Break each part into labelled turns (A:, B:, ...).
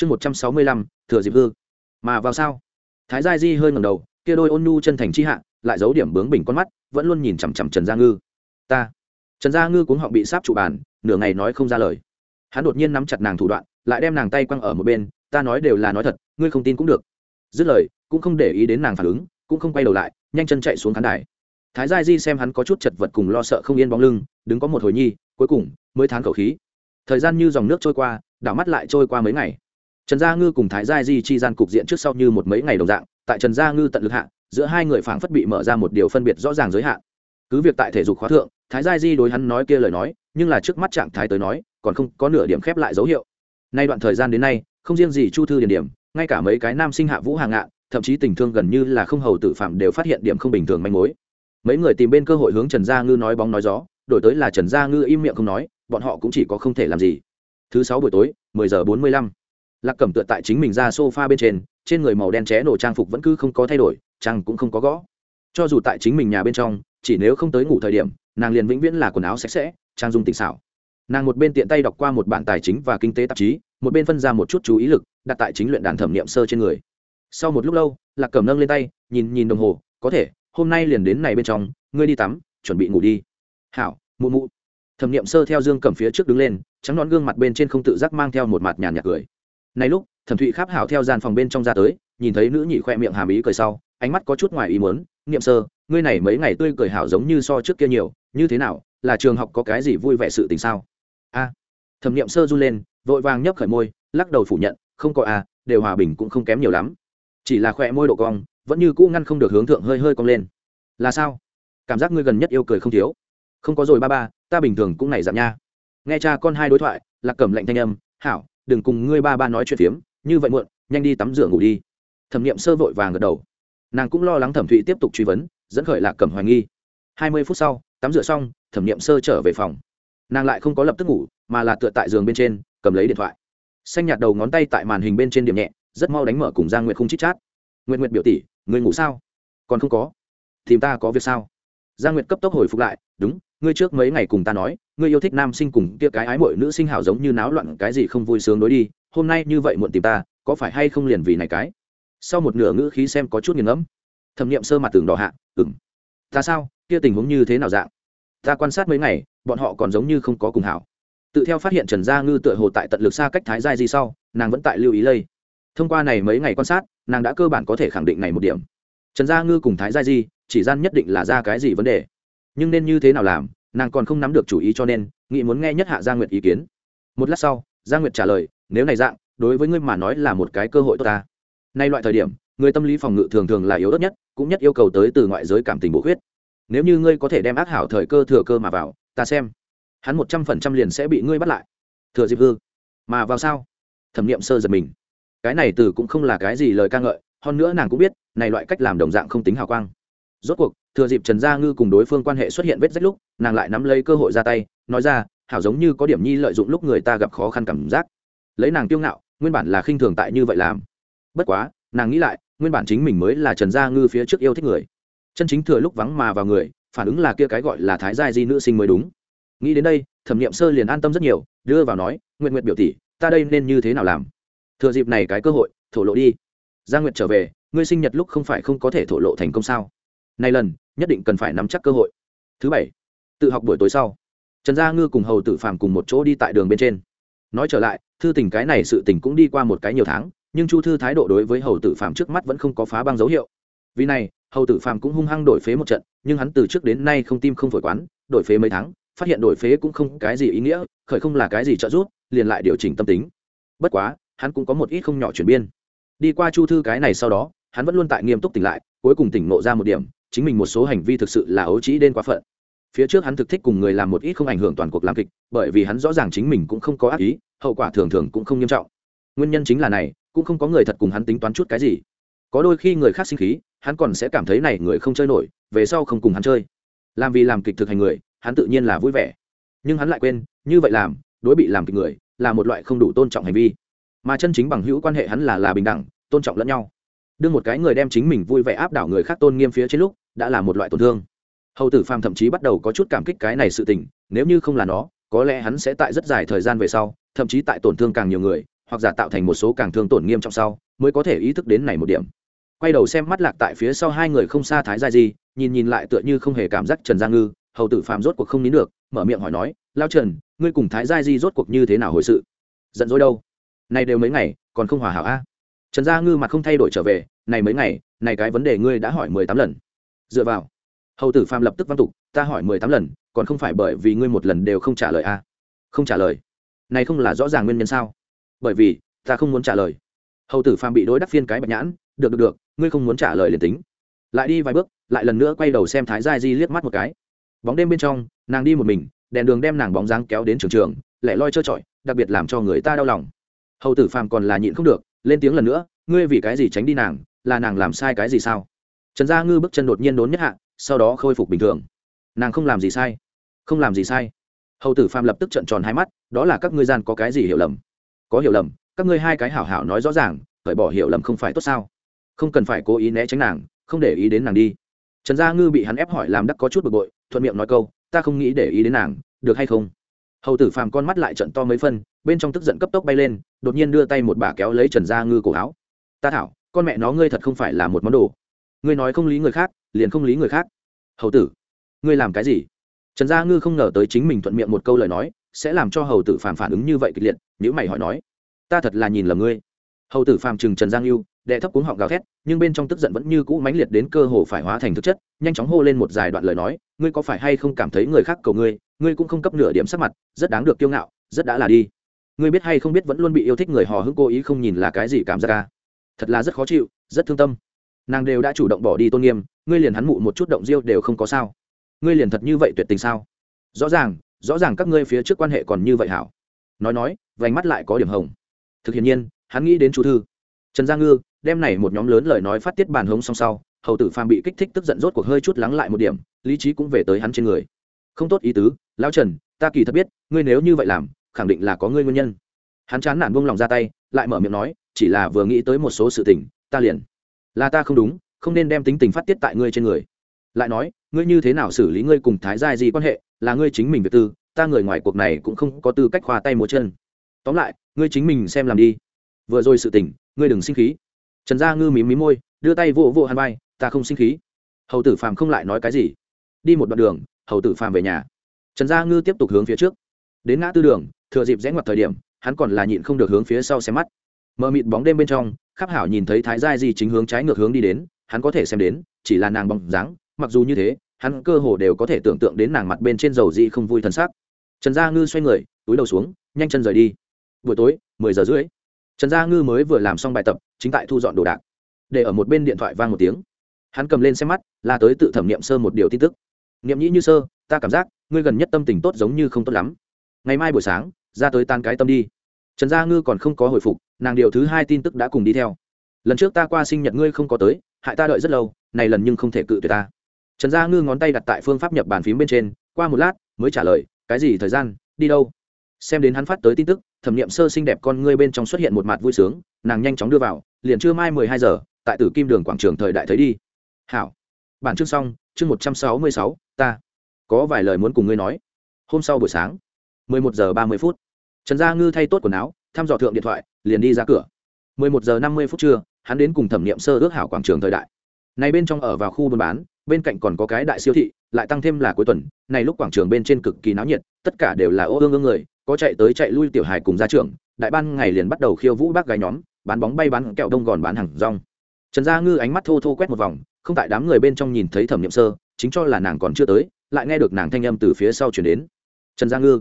A: chương một trăm sáu mươi lăm, thừa dịp hư. Mà vào sao? Thái gia di hơi ngầm đầu, kia đôi ôn nhu chân thành chi hạ, lại giấu điểm bướng bình con mắt, vẫn luôn nhìn chằm chằm trần gia ngư. Ta. Trần gia ngư cuống họng bị sáp trụ bàn, nửa ngày nói không ra lời. Hắn đột nhiên nắm chặt nàng thủ đoạn, lại đem nàng tay quăng ở một bên, ta nói đều là nói thật, ngươi không tin cũng được. Dứt lời, cũng không để ý đến nàng phản ứng, cũng không quay đầu lại, nhanh chân chạy xuống khán đài. Thái gia di xem hắn có chút chật vật cùng lo sợ không yên bóng lưng, đứng có một hồi nhi, cuối cùng mới thán khẩu khí. Thời gian như dòng nước trôi qua, đảo mắt lại trôi qua mấy ngày trần gia ngư cùng thái gia di chi gian cục diện trước sau như một mấy ngày đồng dạng, tại trần gia ngư tận lực hạ, giữa hai người phảng phất bị mở ra một điều phân biệt rõ ràng giới hạn. Cứ việc tại thể dục khóa thượng, thái gia di đối hắn nói kia lời nói, nhưng là trước mắt trạng thái tới nói, còn không có nửa điểm khép lại dấu hiệu. Nay đoạn thời gian đến nay, không riêng gì chu thư điển điểm, ngay cả mấy cái nam sinh hạ vũ hàng ngạn, thậm chí tình thương gần như là không hầu tử phạm đều phát hiện điểm không bình thường manh mối. Mấy người tìm bên cơ hội hướng trần gia ngư nói bóng nói gió, đổi tới là trần gia ngư im miệng không nói, bọn họ cũng chỉ có không thể làm gì. Thứ sáu buổi tối, mười giờ bốn mươi lăm lạc cẩm tựa tại chính mình ra sofa bên trên trên người màu đen ché nổ trang phục vẫn cứ không có thay đổi trang cũng không có gõ. Cho dù tại chính mình nhà bên trong, chỉ nếu không tới ngủ thời điểm, nàng liền vĩnh viễn là quần áo sạch sẽ, trang dung tỉnh xảo. Nàng một bên tiện tay đọc qua một bản tài chính và kinh tế tạp chí, một bên phân ra một chút chú ý lực, đặt tại chính luyện đàn thẩm nghiệm sơ trên người. Sau một lúc lâu, lạc cẩm nâng lên tay, nhìn nhìn đồng hồ, có thể, hôm nay liền đến này bên trong, ngươi đi tắm, chuẩn bị ngủ đi. Hảo, mụ mụ. Thẩm nghiệm sơ theo dương cầm phía trước đứng lên, trắng nón gương mặt bên trên không tự giác mang theo một mặt nhàn nhạt cười nay lúc, thẩm thụy kháp hảo theo gian phòng bên trong ra tới, nhìn thấy nữ nhị khoe miệng hàm ý cười sau, ánh mắt có chút ngoài ý muốn nghiệm sơ, ngươi này mấy ngày tươi cười hảo giống như so trước kia nhiều, như thế nào, là trường học có cái gì vui vẻ sự tình sao? A. Thẩm nghiệm sơ run lên, vội vàng nhấp khởi môi, lắc đầu phủ nhận, không có a, đều hòa bình cũng không kém nhiều lắm. Chỉ là khoe môi độ cong, vẫn như cũ ngăn không được hướng thượng hơi hơi cong lên. Là sao? Cảm giác ngươi gần nhất yêu cười không thiếu. Không có rồi ba ba, ta bình thường cũng này giảm nha. Nghe cha con hai đối thoại, lạc cẩm lệnh thanh âm, hảo đừng cùng ngươi ba ba nói chuyện phiếm, như vậy muộn, nhanh đi tắm rửa ngủ đi. Thẩm nghiệm sơ vội vàng gật đầu. Nàng cũng lo lắng thẩm thụy tiếp tục truy vấn, dẫn khởi lạc cẩm hoài nghi. Hai mươi phút sau, tắm rửa xong, thẩm nghiệm sơ trở về phòng. Nàng lại không có lập tức ngủ, mà là tựa tại giường bên trên, cầm lấy điện thoại. Xanh nhạt đầu ngón tay tại màn hình bên trên điểm nhẹ, rất mau đánh mở cùng giang nguyệt không chít chát nguyệt nguyệt biểu tỷ người ngủ sao? Còn không có. Tìm ta có việc sao? Giang nguyệt cấp tốc hồi phục lại, đúng ngươi trước mấy ngày cùng ta nói, ngươi yêu thích nam sinh cùng kia cái ái mội nữ sinh hảo giống như náo loạn cái gì không vui sướng đối đi, hôm nay như vậy muộn tìm ta, có phải hay không liền vì này cái? Sau một nửa ngữ khí xem có chút nghiền ngẫm. Thẩm nghiệm sơ mặt tường đỏ hạ ừng ta sao? Kia tình huống như thế nào dạng? Ta quan sát mấy ngày, bọn họ còn giống như không có cùng hảo. Tự theo phát hiện trần gia ngư tựa hồ tại tận lực xa cách thái giai gì sau, nàng vẫn tại lưu ý lây. Thông qua này mấy ngày quan sát, nàng đã cơ bản có thể khẳng định này một điểm. Trần gia ngư cùng thái giai di, chỉ gian nhất định là ra cái gì vấn đề? Nhưng nên như thế nào làm, nàng còn không nắm được chủ ý cho nên nghị muốn nghe nhất hạ gia nguyệt ý kiến. Một lát sau gia nguyệt trả lời, nếu này dạng, đối với ngươi mà nói là một cái cơ hội tốt ta. Nay loại thời điểm, người tâm lý phòng ngự thường thường là yếu ớt nhất, cũng nhất yêu cầu tới từ ngoại giới cảm tình bổ khuyết. Nếu như ngươi có thể đem ác hảo thời cơ thừa cơ mà vào, ta xem, hắn một trăm phần trăm liền sẽ bị ngươi bắt lại. Thừa dịp hư. Mà vào sao? Thẩm nghiệm sơ giật mình. Cái này từ cũng không là cái gì lời ca ngợi, hơn nữa nàng cũng biết, này loại cách làm đồng dạng không tính hào quang rốt cuộc, thừa dịp trần gia ngư cùng đối phương quan hệ xuất hiện vết rách lúc, nàng lại nắm lấy cơ hội ra tay, nói ra, hảo giống như có điểm nhi lợi dụng lúc người ta gặp khó khăn cảm giác. Lấy nàng kiêu ngạo, nguyên bản là khinh thường tại như vậy làm. Bất quá, nàng nghĩ lại, nguyên bản chính mình mới là trần gia ngư phía trước yêu thích người. Chân chính thừa lúc vắng mà vào người, phản ứng là kia cái gọi là thái gia di nữ sinh mới đúng. Nghĩ đến đây, thẩm nghiệm sơ liền an tâm rất nhiều, đưa vào nói nguyện nguyện biểu tỷ, ta đây nên như thế nào làm? Thừa dịp này cái cơ hội, thổ lộ đi. Gia nguyệt trở về, ngươi sinh nhật lúc không phải không có thể thổ lộ thành công sao? Nay lần, nhất định cần phải nắm chắc cơ hội. Thứ bảy, tự học buổi tối sau. Trần gia ngư cùng hầu tử phàm cùng một chỗ đi tại đường bên trên. Nói trở lại, thư tình cái này sự tình cũng đi qua một cái nhiều tháng, nhưng chu thư thái độ đối với hầu tử phàm trước mắt vẫn không có phá băng dấu hiệu. Vì này, hầu tử phàm cũng hung hăng đổi phế một trận, nhưng hắn từ trước đến nay không tim không phổi quán, đổi phế mấy tháng, phát hiện đổi phế cũng không cái gì ý nghĩa, khởi không là cái gì trợ giúp, liền lại điều chỉnh tâm tính. Bất quá, hắn cũng có một ít không nhỏ chuyển biên. Đi qua chu thư cái này sau đó, hắn vẫn luôn tại nghiêm túc tỉnh lại, cuối cùng tỉnh nộ ra một điểm chính mình một số hành vi thực sự là ấu trĩ đen quá phận. Phía trước hắn thực thích cùng người làm một ít không ảnh hưởng toàn cuộc làm kịch, bởi vì hắn rõ ràng chính mình cũng không có ác ý, hậu quả thường thường cũng không nghiêm trọng. Nguyên nhân chính là này, cũng không có người thật cùng hắn tính toán chút cái gì. Có đôi khi người khác sinh khí, hắn còn sẽ cảm thấy này người không chơi nổi, về sau không cùng hắn chơi. Làm vì làm kịch thực hành người, hắn tự nhiên là vui vẻ. Nhưng hắn lại quên, như vậy làm, đối bị làm kịch người, là một loại không đủ tôn trọng hành vi. Mà chân chính bằng hữu quan hệ hắn là là bình đẳng, tôn trọng lẫn nhau đương một cái người đem chính mình vui vẻ áp đảo người khác tôn nghiêm phía trên lúc, đã là một loại tổn thương. Hầu tử phàm thậm chí bắt đầu có chút cảm kích cái này sự tình, nếu như không là nó, có lẽ hắn sẽ tại rất dài thời gian về sau, thậm chí tại tổn thương càng nhiều người, hoặc giả tạo thành một số càng thương tổn nghiêm trọng sau, mới có thể ý thức đến này một điểm. Quay đầu xem mắt lạc tại phía sau hai người không xa thái gia di, nhìn nhìn lại tựa như không hề cảm giác trần gia ngư, hầu tử phàm rốt cuộc không nín được, mở miệng hỏi nói, lao trần, ngươi cùng thái gia di rốt cuộc như thế nào hồi sự? Giận dỗi đâu? Này đều mấy ngày, còn không hòa hảo a? Trần gia ngư mặt không thay đổi trở về, này mấy ngày, này cái vấn đề ngươi đã hỏi mười tám lần. Dựa vào, hầu tử phàm lập tức văn tục, ta hỏi mười tám lần, còn không phải bởi vì ngươi một lần đều không trả lời a không trả lời. Này không là rõ ràng nguyên nhân sao? Bởi vì, ta không muốn trả lời. Hầu tử phàm bị đối đắc phiên cái bạch nhãn, được được được, ngươi không muốn trả lời liền tính. Lại đi vài bước, lại lần nữa quay đầu xem thái gia di liếc mắt một cái. Bóng đêm bên trong, nàng đi một mình, đèn đường đem nàng bóng dáng kéo đến trường trường, lẻ loi trơ trọi, đặc biệt làm cho người ta đau lòng. Hầu tử phàm còn là nhịn không được lên tiếng lần nữa, ngươi vì cái gì tránh đi nàng, là nàng làm sai cái gì sao? Trần gia ngư bước chân đột nhiên đốn nhất hạ, sau đó khôi phục bình thường. Nàng không làm gì sai, không làm gì sai. Hầu tử phàm lập tức trận tròn hai mắt, đó là các ngươi gian có cái gì hiểu lầm? Có hiểu lầm, các ngươi hai cái hảo hảo nói rõ ràng, cởi bỏ hiểu lầm không phải tốt sao? Không cần phải cố ý né tránh nàng, không để ý đến nàng đi. Trần gia ngư bị hắn ép hỏi làm đắc có chút bực bội, thuận miệng nói câu, ta không nghĩ để ý đến nàng, được hay không? Hầu tử phàm con mắt lại trận to mấy phân, bên trong tức giận cấp tốc bay lên, đột nhiên đưa tay một bà kéo lấy trần gia ngư cổ áo. Ta thảo, con mẹ nó ngươi thật không phải là một món đồ. Ngươi nói không lý người khác, liền không lý người khác. Hầu tử, ngươi làm cái gì? Trần gia ngư không ngờ tới chính mình thuận miệng một câu lời nói, sẽ làm cho hầu tử phàm phản ứng như vậy kịch liệt nếu mày hỏi nói, ta thật là nhìn lầm ngươi. Hầu tử phàm chừng trần giang lưu đệ thấp cuống họng gào thét, nhưng bên trong tức giận vẫn như cũ mãnh liệt đến cơ hồ phải hóa thành thực chất, nhanh chóng hô lên một dài đoạn lời nói ngươi có phải hay không cảm thấy người khác cầu ngươi ngươi cũng không cấp nửa điểm sắc mặt, rất đáng được kiêu ngạo, rất đã là đi. Ngươi biết hay không biết vẫn luôn bị yêu thích người hò hững cố ý không nhìn là cái gì cảm giác ca thật là rất khó chịu, rất thương tâm. Nàng đều đã chủ động bỏ đi tôn nghiêm, ngươi liền hắn mụ một chút động riêu đều không có sao. Ngươi liền thật như vậy tuyệt tình sao? Rõ ràng rõ ràng các ngươi phía trước quan hệ còn như vậy hảo. Nói nói, vành mắt lại có điểm hồng. Thực hiện nhiên, hắn nghĩ đến chú thư. Trần gia ngư, đem này một nhóm lớn lời nói phát tiết bàn hống song sau hầu tử phàm bị kích thích tức giận rốt cuộc hơi chút lắng lại một điểm, lý trí cũng về tới hắn trên người. Không tốt ý tứ, lão trần, ta kỳ thật biết, ngươi nếu như vậy làm, khẳng định là có ngươi nguyên nhân. Hắn chán nản buông lòng ra tay, lại mở miệng nói, chỉ là vừa nghĩ tới một số sự tình, ta liền. Là ta không đúng, không nên đem tính tình phát tiết tại ngươi trên người. Lại nói, ngươi như thế nào xử lý ngươi cùng thái giai gì quan hệ, là ngươi chính mình việc tư, ta người ngoài cuộc này cũng không có tư cách khoa tay múa chân. Tóm lại, ngươi chính mình xem làm đi. Vừa rồi sự tình, ngươi đừng sinh khí. Trần gia ngư mí mí môi, đưa tay vỗ vỗ hắn vai ta không sinh khí. Hầu tử phàm không lại nói cái gì. Đi một đoạn đường, hầu tử phàm về nhà. Trần gia ngư tiếp tục hướng phía trước. Đến ngã tư đường, thừa dịp rẽ ngoặt thời điểm, hắn còn là nhịn không được hướng phía sau xem mắt. Mờ mịt bóng đêm bên trong khắc hảo nhìn thấy thái gia di chính hướng trái ngược hướng đi đến, hắn có thể xem đến, chỉ là nàng bóng dáng, mặc dù như thế, hắn cơ hồ đều có thể tưởng tượng đến nàng mặt bên trên dầu dị không vui thân xác. Trần gia ngư xoay người, túi đầu xuống, nhanh chân rời đi. Buổi tối, mười giờ rưỡi. Trần gia ngư mới vừa làm xong bài tập, chính tại thu dọn đồ đạc. Để ở một bên điện thoại vang một tiếng hắn cầm lên xem mắt, là tới tự thẩm nghiệm sơ một điều tin tức. Nghiệm nhĩ như sơ, ta cảm giác, ngươi gần nhất tâm tình tốt giống như không tốt lắm. Ngày mai buổi sáng, ra tới tan cái tâm đi. Trần gia ngư còn không có hồi phục, nàng điều thứ hai tin tức đã cùng đi theo. Lần trước ta qua sinh nhật ngươi không có tới, hại ta đợi rất lâu, này lần nhưng không thể cự tuyệt ta. Trần gia ngư ngón tay đặt tại phương pháp nhập bàn phím bên trên, qua một lát, mới trả lời, cái gì thời gian, đi đâu? Xem đến hắn phát tới tin tức, thẩm nghiệm sơ xinh đẹp con ngươi bên trong xuất hiện một mặt vui sướng, nàng nhanh chóng đưa vào, liền trưa mai mười hai giờ, tại tử kim đường quảng trường thời đại thấy đi hảo. Bản chương xong chương một trăm sáu mươi sáu ta. Có vài lời muốn cùng ngươi nói. Hôm sau buổi sáng mười một giờ ba mươi phút. Trần gia ngư thay tốt quần áo thăm dò thượng điện thoại liền đi ra cửa. mười một giờ năm mươi phút trưa hắn đến cùng thẩm nghiệm sơ ước hảo quảng trường thời đại. Này bên trong ở vào khu buôn bán bên cạnh còn có cái đại siêu thị lại tăng thêm là cuối tuần. Này lúc quảng trường bên trên cực kỳ náo nhiệt tất cả đều là ô ương ương người có chạy tới chạy lui tiểu hài cùng ra trường, đại ban ngày liền bắt đầu khiêu vũ bác gái nhóm bán bóng bay bán kẹo đông gòn bán hàng rong. Trần gia ngư ánh mắt thô thô quét một vòng không tại đám người bên trong nhìn thấy thẩm nghiệm sơ, chính cho là nàng còn chưa tới, lại nghe được nàng thanh âm từ phía sau chuyển đến. Trần gia ngư.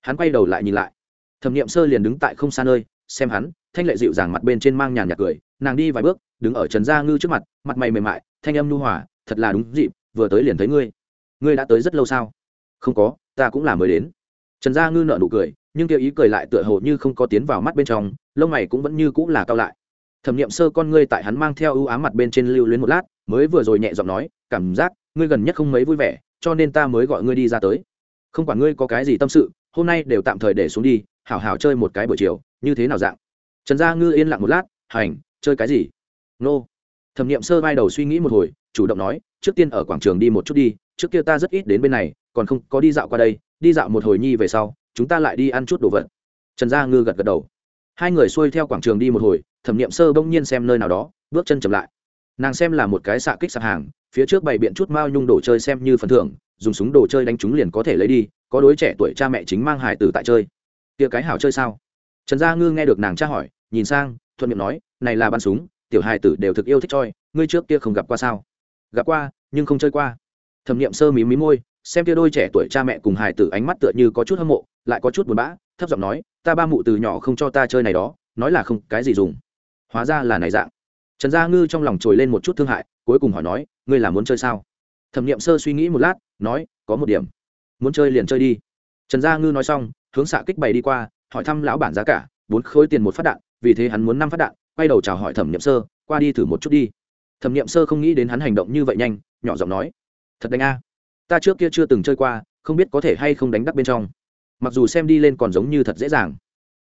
A: Hắn quay đầu lại nhìn lại. Thẩm nghiệm sơ liền đứng tại không xa nơi, xem hắn, thanh lệ dịu dàng mặt bên trên mang nhàn nhạt cười, nàng đi vài bước, đứng ở trần gia ngư trước mặt mặt mày mềm mại, thanh âm nu hòa, thật là đúng dịp, vừa tới liền thấy ngươi. Ngươi đã tới rất lâu sao? Không có, ta cũng là mới đến. Trần gia ngư nợ nụ cười, nhưng kia ý cười lại tựa hồ như không có tiến vào mắt bên trong, lông mày cũng vẫn như cũng là cao lại. Thẩm nghiệm sơ con ngươi tại hắn mang theo ưu ám mặt bên trên lưu luyến một lát mới vừa rồi nhẹ giọng nói, cảm giác, ngươi gần nhất không mấy vui vẻ, cho nên ta mới gọi ngươi đi ra tới. Không quản ngươi có cái gì tâm sự, hôm nay đều tạm thời để xuống đi, hảo hảo chơi một cái buổi chiều, như thế nào dạng? Trần gia ngư yên lặng một lát, hành, chơi cái gì? Nô. Thẩm nghiệm sơ vai đầu suy nghĩ một hồi, chủ động nói, trước tiên ở quảng trường đi một chút đi, trước kia ta rất ít đến bên này, còn không có đi dạo qua đây, đi dạo một hồi nhi về sau, chúng ta lại đi ăn chút đồ vật. Trần gia ngư gật gật đầu. Hai người xuôi theo quảng trường đi một hồi, thẩm nghiệm sơ bỗng nhiên xem nơi nào đó, bước chân chậm lại nàng xem là một cái xạ kích sạp hàng, phía trước bày biện chút mao nhung đồ chơi xem như phần thưởng, dùng súng đồ chơi đánh chúng liền có thể lấy đi, có đối trẻ tuổi cha mẹ chính mang hải tử tại chơi. Tia cái hảo chơi sao? Trần gia ngư nghe được nàng tra hỏi, nhìn sang, thuận miệng nói, này là bắn súng, tiểu hài tử đều thực yêu thích chơi, ngươi trước kia không gặp qua sao? Gặp qua, nhưng không chơi qua. Thẩm nghiệm sơ mí mí môi, xem tia đôi trẻ tuổi cha mẹ cùng hài tử ánh mắt tựa như có chút hâm mộ, lại có chút buồn bã, thấp giọng nói, ta ba mụ từ nhỏ không cho ta chơi này đó, nói là không, cái gì dùng? Hóa ra là này dạng trần gia ngư trong lòng trồi lên một chút thương hại, cuối cùng hỏi nói, ngươi là muốn chơi sao? Thẩm nghiệm sơ suy nghĩ một lát, nói, có một điểm. Muốn chơi liền chơi đi. Trần gia ngư nói xong, hướng xạ kích bày đi qua, hỏi thăm lão bản giá cả, bốn khối tiền một phát đạn, vì thế hắn muốn năm phát đạn, quay đầu chào hỏi thẩm nghiệm sơ, qua đi thử một chút đi. Thẩm nghiệm sơ không nghĩ đến hắn hành động như vậy nhanh, nhỏ giọng nói, thật đánh a. Ta trước kia chưa từng chơi qua, không biết có thể hay không đánh đắc bên trong. Mặc dù xem đi lên còn giống như thật dễ dàng.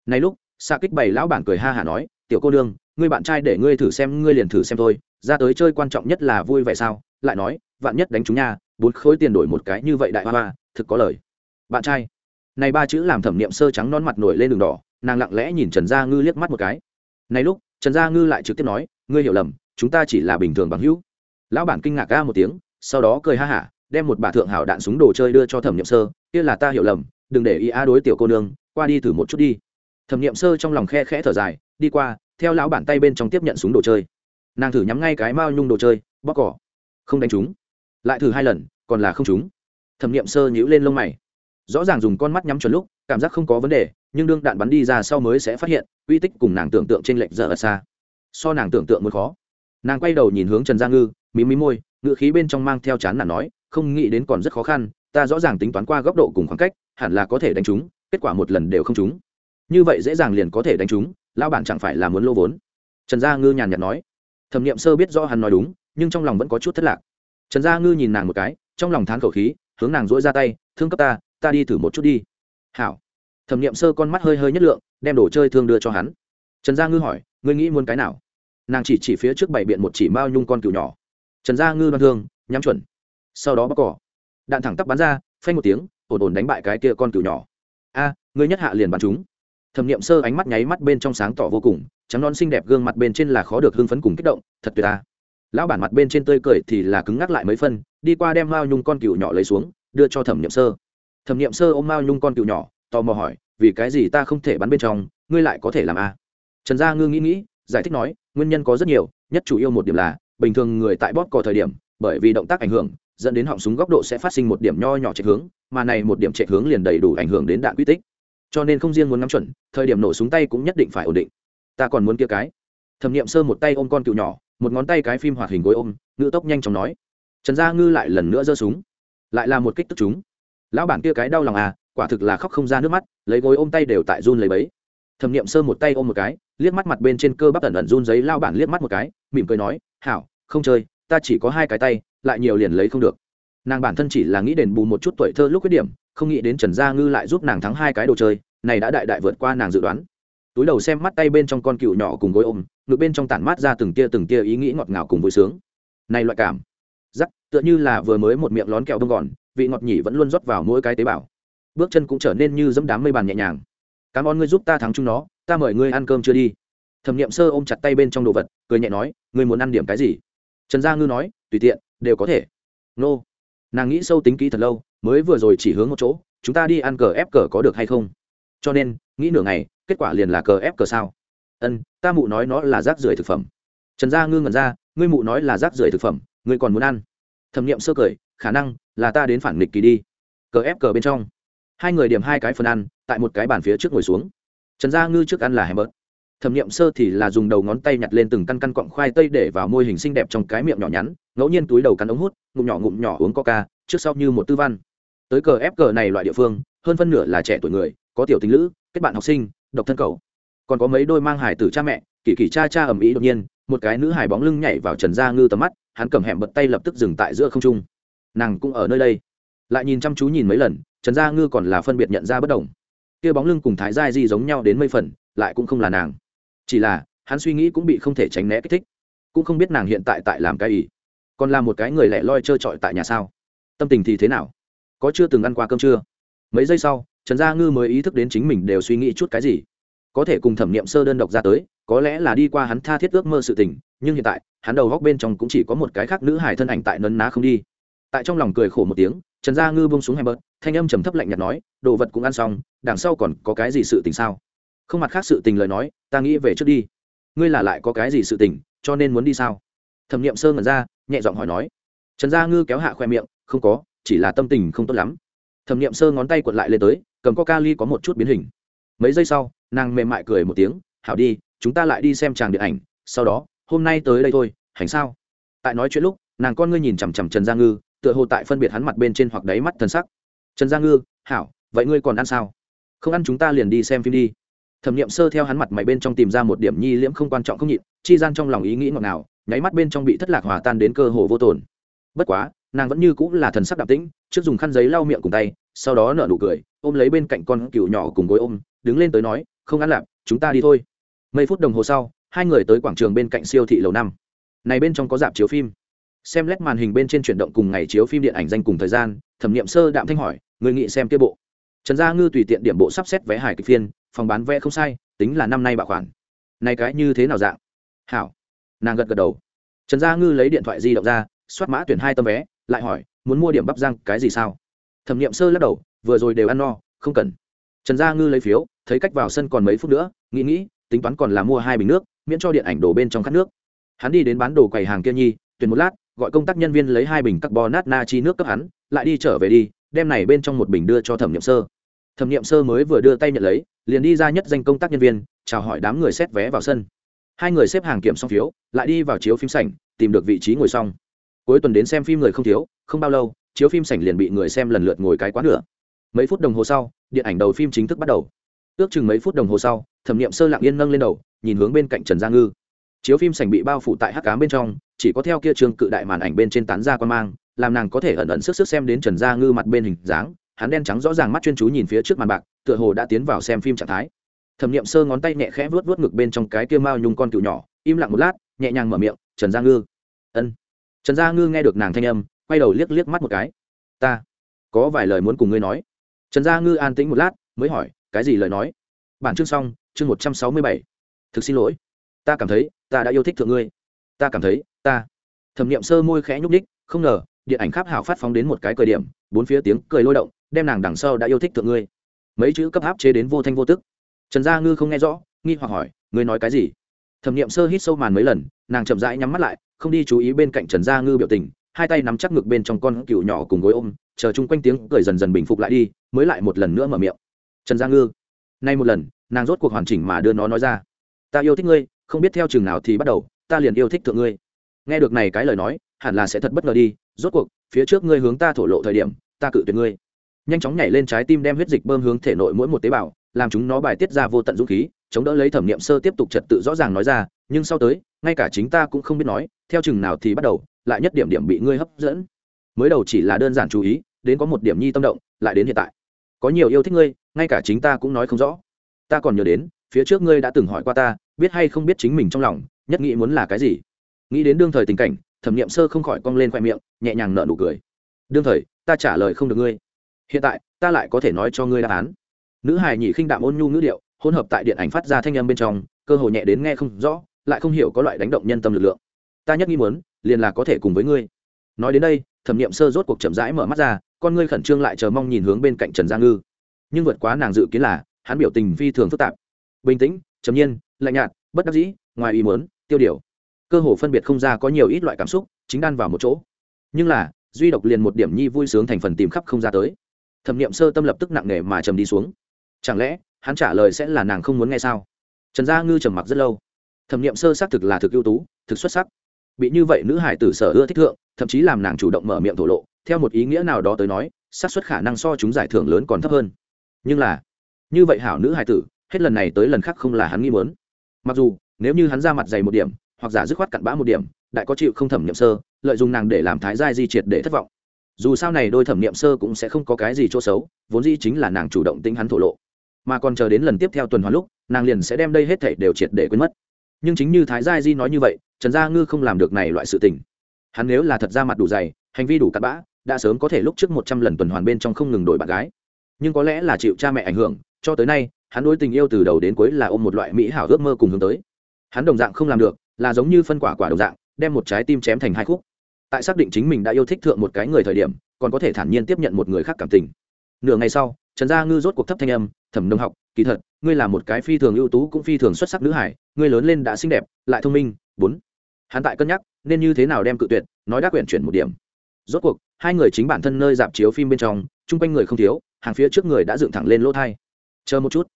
A: Này lúc, xạ kích bày lão bản cười ha hả nói, tiểu cô đương ngươi bạn trai để ngươi thử xem, ngươi liền thử xem thôi, ra tới chơi quan trọng nhất là vui vẻ sao? Lại nói, vạn nhất đánh chúng nha, bốn khối tiền đổi một cái như vậy đại hoa hoa, thực có lời. Bạn trai. Này ba chữ làm thẩm niệm sơ trắng non mặt nổi lên đường đỏ, nàng lặng lẽ nhìn trần gia ngư liếc mắt một cái. Này lúc, trần gia ngư lại trực tiếp nói, ngươi hiểu lầm, chúng ta chỉ là bình thường bằng hữu. Lão bản kinh ngạc ca một tiếng, sau đó cười ha hả, đem một bà thượng hảo đạn súng đồ chơi đưa cho thẩm niệm sơ, kia là ta hiểu lầm, đừng để ý a đối tiểu cô nương, qua đi thử một chút đi. Thẩm niệm sơ trong lòng khe khẽ thở dài, đi qua theo lão bản tay bên trong tiếp nhận súng đồ chơi. Nàng thử nhắm ngay cái mao nhung đồ chơi, bóc cỏ. Không đánh chúng. Lại thử hai lần, còn là không chúng. Thẩm nghiệm sơ nhữ lên lông mày. Rõ ràng dùng con mắt nhắm chuẩn lúc, cảm giác không có vấn đề, nhưng đương đạn bắn đi ra sau mới sẽ phát hiện uy tích cùng nàng tưởng tượng trên lệnh dở ở xa. So nàng tưởng tượng muốn khó. Nàng quay đầu nhìn hướng trần gia ngư, mí mí môi ngự khí bên trong mang theo chán là nói, không nghĩ đến còn rất khó khăn, ta rõ ràng tính toán qua góc độ cùng khoảng cách, hẳn là có thể đánh chúng, kết quả một lần đều không chúng. Như vậy dễ dàng liền có thể đánh chúng lao bản chẳng phải là muốn lô vốn. Trần gia ngư nhàn nhạt nói. Thẩm n i ệ m sơ biết rõ hắn nói đúng, nhưng trong lòng vẫn có chút thất lạc. Trần gia ngư nhìn nàng một cái, trong lòng thán khẩu khí, hướng nàng dỗi ra tay, thương cấp ta ta đi thử một chút đi. Hảo. Thẩm nghiệm sơ con mắt hơi hơi nhất lượng, đem đồ chơi thương đưa cho hắn. Trần gia ngư hỏi, ngươi nghĩ muốn cái nào? Nàng chỉ chỉ phía trước bảy biện một chỉ mao nhung con cừu nhỏ. Trần gia ngư đoan thương, nhắm chuẩn. Sau đó bóc cỏ. Đạn thẳng tắp bắn ra, phanh một tiếng, ổn ổn đánh bại cái kia con cừu nhỏ. A, ngươi nhất hạ liền bắn chúng thẩm nghiệm sơ ánh mắt nháy mắt bên trong sáng tỏ vô cùng, trắng non xinh đẹp gương mặt bên trên là khó được hưng phấn cùng kích động, thật tuyệt ta. Lão bản mặt bên trên tươi cười thì là cứng ngắc lại mấy phân, đi qua đem mao nhung con cừu nhỏ lấy xuống, đưa cho thẩm nghiệm sơ. Thẩm nghiệm sơ ôm mao nhung con cừu nhỏ, tò mò hỏi, vì cái gì ta không thể bắn bên trong, ngươi lại có thể làm a trần gia ngư nghĩ nghĩ, giải thích nói, nguyên nhân có rất nhiều, nhất chủ yếu một điểm là, bình thường người tại bóp cò thời điểm, bởi vì động tác ảnh hưởng, dẫn đến họng súng góc độ sẽ phát sinh một điểm nho nhỏ chạy hướng, mà này một điểm chạy hướng liền đầy đủ ảnh hưởng đến đạn quy tích cho nên không riêng muốn nắm chuẩn, thời điểm nổ súng tay cũng nhất định phải ổn định. Ta còn muốn kia cái. Thẩm nghiệm sơ một tay ôm con cựu nhỏ, một ngón tay cái phim hoạt hình gối ôm ngự tốc nhanh chóng nói, trần gia ngư lại lần nữa giơ súng. Lại là một kích tức chúng. Lão bản kia cái đau lòng à quả thực là khóc không ra nước mắt, lấy gối ôm tay đều tại run lấy bấy. Thẩm nghiệm sơ một tay ôm một cái, liếc mắt mặt bên trên cơ bắp tẩn ẩn run giấy lao bản liếc mắt một cái, mỉm cười nói, hảo, không chơi, ta chỉ có hai cái tay, lại nhiều liền lấy không được. Nàng bản thân chỉ là nghĩ đền bù một chút tuổi thơ lúc khuyết điểm không nghĩ đến trần gia ngư lại giúp nàng thắng hai cái đồ chơi, này đã đại đại vượt qua nàng dự đoán. Túi đầu xem mắt tay bên trong con cựu nhỏ cùng gối ôm, ngực bên trong tản mát ra từng tia từng tia ý nghĩ ngọt ngào cùng vui sướng. Này loại cảm giắc tựa như là vừa mới một miệng lón kẹo bông gòn, vị ngọt nhỉ vẫn luôn rót vào mỗi cái tế bào. Bước chân cũng trở nên như dẫm đám mây bàn nhẹ nhàng. Cảm ơn ngươi giúp ta thắng chúng nó, ta mời ngươi ăn cơm chưa đi. Thẩm nghiệm sơ ôm chặt tay bên trong đồ vật, cười nhẹ nói, ngươi muốn ăn điểm cái gì? Trần gia ngư nói, tùy tiện, đều có thể. Nô. Nàng nghĩ sâu tính kỹ thật lâu mới vừa rồi chỉ hướng một chỗ, chúng ta đi ăn cờ ép cờ có được hay không? Cho nên, nghĩ nửa ngày, kết quả liền là cờ ép cờ sao? Ân, ta mụ nói nó là rác rưởi thực phẩm. Trần gia ngư ngẩn ra, ngươi mụ nói là rác rưởi thực phẩm, ngươi còn muốn ăn. Thẩm nghiệm sơ cười, khả năng là ta đến phản nghịch kỳ đi. Cờ ép cờ bên trong. Hai người điểm hai cái phần ăn, tại một cái bàn phía trước ngồi xuống. Trần gia ngư trước ăn là hèm bớt. Thẩm nghiệm sơ thì là dùng đầu ngón tay nhặt lên từng căn căn cọng khoai tây để vào môi hình xinh đẹp trong cái miệng nhỏ nhắn, ngẫu nhiên túi đầu cắn ống hút, ngụm nhỏ ngụm nhỏ uống coca, trước sau như một tư văn tới cờ ép cờ này loại địa phương, hơn phân nửa là trẻ tuổi người, có tiểu tình lữ, kết bạn học sinh, độc thân cầu. Còn có mấy đôi mang hải tử cha mẹ, kỳ kỳ cha cha ầm ĩ đột nhiên, một cái nữ hải bóng lưng nhảy vào trần gia ngư tầm mắt, hắn cầm hẻm bật tay lập tức dừng tại giữa không trung. Nàng cũng ở nơi đây. Lại nhìn chăm chú nhìn mấy lần, trần gia ngư còn là phân biệt nhận ra bất đồng. Kia bóng lưng cùng thái gia di giống nhau đến mấy phần, lại cũng không là nàng. Chỉ là, hắn suy nghĩ cũng bị không thể tránh né kích thích. Cũng không biết nàng hiện tại tại làm cái ý còn là một cái người lẻ loi trơ trọi tại nhà sao? Tâm tình thì thế nào? Có chưa từng ăn qua cơm chưa? Mấy giây sau, trần gia ngư mới ý thức đến chính mình đều suy nghĩ chút cái gì. Có thể cùng thẩm nghiệm sơ đơn độc ra tới, có lẽ là đi qua hắn tha thiết ước mơ sự tình, nhưng hiện tại, hắn đầu góc bên trong cũng chỉ có một cái khác nữ hải thân ảnh tại nấn ná không đi. Tại trong lòng cười khổ một tiếng, trần gia ngư bông xuống hai bớt thanh âm trầm thấp lạnh nhạt nói, đồ vật cũng ăn xong, đằng sau còn có cái gì sự tình sao? Không mặt khác sự tình lời nói, ta nghĩ về trước đi. Ngươi là lại có cái gì sự tình, cho nên muốn đi sao? Thẩm nghiệm sơ ngẩn ra, nhẹ giọng hỏi nói. Trần gia ngư kéo hạ khoe miệng, không có chỉ là tâm tình không tốt lắm. Thẩm nghiệm sơ ngón tay quật lại lên tới, cầm coca ly có một chút biến hình. Mấy giây sau, nàng mềm mại cười một tiếng, hảo đi, chúng ta lại đi xem tràng điện ảnh, sau đó, hôm nay tới đây thôi, hành sao? Tại nói chuyện lúc, nàng con ngươi nhìn chằm chằm trần gia ngư, tựa hồ tại phân biệt hắn mặt bên trên hoặc đáy mắt thân sắc. Trần gia ngư, hảo, vậy ngươi còn ăn sao? Không ăn chúng ta liền đi xem phim đi. Thẩm nghiệm sơ theo hắn mặt mày bên trong tìm ra một điểm nhi liễm không quan trọng không nhịn, chi gian trong lòng ý nghĩ ngọt nào nháy mắt bên trong bị thất lạc hòa tan đến cơ hồ vô tồn. Bất quá nàng vẫn như cũng là thần sắc đạm tĩnh, trước dùng khăn giấy lau miệng cùng tay, sau đó nở nụ cười, ôm lấy bên cạnh con cừu nhỏ cùng gối ôm, đứng lên tới nói, không ăn lạp, chúng ta đi thôi. Mấy phút đồng hồ sau, hai người tới quảng trường bên cạnh siêu thị lầu năm. Này bên trong có dạp chiếu phim. Xem lét màn hình bên trên chuyển động cùng ngày chiếu phim điện ảnh danh cùng thời gian, thẩm nghiệm sơ đạm thanh hỏi người nghị xem kia bộ? Trần gia ngư tùy tiện điểm bộ sắp xếp vé hải kịch phiên, phòng bán vé không sai, tính là năm nay bảo khoản. Này cái như thế nào dạng? Hảo. Nàng gật gật đầu. Trần gia ngư lấy điện thoại di động ra soát mã tuyển hai tấm vé lại hỏi, muốn mua điểm bắp răng cái gì sao? Thẩm nghiệm sơ lắc đầu, vừa rồi đều ăn no, không cần. Trần gia ngư lấy phiếu, thấy cách vào sân còn mấy phút nữa, nghĩ nghĩ, tính toán còn là mua hai bình nước, miễn cho điện ảnh đổ bên trong khát nước. Hắn đi đến bán đồ quầy hàng kia nhi, tuyển một lát, gọi công tác nhân viên lấy hai bình carbonat chi nước cấp hắn, lại đi trở về đi, đem này bên trong một bình đưa cho thẩm nghiệm sơ. Thẩm nghiệm sơ mới vừa đưa tay nhận lấy, liền đi ra nhất danh công tác nhân viên, chào hỏi đám người xét vé vào sân. Hai người xếp hàng kiểm xong phiếu, lại đi vào chiếu phim sảnh, tìm được vị trí ngồi xong cuối tuần đến xem phim người không thiếu, không bao lâu, chiếu phim sảnh liền bị người xem lần lượt ngồi cái quá nửa mấy phút đồng hồ sau, điện ảnh đầu phim chính thức bắt đầu. Ước chừng mấy phút đồng hồ sau, thẩm nghiệm sơ lặng yên nâng lên đầu, nhìn hướng bên cạnh trần gia ngư. Chiếu phim sảnh bị bao phủ tại hắc cám bên trong, chỉ có theo kia trường cự đại màn ảnh bên trên tán ra quan mang, làm nàng có thể ẩn ẩn sức sức xem đến trần gia ngư mặt bên hình dáng, hắn đen trắng rõ ràng mắt chuyên chú nhìn phía trước màn bạc, tựa hồ đã tiến vào xem phim trạng thái. Thẩm nghiệm sơ ngón tay nhẹ khẽ vuốt vuốt ngực bên trong cái kia mao nhung con cựu nhỏ, im lặng một lát, nhẹ nhàng mở miệng, trần gia ngư. Ân trần gia ngư nghe được nàng thanh âm, quay đầu liếc liếc mắt một cái. Ta, có vài lời muốn cùng ngươi nói. Trần gia ngư an tĩnh một lát, mới hỏi, cái gì lời nói? Bản chương xong, chương một trăm sáu mươi bảy. Thực xin lỗi. Ta cảm thấy, ta đã yêu thích thượng ngươi. Ta cảm thấy, ta. Thẩm nghiệm sơ môi khẽ nhúc ních không ngờ, điện ảnh khắp hảo phát phóng đến một cái cười điểm, bốn phía tiếng cười lôi động, đem nàng đằng sau đã yêu thích thượng ngươi. Mấy chữ cấp áp chế đến vô thanh vô tức. Trần gia ngư không nghe rõ, nghi hoặc hỏi, ngươi nói cái gì? Thẩm nghiệm sơ hít sâu màn mấy lần, nàng chậm rãi nhắm mắt lại không đi chú ý bên cạnh trần gia ngư biểu tình, hai tay nắm chắc ngực bên trong con cựu nhỏ cùng gối ôm, chờ chung quanh tiếng cười dần dần bình phục lại đi, mới lại một lần nữa mở miệng. Trần gia ngư, nay một lần, nàng rốt cuộc hoàn chỉnh mà đưa nó nói ra. Ta yêu thích ngươi, không biết theo chừng nào thì bắt đầu, ta liền yêu thích thượng ngươi. Nghe được này cái lời nói, hẳn là sẽ thật bất ngờ đi, rốt cuộc, phía trước ngươi hướng ta thổ lộ thời điểm, ta cự tuyệt ngươi. Nhanh chóng nhảy lên trái tim đem huyết dịch bơm hướng thể nội mỗi một tế bào, làm chúng nó bài tiết ra vô tận dũng khí chống đỡ lấy thẩm nghiệm sơ tiếp tục trật tự rõ ràng nói ra, nhưng sau tới, ngay cả chính ta cũng không biết nói, theo chừng nào thì bắt đầu, lại nhất điểm điểm bị ngươi hấp dẫn. Mới đầu chỉ là đơn giản chú ý, đến có một điểm nhi tâm động, lại đến hiện tại. Có nhiều yêu thích ngươi, ngay cả chính ta cũng nói không rõ. Ta còn nhớ đến, phía trước ngươi đã từng hỏi qua ta, biết hay không biết chính mình trong lòng, nhất nghĩ muốn là cái gì. Nghĩ đến đương thời tình cảnh, thẩm nghiệm sơ không khỏi cong lên khoe miệng, nhẹ nhàng nợ nụ cười. Đương thời, ta trả lời không được ngươi. Hiện tại, ta lại có thể nói cho ngươi đáp án. Nữ hài nhị khinh đạm ôn nhu ngữ điệu hỗn hợp tại điện ảnh phát ra thanh âm bên trong, cơ hồ nhẹ đến nghe không rõ, lại không hiểu có loại đánh động nhân tâm lực lượng. Ta nhất nghi muốn, liền là có thể cùng với ngươi. Nói đến đây, thẩm nghiệm sơ rốt cuộc chậm rãi mở mắt ra, con ngươi khẩn trương lại chờ mong nhìn hướng bên cạnh trần gia ngư. Nhưng vượt quá nàng dự kiến là, hắn biểu tình phi thường phức tạp. Bình tĩnh, trầm nhiên, lạnh nhạt, bất đắc dĩ, ngoài ý muốn, tiêu điều. Cơ hồ phân biệt không ra có nhiều ít loại cảm xúc, chính đan vào một chỗ. Nhưng là, duy độc liền một điểm nhi vui sướng thành phần tìm khắp không ra tới. Thẩm nghiệm sơ tâm lập tức nặng nề mà trầm đi xuống. Chẳng lẽ hắn trả lời sẽ là nàng không muốn nghe sao? Trần gia ngư trầm mặc rất lâu. Thẩm nghiệm sơ xác thực là thực ưu tú, thực xuất sắc. Bị như vậy nữ hải tử sở ưa thích thượng, thậm chí làm nàng chủ động mở miệng thổ lộ, theo một ý nghĩa nào đó tới nói, xác suất khả năng so chúng giải thưởng lớn còn thấp hơn. Nhưng là, như vậy hảo nữ hải tử, hết lần này tới lần khác không là hắn nghi muốn. Mặc dù, nếu như hắn ra mặt dày một điểm, hoặc giả dứt khoát cặn bã một điểm, đại có chịu không thẩm nghiệm sơ, lợi dụng nàng để làm thái giai di triệt để thất vọng. Dù sau này đôi thẩm nghiệm sơ cũng sẽ không có cái gì chỗ xấu, vốn dĩ chính là nàng chủ động tính hắn thổ lộ mà còn chờ đến lần tiếp theo tuần hoàn lúc, nàng liền sẽ đem đây hết thảy đều triệt để quên mất. Nhưng chính như thái gia di nói như vậy, trần gia ngư không làm được này loại sự tình. Hắn nếu là thật ra mặt đủ dày, hành vi đủ cặn bã, đã sớm có thể lúc trước một trăm lần tuần hoàn bên trong không ngừng đổi bạn gái. Nhưng có lẽ là chịu cha mẹ ảnh hưởng, cho tới nay, hắn đối tình yêu từ đầu đến cuối là ôm một loại mỹ hảo ước mơ cùng hướng tới. Hắn đồng dạng không làm được, là giống như phân quả quả đồng dạng, đem một trái tim chém thành hai khúc. Tại xác định chính mình đã yêu thích thượng một cái người thời điểm, còn có thể thản nhiên tiếp nhận một người khác cảm tình. Nửa ngày sau trần gia ngư rốt cuộc thấp thanh âm, thẩm nông học, kỳ thật, ngươi là một cái phi thường ưu tú cũng phi thường xuất sắc nữ hải, ngươi lớn lên đã xinh đẹp, lại thông minh, bốn. Hắn tại cân nhắc, nên như thế nào đem cự tuyệt, nói đã quyển chuyển một điểm. Rốt cuộc, hai người chính bản thân nơi dạp chiếu phim bên trong, chung quanh người không thiếu, hàng phía trước người đã dựng thẳng lên lỗ thai. Chờ một chút.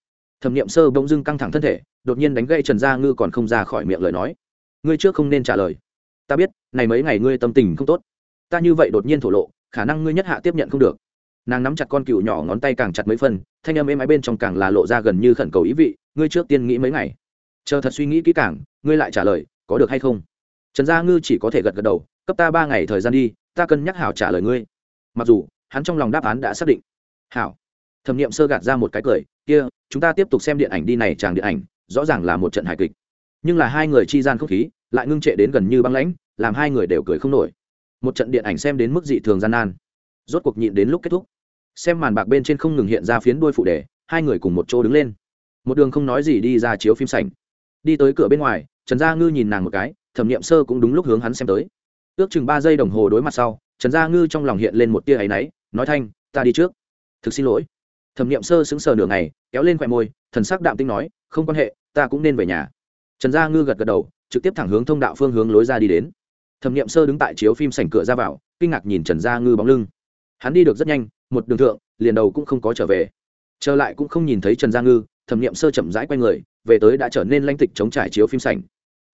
A: Thẩm nghiệm sơ bỗng dưng căng thẳng thân thể, đột nhiên đánh gây trần gia ngư còn không ra khỏi miệng lời nói. Ngươi trước không nên trả lời. Ta biết, này mấy ngày ngươi tâm tình không tốt. Ta như vậy đột nhiên thổ lộ, khả năng ngươi nhất hạ tiếp nhận không được nàng nắm chặt con cừu nhỏ ngón tay càng chặt mấy phần, thanh âm êm ái bên trong càng là lộ ra gần như khẩn cầu ý vị, ngươi trước tiên nghĩ mấy ngày. Chờ thật suy nghĩ kỹ càng, ngươi lại trả lời, có được hay không? Trần gia ngư chỉ có thể gật gật đầu, cấp ta ba ngày thời gian đi, ta cân nhắc hảo trả lời ngươi. Mặc dù, hắn trong lòng đáp án đã xác định. Hảo. Thẩm n i ệ m sơ gạt ra một cái cười, kia, chúng ta tiếp tục xem điện ảnh đi này chàng điện ảnh, rõ ràng là một trận hài kịch. Nhưng là hai người chi gian không khí, lại ngưng trệ đến gần như băng lãnh, làm hai người đều cười không nổi. Một trận điện ảnh xem đến mức dị thường gian nan. Rốt cuộc nhịn đến lúc kết thúc xem màn bạc bên trên không ngừng hiện ra phiến đuôi phụ đề, hai người cùng một chỗ đứng lên. Một đường không nói gì đi ra chiếu phim sảnh. Đi tới cửa bên ngoài, trần gia ngư nhìn nàng một cái, thẩm n i ệ m sơ cũng đúng lúc hướng hắn xem tới. Ước chừng ba giây đồng hồ đối mặt sau, trần gia ngư trong lòng hiện lên một tia áy náy, nói thanh, ta đi trước. Thực xin lỗi. Thẩm n i ệ m sơ sững sờ nửa ngày, kéo lên khoe môi, thần sắc đạm tinh nói, không quan hệ, ta cũng nên về nhà. Trần gia ngư gật gật đầu, trực tiếp thẳng hướng thông đạo phương hướng lối ra đi đến. Thẩm n i ệ m sơ đứng tại chiếu phim sảnh cửa ra vào, kinh ngạc nhìn trần gia ngư bóng lưng. Hắn đi được rất nhanh một đường thượng, liền đầu cũng không có trở về. Trở lại cũng không nhìn thấy trần gia ngư, thẩm nghiệm sơ chậm rãi q u a y người, về tới đã trở nên lanh tịch chống trải chiếu phim sảnh.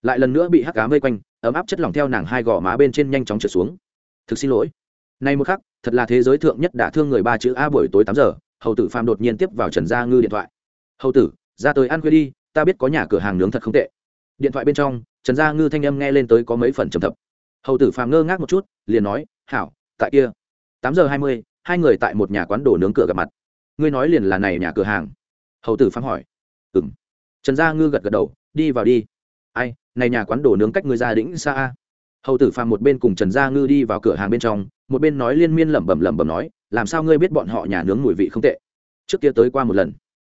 A: Lại lần nữa bị hắc cá vây quanh, ấm áp chất lỏng theo nàng hai gò má bên trên nhanh chóng trượt xuống. Thực xin lỗi. Nay một khắc, thật là thế giới thượng nhất đã thương người ba chữ a buổi tối tám giờ, hầu tử phàm đột nhiên tiếp vào trần gia ngư điện thoại. Hầu tử, ra tới ăn khuya đi, ta biết có nhà cửa hàng nướng thật không tệ. Điện thoại bên trong, trần gia ngư thanh âm nghe lên tới có mấy phần trầm thập hầu tử phàm ngơ ngác một chút, liền nói, hảo, tại kia. Tám giờ hai mươi hai người tại một nhà quán đồ nướng cửa gặp mặt. Ngươi nói liền là này nhà cửa hàng. Hầu tử phạm hỏi. Ừ m trần gia ngư gật gật đầu, đi vào đi. Ai, này nhà quán đồ nướng cách ngươi gia đĩnh xa a? Hầu tử phạm một bên cùng trần gia ngư đi vào cửa hàng bên trong, một bên nói liên miên lẩm bẩm lẩm bẩm nói, làm sao ngươi biết bọn họ nhà nướng mùi vị không tệ? Trước kia tới qua một lần.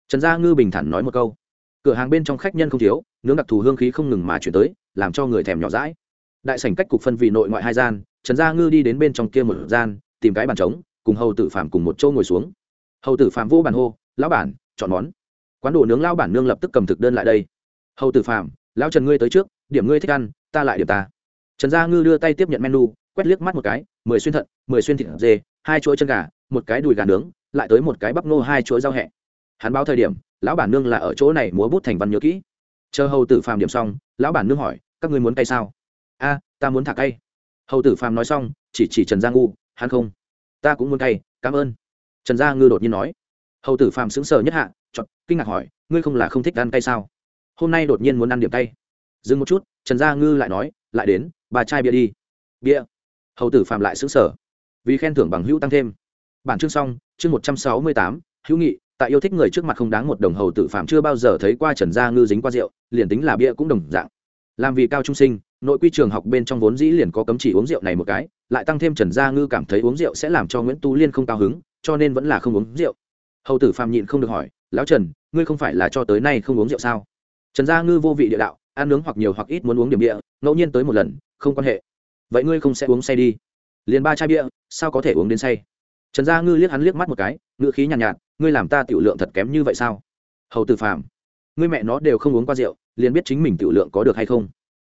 A: Trần gia ngư bình thản nói một câu. Cửa hàng bên trong khách nhân không thiếu, nướng đặc thù hương khí không ngừng mà chuyển tới, làm cho người thèm nhỏ rãi đại sảnh cách cục phân vị nội ngoại hai gian, trần gia ngư đi đến bên trong kia một gian, tìm cái bàn trống cùng hầu tử phàm cùng một chỗ ngồi xuống. Hầu tử phàm vô bàn hô lão bản chọn món. Quán đồ nướng lao bản nương lập tức cầm thực đơn lại đây. Hầu tử phàm, lão trần ngươi tới trước điểm ngươi thích ăn ta lại điểm ta. Trần gia ngư đưa tay tiếp nhận menu quét liếc mắt một cái mười xuyên thận mười xuyên thịt dê hai chuỗi chân gà một cái đùi gà nướng lại tới một cái bắp nô hai chuỗi rau hẹ. Hắn báo thời điểm lão bản nương là ở chỗ này múa bút thành văn nhớ kỹ. Chờ hầu tử phàm điểm xong lão bản nương hỏi các ngươi muốn cay sao? A ta muốn thả cay. Hầu tử phàm nói xong chỉ chỉ trần gia ngu hắn không ta cũng muốn cay, cảm ơn. Trần gia ngư đột nhiên nói. Hầu tử phàm sững sờ nhất hạ chọn kinh ngạc hỏi, ngươi không là không thích ăn cay sao? Hôm nay đột nhiên muốn ăn điểm cay. Dừng một chút, trần gia ngư lại nói, lại đến, bà chai bia đi. Bia. Hầu tử phàm lại sững sở vì khen thưởng bằng hữu tăng thêm. Bản chương xong, chương một trăm sáu mươi tám, hữu nghị, tại yêu thích người trước mặt không đáng một đồng hầu tử phạm chưa bao giờ thấy qua trần gia ngư dính qua rượu, liền tính là bia cũng đồng dạng. Làm vì cao trung sinh nội quy trường học bên trong vốn dĩ liền có cấm chỉ uống rượu này một cái lại tăng thêm trần gia ngư cảm thấy uống rượu sẽ làm cho nguyễn tu liên không cao hứng cho nên vẫn là không uống rượu. Hầu tử Phàm nhịn không được hỏi lão trần ngươi không phải là cho tới nay không uống rượu sao? Trần gia ngư vô vị địa đạo ăn nướng hoặc nhiều hoặc ít muốn uống điểm địa ngẫu nhiên tới một lần không quan hệ. Vậy ngươi không sẽ uống say đi. Liền ba chai bia sao có thể uống đến say? Trần gia ngư liếc hắn liếc mắt một cái ngựa khí nhàn nhạt, nhạt ngươi làm ta tiểu lượng thật kém như vậy sao? Hầu tử Phàm, ngươi mẹ nó đều không uống qua rượu liền biết chính mình tiểu lượng có được hay không?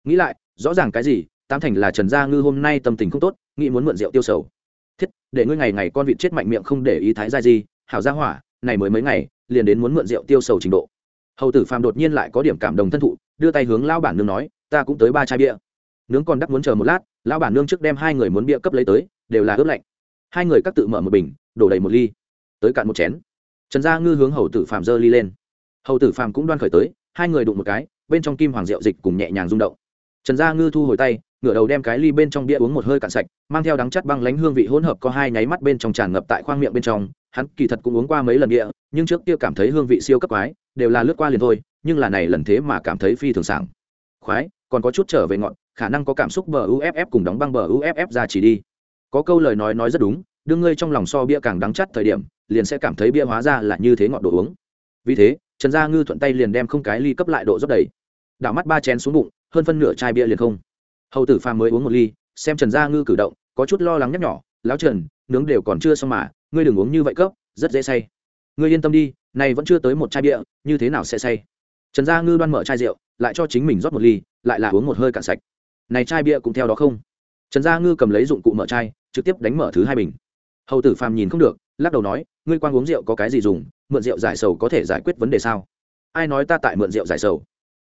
A: Nghĩ lại rõ ràng cái gì tam thành là trần gia ngư hôm nay tâm tình không tốt, nghĩ muốn mượn rượu tiêu sầu. Thiết, để ngươi ngày ngày con vịt chết mạnh miệng không để ý thái gia gì, hảo gia hỏa, này mới mấy ngày, liền đến muốn mượn rượu tiêu sầu trình độ. Hầu tử phàm đột nhiên lại có điểm cảm đồng thân thụ, đưa tay hướng lao bản nương nói, ta cũng tới ba chai bia. Nướng còn đắc muốn chờ một lát lao bản nương trước đem hai người muốn bia cấp lấy tới, đều là ướp lạnh. Hai người các tự mở một bình, đổ đầy một ly. Tới cạn một chén. Trần gia ngư hướng hầu tử phàm dơ ly lên. Hầu tử phàm cũng đoan khởi tới, hai người đụng một cái, bên trong kim hoàng rượu dịch cùng nhẹ nhàng rung động trần gia ngư thu hồi tay, ngửa đầu đem cái ly bên trong bia uống một hơi cạn sạch, mang theo đắng chắt băng lánh hương vị hỗn hợp có hai nháy mắt bên trong tràn ngập tại khoang miệng bên trong. Hắn kỳ thật cũng uống qua mấy lần bia nhưng trước kia cảm thấy hương vị siêu cấp quái, đều là lướt qua liền thôi, nhưng là này lần thế mà cảm thấy phi thường sảng. Khoái, còn có chút trở về ngọn, khả năng có cảm xúc bờ uff cùng đóng băng bờ uff ra chỉ đi. Có câu lời nói nói rất đúng, đương ngươi trong lòng so bia càng đắng chắt thời điểm, liền sẽ cảm thấy bia hóa ra là như thế ngọn đồ uống. Vì thế, trần gia ngư thuận tay liền đem không cái ly cấp lại độ rất đầy. Đảo mắt ba chén xuống bụng hơn phân nửa chai bia liền không. Hầu tử phàm mới uống một ly, xem trần gia ngư cử động, có chút lo lắng nhắc nhỏ lão trần, nướng đều còn chưa xong mà, ngươi đừng uống như vậy cấp, rất dễ say. Ngươi yên tâm đi, này vẫn chưa tới một chai bia, như thế nào sẽ say? Trần gia ngư đoan mở chai rượu, lại cho chính mình rót một ly, lại là uống một hơi cạn sạch. Này chai bia cũng theo đó không? Trần gia ngư cầm lấy dụng cụ mở chai, trực tiếp đánh mở thứ hai bình. Hầu tử phàm nhìn không được, lắc đầu nói, ngươi quan uống rượu có cái gì dùng, mượn rượu giải sầu có thể giải quyết vấn đề sao? Ai nói ta tại mượn rượu giải sầu?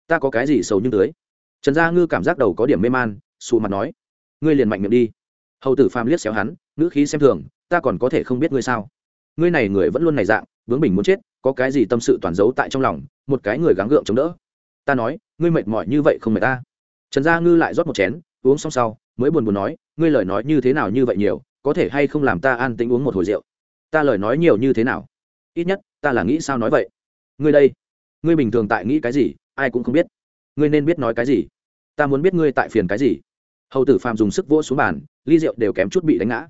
A: Ta có cái gì sầu nhưng tới trần gia ngư cảm giác đầu có điểm mê man xù mặt nói, ngươi liền mạnh miệng đi. Hầu tử phàm liếc xéo hắn, ngữ khí xem thường, ta còn có thể không biết ngươi sao? Ngươi này người vẫn luôn này dạng bướng bình muốn chết, có cái gì tâm sự toàn giấu tại trong lòng, một cái người gắng gượng chống đỡ. Ta nói, ngươi mệt mỏi như vậy không mệt ta? Trần gia ngư lại rót một chén, uống xong sau, mới buồn buồn nói, ngươi lời nói như thế nào như vậy nhiều, có thể hay không làm ta an tĩnh uống một hồi rượu? Ta lời nói nhiều như thế nào? Ít nhất, ta là nghĩ sao nói vậy? Ngươi đây, ngươi bình thường tại nghĩ cái gì, ai cũng không biết ngươi nên biết nói cái gì? Ta muốn biết ngươi tại phiền cái gì. Hầu tử phàm dùng sức vỗ xuống bàn, ly rượu đều kém chút bị đánh ngã.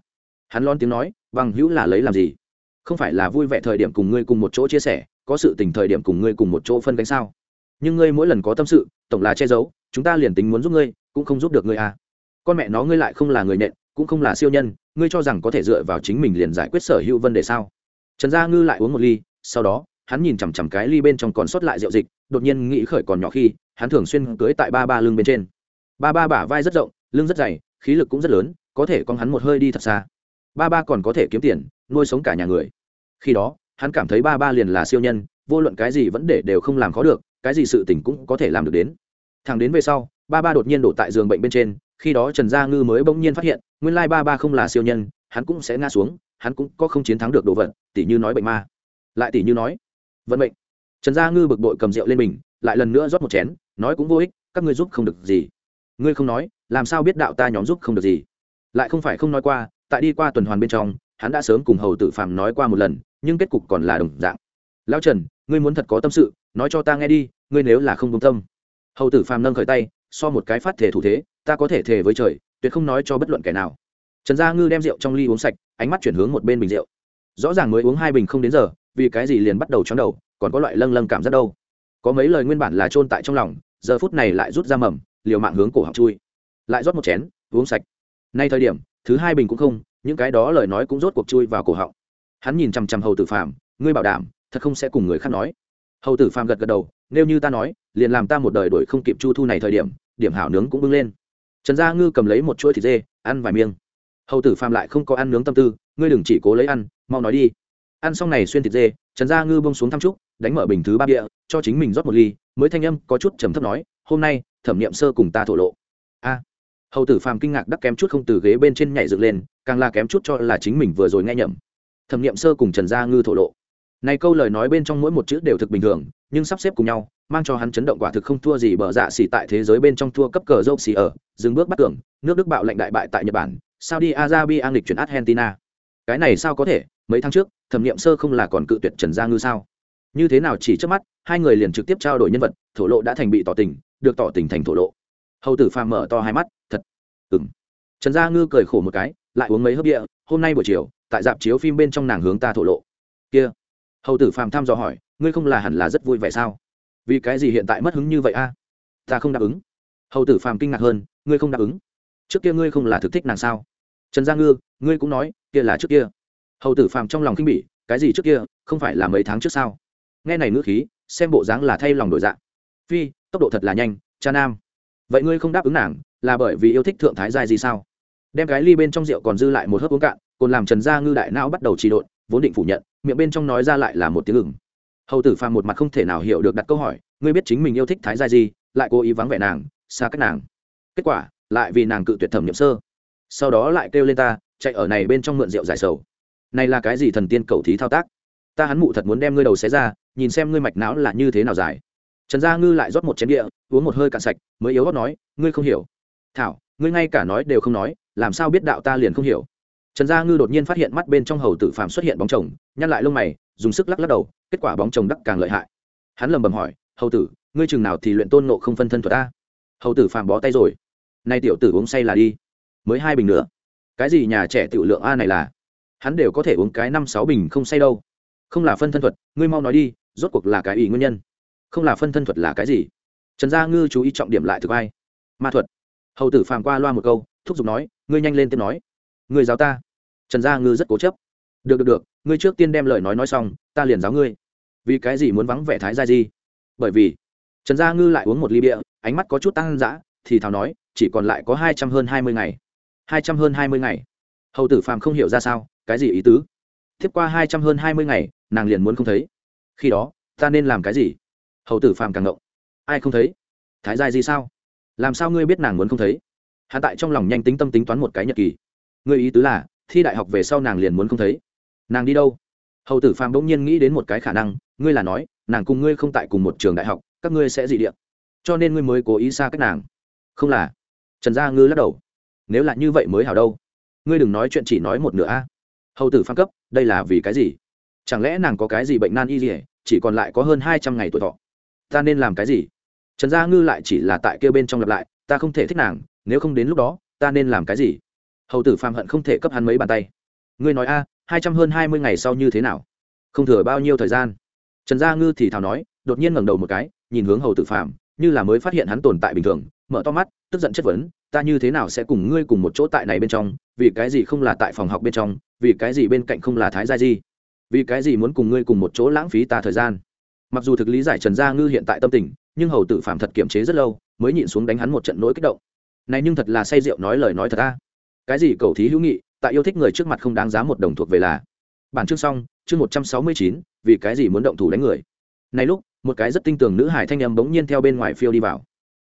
A: Hắn lon tiếng nói, bằng hữu là lấy làm gì? Không phải là vui vẻ thời điểm cùng ngươi cùng một chỗ chia sẻ, có sự tình thời điểm cùng ngươi cùng một chỗ phân cánh sao? Nhưng ngươi mỗi lần có tâm sự, tổng là che giấu, chúng ta liền tính muốn giúp ngươi, cũng không giúp được ngươi à. Con mẹ nó ngươi lại không là người nện, cũng không là siêu nhân, ngươi cho rằng có thể dựa vào chính mình liền giải quyết sở hữu vấn đề sao? Trần gia ngư lại uống một ly, sau đó, hắn nhìn chằm chằm cái ly bên trong còn sót lại rượu dịch, đột nhiên nghĩ khởi còn nhỏ khi hắn thường xuyên cưới tại ba ba lưng bên trên. Ba ba bả vai rất rộng, lưng rất dày, khí lực cũng rất lớn, có thể con hắn một hơi đi thật xa. Ba ba còn có thể kiếm tiền, nuôi sống cả nhà người. Khi đó, hắn cảm thấy ba ba liền là siêu nhân, vô luận cái gì vẫn để đều không làm khó được, cái gì sự tình cũng có thể làm được đến. Thằng đến về sau, ba ba đột nhiên đổ tại giường bệnh bên trên, khi đó trần gia ngư mới bỗng nhiên phát hiện, nguyên lai ba ba không là siêu nhân, hắn cũng sẽ ngã xuống, hắn cũng có không chiến thắng được đồ vật, tỉ như nói bệnh ma. Lại tỉ như nói, vận mệnh. Trần gia ngư bực bội cầm rượu lên mình, lại lần nữa rót một chén nói cũng vô ích, các ngươi giúp không được gì. Ngươi không nói, làm sao biết đạo ta nhóm giúp không được gì? Lại không phải không nói qua, tại đi qua tuần hoàn bên trong, hắn đã sớm cùng hầu tử phàm nói qua một lần, nhưng kết cục còn là đồng dạng. Lao trần, ngươi muốn thật có tâm sự, nói cho ta nghe đi, ngươi nếu là không công tâm. Hầu tử phàm nâng khởi tay, so một cái phát thể thủ thế, ta có thể thề với trời, tuyệt không nói cho bất luận kẻ nào. Trần gia ngư đem rượu trong ly uống sạch, ánh mắt chuyển hướng một bên bình rượu. Rõ ràng mới uống hai bình không đến giờ, vì cái gì liền bắt đầu chóng đầu, còn có loại lâng lâng cảm giác đâu. Có mấy lời nguyên bản là chôn tại trong lòng giờ phút này lại rút ra mầm, liều mạng hướng cổ học chui. Lại rót một chén, uống sạch. Nay thời điểm, thứ hai bình cũng không, những cái đó lời nói cũng rốt cuộc chui vào cổ họng. Hắn nhìn chằm chằm hầu tử phàm, ngươi bảo đảm, thật không sẽ cùng người khác nói. Hầu tử phàm gật gật đầu, nếu như ta nói, liền làm ta một đời đổi không kịp chu thu này thời điểm điểm hảo nướng cũng bưng lên. Trần gia ngư cầm lấy một chuỗi thịt dê, ăn vài miếng. Hầu tử phàm lại không có ăn nướng tâm tư, ngươi đừng chỉ cố lấy ăn, mau nói đi ăn xong này xuyên thịt dê trần gia ngư bông xuống thăm trúc đánh mở bình thứ ba địa, cho chính mình rót một ly mới thanh âm có chút trầm thấp nói hôm nay thẩm nghiệm sơ cùng ta thổ lộ. A. Hầu tử phàm kinh ngạc đắc kém chút không từ ghế bên trên nhảy dựng lên càng là kém chút cho là chính mình vừa rồi nghe nhầm. Thẩm nghiệm sơ cùng trần gia ngư thổ lộ. Này câu lời nói bên trong mỗi một chữ đều thực bình thường nhưng sắp xếp cùng nhau mang cho hắn chấn động quả thực không thua gì bờ dạ xỉ tại thế giới bên trong thua cấp cờ dâu xỉ ở dừng bước bắt tưởng nước đức bạo lệnh đại bại tại nhật bản saudi arabia an lịch chuyển argentina. Cái này sao có thể? Mấy tháng trước thẩm nghiệm sơ không là còn cự tuyệt trần gia ngư sao? Như thế nào chỉ trước mắt, hai người liền trực tiếp trao đổi nhân vật, thổ lộ đã thành bị tỏ tình, được tỏ tình thành thổ lộ. Hầu tử phàm mở to hai mắt, thật. Ừng trần gia ngư cười khổ một cái, lại uống mấy hớp địa hôm nay buổi chiều, tại dạp chiếu phim bên trong nàng hướng ta thổ lộ. Kia. Hầu tử phàm thăm dò hỏi, ngươi không là hẳn là rất vui vẻ sao? Vì cái gì hiện tại mất hứng như vậy a? Ta không đáp ứng. Hầu tử phàm kinh ngạc hơn, ngươi không đáp ứng. Trước kia ngươi không là thực thích nàng sao? Trần gia ngư, ngươi cũng nói, kia là trước kia hầu tử phàm trong lòng kinh bỉ, cái gì trước kia, không phải là mấy tháng trước sao? Nghe này ngữ khí, xem bộ dáng là thay lòng đổi dạng. Phi, tốc độ thật là nhanh, cha nam. Vậy ngươi không đáp ứng nàng, là bởi vì yêu thích thượng thái giai gì sao? Đem cái ly bên trong rượu còn dư lại một hớp uống cạn, còn làm trần gia ngư đại não bắt đầu trì độn, vốn định phủ nhận, miệng bên trong nói ra lại là một tiếng ngừng hầu tử phàm một mặt không thể nào hiểu được đặt câu hỏi, ngươi biết chính mình yêu thích thái giai gì, lại cố ý vắng vẻ nàng, xa cách nàng. Kết quả, lại vì nàng cự tuyệt thẩm nhậm sơ. Sau đó lại kêu lên ta, chạy ở này bên trong mượn rượu giải sầu này là cái gì thần tiên cầu thí thao tác? Ta hắn mụ thật muốn đem ngươi đầu xé ra, nhìn xem ngươi mạch não là như thế nào dài trần gia ngư lại rót một chén địa uống một hơi cạn sạch, mới yếu hót nói, ngươi không hiểu. Thảo, ngươi ngay cả nói đều không nói, làm sao biết đạo ta liền không hiểu? Trần gia ngư đột nhiên phát hiện mắt bên trong hầu tử phạm xuất hiện bóng chồng, nhăn lại lông mày, dùng sức lắc lắc đầu, kết quả bóng chồng đắc càng lợi hại. Hắn lầm bầm hỏi, hầu tử, ngươi chừng nào thì luyện tôn nộ không phân thân thuật ta? Hầu tử phạm bó tay rồi nay tiểu tử uống say là đi, mới hai bình nữa. Cái gì nhà trẻ tiểu lượng a này là? Hắn đều có thể uống cái năm sáu bình không say đâu. Không là phân thân thuật, ngươi mau nói đi, rốt cuộc là cái ý nguyên nhân? Không là phân thân thuật là cái gì? Trần gia ngư chú ý trọng điểm lại thực ai? Ma thuật. Hầu tử phàm qua loa một câu, thúc giục nói, ngươi nhanh lên tiếp nói. Người giáo ta. Trần gia ngư rất cố chấp. Được được được, ngươi trước tiên đem lời nói nói xong, ta liền giáo ngươi. Vì cái gì muốn vắng vẻ thái gia di bởi vì, trần gia ngư lại uống một ly bia, ánh mắt có chút tăng dã, thì thào nói, chỉ còn lại có hai trăm hơn hai mươi ngày. Hai trăm hơn hai mươi ngày. Hầu tử phàm không hiểu ra sao cái gì ý tứ? Tiếp qua hai trăm hơn hai mươi ngày, nàng liền muốn không thấy. Khi đó, ta nên làm cái gì? Hầu tử phàm càng ngộng. Ai không thấy? Thái giai gì sao? Làm sao ngươi biết nàng muốn không thấy? Hạ tại trong lòng nhanh tính tâm tính toán một cái nhật kỳ. Ngươi ý tứ là, thi đại học về sau nàng liền muốn không thấy. Nàng đi đâu? Hầu tử phàm bỗng nhiên nghĩ đến một cái khả năng, ngươi là nói, nàng cùng ngươi không tại cùng một trường đại học, các ngươi sẽ dị điện cho nên ngươi mới cố ý xa cách nàng. Không là. Trần gia ngư lắc đầu. Nếu là như vậy mới hảo đâu. Ngươi đừng nói chuyện chỉ nói một nửa a hầu tử phan cấp, đây là vì cái gì? Chẳng lẽ nàng có cái gì bệnh nan y gì chỉ còn lại có hơn hai trăm ngày tuổi thọ? Ta nên làm cái gì? Trần gia ngư lại chỉ là tại kêu bên trong lặp lại, ta không thể thích nàng, nếu không đến lúc đó, ta nên làm cái gì? Hầu tử phàm hận không thể cấp hắn mấy bàn tay. Ngươi nói a, hai trăm hơn hai mươi ngày sau như thế nào? Không thừa bao nhiêu thời gian. Trần gia ngư thì thào nói, đột nhiên ngẩng đầu một cái, nhìn hướng hầu tử phàm, như là mới phát hiện hắn tồn tại bình thường mở to mắt, tức giận chất vấn, ta như thế nào sẽ cùng ngươi cùng một chỗ tại này bên trong, vì cái gì không là tại phòng học bên trong, vì cái gì bên cạnh không là thái gia di? Vì cái gì muốn cùng ngươi cùng một chỗ lãng phí ta thời gian? Mặc dù thực lý giải trần gia ngư hiện tại tâm tình, nhưng hầu tử phạm thật kiểm chế rất lâu, mới nhịn xuống đánh hắn một trận nỗi kích động. Này nhưng thật là say rượu nói lời nói thật ta cái gì cầu thí hữu nghị, tại yêu thích người trước mặt không đáng giá một đồng thuộc về là. Bản chương xong, chương một trăm sáu mươi chín, vì cái gì muốn động thủ đánh người? Này lúc, một cái rất tinh tường nữ hải thanh em bỗng nhiên theo bên ngoài phiêu đi vào.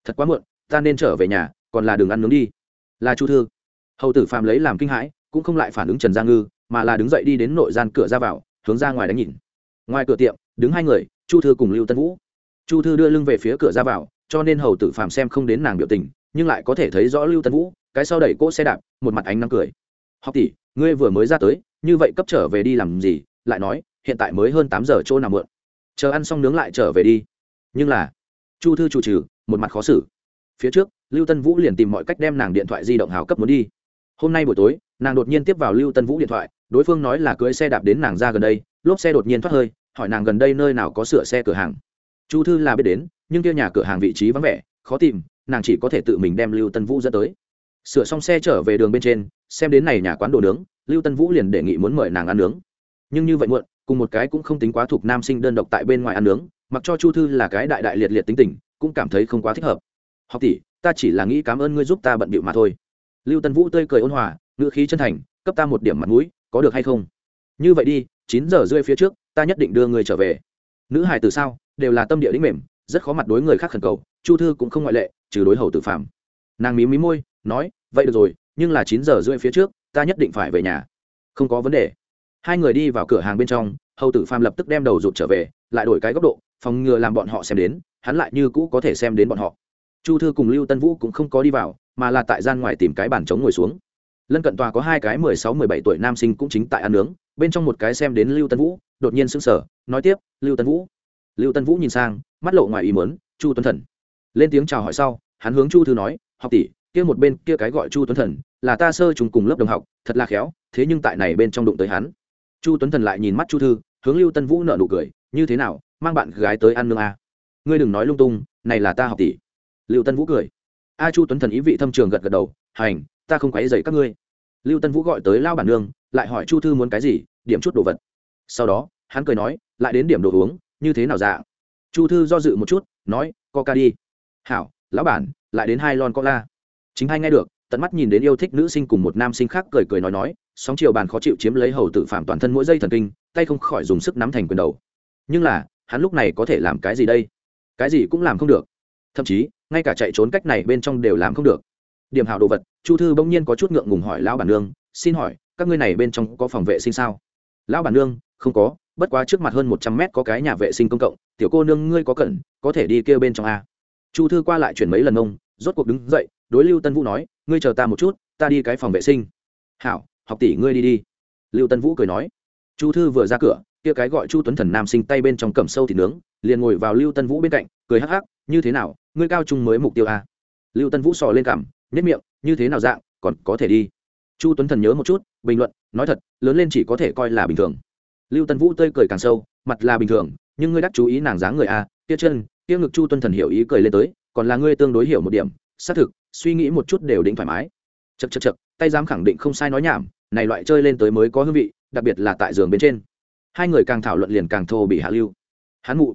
A: Thật quá muộn ta nên trở về nhà, còn là đường ăn nướng đi. Là chu thư. Hầu tử phàm lấy làm kinh hãi, cũng không lại phản ứng trần gia ngư, mà là đứng dậy đi đến nội gian cửa ra vào, hướng ra ngoài đánh nhìn. Ngoài cửa tiệm, đứng hai người, chu thư cùng lưu tân vũ. Chu thư đưa lưng về phía cửa ra vào, cho nên hầu tử phàm xem không đến nàng biểu tình, nhưng lại có thể thấy rõ lưu tân vũ, cái sau đẩy cỗ xe đạp, một mặt ánh nắng cười. Học tỷ, ngươi vừa mới ra tới, như vậy cấp trở về đi làm gì? Lại nói, hiện tại mới hơn tám giờ chỗ nào mượn chờ ăn xong nướng lại trở về đi. Nhưng là, chu thư chủ trừ, một mặt khó xử phía trước, lưu tân vũ liền tìm mọi cách đem nàng điện thoại di động hào cấp muốn đi. Hôm nay buổi tối, nàng đột nhiên tiếp vào lưu tân vũ điện thoại, đối phương nói là cưới xe đạp đến nàng ra gần đây, lốp xe đột nhiên thoát hơi, hỏi nàng gần đây nơi nào có sửa xe cửa hàng. Chu thư là biết đến, nhưng kia nhà cửa hàng vị trí vắng vẻ, khó tìm, nàng chỉ có thể tự mình đem lưu tân vũ dẫn tới. Sửa xong xe trở về đường bên trên, xem đến này nhà quán đồ nướng, lưu tân vũ liền đề nghị muốn mời nàng ăn nướng. Nhưng như vậy muộn, cùng một cái cũng không tính quá thuộc nam sinh đơn độc tại bên ngoài ăn nướng, mặc cho chu thư là cái đại đại liệt liệt tính tình, cũng cảm thấy không quá thích hợp học tỷ, ta chỉ là nghĩ cảm ơn ngươi giúp ta bận bịu mà thôi. Lưu tân vũ tươi cười ôn hòa, ngữ khí chân thành, cấp ta một điểm mặt mũi, có được hay không? Như vậy đi, chín giờ rơi phía trước, ta nhất định đưa người trở về. Nữ hài từ sao, đều là tâm địa đĩnh mềm, rất khó mặt đối người khác khẩn cầu, chu thư cũng không ngoại lệ, trừ đối hầu tử phạm nàng mí mí môi, nói, vậy được rồi, nhưng là chín giờ rưỡi phía trước, ta nhất định phải về nhà. Không có vấn đề. Hai người đi vào cửa hàng bên trong, hầu tử phàm lập tức đem đầu rụt trở về, lại đổi cái góc độ, phòng ngừa làm bọn họ xem đến, hắn lại như cũ có thể xem đến bọn họ chu thư cùng lưu tân vũ cũng không có đi vào, mà là tại gian ngoài tìm cái bàn trống ngồi xuống. Lân cận tòa có hai cái mười sáu, mười bảy tuổi nam sinh cũng chính tại ăn nướng, bên trong một cái xem đến lưu tân vũ, đột nhiên sững sờ, nói tiếp, lưu tân vũ. Lưu tân vũ nhìn sang, mắt lộ ngoài ý mớn chu tuấn thần. Lên tiếng chào hỏi sau, hắn hướng chu thư nói, học tỷ, kia một bên kia cái gọi chu tuấn thần, là ta sơ trùng cùng lớp đồng học, thật là khéo, thế nhưng tại này bên trong đụng tới hắn. Chu tuấn thần lại nhìn mắt chu thư, hướng lưu tân vũ nợ nụ cười, như thế nào, mang bạn gái tới ăn nương à? ngươi đừng nói lung tung, này là ta học tỷ lưu tân vũ cười. A chu tuấn thần ý vị thâm trường gật gật đầu, hành, ta không quấy dày các ngươi. Lưu tân vũ gọi tới lao bản nương, lại hỏi chu thư muốn cái gì, điểm chút đồ vật. Sau đó, hắn cười nói, lại đến điểm đồ uống, như thế nào dạ chu thư do dự một chút, nói, coca đi. Hảo, lão bản, lại đến hai lon cola. Chính hai nghe được, tận mắt nhìn đến yêu thích nữ sinh cùng một nam sinh khác cười cười nói nói, sóng chiều bàn khó chịu chiếm lấy hầu tử phạm toàn thân mỗi dây thần kinh, tay không khỏi dùng sức nắm thành quyền đầu. Nhưng là, hắn lúc này có thể làm cái gì đây? Cái gì cũng làm không được. Thậm chí ngay cả chạy trốn cách này bên trong đều làm không được. Điểm hảo đồ vật, chu thư bỗng nhiên có chút ngượng ngùng hỏi lão bản nương, xin hỏi, các ngươi này bên trong có phòng vệ sinh sao? Lão bản nương, không có, bất quá trước mặt hơn một trăm mét có cái nhà vệ sinh công cộng, tiểu cô nương ngươi có cần, có thể đi kêu bên trong a. Chu thư qua lại chuyển mấy lần ông, rốt cuộc đứng dậy, đối lưu tân vũ nói, ngươi chờ ta một chút, ta đi cái phòng vệ sinh. Hảo, học tỷ ngươi đi đi. Lưu tân vũ cười nói. Chu thư vừa ra cửa, kia cái gọi chu tuấn thần nam sinh tay bên trong cầm sâu thịt nướng, liền ngồi vào lưu tân vũ bên cạnh, cười hắc hắc, như thế nào ngươi cao trung mới mục tiêu a. Lưu tân vũ sò lên cảm nhất miệng, như thế nào dạng, còn có thể đi. Chu tuấn thần nhớ một chút, bình luận, nói thật, lớn lên chỉ có thể coi là bình thường. Lưu tân vũ tươi cười càng sâu, mặt là bình thường, nhưng ngươi đắc chú ý nàng dáng người a, kia chân, kia ngực chu tuân thần hiểu ý cười lên tới, còn là ngươi tương đối hiểu một điểm, xác thực, suy nghĩ một chút đều định thoải mái. Chật chật chật tay dám khẳng định không sai nói nhảm, này loại chơi lên tới mới có hương vị, đặc biệt là tại giường bên trên. Hai người càng thảo luận liền càng thô bị hạ lưu. Hắn mụ.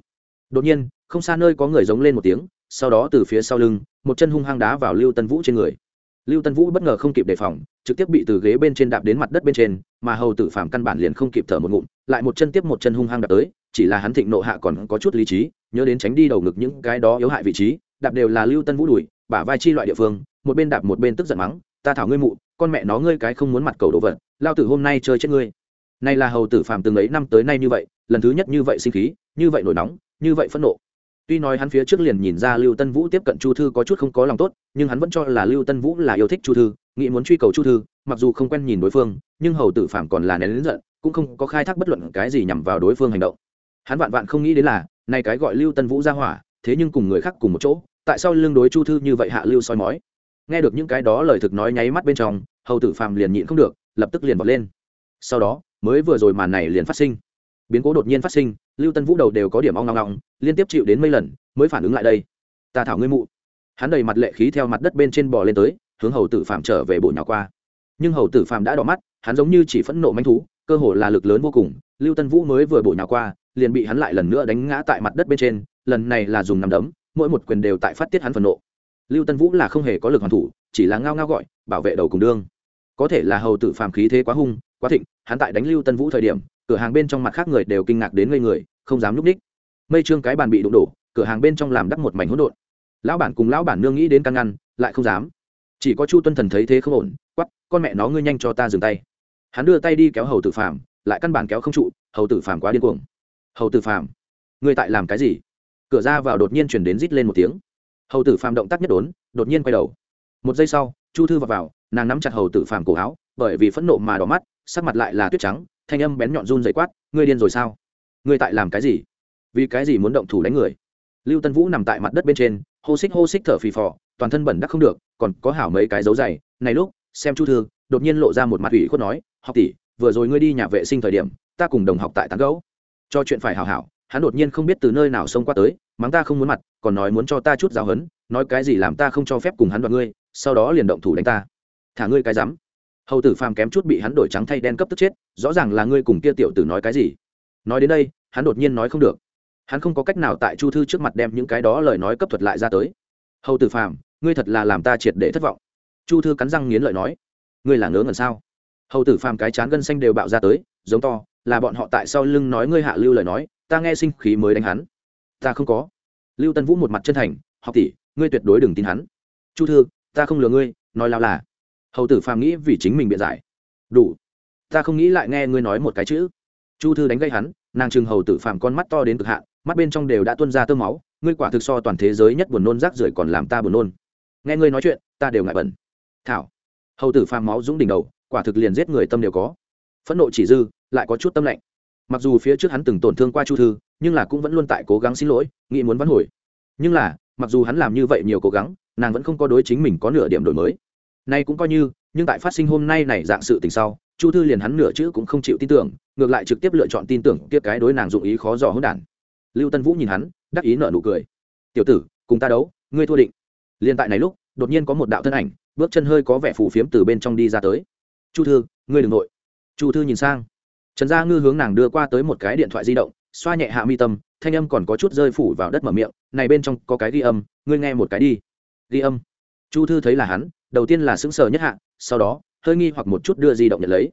A: Đột nhiên, không xa nơi có người giống lên một tiếng sau đó từ phía sau lưng, một chân hung hăng đá vào lưu tân vũ trên người. Lưu tân vũ bất ngờ không kịp đề phòng, trực tiếp bị từ ghế bên trên đạp đến mặt đất bên trên, mà hầu tử phạm căn bản liền không kịp thở một ngụm, lại một chân tiếp một chân hung hăng đạp tới, chỉ là hắn thịnh nộ hạ còn có chút lý trí, nhớ đến tránh đi đầu ngực những cái đó yếu hại vị trí, đạp đều là lưu tân vũ đùi bả vai chi loại địa phương, một bên đạp một bên tức giận mắng, ta thảo ngươi mụ, con mẹ nó ngươi cái không muốn mặt cầu đồ vật, lao tử hôm nay chơi chết ngươi. Nay là hầu tử phạm từng ấy năm tới nay như vậy, lần thứ nhất như vậy sinh khí, như vậy nổi nóng, như vậy phẫn nộ tuy nói hắn phía trước liền nhìn ra lưu tân vũ tiếp cận chu thư có chút không có lòng tốt, nhưng hắn vẫn cho là lưu tân vũ là yêu thích chu thư, nghĩ muốn truy cầu chu thư, mặc dù không quen nhìn đối phương, nhưng hầu tử phạm còn là nén lớn giận, cũng không có khai thác bất luận cái gì nhằm vào đối phương hành động. Hắn vạn vạn không nghĩ đến là này cái gọi lưu tân vũ ra hỏa, thế nhưng cùng người khác cùng một chỗ, tại sao lương đối chu thư như vậy hạ lưu soi mói? Nghe được những cái đó lời thực nói nháy mắt bên trong, hầu tử phàm liền nhịn không được, lập tức liền bật lên. Sau đó, mới vừa rồi màn này liền phát sinh biến cố đột nhiên phát sinh, lưu tân vũ đầu đều có điểm ong ngong ngong, liên tiếp chịu đến mấy lần, mới phản ứng lại đây. Ta thảo ngươi mụ. Hắn đầy mặt lệ khí theo mặt đất bên trên bò lên tới, hướng hầu tử phạm trở về bộ nhỏ qua. Nhưng hầu tử phạm đã đỏ mắt, hắn giống như chỉ phẫn nộ manh thú, cơ hồ là lực lớn vô cùng. Lưu tân vũ mới vừa bộ nhỏ qua, liền bị hắn lại lần nữa đánh ngã tại mặt đất bên trên, lần này là dùng nằm đấm, mỗi một quyền đều tại phát tiết hắn phẫn nộ. Lưu tân vũ là không hề có lực hoàn thủ, chỉ là ngao ngao gọi, bảo vệ đầu cùng đương. Có thể là hầu tử phàm khí thế quá hung, quá thịnh, hắn tại đánh lưu tân vũ thời điểm cửa hàng bên trong mặt khác người đều kinh ngạc đến ngây người không dám núp ních. Mây trương cái bàn bị đụng đổ cửa hàng bên trong làm đắp một mảnh hỗn độn. Lão bản cùng lão bản nương nghĩ đến căn ngăn lại không dám. Chỉ có chu tuân thần thấy thế không ổn quắp con mẹ nó ngươi nhanh cho ta dừng tay. Hắn đưa tay đi kéo hầu tử phàm lại căn bản kéo không trụ hầu tử phàm quá điên cuồng. Hầu tử phàm ngươi tại làm cái gì? Cửa ra vào đột nhiên chuyển đến rít lên một tiếng. Hầu tử phàm động tác nhất đốn đột nhiên quay đầu. Một giây sau chu thư vào, vào nàng nắm chặt hầu tử phàm cổ áo bởi vì phẫn nộ mà đỏ mắt sắc mặt lại là tuyết trắng thanh âm bén nhọn run dày quát, ngươi điên rồi sao? Ngươi tại làm cái gì? Vì cái gì muốn động thủ đánh người? Lưu tân vũ nằm tại mặt đất bên trên, hô xích hô xích thở phì phò, toàn thân bẩn đắc không được, còn có hảo mấy cái dấu dày. Này lúc, xem chu thư, đột nhiên lộ ra một mặt ủy khuất nói, học tỷ, vừa rồi ngươi đi nhà vệ sinh thời điểm, ta cùng đồng học tại tán gấu cho chuyện phải hảo hảo. Hắn đột nhiên không biết từ nơi nào xông qua tới, mắng ta không muốn mặt, còn nói muốn cho ta chút giáo hấn nói cái gì làm ta không cho phép cùng hắn đoạt ngươi, sau đó liền động thủ đánh ta. Thả ngươi cái rắm hầu tử phàm kém chút bị hắn đổi trắng thay đen cấp tức chết, rõ ràng là ngươi cùng kia tiểu tử nói cái gì. Nói đến đây, hắn đột nhiên nói không được. Hắn không có cách nào tại chu thư trước mặt đem những cái đó lời nói cấp thuật lại ra tới. Hầu tử phàm, ngươi thật là làm ta triệt để thất vọng. Chu thư cắn răng nghiến lợi nói, ngươi là ngớ ngẩn sao? Hầu tử phàm cái chán gân xanh đều bạo ra tới, giống to, là bọn họ tại sau lưng nói ngươi hạ lưu lời nói, ta nghe sinh khí mới đánh hắn. Ta không có. Lưu tân vũ một mặt chân thành, học tỷ, ngươi tuyệt đối đừng tin hắn. Chu thư, ta không lừa ngươi, nói lao là hầu tử phàm nghĩ vì chính mình biện giải. Đủ. Ta không nghĩ lại nghe ngươi nói một cái chữ. Chu thư đánh gây hắn, nàng trừng hầu tử phàm con mắt to đến cực hạn, mắt bên trong đều đã tuân ra tơ máu, ngươi quả thực so toàn thế giới nhất buồn nôn rác rưởi còn làm ta buồn nôn. Nghe ngươi nói chuyện, ta đều ngại bẩn. Thảo. Hầu tử phàm máu dũng đỉnh đầu, quả thực liền giết người tâm đều có. Phẫn nộ chỉ dư, lại có chút tâm lạnh. Mặc dù phía trước hắn từng tổn thương qua chu thư, nhưng là cũng vẫn luôn tại cố gắng xin lỗi, nghĩ muốn vắn hồi. Nhưng là, mặc dù hắn làm như vậy nhiều cố gắng, nàng vẫn không có đối chính mình có nửa điểm đổi mới nay cũng coi như, nhưng tại phát sinh hôm nay này dạng sự tình sau, chu thư liền hắn nửa chữ cũng không chịu tin tưởng, ngược lại trực tiếp lựa chọn tin tưởng kia cái đối nàng dụng ý khó dò hỗn đản. Lưu tân vũ nhìn hắn, đắc ý nở nụ cười. Tiểu tử, cùng ta đấu, ngươi thua định. Liền tại này lúc, đột nhiên có một đạo thân ảnh, bước chân hơi có vẻ phù phiếm từ bên trong đi ra tới. Chu thư, ngươi đ ừ n g nội. Chu thư nhìn sang. Trần gia ngư hướng nàng đưa qua tới một cái điện thoại di động, xoa nhẹ hạ mi tâm, thanh âm còn có chút rơi phủ vào đất mở miệng, này bên trong có cái ghi âm, ngươi nghe một cái đi. Ghi âm. Chu thư thấy là hắn đầu tiên là sững sờ nhất hạ, sau đó, hơi nghi hoặc một chút đưa di động nhận lấy.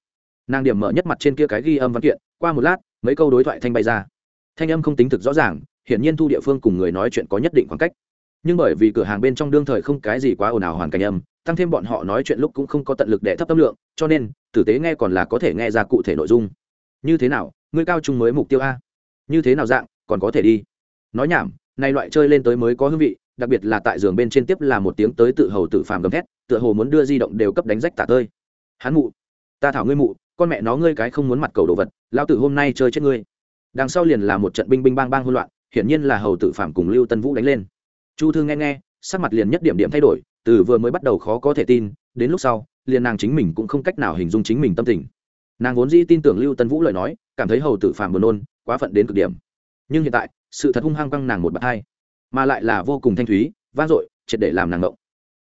A: Nàng điểm mở nhất mặt trên kia cái ghi âm văn kiện, qua một lát, mấy câu đối thoại thanh bay ra. Thanh âm không tính thực rõ ràng, hiển nhiên thu địa phương cùng người nói chuyện có nhất định khoảng cách. Nhưng bởi vì cửa hàng bên trong đương thời không cái gì quá ồn ào hoàn cảnh âm, tăng thêm bọn họ nói chuyện lúc cũng không có tận lực để thấp tâm lượng, cho nên, tử tế nghe còn là có thể nghe ra cụ thể nội dung. Như thế nào, ngươi cao trung mới mục tiêu a? Như thế nào dạng, còn có thể đi. Nói nhảm nay loại chơi lên tới mới có hương vị, đặc biệt là tại giường bên trên tiếp là một tiếng tới tự hầu tự phàm gầm thét tựa hồ muốn đưa di động đều cấp đánh rách tả tơi. Hắn mụ, ta thảo ngươi mụ, con mẹ nó ngươi cái không muốn mặt cầu đồ vật lao tử hôm nay chơi chết ngươi. Đằng sau liền là một trận binh binh bang bang hỗn loạn, hiển nhiên là hầu tử phạm cùng lưu tân vũ đánh lên. Chu thư nghe nghe, sắc mặt liền nhất điểm điểm thay đổi, từ vừa mới bắt đầu khó có thể tin, đến lúc sau, liền nàng chính mình cũng không cách nào hình dung chính mình tâm tình. Nàng vốn dĩ tin tưởng lưu tân vũ lời nói, cảm thấy hầu tử phạm buồn nôn, quá phận đến cực điểm. Nhưng hiện tại, sự thật hung hăng căng nàng một bậc hai, mà lại là vô cùng thanh thúy, vang dội, triệt để làm nàng ngộng.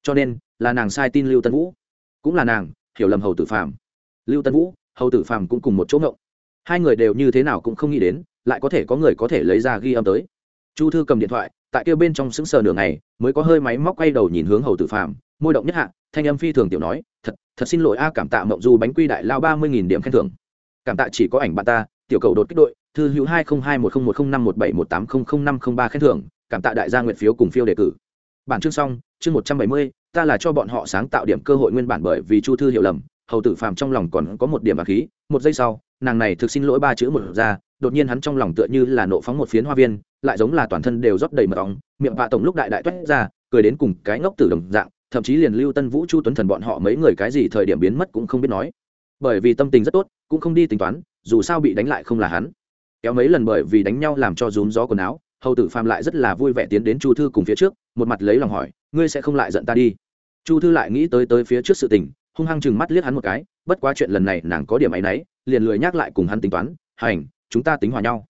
A: Cho nên là nàng sai tin lưu tân vũ. Cũng là nàng, hiểu lầm hầu tử phàm. Lưu tân vũ, hầu tử phàm cũng cùng một chỗ ngộng. Hai người đều như thế nào cũng không nghĩ đến, lại có thể có người có thể lấy ra ghi âm tới. Chu thư cầm điện thoại, tại kêu bên trong sững sờ nửa ngày, mới có hơi máy móc quay đầu nhìn hướng hầu tử phàm, môi động nhất hạ, thanh âm phi thường tiểu nói, thật thật xin lỗi a, cảm tạ mộng du bánh quy đại lao ba mươi nghìn điểm khen thưởng. Cảm tạ chỉ có ảnh bạn ta, tiểu cầu đột kích đội, thư hữu hai không hai một không một không năm một bảy một tám không không năm không ba khen thưởng, cảm tạ đại gia nguyện phiếu cùng phiếu đề cử bản chương xong, chương một trăm bảy mươi, ta là cho bọn họ sáng tạo điểm cơ hội nguyên bản bởi vì chu thư hiểu lầm, hầu tử phàm trong lòng còn có một điểm bạc khí, một giây sau, nàng này thực xin lỗi ba chữ một ra, đột nhiên hắn trong lòng tựa như là nộ phóng một phiến hoa viên, lại giống là toàn thân đều rót đầy mật ong, miệng vạ tổng lúc đại đại toét ra, cười đến cùng cái ngốc tử đồng dạng, thậm chí liền lưu tân vũ, chu tuấn thần bọn họ mấy người cái gì thời điểm biến mất cũng không biết nói. Bởi vì tâm tình rất tốt, cũng không đi tính toán, dù sao bị đánh lại không là hắn. Kéo mấy lần bởi vì đánh nhau làm cho rún gió quần áo, hầu tử phàm lại rất là vui vẻ tiến đến chu thư cùng phía trước một mặt lấy lòng hỏi, ngươi sẽ không lại giận ta đi? Chu thư lại nghĩ tới tới phía trước sự tình, hung hăng chừng mắt liếc hắn một cái, bất quá chuyện lần này nàng có điểm áy náy liền lười nhắc lại cùng hắn tính toán, hành, chúng ta tính hòa nhau.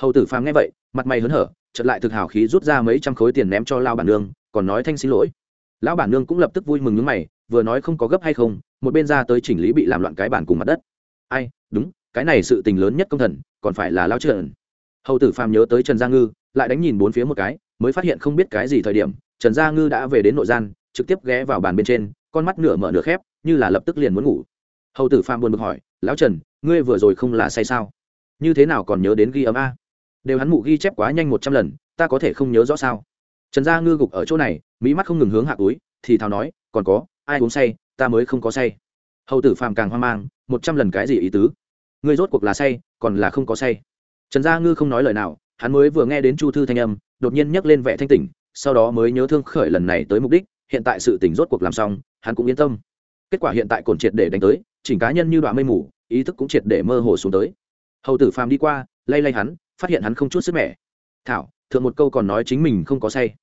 A: Hầu tử phàm nghe vậy, mặt mày hớn hở, chợt lại thực hào khí rút ra mấy trăm khối tiền ném cho lao bản nương, còn nói thanh xin lỗi. Lão bản nương cũng lập tức vui mừng nhướng mày, vừa nói không có gấp hay không, một bên ra tới chỉnh lý bị làm loạn cái bản cùng mặt đất. Ai, đúng, cái này sự tình lớn nhất công thần, còn phải là lao trợn. hầu tử phàm nhớ tới trần gia ngư, lại đánh nhìn bốn phía một cái mới phát hiện không biết cái gì thời điểm, trần gia ngư đã về đến nội gian, trực tiếp ghé vào bàn bên trên, con mắt nửa mở nửa khép, như là lập tức liền muốn ngủ. Hầu tử Phạm buồn bực hỏi, lão trần, ngươi vừa rồi không là say sao? Như thế nào còn nhớ đến ghi âm a? Đều hắn mụ ghi chép quá nhanh một trăm lần, ta có thể không nhớ rõ sao? Trần gia ngư gục ở chỗ này mỹ mắt không ngừng hướng hạ túi, thì thào nói, còn có, ai uống say, ta mới không có say. Hầu tử phàm càng hoang mang, một trăm lần cái gì ý tứ? Ngươi rốt cuộc là say, còn là không có say? Trần gia ngư không nói lời nào, hắn mới vừa nghe đến chu thư thanh âm đột nhiên nhắc lên vẻ thanh tỉnh, sau đó mới nhớ thương khởi lần này tới mục đích, hiện tại sự tỉnh rốt cuộc làm xong, hắn cũng yên tâm. Kết quả hiện tại cồn triệt để đánh tới, chỉnh cá nhân như đoạn mây mù, ý thức cũng triệt để mơ hồ xuống tới. Hầu tử phàm đi qua, lay lay hắn, phát hiện hắn không chút sức mẻ. Thảo, thượng một câu còn nói chính mình không có say.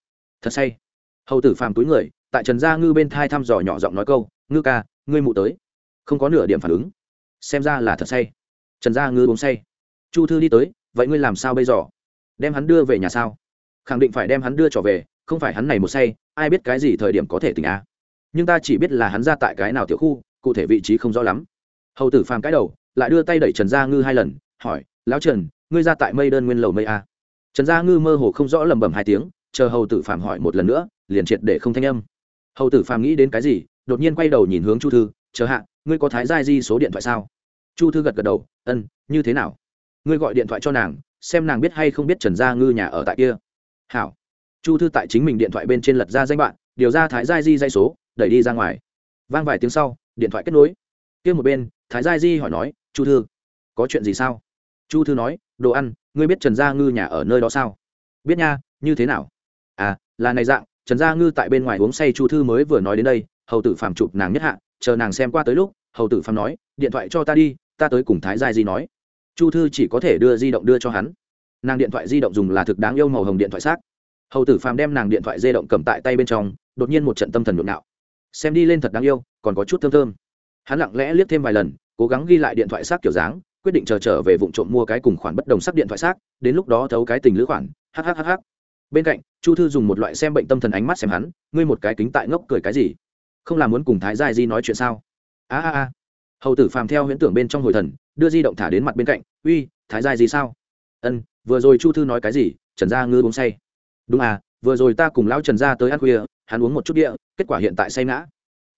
A: Thật say? Hầu tử phàm túi người, tại trần gia ngư bên thai thăm dò nhỏ giọng nói câu, ngư ca, ngươi mụ tới. Không có nửa điểm phản ứng. Xem ra là thật say. Trần gia ngư uống say. Chu thư đi tới, vậy ngươi làm sao bây giờ? Đem hắn đưa về nhà sao? Khẳng định phải đem hắn đưa trở về, không phải hắn này một say, ai biết cái gì thời điểm có thể tỉnh a. Nhưng ta chỉ biết là hắn ra tại cái nào tiểu khu, cụ thể vị trí không rõ lắm. Hầu tử phàm cái đầu, lại đưa tay đẩy trần gia ngư hai lần, hỏi, lão trần, ngươi ra tại mây đơn nguyên lầu mây a? Trần gia ngư mơ hồ không rõ lẩm bẩm hai tiếng, chờ hầu tử phàm hỏi một lần nữa, liền triệt để không thanh âm. Hầu tử phàm nghĩ đến cái gì, đột nhiên quay đầu nhìn hướng chu thư, chờ hạ, ngươi có thái giai di số điện thoại sao? Chu thư gật gật đầu, ân, như thế nào? Ngươi gọi điện thoại cho nàng, xem nàng biết hay không biết trần gia ngư nhà ở tại kia hảo. Chu thư tại chính mình điện thoại bên trên lật ra danh bạn, điều ra thái giai di dây số, đẩy đi ra ngoài. Vang vài tiếng sau, điện thoại kết nối. Kia một bên, thái giai di hỏi nói, chu thư, có chuyện gì sao? Chu thư nói, đồ ăn, ngươi biết trần gia ngư nhà ở nơi đó sao? Biết nha, như thế nào? À là này dạng, trần gia ngư tại bên ngoài uống say chu thư mới vừa nói đến đây, hầu tử phàm chụp nàng nhất hạ, chờ nàng xem qua tới lúc, hầu tử phàm nói, điện thoại cho ta đi, ta tới cùng thái giai di nói. Chu thư chỉ có thể đưa di động đưa cho hắn nàng điện thoại di động dùng là thực đáng yêu màu hồng điện thoại xác. Hầu tử phàm đem nàng điện thoại di động cầm tại tay bên trong, đột nhiên một trận tâm thần nhộn nạo xem đi lên thật đáng yêu, còn có chút thơm thơm. Hắn lặng lẽ liếc thêm vài lần, cố gắng ghi lại điện thoại xác kiểu dáng, quyết định chờ trở về vụ trộm mua cái cùng khoản bất đồng sắc điện thoại xác, đến lúc đó thấu cái tình lữ khoản hhhh bên cạnh, chu thư dùng một loại xem bệnh tâm thần ánh mắt xem hắn, ngươi một cái kính tại ngốc cười cái gì? Không làm muốn cùng thái giai di nói chuyện sao? A a a. Hầu tử phàm theo huyễn tưởng bên trong hồi thần, đưa di động thả đến mặt bên cạnh, uy, thái giai gì sao? Ân, vừa rồi chu thư nói cái gì? Trần gia ngư uống say. Đúng à vừa rồi ta cùng lão trần gia tới ăn khuya, hắn uống một chút địa, kết quả hiện tại say ngã.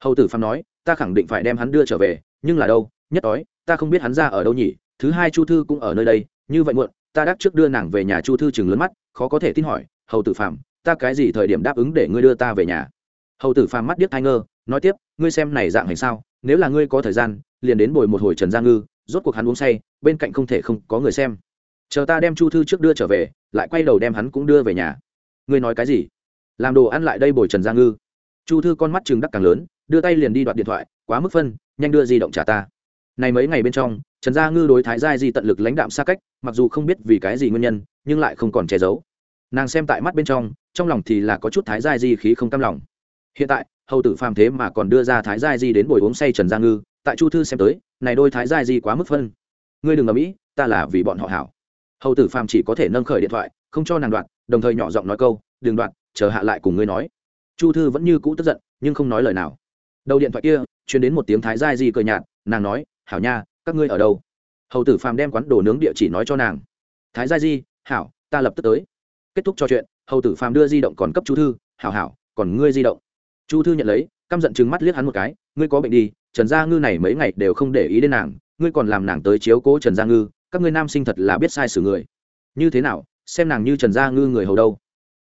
A: Hầu tử phàm nói, ta khẳng định phải đem hắn đưa trở về, nhưng là đâu, nhất đói, ta không biết hắn ra ở đâu nhỉ? Thứ hai chu thư cũng ở nơi đây, như vậy muộn, ta đắc trước đưa nàng về nhà chu thư chừng lớn mắt, khó có thể tin hỏi, hầu tử phàm ta cái gì thời điểm đáp ứng để ngươi đưa ta về nhà? Hầu tử phàm mắt điếc thai ngơ, nói tiếp, ngươi xem này dạng hành sao, nếu là ngươi có thời gian, liền đến bồi một hồi trần gia ngư, rốt cuộc hắn uống say, bên cạnh không thể không có người xem chờ ta đem chu thư trước đưa trở về, lại quay đầu đem hắn cũng đưa về nhà. Ngươi nói cái gì? Làm đồ ăn lại đây bồi trần gia ngư. Chu thư con mắt chừng đắc càng lớn, đưa tay liền đi đoạt điện thoại, quá mức phân, nhanh đưa di động trả ta. Này mấy ngày bên trong, trần gia ngư đối thái giai di tận lực lãnh đạm xa cách, mặc dù không biết vì cái gì nguyên nhân, nhưng lại không còn che giấu. Nàng xem tại mắt bên trong trong lòng thì là có chút thái giai di khí không cam lòng. Hiện tại, hầu tử phàm thế mà còn đưa ra thái giai di đến bồi uống say trần gia ngư, tại chu thư xem tới, này đôi thái giai di quá mức phân. Ngươi đừng ở mỹ ta là vì bọn họ hảo hầu tử phàm chỉ có thể nâng khởi điện thoại, không cho nàng đoạn, đồng thời nhỏ giọng nói câu đừng đoạn, chờ hạ lại cùng ngươi nói. Chu thư vẫn như cũ tức giận, nhưng không nói lời nào. Đầu điện thoại kia chuyển đến một tiếng thái giai di cười nhạt, nàng nói, hảo nha, các ngươi ở đâu? Hầu tử phàm đem quán đồ nướng địa chỉ nói cho nàng. Thái giai di, hảo, ta lập tức tới. Kết thúc trò chuyện, hầu tử phàm đưa di động còn cấp chu thư, hảo hảo, còn ngươi di động. Chu thư nhận lấy, căm giận chừng mắt liếc hắn một cái, ngươi có bệnh đi, trần gia ngư này mấy ngày đều không để ý đến nàng, ngươi còn làm nàng tới chiếu cố trần gia ngư các ngươi nam sinh thật là biết sai xử người. Như thế nào, xem nàng như trần gia ngư người hầu đâu?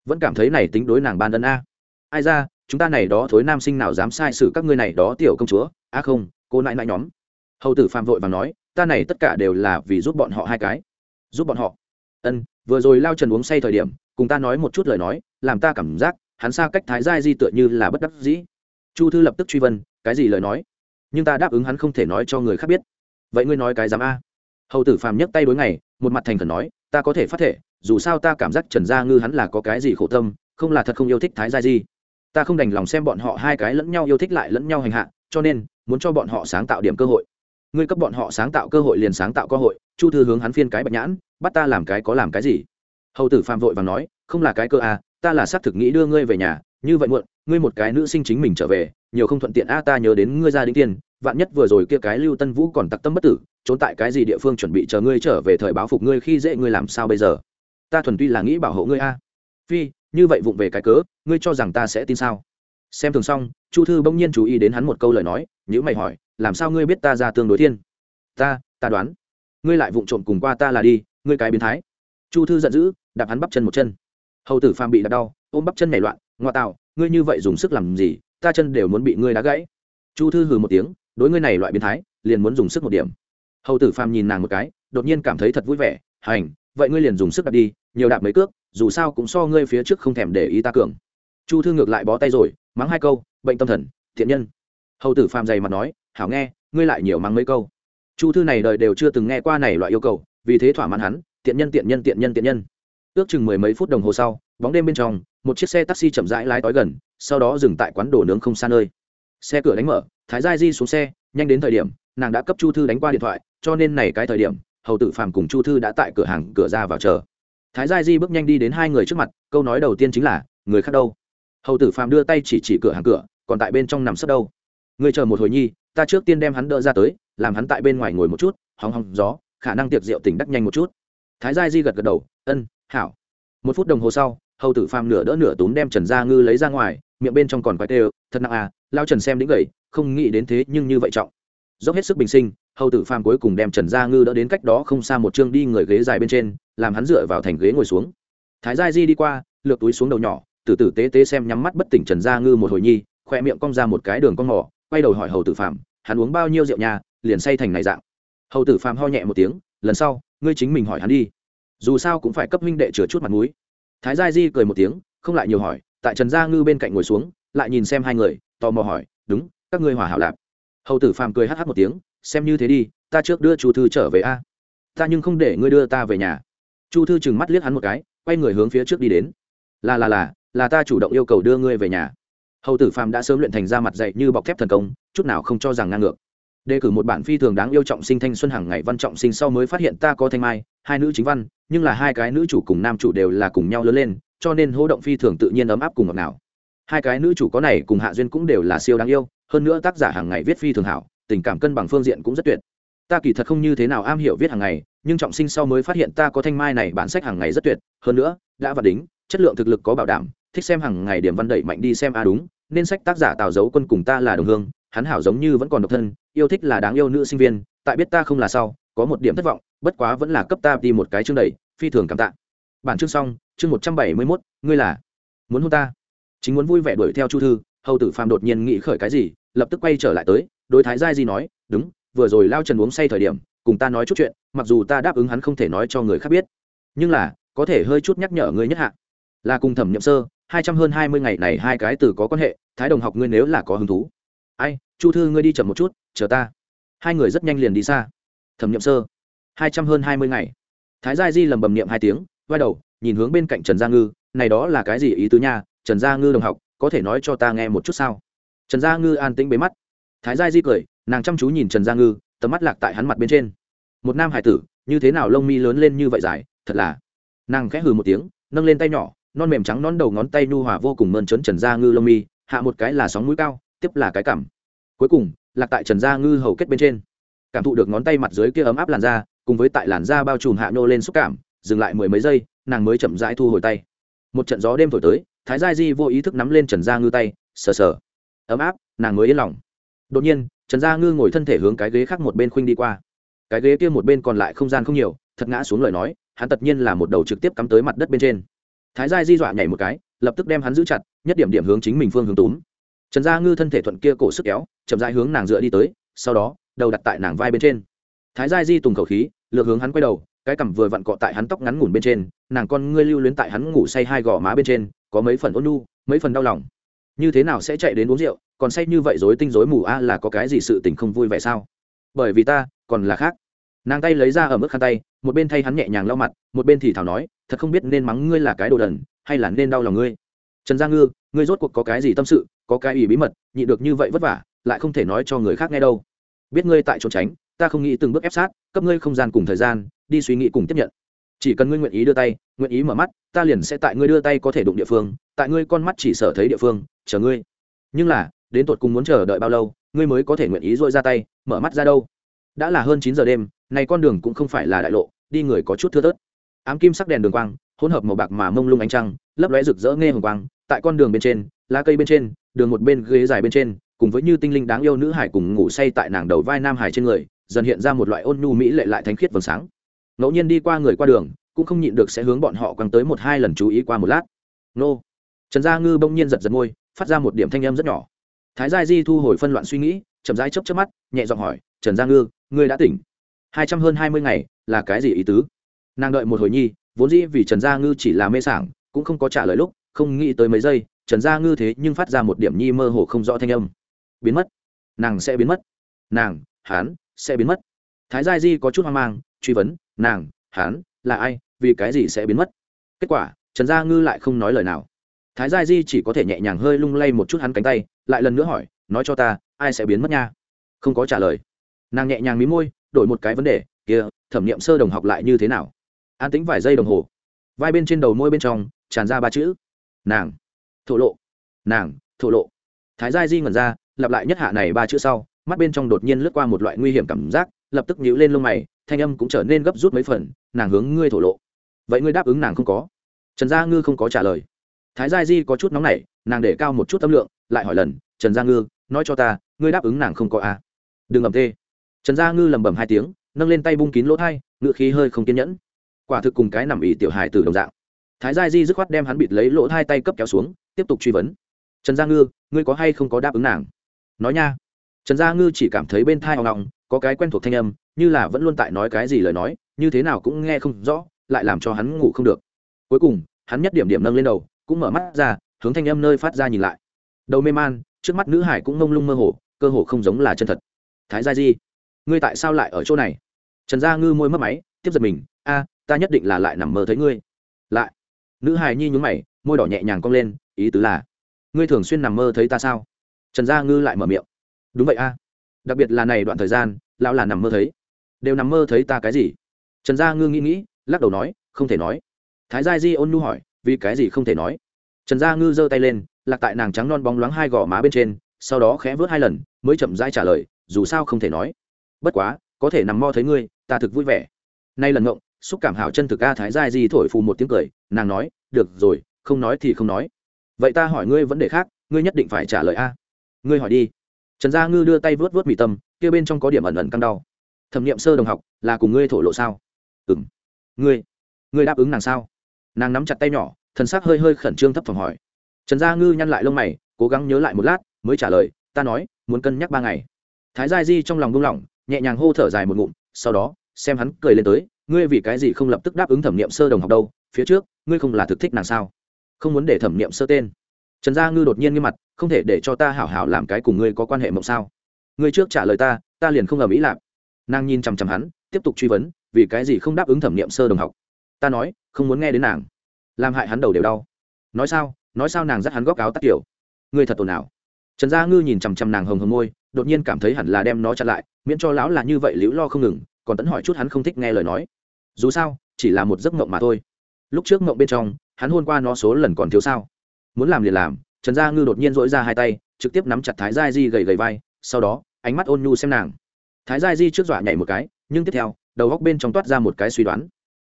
A: Vẫn cảm thấy này tính đối nàng ban ân a. Ai ra, chúng ta này đó thối nam sinh nào dám sai xử các ngươi này đó tiểu công chúa? A không, cô nại nại nhóm. Hầu tử phạm vội và nói, ta này tất cả đều là vì giúp bọn họ hai cái. Giúp bọn họ? Ân, vừa rồi lao trần uống say thời điểm, cùng ta nói một chút lời nói, làm ta cảm giác, hắn xa cách thái giai di tựa như là bất đắc dĩ. Chu thư lập tức truy vấn, cái gì lời nói? Nhưng ta đáp ứng hắn không thể nói cho người khác biết. Vậy ngươi nói cái dám a? Hầu tử phàm nhấc tay đối ngày, một mặt thành khẩn nói, ta có thể phát thể, dù sao ta cảm giác trần gia ngư hắn là có cái gì khổ tâm, không là thật không yêu thích thái gia di. Ta không đành lòng xem bọn họ hai cái lẫn nhau yêu thích lại lẫn nhau hành hạ, cho nên, muốn cho bọn họ sáng tạo điểm cơ hội. Ngươi cấp bọn họ sáng tạo cơ hội liền sáng tạo cơ hội, chu thư hướng hắn phiên cái bạch nhãn, bắt ta làm cái có làm cái gì? Hầu tử phạm vội và nói, không là cái cơ à ta là xác thực nghĩ đưa ngươi về nhà, như vậy muộn, ngươi một cái nữ sinh chính mình trở về, nhiều không thuận tiện a, ta nhớ đến ngươi gia đình tiên vạn nhất vừa rồi kia cái lưu tân vũ còn tặc tâm bất tử, trốn tại cái gì địa phương chuẩn bị chờ ngươi trở về thời báo phục ngươi khi dễ ngươi làm sao bây giờ? Ta thuần tuy là nghĩ bảo hộ ngươi a. Phi, như vậy vụng về cái cớ, ngươi cho rằng ta sẽ tin sao? Xem thường xong, chu thư bỗng nhiên chú ý đến hắn một câu lời nói nhữ mày hỏi, làm sao ngươi biết ta ra tương đối thiên? Ta ta đoán. Ngươi lại vụng trộm cùng qua ta là đi, ngươi cái biến thái. Chu thư giận dữ, đạp hắn bắp chân một chân. Hầu tử phàm bị đạp đau, ôm bắp chân nảy loạn, ngoa tạo, ngươi như vậy dùng sức làm gì, ta chân đều muốn bị ngươi đá gãy. Chu thư hừ một tiếng đối ngươi này loại biến thái, liền muốn dùng sức một điểm. Hầu tử phàm nhìn nàng một cái, đột nhiên cảm thấy thật vui vẻ, hành, vậy ngươi liền dùng sức đạp đi, nhiều đạp mấy cước, dù sao cũng so ngươi phía trước không thèm để ý ta cường. Chu thư ngược lại bó tay rồi, mắng hai câu, bệnh tâm thần, thiện nhân. Hầu tử phàm dày mặt nói, hảo nghe, ngươi lại nhiều mắng mấy câu. Chu thư này đời đều chưa từng nghe qua này loại yêu cầu, vì thế thỏa mãn hắn, tiện nhân tiện nhân tiện nhân tiện nhân. Ước chừng mười mấy phút đồng hồ sau, bóng đêm bên trong, một chiếc xe taxi chậm rãi lái tới gần, sau đó dừng tại quán đồ nướng không xa nơi. Xe cửa đánh mở thái gia di xuống xe, nhanh đến thời điểm, nàng đã cấp chu thư đánh qua điện thoại, cho nên này cái thời điểm, hầu tử phàm cùng chu thư đã tại cửa hàng cửa ra vào chờ. Thái gia di bước nhanh đi đến hai người trước mặt, câu nói đầu tiên chính là, người khác đâu? Hầu tử phàm đưa tay chỉ chỉ cửa hàng cửa, còn tại bên trong nằm sấp đâu? Người chờ một hồi nhi, ta trước tiên đem hắn đỡ ra tới, làm hắn tại bên ngoài ngồi một chút, hóng hóng gió, khả năng tiệc rượu tỉnh đắc nhanh một chút. Thái gia di gật gật đầu, ân, hảo. Một phút đồng hồ sau, hầu tử phàm nửa đỡ nửa túm đem trần gia ngư lấy ra ngoài, miệng bên trong còn quái tê, thật nặng à lao trần xem đĩnh gầy không nghĩ đến thế nhưng như vậy trọng. Dốc hết sức bình sinh, hầu tử phàm cuối cùng đem trần gia ngư đỡ đến cách đó không xa một chương đi người ghế dài bên trên, làm hắn dựa vào thành ghế ngồi xuống. Thái gia di đi qua lượt túi xuống đầu nhỏ, từ tử tế tế xem nhắm mắt bất tỉnh trần gia ngư một hồi nhi khoe miệng cong ra một cái đường cong mỏ, quay đầu hỏi hầu tử phàm, hắn uống bao nhiêu rượu nhà liền say thành này dạng. Hầu tử phàm ho nhẹ một tiếng, lần sau, ngươi chính mình hỏi hắn đi. Dù sao cũng phải cấp minh đệ chừa chút mặt mũi. Thái gia di cười một tiếng, không lại nhiều hỏi, tại trần gia ngư bên cạnh ngồi xuống, lại nhìn xem hai người, tò mò hỏi, đúng các ngươi hòa hảo lạp hầu tử phàm cười hh một tiếng, xem như thế đi, ta trước đưa chu thư trở về a. Ta nhưng không để ngươi đưa ta về nhà. Chu thư chừng mắt liếc hắn một cái, quay người hướng phía trước đi đến. Là là là là ta chủ động yêu cầu đưa ngươi về nhà. Hầu tử phàm đã sớm luyện thành ra mặt dạy như bọc thép thần công, chút nào không cho rằng ngang ngược. Đề cử một bản phi thường đáng yêu trọng sinh thanh xuân hàng ngày văn trọng sinh sau mới phát hiện ta có thanh mai, hai nữ chính văn, nhưng là hai cái nữ chủ cùng nam chủ đều là cùng nhau lớn lên, cho nên hỗ động phi thường tự nhiên ấm áp cùng ngọt nào hai cái nữ chủ có này cùng hạ duyên cũng đều là siêu đáng yêu hơn nữa tác giả hàng ngày viết phi thường hảo, tình cảm cân bằng phương diện cũng rất tuyệt. Ta kỳ thật không như thế nào am hiểu viết hàng ngày, nhưng trọng sinh sau mới phát hiện ta có thanh mai này bản sách hàng ngày rất tuyệt. Hơn nữa, đã và đính, chất lượng thực lực có bảo đảm, thích xem hàng ngày điểm văn đẩy mạnh đi xem a đúng, nên sách tác giả tào dấu quân cùng ta là đồng hương, hắn hảo giống như vẫn còn độc thân, yêu thích là đáng yêu nữ sinh viên, tại biết ta không là sau, có một điểm thất vọng, bất quá vẫn là cấp ta đi một cái chương đầy phi thường cảm tạ. Bản chương xong, chương một trăm bảy mươi mốt, ngươi là muốn hôn ta? Chính muốn vui vẻ đuổi theo chu thư, hầu tử phàm đột nhiên nghĩ khởi cái gì lập tức quay trở lại tới, đối thái giai di nói, đúng, vừa rồi lao trần uống say thời điểm, cùng ta nói chút chuyện, mặc dù ta đáp ứng hắn không thể nói cho người khác biết, nhưng là, có thể hơi chút nhắc nhở ngươi nhất hạ. Là cùng thẩm nhậm sơ, hai trăm hơn hai mươi ngày này hai cái từ có quan hệ, thái đồng học ngươi nếu là có hứng thú. Ai, chu thư ngươi đi chậm một chút, chờ ta. Hai người rất nhanh liền đi xa. Thẩm nhậm sơ, hai trăm hơn hai mươi ngày. Thái gia di lầm bầm niệm hai tiếng, quay đầu, nhìn hướng bên cạnh trần gia ngư, này đó là cái gì ý tứ nha? Trần gia ngư đồng học, có thể nói cho ta nghe một chút sao? Trần gia ngư an tĩnh bế mắt. Thái gia di cười, nàng chăm chú nhìn trần gia ngư, tầm mắt lạc tại hắn mặt bên trên. Một nam hải tử, như thế nào lông mi lớn lên như vậy dài, thật là. Nàng khẽ hừ một tiếng, nâng lên tay nhỏ, non mềm trắng non đầu ngón tay nhu hòa vô cùng mơn trớn trần gia ngư lông mi, hạ một cái là sóng mũi cao, tiếp là cái cảm cuối cùng, lạc tại trần gia ngư hầu kết bên trên. Cảm thụ được ngón tay mặt dưới kia ấm áp làn da, cùng với tại làn da bao trùm hạ nô lên xúc cảm, dừng lại mười mấy giây, nàng mới chậm rãi thu hồi tay. Một trận gió đêm thổi tới, thái gia di vô ý thức nắm lên trần gia ngư tay, sờ sờ ấm áp, nàng mới yên lòng. Đột nhiên, trần gia ngư ngồi thân thể hướng cái ghế khác một bên khuynh đi qua. Cái ghế kia một bên còn lại không gian không nhiều, thật ngã xuống lời nói, hắn tất nhiên là một đầu trực tiếp cắm tới mặt đất bên trên. Thái gia di dọa nhảy một cái, lập tức đem hắn giữ chặt, nhất điểm điểm hướng chính mình phương hướng túm. Trần gia ngư thân thể thuận kia cổ sức kéo, chậm rãi hướng nàng dựa đi tới, sau đó, đầu đặt tại nàng vai bên trên. Thái gia di tùng khẩu khí, lược hướng hắn quay đầu, cái cằm vừa vặn cọ tại hắn tóc ngắn ngủn bên trên, nàng con ngươi lưu luyến tại hắn ngủ say hai gò má bên trên, có mấy phần ôn nu mấy phần đau lòng như thế nào sẽ chạy đến uống rượu, còn say như vậy dối tinh dối mù a, là có cái gì sự tình không vui vẻ sao? Bởi vì ta, còn là khác. Nàng tay lấy ra ở mức khăn tay, một bên thay hắn nhẹ nhàng lau mặt, một bên thì thảo nói, thật không biết nên mắng ngươi là cái đồ đần, hay là nên đau lòng ngươi? Trần gia ngư, ngươi rốt cuộc có cái gì tâm sự, có cái ủy bí mật nhị được như vậy vất vả, lại không thể nói cho người khác nghe đâu. Biết ngươi tại trốn tránh, ta không nghĩ từng bước ép sát, cấp ngươi không gian cùng thời gian, đi suy nghĩ cùng tiếp nhận chỉ cần ngươi nguyện ý đưa tay, nguyện ý mở mắt, ta liền sẽ tại ngươi đưa tay có thể đụng địa phương, tại ngươi con mắt chỉ sở thấy địa phương, chờ ngươi. Nhưng là, đến tột cùng muốn chờ đợi bao lâu, ngươi mới có thể nguyện ý dội ra tay, mở mắt ra đâu? Đã là hơn chín giờ đêm, này con đường cũng không phải là đại lộ, đi người có chút thưa thớt. Ám kim sắc đèn đường quang, hỗn hợp màu bạc mà mông lung ánh trăng, lấp lóe rực rỡ nghe hồng quang, tại con đường bên trên, lá cây bên trên, đường một bên ghế dài bên trên, cùng với như tinh linh đáng yêu nữ hải cùng ngủ say tại nàng đầu vai nam hải trên người, dần hiện ra một loại ôn nhu mỹ lệ lại thánh khiết vầng sáng ngẫu nhiên đi qua người qua đường, cũng không nhịn được sẽ hướng bọn họ quăng tới một hai lần chú ý qua một lát. Nô. Trần gia ngư bỗng nhiên giật giật môi, phát ra một điểm thanh âm rất nhỏ. Thái gia di thu hồi phân loạn suy nghĩ, chậm rãi chớp chớp mắt, nhẹ giọng hỏi, trần gia ngư, ngươi đã tỉnh? Hai trăm hơn hai mươi ngày, là cái gì ý tứ? Nàng đợi một hồi nhi, vốn dĩ vì trần gia ngư chỉ là mê sảng, cũng không có trả lời lúc, không nghĩ tới mấy giây, trần gia ngư thế nhưng phát ra một điểm nhi mơ hồ không rõ thanh âm. Biến mất. Nàng sẽ biến mất. Nàng hán sẽ biến mất. Thái gia di có chút hoang mang, truy vấn nàng hán là ai, vì cái gì sẽ biến mất? Kết quả, trần gia ngư lại không nói lời nào. Thái gia di chỉ có thể nhẹ nhàng hơi lung lay một chút hắn cánh tay, lại lần nữa hỏi, nói cho ta, ai sẽ biến mất nha? Không có trả lời. Nàng nhẹ nhàng mí môi, đổi một cái vấn đề, kia, thẩm nghiệm sơ đồng học lại như thế nào? An tính vài giây đồng hồ. Vai bên trên đầu môi bên trong, tràn ra ba chữ, nàng. Thổ lộ. Nàng. Thổ lộ. Thái gia di ngẩn ra, lặp lại nhất hạ này ba chữ sau, mắt bên trong đột nhiên lướt qua một loại nguy hiểm cảm giác, lập tức nhíu lên lông mày thanh âm cũng trở nên gấp rút mấy phần, nàng hướng ngươi thổ lộ. Vậy ngươi đáp ứng nàng không có? Trần gia ngư không có trả lời. Thái gia di có chút nóng nảy, nàng để cao một chút tâm lượng, lại hỏi lần, trần gia ngư, nói cho ta, ngươi đáp ứng nàng không có à? đừng ầm tê. Trần gia ngư lầm bầm hai tiếng, nâng lên tay bung kín lỗ thai ngựa khí hơi không kiên nhẫn. Quả thực cùng cái nằm ỉ tiểu hài từ đồng dạng. Thái gia di dứt khoát đem hắn bịt lấy lỗ hai tay cấp kéo xuống, tiếp tục truy vấn. Trần gia ngư, ngươi có hay không có đáp ứng nàng? Nói nha. Trần gia ngư chỉ cảm thấy bên thai hoang ngọng có cái quen thuộc thanh âm như là vẫn luôn tại nói cái gì lời nói, như thế nào cũng nghe không rõ, lại làm cho hắn ngủ không được. Cuối cùng, hắn nhất điểm điểm nâng lên đầu, cũng mở mắt ra, hướng thanh âm nơi phát ra nhìn lại. Đầu mê man, trước mắt nữ hải cũng mông lung mơ hồ, cơ hồ không giống là chân thật. Thái gia di, ngươi tại sao lại ở chỗ này? Trần gia ngư môi mất máy, tiếp giật mình, a, ta nhất định là lại nằm mơ thấy ngươi. Lại, nữ hài nhi nhún mày, môi đỏ nhẹ nhàng cong lên, ý tứ là, ngươi thường xuyên nằm mơ thấy ta sao? Trần gia ngư lại mở miệng, đúng vậy a, đặc biệt là này đoạn thời gian, lão là nằm mơ thấy đều nằm mơ thấy ta cái gì? Trần gia ngư nghĩ nghĩ, lắc đầu nói, không thể nói. Thái gia di ôn nu hỏi, vì cái gì không thể nói? Trần gia ngư giơ tay lên, lạc tại nàng trắng non bóng loáng hai gò má bên trên, sau đó khẽ vớt hai lần, mới chậm rãi trả lời, dù sao không thể nói. Bất quá, có thể nằm mơ thấy ngươi, ta thực vui vẻ. Nay lần ngộng, xúc cảm hảo chân thực a thái gia di thổi phù một tiếng cười, nàng nói, được rồi, không nói thì không nói. Vậy ta hỏi ngươi vấn đề khác, ngươi nhất định phải trả lời a. Ngươi hỏi đi. Trần gia ngư đưa tay vớt vớt mì tâm, kia bên trong có điểm ẩn ẩn căng đau thẩm nghiệm sơ đồng học là cùng ngươi thổ lộ sao? Ừ m ngươi ngươi đáp ứng nàng sao? Nàng nắm chặt tay nhỏ, thần s ắ c hơi hơi khẩn trương thấp phòng hỏi. Trần gia ngư nhăn lại lông mày, cố gắng nhớ lại một lát, mới trả lời, ta nói, muốn cân nhắc ba ngày. Thái gia di trong lòng buông lỏng, nhẹ nhàng hô thở dài một ngụm, sau đó, xem hắn cười lên tới, ngươi vì cái gì không lập tức đáp ứng thẩm nghiệm sơ đồng học đâu? Phía trước, ngươi không là thực thích nàng sao? Không muốn để thẩm nghiệm sơ tên. Trần gia ngư đột nhiên nghiêm mặt, không thể để cho ta hảo hảo làm cái cùng ngươi có quan hệ mộng sao? Ngươi trước trả lời ta ta liền không ầm ĩ lạp nàng nhìn chằm chằm hắn, tiếp tục truy vấn, vì cái gì không đáp ứng thẩm nghiệm sơ đồng học? Ta nói, không muốn nghe đến nàng. Làm hại hắn đầu đều đau. Nói sao? Nói sao nàng dắt hắn góc áo tắt kiểu? Ngươi thật ồn ào. Trần gia ngư nhìn chằm chằm nàng hồng hồng môi, đột nhiên cảm thấy hẳn là đem nó chặn lại, miễn cho lão là như vậy liễu lo không ngừng, còn tẫn hỏi chút hắn không thích nghe lời nói. Dù sao, chỉ là một giấc mộng mà thôi. Lúc trước mộng bên trong, hắn hôn qua nó số lần còn thiếu sao? Muốn làm liền làm, trần gia ngư đột nhiên dỗi ra hai tay, trực tiếp nắm chặt thái giai di gầy gầy vai, sau đó, ánh mắt ôn nhu xem nàng thái gia di trước dọa nhảy một cái, nhưng tiếp theo, đầu góc bên trong toát ra một cái suy đoán.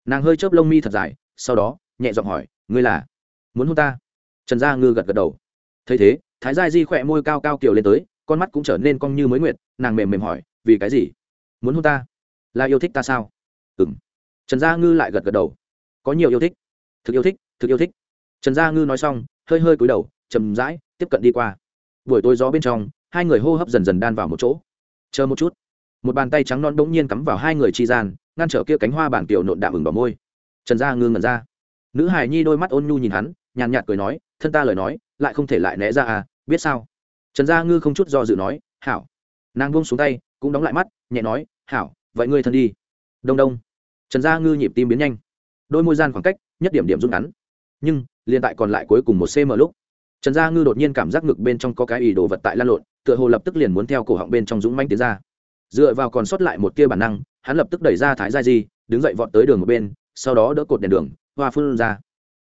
A: Nàng hơi chớp lông mi thật dài, sau đó, nhẹ giọng hỏi, ngươi là muốn hôn ta? Trần gia ngư gật gật đầu. Thấy thế, thái gia di khỏe môi cao cao kiểu lên tới, con mắt cũng trở nên cong như mới nguyệt, nàng mềm mềm hỏi, vì cái gì? Muốn hôn ta? Là yêu thích ta sao? Ừ m trần gia ngư lại gật gật đầu. Có nhiều yêu thích. Thực yêu thích, thực yêu thích. Trần gia ngư nói xong, hơi hơi cúi đầu chầm rãi tiếp cận đi qua. Buổi tối gió bên trong, hai người hô hấp dần dần đan vào một chỗ. Chờ một chút một bàn tay trắng non đ ỗ n g nhiên cắm vào hai người chi gian, ngăn trở kia cánh hoa bản kiểu nộn đạm ừng đỏ môi. Trần gia ngư ngẩn ra. Nữ hải nhi đôi mắt ôn nhu nhìn hắn, nhàn nhạt cười nói, thân ta lời nói, lại không thể lại né ra à biết sao? Trần gia ngư không chút do dự nói, hảo. Nàng buông xuống tay, cũng đóng lại mắt, nhẹ nói, hảo, vậy ngươi thân đi. Đông đông. Trần gia ngư nhịp tim biến nhanh. Đôi môi gian khoảng cách, nhất điểm điểm rút ngắn. Nhưng, liền tại còn lại cuối cùng một cm lúc, trần gia ngư đột nhiên cảm giác ngực bên trong có cái ý đồ vật tại lan lộn, tựa hồ lập tức liền muốn theo cổ họng bên trong dũng manh tiến ra dựa vào còn sót lại một tia bản năng, hắn lập tức đẩy ra thái gia di, đứng dậy vọt tới đường một bên, sau đó đỡ cột đèn đường, hoa phun ra.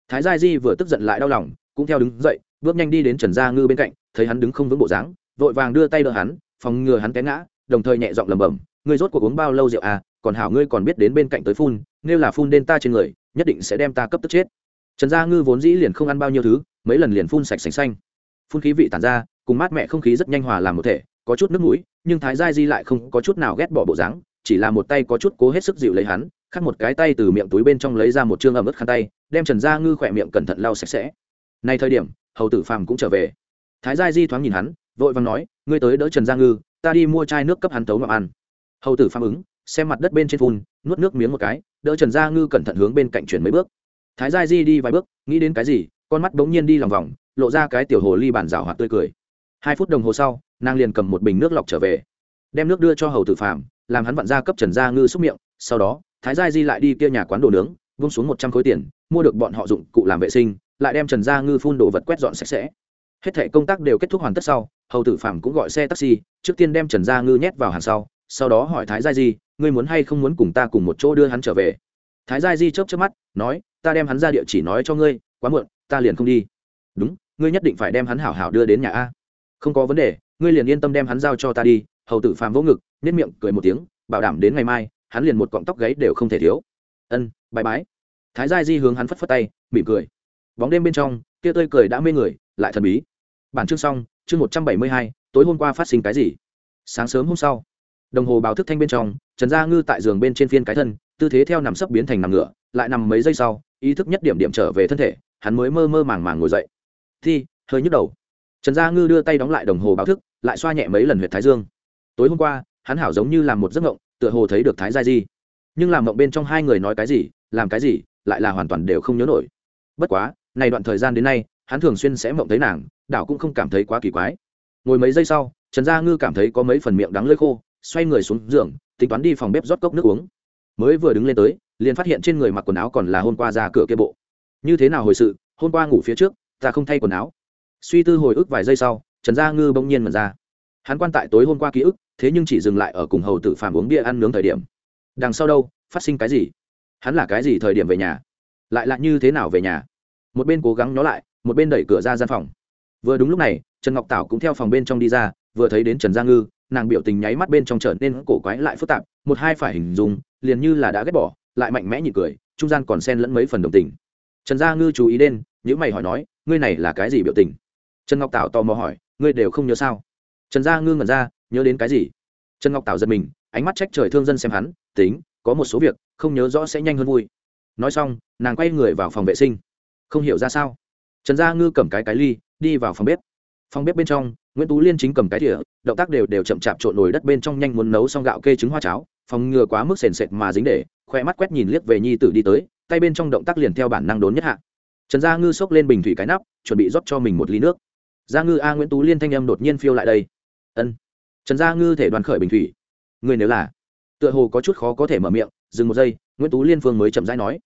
A: Thái gia di vừa tức giận lại đau lòng, cũng theo đứng dậy, bước nhanh đi đến trần gia ngư bên cạnh, thấy hắn đứng không vững bộ dáng, vội vàng đưa tay đỡ hắn, phòng ngừa hắn té ngã, đồng thời nhẹ giọng lẩm bẩm, ngươi rốt cuộc uống bao lâu rượu à? Còn hảo ngươi còn biết đến bên cạnh tới phun, nếu là phun đến ta trên người, nhất định sẽ đem ta cấp tức chết. Trần gia ngư vốn dĩ liền không ăn bao nhiêu thứ, mấy lần liền phun sạch sành xanh. Phun khí vị tản ra, cùng mát mẹ không khí rất nhanh hòa làm một thể có chút nước mũi, nhưng thái gia di lại không có chút nào ghét bỏ bộ dáng, chỉ là một tay có chút cố hết sức dịu lấy hắn khắc một cái tay từ miệng túi bên trong lấy ra một chương ẩm ướt khăn tay, đem trần gia ngư khỏe miệng cẩn thận lau sạch sẽ. Nay thời điểm, hầu tử phàm cũng trở về. Thái gia di thoáng nhìn hắn, vội vàng nói, ngươi tới đỡ trần gia ngư, ta đi mua chai nước cấp hắn tấu ngọc ăn. Hầu tử phàm ứng, xem mặt đất bên trên phun, nuốt nước miếng một cái, đỡ trần gia ngư cẩn thận hướng bên cạnh chuyển mấy bước. Thái gia di đi vài bước, nghĩ đến cái gì, con mắt bỗng nhiên đi lòng vòng, lộ ra cái tiểu hồ ly bản rào hoạt tươi cười. Hai phút đồng hồ sau nàng liền cầm một bình nước lọc trở về, đem nước đưa cho hầu tử phạm làm hắn vặn ra cấp trần gia ngư xúc miệng, sau đó, thái gia di lại đi kia nhà quán đồ nướng, vung xuống một trăm khối tiền, mua được bọn họ dụng cụ làm vệ sinh, lại đem trần gia ngư phun đồ vật quét dọn sạch sẽ. Hết thệ công tác đều kết thúc hoàn tất sau, hầu tử phạm cũng gọi xe taxi, trước tiên đem trần gia ngư nhét vào hàng sau sau đó hỏi thái gia di, ngươi muốn hay không muốn cùng ta cùng một chỗ đưa hắn trở về? Thái gia di chớp chớp mắt, nói, ta đem hắn ra địa chỉ nói cho ngươi, quá muộn, ta liền không đi. Đúng, ngươi nhất định phải đem hắn hảo hảo đưa đến nhà a. Không có vấn đề ngươi liền yên tâm đem hắn giao cho ta đi, hầu tử phàm vỗ ngực nết miệng cười một tiếng, bảo đảm đến ngày mai, hắn liền một cọng tóc gáy đều không thể thiếu. Ân bãi bái. Thái gia di hướng hắn phất phất tay, mỉm cười. Bóng đêm bên trong, kia tươi cười đã mê người, lại thần bí. Bản chương xong, chương một trăm bảy mươi hai, tối hôm qua phát sinh cái gì? Sáng sớm hôm sau, đồng hồ báo thức thanh bên trong, trần gia ngư tại giường bên trên phiên cái thân, tư thế theo nằm sấp biến thành nằm ngửa, lại nằm mấy giây sau, ý thức nhất điểm điểm trở về thân thể, hắn mới mơ mơ màng màng ngồi dậy. Thi, hơi nhức đầu trần gia ngư đưa tay đóng lại đồng hồ báo thức, lại xoa nhẹ mấy lần huyệt thái dương. Tối hôm qua, hắn hảo giống như làm một giấc ngộng tựa hồ thấy được thái gia di. Nhưng làm ngộng bên trong hai người nói cái gì, làm cái gì, lại là hoàn toàn đều không nhớ nổi. Bất quá, này đoạn thời gian đến nay, hắn thường xuyên sẽ mộng thấy nàng, đảo cũng không cảm thấy quá kỳ quái. Ngồi mấy giây sau, trần gia ngư cảm thấy có mấy phần miệng đắng lơi khô, xoay người xuống giường, tính toán đi phòng bếp rót cốc nước uống. Mới vừa đứng lên tới, liền phát hiện trên người mặc quần áo còn là hôm qua ra cửa kia bộ. Như thế nào hồi sự, hôm qua ngủ phía trước, ta không thay quần áo suy tư hồi ức vài giây sau, trần gia ngư bỗng nhiên mật ra. Hắn quan tại tối hôm qua ký ức, thế nhưng chỉ dừng lại ở cùng hầu tử phàm uống bia ăn nướng thời điểm. Đằng sau đâu, phát sinh cái gì? Hắn là cái gì thời điểm về nhà? Lại là như thế nào về nhà? Một bên cố gắng nó lại, một bên đẩy cửa ra gian phòng. Vừa đúng lúc này, trần ngọc tảo cũng theo phòng bên trong đi ra, vừa thấy đến trần gia ngư, nàng biểu tình nháy mắt bên trong trở nên cổ quái lại phức tạp, một hai phải hình dung, liền như là đã ghét bỏ, lại mạnh mẽ nhị cười, trung gian còn xen lẫn mấy phần đồng tình. Trần gia ngư chú ý đến những mày hỏi nói, ngươi này là cái gì biểu tình? Trần ngọc tảo tò mò hỏi, ngươi đều không nhớ sao? Trần gia ngư ngẩn ra, nhớ đến cái gì? Trần ngọc tảo giật mình, ánh mắt trách trời thương dân xem hắn, tính, có một số việc, không nhớ rõ sẽ nhanh hơn vui. Nói xong, nàng quay người vào phòng vệ sinh. Không hiểu ra sao? Trần gia ngư cầm cái cái ly, đi vào phòng bếp. Phòng bếp bên trong, nguyễn tú liên chính cầm cái thỉa động tác đều đều chậm chạp trộn nồi đất bên trong nhanh muốn nấu xong gạo kê trứng hoa cháo, phòng ngừa quá mức sền sệt mà dính để, khoe mắt quét nhìn liếc về nhi tử đi tới, tay bên trong động tác liền theo bản năng đốn nhất hạ. Trần gia ngư xốc lên bình thủy cái nắp, chuẩn bị rót cho mình một ly nước gia ngư a nguyễn tú liên thanh âm đột nhiên phiêu lại đây. Ân. Trần gia ngư thể đoàn khởi bình thủy. Người nếu là tựa hồ có chút khó có thể mở miệng dừng một giây nguyễn tú liên phương mới chậm rãi nói.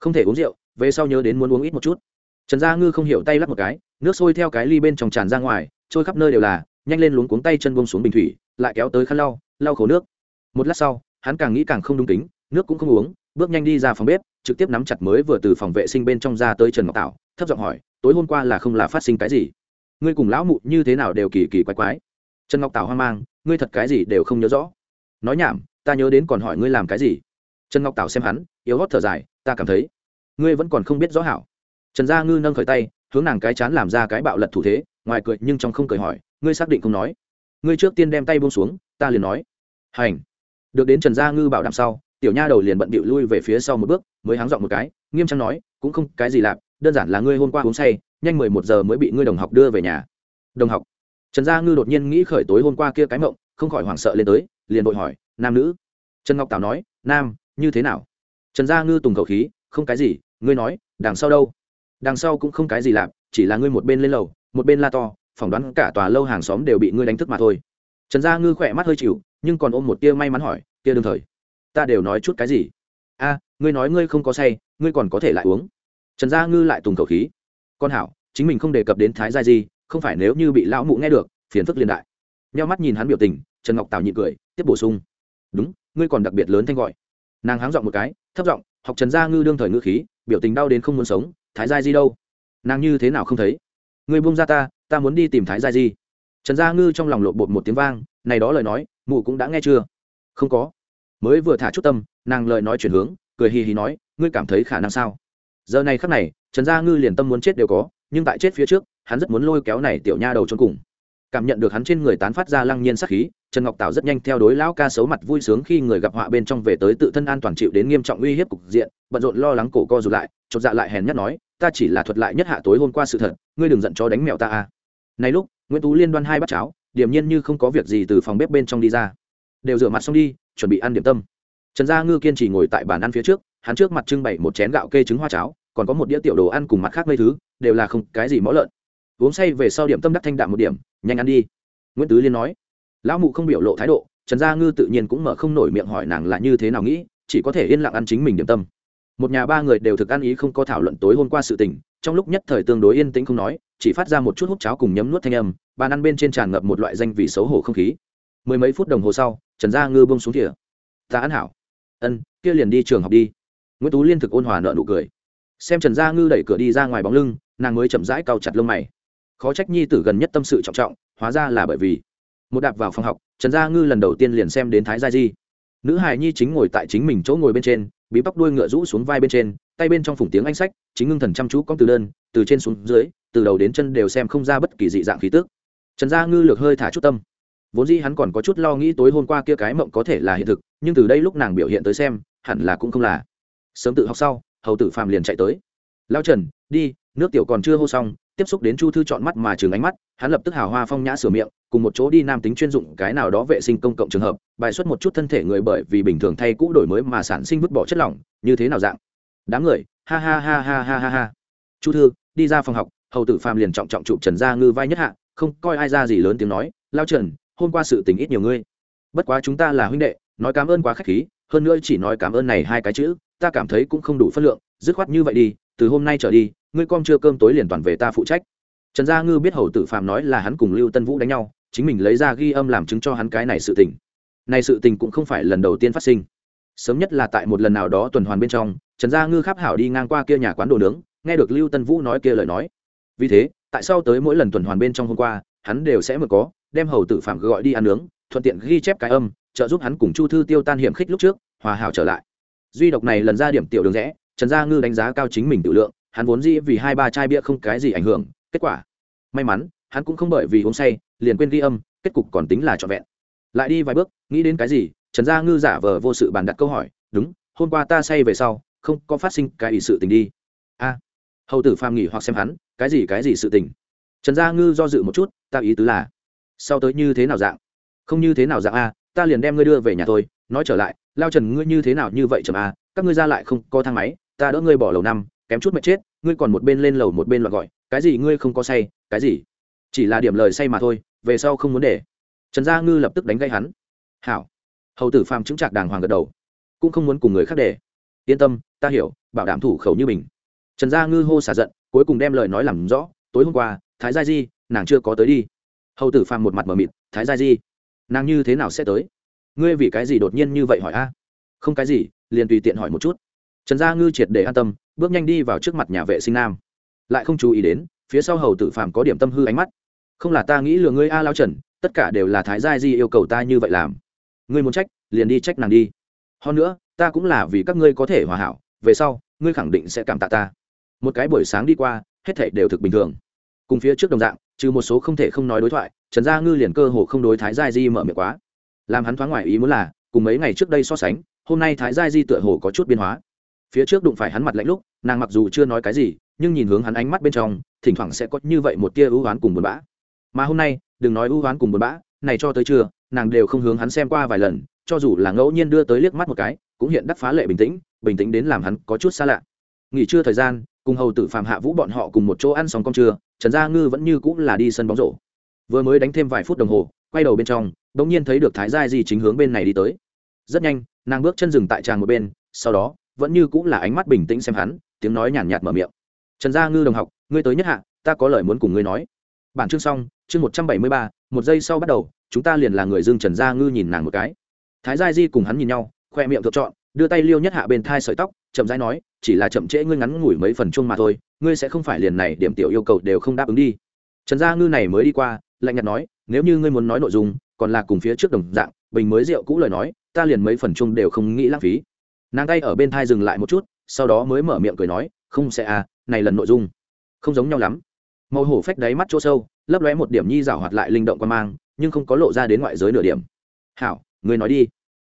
A: Không thể uống rượu về sau nhớ đến muốn uống ít một chút. Trần gia ngư không hiểu tay lắp một cái nước sôi theo cái ly bên trong tràn ra ngoài trôi khắp nơi đều là nhanh lên luống cuống tay chân bông xuống bình thủy lại kéo tới khăn lau lau khổ nước. Một lát sau hắn càng nghĩ càng không đúng tính nước cũng không uống bước nhanh đi ra phòng bếp trực tiếp nắm chặt mới vừa từ phòng vệ sinh bên trong ra tới trần ngọc Tạo, thấp giọng hỏi tối hôm qua là không là phát sinh cái gì? Ngươi cùng lão mụ như thế nào đều kỳ kỳ quái quái. Trần ngọc tảo hoang mang, ngươi thật cái gì đều không nhớ rõ. Nói nhảm, ta nhớ đến còn hỏi ngươi làm cái gì. Trần ngọc tảo xem hắn, yếu hót thở dài, ta cảm thấy, ngươi vẫn còn không biết rõ hảo. Trần gia ngư nâng khởi tay, hướng nàng cái chán làm ra cái bạo lật thủ thế, ngoài cười nhưng trong không cười hỏi, ngươi xác định không nói. Ngươi trước tiên đem tay buông xuống, ta liền nói. Hành. Được đến trần gia ngư bảo đảm sau, tiểu nha đầu liền bận bịu lui về phía sau một bước, mới háng dọn một cái, nghiêm trang nói, cũng không, cái gì lạp đơn giản là ngươi hôm qua uống say, nhanh mười một giờ mới bị ngươi đồng học đưa về nhà. Đồng học. Trần gia ngư đột nhiên nghĩ khởi tối hôm qua kia cái mộng, không khỏi hoảng sợ lên tới, liền vội hỏi, nam nữ? Trần ngọc tào nói, nam, như thế nào? Trần gia ngư tùng khẩu khí, không cái gì, ngươi nói, đằng sau đâu? Đằng sau cũng không cái gì lạp chỉ là ngươi một bên lên lầu, một bên la to, phỏng đoán cả tòa lâu hàng xóm đều bị ngươi đánh thức mà thôi. Trần gia ngư khỏe mắt hơi chịu, nhưng còn ôm một tia may mắn hỏi tia đương thời, ta đều nói chút cái gì? A, ngươi nói ngươi không có say, ngươi còn có thể lại uống trần gia ngư lại tùng khẩu khí. Con hảo, chính mình không đề cập đến thái gia di, không phải nếu như bị lão mụ nghe được, phiền phức liên đại. Nheo mắt nhìn hắn biểu tình, trần ngọc tào nhị cười, tiếp bổ sung. Đúng, ngươi còn đặc biệt lớn thanh gọi. Nàng háng giọng một cái, thấp giọng, học trần gia ngư đương thời ngư khí, biểu tình đau đến không muốn sống, thái gia di đâu? Nàng như thế nào không thấy? Ngươi buông ra ta ta muốn đi tìm thái gia di. Trần gia ngư trong lòng lộ bột một tiếng vang, này đó lời nói, mụ cũng đã nghe chưa? Không có. Mới vừa thả chút tâm, nàng lời nói chuyển hướng, cười hì hì nói, ngươi cảm thấy khả năng sao? Giờ này khắc này, trần gia ngư liền tâm muốn chết đều có, nhưng tại chết phía trước, hắn rất muốn lôi kéo này tiểu nha đầu trốn cùng. Cảm nhận được hắn trên người tán phát ra lăng nhiên sắc khí, trần ngọc tảo rất nhanh theo đối lão ca xấu mặt vui sướng khi người gặp họa bên trong về tới tự thân an toàn chịu đến nghiêm trọng uy hiếp cục diện, bận rộn lo lắng cổ co rụt lại, chột dạ lại hèn nhất nói, ta chỉ là thuật lại nhất hạ tối hôm qua sự thật, ngươi đừng giận cho đánh mèo ta a này lúc, nguyễn tú liên đoan hai bát cháo điểm nhiên như không có việc gì từ phòng bếp bên trong đi ra. Đều rửa mặt xong đi, chuẩn bị ăn điểm tâm. Trần gia ngư kiên trì ngồi tại bàn ăn phía trước hắn trước mặt trưng bày một chén gạo kê trứng hoa cháo, còn có một đĩa tiểu đồ ăn cùng mặt khác mấy thứ, đều là không cái gì mõ lợn. Uống say về sau điểm tâm đắc thanh đạm một điểm, nhanh ăn đi. Nguyễn tứ liên nói. Lão mụ không biểu lộ thái độ, trần gia ngư tự nhiên cũng mở không nổi miệng hỏi nàng là như thế nào nghĩ, chỉ có thể yên lặng ăn chính mình điểm tâm. Một nhà ba người đều thực ăn ý không có thảo luận tối hôm qua sự tình, trong lúc nhất thời tương đối yên tĩnh không nói, chỉ phát ra một chút hút cháo cùng nhấm nuốt thanh âm, bàn ăn bên trên tràn ngập một loại danh vị xấu hổ không khí. Mười mấy phút đồng hồ sau, trần gia ngư bông xuống thìa. Ta ăn hảo. Ân, kia liền đi trường học đi nguyễn tú liên thực ôn hòa nợ nụ cười xem trần gia ngư đẩy cửa đi ra ngoài bóng lưng nàng mới chậm rãi cau chặt lông mày khó trách nhi tử gần nhất tâm sự trọng trọng hóa ra là bởi vì một đạp vào phòng học trần gia ngư lần đầu tiên liền xem đến thái gia di nữ hài nhi chính ngồi tại chính mình chỗ ngồi bên trên bí bóc đuôi ngựa rũ xuống vai bên trên tay bên trong phủng tiếng anh sách chính ngưng thần chăm chú con từ đơn từ trên xuống dưới từ đầu đến chân đều xem không ra bất kỳ dị dạng khí tước trần gia ngư lược hơi thả chút tâm vốn dĩ hắn còn có chút lo nghĩ tối hôm qua kia cái mộng có thể là hiện thực nhưng từ đây lúc nàng biểu hiện tới xem hẳn là cũng không là sớm tự học sau, hầu tử phàm liền chạy tới. Lao trần, đi, nước tiểu còn chưa hô xong, tiếp xúc đến chu thư chọn mắt mà chừng ánh mắt, hắn lập tức hào hoa phong nhã sửa miệng, cùng một chỗ đi nam tính chuyên dụng cái nào đó vệ sinh công cộng trường hợp, bài xuất một chút thân thể người bởi vì bình thường thay cũ đổi mới mà sản sinh vứt bỏ chất lỏng, như thế nào dạng? Đám người, ha ha ha ha ha ha ha. Chu thư, đi ra phòng học. Hầu tử phàm liền trọng trọng chụp trần gia ngư vai nhất hạ, không coi ai ra gì lớn tiếng nói lao trần, hôm qua sự tình ít nhiều ngươi. Bất quá chúng ta là huynh đệ, nói cảm ơn quá khách khí, hơn nữa chỉ nói cảm ơn này hai cái chữ ta cảm thấy cũng không đủ phân lượng, dứt khoát như vậy đi, từ hôm nay trở đi, ngươi con chưa cơm tối liền toàn về ta phụ trách. Trần gia ngư biết hầu tử phạm nói là hắn cùng lưu tân vũ đánh nhau, chính mình lấy ra ghi âm làm chứng cho hắn cái này sự tình. Này sự tình cũng không phải lần đầu tiên phát sinh. Sớm nhất là tại một lần nào đó tuần hoàn bên trong, trần gia ngư khắp hảo đi ngang qua kia nhà quán đồ nướng, nghe được lưu tân vũ nói kia lời nói. Vì thế, tại sao tới mỗi lần tuần hoàn bên trong hôm qua, hắn đều sẽ mượn có, đem hầu tử phạm gọi đi ăn nướng, thuận tiện ghi chép cái âm, trợ giúp hắn cùng chu thư tiêu tan hiểm khích lúc trước, hòa hảo trở lại duy độc này lần ra điểm tiểu đường rẽ, trần gia ngư đánh giá cao chính mình tự lượng, hắn vốn dĩ vì hai ba chai bia không cái gì ảnh hưởng, kết quả, may mắn, hắn cũng không bởi vì uống say, liền quên ghi âm, kết cục còn tính là trọn vẹn. Lại đi vài bước, nghĩ đến cái gì, trần gia ngư giả vờ vô sự bàn đặt câu hỏi, đúng, hôm qua ta say về sau, không có phát sinh cái ý sự tình đi. A, hầu tử phàm nghỉ hoặc xem hắn, cái gì cái gì sự tình? Trần gia ngư do dự một chút, ta ý tứ là, sau tới như thế nào dạng? Không như thế nào dạng a, ta liền đem ngươi đưa về nhà tôi nói trở lại lao trần, ngươi như thế nào như vậy chầm a à? các ngươi ra lại không có thang máy, ta đỡ ngươi bỏ lầu năm, kém chút mệt chết, ngươi còn một bên lên lầu một bên loạn gọi, cái gì ngươi không có say, cái gì? Chỉ là điểm lời say mà thôi, về sau không muốn để. Trần gia ngư lập tức đánh gây hắn. Hảo. Hầu tử phàm chứng trạc đàng hoàng gật đầu. Cũng không muốn cùng người khác để. Yên tâm, ta hiểu, bảo đảm thủ khẩu như mình. Trần gia ngư hô xả giận, cuối cùng đem lời nói làm rõ, tối hôm qua, thái gia di, nàng chưa có tới đi. Hầu tử phàm một mặt mờ mịt, thái gia di, nàng như thế nào sẽ tới? Ngươi vì cái gì đột nhiên như vậy hỏi a? Không cái gì, liền tùy tiện hỏi một chút. Trần gia ngư triệt để an tâm, bước nhanh đi vào trước mặt nhà vệ sinh nam. Lại không chú ý đến, phía sau hầu tử phạm có điểm tâm hư ánh mắt. Không là ta nghĩ lừa ngươi a lao trần, tất cả đều là thái gia di yêu cầu ta như vậy làm. Ngươi muốn trách, liền đi trách nàng đi. Hơn nữa, ta cũng là vì các ngươi có thể hòa hảo, về sau, ngươi khẳng định sẽ cảm tạ ta. Một cái buổi sáng đi qua, hết thảy đều thực bình thường. Cùng phía trước đồng dạng, trừ một số không thể không nói đối thoại, trần gia ngư liền cơ hồ không đối thái gia di mở miệng quá làm hắn thoáng ngoài ý muốn là, cùng mấy ngày trước đây so sánh, hôm nay thái gia di tựa hồ có chút biến hóa. Phía trước đụng phải hắn mặt lạnh lúc, nàng mặc dù chưa nói cái gì, nhưng nhìn hướng hắn ánh mắt bên trong, thỉnh thoảng sẽ có như vậy một tia ưu oán cùng buồn bã. Mà hôm nay, đừng nói ưu oán cùng buồn bã, này cho tới trưa, nàng đều không hướng hắn xem qua vài lần, cho dù là ngẫu nhiên đưa tới liếc mắt một cái, cũng hiện đắc phá lệ bình tĩnh bình tĩnh đến làm hắn có chút xa lạ. Nghỉ trưa thời gian, cùng hầu tử phạm hạ vũ bọn họ cùng một chỗ ăn xong cơm trưa, trần gia ngư vẫn như cũng là đi sân bóng rổ. Vừa mới đánh thêm vài phút đồng hồ, quay đầu bên trong đ ỗ n g nhiên thấy được thái gia di chính hướng bên này đi tới. Rất nhanh, nàng bước chân dừng tại tràng một bên, sau đó, vẫn như cũng là ánh mắt bình tĩnh xem hắn, tiếng nói nhàn nhạt mở miệng. Trần gia ngư đồng học, ngươi tới nhất hạ, ta có lời muốn cùng ngươi nói. Bản chương xong, chương một trăm bảy mươi ba, một giây sau bắt đầu, chúng ta liền là người dương trần gia ngư nhìn nàng một cái. Thái gia di cùng hắn nhìn nhau, khoe miệng thượng chọn, đưa tay liêu nhất hạ bên thai sợi tóc, chậm rãi nói, chỉ là chậm trễ ngươi ngắn ngủi mấy phần chung mà thôi, ngươi sẽ không phải liền này điểm tiểu yêu cầu đều không đáp ứng đi. Trần gia ngư này mới đi qua, lạnh nhạt nói, nếu như ngươi muốn nói nội dung còn là cùng phía trước đồng dạng, bình mới rượu cũ lời nói, ta liền mấy phần chung đều không nghĩ lãng phí. Nàng tay ở bên thai dừng lại một chút, sau đó mới mở miệng cười nói, không sẽ à này lần nội dung không giống nhau lắm. Màu hổ phách đáy mắt chỗ sâu, lấp lóe một điểm nhi rảo hoạt lại linh động quan mang, nhưng không có lộ ra đến ngoại giới nửa điểm. Hảo, ngươi nói đi.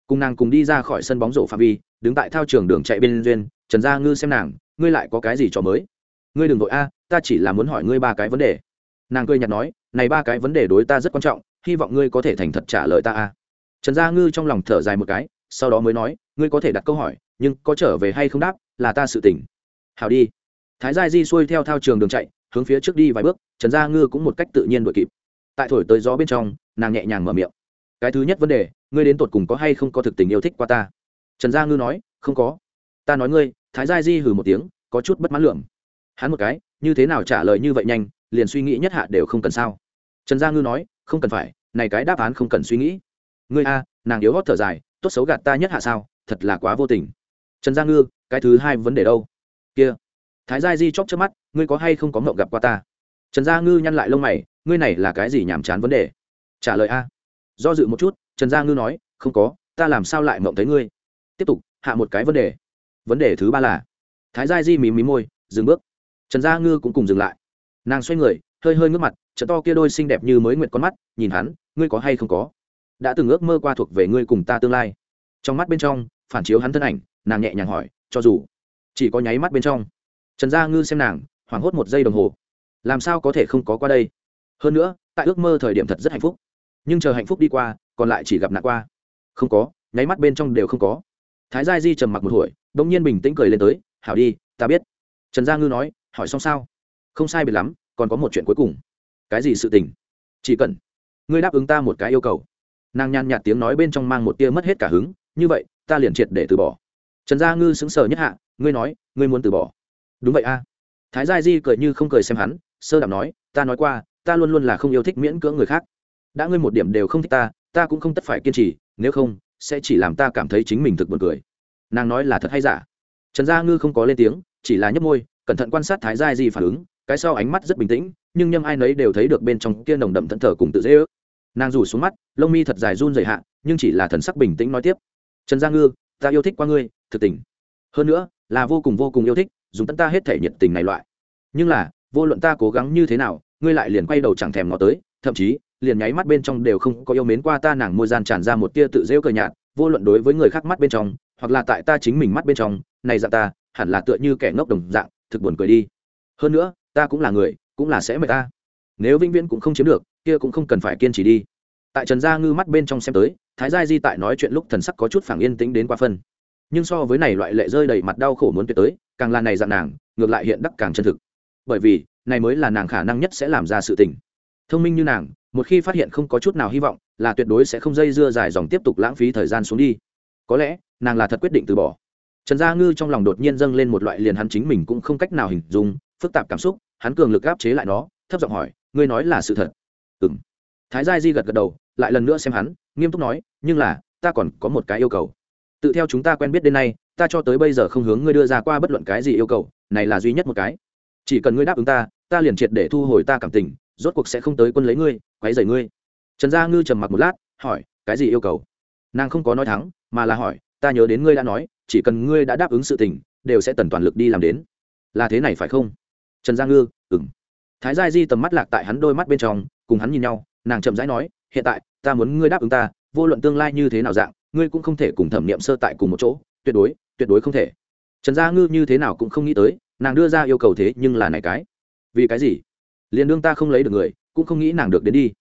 A: Cùng nàng cùng đi ra khỏi sân bóng rổ phạm vi, đứng tại thao trường đường chạy bên duyên, trần gia ngư xem nàng, ngươi lại có cái gì cho mới? Ngươi đừng vội a, ta chỉ là muốn hỏi ngươi ba cái vấn đề. Nàng cười nhạt nói, này ba cái vấn đề đối ta rất quan trọng hy vọng ngươi có thể thành thật trả lời ta a. Trần gia ngư trong lòng thở dài một cái, sau đó mới nói, ngươi có thể đặt câu hỏi, nhưng có trở về hay không đáp, là ta sự tỉnh hào đi. Thái gia di xuôi theo thao trường đường chạy, hướng phía trước đi vài bước, trần gia ngư cũng một cách tự nhiên đuổi kịp. Tại thổi tới gió bên trong, nàng nhẹ nhàng mở miệng. Cái thứ nhất vấn đề, ngươi đến tột cùng có hay không có thực tình yêu thích qua ta? Trần gia ngư nói, không có. Ta nói ngươi, thái gia di hừ một tiếng, có chút bất mãn lượng hắn một cái, như thế nào trả lời như vậy nhanh, liền suy nghĩ nhất hạ đều không cần sao. Trần gia ngư nói, không cần phải này cái đáp án không cần suy nghĩ. Ngươi a, nàng yếu hót thở dài, tốt xấu gạt ta nhất hạ sao, thật là quá vô tình. Trần gia ngư, cái thứ hai vấn đề đâu? Kia, thái gia di chóc trước mắt, ngươi có hay không có mộng gặp qua ta? Trần gia ngư nhăn lại lông mày, ngươi này là cái gì nhàm chán vấn đề? Trả lời a. Do dự một chút, trần gia ngư nói, không có, ta làm sao lại mộng thấy ngươi? Tiếp tục, hạ một cái vấn đề. Vấn đề thứ ba là, thái gia di mí mí môi, dừng bước. Trần gia ngư cũng cùng dừng lại. Nàng xoay người, hơi hơi ngước mặt trận to kia đôi xinh đẹp như mới nguyện con mắt, nhìn hắn, ngươi có hay không có? Đã từng ước mơ qua thuộc về ngươi cùng ta tương lai. Trong mắt bên trong, phản chiếu hắn thân ảnh, nàng nhẹ nhàng hỏi, cho dù chỉ có nháy mắt bên trong. Trần gia ngư xem nàng, hoảng hốt một giây đồng hồ. Làm sao có thể không có qua đây? Hơn nữa, tại ước mơ thời điểm thật rất hạnh phúc. Nhưng chờ hạnh phúc đi qua, còn lại chỉ gặp nạn qua. Không có, nháy mắt bên trong đều không có. Thái gia di trầm mặc một hồi đ ỗ n g nhiên bình tĩnh cười lên tới, hảo đi, ta biết. Trần gia ngư nói, hỏi xong sao? Không sai biệt lắm, còn có một chuyện cuối cùng cái gì sự tình? Chỉ cần ngươi đáp ứng ta một cái yêu cầu. Nàng nhàn nhạt tiếng nói bên trong mang một tia mất hết cả hứng, như vậy, ta liền triệt để từ bỏ. Trần gia ngư sững sờ nhất hạ, ngươi nói, ngươi muốn từ bỏ? Đúng vậy a. Thái gia di cười như không cười xem hắn, sơ đảm nói, ta nói qua, ta luôn luôn là không yêu thích miễn cưỡng người khác. Đã ngươi một điểm đều không thích ta ta cũng không tất phải kiên trì, nếu không, sẽ chỉ làm ta cảm thấy chính mình thực buồn cười. Nàng nói là thật hay giả? Trần gia ngư không có lên tiếng, chỉ là nhấp môi, cẩn thận quan sát thái gia di phản ứng, cái sau ánh mắt rất bình tĩnh nhưng nhâm ai nấy đều thấy được bên trong kia nồng đậm thẫn thờ cùng tự dễ ước. Nàng rủ xuống mắt, lông mi thật dài run dày hạ, nhưng chỉ là thần sắc bình tĩnh nói tiếp. Trần gia ngư, ta yêu thích qua ngươi, thực tình. Hơn nữa, là vô cùng vô cùng yêu thích, dùng tận ta hết thể nhiệt tình này loại. Nhưng là, vô luận ta cố gắng như thế nào, ngươi lại liền quay đầu chẳng thèm ngó tới, thậm chí, liền nháy mắt bên trong đều không có yêu mến qua ta. Nàng môi gian tràn ra một tia tự rêu cờ nhạt, vô luận đối với người khác mắt bên trong, hoặc là tại ta chính mình mắt bên trong, này dạng ta, hẳn là tựa như kẻ ngốc đồng dạng, thực buồn cười đi. Hơn nữa, ta cũng là người cũng là sẽ mệt ta. Nếu vĩnh viễn cũng không chiếm được, kia cũng không cần phải kiên trì đi. Tại trần gia ngư mắt bên trong xem tới, thái gia di tại nói chuyện lúc thần sắc có chút phảng yên tĩnh đến quá phân. Nhưng so với này loại lệ rơi đầy mặt đau khổ muốn tuyệt tới, càng là này dạng nàng, ngược lại hiện đắc càng chân thực. Bởi vì, này mới là nàng khả năng nhất sẽ làm ra sự tình. Thông minh như nàng, một khi phát hiện không có chút nào hy vọng, là tuyệt đối sẽ không dây dưa dài dòng tiếp tục lãng phí thời gian xuống đi. Có lẽ, nàng là thật quyết định từ bỏ. Trần gia ngư trong lòng đột nhiên dâng lên một loại liền hắn chính mình cũng không cách nào hình dung, phức tạp cảm xúc hắn cường lực áp chế lại nó, thấp giọng hỏi, ngươi nói là sự thật? Ừ m thái gia di gật gật đầu, lại lần nữa xem hắn, nghiêm túc nói, nhưng là, ta còn có một cái yêu cầu. Tự theo chúng ta quen biết đến nay, ta cho tới bây giờ không hướng ngươi đưa ra qua bất luận cái gì yêu cầu, này là duy nhất một cái. Chỉ cần ngươi đáp ứng ta ta liền triệt để thu hồi ta cảm tình, rốt cuộc sẽ không tới quân lấy ngươi, quấy dày ngươi. Trần gia ngư trầm mặc một lát, hỏi, cái gì yêu cầu? Nàng không có nói thắng mà là hỏi, ta nhớ đến ngươi đã nói, chỉ cần ngươi đã đáp ứng sự tình, đều sẽ tần toàn lực đi làm đến. Là thế này phải không? Trần gia ngư ừng thái gia di tầm mắt lạc tại hắn đôi mắt bên trong, cùng hắn nhìn nhau, nàng chậm rãi nói, hiện tại, ta muốn ngươi đáp ứng ta, vô luận tương lai như thế nào dạng, ngươi cũng không thể cùng thẩm nghiệm sơ tại cùng một chỗ, tuyệt đối tuyệt đối không thể. Trần gia ngư như thế nào cũng không nghĩ tới, nàng đưa ra yêu cầu thế nhưng là này cái. Vì cái gì? Liền đương ta không lấy được người, cũng không nghĩ nàng được đến đi.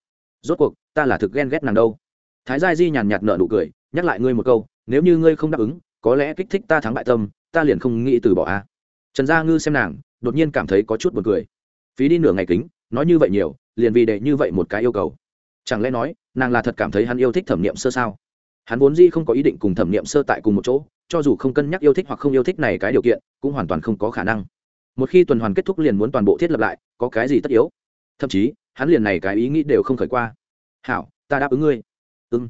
A: Rốt cuộc, ta là thực ghen ghét nàng đâu. Thái gia di nhàn nhạt nợ nụ cười, nhắc lại ngươi một câu, nếu như ngươi không đáp ứng, có lẽ kích thích ta thắng bại tâm, ta liền không nghĩ từ bỏ a. Trần gia ngư xem nàng đột nhiên cảm thấy có chút buồn cười. Phí đi nửa ngày kính, nói như vậy nhiều, liền vì để như vậy một cái yêu cầu. Chẳng lẽ nói, nàng là thật cảm thấy hắn yêu thích thẩm nghiệm sơ sao? Hắn vốn dĩ không có ý định cùng thẩm nghiệm sơ tại cùng một chỗ, cho dù không cân nhắc yêu thích hoặc không yêu thích này cái điều kiện, cũng hoàn toàn không có khả năng. Một khi tuần hoàn kết thúc liền muốn toàn bộ thiết lập lại, có cái gì tất yếu? Thậm chí, hắn liền này cái ý nghĩ đều không khởi qua. Hảo, ta đáp ứng ngươi. Ưng ừ.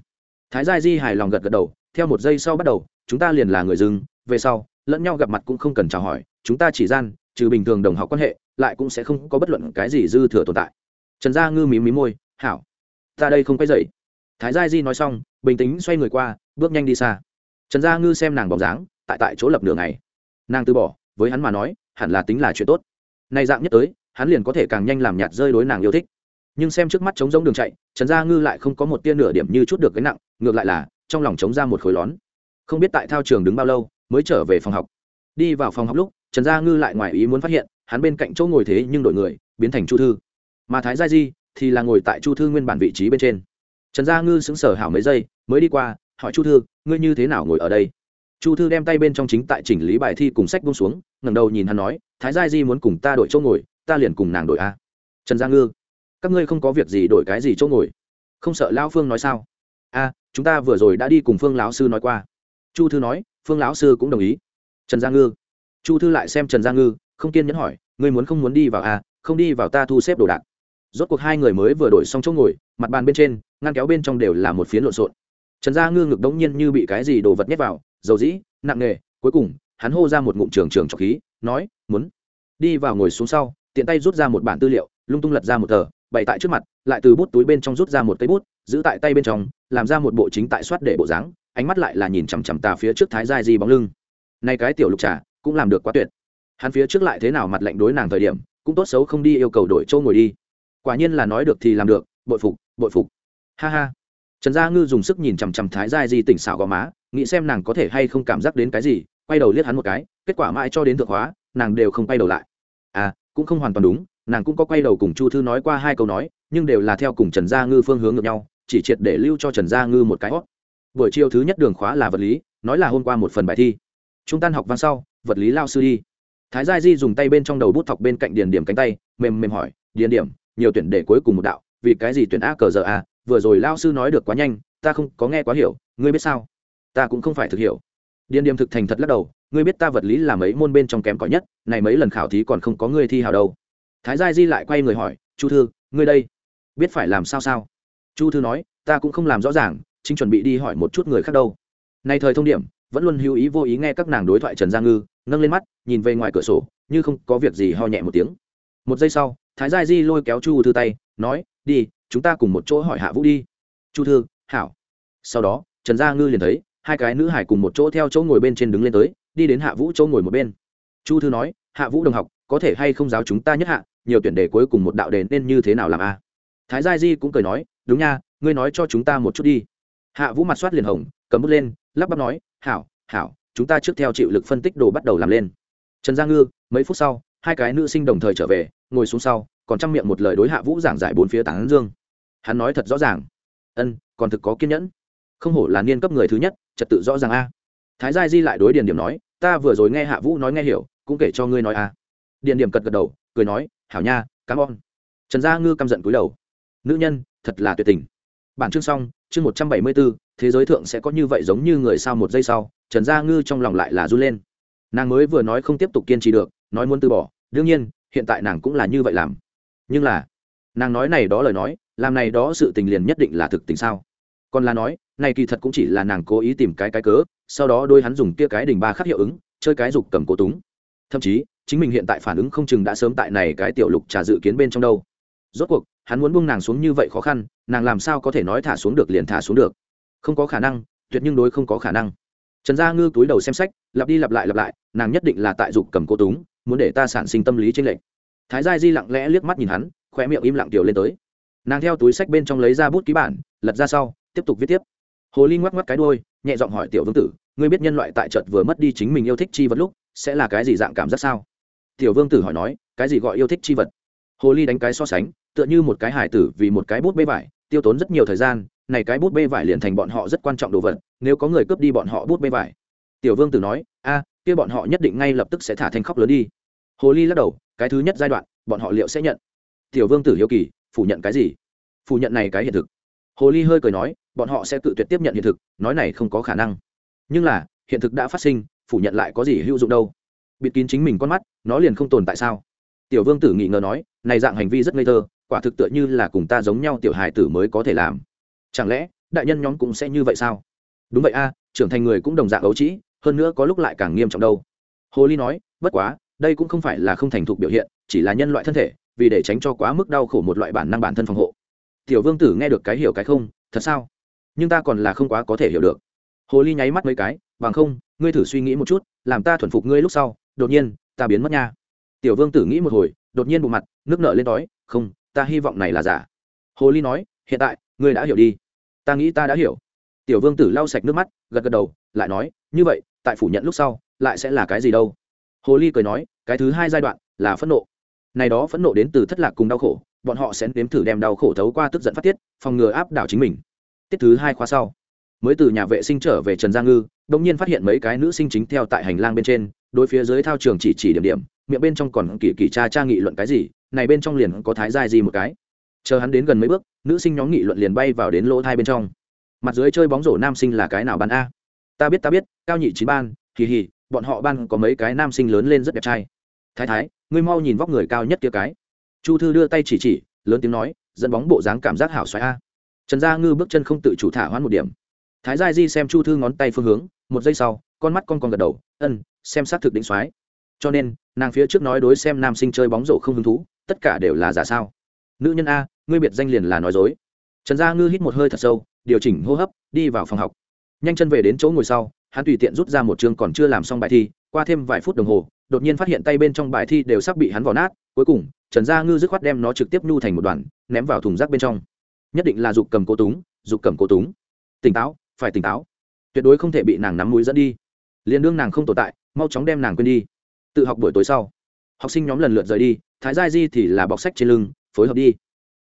A: thái gia di hài lòng gật gật đầu, theo một giây sau bắt đầu, chúng ta liền là người dưng về sau, lẫn nhau gặp mặt cũng không cần chào hỏi, chúng ta chỉ gian trừ bình thường đồng học quan hệ, lại cũng sẽ không có bất luận cái gì dư thừa tồn tại. Trần gia ngư mí mí môi, hảo, ta đây không quay dậy thái gia di nói xong, bình tĩnh xoay người qua, bước nhanh đi xa. Trần gia ngư xem nàng bóng dáng, tại tại chỗ lập nửa ngày. Nàng từ bỏ, với hắn mà nói, hẳn là tính là chuyện tốt. Nay dạng nhất tới, hắn liền có thể càng nhanh làm nhạt rơi đối nàng yêu thích. Nhưng xem trước mắt trống rỗng đường chạy, trần gia ngư lại không có một tia nửa điểm như chút được gánh nặng, ngược lại là, trong lòng trống ra một khối lón. Không biết tại thao trường đứng bao lâu, mới trở về phòng học. Đi vào phòng học lúc trần gia ngư lại ngoài ý muốn phát hiện, hắn bên cạnh chỗ ngồi thế nhưng đổi người, biến thành chu thư. Mà thái gia di thì là ngồi tại chu thư nguyên bản vị trí bên trên. Trần gia ngư sững sờ hảo mấy giây, mới đi qua, hỏi chu thư, ngươi như thế nào ngồi ở đây? Chu thư đem tay bên trong chính tại chỉnh lý bài thi cùng sách bung xuống, ngẩng đầu nhìn hắn nói, thái gia di muốn cùng ta đổi chỗ ngồi, ta liền cùng nàng đổi a. Trần gia ngư, các ngươi không có việc gì đổi cái gì chỗ ngồi. Không sợ lão phương nói sao? A, chúng ta vừa rồi đã đi cùng phương lão sư nói qua. Chu thư nói, phương lão sư cũng đồng ý. Trần gia ngư chu thư lại xem trần gia ngư, không kiên nhẫn hỏi, ngươi muốn không muốn đi vào à? Không đi vào ta thu xếp đồ đạc. Rốt cuộc hai người mới vừa đổi xong chỗ ngồi, mặt bàn bên trên, ngăn kéo bên trong đều là một phiến lộn xộn. Trần gia ngư ngực đống nhiên như bị cái gì đồ vật nhét vào, dầu dĩ, nặng nề, cuối cùng, hắn hô ra một ngụm trường trường trọc khí, nói, muốn đi vào ngồi xuống sau, tiện tay rút ra một bản tư liệu, lung tung lật ra một tờ, bày tại trước mặt, lại từ bút túi bên trong rút ra một cây bút, giữ tại tay bên trong, làm ra một bộ chính tại soát để bộ dáng, ánh mắt lại là nhìn chằm chằm tà phía trước thái giai di bóng lưng. Nay cái tiểu lục trà cũng làm được quá tuyệt. Hắn phía trước lại thế nào mặt lạnh đối nàng thời điểm, cũng tốt xấu không đi yêu cầu đổi châu ngồi đi. Quả nhiên là nói được thì làm được, bội phục bội phục. Ha ha. Trần gia ngư dùng sức nhìn chằm chằm thái giai di tỉnh xảo gò má, nghĩ xem nàng có thể hay không cảm giác đến cái gì, quay đầu liếc hắn một cái, kết quả mãi cho đến thượng hóa, nàng đều không quay đầu lại. À cũng không hoàn toàn đúng, nàng cũng có quay đầu cùng chu thư nói qua hai câu nói, nhưng đều là theo cùng trần gia ngư phương hướng ngược nhau, chỉ triệt để lưu cho trần gia ngư một cái hót buổi chiều thứ nhất đường khóa là vật lý, nói là hôm qua một phần bài thi. Chúng tan học văn sau vật lý lao sư đi. Thái gia di dùng tay bên trong đầu bút thọc bên cạnh điền điểm cánh tay, mềm mềm hỏi, điền điểm, nhiều tuyển để cuối cùng một đạo, vì cái gì tuyển a cờ giờ a? Vừa rồi lao sư nói được quá nhanh, ta không có nghe quá hiểu, ngươi biết sao? Ta cũng không phải thực hiểu. Điền điểm thực thành thật lắc đầu, ngươi biết ta vật lý là mấy môn bên trong kém cỏi nhất, này mấy lần khảo thí còn không có ngươi thi hào đâu. Thái gia di lại quay người hỏi, chu thư, ngươi đây, biết phải làm sao sao? Chu thư nói, ta cũng không làm rõ ràng, chính chuẩn bị đi hỏi một chút người khác đâu. Nay thời thông điểm, vẫn luôn hữu ý vô ý nghe các nàng đối thoại trần gia ngư nâng lên mắt, nhìn về ngoài cửa sổ, như không có việc gì ho nhẹ một tiếng. Một giây sau, thái gia di lôi kéo chu thư tay, nói, đi, chúng ta cùng một chỗ hỏi hạ vũ đi. Chu thư, hảo. Sau đó, trần gia ngư liền thấy, hai cái nữ hải cùng một chỗ theo chỗ ngồi bên trên đứng lên tới, đi đến hạ vũ chỗ ngồi một bên. Chu thư nói, hạ vũ đồng học, có thể hay không giáo chúng ta nhất hạ, nhiều tuyển đề cuối cùng một đạo đề nên như thế nào làm a? Thái gia di cũng cười nói, đúng nha, ngươi nói cho chúng ta một chút đi. Hạ vũ mặt soát liền hồng, cầm bút lên, lắp bắp nói, hảo hảo chúng ta trước theo chịu lực phân tích đồ bắt đầu làm lên. Trần gia ngư, mấy phút sau, hai cái nữ sinh đồng thời trở về, ngồi xuống sau, còn chăm miệng một lời đối hạ vũ giảng giải bốn phía tán dương. Hắn nói thật rõ ràng. Ân, còn thực có kiên nhẫn. Không hổ là niên cấp người thứ nhất, trật tự rõ ràng a. Thái gia di lại đối điền điểm nói, ta vừa rồi nghe hạ vũ nói nghe hiểu, cũng kể cho ngươi nói a. Điền điểm cật gật đầu, cười nói, hảo nha cám ơn. Trần gia ngư căm giận cúi đầu. Nữ nhân, thật là tuyệt tình bản chương xong, chương một trăm bảy mươi bốn, thế giới thượng sẽ có như vậy giống như người sau một giây sau, trần gia ngư trong lòng lại là run lên. Nàng mới vừa nói không tiếp tục kiên trì được, nói muốn từ bỏ, đương nhiên, hiện tại nàng cũng là như vậy làm. Nhưng là, nàng nói này đó lời nói, làm này đó sự tình liền nhất định là thực tình sao? Còn là nói, này kỳ thật cũng chỉ là nàng cố ý tìm cái cái cớ, sau đó đôi hắn dùng kia cái đỉnh ba khắc hiệu ứng, chơi cái dục cầm cố túng. Thậm chí, chính mình hiện tại phản ứng không chừng đã sớm tại này cái tiểu lục trà dự kiến bên trong đâu rốt cuộc, hắn muốn buông nàng xuống như vậy khó khăn, nàng làm sao có thể nói thả xuống được liền thả xuống được? Không có khả năng, tuyệt nhưng đối không có khả năng. Trần gia ngư túi đầu xem sách, lặp đi lặp lại lặp lại, nàng nhất định là tại dục cầm cô túng, muốn để ta sản sinh tâm lý trên lệch. thái gia di lặng lẽ liếc mắt nhìn hắn khoe miệng im lặng tiểu lên tới. Nàng theo túi sách bên trong lấy ra bút ký bản, lật ra sau, tiếp tục viết tiếp. Hồ ly ngoắc ngoắc cái đôi nhẹ giọng hỏi tiểu vương tử, ngươi biết nhân loại tại chợt vừa mất đi chính mình yêu thích chi vật lúc, sẽ là cái gì dạng cảm giác sao? Tiểu vương tử hỏi nói, cái gì gọi yêu thích chi vật? Hồ ly đánh cái so sánh tựa như một cái hải tử vì một cái bút bê vải, tiêu tốn rất nhiều thời gian, này cái bút bê vải liền thành bọn họ rất quan trọng đồ vật, nếu có người cướp đi bọn họ bút bê vải. Tiểu vương tử nói, a, kia bọn họ nhất định ngay lập tức sẽ thả thanh khóc lớn đi. Hồ ly lắc đầu, cái thứ nhất giai đoạn, bọn họ liệu sẽ nhận? Tiểu vương tử hiếu kỳ, phủ nhận cái gì? Phủ nhận này cái hiện thực. Hồ ly hơi cười nói, bọn họ sẽ tự tuyệt tiếp nhận hiện thực, nói này không có khả năng. Nhưng là, hiện thực đã phát sinh, phủ nhận lại có gì hữu dụng đâu? Bịt kín chính mình con mắt, nó liền không tồn tại sao? Tiểu vương tử nghĩ ngờ nói, này dạng hành vi rất ngây thơ quả thực tựa như là cùng ta giống nhau tiểu hài tử mới có thể làm. Chẳng lẽ, đại nhân nhóm cũng sẽ như vậy sao? Đúng vậy a, trưởng thành người cũng đồng dạng ấu trĩ, hơn nữa có lúc lại càng nghiêm trọng đâu. Hồ ly nói, bất quá, đây cũng không phải là không thành thục biểu hiện, chỉ là nhân loại thân thể, vì để tránh cho quá mức đau khổ một loại bản năng bản thân phòng hộ. Tiểu vương tử nghe được cái hiểu cái không, thật sao? Nhưng ta còn là không quá có thể hiểu được. Hồ ly nháy mắt mấy cái, bằng không, ngươi thử suy nghĩ một chút, làm ta thuần phục ngươi lúc sau, đột nhiên, ta biến mất nha. Tiểu vương tử nghĩ một hồi, đột nhiên bộ mặt, nước nợ lên đói, không ta hy vọng này là giả. Hồ ly nói, hiện tại, ngươi đã hiểu đi. Ta nghĩ ta đã hiểu. Tiểu vương tử lau sạch nước mắt, gật gật đầu, lại nói, như vậy, tại phủ nhận lúc sau, lại sẽ là cái gì đâu? Hồ ly cười nói, cái thứ hai giai đoạn là phẫn nộ. Này đó phẫn nộ đến từ thất lạc cùng đau khổ, bọn họ sẽ nếm thử đem đau khổ thấu qua tức giận phát tiết, phòng ngừa áp đảo chính mình. Tiết thứ hai khóa sau. Mới từ nhà vệ sinh trở về trần gia ngư đông nhiên phát hiện mấy cái nữ sinh chính theo tại hành lang bên trên, đối phía dưới thao trường chỉ chỉ điểm điểm miệng bên trong còn kỳ kỳ cha cha nghị luận cái gì, này bên trong liền có thái giai gì một cái. Chờ hắn đến gần mấy bước, nữ sinh nhóm nghị luận liền bay vào đến lỗ thai bên trong. Mặt dưới chơi bóng rổ nam sinh là cái nào ban a? Ta biết ta biết, cao nhị chín ban kỳ hì, bọn họ ban có mấy cái nam sinh lớn lên rất đẹp trai. Thái thái, ngươi mau nhìn vóc người cao nhất kia cái. Chu thư đưa tay chỉ chỉ, lớn tiếng nói, dẫn bóng bộ dáng cảm giác hảo xoáy a. Trần gia ngư bước chân không tự chủ thả hoãn một điểm. Thái gia di xem chu thư ngón tay phương hướng, một giây sau, con mắt con con gật đầu ân xem xác thực định xoáy cho nên, nàng phía trước nói đối xem nam sinh chơi bóng rổ không hứng thú, tất cả đều là giả sao? Nữ nhân a, ngươi biệt danh liền là nói dối. Trần gia ngư hít một hơi thật sâu, điều chỉnh hô hấp, đi vào phòng học. Nhanh chân về đến chỗ ngồi sau, hắn tùy tiện rút ra một chương còn chưa làm xong bài thi, qua thêm vài phút đồng hồ, đột nhiên phát hiện tay bên trong bài thi đều sắp bị hắn vò nát, cuối cùng, trần gia ngư dứt khoát đem nó trực tiếp nhu thành một đoàn, ném vào thùng rác bên trong. Nhất định là dục cầm cố túng, dục cầm cố túng. Tỉnh táo, phải tỉnh táo. Tuyệt đối không thể bị nàng nắm mũi dẫn đi. Liền đương nàng không tồn tại, mau chóng đem nàng quên đi tự học buổi tối sau. Học sinh nhóm lần lượt rời đi, thái gia di thì là bọc sách trên lưng, phối hợp đi.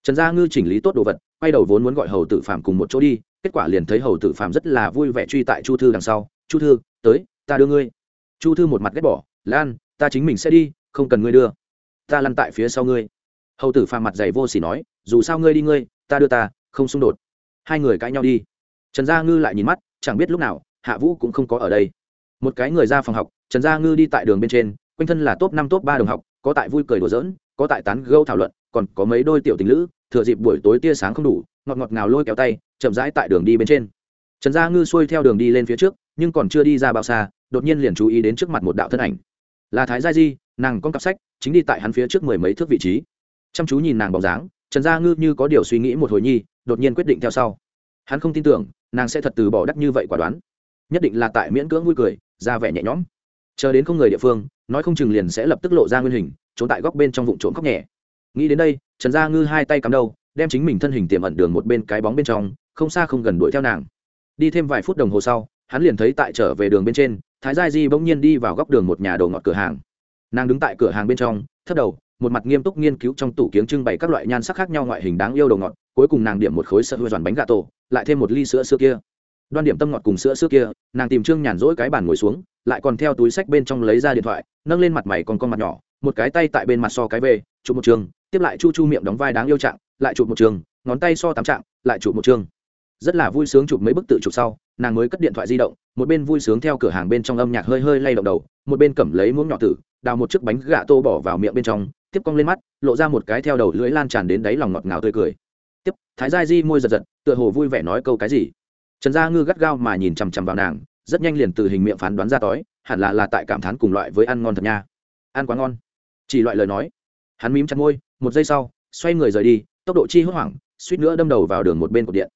A: Trần gia ngư chỉnh lý tốt đồ vật, quay đầu vốn muốn gọi hầu tử phạm cùng một chỗ đi, kết quả liền thấy hầu tử phạm rất là vui vẻ truy tại chu thư đằng sau. Chu thư, tới, ta đưa ngươi. Chu thư một mặt ghét bỏ, lan, ta chính mình sẽ đi, không cần ngươi đưa. Ta lăn tại phía sau ngươi. Hầu tử phạm mặt dày vô s ỉ nói, dù sao ngươi đi ngươi, ta đưa ta, không xung đột. Hai người cãi nhau đi. Trần gia ngư lại nhìn mắt, chẳng biết lúc nào, hạ vũ cũng không có ở đây. Một cái người ra phòng học, trần gia ngư đi tại đường bên trên quanh thân là top năm, top ba đồng học, có tại vui cười đùa giỡn, có tại tán gâu thảo luận, còn có mấy đôi tiểu tình lữ, thừa dịp buổi tối tia sáng không đủ, ngọt ngọt ngào lôi kéo tay, chậm rãi tại đường đi bên trên. Trần gia ngư xuôi theo đường đi lên phía trước, nhưng còn chưa đi ra bao xa, đột nhiên liền chú ý đến trước mặt một đạo thân ảnh. Là thái gia di, nàng con cặp sách, chính đi tại hắn phía trước mười mấy thước vị trí. Chăm chú nhìn nàng bóng dáng, trần gia ngư như có điều suy nghĩ một hồi nhi, đột nhiên quyết định theo sau. Hắn không tin tưởng, nàng sẽ thật từ bỏ đắc như vậy quả đoán. Nhất định là tại miễn cưỡng vui cười, ra vẻ nhẹ nhõm chờ đến không người địa phương, nói không chừng liền sẽ lập tức lộ ra nguyên hình, trốn tại góc bên trong vụ trộm khóc nhẹ. Nghĩ đến đây, trần gia ngư hai tay cắm đầu, đem chính mình thân hình tiềm ẩn đường một bên cái bóng bên trong, không xa không gần đuổi theo nàng. Đi thêm vài phút đồng hồ sau, hắn liền thấy tại trở về đường bên trên, thái gia di bỗng nhiên đi vào góc đường một nhà đồ ngọt cửa hàng. Nàng đứng tại cửa hàng bên trong thất đầu, một mặt nghiêm túc nghiên cứu trong tủ kiếng trưng bày các loại nhan sắc khác nhau ngoại hình đáng yêu đồ ngọt, cuối cùng nàng điểm một khối sợi hư giòn bánh gà tổ, lại thêm một ly sữa xưa kia đoan điểm tâm ngọt cùng sữa xưa kia, nàng tìm trương nhàn rỗi cái bàn ngồi xuống, lại còn theo túi sách bên trong lấy ra điện thoại, nâng lên mặt mày còn con mặt nhỏ, một cái tay tại bên mặt so cái về chụp một trường, tiếp lại chu chu miệng đóng vai đáng yêu trạng, lại chụp một trường, ngón tay so tám trạng, lại chụp một trường. Rất là vui sướng chụp mấy bức tự chụp sau, nàng mới cất điện thoại di động, một bên vui sướng theo cửa hàng bên trong âm nhạc hơi hơi lay động đầu, một bên cầm lấy muỗng nhỏ tử, đào một chiếc bánh gà tô bỏ vào miệng bên trong, tiếp cong lên mắt, lộ ra một cái theo đầu lưỡi lan tràn đến đáy lòng ngọt ngào tươi cười. Tiếp, thái gia di môi giật giật, tựa hồ vui vẻ nói câu cái gì? Trần gia ngư gắt gao mà nhìn chằm chằm vào nàng, rất nhanh liền từ hình miệng phán đoán ra tói, hẳn là là tại cảm thán cùng loại với ăn ngon thật nha. Ăn quá ngon. Chỉ loại lời nói. Hắn mím chặt môi, một giây sau, xoay người rời đi, tốc độ chi hốt hoảng, suýt nữa đâm đầu vào đường một bên cột điện.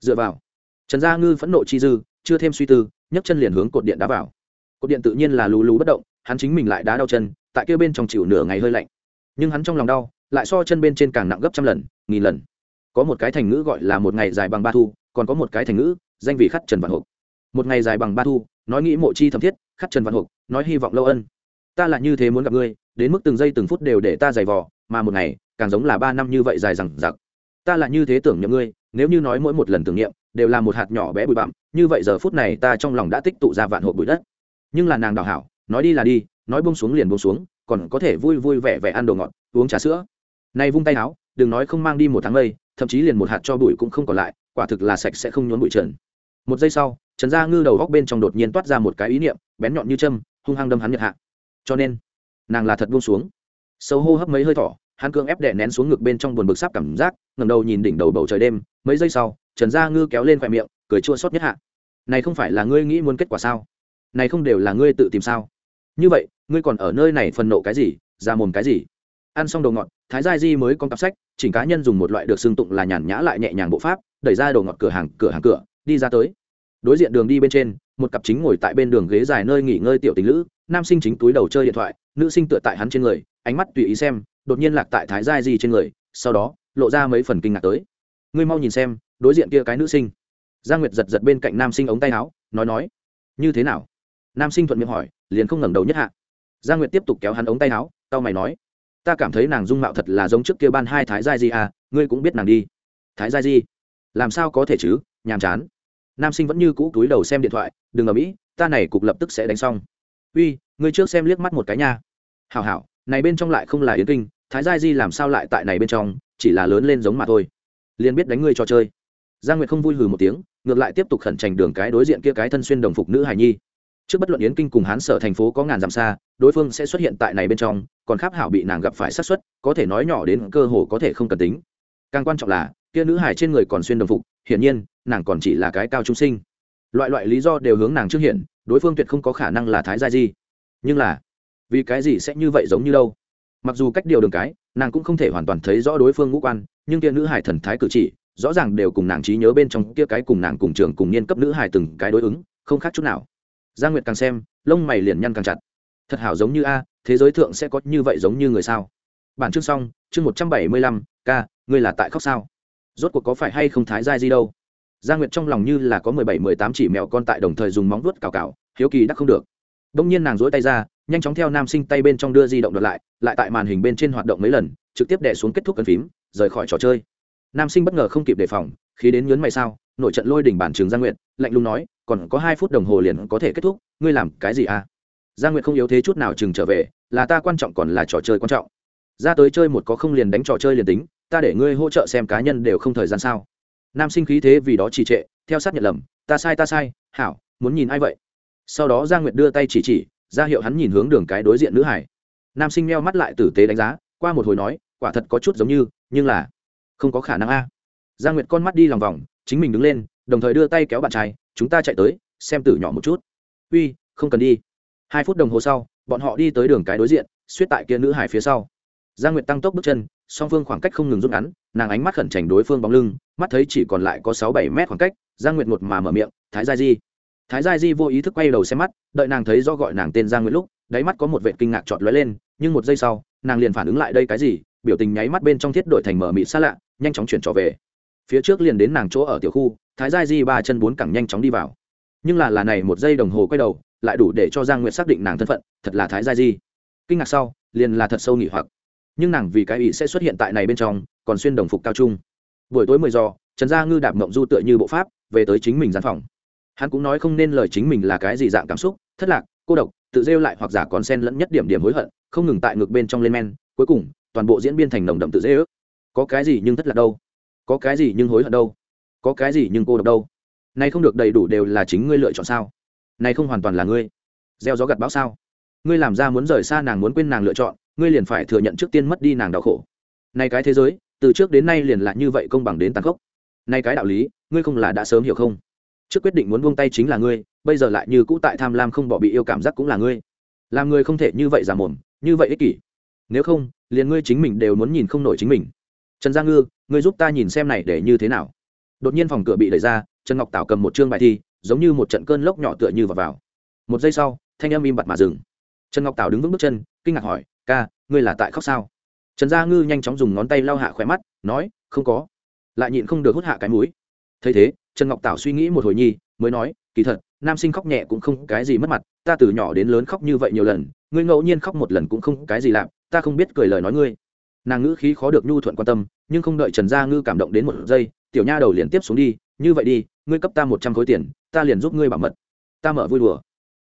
A: Dựa vào. Trần gia ngư phẫn nộ chi dư, chưa thêm suy tư, nhấc chân liền hướng cột điện đá vào. Cột điện tự nhiên là lú lú bất động, hắn chính mình lại đá đau chân, tại kia bên trong chịu nửa ngày hơi lạnh. Nhưng hắn trong lòng đau, lại so chân bên trên càng nặng gấp trăm lần, nghìn lần. Có một cái thành ngữ gọi là một ngày dài bằng ba thu, còn có một cái thành ngữ danh vị khắc trần vạn hộp một ngày dài bằng ba thu, nói nghĩ mộ chi thầm thiết, khắc trần vạn hộp nói hy vọng lâu ân. Ta là như thế muốn gặp ngươi, đến mức từng giây từng phút đều để ta giày vò, mà một ngày, càng giống là ba năm như vậy dài rằng giặc ta là như thế tưởng nhậm ngươi, nếu như nói mỗi một lần tưởng niệm, đều là một hạt nhỏ bé bụi bặm, như vậy giờ phút này ta trong lòng đã tích tụ ra vạn hộp bụi đất. Nhưng là nàng đào hảo, nói đi là đi, nói bông xuống liền bông xuống, còn có thể vui vui vẻ vẻ ăn đồ ngọt, uống trà sữa. Nay vung tay áo, đừng nói không mang đi một tháng lây thậm chí liền một hạt cho bụi cũng không còn lại quả thực là sạch sẽ không nhốn bụi trần. Một giây sau, trần gia ngư đầu góc bên trong đột nhiên toát ra một cái ý niệm, bén nhọn như châm, hung hăng đâm hắn nhật hạ. Cho nên, nàng là thật buông xuống. Sâu hô hấp mấy hơi thỏ hắn cương ép đè nén xuống ngực bên trong buồn bực sắp cảm giác ngầm đầu nhìn đỉnh đầu bầu trời đêm, mấy giây sau, trần gia ngư kéo lên khoe miệng, cười chua xót nhất hạ. Này không phải là ngươi nghĩ muốn kết quả sao? Này không đều là ngươi tự tìm sao? Như vậy, ngươi còn ở nơi này phần nộ cái gì, ra mồm cái gì? Ăn xong đồ ngọt, thái gia di mới con cặp sách, chỉnh cá nhân dùng một loại được xưng tụng là nhàn nhã lại nhẹ nhàng bộ pháp, đẩy ra đồ ngọt cửa hàng cửa hàng cửa, đi ra tới. Đối diện đường đi bên trên, một cặp chính ngồi tại bên đường ghế dài nơi nghỉ ngơi tiểu tình lữ, nam sinh chính túi đầu chơi điện thoại, nữ sinh tựa tại hắn trên người, ánh mắt tùy ý xem, đột nhiên lạc tại thái gia di trên người, sau đó, lộ ra mấy phần kinh ngạc tới. Ngươi mau nhìn xem, đối diện kia cái nữ sinh. Gia nguyệt giật giật bên cạnh nam sinh ống tay áo, nói nói, như thế nào? Nam sinh thuận miệng hỏi, liền không ngẩng đầu nhất hạ. Gia nguyệt tiếp tục kéo hắn ống tay áo tao mày nói ta cảm thấy nàng dung mạo thật là giống trước kia ban hai thái gia di à ngươi cũng biết nàng đi. Thái gia di? Làm sao có thể chứ? Nhàm chán. Nam sinh vẫn như cũ túi đầu xem điện thoại, đừng ở mỹ, ta này cục lập tức sẽ đánh xong. Uy, ngươi trước xem liếc mắt một cái nha. Hảo hảo, này bên trong lại không là yến kinh, thái gia di làm sao lại tại này bên trong, chỉ là lớn lên giống mà thôi. Liền biết đánh ngươi cho chơi. Giang nguyệt không vui hừ một tiếng, ngược lại tiếp tục khẩn trành đường cái đối diện kia cái thân xuyên đồng phục nữ hài nhi. Trước bất luận yến kinh cùng hán sở thành phố có ngàn dặm xa, đối phương sẽ xuất hiện tại này bên trong còn kháp hảo bị nàng gặp phải sát xuất có thể nói nhỏ đến cơ hồ có thể không cần tính. Càng quan trọng là, kia nữ hải trên người còn xuyên đồng phục, hiển nhiên, nàng còn chỉ là cái cao trung sinh. Loại loại lý do đều hướng nàng trước hiện, đối phương tuyệt không có khả năng là thái gia di. Nhưng là, vì cái gì sẽ như vậy giống như đâu? Mặc dù cách điều đường cái, nàng cũng không thể hoàn toàn thấy rõ đối phương ngũ quan, nhưng kia nữ hải thần thái cử chỉ, rõ ràng đều cùng nàng trí nhớ bên trong kia cái cùng nàng cùng trường cùng niên cấp nữ hải từng cái đối ứng, không khác chút nào. Giang nguyệt càng xem, lông mày liền nhăn càng chặt. Thật hảo giống như a thế giới thượng sẽ có như vậy giống như người sao? Bản chương xong, chương một trăm bảy mươi lăm k ngươi là tại khóc sao? Rốt cuộc có phải hay không thái giai gì đâu? Gia nguyệt trong lòng như là có mười bảy, mười tám chỉ mèo con tại đồng thời dùng móng vuốt cào cào, hiếu kỳ đắc không được. Đông nhiên nàng dỗi tay ra, nhanh chóng theo nam sinh tay bên trong đưa di động đợt lại lại tại màn hình bên trên hoạt động mấy lần, trực tiếp đẻ xuống kết thúc cân phím, rời khỏi trò chơi. Nam sinh bất ngờ không kịp đề phòng khi đến nhớn mày sao, nội trận lôi đỉnh bản trường gia nguyện lạnh lùng nói, còn có hai phút đồng hồ liền có thể kết thúc, ngươi làm cái gì à? Gia Nguyệt không yếu thế chút nào chừng trở về, là ta quan trọng còn là trò chơi quan trọng. Ra tới chơi một có không liền đánh trò chơi liền tính, ta để ngươi hỗ trợ xem cá nhân đều không thời gian sao. Nam sinh khí thế vì đó trì trệ, theo sát nhận lầm, ta sai ta sai, hảo, muốn nhìn ai vậy? Sau đó Gia nguyệt đưa tay chỉ chỉ, ra hiệu hắn nhìn hướng đường cái đối diện nữ hải. Nam sinh meo mắt lại tử tế đánh giá, qua một hồi nói, quả thật có chút giống như, nhưng là không có khả năng a. Gia nguyệt con mắt đi lòng vòng, chính mình đứng lên, đồng thời đưa tay kéo bạn trai, chúng ta chạy tới, xem tử nhỏ một chút. Uy, không cần đi hai phút đồng hồ sau, bọn họ đi tới đường cái đối diện, suýt tại kia nữ hải phía sau. Giang nguyệt tăng tốc bước chân, song phương khoảng cách không ngừng rút ngắn, nàng ánh mắt khẩn trành đối phương bóng lưng, mắt thấy chỉ còn lại có sáu bảy mét khoảng cách, giang nguyệt một mà mở miệng, thái gia di. Thái gia di vô ý thức quay đầu xem mắt, đợi nàng thấy do gọi nàng tên giang nguyệt lúc, đáy mắt có một vệ kinh ngạc trọt lóe lên, nhưng một giây sau, nàng liền phản ứng lại đây cái gì, biểu tình nháy mắt bên trong thiết đổi thành mở mị xa lạ, nhanh chóng chuyển trở về. Phía trước liền đến nàng chỗ ở tiểu khu, thái gia di ba chân bốn cẳng nhanh chóng đi vào. Nhưng là là này một giây đồng hồ quay đầu lại đủ để cho giang nguyệt xác định nàng thân phận, thật là thái gia di. Kinh ngạc sau, liền là thật sâu nghỉ hoặc. Nhưng nàng vì cái ý sẽ xuất hiện tại này bên trong, còn xuyên đồng phục cao trung. Buổi tối mười giờ, trần gia ngư đạp mộng du tựa như bộ pháp, về tới chính mình gian phòng. Hắn cũng nói không nên lời chính mình là cái gì dạng cảm xúc, thất lạc, cô độc, tự rêu lại hoặc giả còn xen lẫn nhất điểm điểm hối hận, không ngừng tại ngực bên trong lên men, cuối cùng, toàn bộ diễn biến thành nồng đậm tự dễ ước có cái gì nhưng thất lạc đâu? Có cái gì nhưng hối hận đâu? Có cái gì nhưng cô độc đâu? Này không được đầy đủ đều là chính ngươi lựa chọn sao? Này không hoàn toàn là ngươi. Gieo gió gặt bão sao? Ngươi làm ra muốn rời xa nàng muốn quên nàng lựa chọn, ngươi liền phải thừa nhận trước tiên mất đi nàng đau khổ. Này cái thế giới, từ trước đến nay liền là như vậy công bằng đến tàn khốc. Này cái đạo lý, ngươi không là đã sớm hiểu không? Trước quyết định muốn buông tay chính là ngươi, bây giờ lại như cũ tại tham lam không bỏ bị yêu cảm giác cũng là ngươi. Làm người không thể như vậy giả mồm, như vậy ích kỷ. Nếu không, liền ngươi chính mình đều muốn nhìn không nổi chính mình. Trần gia ngư, ngươi giúp ta nhìn xem này để như thế nào. Đột nhiên phòng cửa bị đẩy ra, trần ngọc tảo cầm một chương bài thi giống như một trận cơn lốc nhỏ tựa như vào, vào. một giây sau thanh âm im bặt mà dừng. Trần ngọc tào đứng vững bước chân kinh ngạc hỏi ca ngươi là tại khóc sao? Trần gia ngư nhanh chóng dùng ngón tay lau hạ khỏe mắt nói không có. Lại nhịn không được hút hạ cái mũi. Thấy thế trần ngọc tảo suy nghĩ một hồi nhi mới nói kỳ thật nam sinh khóc nhẹ cũng không cái gì mất mặt ta từ nhỏ đến lớn khóc như vậy nhiều lần ngươi ngẫu nhiên khóc một lần cũng không cái gì lạ ta không biết cười lời nói ngươi. Nàng ngữ khí khó được nhu thuận quan tâm nhưng không đợi trần gia ngư cảm động đến một giây tiểu nha đầu liền tiếp xuống đi như vậy đi ngươi cấp ta một trăm khối tiền ta liền giúp ngươi bảo mật. Ta mở vui đùa.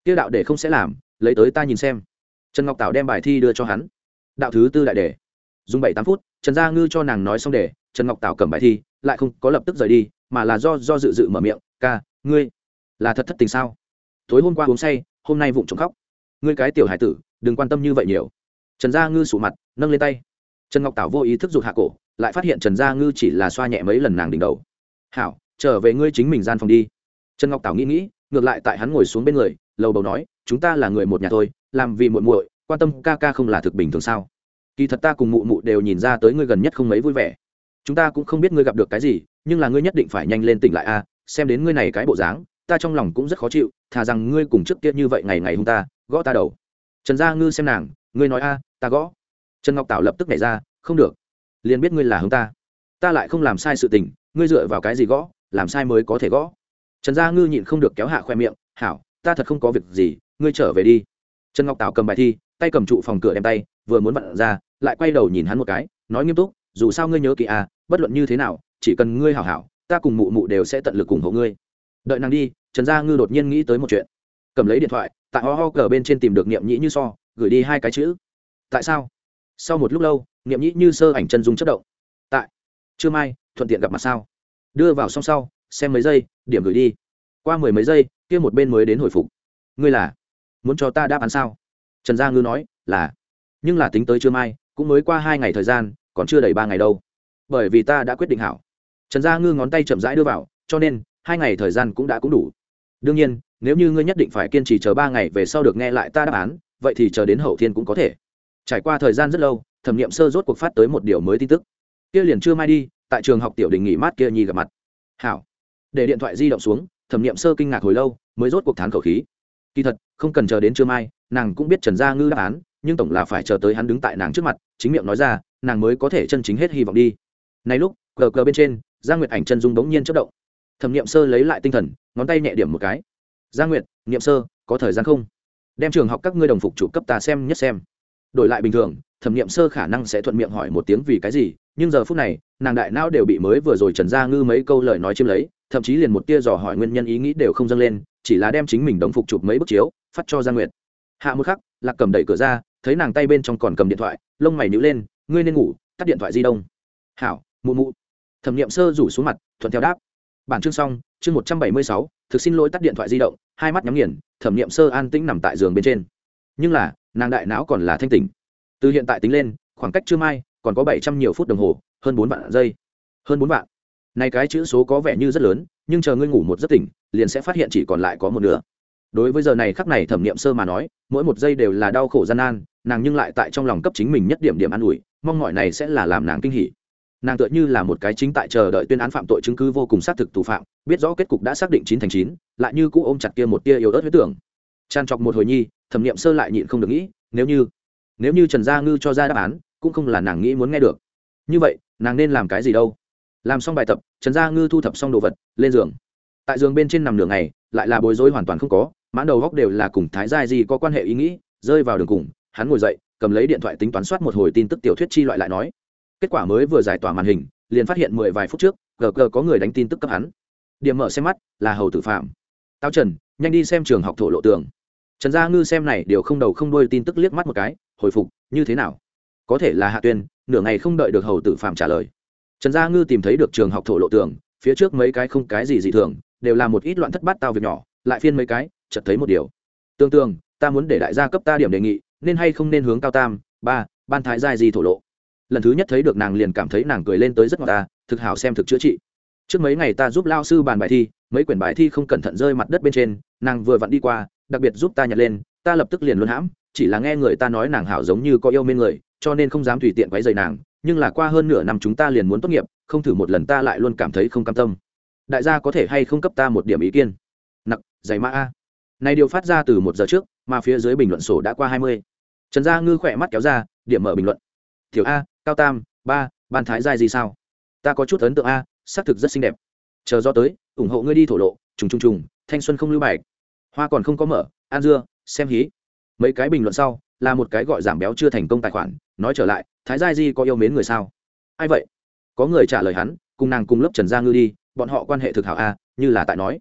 A: Tiêu đạo để không sẽ làm, lấy tới ta nhìn xem. Trần ngọc tảo đem bài thi đưa cho hắn. Đạo thứ tư đại đề dùng bảy tám phút, trần gia ngư cho nàng nói xong để, trần ngọc tảo cầm bài thi, lại không có lập tức rời đi, mà là do do dự dự mở miệng, ca, ngươi là thật thất tình sao? Tối hôm qua uống say, hôm nay vụng trộm khóc. Ngươi cái tiểu hải tử, đừng quan tâm như vậy nhiều. Trần gia ngư sụ mặt, nâng lên tay. Trần ngọc tảo vô ý thức giục hạ cổ, lại phát hiện trần gia ngư chỉ là xoa nhẹ mấy lần nàng đỉnh đầu. Hảo, trở về ngươi chính mình gian phòng đi trần ngọc tảo nghĩ nghĩ, ngược lại tại hắn ngồi xuống bên người, lầu bầu nói, chúng ta là người một nhà thôi, làm vì muội muội, quan tâm ca ca không là thực bình thường sao? Kỳ thật ta cùng mụ mụ đều nhìn ra tới ngươi gần nhất không mấy vui vẻ. Chúng ta cũng không biết ngươi gặp được cái gì, nhưng là ngươi nhất định phải nhanh lên tỉnh lại a, xem đến ngươi này cái bộ dáng, ta trong lòng cũng rất khó chịu, thà rằng ngươi cùng trước kia như vậy ngày ngày hôm ta, gõ ta đầu. Trần gia ngư xem nàng, ngươi nói a, ta gõ. Trần ngọc tảo lập tức nhảy ra, không được, liền biết ngươi là hướng ta. Ta lại không làm sai sự tình, ngươi dựa vào cái gì gõ, làm sai mới có thể gõ trần gia ngư nhịn không được kéo hạ khoe miệng, hảo, ta thật không có việc gì, ngươi trở về đi. Trần ngọc tảo cầm bài thi, tay cầm trụ phòng cửa đem tay, vừa muốn vặn ra, lại quay đầu nhìn hắn một cái, nói nghiêm túc, dù sao ngươi nhớ kỹ à bất luận như thế nào, chỉ cần ngươi hảo hảo, ta cùng mụ mụ đều sẽ tận lực ủng hộ ngươi. Đợi nàng đi, trần gia ngư đột nhiên nghĩ tới một chuyện. Cầm lấy điện thoại, tại ho ho cờ bên trên tìm được niệm nhĩ như so, gửi đi hai cái chữ. Tại sao? Sau một lúc lâu, niệm nhĩ như sơ ảnh chân dung chất động. Tại chưa mai, thuận tiện gặp mặt sao? Đưa vào xong sau xem mấy giây, điểm gửi đi. Qua mười mấy giây, kia một bên mới đến hồi phục. Ngươi là muốn cho ta đáp án sao? Trần gia ngư nói, là. Nhưng là tính tới trưa mai, cũng mới qua hai ngày thời gian, còn chưa đầy ba ngày đâu. Bởi vì ta đã quyết định hảo. Trần gia ngư ngón tay chậm rãi đưa vào, cho nên, hai ngày thời gian cũng đã cũng đủ. Đương nhiên, nếu như ngươi nhất định phải kiên trì chờ ba ngày về sau được nghe lại ta đáp án, vậy thì chờ đến hậu thiên cũng có thể. Trải qua thời gian rất lâu, thẩm nghiệm sơ rốt cuộc phát tới một điều mới tin tức. Kia liền chưa mai đi, tại trường học tiểu đình nghỉ mát kia nhi gặp mặt. Hảo để điện thoại di động xuống, thẩm nghiệm sơ kinh ngạc hồi lâu, mới rốt cuộc thán khẩu khí. Kỳ thật, không cần chờ đến trưa mai, nàng cũng biết trần gia ngư đáp án, nhưng tổng là phải chờ tới hắn đứng tại nàng trước mặt, chính miệng nói ra, nàng mới có thể chân chính hết hy vọng đi. Này lúc, cờ cờ bên trên, gia nguyệt ảnh chân dung bỗng nhiên chất động. Thẩm nghiệm sơ lấy lại tinh thần, ngón tay nhẹ điểm một cái. Gia nguyệt, nghiệm sơ, có thời gian không? Đem trường học các ngươi đồng phục chủ cấp ta xem nhất xem. Đổi lại bình thường, thẩm nghiệm sơ khả năng sẽ thuận miệng hỏi một tiếng vì cái gì, nhưng giờ phút này, nàng đại não đều bị mới vừa rồi trần gia ngư mấy câu lời nói chiếm lấy thậm chí liền một tia dò hỏi nguyên nhân ý nghĩ đều không dâng lên, chỉ là đem chính mình đồng phục chụp mấy bức chiếu, phát cho gia nguyệt. Hạ một khắc, lạc cầm đẩy cửa ra, thấy nàng tay bên trong còn cầm điện thoại, lông mày nhữ lên, ngươi nên ngủ, tắt điện thoại di động. Hảo, mụ mụ. Thẩm nghiệm sơ rủ xuống mặt, thuận theo đáp. Bản chương xong, chương một trăm bảy mươi sáu, thực xin lỗi tắt điện thoại di động, hai mắt nhắm nghiền, thẩm nghiệm sơ an tĩnh nằm tại giường bên trên. Nhưng là, nàng đại não còn là thanh tỉnh. Từ hiện tại tính lên, khoảng cách chưa mai, còn có bảy trăm nhiều phút đồng hồ, hơn bốn vạn giây. Hơn bốn vạn này cái chữ số có vẻ như rất lớn, nhưng chờ ngươi ngủ một giấc tỉnh, liền sẽ phát hiện chỉ còn lại có một nửa. Đối với giờ này khắc này thẩm nghiệm sơ mà nói, mỗi một giây đều là đau khổ gian nan, nàng nhưng lại tại trong lòng cấp chính mình nhất điểm điểm an ủi, mong mọi này sẽ là làm nàng kinh hỉ. Nàng tựa như là một cái chính tại chờ đợi tuyên án phạm tội chứng cứ vô cùng xác thực tù phạm, biết rõ kết cục đã xác định chín thành chín, lại như cũ ôm chặt kia một tia yếu ớt huyết tưởng. Tràn trọc một hồi nhi, thẩm nghiệm sơ lại nhịn không được nghĩ, nếu như nếu như trần gia ngư cho ra đáp án, cũng không là nàng nghĩ muốn nghe được. Như vậy, nàng nên làm cái gì đâu? Làm xong bài tập, trần gia ngư thu thập xong đồ vật, lên giường. Tại giường bên trên nằm nửa ngày, lại là bối rối hoàn toàn không có, mãn đầu góc đều là cùng thái giai gì có quan hệ ý nghĩ, rơi vào đường cùng, hắn ngồi dậy, cầm lấy điện thoại tính toán soát một hồi tin tức tiểu thuyết chi loại lại nói. Kết quả mới vừa giải tỏa màn hình, liền phát hiện mười vài phút trước, gờ gờ có người đánh tin tức cấp hắn. Điểm mở xem mắt, là hầu tử phạm. Tao trần, nhanh đi xem trường học thổ lộ tường. Trần gia ngư xem này đều không đầu không đuôi tin tức liếc mắt một cái, hồi phục, như thế nào? Có thể là hạ tuyên, nửa ngày không đợi được hầu tử phạm trả lời trần gia ngư tìm thấy được trường học thổ lộ tường, phía trước mấy cái không cái gì dị thường, đều là một ít loạn thất bát tao việc nhỏ, lại phiên mấy cái, chợt thấy một điều. Tương tương ta muốn để đại gia cấp ta điểm đề nghị, nên hay không nên hướng cao tam, ba, ban thái giai gì thổ lộ. Lần thứ nhất thấy được nàng liền cảm thấy nàng cười lên tới rất ngọt ta, thực hảo xem thực chữa trị. Trước mấy ngày ta giúp lao sư bàn bài thi, mấy quyển bài thi không cẩn thận rơi mặt đất bên trên, nàng vừa vặn đi qua, đặc biệt giúp ta nhặt lên, ta lập tức liền luôn hãm, chỉ là nghe người ta nói nàng hảo giống như có yêu mê người, cho nên không dám tùy tiện quấy rầy nàng nhưng là qua hơn nửa năm chúng ta liền muốn tốt nghiệp, không thử một lần ta lại luôn cảm thấy không cam tâm. Đại gia có thể hay không cấp ta một điểm ý kiến? Nặc giày mã a. Này điều phát ra từ một giờ trước, mà phía dưới bình luận sổ đã qua hai mươi. Trần gia ngư khỏe mắt kéo ra, điểm mở bình luận. Thiểu a, cao tam, ba, ban thái giai gì sao? Ta có chút ấn tượng a, xác thực rất xinh đẹp. Chờ do tới, ủng hộ ngươi đi thổ lộ, trùng trùng trùng, thanh xuân không lưu bạch. Hoa còn không có mở an dưa, xem hí mấy cái bình luận sau, là một cái gọi giảm béo chưa thành công tài khoản, nói trở lại, thái gia di có yêu mến người sao? Ai vậy? Có người trả lời hắn, cùng nàng cùng lớp trần gia ngư đi, bọn họ quan hệ thực hảo a, như là tại nói.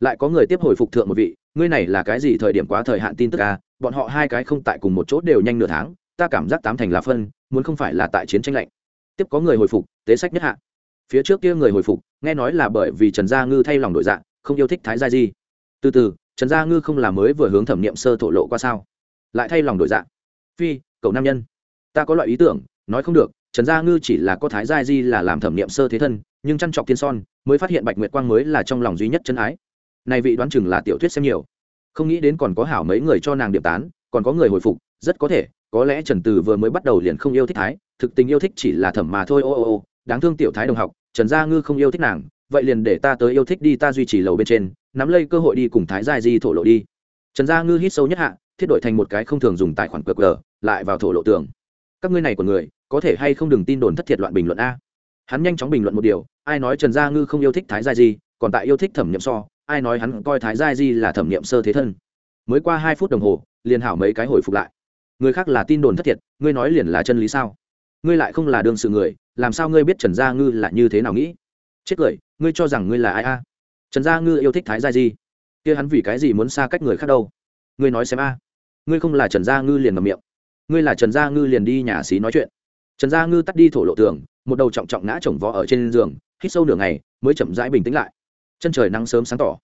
A: Lại có người tiếp hồi phục thượng một vị, ngươi này là cái gì thời điểm quá thời hạn tin tức a, bọn họ hai cái không tại cùng một chỗ đều nhanh nửa tháng, ta cảm giác tám thành là phân, muốn không phải là tại chiến tranh lạnh. Tiếp có người hồi phục, tế sách nhất hạ. Phía trước kia người hồi phục, nghe nói là bởi vì trần gia ngư thay lòng đổi dạng không yêu thích thái gia di. Từ từ, trần gia ngư không là mới vừa hướng thẩm nghiệm sơ thổ lộ qua sao? Lại thay lòng đổi dạng phi, cậu nam nhân. Ta có loại ý tưởng, nói không được, trần gia ngư chỉ là có thái gia di là làm thẩm nghiệm sơ thế thân, nhưng chăn trọc thiên son, mới phát hiện bạch nguyệt quang mới là trong lòng duy nhất chân ái. Này vị đoán chừng là tiểu thuyết xem nhiều. Không nghĩ đến còn có hảo mấy người cho nàng điệp tán, còn có người hồi phục, rất có thể, có lẽ trần từ vừa mới bắt đầu liền không yêu thích thái, thực tình yêu thích chỉ là thẩm mà thôi, ô ô ô, đáng thương tiểu thái đồng học, trần gia ngư không yêu thích nàng, vậy liền để ta tới yêu thích đi, ta duy trì lầu bên trên, nắm lấy cơ hội đi cùng thái gia di thổ lộ đi. Trần gia ngư hít sâu nhất hạ thiết đổi thành một cái không thường dùng tài khoản qr lại vào thổ lộ tường. Các ngươi này của người, có thể hay không đừng tin đồn thất thiệt loạn bình luận a. Hắn nhanh chóng bình luận một điều, ai nói trần gia ngư không yêu thích thái gia di, còn tại yêu thích thẩm n i ệ m so, ai nói hắn coi thái gia di là thẩm n i ệ m sơ thế thân. Mới qua hai phút đồng hồ, liền hảo mấy cái hồi phục lại. Người khác là tin đồn thất thiệt, ngươi nói liền là chân lý sao? Ngươi lại không là đương sự người, làm sao ngươi biết trần gia ngư là như thế nào nghĩ? Chết cười, ngươi cho rằng ngươi là ai a? Trần gia ngư yêu thích thái gia di. Kia hắn vì cái gì muốn xa cách người khác đâu? Ngươi nói xem a. Ngươi không là trần gia ngư liền ngầm miệng. Ngươi là trần gia ngư liền đi nhà xí nói chuyện. Trần gia ngư tắt đi thổ lộ tường, một đầu trọng trọng ngã chồng vó ở trên giường, hít sâu nửa ngày, mới chậm rãi bình tĩnh lại. Chân trời nắng sớm sáng tỏ.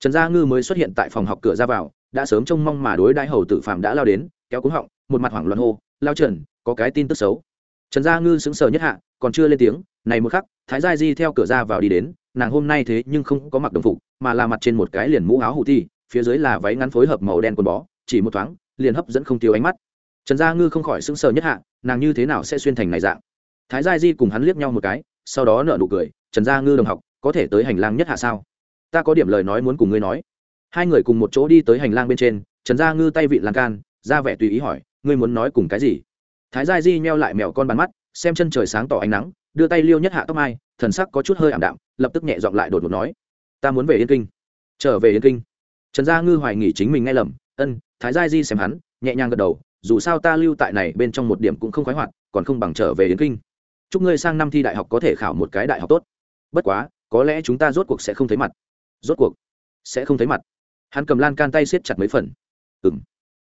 A: Trần gia ngư mới xuất hiện tại phòng học cửa ra vào, đã sớm trông mong mà đối đãi hầu tử phạm đã lao đến, kéo cúng họng, một mặt hoảng loạn hô, lao trần, có cái tin tức xấu. Trần gia ngư sững sờ nhất hạ, còn chưa lên tiếng, này một khắc, thái gia di theo cửa ra vào đi đến, nàng hôm nay thế nhưng không có mặc đồng phục, mà là mặt trên một cái liền mũ áo hủ thi phía dưới là váy ngắn phối hợp màu đen quần bó, chỉ một thoáng, liền hấp dẫn không tiêu ánh mắt. Trần gia ngư không khỏi sững sờ nhất hạ, nàng như thế nào sẽ xuyên thành này dạng? Thái gia di cùng hắn liếc nhau một cái, sau đó nở nụ cười, trần gia ngư đồng học, có thể tới hành lang nhất hạ sao? Ta có điểm lời nói muốn cùng ngươi nói. Hai người cùng một chỗ đi tới hành lang bên trên, trần gia ngư tay vị lan can, ra vẻ tùy ý hỏi, ngươi muốn nói cùng cái gì? Thái gia di meo lại mèo con bắn mắt, xem chân trời sáng tỏ ánh nắng, đưa tay liêu nhất hạ tóc mai, thần sắc có chút hơi ảm đạm, lập tức nhẹ dọn lại đột ngột nói, ta muốn về yên kinh. Trở về yên kinh? Trần gia ngư hoài nghỉ chính mình nghe lầm, ân, thái gia di xem hắn, nhẹ nhàng gật đầu, dù sao ta lưu tại này bên trong một điểm cũng không khoái hoạt, còn không bằng trở về yến kinh. Chúc ngươi sang năm thi đại học có thể khảo một cái đại học tốt. Bất quá, có lẽ chúng ta rốt cuộc sẽ không thấy mặt. Rốt cuộc sẽ không thấy mặt. Hắn cầm lan can tay siết chặt mấy phần. Ừng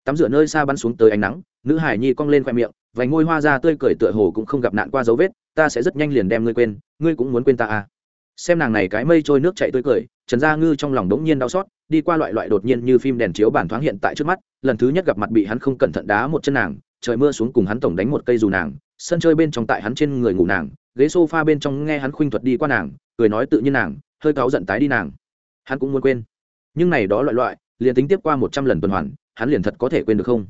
A: tắm rửa nơi xa bắn xuống tới ánh nắng, nữ hải nhi cong lên khoe miệng, vành ngôi hoa ra tươi cười tựa hồ cũng không gặp nạn qua dấu vết, ta sẽ rất nhanh liền đem ngươi quên, ngươi cũng muốn quên ta à xem nàng này cái mây trôi nước chạy tươi cười, trần gia ngư trong lòng đống nhiên đau xót, đi qua loại loại đột nhiên như phim đèn chiếu bản thoáng hiện tại trước mắt, lần thứ nhất gặp mặt bị hắn không cẩn thận đá một chân nàng, trời mưa xuống cùng hắn tổng đánh một cây dù nàng, sân chơi bên trong tại hắn trên người ngủ nàng, ghế s o f a bên trong nghe hắn khuynh thuật đi qua nàng, cười nói tự nhiên nàng, hơi cáu giận tái đi nàng. Hắn cũng muốn quên. Nhưng này đó loại loại, liền tính tiếp qua một trăm lần tuần hoàn, hắn liền thật có thể quên được không?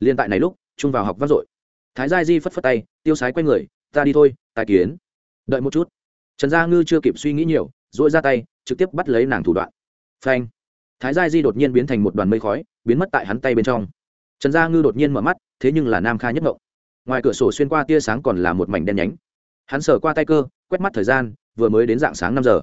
A: Liền tại này lúc trung vào học vác dội. Thái gia di phất phất tay, tiêu sái q u a y người, ta đi thôi, tài kiến. Đợi một chút trần gia ngư chưa kịp suy nghĩ nhiều dội ra tay, trực tiếp bắt lấy nàng thủ đoạn. Phanh! Thái gia di đột nhiên biến thành một đoàn mây khói, biến mất tại hắn tay bên trong. Trần gia ngư đột nhiên mở mắt, thế nhưng là nam kha nhất ngộng. Ngoài cửa sổ xuyên qua tia sáng còn là một mảnh đen nhánh. Hắn sờ qua tay cơ, quét mắt thời gian, vừa mới đến dạng sáng năm giờ.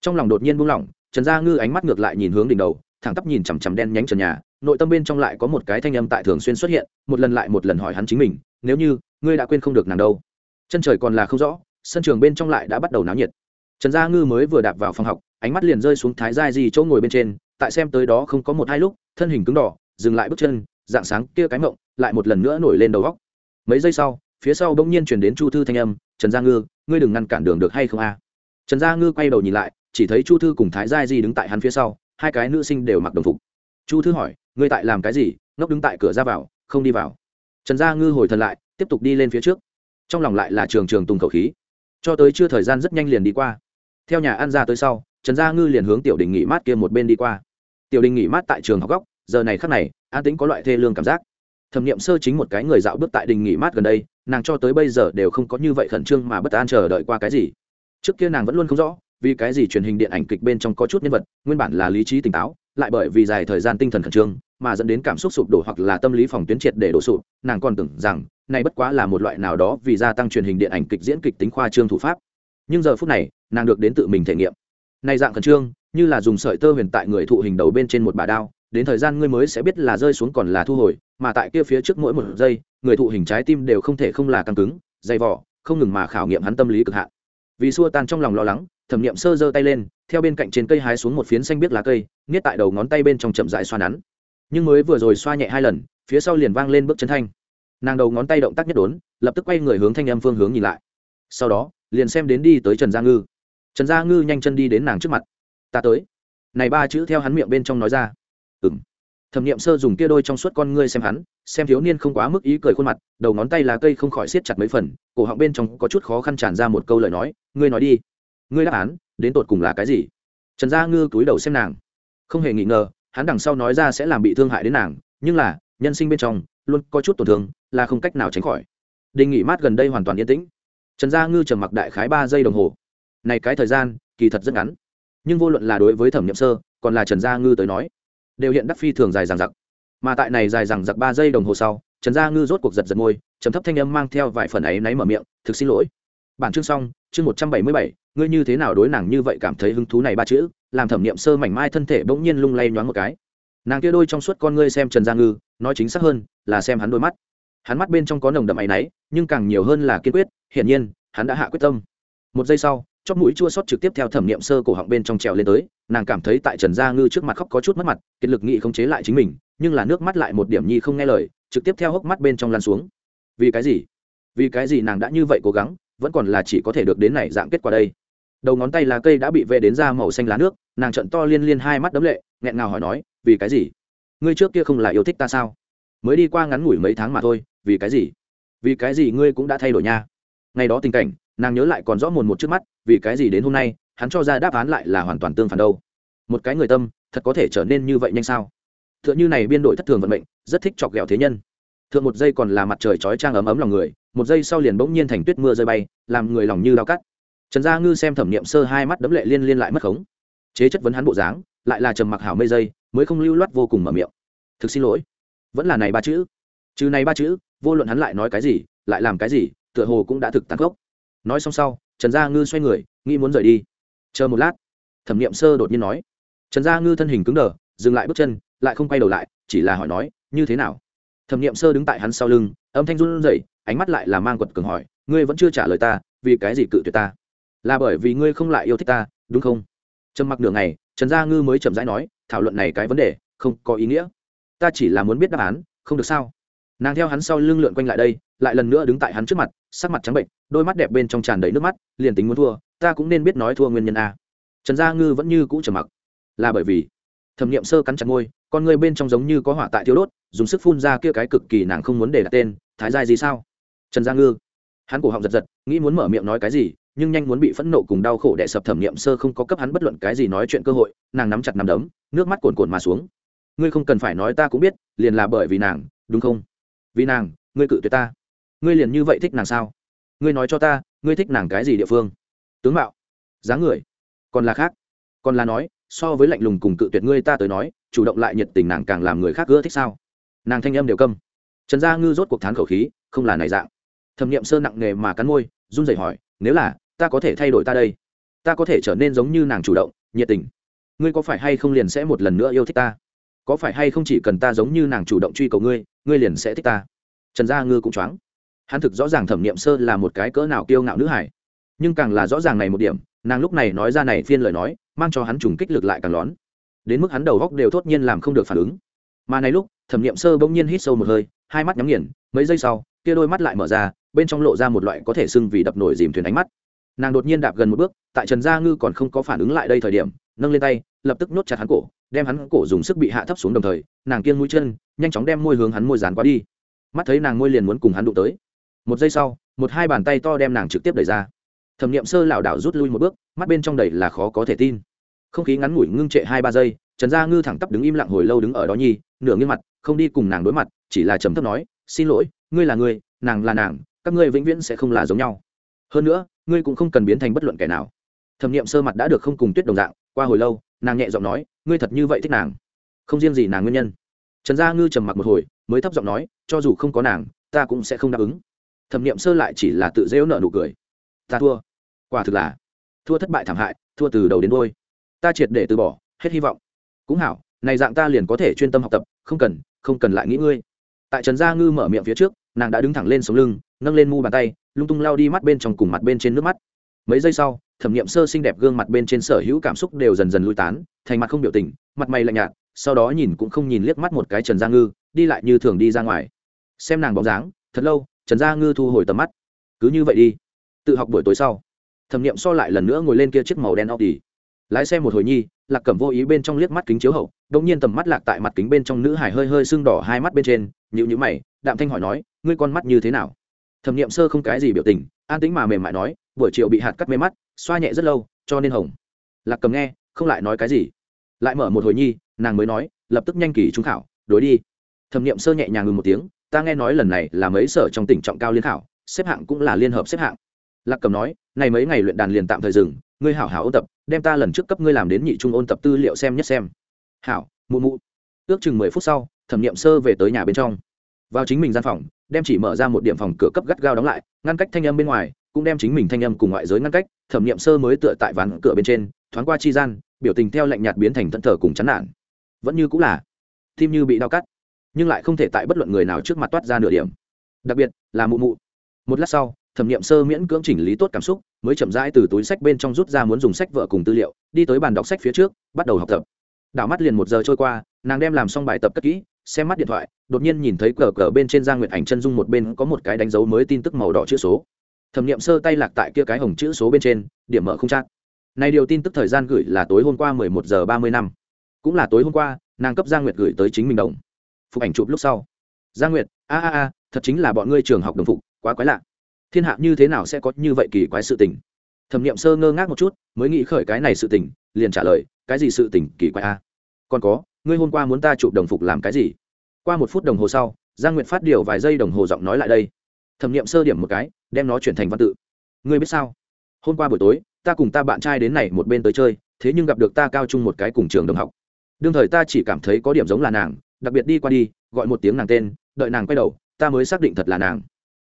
A: Trong lòng đột nhiên buông lỏng, trần gia ngư ánh mắt ngược lại nhìn hướng đỉnh đầu, thẳng tắp nhìn chằm chằm đen nhánh trần nhà, nội tâm bên trong lại có một cái thanh âm tại thường xuyên xuất hiện, một lần lại một lần hỏi hắn chính mình, nếu như ngươi đã quên không được nàng đâu? Chân trời còn là không rõ sân trường bên trong lại đã bắt đầu náo nhiệt. Trần gia ngư mới vừa đạp vào phòng học, ánh mắt liền rơi xuống thái gia di chỗ ngồi bên trên, tại xem tới đó không có một hai lúc, thân hình cứng đỏ, dừng lại bước chân, dạng sáng kia cái mộng, lại một lần nữa nổi lên đầu góc mấy giây sau, phía sau bỗng nhiên chuyển đến chu thư thanh âm, trần gia ngư, ngươi đừng ngăn cản đường được hay không a? Trần gia ngư quay đầu nhìn lại, chỉ thấy chu thư cùng thái gia di đứng tại hắn phía sau, hai cái nữ sinh đều mặc đồng phục. Chu thư hỏi, ngươi tại làm cái gì? Ngốc đứng tại cửa ra vào, không đi vào. Trần gia ngư hồi thần lại, tiếp tục đi lên phía trước. Trong lòng lại là trường trường tùng khẩu khí cho tới chưa thời gian rất nhanh liền đi qua. Theo nhà ăn ra tới sau, trần gia ngư liền hướng tiểu đình nghỉ mát kia một bên đi qua. Tiểu đình nghỉ mát tại trường học góc, giờ này khắc này, an tính có loại thê lương cảm giác. Thẩm nghiệm sơ chính một cái người dạo bước tại đình nghỉ mát gần đây, nàng cho tới bây giờ đều không có như vậy khẩn trương mà bất an chờ đợi qua cái gì. Trước kia nàng vẫn luôn không rõ vì cái gì truyền hình điện ảnh kịch bên trong có chút nhân vật, nguyên bản là lý trí tỉnh táo, lại bởi vì dài thời gian tinh thần khẩn trương, mà dẫn đến cảm xúc sụp đổ hoặc là tâm lý phòng tuyến triệt để đổ sụp. Nàng còn tưởng rằng, này bất quá là một loại nào đó vì gia tăng truyền hình điện ảnh kịch diễn kịch tính khoa trương thủ pháp. Nhưng giờ phút này, nàng được đến tự mình thể nghiệm. Này dạng khẩn trương, như là dùng sợi tơ huyền tại người thụ hình đầu bên trên một bà đao, đến thời gian ngươi mới sẽ biết là rơi xuống còn là thu hồi, mà tại kia phía trước mỗi một giây, người thụ hình trái tim đều không thể không là căng cứng, dày vỏ không ngừng mà khảo nghiệm hắn tâm lý cực hạn vì xua tan trong lòng lo lắng, thẩm nghiệm sơ giơ tay lên, theo bên cạnh trên cây hái xuống một phiến xanh biết lá cây niết tại đầu ngón tay bên trong chậm dại xoa nắn. Nhưng mới vừa rồi xoa nhẹ hai lần, phía sau liền vang lên bước chân thanh. Nàng đầu ngón tay động tác nhất đốn, lập tức quay người hướng thanh âm phương hướng nhìn lại. Sau đó, liền xem đến đi tới trần gia ngư. Trần gia ngư nhanh chân đi đến nàng trước mặt. Ta tới. Này ba chữ theo hắn miệng bên trong nói ra. Ừng thẩm nghiệm sơ dùng kia đôi trong suốt con ngươi xem hắn, xem thiếu niên không quá mức ý cười khuôn mặt, đầu ngón tay là cây không khỏi siết chặt mấy phần, cổ họng bên trong có chút khó khăn tràn ra một câu lời nói, ngươi nói đi, ngươi đáp án, đến tột cùng là cái gì? Trần gia ngư cúi đầu xem nàng. Không hề nghi ngờ, hắn đằng sau nói ra sẽ làm bị thương hại đến nàng, nhưng là, nhân sinh bên trong, luôn có chút tổn thương, là không cách nào tránh khỏi. Đình nghỉ mát gần đây hoàn toàn yên tĩnh. Trần gia ngư trầm mặc đại khái ba giây đồng hồ. Này cái thời gian, kỳ thật rất ngắn. Nhưng vô luận là đối với thẩm nhậm sơ, còn là trần gia ngư tới nói đều hiện đắc phi thường dài dằng dặc. Mà tại này dài dằng dặc ba giây đồng hồ sau, trần gia ngư rốt cuộc giật giật môi, trầm thấp thanh âm mang theo vài phần ấy náy mở miệng, thực xin lỗi. Bản chương xong, chương một trăm bảy mươi bảy, ngươi như thế nào đối nàng như vậy cảm thấy hứng thú này ba chữ, làm thẩm nghiệm sơ mảnh mai thân thể bỗng nhiên lung lay nhoáng một cái. Nàng kia đôi trong suốt con ngươi xem trần gia ngư, nói chính xác hơn, là xem hắn đôi mắt. Hắn mắt bên trong có nồng đậm áy náy, nhưng càng nhiều hơn là kiên quyết, hiển nhiên, hắn đã hạ quyết tâm. Một giây sau chóp mũi chua xót trực tiếp theo thẩm nghiệm sơ cổ họng bên trong trèo lên tới, nàng cảm thấy tại trần gia ngư trước mặt khóc có chút mất mặt, kiệt lực nghị không chế lại chính mình, nhưng là nước mắt lại một điểm nhi không nghe lời, trực tiếp theo hốc mắt bên trong lan xuống. Vì cái gì? Vì cái gì nàng đã như vậy cố gắng, vẫn còn là chỉ có thể được đến này dạng kết quả đây? Đầu ngón tay lá cây đã bị vệ đến ra màu xanh lá nước, nàng trận to liên liên hai mắt đấm lệ, nghẹn ngào hỏi nói, vì cái gì? Ngươi trước kia không là yêu thích ta sao? Mới đi qua ngắn ngủi mấy tháng mà thôi, vì cái gì? Vì cái gì ngươi cũng đã thay đổi nha? Ngày đó tình cảnh nàng nhớ lại còn rõ mồn một trước mắt, vì cái gì đến hôm nay, hắn cho ra đáp án lại là hoàn toàn tương phản đâu. Một cái người tâm, thật có thể trở nên như vậy nhanh sao? T h ư ợ n h ư này biên đội thất thường vận mệnh, rất thích chọc ghẹo thế nhân. Thượng một giây còn là mặt trời chói trang ấm ấm lòng người, một giây sau liền bỗng nhiên thành tuyết mưa rơi bay, làm người lòng như đau cắt. Trần gia ngư xem thẩm nghiệm sơ hai mắt đấm lệ liên liên lại mất khống. Chế chất vấn hắn bộ dáng, lại là trầm mặc hảo mây dây, mới không lưu loát vô cùng mở miệng. Thực xin lỗi. Vẫn là này ba chữ. Chứ này ba chữ, vô luận hắn lại nói cái gì, lại làm cái gì, tựa hồ cũng đã thực tàn khốc nói xong sau, trần gia ngư xoay người, nghĩ muốn rời đi. Chờ một lát, thẩm nghiệm sơ đột nhiên nói. Trần gia ngư thân hình cứng đờ, dừng lại bước chân, lại không quay đầu lại, chỉ là hỏi nói, như thế nào? Thẩm nghiệm sơ đứng tại hắn sau lưng, âm thanh run rẩy, ánh mắt lại là mang quật cường hỏi, ngươi vẫn chưa trả lời ta, vì cái gì cự tuyệt ta? Là bởi vì ngươi không lại yêu thích ta, đúng không? Trầm mặc nửa ngày, trần gia ngư mới chậm rãi nói, thảo luận này cái vấn đề, không có ý nghĩa. Ta chỉ là muốn biết đáp án, không được sao? Nàng theo hắn sau lưng lượn quanh lại đây lại lần nữa đứng tại hắn trước mặt, sắc mặt trắng bệnh, đôi mắt đẹp bên trong tràn đầy nước mắt, liền tính muốn thua, ta cũng nên biết nói thua nguyên nhân a. Trần gia ngư vẫn như cũ trầm mặc. Là bởi vì, thẩm nghiệm sơ cắn chặt môi, con người bên trong giống như có hỏa tại thiếu đốt, dùng sức phun ra kia cái cực kỳ nàng không muốn để đặt tên, thái giai gì sao? Trần gia ngư. Hắn cổ họng giật giật, nghĩ muốn mở miệng nói cái gì, nhưng nhanh muốn bị phẫn nộ cùng đau khổ đè sập thẩm nghiệm sơ không có cấp hắn bất luận cái gì nói chuyện cơ hội, nàng nắm chặt nắm đấm, nước mắt cuồn cuộn mà xuống. Ngươi không cần phải nói ta cũng biết, liền là bởi vì nàng, đúng không? Vì nàng, ngươi cự tuyệt ta ngươi liền như vậy thích nàng sao? Ngươi nói cho ta, ngươi thích nàng cái gì địa phương? Tướng mạo, dáng người, còn là khác. Còn là nói, so với lạnh lùng cùng cự tuyệt ngươi ta tới nói, chủ động lại nhiệt tình nàng càng làm người khác ưa thích sao? Nàng thanh âm đều câm. Trần gia ngư rốt cuộc thán khẩu khí, không là này dạng. Thẩm nghiệm sơ nặng nề mà cắn môi, run rẩy hỏi, nếu là, ta có thể thay đổi ta đây? Ta có thể trở nên giống như nàng chủ động, nhiệt tình? Ngươi có phải hay không liền sẽ một lần nữa yêu thích ta? Có phải hay không chỉ cần ta giống như nàng chủ động truy cầu ngươi ngươi liền sẽ thích ta? Trần gia ngư cũng choáng hắn thực rõ ràng thẩm nghiệm sơ là một cái cỡ nào kiêu ngạo nữ hải nhưng càng là rõ ràng này một điểm, nàng lúc này nói ra này phiên lời nói, mang cho hắn trùng kích lực lại càng lón. Đến mức hắn đầu góc đều thốt nhiên làm không được phản ứng. Mà này lúc, thẩm nghiệm sơ bỗng nhiên hít sâu một hơi, hai mắt nhắm nghiền, mấy giây sau, kia đôi mắt lại mở ra, bên trong lộ ra một loại có thể sưng vì đập nổi dìm thuyền ánh mắt. Nàng đột nhiên đạp gần một bước, tại trần gia ngư còn không có phản ứng lại đây thời điểm, nâng lên tay, lập tức nhốt chặt hắn cổ, đem hắn cổ dùng sức bị hạ thấp xuống đồng thời, nàng kiêng mũi chân, nhanh chóng đem môi hướng hắn môi dán qua đi. Mắt thấy nàng môi liền muốn cùng hắn đụng tới một giây sau, một hai bàn tay to đem nàng trực tiếp đẩy ra. Thẩm n i ệ m sơ lảo đảo rút lui một bước, mắt bên trong đầy là khó có thể tin. Không khí ngắn ngủi ngưng trệ hai ba giây, trần gia ngư thẳng tắp đứng im lặng hồi lâu đứng ở đó nhi, nửa nghiêm mặt, không đi cùng nàng đối mặt, chỉ là trầm thấp nói, xin lỗi, ngươi là ngươi nàng là nàng, các ngươi vĩnh viễn sẽ không là giống nhau. Hơn nữa, ngươi cũng không cần biến thành bất luận kẻ nào. Thẩm n i ệ m sơ mặt đã được không cùng tuyết đồng dạng, qua hồi lâu, nàng nhẹ giọng nói, ngươi thật như vậy thích nàng? Không riêng gì nàng nguyên nhân. Trần gia ngư trầm mặc một hồi, mới thấp giọng nói, cho dù không có nàng, ta cũng sẽ không đáp ứng thẩm n i ệ m sơ lại chỉ là tự dễu nợ nụ cười. Ta thua. Quả thực là, thua thất bại thảm hại, thua từ đầu đến đôi ta triệt để từ bỏ, hết hy vọng. Cũng hảo, này dạng ta liền có thể chuyên tâm học tập, không cần không cần lại nghĩ ngươi. Tại trần gia ngư mở miệng phía trước, nàng đã đứng thẳng lên sống lưng, nâng lên mu bàn tay, lung tung lao đi mắt bên trong cùng mặt bên trên nước mắt. Mấy giây sau, thẩm nghiệm sơ xinh đẹp gương mặt bên trên sở hữu cảm xúc đều dần dần lui tán, thành mặt không biểu tình, mặt mày lạnh nhạt, sau đó nhìn cũng không nhìn liếc mắt một cái trần gia ngư, đi lại như thường đi ra ngoài. Xem nàng bóng dáng, thật lâu trần gia ngư thu hồi tầm mắt. Cứ như vậy đi. Tự học buổi tối sau, thẩm n i ệ m so lại lần nữa ngồi lên kia chiếc màu đen óc lái xe một hồi nhi, lạc cẩm vô ý bên trong liếc mắt kính chiếu hậu đ ỗ n g nhiên tầm mắt lạc tại mặt kính bên trong nữ hải hơi hơi sưng đỏ hai mắt bên trên nhịu nhữ mày, đạm thanh hỏi nói, ngươi con mắt như thế nào? Thẩm nghiệm sơ không cái gì biểu tình, an tĩnh mà mềm mại nói, buổi chiều bị hạt cắt mê mắt, xoa nhẹ rất lâu, cho nên hồng. Lạc cầm nghe, không lại nói cái gì. Lại mở một hồi nhi, nàng mới nói, lập tức nhanh kỳ trung khảo đối đi. Thẩm nghiệm sơ nhẹ nhàng ngừng một tiếng ta nghe nói lần này là mấy sở trong tỉnh trọng cao liên khảo, xếp hạng cũng là liên hợp xếp hạng. Lạc cầm nói, này mấy ngày luyện đàn liền tạm thời dừng, ngươi hảo hảo ôn tập, đem ta lần trước cấp ngươi làm đến nhị trung ôn tập tư liệu xem nhất xem. Hảo, mụ mụ. Ước chừng mười phút sau, thẩm nghiệm sơ về tới nhà bên trong. Vào chính mình gian phòng, đem chỉ mở ra một điểm phòng cửa cấp gắt gao đóng lại, ngăn cách thanh âm bên ngoài, cũng đem chính mình thanh âm cùng ngoại giới ngăn cách, thẩm nghiệm sơ mới tựa tại ván cửa bên trên, thoáng qua chi gian, biểu tình theo lạnh nhạt biến thành thận thờ cùng chán nản. Vẫn như cũng là, tim như bị đau cắt nhưng lại không thể tại bất luận người nào trước mặt toát ra nửa điểm. Đặc biệt, là mụ mụ. Một lát sau, thẩm nghiệm sơ miễn cưỡng chỉnh lý tốt cảm xúc, mới chậm rãi từ túi sách bên trong rút ra muốn dùng sách vợ cùng tư liệu, đi tới bàn đọc sách phía trước, bắt đầu học tập. Đảo mắt liền một giờ trôi qua, nàng đem làm xong bài tập cất kỹ, xem mắt điện thoại, đột nhiên nhìn thấy cờ cờ bên trên giang nguyệt ảnh chân dung một bên có một cái đánh dấu mới tin tức màu đỏ chữ số. Thẩm nghiệm sơ tay lạc tại kia cái hồng chữ số bên trên, điểm mở không chát. Này điều tin tức thời gian gửi là tối hôm qua mười một giờ ba mươi năm. Cũng là tối hôm qua, nàng cấp giang nguyệt gửi tới chính mình đồng phục ảnh chụp lúc sau. Giang nguyệt, a a a, thật chính là bọn ngươi trường học đồng phục, quá quái lạ. Thiên hạ như thế nào sẽ có như vậy kỳ quái sự tình? Thẩm nghiệm sơ ngơ ngác một chút, mới nghĩ khởi cái này sự tình, liền trả lời, cái gì sự tình kỳ quái a? Còn có, ngươi hôm qua muốn ta chụp đồng phục làm cái gì? Qua một phút đồng hồ sau, giang nguyệt phát điều vài giây đồng hồ giọng nói lại đây. Thẩm n i ệ m sơ điểm một cái, đem nó chuyển thành văn tự. Ngươi biết sao? Hôm qua buổi tối, ta cùng ta bạn trai đến này một bên tới chơi, thế nhưng gặp được ta cao chung một cái cùng trường đồng học. Đương thời ta chỉ cảm thấy có điểm giống là nàng đặc biệt đi qua đi, gọi một tiếng nàng tên, đợi nàng quay đầu, ta mới xác định thật là nàng.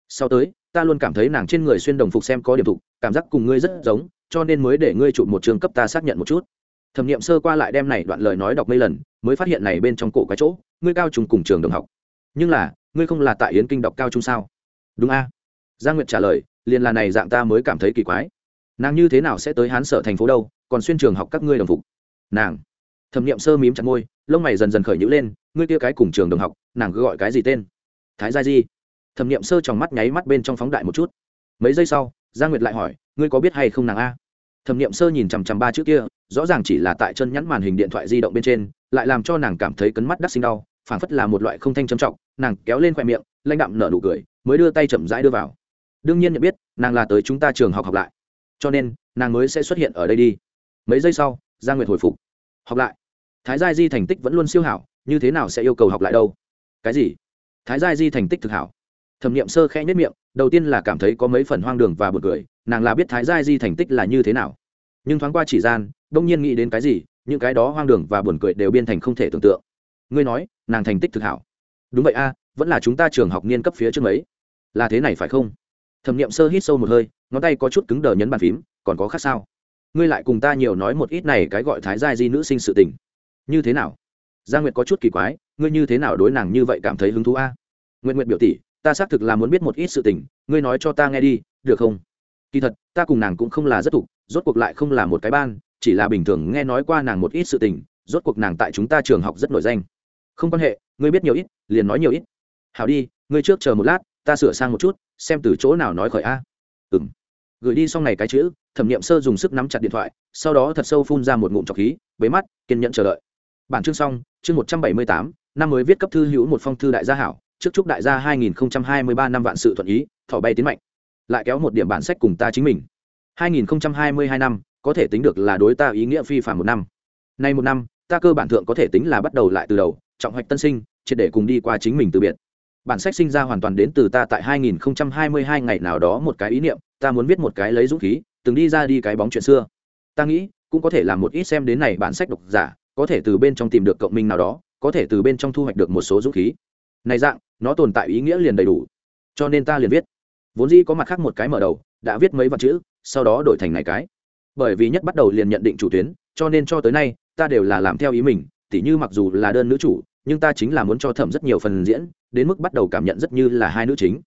A: Sau tới, ta luôn cảm thấy nàng trên người xuyên đồng phục xem có điểm thục, cảm giác cùng ngươi rất giống, cho nên mới để ngươi chụp một trường cấp ta xác nhận một chút. Thẩm nghiệm sơ qua lại đem này đoạn lời nói đọc mấy lần, mới phát hiện này bên trong cổ cái chỗ, ngươi cao trùng cùng trường đồng học. Nhưng là, ngươi không là tại yến kinh đọc cao trung sao? Đúng a. Giang nguyệt trả lời, liền là này dạng ta mới cảm thấy kỳ quái. Nàng như thế nào sẽ tới hán sở thành phố đâu, còn xuyên trường học các ngươi đồng phục? Nàng. Thẩm nghiệm sơ mím chặt môi lông mày dần dần khởi nhữ lên, ngươi kia cái cùng trường đồng học, nàng cứ gọi cái gì tên? Thái gia di. Thẩm nghiệm sơ trong mắt nháy mắt bên trong phóng đại một chút. Mấy giây sau giang nguyệt lại hỏi, ngươi có biết hay không nàng a? Thẩm nghiệm sơ nhìn chằm chằm ba chữ kia, rõ ràng chỉ là tại chân nhắn màn hình điện thoại di động bên trên, lại làm cho nàng cảm thấy cấn mắt đắc sinh đau, phảng phất là một loại không thanh trầm trọng, nàng kéo lên khoe miệng, lãnh đạm nở nụ cười, mới đưa tay chậm rãi đưa vào. Đương nhiên nhận biết, nàng là tới chúng ta trường học học lại, cho nên nàng mới sẽ xuất hiện ở đây đi. Mấy giây sau, gia nguyệt hồi phục. Học lại thái gia di thành tích vẫn luôn siêu hảo, như thế nào sẽ yêu cầu học lại đâu? Cái gì? Thái gia di thành tích thực hảo. Thẩm nghiệm sơ khẽ nhất miệng, đầu tiên là cảm thấy có mấy phần hoang đường và bực cười, nàng là biết thái gia di thành tích là như thế nào. Nhưng thoáng qua chỉ gian, đông nhiên nghĩ đến cái gì, những cái đó hoang đường và buồn cười đều biên thành không thể tưởng tượng. Ngươi nói, nàng thành tích thực hảo. Đúng vậy a, vẫn là chúng ta trường học niên cấp phía trước mấy. Là thế này phải không? Thẩm nghiệm sơ hít sâu một hơi, ngón tay có chút cứng đờ nhấn bàn phím, còn có khác sao? Ngươi lại cùng ta nhiều nói một ít này cái gọi thái gia di nữ sinh sự tình như thế nào? Gia nguyệt có chút kỳ quái, ngươi như thế nào đối nàng như vậy cảm thấy hứng thú a? Nguyện nguyện biểu tỷ, ta xác thực là muốn biết một ít sự tình, ngươi nói cho ta nghe đi, được không? Kỳ thật, ta cùng nàng cũng không là rất tục, rốt cuộc lại không là một cái ban, chỉ là bình thường nghe nói qua nàng một ít sự tình, rốt cuộc nàng tại chúng ta trường học rất nổi danh. Không quan hệ, ngươi biết nhiều ít, liền nói nhiều ít. Hảo đi, ngươi trước chờ một lát, ta sửa sang một chút, xem từ chỗ nào nói khởi a. Ừ m gửi đi xong này cái chữ, thẩm n i ệ m sơ dùng sức nắm chặt điện thoại, sau đó thật sâu phun ra một ngụm trọc khí, bế mắt, kiên nhẫn chờ đợi bản chương xong, chương một trăm bảy mươi tám, năm mới viết cấp thư hữu một phong thư đại gia hảo, trước chúc đại gia hai nghìn hai mươi ba năm vạn sự thuận ý, thỏ bay tiến mạnh. Lại kéo một điểm bản sách cùng ta chính mình. 2022 năm, có thể tính được là đối ta ý nghĩa phi phạm một năm. Nay một năm, ta cơ bản thượng có thể tính là bắt đầu lại từ đầu, trọng hoạch tân sinh, triệt để cùng đi qua chính mình từ biệt. Bản sách sinh ra hoàn toàn đến từ ta tại 2022 ngày nào đó một cái ý niệm, ta muốn viết một cái lấy dũng khí, từng đi ra đi cái bóng chuyện xưa. Ta nghĩ, cũng có thể làm một ít xem đến này bản sách độc giả có thể từ bên trong tìm được cộng minh nào đó, có thể từ bên trong thu hoạch được một số dũng khí. Này dạng, nó tồn tại ý nghĩa liền đầy đủ. Cho nên ta liền viết. Vốn dĩ có mặt khác một cái mở đầu, đã viết mấy vật chữ, sau đó đổi thành này cái. Bởi vì nhất bắt đầu liền nhận định chủ tuyến, cho nên cho tới nay, ta đều là làm theo ý mình, tỉ như mặc dù là đơn nữ chủ, nhưng ta chính là muốn cho thẩm rất nhiều phần diễn, đến mức bắt đầu cảm nhận rất như là hai nữ chính.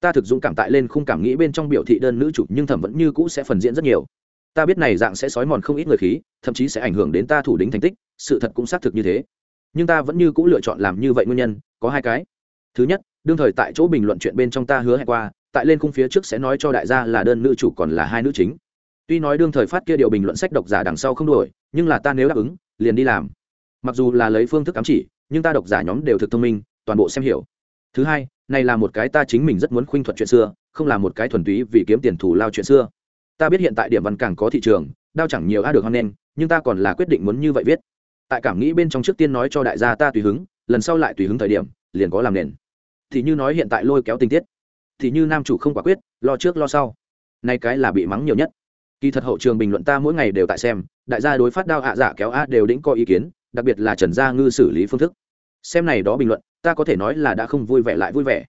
A: Ta thực dụng cảm tại lên khung cảm nghĩ bên trong biểu thị đơn nữ chủ, nhưng thẩm vẫn như cũ sẽ phần diễn rất nhiều ta biết này dạng sẽ sói mòn không ít người khí, thậm chí sẽ ảnh hưởng đến ta thủ đính thành tích, sự thật cũng xác thực như thế. Nhưng ta vẫn như cũ lựa chọn làm như vậy nguyên nhân, có hai cái. Thứ nhất, đương thời tại chỗ bình luận chuyện bên trong ta hứa hẹn qua, tại lên khung phía trước sẽ nói cho đại gia là đơn nữ chủ còn là hai nữ chính. Tuy nói đương thời phát kia điều bình luận sách độc giả đằng sau không đổi, nhưng là ta nếu đáp ứng, liền đi làm. Mặc dù là lấy phương thức ám chỉ, nhưng ta độc giả nhóm đều thực thông minh, toàn bộ xem hiểu. Thứ hai, này là một cái ta chính mình rất muốn khuynh thuật chuyện xưa, không là một cái thuần túy vì kiếm tiền thù lao chuyện xưa ta biết hiện tại điểm văn càng có thị trường, đao chẳng nhiều a được hoan nghênh, nhưng ta còn là quyết định muốn như vậy viết. Tại cảm nghĩ bên trong trước tiên nói cho đại gia ta tùy hứng, lần sau lại tùy hứng thời điểm, liền có làm nền. Thì như nói hiện tại lôi kéo tình tiết. Thì như nam chủ không quả quyết, lo trước lo sau. Nay cái là bị mắng nhiều nhất. Kỳ thật hậu trường bình luận ta mỗi ngày đều tại xem, đại gia đối phát đao hạ giả dạ kéo a đều đĩnh có ý kiến, đặc biệt là trần gia ngư xử lý phương thức. Xem này đó bình luận, ta có thể nói là đã không vui vẻ lại vui vẻ.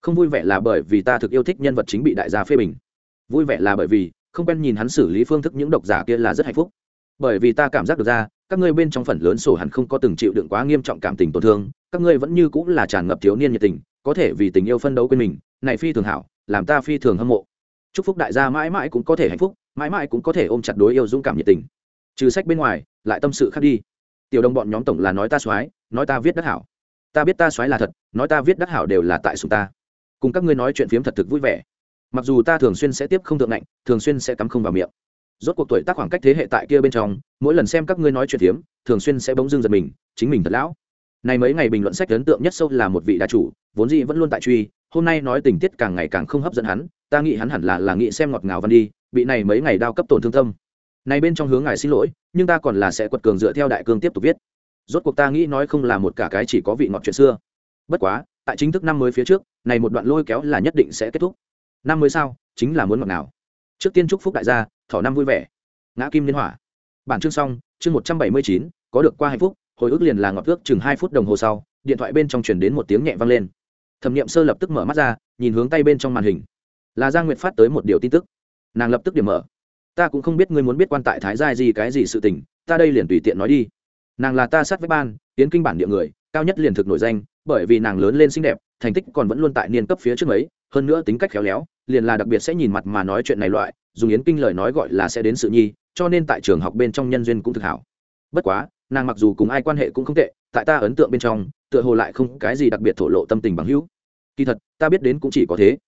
A: Không vui vẻ là bởi vì ta thực yêu thích nhân vật chính bị đại gia phê bình. Vui vẻ là bởi vì không quen nhìn hắn xử lý phương thức những độc giả kia là rất hạnh phúc. Bởi vì ta cảm giác được ra, các ngươi bên trong phần lớn sổ hẳn không có từng chịu đựng quá nghiêm trọng cảm tình tổn thương, các ngươi vẫn như cũng là tràn ngập thiếu niên nhiệt tình, có thể vì tình yêu phân đấu quên mình, này phi thường hảo, làm ta phi thường hâm mộ. Chúc phúc đại gia mãi mãi cũng có thể hạnh phúc, mãi mãi cũng có thể ôm chặt đối yêu dũng cảm nhiệt tình. Trừ sách bên ngoài, lại tâm sự khác đi. Tiểu đồng bọn nhóm tổng là nói ta soái, nói ta viết đắc hảo. Ta biết ta soái là thật, nói ta viết đắc hảo đều là tại sùng ta. Cùng các ngươi nói chuyện phiếm thật thực vui vẻ mặc dù ta thường xuyên sẽ tiếp không thượng lạnh thường xuyên sẽ cắm không vào miệng. Rốt cuộc tuổi tác khoảng cách thế hệ tại kia bên trong, mỗi lần xem các ngươi nói chuyện phiếm thường xuyên sẽ bỗng dưng giật mình, chính mình thật lão. Này mấy ngày bình luận sách ấn tượng nhất sâu là một vị đa chủ, vốn dĩ vẫn luôn tại truy, hôm nay nói tình tiết càng ngày càng không hấp dẫn hắn, ta nghĩ hắn hẳn là là nghĩ xem ngọt ngào văn đi, bị này mấy ngày đau cấp tổn thương tâm. Này bên trong hướng ngài xin lỗi, nhưng ta còn là sẽ quật cường dựa theo đại cương tiếp tục viết. Rốt cuộc ta nghĩ nói không là một cả cái chỉ có vị ngọt chuyện xưa. Bất quá, tại chính thức năm mới phía trước, này một đoạn lôi kéo là nhất định sẽ kết thúc năm mới sao, chính là muốn ngọt nào trước tiên chúc phúc đại gia, thỏ năm vui vẻ. Ngã kim liên hỏa. Bản chương xong, chương một trăm bảy mươi chín, có được qua hạnh phúc, hồi ức liền là ngọt ước chừng hai phút đồng hồ sau, điện thoại bên trong chuyển đến một tiếng nhẹ vang lên. Thẩm nghiệm sơ lập tức mở mắt ra, nhìn hướng tay bên trong màn hình. Là giang nguyệt phát tới một điều tin tức. Nàng lập tức điểm mở. Ta cũng không biết ngươi muốn biết quan tại thái giai gì cái gì sự tình, ta đây liền tùy tiện nói đi. Nàng là ta sát với ban, tiến kinh bản địa người, cao nhất liền thực nổi danh, bởi vì nàng lớn lên xinh đẹp, thành tích còn vẫn luôn tại niên cấp phía trước mấy hơn nữa tính cách khéo léo, liền là đặc biệt sẽ nhìn mặt mà nói chuyện này loại, dùng yến kinh lời nói gọi là sẽ đến sự nhi, cho nên tại trường học bên trong nhân duyên cũng thực hảo. Bất quá, nàng mặc dù cùng ai quan hệ cũng không tệ, tại ta ấn tượng bên trong, tựa hồ lại không cái gì đặc biệt thổ lộ tâm tình bằng hữu. Kỳ thật, ta biết đến cũng chỉ có thế.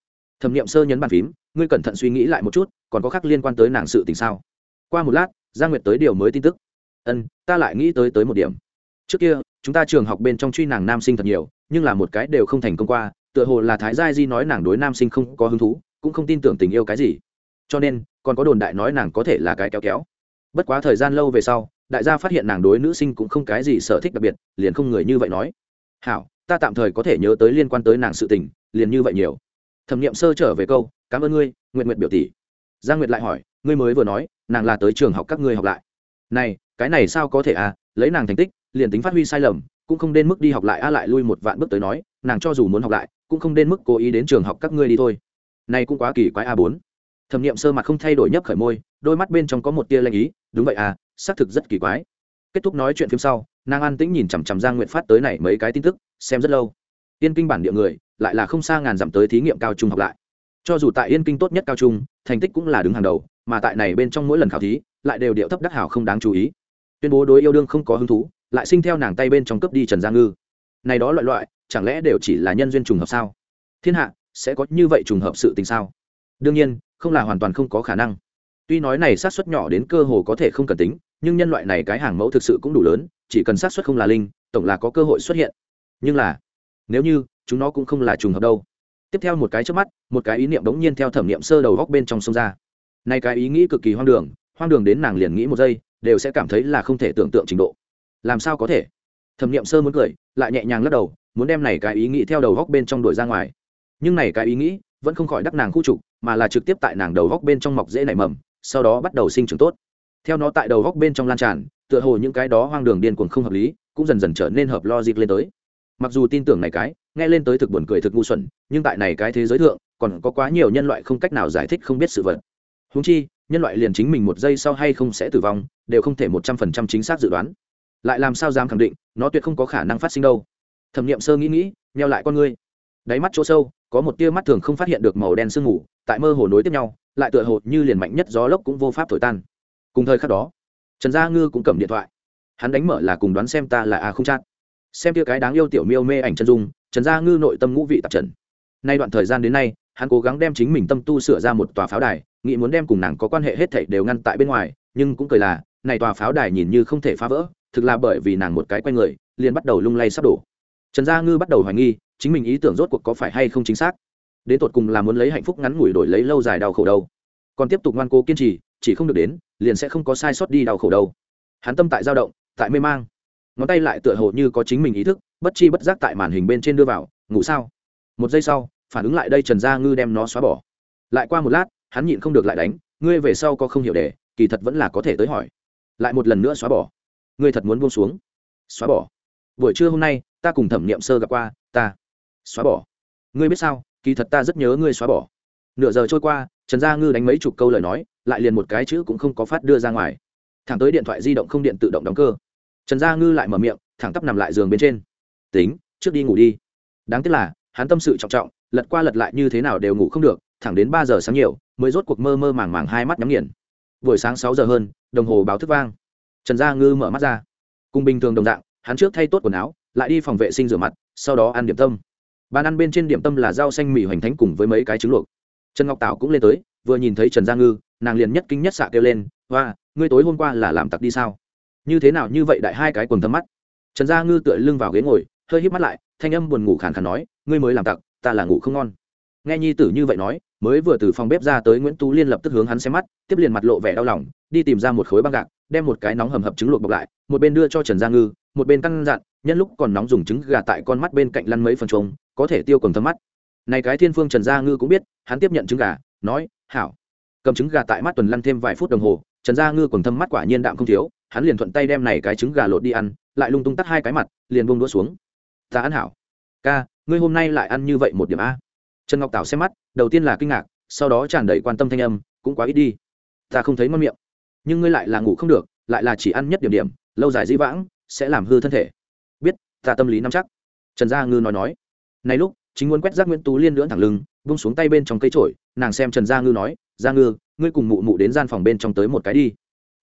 A: Thẩm n i ệ m sơ nhấn bàn phím, ngươi cẩn thận suy nghĩ lại một chút, còn có khác liên quan tới nàng sự tình sao? Qua một lát gia nguyệt tới điều mới tin tức. Ân, ta lại nghĩ tới tới một điểm. Trước kia, chúng ta trường học bên trong truy nàng nam sinh thật nhiều, nhưng là một cái đều không thành công qua tựa hồ là thái gia di nói nàng đối nam sinh không có hứng thú, cũng không tin tưởng tình yêu cái gì. Cho nên, còn có đồn đại nói nàng có thể là cái kéo kéo. Bất quá thời gian lâu về sau, đại gia phát hiện nàng đối nữ sinh cũng không cái gì sở thích đặc biệt, liền không người như vậy nói. Hảo, ta tạm thời có thể nhớ tới liên quan tới nàng sự tình, liền như vậy nhiều. Thẩm nghiệm sơ trở về câu, cảm ơn ngươi nguyện nguyện biểu tỷ. Giang nguyệt lại hỏi, ngươi mới vừa nói, nàng là tới trường học các ngươi học lại. Này, cái này sao có thể à? Lấy nàng thành tích, liền tính phát huy sai lầm, cũng không đến mức đi học lại a lại lui một vạn bước tới nói nàng cho dù muốn học lại, cũng không đến mức cố ý đến trường học các ngươi đi thôi. Này cũng quá kỳ quái a bốn. Thẩm nghiệm sơ mặt không thay đổi nhấp khởi môi, đôi mắt bên trong có một tia lanh ý, đúng vậy à xác thực rất kỳ quái. Kết thúc nói chuyện phim sau, nàng an tĩnh nhìn chằm chằm giang nguyện phát tới này mấy cái tin tức, xem rất lâu. Yên kinh bản địa người, lại là không xa ngàn dặm tới thí nghiệm cao trung học lại. Cho dù tại yên kinh tốt nhất cao trung, thành tích cũng là đứng hàng đầu, mà tại này bên trong mỗi lần khảo thí, lại đều điệu thấp đắc hảo không đáng chú ý. Tuyên bố đối yêu đương không có hứng thú, lại sinh theo nàng tay bên trong cấp đi trần gia ngư. Này đó loại loại chẳng lẽ đều chỉ là nhân duyên trùng hợp sao? Thiên hạ, sẽ có như vậy trùng hợp sự tình sao? Đương nhiên, không là hoàn toàn không có khả năng. Tuy nói này sát suất nhỏ đến cơ hồ có thể không cần tính, nhưng nhân loại này cái hàng mẫu thực sự cũng đủ lớn, chỉ cần sát suất không là linh, tổng là có cơ hội xuất hiện. Nhưng là, nếu như, chúng nó cũng không là trùng hợp đâu. Tiếp theo một cái trước mắt, một cái ý niệm đống nhiên theo thẩm niệm sơ đầu góc bên trong sông ra. Nay cái ý nghĩ cực kỳ hoang đường hoang đường đến nàng liền nghĩ một giây, đều sẽ cảm thấy là không thể tưởng tượng trình độ. Làm sao có thể? Thẩm nghiệm sơ muốn cười, lại nhẹ nhàng lắc đầu muốn đem này cái ý nghĩ theo đầu góc bên trong đuổi ra ngoài. Nhưng này cái ý nghĩ vẫn không khỏi đắc nàng khu trục, mà là trực tiếp tại nàng đầu góc bên trong mọc dễ nảy mầm, sau đó bắt đầu sinh trưởng tốt. Theo nó tại đầu góc bên trong lan tràn, tựa hồ những cái đó hoang đường điên cuồng không hợp lý cũng dần dần trở nên hợp logic lên tới. Mặc dù tin tưởng này cái, nghe lên tới thực buồn cười thực ngu xuẩn, nhưng tại này cái thế giới thượng, còn có quá nhiều nhân loại không cách nào giải thích không biết sự vật. Húng chi, nhân loại liền chính mình một giây sau hay không sẽ tử vong, đều không thể một trăm phần trăm chính xác dự đoán. Lại làm sao dám khẳng định, nó tuyệt không có khả năng phát sinh đâu thẩm nghiệm sơ nghĩ nghĩ neo lại con ngươi. Đáy mắt chỗ sâu, có một tia mắt thường không phát hiện được màu đen sương mù, tại mơ hồ nối tiếp nhau, lại tựa hồ như liền mạnh nhất gió lốc cũng vô pháp thổi tan. Cùng thời khắc đó, trần gia ngư cũng cầm điện thoại. Hắn đánh mở là cùng đoán xem ta là a không chát. Xem tia cái đáng yêu tiểu miêu mê ảnh chân dung, trần gia ngư nội tâm ngũ vị tạp trần. Nay đoạn thời gian đến nay, hắn cố gắng đem chính mình tâm tu sửa ra một tòa pháo đài, nghĩ muốn đem cùng nàng có quan hệ hết thảy đều ngăn tại bên ngoài, nhưng cũng cười là, này tòa pháo đài nhìn như không thể phá vỡ, thực là bởi vì nàng một cái quay người, liền bắt đầu lung lay sắp đổ trần gia ngư bắt đầu hoài nghi, chính mình ý tưởng rốt cuộc có phải hay không chính xác. Đến tột cùng là muốn lấy hạnh phúc ngắn ngủi đổi lấy lâu dài đau khổ đâu. Còn tiếp tục ngoan cố kiên trì, chỉ không được đến, liền sẽ không có sai sót đi đau khổ đâu. Hắn tâm tại dao động, tại mê mang. Ngón tay lại tựa hồ như có chính mình ý thức, bất chi bất giác tại màn hình bên trên đưa vào, ngủ sao? Một giây sau, phản ứng lại đây trần gia ngư đem nó xóa bỏ. Lại qua một lát, hắn nhịn không được lại đánh, ngươi về sau có không hiểu đề kỳ thật vẫn là có thể tới hỏi. Lại một lần nữa xóa bỏ. Ngươi thật muốn buông xuống. Xóa bỏ. Buổi trưa hôm nay ta cùng thẩm nghiệm sơ gặp qua, ta xóa bỏ. Ngươi biết sao? Kỳ thật ta rất nhớ ngươi xóa bỏ. Nửa giờ trôi qua, trần gia ngư đánh mấy chục câu lời nói, lại liền một cái chữ cũng không có phát đưa ra ngoài. Thẳng tới điện thoại di động không điện tự động đóng cơ. Trần gia ngư lại mở miệng, thẳng tắp nằm lại giường bên trên. Tính, trước đi ngủ đi. Đáng tiếc là, hắn tâm sự trọng trọng, lật qua lật lại như thế nào đều ngủ không được, thẳng đến ba giờ sáng nhiều, mới rốt cuộc mơ mơ màng màng hai mắt nhắm nghiền. Buổi sáng sáu giờ hơn, đồng hồ báo thức vang. Trần gia ngư mở mắt ra. Cùng bình thường đồng dạng, hắn trước thay tốt quần áo lại đi phòng vệ sinh rửa mặt, sau đó ăn điểm tâm. Bàn ăn bên trên điểm tâm là rau xanh mì hoành thánh cùng với mấy cái trứng luộc. Trần ngọc tảo cũng lên tới, vừa nhìn thấy trần gia ngư, nàng liền nhất kinh nhất xạ kêu lên, hoa, ngươi tối hôm qua là làm tặc đi sao? Như thế nào như vậy? Đại hai cái quần thâm mắt. Trần gia ngư tựa lưng vào ghế ngồi, hơi hít mắt lại, thanh âm buồn ngủ khàn khàn nói, ngươi mới làm tặc, ta là ngủ không ngon. Nghe nhi tử như vậy nói, mới vừa từ phòng bếp ra tới nguyễn tú liên lập tức hướng hắn xem mắt, tiếp liền mặt lộ vẻ đau lòng, đi tìm ra một khối băng gạc, đem một cái nóng hầm hập trứng luộc bọc lại, một bên đưa cho trần gia ngư, một bên căn dặn nhân lúc còn nóng dùng trứng gà tại con mắt bên cạnh lăn mấy phần trống có thể tiêu cầm thâm mắt. Này cái thiên phương trần gia ngư cũng biết, hắn tiếp nhận trứng gà, nói, hảo. Cầm trứng gà tại mắt tuần lăn thêm vài phút đồng hồ, trần gia ngư còn thâm mắt quả nhiên đạm không thiếu, hắn liền thuận tay đem này cái trứng gà lột đi ăn, lại lung tung tắt hai cái mặt, liền bông đũa xuống. Ta ăn hảo. Ca, ngươi hôm nay lại ăn như vậy một điểm a? Trần ngọc tảo xem mắt, đầu tiên là kinh ngạc, sau đó tràn đầy quan tâm thanh âm, cũng quá ít đi. Ta không thấy ngon miệng. Nhưng ngươi lại là ngủ không được, lại là chỉ ăn nhất điểm điểm, lâu dài dĩ vãng, sẽ làm hư thân thể ta tâm lý nắm chắc. Trần gia ngư nói nói. Này lúc, chính muốn quét rác nguyễn tú liên lưỡng thẳng lưng bung xuống tay bên trong cây trổi nàng xem trần gia ngư nói, gia ngư, ngươi cùng mụ mụ đến gian phòng bên trong tới một cái đi.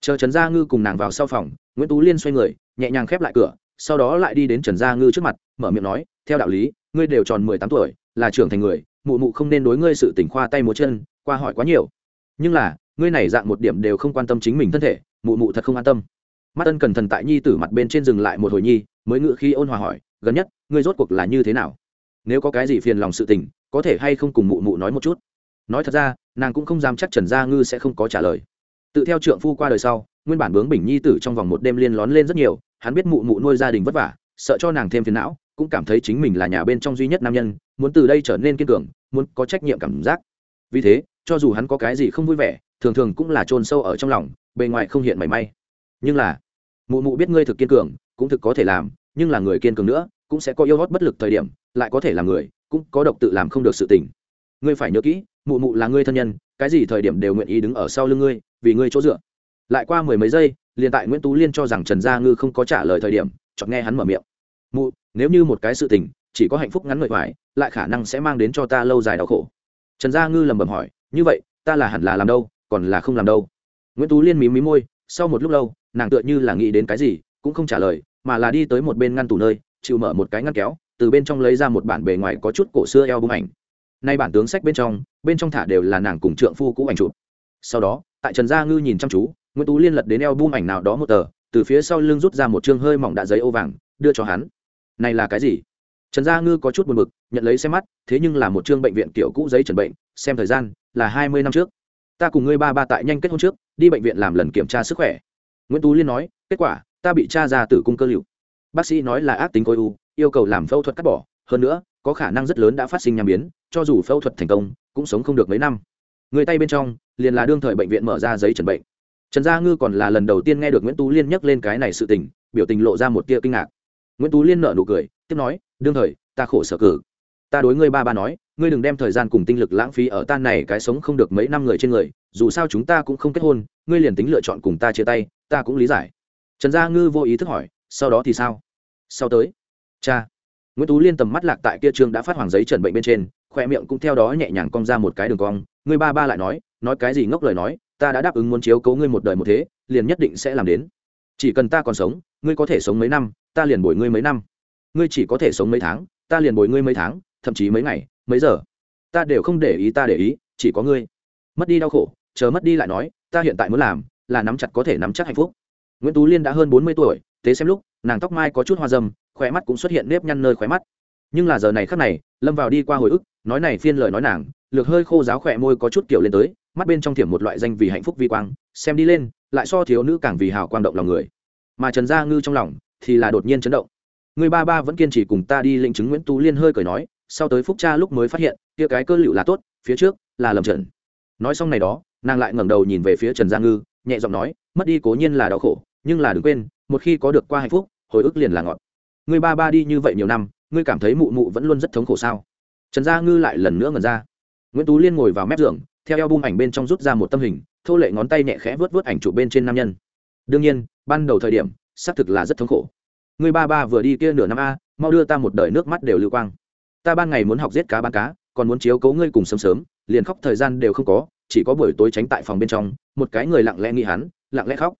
A: Chờ trần gia ngư cùng nàng vào sau phòng, nguyễn tú liên xoay người, nhẹ nhàng khép lại cửa, sau đó lại đi đến trần gia ngư trước mặt, mở miệng nói, theo đạo lý, ngươi đều tròn mười tám tuổi, là trưởng thành người, mụ mụ không nên đối ngươi sự tỉnh khoa tay múa chân, qua hỏi quá nhiều. Nhưng là, ngươi này dạng một điểm đều không quan tâm chính mình thân thể, mụ mụ thật không an tâm. Mắt ân cần thần tại nhi tử mặt bên trên dừng lại một hồi nhi mới ngựa khi ôn hòa hỏi, gần nhất, ngươi rốt cuộc là như thế nào? Nếu có cái gì phiền lòng sự tình, có thể hay không cùng mụ mụ nói một chút? Nói thật ra, nàng cũng không dám chắc trần gia ngư sẽ không có trả lời. Tự theo trượng phu qua đời sau, nguyên bản bướng bình nhi tử trong vòng một đêm liên lón lên rất nhiều, hắn biết mụ mụ nuôi gia đình vất vả, sợ cho nàng thêm phiền não, cũng cảm thấy chính mình là nhà bên trong duy nhất nam nhân, muốn từ đây trở nên kiên cường, muốn có trách nhiệm cảm giác. Vì thế, cho dù hắn có cái gì không vui vẻ, thường thường cũng là chôn sâu ở trong lòng, bề ngoài không hiện mảy may. Nhưng là, mụ mụ biết ngươi thực kiên cường cũng thực có thể làm, nhưng là người kiên cường nữa, cũng sẽ có yêu hót bất lực thời điểm, lại có thể là người, cũng có độc tự làm không được sự tình. Ngươi phải nhớ kỹ, mụ mụ là ngươi thân nhân, cái gì thời điểm đều nguyện ý đứng ở sau lưng ngươi, vì ngươi chỗ dựa. Lại qua mười mấy giây, liền tại nguyễn tú liên cho rằng trần gia ngư không có trả lời thời điểm chọn nghe hắn mở miệng. Mụ, nếu như một cái sự tình, chỉ có hạnh phúc ngắn ngợi hoài, lại khả năng sẽ mang đến cho ta lâu dài đau khổ. Trần gia ngư lẩm bẩm hỏi, như vậy, ta là hẳn là làm đâu, còn là không làm đâu? Nguyễn tú liên mí mí môi, sau một lúc lâu, nàng tựa như là nghĩ đến cái gì, cũng không trả lời mà là đi tới một bên ngăn tủ nơi, chịu mở một cái ngăn kéo, từ bên trong lấy ra một bản bề ngoài có chút cổ xưa eo bông ảnh. Nay bản tướng sách bên trong bên trong thả đều là nàng cùng trượng phu cũ ảnh chụp. Sau đó, tại trần gia ngư nhìn chăm chú, nguyễn tú liên lật đến eo bung ảnh nào đó một tờ, từ phía sau lưng rút ra một chương hơi mỏng đạ giấy ô vàng, đưa cho hắn. Này là cái gì? Trần gia ngư có chút buồn b ự c nhận lấy xem mắt, thế nhưng là một chương bệnh viện kiểu cũ giấy trần bệnh, xem thời gian, là hai mươi năm trước. Ta cùng ngươi ba ba tại nhanh kết hôn trước, đi bệnh viện làm lần kiểm tra sức khỏe. Nguyễn tú liên nói, kết quả ta bị cha ra tử cung cơ liệu. Bác sĩ nói là ác tính khối u, yêu cầu làm phẫu thuật cắt bỏ. Hơn nữa, có khả năng rất lớn đã phát sinh nham biến, cho dù phẫu thuật thành công, cũng sống không được mấy năm. Người tay bên trong, liền là đương thời bệnh viện mở ra giấy trần bệnh. Trần gia ngư còn là lần đầu tiên nghe được nguyễn tú liên nhắc lên cái này sự tình, biểu tình lộ ra một tia kinh ngạc. Nguyễn tú liên nợ nụ cười, tiếp nói, đương thời, ta khổ sở cử. Ta đối ngươi ba ba nói, ngươi đừng đem thời gian cùng tinh lực lãng phí ở tan này cái sống không được mấy năm người trên người, dù sao chúng ta cũng không kết hôn, ngươi liền tính lựa chọn cùng ta chia tay, ta cũng lý giải trần gia ngư vô ý thức hỏi, sau đó thì sao? Sau tới. Cha. Nguyễn tú liên tầm mắt lạc tại kia trương đã phát hoàng giấy trần bệnh bên trên khoe miệng cũng theo đó nhẹ nhàng cong ra một cái đường cong. Ngươi ba ba lại nói nói cái gì ngốc lời nói, ta đã đáp ứng muốn chiếu cố ngươi một đời một thế, liền nhất định sẽ làm đến. Chỉ cần ta còn sống, ngươi có thể sống mấy năm, ta liền bồi ngươi mấy năm. Ngươi chỉ có thể sống mấy tháng, ta liền bồi ngươi mấy tháng, thậm chí mấy ngày, mấy giờ. Ta đều không để ý, ta để ý, chỉ có ngươi. Mất đi đau khổ, chờ mất đi lại nói, ta hiện tại muốn làm là nắm chặt có thể nắm chắc hạnh phúc nguyễn tú liên đã hơn bốn mươi tuổi tế xem lúc, nàng tóc mai có chút hoa dâm, khóe mắt cũng xuất hiện nếp nhăn nơi khóe mắt. Nhưng là giờ này khắc này, lâm vào đi qua hồi ức, nói này phiên lời nói nàng, lược hơi khô giáo khỏe môi có chút kiểu lên tới, mắt bên trong thiểm một loại danh vì hạnh phúc vi quang, xem đi lên, lại so thiếu nữ càng vì hào quang động lòng người. Mà trần gia ngư trong lòng, thì là đột nhiên chấn động. Người ba ba vẫn kiên trì cùng ta đi lĩnh chứng nguyễn tú liên hơi cười nói, sau tới phúc cha lúc mới phát hiện, kia cái cơ liệu là tốt, phía trước là lầm trần nói xong này đó, nàng lại ngẩng đầu nhìn về phía trần gia ngư, nhẹ giọng nói, mất đi cố nhiên là đau khổ nhưng là đừng quên, một khi có được qua hạnh phúc, hồi ức liền là ngọt Ngươi ba ba đi như vậy nhiều năm, ngươi cảm thấy mụ mụ vẫn luôn rất thống khổ sao? Trần gia ngư lại lần nữa ngẩn ra. Nguyễn tú liên ngồi vào mép giường, theo eo bung ảnh bên trong rút ra một tâm hình, thô lệ ngón tay nhẹ khẽ vớt vớt ảnh chụp bên trên nam nhân. Đương nhiên, ban đầu thời điểm, xác thực là rất thống khổ. Người ba ba vừa đi kia nửa năm a, mau đưa ta một đời nước mắt đều lưu quang. Ta ban ngày muốn học giết cá bán cá, còn muốn chiếu cố ngươi cùng sớm sớm, liền khóc thời gian đều không có, chỉ có buổi tối tránh tại phòng bên trong, một cái người lặng lẽ nghĩ hắn, lặng lẽ khóc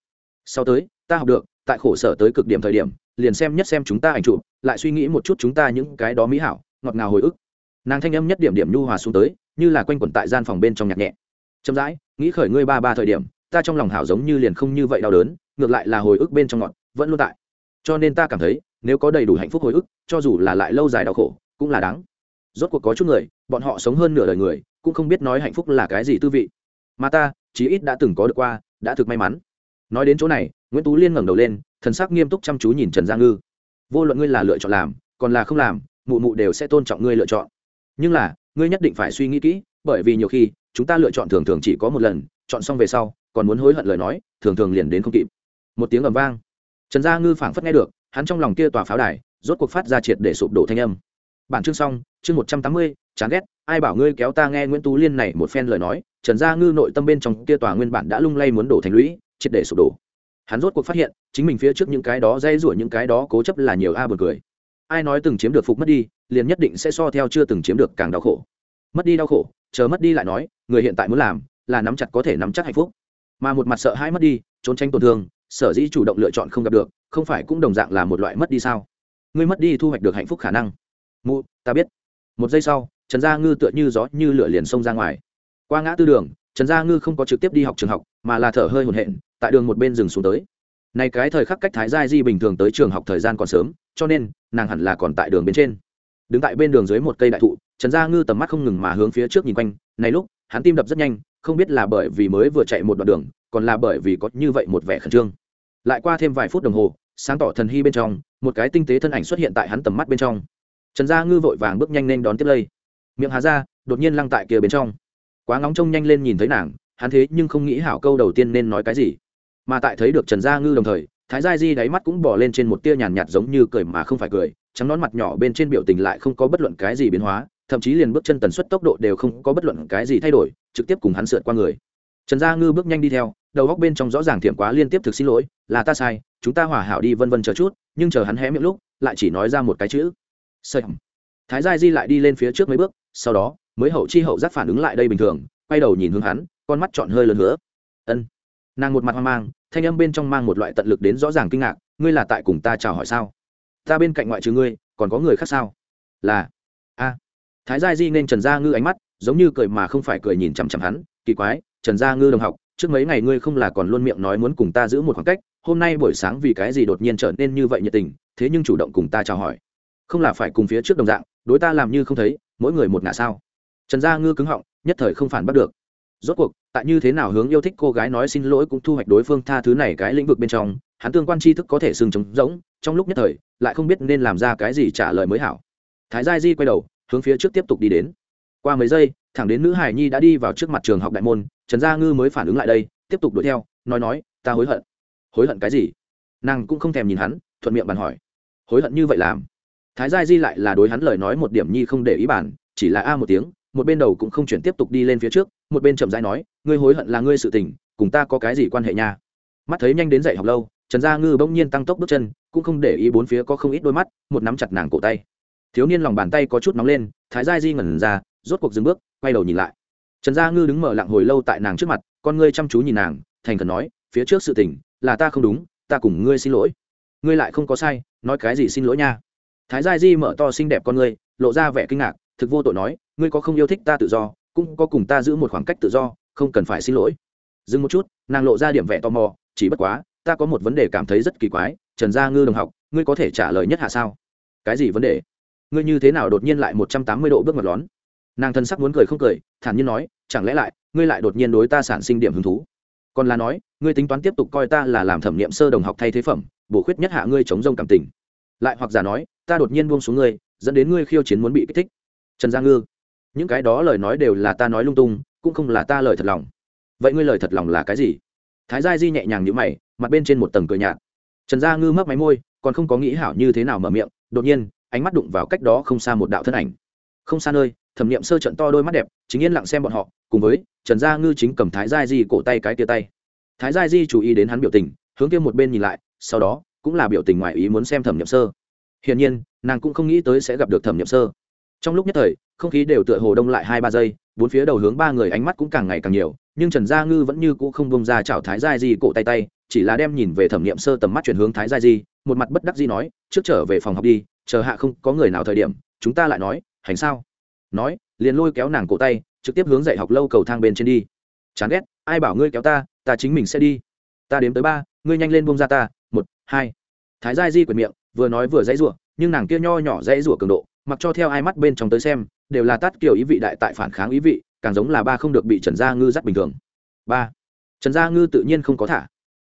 A: sau tới, ta học được, tại khổ sở tới cực điểm thời điểm, liền xem nhất xem chúng ta ảnh chụp, lại suy nghĩ một chút chúng ta những cái đó mỹ hảo, ngọt ngào hồi ức. Nàng thanh âm nhất điểm điểm nhu hòa xuống tới, như là quanh quẩn tại gian phòng bên trong nhạc nhẹ. Chậm rãi, nghĩ khởi ngươi ba ba thời điểm, ta trong lòng hảo giống như liền không như vậy đau đớn, ngược lại là hồi ức bên trong ngọt, vẫn luôn tại. Cho nên ta cảm thấy, nếu có đầy đủ hạnh phúc hồi ức, cho dù là lại lâu dài đau khổ, cũng là đáng. Rốt cuộc có chút người, bọn họ sống hơn nửa đời người, cũng không biết nói hạnh phúc là cái gì tư vị. Mà ta, chí ít đã từng có được qua, đã thực may mắn nói đến chỗ này, nguyễn tú liên ngẩng đầu lên, thần sắc nghiêm túc chăm chú nhìn trần gia ngư. Vô luận ngươi là lựa chọn làm, còn là không làm, mụ mụ đều sẽ tôn trọng ngươi lựa chọn. Nhưng là, ngươi nhất định phải suy nghĩ kỹ, bởi vì nhiều khi, chúng ta lựa chọn thường thường chỉ có một lần, chọn xong về sau, còn muốn hối hận lời nói, thường thường liền đến không kịp. Một tiếng ầm vang. Trần gia ngư phảng phất nghe được, hắn trong lòng kia tòa pháo đài, rốt cuộc phát ra triệt để sụp đổ thanh âm. Bản chương xong, chương một trăm tám mươi, chán ghét, ai bảo ngươi kéo ta nghe nguyễn tú liên này một phen lời nói, trần gia ngư nội tâm bên trong kia tòa nguyên bản đã lung lay muốn đổ thành lũy triệt để sụp đổ. Hắn rốt cuộc phát hiện, chính mình phía trước những cái đó dây rủa, những cái đó cố chấp là nhiều a buồn cười. Ai nói từng chiếm được phục mất đi, liền nhất định sẽ so theo chưa từng chiếm được càng đau khổ. Mất đi đau khổ, chờ mất đi lại nói, người hiện tại muốn làm, là nắm chặt có thể nắm chắc hạnh phúc. Mà một mặt sợ hãi mất đi, trốn tránh tổn thương, sở dĩ chủ động lựa chọn không gặp được, không phải cũng đồng dạng là một loại mất đi sao? Ngươi mất đi thu hoạch được hạnh phúc khả năng. Mụ, ta biết. Một giây sau, trần gia ngư tựa như gió, như lửa liền xông ra ngoài. Qua ngã tư đường, trần gia ngư không có trực tiếp đi học trường học, mà là thở hơi hồn hện tại đường một bên rừng xuống tới. Này cái thời khắc cách thái gia di bình thường tới trường học thời gian còn sớm, cho nên, nàng hẳn là còn tại đường bên trên. Đứng tại bên đường dưới một cây đại thụ, trần gia ngư tầm mắt không ngừng mà hướng phía trước nhìn quanh. Này lúc, hắn tim đập rất nhanh, không biết là bởi vì mới vừa chạy một đoạn đường, còn là bởi vì có như vậy một vẻ khẩn trương. Lại qua thêm vài phút đồng hồ, sáng tỏ thần hy bên trong, một cái tinh tế thân ảnh xuất hiện tại hắn tầm mắt bên trong. Trần gia ngư vội vàng bước nhanh lên đón tiếp lây. Miệng hà ra, đột nhiên lăng tại kia bên trong. Quá ngóng trông nhanh lên nhìn thấy nàng, hắn thế nhưng không nghĩ hảo câu đầu tiên nên nói cái gì mà tại thấy được trần gia ngư đồng thời, thái gia di đáy mắt cũng bỏ lên trên một tia nhàn nhạt giống như cười mà không phải cười, trắng nón mặt nhỏ bên trên biểu tình lại không có bất luận cái gì biến hóa, thậm chí liền bước chân tần suất tốc độ đều không có bất luận cái gì thay đổi, trực tiếp cùng hắn sượt qua người. Trần gia ngư bước nhanh đi theo, đầu góc bên trong rõ ràng thiểm quá liên tiếp thực xin lỗi, là ta sai, chúng ta hòa hảo đi vân vân chờ chút, nhưng chờ hắn hé miệng lúc, lại chỉ nói ra một cái chữ. Sợi thái gia di lại đi lên phía trước mấy bước, sau đó, mới hậu chi hậu giác phản ứng lại đây bình thường, quay đầu nhìn hướng hắn, con mắt chọn hơi lớn nữa ân nàng một mặt hoang mang, thanh âm bên trong mang một loại tận lực đến rõ ràng kinh ngạc, ngươi là tại cùng ta chào hỏi sao? Ta bên cạnh ngoại trừ ngươi, còn có người khác sao? Là. A. Thái gia di nên trần gia ngư ánh mắt, giống như cười mà không phải cười nhìn chằm chằm hắn, kỳ quái, trần gia ngư đồng học, trước mấy ngày ngươi không là còn luôn miệng nói muốn cùng ta giữ một khoảng cách, hôm nay buổi sáng vì cái gì đột nhiên trở nên như vậy nhiệt tình, thế nhưng chủ động cùng ta chào hỏi. Không là phải cùng phía trước đồng dạng, đối ta làm như không thấy, mỗi người một ngả sao? Trần gia ngư cứng họng, nhất thời không phản bắt được rốt cuộc, tại như thế nào hướng yêu thích cô gái nói xin lỗi cũng thu hoạch đối phương tha thứ này cái lĩnh vực bên trong, hắn tương quan tri thức có thể sừng trống rỗng, trong lúc nhất thời, lại không biết nên làm ra cái gì trả lời mới hảo. Thái gia di quay đầu, hướng phía trước tiếp tục đi đến. Qua mấy giây, thẳng đến nữ hải nhi đã đi vào trước mặt trường học đại môn, trần gia ngư mới phản ứng lại đây, tiếp tục đuổi theo, nói nói, ta hối hận. Hối hận cái gì? Nàng cũng không thèm nhìn hắn, thuận miệng bàn hỏi. Hối hận như vậy làm? Thái gia di lại là đối hắn lời nói một điểm nhi không để ý bản chỉ là a một tiếng, một bên đầu cũng không chuyển tiếp tục đi lên phía trước một bên chậm rãi nói, ngươi hối hận là ngươi sự tình, cùng ta có cái gì quan hệ nha? Mắt thấy nhanh đến dậy học lâu, trần gia ngư bỗng nhiên tăng tốc bước chân, cũng không để ý bốn phía có không ít đôi mắt, một nắm chặt nàng cổ tay. Thiếu niên lòng bàn tay có chút nóng lên, thái gia di ngẩn ra, rốt cuộc dừng bước, quay đầu nhìn lại. Trần gia ngư đứng mở lặng hồi lâu tại nàng trước mặt, con ngươi chăm chú nhìn nàng, thành khẩn nói, phía trước sự tình, là ta không đúng, ta cùng ngươi xin lỗi. Ngươi lại không có sai, nói cái gì xin lỗi nha? Thái gia di mở to xinh đẹp con ngươi, lộ ra vẻ kinh ngạc, thực vô tội nói, ngươi có không yêu thích ta tự do cũng có cùng ta giữ một khoảng cách tự do, không cần phải xin lỗi. Dừng một chút, nàng lộ ra điểm vẻ tò mò, chỉ bất quá, ta có một vấn đề cảm thấy rất kỳ quái, trần gia ngư đồng học, ngươi có thể trả lời nhất hạ sao? Cái gì vấn đề? Ngươi như thế nào đột nhiên lại một trăm tám mươi độ bước mặt lón? Nàng thân sắc muốn cười không cười, thản nhiên nói, chẳng lẽ lại, ngươi lại đột nhiên đối ta sản sinh điểm hứng thú? Còn là nói, ngươi tính toán tiếp tục coi ta là làm thẩm nghiệm sơ đồng học thay thế phẩm, bổ khuyết nhất hạ ngươi chống rông cảm tình. Lại hoặc giả nói, ta đột nhiên buông xuống ngươi, dẫn đến ngươi khiêu chiến muốn bị kích thích. Trần gia ngư những cái đó lời nói đều là ta nói lung tung, cũng không là ta lời thật lòng. Vậy ngươi lời thật lòng là cái gì? Thái gia di nhẹ nhàng nhữ mày, mặt bên trên một tầng cười nhạt. Trần gia ngư mấp máy môi, còn không có nghĩ hảo như thế nào mở miệng, đột nhiên, ánh mắt đụng vào cách đó không xa một đạo thân ảnh. Không xa nơi, thẩm nghiệm sơ trận to đôi mắt đẹp, chính yên lặng xem bọn họ, cùng với, trần gia ngư chính cầm thái gia di cổ tay cái tia tay. Thái gia di chú ý đến hắn biểu tình, hướng kia một bên nhìn lại, sau đó, cũng là biểu tình ngoài ý muốn xem thẩm nghiệm sơ. Hiển nhiên, nàng cũng không nghĩ tới sẽ gặp được thẩm nghiệm sơ trong lúc nhất thời, không khí đều tựa hồ đông lại hai ba giây, bốn phía đầu hướng ba người ánh mắt cũng càng ngày càng nhiều, nhưng trần gia ngư vẫn như cũ không bông ra chảo thái gia di cổ tay tay, chỉ là đem nhìn về thẩm nghiệm sơ tầm mắt chuyển hướng thái gia di, một mặt bất đắc di nói, trước trở về phòng học đi, chờ hạ không có người nào thời điểm, chúng ta lại nói, hành sao? Nói, liền lôi kéo nàng cổ tay, trực tiếp hướng dạy học lâu cầu thang bên trên đi. Chán ghét, ai bảo ngươi kéo ta ta chính mình sẽ đi. Ta đếm tới ba, ngươi nhanh lên bông ra ta, một, hai. Thái gia di quyệt miệng, vừa nói vừa dãy rủa, nhưng nàng kia nho nhỏ dãy rủa cường độ mặc cho theo ai mắt bên trong tới xem, đều là tát kiểu ý vị đại tại phản kháng ý vị, càng giống là ba không được bị trần gia ngư dắt bình thường. Ba, trần gia ngư tự nhiên không có thả.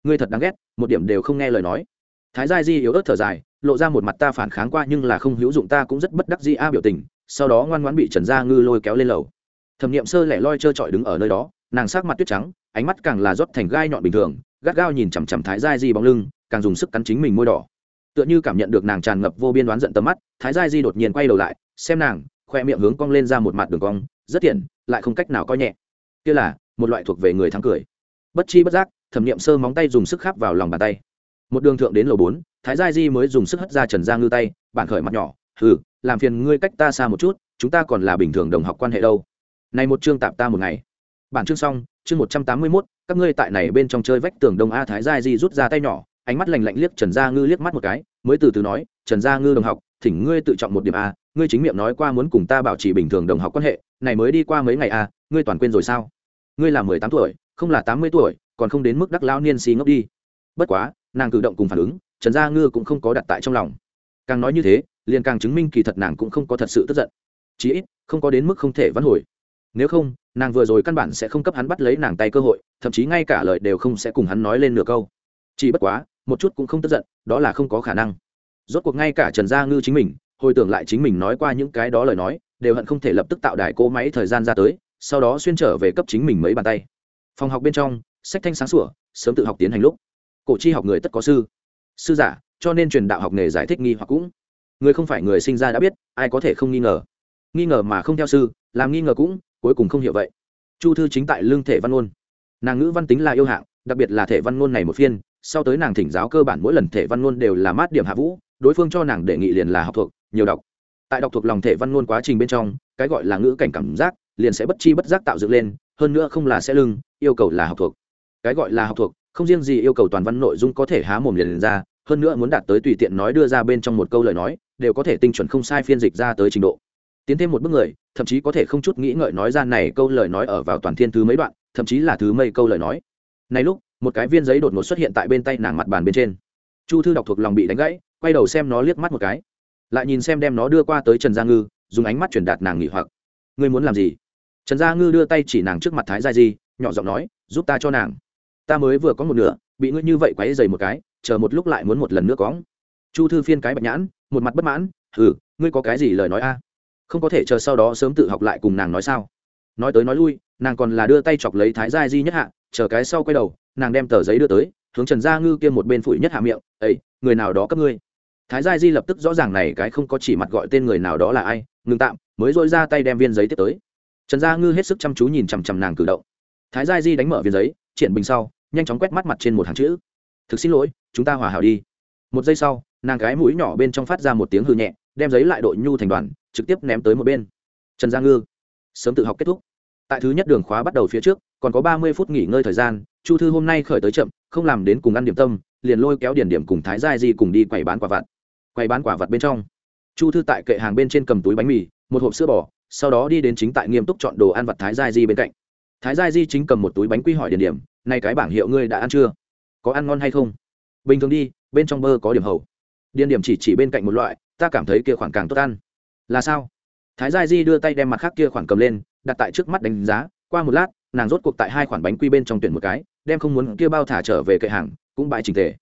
A: Ngươi thật đáng ghét, một điểm đều không nghe lời nói. Thái gia di yếu ớt thở dài, lộ ra một mặt ta phản kháng qua nhưng là không hữu dụng ta cũng rất bất đắc di a biểu tình, sau đó ngoan ngoãn bị trần gia ngư lôi kéo lên lầu. Thẩm nghiệm sơ lẻ loi trơ trọi đứng ở nơi đó, nàng sắc mặt tuyết trắng, ánh mắt càng là rót thành gai nhọn bình thường, gắt gao nhìn chằm chằm thái gia di bóng lưng, càng dùng sức cắn chính mình môi đỏ tựa như cảm nhận được nàng tràn ngập vô biên đoán giận tầm mắt, thái gia di đột nhiên quay đầu lại, xem nàng, khoe miệng hướng cong lên ra một mặt đường cong, rất tiện, lại không cách nào coi nhẹ. Kia là, một loại thuộc về người thắng cười. Bất chi bất giác, thẩm nghiệm sơ móng tay dùng sức khắp vào lòng bàn tay. Một đường thượng đến lầu bốn, thái gia di mới dùng sức hất ra trần gia ngư tay, bản khởi mặt nhỏ, hừ, làm phiền ngươi cách ta xa một chút, chúng ta còn là bình thường đồng học quan hệ đâu. Này một chương tạp ta một ngày. Bản chương xong, chương một trăm tám mươi mốt, các ngươi tại này bên trong chơi vách tường đông a thái gia di rút ra tay nhỏ ánh mắt lành lạnh liếc trần gia ngư liếc mắt một cái, mới từ từ nói, trần gia ngư đồng học, thỉnh ngươi tự trọng một điểm a, ngươi chính miệng nói qua muốn cùng ta bảo trì bình thường đồng học quan hệ, này mới đi qua mấy ngày a, ngươi toàn quên rồi sao? Ngươi là mười tám tuổi, không là tám mươi tuổi, còn không đến mức đắc lao niên xì ngốc đi. Bất quá, nàng cử động cùng phản ứng, trần gia ngư cũng không có đặt tại trong lòng. Càng nói như thế, liền càng chứng minh kỳ thật nàng cũng không có thật sự tức giận. Chí ít, không có đến mức không thể vãn hồi. Nếu không, nàng vừa rồi căn bản sẽ không cấp hắn bắt lấy nàng tay cơ hội, thậm chí ngay cả lời đều không sẽ cùng hắn nói lên nửa câu. Chỉ bất quá một chút cũng không tức giận, đó là không có khả năng. Rốt cuộc ngay cả trần gia ngư chính mình, hồi tưởng lại chính mình nói qua những cái đó lời nói, đều hận không thể lập tức tạo đài cỗ máy thời gian ra tới, sau đó xuyên trở về cấp chính mình mấy bàn tay. Phòng học bên trong, sách thanh sáng sủa, sớm tự học tiến hành lúc. Cổ chi học người tất có sư. Sư giả, cho nên truyền đạo học nghề giải thích nghi hoặc cũng. Người không phải người sinh ra đã biết, ai có thể không nghi ngờ. Nghi ngờ mà không theo sư, làm nghi ngờ cũng, cuối cùng không hiểu vậy. Chu thư chính tại lương thể văn ngôn. Nàng ngữ văn tính là yêu hạng, đặc biệt là thể văn ngôn này một phiên sau tới nàng thỉnh giáo cơ bản mỗi lần thể văn ngôn đều là mát điểm hạ vũ đối phương cho nàng đề nghị liền là học thuộc nhiều đọc. Tại đọc thuộc lòng thể văn ngôn quá trình bên trong cái gọi là ngữ cảnh cảm giác liền sẽ bất chi bất giác tạo dựng lên hơn nữa không là sẽ lưng yêu cầu là học thuộc. Cái gọi là học thuộc không riêng gì yêu cầu toàn văn nội dung có thể há mồm liền, liền ra hơn nữa muốn đạt tới tùy tiện nói đưa ra bên trong một câu lời nói đều có thể tinh chuẩn không sai phiên dịch ra tới trình độ. Tiến thêm một bước người thậm chí có thể không chút nghĩ ngợi nói ra này câu lời nói ở vào toàn thiên thứ mấy đoạn thậm chí là thứ mây câu lời nói. Này lúc một cái viên giấy đột ngột xuất hiện tại bên tay nàng mặt bàn bên trên. Chu thư đọc thuộc lòng bị đánh gãy, quay đầu xem nó liếc mắt một cái. Lại nhìn xem đem nó đưa qua tới trần gia ngư, dùng ánh mắt truyền đạt nàng nghỉ hoặc. Ngươi muốn làm gì? Trần gia ngư đưa tay chỉ nàng trước mặt thái gia di, nhỏ giọng nói, giúp ta cho nàng. Ta mới vừa có một nửa, bị ngươi như vậy quấy dày một cái, chờ một lúc lại muốn một lần nữa cóng chu thư phiên cái bạch nhãn, một mặt bất mãn ừ ngươi có cái gì lời nói a? Không có thể chờ sau đó sớm tự học lại cùng nàng nói sao? Nói tới nói lui, nàng còn là đưa tay chọc lấy thái gia di nhất hạ, chờ cái sau quay đầu nàng đem tờ giấy đưa tới, hướng trần gia ngư kia một bên phủi nhất hạ miệng ấy người nào đó cấp ngươi? Thái gia di lập tức rõ ràng này cái không có chỉ mặt gọi tên người nào đó là ai, ngừng tạm, mới dội ra tay đem viên giấy tiếp tới. Trần gia ngư hết sức chăm chú nhìn chằm chằm nàng cử động. Thái gia di đánh mở viên giấy, triển bình sau, nhanh chóng quét mắt mặt trên một hàng chữ. Thực xin lỗi, chúng ta hòa hảo đi. Một giây sau, nàng gái mũi nhỏ bên trong phát ra một tiếng hư nhẹ, đem giấy lại đội nhu thành đoàn, trực tiếp ném tới một bên. Trần gia ngư, sớm tự học kết thúc. Tại thứ nhất đường khóa bắt đầu phía trước còn có ba mươi phút nghỉ ngơi thời gian, chu thư hôm nay khởi tới chậm, không làm đến cùng ăn điểm tâm, liền lôi kéo điển điểm cùng thái gia di cùng đi quầy bán quả vặt. Quầy bán quả vặt bên trong, chu thư tại kệ hàng bên trên cầm túi bánh mì, một hộp sữa bò, sau đó đi đến chính tại nghiêm túc chọn đồ ăn vặt thái gia di bên cạnh. Thái gia di chính cầm một túi bánh quy hỏi điển điểm nay cái bảng hiệu ngươi đã ăn chưa? Có ăn ngon hay không? Bình thường đi, bên trong bơ có điểm hầu. Điển điểm chỉ chỉ bên cạnh một loại, ta cảm thấy kia khoản càng tốt ăn. Là sao? Thái gia di đưa tay đem mặt khác kia khoản cầm lên, đặt tại trước mắt đánh giá, qua một lát nàng rốt cuộc tại hai khoản bánh quy bên trong tuyển một cái, đem không muốn kia bao thả trở về kệ hàng, cũng bãi trình tề.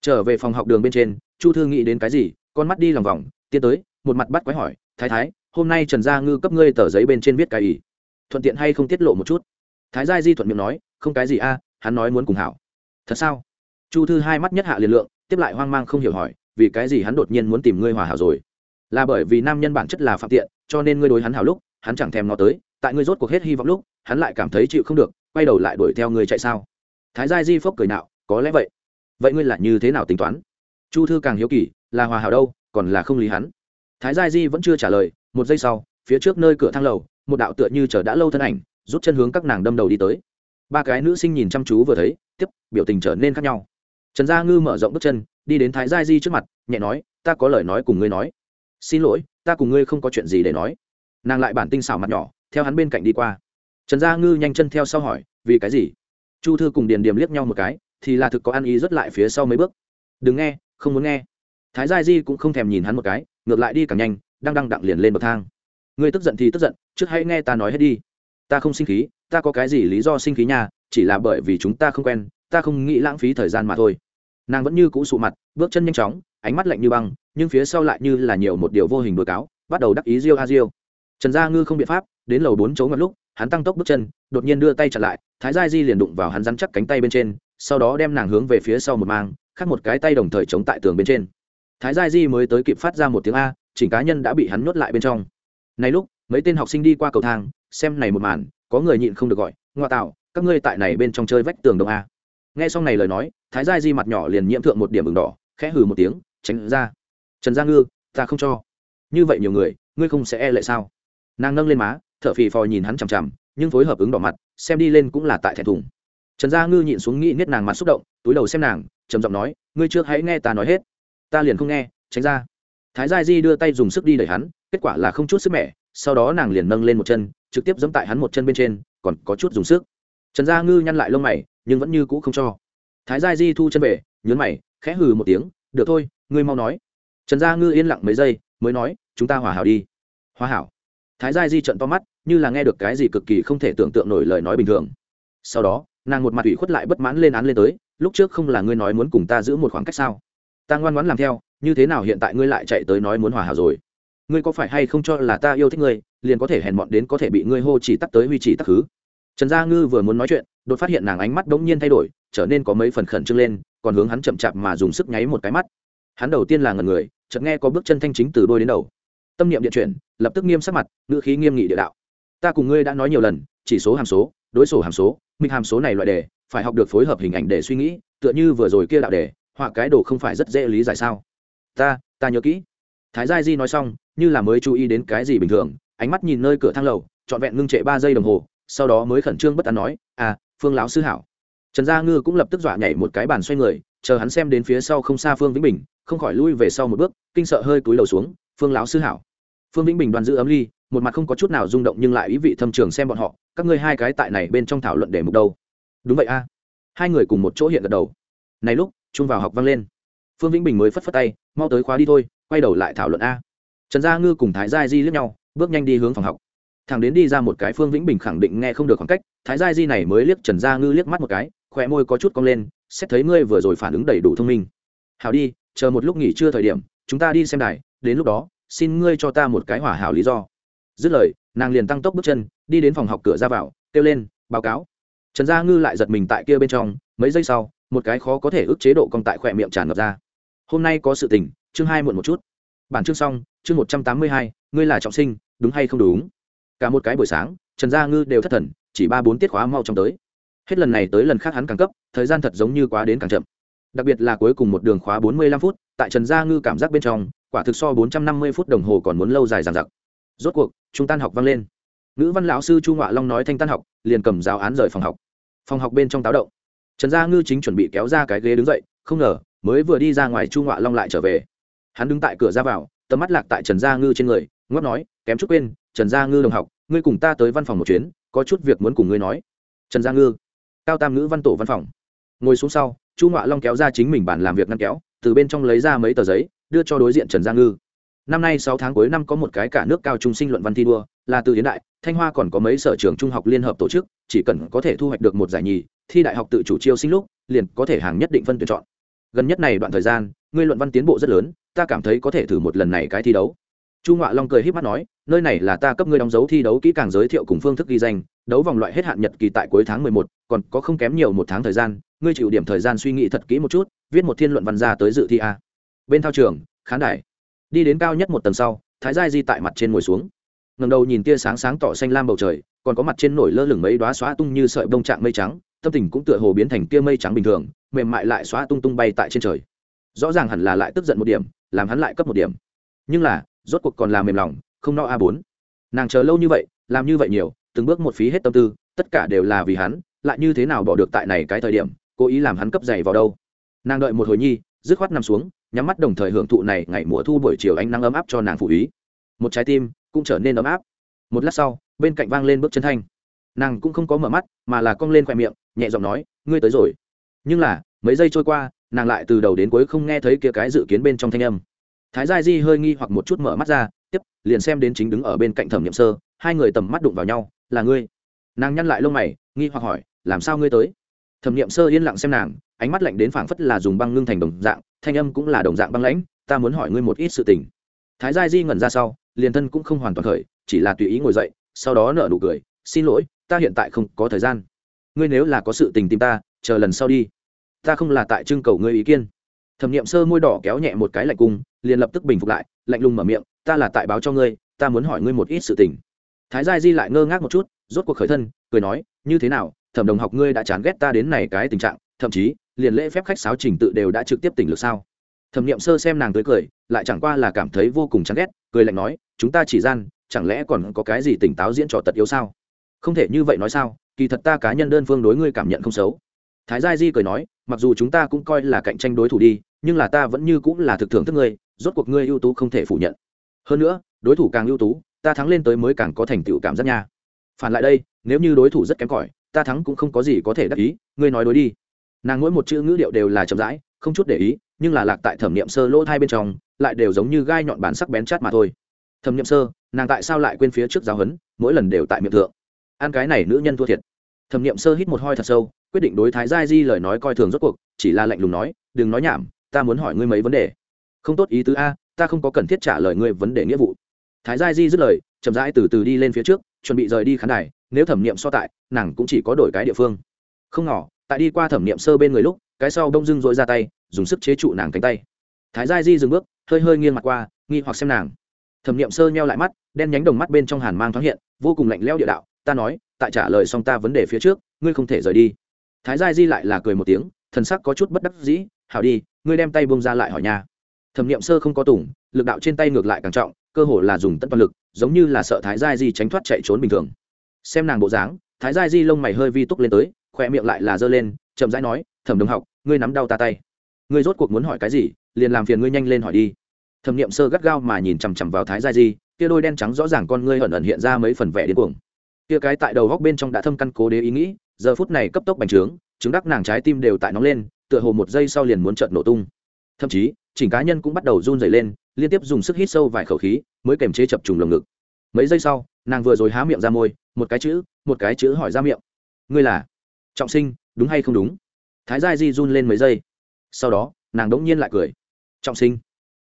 A: Trở về phòng học đường bên trên, chu thư nghĩ đến cái gì, con mắt đi lòng vòng, tiến tới, một mặt bắt quái hỏi, thái thái, hôm nay trần gia ngư cấp ngươi tờ giấy bên trên viết cái ý thuận tiện hay không tiết lộ một chút? Thái gia di thuận miệng nói, không cái gì a, hắn nói muốn cùng hảo. Thật sao? Chu thư hai mắt nhất hạ liền lượng, tiếp lại hoang mang không hiểu hỏi, vì cái gì hắn đột nhiên muốn tìm ngươi hòa hảo rồi? Là bởi vì nam nhân bản chất là phạm tiện, cho nên ngươi đối hắn hảo lúc, hắn chẳng thèm nó tới, tại ngươi rốt cuộc hết hy vọng lúc hắn lại cảm thấy chịu không được, quay đầu lại đuổi theo ngươi chạy sao? Thái gia di phốc cười nạo, có lẽ vậy. Vậy ngươi là như thế nào tính toán? Chu thư càng hiếu kỳ, là hòa hảo đâu, còn là không lý hắn? Thái gia di vẫn chưa trả lời, một giây sau, phía trước nơi cửa thang lầu, một đạo tựa như chờ đã lâu thân ảnh, rút chân hướng các nàng đâm đầu đi tới. Ba cái nữ sinh nhìn chăm chú vừa thấy, tiếp, biểu tình trở nên khác nhau. Trần gia ngư mở rộng bước chân, đi đến thái gia di trước mặt, nhẹ nói, ta có lời nói cùng ngươi nói. Xin lỗi, ta cùng ngươi không có chuyện gì để nói. Nàng lại bản tinh xảo mặt nhỏ, theo hắn bên cạnh đi qua trần gia ngư nhanh chân theo sau hỏi, vì cái gì? Chu thư cùng điền điềm liếc nhau một cái, thì là thực có ăn ý rất lại phía sau mấy bước. Đừng nghe, không muốn nghe. Thái gia di cũng không thèm nhìn hắn một cái, ngược lại đi càng nhanh, đang đăng đặng liền lên bậc thang. Ngươi tức giận thì tức giận, trước hãy nghe ta nói hết đi. Ta không sinh khí, ta có cái gì lý do sinh khí nha, chỉ là bởi vì chúng ta không quen, ta không nghĩ lãng phí thời gian mà thôi. Nàng vẫn như cũ sụ mặt, bước chân nhanh chóng, ánh mắt lạnh như băng, nhưng phía sau lại như là nhiều một điều vô hình đôi cáo, bắt đầu đắc ý riêu a riêu trần gia ngư không biện pháp, đến lầu bốn chỗ ngặt lúc, hắn tăng tốc bước chân, đột nhiên đưa tay chặn lại, thái gia di liền đụng vào hắn rắn chắc cánh tay bên trên, sau đó đem nàng hướng về phía sau một mang, khác một cái tay đồng thời chống tại tường bên trên. Thái gia di mới tới kịp phát ra một tiếng a, chỉnh cá nhân đã bị hắn nuốt lại bên trong. Này lúc, mấy tên học sinh đi qua cầu thang, xem này một màn, có người nhịn không được gọi, ngoa tạo các ngươi tại này bên trong chơi vách tường đông a. Nghe xong này lời nói, thái gia di mặt nhỏ liền nhiễm thượng một điểm ửng đỏ, khẽ hừ một tiếng, tránh ra. Trần gia ngư, ta không cho. Như vậy nhiều người, ngươi không sẽ e lệ sao? Nàng nâng lên má thợ phì phò nhìn hắn chằm chằm, nhưng phối hợp ứng đỏ mặt, xem đi lên cũng là tại thẹn thùng. Trần gia ngư nhịn xuống nghĩ nết nàng mặt xúc động, túi đầu xem nàng, trầm giọng nói, ngươi trước hãy nghe ta nói hết. Ta liền không nghe, tránh ra. Thái gia di đưa tay dùng sức đi đẩy hắn, kết quả là không chút sức mẻ, sau đó nàng liền nâng lên một chân, trực tiếp giẫm tại hắn một chân bên trên, còn có chút dùng sức. Trần gia ngư nhăn lại lông mày, nhưng vẫn như cũ không cho. Thái gia di thu chân về nhớn mày, khẽ hừ một tiếng, được thôi, ngươi mau nói. Trần gia ngư yên lặng mấy giây, mới nói, chúng ta hòa hảo đi. Hòa hảo? Thái gia di trận to mắt, như là nghe được cái gì cực kỳ không thể tưởng tượng nổi lời nói bình thường. Sau đó, nàng một mặt ủy khuất lại bất mãn lên án lên tới, lúc trước không là ngươi nói muốn cùng ta giữ một khoảng cách sao? Ta ngoan ngoãn làm theo, như thế nào hiện tại ngươi lại chạy tới nói muốn hòa hảo rồi? Ngươi có phải hay không cho là ta yêu thích ngươi, liền có thể hèn mọn đến có thể bị ngươi hô chỉ tắt tới huy chỉ tắc khứ trần gia ngư vừa muốn nói chuyện, đột phát hiện nàng ánh mắt đống nhiên thay đổi, trở nên có mấy phần khẩn trương lên, còn hướng hắn chậm chạp mà dùng sức nháy một cái mắt. Hắn đầu tiên là ngần người, chợt nghe có bước chân thanh chính từ đôi đến đầu. Tâm niệm điện chuyển lập tức nghiêm sắc mặt, ngữ khí nghiêm nghị địa đạo. Ta cùng ngươi đã nói nhiều lần, chỉ số hàm số, đối sổ hàm số minh hàm số này loại đề, phải học được phối hợp hình ảnh để suy nghĩ, tựa như vừa rồi kia đạo đề, họa cái đồ không phải rất dễ lý giải sao? Ta ta nhớ kỹ. Thái gia di nói xong, như là mới chú ý đến cái gì bình thường, ánh mắt nhìn nơi cửa thang lầu, trọn vẹn ngưng trệ ba giây đồng hồ, sau đó mới khẩn trương bất an nói à phương lão sư hảo. Trần gia ngư cũng lập tức dọa nhảy một cái bàn xoay người, chờ hắn xem đến phía sau không xa phương vĩnh bình, không khỏi lui về sau một bước, kinh sợ hơi cúi đầu xuống, phương lão sư hảo phương vĩnh bình đoàn giữ ấm ly, một mặt không có chút nào rung động nhưng lại ý vị thâm trường xem bọn họ, các ngươi hai cái tại này bên trong thảo luận để mục đâu? Đúng vậy a. Hai người cùng một chỗ hiện gật đầu. Này lúc chung vào học vang lên. Phương vĩnh bình mới phất phất tay, mau tới khóa đi thôi, quay đầu lại thảo luận a. Trần gia ngư cùng thái gia di lướt nhau, bước nhanh đi hướng phòng học. Thằng đến đi ra một cái phương vĩnh bình khẳng định nghe không được khoảng cách, thái gia di này mới liếc trần gia ngư liếc mắt một cái khỏe môi có chút cong lên, xét thấy ngươi vừa rồi phản ứng đầy đủ thông minh. Hảo đi, chờ một lúc nghỉ trưa thời điểm, chúng ta đi xem đài, đến lúc đó xin ngươi cho ta một cái hỏa hảo lý do. Dứt lời, nàng liền tăng tốc bước chân, đi đến phòng học cửa ra vào, kêu lên, báo cáo. Trần gia ngư lại giật mình tại kia bên trong, mấy giây sau, một cái khó có thể ức chế độ cong tại khỏe miệng tràn ngập ra. Hôm nay có sự tình, chương hai muộn một chút. Bản chương xong, chương một trăm tám mươi hai, ngươi là trọng sinh, đúng hay không đúng? Cả một cái buổi sáng, trần gia ngư đều thất thần, chỉ ba bốn tiết khóa mau trong tới. Hết lần này tới lần khác hắn càng cấp, thời gian thật giống như quá đến càng chậm. Đặc biệt là cuối cùng một đường khóa bốn mươi lăm phút, tại trần gia ngư cảm giác bên trong quả thực so bốn trăm năm mươi phút đồng hồ còn muốn lâu dài dằng dặc. Rốt cuộc, chúng tan học vang lên. Nữ văn lão sư chu ngọa long nói thanh tan học, liền cầm giáo án rời phòng học. Phòng học bên trong táo động. Trần gia ngư chính chuẩn bị kéo ra cái ghế đứng dậy, không ngờ, mới vừa đi ra ngoài chu ngọa long lại trở về. Hắn đứng tại cửa ra vào, tầm mắt lạc tại trần gia ngư trên người ngót nói, kém chút quên, trần gia ngư đồng học, ngươi cùng ta tới văn phòng một chuyến, có chút việc muốn cùng ngươi nói. Trần gia ngư, cao tam ngữ văn tổ văn phòng. Ngồi xuống sau, chu ngọa long kéo ra chính mình bản làm việc ngăn kéo, từ bên trong lấy ra mấy tờ giấy đưa cho đối diện trần gia ngư. Năm nay sáu tháng cuối năm có một cái cả nước cao trung sinh luận văn thi đua, là từ hiện đại, thanh hoa còn có mấy sở trường trung học liên hợp tổ chức, chỉ cần có thể thu hoạch được một giải nhì, thi đại học tự chủ chiêu sinh lúc, liền có thể hàng nhất định phân tuyển chọn. Gần nhất này đoạn thời gian, ngươi luận văn tiến bộ rất lớn, ta cảm thấy có thể thử một lần này cái thi đấu. Chu ngọa long cười h í p mắt nói, nơi này là ta cấp ngươi đóng dấu thi đấu kỹ càng giới thiệu cùng phương thức ghi danh, đấu vòng loại hết hạn nhật kỳ tại cuối tháng mười một, còn có không kém nhiều một tháng thời gian, ngươi chịu điểm thời gian suy nghĩ thật kỹ một chút, viết một thiên luận văn ra tới dự thi a bên thao trường, khán đài. Đi đến cao nhất một tầng sau, thái giai di tại mặt trên ngồi xuống. Ngầm đầu nhìn tia sáng sáng tỏ xanh lam bầu trời, còn có mặt trên nổi lơ lửng mấy đoá xóa tung như sợi bông trạng mây trắng, tâm tình cũng tựa hồ biến thành tia mây trắng bình thường, mềm mại lại xóa tung tung bay tại trên trời. Rõ ràng hẳn là lại tức giận một điểm, làm hắn lại cấp một điểm. Nhưng là, rốt cuộc còn là mềm lòng, không no a bốn. Nàng chờ lâu như vậy, làm như vậy nhiều, từng bước một phí hết tâm tư, tất cả đều là vì hắn, lại như thế nào bỏ được tại này cái thời điểm, cố ý làm hắn cấp dày vào đâu. Nàng đợi một hồi nhi, dứt khoát nằm xuống nhắm mắt đồng thời hưởng thụ này ngày mùa thu buổi chiều ánh nắng ấm áp cho nàng phụ ý. Một trái tim cũng trở nên ấm áp. Một lát sau, bên cạnh vang lên bước chân thanh. Nàng cũng không có mở mắt, mà là cong lên khoe miệng, nhẹ giọng nói, ngươi tới rồi. Nhưng là, mấy giây trôi qua, nàng lại từ đầu đến cuối không nghe thấy kia cái dự kiến bên trong thanh âm. Thái gia di hơi nghi hoặc một chút mở mắt ra, tiếp, liền xem đến chính đứng ở bên cạnh thẩm n i ệ m sơ, hai người tầm mắt đụng vào nhau, là ngươi? Nàng nhăn lại lông mày, nghi hoặc hỏi, làm sao ngươi tới? Thẩm n i ệ m sơ yên lặng xem nàng, ánh mắt lạnh đến phảng phất là dùng băng ngưng thành đồng dạng thanh âm cũng là đồng dạng băng lãnh, ta muốn hỏi ngươi một ít sự tình. Thái gia di ngẩn ra sau, liền thân cũng không hoàn toàn khởi, chỉ là tùy ý ngồi dậy, sau đó nở nụ cười, xin lỗi, ta hiện tại không có thời gian. Ngươi nếu là có sự tình tìm ta, chờ lần sau đi. Ta không là tại trưng cầu ngươi ý kiến. Thẩm n i ệ m sơ môi đỏ kéo nhẹ một cái lạnh cung, liền lập tức bình phục lại, lạnh lùng mở miệng, ta là tại báo cho ngươi, ta muốn hỏi ngươi một ít sự tình. Thái gia di lại ngơ ngác một chút, rốt cuộc khởi thân, cười nói, như thế nào, thẩm đồng học ngươi đã chán ghét ta đến này cái tình trạng, thậm chí liền lễ phép khách sáo trình tự đều đã trực tiếp tỉnh lược sao? Thẩm nghiệm sơ xem nàng tới cười, lại chẳng qua là cảm thấy vô cùng chán ghét, cười lạnh nói, chúng ta chỉ gian, chẳng lẽ còn có cái gì tỉnh táo diễn trò tật yếu sao? Không thể như vậy nói sao, kỳ thật ta cá nhân đơn phương đối ngươi cảm nhận không xấu. Thái gia di cười nói, mặc dù chúng ta cũng coi là cạnh tranh đối thủ đi, nhưng là ta vẫn như cũng là thực thưởng thức ngươi, rốt cuộc ngươi ưu tú không thể phủ nhận. Hơn nữa, đối thủ càng ưu tú, ta thắng lên tới mới càng có thành tựu cảm giác nha. Phản lại đây, nếu như đối thủ rất kém cỏi, ta thắng cũng không có gì có thể đắc ý, ngươi nói đối đi nàng mỗi một chữ ngữ điệu đều là chậm rãi, không chút để ý, nhưng là lạc tại thẩm niệm sơ lỗ thai bên trong, lại đều giống như gai nhọn bản sắc bén chát mà thôi. Thẩm niệm sơ, nàng tại sao lại quên phía trước giáo huấn, mỗi lần đều tại miệng thượng. Ăn cái này nữ nhân thua thiệt. Thẩm niệm sơ hít một hơi thật sâu, quyết định đối thái giai di lời nói coi thường rốt cuộc, chỉ là lạnh lùng nói, đừng nói nhảm, ta muốn hỏi ngươi mấy vấn đề. Không tốt ý tứ a, ta không có cần thiết trả lời ngươi vấn đề nghĩa vụ. Thái giai di dứt lời, chậm rãi từ từ đi lên phía trước, chuẩn bị rời đi khán đài, nếu thẩm nghiệm so tại, nàng cũng chỉ có đổi cái địa phương. Không ngỏ tại đi qua thẩm nghiệm sơ bên người lúc, cái sau đông dưng dội ra tay, dùng sức chế trụ nàng cánh tay. Thái gia di dừng bước, hơi hơi nghiêng mặt qua, nghi hoặc xem nàng. Thẩm nghiệm sơ nheo lại mắt, đen nhánh đồng mắt bên trong hàn mang thoáng hiện, vô cùng lạnh leo địa đạo, ta nói, tại trả lời xong ta vấn đề phía trước, ngươi không thể rời đi. Thái gia di lại là cười một tiếng, thần sắc có chút bất đắc dĩ, hảo đi, ngươi đem tay bông ra lại hỏi nhà thẩm nghiệm sơ không có tủng, lực đạo trên tay ngược lại càng trọng, cơ hồ là dùng tất toàn lực, giống như là sợ thái gia di tránh thoát chạy trốn bình thường. Xem nàng bộ dáng, thái gia di lông mày hơi vi túc lên tới khoe miệng lại là giơ lên, chậm rãi nói, thẩm đồng học, ngươi nắm đau ta tay. Ngươi rốt cuộc muốn hỏi cái gì, liền làm phiền ngươi nhanh lên hỏi đi. Thẩm niệm sơ gắt gao mà nhìn chằm chằm vào thái gia di, kia đôi đen trắng rõ ràng con ngươi ẩn ẩn hiện ra mấy phần vẻ điên cuồng. Kia cái tại đầu góc bên trong đã thâm căn cố đế ý nghĩ, giờ phút này cấp tốc bành trướng, chứng đắc nàng trái tim đều tại nóng lên, tựa hồ một giây sau liền muốn trợn nổ tung. Thậm chí, chỉnh cá nhân cũng bắt đầu run rẩy lên, liên tiếp dùng sức hít sâu vài khẩu khí, mới kềm chế chập trùng lồng ngực. Mấy giây sau, nàng vừa rồi há miệng ra môi, một cái chữ, một cái chữ hỏi ra miệng. Ngươi là? Trọng sinh, đúng hay không đúng? Thái gia di run lên mấy giây. Sau đó, nàng đống nhiên lại cười. Trọng sinh.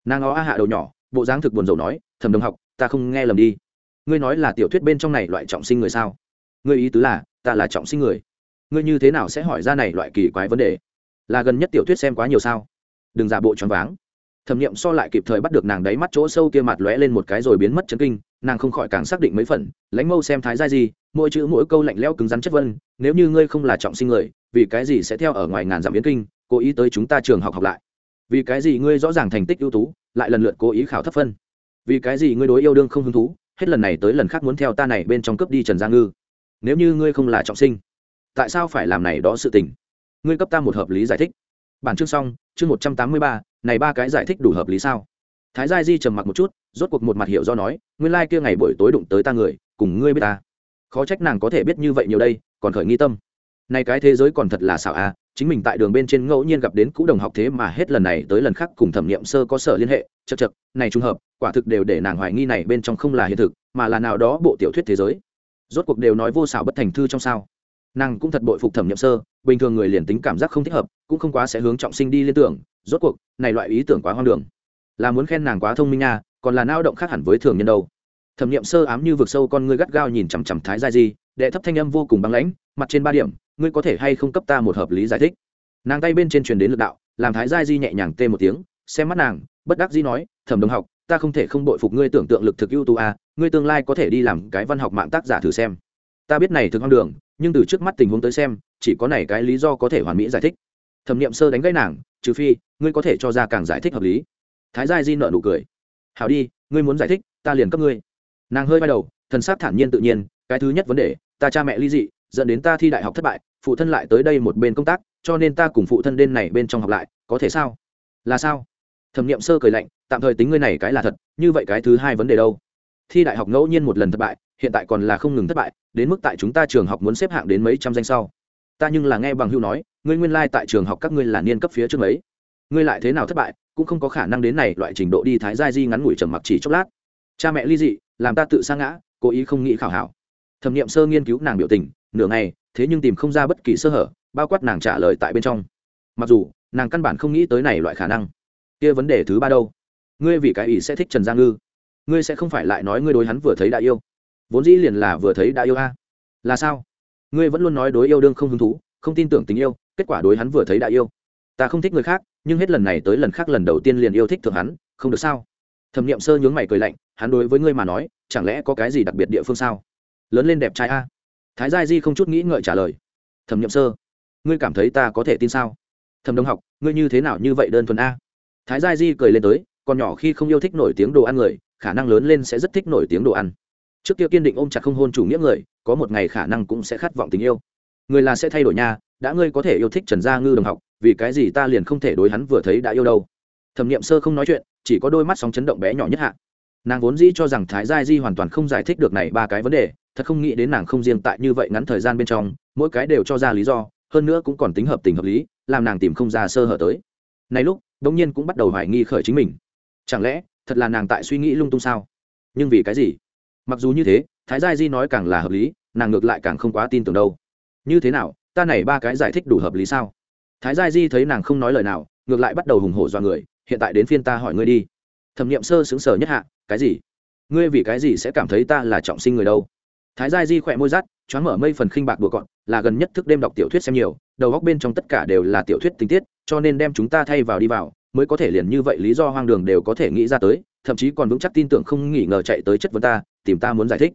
A: Nàng ó a hạ đầu nhỏ, bộ dáng thực buồn rầu nói thầm đồng học, ta không nghe lầm đi. Ngươi nói là tiểu thuyết bên trong này loại trọng sinh người sao? Ngươi ý tứ là, ta là trọng sinh người. Ngươi như thế nào sẽ hỏi ra này loại kỳ quái vấn đề? Là gần nhất tiểu thuyết xem quá nhiều sao? Đừng giả bộ choáng váng. Thẩm nghiệm so lại kịp thời bắt được nàng đáy mắt chỗ sâu kia mặt lóe lên một cái rồi biến mất chấn kinh nàng không khỏi càng xác định mấy phần, lãnh mâu xem thái gia gì, mỗi chữ mỗi câu lạnh lẽo cứng rắn chất vân, nếu như ngươi không là trọng sinh người, vì cái gì sẽ theo ở ngoài ngàn dặm biến kinh, cố ý tới chúng ta trường học học lại? Vì cái gì ngươi rõ ràng thành tích ưu tú, lại lần lượt cố ý khảo thấp phân? Vì cái gì ngươi đối yêu đương không hứng thú, hết lần này tới lần khác muốn theo ta này bên trong cướp đi trần gia ngư? Nếu như ngươi không là trọng sinh, tại sao phải làm này đó sự tình? Ngươi cấp ta một hợp lý giải thích. Bản chương xong, chương một trăm tám mươi ba, này ba cái giải thích đủ hợp lý sao? Thái gia di trầm mặc một chút, rốt cuộc một mặt hiểu do nói, nguyên lai、like、kia ngày buổi tối đụng tới ta người, cùng ngươi biết ta. Khó trách nàng có thể biết như vậy nhiều đây, còn khởi nghi tâm. Này cái thế giới còn thật là xảo à chính mình tại đường bên trên ngẫu nhiên gặp đến cũ đồng học thế mà hết lần này tới lần khác cùng thẩm nghiệm sơ có sở liên hệ chật chật này trùng hợp, quả thực đều để nàng hoài nghi này bên trong không là hiện thực, mà là nào đó bộ tiểu thuyết thế giới. Rốt cuộc đều nói vô xảo bất thành thư trong sao. Nàng cũng thật bội phục thẩm nghiệm sơ, bình thường người liền tính cảm giác không thích hợp, cũng không quá sẽ hướng trọng sinh đi liên tưởng, rốt cuộc, này loại ý tưởng quá hoang đường là muốn khen nàng quá thông minh nha còn là nao động khác hẳn với thường nhân đâu. Thẩm nghiệm sơ ám như vực sâu con ngươi gắt gao nhìn chằm chằm thái gia di đệ thấp thanh âm vô cùng băng lãnh mặt trên ba điểm ngươi có thể hay không cấp ta một hợp lý giải thích? Nàng tay bên trên truyền đến lực đạo làm thái gia di nhẹ nhàng tê một tiếng xem mắt nàng bất đắc di nói thẩm đồng học ta không thể không bội phục ngươi tưởng tượng lực thực ưu tú a à, ngươi tương lai có thể đi làm cái văn học mạng tác giả thử xem. Ta biết này thực hoang đường nhưng từ trước mắt tình huống tới xem chỉ có này cái lý do có thể hoàn mỹ giải thích. Thẩm nghiệm sơ đánh gãy nàng trừ phi ngươi có thể cho ra càng giải thích hợp lý thái gia di nợ nụ cười. Hảo đi, ngươi muốn giải thích, ta liền cấp ngươi. Nàng hơi bay đầu, thần sát thản nhiên tự nhiên, cái thứ nhất vấn đề, ta cha mẹ ly dị, dẫn đến ta thi đại học thất bại, phụ thân lại tới đây một bên công tác, cho nên ta cùng phụ thân đen này bên trong học lại, có thể sao? Là sao? Thẩm nghiệm sơ cười lạnh, tạm thời tính ngươi này cái là thật, như vậy cái thứ hai vấn đề đâu? Thi đại học ngẫu nhiên một lần thất bại, hiện tại còn là không ngừng thất bại, đến mức tại chúng ta trường học muốn xếp hạng đến mấy trăm danh sau. Ta nhưng là nghe bằng hưu nói, ngươi nguyên lai、like、tại trường học các ngươi là niên cấp phía trước mấy? Ngươi lại thế nào thất bại, cũng không có khả năng đến này loại trình độ đi thái giai di ngắn ngủi trầm mặc chỉ chốc lát. Cha mẹ ly dị, làm ta tự sa ngã, cố ý không nghĩ khảo hảo. Thẩm nghiệm sơ nghiên cứu nàng biểu tình, nửa ngày, thế nhưng tìm không ra bất kỳ sơ hở, bao quát nàng trả lời tại bên trong. Mặc dù, nàng căn bản không nghĩ tới này loại khả năng. Kia vấn đề thứ ba đâu? Ngươi vì cái ý sẽ thích trần gia ngư. Ngươi sẽ không phải lại nói ngươi đối hắn vừa thấy đã yêu. Vốn dĩ liền là vừa thấy đã yêu a. Là sao? Ngươi vẫn luôn nói đối yêu đương không hứng thú, không tin tưởng tình yêu, kết quả đối hắn vừa thấy đã yêu ta không thích người khác, nhưng hết lần này tới lần khác lần đầu tiên liền yêu thích thượng hắn, không được sao? Thẩm n i ệ m sơ nhướng mày cười lạnh, hắn đối với ngươi mà nói, chẳng lẽ có cái gì đặc biệt địa phương sao? Lớn lên đẹp trai a. Thái gia di không chút nghĩ ngợi trả lời. Thẩm n i ệ m sơ, ngươi cảm thấy ta có thể tin sao? Thẩm đông học, ngươi như thế nào như vậy đơn thuần a? Thái gia di cười lên tới còn nhỏ khi không yêu thích nổi tiếng đồ ăn người, khả năng lớn lên sẽ rất thích nổi tiếng đồ ăn. Trước kia kiên định ôm chặt không hôn chủ nghĩa người, có một ngày khả năng cũng sẽ khát vọng tình yêu. Người là sẽ thay đổi nha, đã ngươi có thể yêu thích trần gia ngư đồng học vì cái gì ta liền không thể đối hắn vừa thấy đã yêu đâu? Thẩm n i ệ m sơ không nói chuyện, chỉ có đôi mắt sóng chấn động bé nhỏ nhất hạ. Nàng vốn dĩ cho rằng thái gia di hoàn toàn không giải thích được này ba cái vấn đề, thật không nghĩ đến nàng không riêng tại như vậy ngắn thời gian bên trong, mỗi cái đều cho ra lý do, hơn nữa cũng còn tính hợp tình hợp lý, làm nàng tìm không ra sơ hở tới. Này lúc đông nhiên cũng bắt đầu hoài nghi khởi chính mình. Chẳng lẽ, thật là nàng tại suy nghĩ lung tung sao? Nhưng vì cái gì? Mặc dù như thế, thái gia di nói càng là hợp lý, nàng ngược lại càng không quá tin tưởng đâu. Như thế nào, ta này ba cái giải thích đủ hợp lý sao? Thái gia di thấy nàng không nói lời nào, ngược lại bắt đầu hùng hổ dọa người, hiện tại đến phiên ta hỏi ngươi đi. Thẩm nghiệm sơ xứng sở nhất hạ, cái gì? Ngươi vì cái gì sẽ cảm thấy ta là trọng sinh người đâu? Thái gia di khỏe môi rát, choáng mở mây phần khinh bạc đùa cọn là gần nhất thức đêm đọc tiểu thuyết xem nhiều, đầu góc bên trong tất cả đều là tiểu thuyết tình tiết, cho nên đem chúng ta thay vào đi vào, mới có thể liền như vậy lý do hoang đường đều có thể nghĩ ra tới, thậm chí còn vững chắc tin tưởng không nghỉ ngờ chạy tới chất vấn ta, tìm ta muốn giải thích.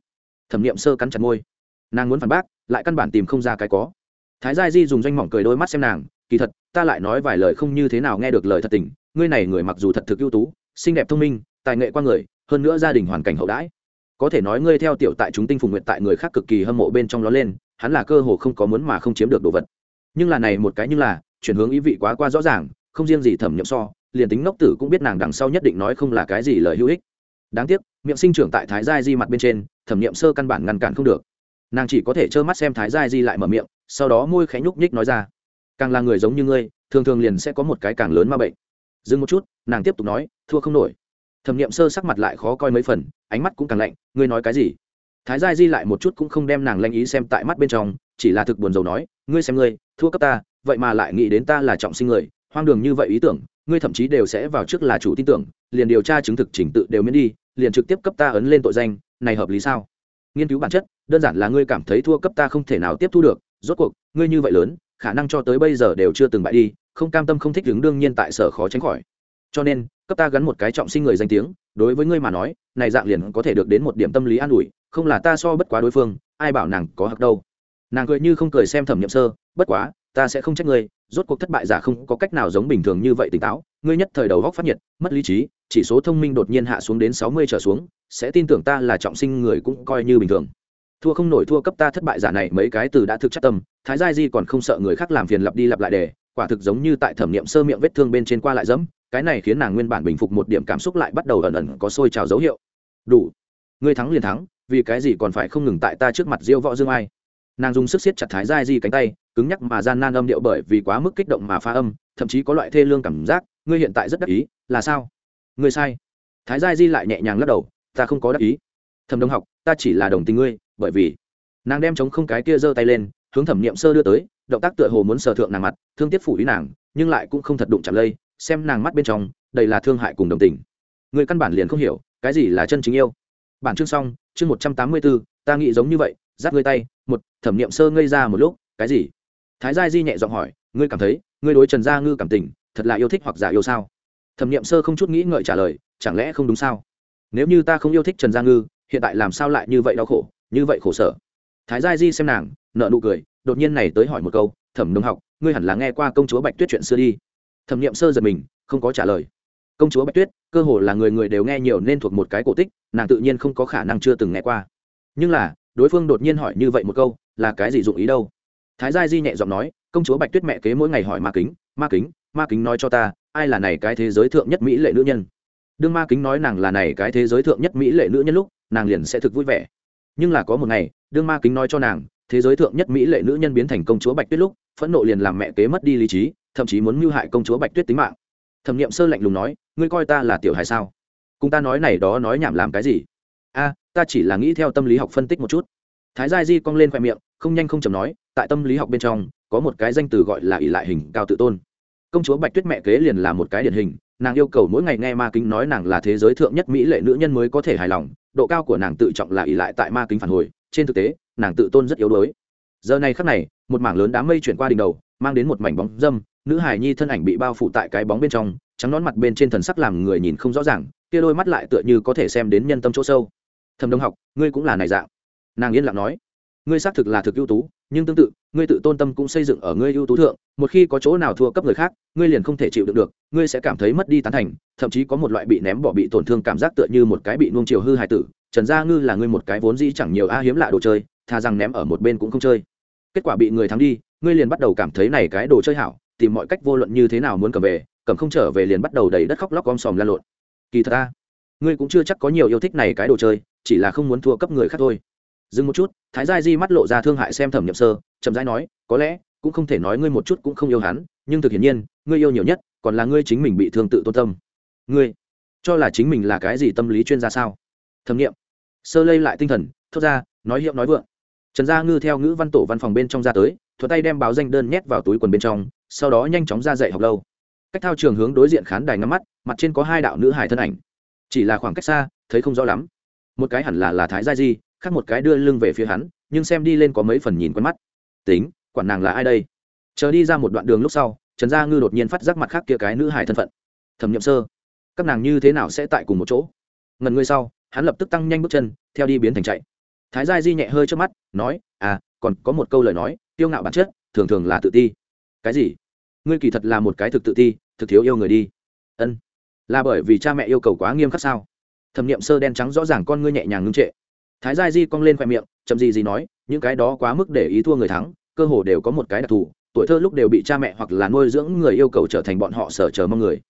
A: Thẩm n i ệ m sơ cắn chặt môi. Nàng muốn phản bác, lại căn bản tìm không ra cái có. Thái gia di dùng danh mỏng cười đôi mắt xem nàng kỳ thật, ta lại nói vài lời không như thế nào nghe được lời thật tình, ngươi này người mặc dù thật thực ưu tú, xinh đẹp thông minh, tài nghệ qua người, hơn nữa gia đình hoàn cảnh hậu đãi. Có thể nói ngươi theo tiểu tại chúng tinh phùng nguyện tại người khác cực kỳ hâm mộ bên trong nó lên, hắn là cơ hồ không có muốn mà không chiếm được đồ vật. Nhưng là này một cái như là, chuyển hướng ý vị quá qua rõ ràng, không riêng gì thẩm nhậm so, liền tính ngốc tử cũng biết nàng đằng sau nhất định nói không là cái gì lời hữu ích. Đáng tiếc, miệng sinh trưởng tại thái giai di mặt bên trên, thẩm nhậm sơ căn bản ngăn cản không được. Nàng chỉ có thể trơ mắt xem thái giai di lại mở miệng, sau đó môi khẽ nhúc nhích nói ra càng là người giống như ngươi, thường thường liền sẽ có một cái càng lớn ma bệnh. Dừng một chút, nàng tiếp tục nói, thua không nổi. Thẩm nghiệm sơ sắc mặt lại khó coi mấy phần, ánh mắt cũng càng lạnh, ngươi nói cái gì? Thái gia di lại một chút cũng không đem nàng lanh ý xem tại mắt bên trong, chỉ là thực buồn rầu nói, ngươi xem ngươi, thua cấp ta, vậy mà lại nghĩ đến ta là trọng sinh người, hoang đường như vậy ý tưởng, ngươi thậm chí đều sẽ vào trước là chủ tin tưởng, liền điều tra chứng thực trình tự đều miễn đi, liền trực tiếp cấp ta ấn lên tội danh, này hợp lý sao? Nghiên cứu bản chất, đơn giản là ngươi cảm thấy thua cấp ta không thể nào tiếp thu được, rốt cuộc, ngươi như vậy lớn khả năng cho tới bây giờ đều chưa từng bại đi, không cam tâm không thích đứng đương nhiên tại sở khó tránh khỏi. Cho nên, cấp ta gắn một cái trọng sinh người danh tiếng, đối với ngươi mà nói, này dạng liền có thể được đến một điểm tâm lý an ủi, không là ta so bất quá đối phương, ai bảo nàng có hặc đâu. Nàng cười như không cười xem thẩm nhậm sơ, bất quá, ta sẽ không trách ngươi, rốt cuộc thất bại giả không có cách nào giống bình thường như vậy tỉnh táo, ngươi nhất thời đầu góc phát nhiệt, mất lý trí, chỉ số thông minh đột nhiên hạ xuống đến sáu mươi trở xuống, sẽ tin tưởng ta là trọng sinh người cũng coi như bình thường thua không nổi thua cấp ta thất bại giả này, mấy cái từ đã thực chất tâm, thái gia di còn không sợ người khác làm phiền lặp đi lặp lại đề quả thực giống như tại thẩm nghiệm sơ miệng vết thương bên trên qua lại dẫm, cái này khiến nàng nguyên bản bình phục một điểm cảm xúc lại bắt đầu ẩn ẩn có sôi trào dấu hiệu. Đủ. Ngươi thắng liền thắng, vì cái gì còn phải không ngừng tại ta trước mặt diêu võ dương ai? Nàng dùng sức siết chặt thái giai di cánh tay, cứng nhắc mà gian nan âm điệu bởi vì quá mức kích động mà pha âm, thậm chí có loại thê lương cảm giác, ngươi hiện tại rất đắc ý, là sao? Ngươi sai. Thái giai di lại nhẹ nhàng lắc đầu, ta không có đắc ý. Thầm đồng học, ta chỉ là đồng tình ngươi bởi vì nàng đem chống không cái kia giơ tay lên, hướng thẩm niệm sơ đưa tới, động tác tựa hồ muốn sờ thượng nàng mặt, thương tiếc phủ ý nàng, nhưng lại cũng không thật đụng chạm lây, xem nàng mắt bên trong, đầy là thương hại cùng đồng tình. Người căn bản liền không hiểu, cái gì là chân chính yêu. Bản chương xong, chương một trăm tám mươi bốn, ta nghĩ giống như vậy, giáp ngươi tay, một, thẩm nghiệm sơ ngây ra một lúc, cái gì? Thái gia di nhẹ giọng hỏi, ngươi cảm thấy, ngươi đối trần gia ngư cảm tình, thật là yêu thích hoặc giả yêu sao? Thẩm nghiệm sơ không chút nghĩ ngợi trả lời, chẳng lẽ không đúng sao? Nếu như ta không yêu thích trần gia ngư, hiện tại làm sao lại như vậy đau khổ? Như vậy khổ sở. Thái gia di xem nàng nợ nụ cười, đột nhiên này tới hỏi một câu, thẩm nông học, ngươi hẳn là nghe qua công chúa bạch tuyết chuyện xưa đi. Thẩm nghiệm sơ giật mình, không có trả lời. Công chúa bạch tuyết, cơ hồ là người người đều nghe nhiều nên thuộc một cái cổ tích, nàng tự nhiên không có khả năng chưa từng nghe qua. Nhưng là, đối phương đột nhiên hỏi như vậy một câu, là cái gì dụng ý đâu? Thái gia di nhẹ giọng nói, công chúa bạch tuyết mẹ kế mỗi ngày hỏi ma kính ma kính ma kính nói cho ta, ai là này cái thế giới thượng nhất mỹ lệ nữ nhân? Đương ma kính nói nàng là này cái thế giới thượng nhất mỹ lệ nữ nhân lúc, nàng liền sẽ thực vui vẻ nhưng là có một ngày, đương ma kính nói cho nàng, thế giới thượng nhất mỹ lệ nữ nhân biến thành công chúa bạch tuyết lúc, phẫn nộ liền làm mẹ kế mất đi lý trí, thậm chí muốn mưu hại công chúa bạch tuyết tính mạng. Thẩm nghiệm sơ lạnh lùng nói, ngươi coi ta là tiểu hài sao? Cùng ta nói này đó nói nhảm làm cái gì? A, ta chỉ là nghĩ theo tâm lý học phân tích một chút. Thái gia di cong lên khoe miệng, không nhanh không chầm nói, tại tâm lý học bên trong, có một cái danh từ gọi là ỷ lại hình cao tự tôn. Công chúa bạch tuyết mẹ kế liền là một cái điển hình, nàng yêu cầu mỗi ngày nghe ma kính nói nàng là thế giới thượng nhất mỹ lệ nữ nhân mới có thể hài lòng độ cao của nàng tự trọng là ỷ lại tại ma kính phản hồi, trên thực tế, nàng tự tôn rất yếu đuối. Giờ này khắc này, một mảng lớn đám mây chuyển qua đỉnh đầu, mang đến một mảnh bóng dâm, nữ hài nhi thân ảnh bị bao phủ tại cái bóng bên trong, trắng nón mặt bên trên thần sắc làm người nhìn không rõ ràng, kia đôi mắt lại tựa như có thể xem đến nhân tâm chỗ sâu. Thầm đông học, ngươi cũng là này dạng. Nàng yên lặng nói. Ngươi xác thực là thực ưu tú nhưng tương tự, ngươi tự tôn tâm cũng xây dựng ở ngươi ưu tú thượng, một khi có chỗ nào thua cấp người khác, ngươi liền không thể chịu đựng được, ngươi sẽ cảm thấy mất đi tán thành, thậm chí có một loại bị ném bỏ bị tổn thương cảm giác tựa như một cái bị nuông chiều hư hài tử, trần gia ngư là ngươi một cái vốn dĩ chẳng nhiều a hiếm lạ đồ chơi, thà rằng ném ở một bên cũng không chơi. Kết quả bị người thắng đi, ngươi liền bắt đầu cảm thấy này cái đồ chơi hảo, tìm mọi cách vô luận như thế nào muốn cầm về, cầm không trở về liền bắt đầu đầy đất khóc lóc om sòm lan lộn. Kỳ thật ta ngươi cũng chưa chắc có nhiều yêu thích này cái đồ chơi, chỉ là không muốn thua cấp người khác thôi dừng một chút, thái gia di mắt lộ ra thương hại xem thẩm nhậm sơ, chậm rãi nói, có lẽ cũng không thể nói ngươi một chút cũng không yêu hắn, nhưng thực hiển nhiên, ngươi yêu nhiều nhất còn là ngươi chính mình bị thương tự tôn tâm. Ngươi? Cho là chính mình là cái gì tâm lý chuyên gia sao? Thẩm nghiệm. Sơ lây lại tinh thần, thốt ra, nói hiệu nói vượng. Trần gia ngư theo ngữ văn tổ văn phòng bên trong ra tới thuật tay đem báo danh đơn nhét vào túi quần bên trong, sau đó nhanh chóng ra dạy học lâu. Cách thao trường hướng đối diện khán đài ngắm mắt, mặt trên có hai đạo nữ hải thân ảnh. Chỉ là khoảng cách xa, thấy không rõ lắm. Một cái hẳn là là thái gia di khác một cái đưa lưng về phía hắn, nhưng xem đi lên có mấy phần nhìn quen mắt. Tính, quản nàng là ai đây? Chờ đi ra một đoạn đường lúc sau, trần gia ngư đột nhiên phát giác mặt khác kia cái nữ hải thân phận. Thẩm nhậm sơ, các nàng như thế nào sẽ tại cùng một chỗ? Ngần ngươi sau, hắn lập tức tăng nhanh bước chân, theo đi biến thành chạy. Thái gia di nhẹ hơi trước mắt, nói à còn có một câu lời nói tiêu ngạo bản chất, thường thường là tự ti. Cái gì? Ngươi kỳ thật là một cái thực tự ti, thực thiếu yêu người đi. Ân, là bởi vì cha mẹ yêu cầu quá nghiêm khắc sao? Thẩm nghiệm sơ đen trắng rõ ràng con ngươi nhẹ nhàng ngưng trệ thái gia di cong lên khoe miệng, chậm gì gì nói, những cái đó quá mức để ý thua người thắng, cơ hồ đều có một cái đặc thù, tuổi thơ lúc đều bị cha mẹ hoặc là nuôi dưỡng người yêu cầu trở thành bọn họ sở chờ mong người.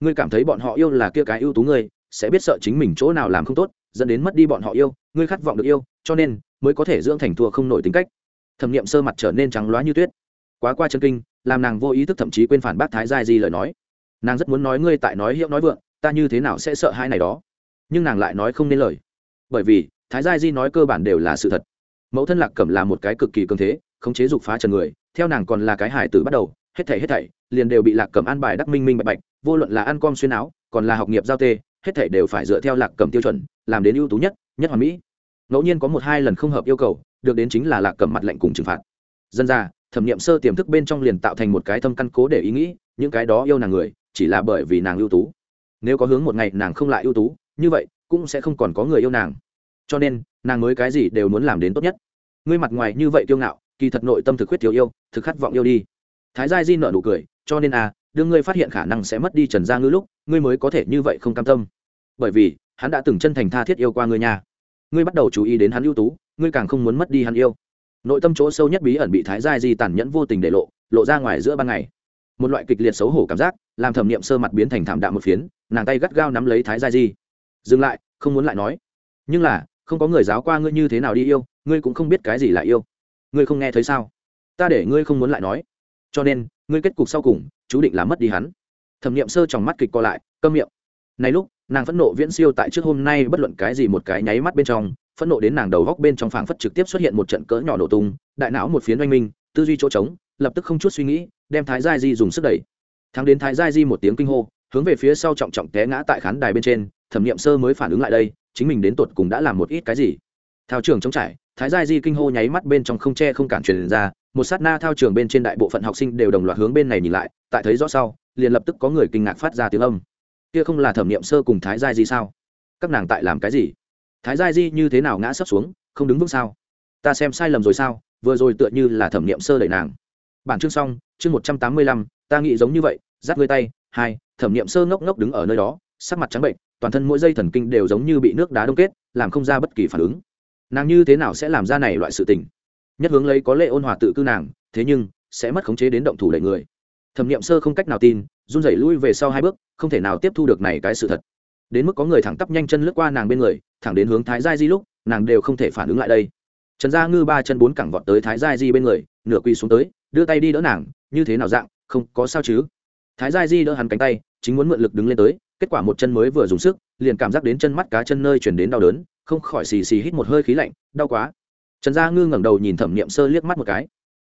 A: Ngươi cảm thấy bọn họ yêu là kia cái ưu tú ngươi, sẽ biết sợ chính mình chỗ nào làm không tốt, dẫn đến mất đi bọn họ yêu, ngươi khát vọng được yêu, cho nên mới có thể dưỡng thành thua không nổi tính cách. Thẩm nghiệm sơ mặt trở nên trắng loá như tuyết. Quá qua chân kinh, làm nàng vô ý thức thậm chí quên phản bác thái gia di lời nói. Nàng rất muốn nói ngươi tại nói hiệu nói vượng, ta như thế nào sẽ sợ hai này đó. Nhưng nàng lại nói không nên lời. Bởi vì thái gia di nói cơ bản đều là sự thật. Mẫu thân lạc cẩm là một cái cực kỳ cường thế, khống chế dục phá trần người, theo nàng còn là cái hải tử bắt đầu, hết thảy hết thảy liền đều bị lạc cẩm an bài đắc minh minh bạch bạch, vô luận là ăn com xuyên áo, còn là học nghiệp giao tê, hết thảy đều phải dựa theo lạc cẩm tiêu chuẩn, làm đến ưu tú nhất nhất hoàn mỹ. Ngẫu nhiên có một hai lần không hợp yêu cầu, được đến chính là lạc cẩm mặt lệnh cùng trừng phạt. Dân ra thẩm nghiệm sơ tiềm thức bên trong liền tạo thành một cái thâm căn cố để ý nghĩ, những cái đó yêu nàng người, chỉ là bởi vì nàng ưu tú. Nếu có hướng một ngày nàng không lại ưu tú, như vậy, cũng sẽ không còn có người yêu nàng cho nên, nàng mới cái gì đều muốn làm đến tốt nhất. Ngươi mặt ngoài như vậy kiêu ngạo, kỳ thật nội tâm thực quyết thiếu yêu, thực khát vọng yêu đi. Thái gia di nợ nụ cười, cho nên à đương ngươi phát hiện khả năng sẽ mất đi trần gia ngữ lúc, ngươi mới có thể như vậy không cam tâm. Bởi vì, hắn đã từng chân thành tha thiết yêu qua ngươi nhà ngươi bắt đầu chú ý đến hắn ưu tú, ngươi càng không muốn mất đi hắn yêu. Nội tâm chỗ sâu nhất bí ẩn bị thái gia di tàn nhẫn vô tình để lộ lộ ra ngoài giữa ban ngày. Một loại kịch liệt xấu hổ cảm giác, làm thẩm nghiệm sơ mặt biến thành thảm đạm một phiến, nàng tay gắt gao nắm lấy thái gia di dừng lại, không muốn lại nói. Nhưng là không có người giáo qua ngươi như thế nào đi yêu, ngươi cũng không biết cái gì là yêu. Ngươi không nghe thấy sao? Ta để ngươi không muốn lại nói. Cho nên, ngươi kết cục sau cùng, chú định là mất đi hắn. Thẩm nghiệm sơ trong mắt kịch co lại, câm miệng. Này lúc, nàng phẫn nộ viễn siêu tại trước hôm nay bất luận cái gì một cái nháy mắt bên trong, phẫn nộ đến nàng đầu góc bên trong phảng phất trực tiếp xuất hiện một trận cỡ nhỏ nổ tung, đại não một phiến oanh minh, tư duy chỗ trống, lập tức không chút suy nghĩ, đem thái gia di dùng sức đẩy. Thắng đến thái gia di một tiếng kinh hô, hướng về phía sau trọng trọng té ngã tại khán đài bên trên, thẩm nghiệm sơ mới phản ứng lại đây chính mình đến tột cùng đã làm một ít cái gì. Thao trường chống trải, thái gia di kinh hô nháy mắt bên trong không che không cản truyền ra, một sát na thao trường bên trên đại bộ phận học sinh đều đồng loạt hướng bên này nhìn lại, tại thấy rõ sau, liền lập tức có người kinh ngạc phát ra tiếng âm. Kia không là thẩm nghiệm sơ cùng thái gia di sao? Các nàng tại làm cái gì? Thái gia di như thế nào ngã sấp xuống, không đứng vững sao? Ta xem sai lầm rồi sao? Vừa rồi tựa như là thẩm nghiệm sơ đẩy nàng. Bản chương xong, chương một trăm tám mươi lăm, ta nghĩ giống như vậy dắt ngươi tay, hai, thẩm nghiệm sơ ngốc ngốc đứng ở nơi đó, sắc mặt trắng bệnh toàn thân mỗi dây thần kinh đều giống như bị nước đá đông kết, làm không ra bất kỳ phản ứng. Nàng như thế nào sẽ làm ra này loại sự tình? Nhất hướng lấy có lệ ôn hòa tự cư nàng, thế nhưng, sẽ mất khống chế đến động thủ đẩy người. Thẩm nghiệm sơ không cách nào tin, run rẩy lui về sau hai bước, không thể nào tiếp thu được này cái sự thật. Đến mức có người thẳng tắp nhanh chân lướt qua nàng bên người, thẳng đến hướng thái giai di lúc, nàng đều không thể phản ứng lại đây. Trần gia ngư ba chân bốn cẳng vọt tới thái giai di bên người, nửa quỳ xuống tới, đưa tay đi đỡ nàng, như thế nào dạng, không có sao chứ? Thái giai di đỡ hắn cánh tay, chính muốn mượn lực đứng lên tới kết quả một chân mới vừa dùng sức, liền cảm giác đến chân mắt cá chân nơi chuyển đến đau đớn, không khỏi xì xì hít một hơi khí lạnh, đau quá. Trần gia ngư ngẩng đầu nhìn thẩm nghiệm sơ liếc mắt một cái.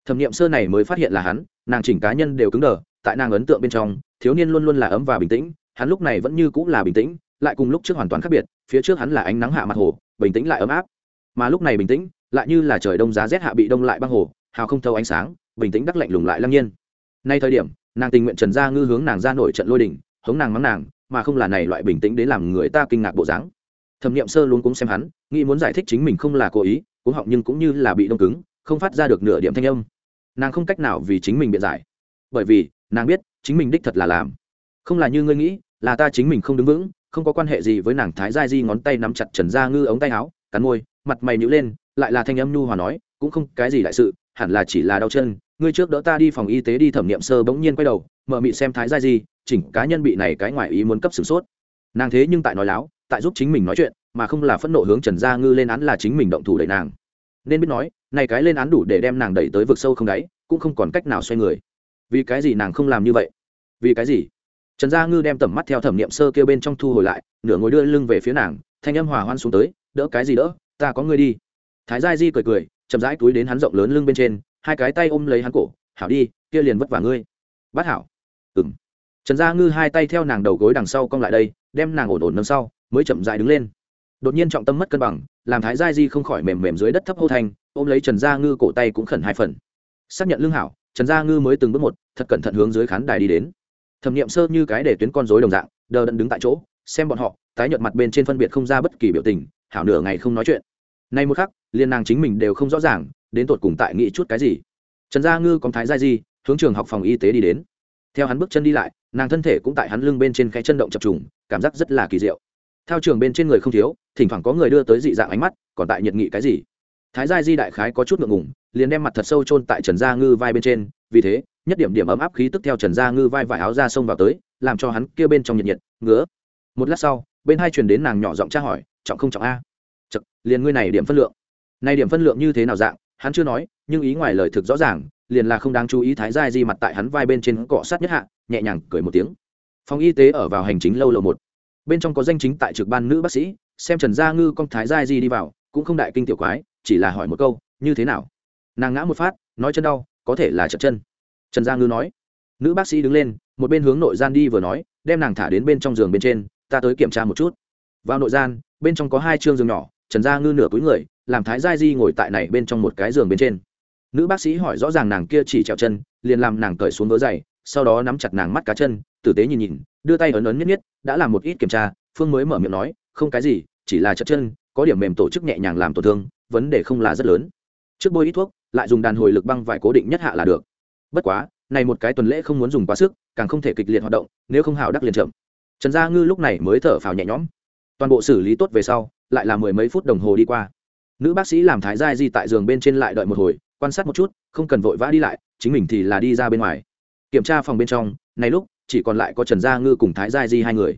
A: Thẩm nghiệm sơ này mới phát hiện là hắn, nàng chỉnh cá nhân đều cứng đờ, tại nàng ấn tượng bên trong, thiếu niên luôn luôn là ấm và bình tĩnh, hắn lúc này vẫn như cũng là bình tĩnh, lại cùng lúc trước hoàn toàn khác biệt, phía trước hắn là ánh nắng hạ mặt hồ, bình tĩnh lại ấm áp. Mà lúc này bình tĩnh, lại như là trời đông giá rét hạ bị đông lại băng hồ, hào không thâu ánh sáng, bình tĩnh đắc lạnh lùng lại lăng nhiên. Nay thời điểm, nàng tình nguyện trần gia ngư hướng nàng ra nổi trận lôi đình hống nàng mắng nàng mà không là này loại bình tĩnh đến làm người ta kinh ngạc bộ dáng. Thẩm nghiệm sơ luôn cũng xem hắn, nghĩ muốn giải thích chính mình không là cố ý cũng họng nhưng cũng như là bị đông cứng, không phát ra được nửa điểm thanh âm. Nàng không cách nào vì chính mình biện giải. Bởi vì, nàng biết, chính mình đích thật là làm. Không là như ngươi nghĩ, là ta chính mình không đứng vững, không có quan hệ gì với nàng thái gia di ngón tay nắm chặt trần gia ngư ống tay áo, cắn môi, mặt mày nhữ lên, lại là thanh âm nhu hòa nói, cũng không cái gì đại sự, hẳn là chỉ là đau chân ngươi trước đỡ ta đi phòng y tế đi thẩm nghiệm sơ bỗng nhiên quay đầu, mở mị xem thái gia di chỉnh cá nhân bị này cái ngoài ý muốn cấp sửng sốt. Nàng thế nhưng tại nói láo, tại giúp chính mình nói chuyện, mà không là phẫn nộ hướng trần gia ngư lên án là chính mình động thủ đẩy nàng. Nên biết nói, này cái lên án đủ để đem nàng đẩy tới vực sâu không đáy, cũng không còn cách nào xoay người. Vì cái gì nàng không làm như vậy? Vì cái gì? Trần gia ngư đem tầm mắt theo thẩm nghiệm sơ kêu bên trong thu hồi lại, nửa ngồi đưa lưng về phía nàng, thanh âm hòa hoan xuống tới, đỡ cái gì đỡ, ta có ngươi đi. Thái gia di cười cười, chậm rãi túi đến hắn rộng lớn lưng bên trên hai cái tay ôm lấy hắn cổ hảo đi kia liền vất vả ngươi. Bắt hảo. Ừng trần gia ngư hai tay theo nàng đầu gối đằng sau cong lại đây đem nàng ổn ổn nâng sau mới chậm dại đứng lên. Đột nhiên trọng tâm mất cân bằng làm thái gia di không khỏi mềm mềm dưới đất thấp hô thành, ôm lấy trần gia ngư cổ tay cũng khẩn hai phần. Xác nhận lương hảo trần gia ngư mới từng bước một thật cẩn thận hướng dưới khán đài đi đến. Thẩm nghiệm sơ như cái để tuyến con rối đồng dạng đờ đẫn đứng tại chỗ xem bọn họ tái nhợt mặt bên trên phân biệt không ra bất kỳ biểu tình hảo nửa ngày không nói chuyện. Nay một khắc liên nàng chính mình đều không rõ ràng đến tột cùng tại nghĩ chút cái gì. Trần gia ngư còn thái gia di, hướng trường học phòng y tế đi đến. Theo hắn bước chân đi lại, nàng thân thể cũng tại hắn lưng bên trên cái chân động chập trùng, cảm giác rất là kỳ diệu. Theo trường bên trên người không thiếu, thỉnh thoảng có người đưa tới dị dạng ánh mắt, còn tại nhiệt nghị cái gì. Thái gia di đại khái có chút ngượng ngùng, liền đem mặt thật sâu chôn tại trần gia ngư vai bên trên, vì thế, nhất điểm điểm ấm áp khí tức theo trần gia ngư vai vải áo ra xông vào tới, làm cho hắn kia bên trong nhiệt nhiệt, ngứa. Một lát sau, bên hai truyền đến nàng nhỏ giọng tra hỏi, trọng không trọng a? Chật liền ngươi này điểm phân lượng. Này điểm phân lượng như thế nào dạng? Hắn chưa nói, nhưng ý ngoài lời thực rõ ràng, liền là không đáng chú ý thái giai di mặt tại hắn vai bên trên cọ sát nhất hạ, nhẹ nhàng cười một tiếng. Phòng y tế ở vào hành chính lâu lầu một. Bên trong có danh chính tại trực ban nữ bác sĩ, xem trần gia ngư con thái giai di đi vào, cũng không đại kinh tiểu quái, chỉ là hỏi một câu, như thế nào? Nàng ngã một phát, nói chân đau, có thể là chật chân. Trần gia ngư nói. Nữ bác sĩ đứng lên, một bên hướng nội gian đi vừa nói, đem nàng thả đến bên trong giường bên trên, ta tới kiểm tra một chút. Vào nội gian, bên trong có hai chương giường nhỏ, trần gia ngư nửa túi người làm thái gia di ngồi tại này bên trong một cái giường bên trên. Nữ bác sĩ hỏi rõ ràng nàng kia chỉ trèo chân, liền làm nàng cởi xuống vớ dày, sau đó nắm chặt nàng mắt cá chân, tử tế nhìn nhìn, đưa tay ấn ấn nhất nhất đã làm một ít kiểm tra, phương mới mở miệng nói, không cái gì, chỉ là chật chân, có điểm mềm tổ chức nhẹ nhàng làm tổn thương, vấn đề không là rất lớn. Trước bôi ít thuốc, lại dùng đàn hồi lực băng vải cố định nhất hạ là được. Bất quá, này một cái tuần lễ không muốn dùng quá sức, càng không thể kịch liệt hoạt động, nếu không hào đắc liền chậm. Trần gia ngư lúc này mới thở phào nhẹ nhõm. Toàn bộ xử lý tốt về sau, lại là mười mấy phút đồng hồ đi qua nữ bác sĩ làm thái giai di tại giường bên trên lại đợi một hồi, quan sát một chút, không cần vội vã đi lại, chính mình thì là đi ra bên ngoài. Kiểm tra phòng bên trong, này lúc, chỉ còn lại có trần gia ngư cùng thái giai di hai người.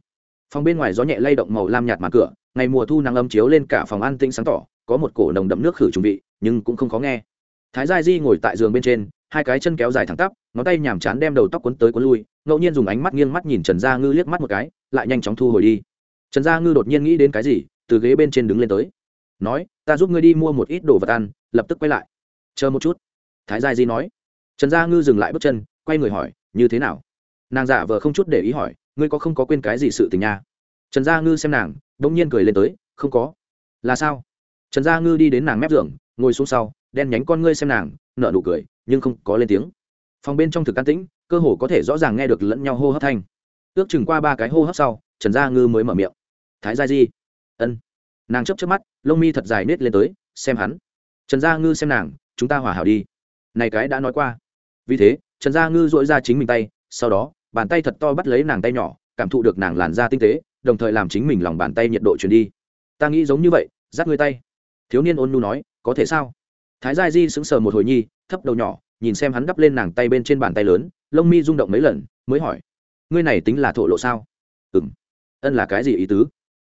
A: Phòng bên ngoài gió nhẹ lay động màu lam nhạt mà cửa, ngày mùa thu nắng âm chiếu lên cả phòng an tinh sáng tỏ, có một cổ nồng đậm nước khử trùng vị, nhưng cũng không khó nghe. Thái giai di ngồi tại giường bên trên, hai cái chân kéo dài thẳng tắp, ngón tay nhàm chán đem đầu tóc quấn tới quấn lui, ngẫu nhiên dùng ánh mắt nghiêng mắt nhìn trần gia ngư liếc mắt một cái, lại nhanh chóng thu hồi đi. Trần gia ngư đột nhiên nghĩ đến cái gì, từ ghế bên trên đứng lên tới nói, ta giúp ngươi đi mua một ít đồ vật ăn, lập tức quay lại. Chờ một chút. Thái gia di nói. Trần gia ngư dừng lại bước chân, quay người hỏi, như thế nào? Nàng giả vờ không chút để ý hỏi, ngươi có không có quên cái gì sự tình nha? Trần gia ngư xem nàng đ ỗ n g nhiên cười lên tới, không có. Là sao? Trần gia ngư đi đến nàng mép giường, ngồi xuống sau, đen nhánh con ngươi xem nàng nợ nụ cười, nhưng không có lên tiếng. Phòng bên trong thực an tĩnh, cơ hồ có thể rõ ràng nghe được lẫn nhau hô hấp thanh. Ước chừng qua ba cái hô hấp sau, trần gia ngư mới mở miệng. Thái gia di. Ân nàng chấp chấp mắt, lông mi thật dài nết lên tới, xem hắn. Trần gia ngư xem nàng, chúng ta hòa hảo đi. Này cái đã nói qua. Vì thế, trần gia ngư dội ra chính mình tay, sau đó, bàn tay thật to bắt lấy nàng tay nhỏ, cảm thụ được nàng làn da tinh tế, đồng thời làm chính mình lòng bàn tay nhiệt độ chuyển đi. Ta nghĩ giống như vậy, dắt ngươi tay. Thiếu niên ôn nu nói, có thể sao? Thái gia di sững sờ một hồi nhi, thấp đầu nhỏ, nhìn xem hắn đắp lên nàng tay bên trên bàn tay lớn, lông mi rung động mấy lần, mới hỏi. Ngươi này tính là thổ lộ sao? Ừ m ân là cái gì ý tứ?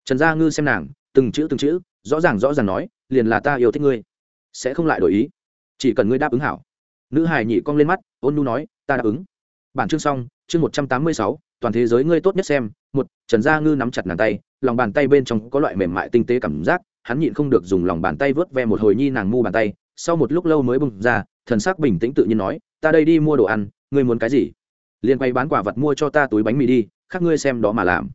A: Trần gia ngư xem nàng từng chữ từng chữ, rõ ràng rõ ràng nói, liền là ta yêu thích ngươi. Sẽ không lại đổi ý. Chỉ cần ngươi đáp ứng hảo. Nữ hài nhị cong lên mắt, ôn nu nói, ta đáp ứng. Bản chương xong, chương một trăm tám mươi sáu, toàn thế giới ngươi tốt nhất xem. Một, trần gia ngư nắm chặt nàng tay, lòng bàn tay bên trong có loại mềm mại tinh tế cảm giác, hắn nhịn không được dùng lòng bàn tay vớt ve một hồi nhi nàng mu bàn tay, sau một lúc lâu mới bung ra, thần sắc bình tĩnh tự nhiên nói, ta đây đi mua đồ ăn, ngươi muốn cái gì? Liền quay bán quả vật mua cho ta túi bánh mì đi, khác ngươi xem đó mà làm.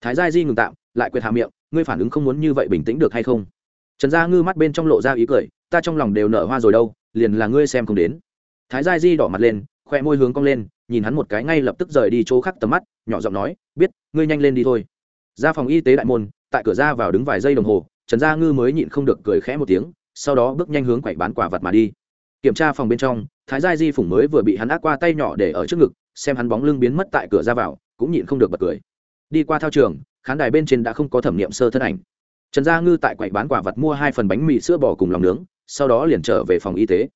A: Thái gia di ngừng tạm, lại quyệt hạ miệng ngươi phản ứng không muốn như vậy bình tĩnh được hay không? Trần gia ngư mắt bên trong lộ ra ý cười, ta trong lòng đều nở hoa rồi đâu, liền là ngươi xem không đến. Thái gia di đỏ mặt lên khoe môi hướng cong lên, nhìn hắn một cái ngay lập tức rời đi chỗ khác tầm mắt, nhỏ giọng nói, biết, ngươi nhanh lên đi thôi. Ra phòng y tế đại môn, tại cửa ra vào đứng vài giây đồng hồ, trần gia ngư mới nhịn không được cười khẽ một tiếng, sau đó bước nhanh hướng quẩy bán quả vật mà đi. Kiểm tra phòng bên trong, thái gia di phủng mới vừa bị hắn ác qua tay nhỏ để ở trước ngực, xem hắn bóng lưng biến mất tại cửa ra vào, cũng nhịn không được bật cười. Đi qua thao trường khán đài bên trên đã không có thẩm nghiệm sơ thân ảnh. Trần gia ngư tại quầy bán quả vật mua hai phần bánh mì sữa bò cùng lòng nướng, sau đó liền trở về phòng y tế.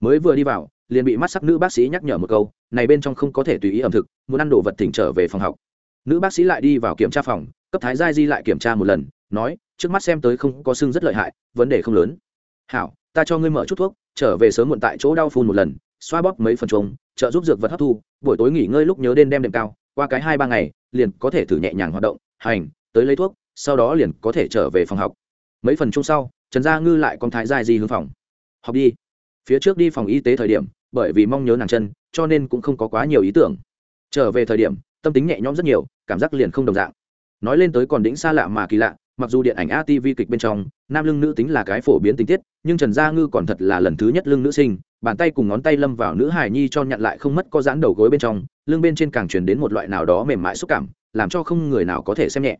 A: Mới vừa đi vào, liền bị mắt sắc nữ bác sĩ nhắc nhở một câu, này bên trong không có thể tùy ý ẩm thực, muốn ăn đồ vật tỉnh trở về phòng học. Nữ bác sĩ lại đi vào kiểm tra phòng, cấp thái giai di lại kiểm tra một lần, nói, trước mắt xem tới không có sưng rất lợi hại, vấn đề không lớn. Hảo, ta cho ngươi mở chút thuốc, trở về sớm muộn tại chỗ đau phun một lần, xoa bóp mấy phần trống trợ giúp dược vật hấp thu, buổi tối nghỉ ngơi lúc nhớ đêm đem đệm cao, qua cái hai ba ngày, liền có thể thử nhẹ nhàng hoạt động hành, tới lấy thuốc, sau đó liền có thể trở về phòng học. Mấy phần chung sau, trần gia ngư lại con thái giai di hướng phòng. Học đi. Phía trước đi phòng y tế thời điểm, bởi vì mong nhớ nàng chân, cho nên cũng không có quá nhiều ý tưởng. Trở về thời điểm, tâm tính nhẹ nhõm rất nhiều, cảm giác liền không đồng dạng. Nói lên tới còn đỉnh xa lạ mà kỳ lạ, mặc dù điện ảnh atv kịch bên trong, nam lưng nữ tính là cái phổ biến tình tiết, nhưng trần gia ngư còn thật là lần thứ nhất lưng nữ sinh, bàn tay cùng ngón tay lâm vào nữ hài nhi cho nhận lại không mất có dáng đầu gối bên trong, lưng bên trên càng truyền đến một loại nào đó mềm mại xúc cảm làm cho không người nào có thể xem nhẹ.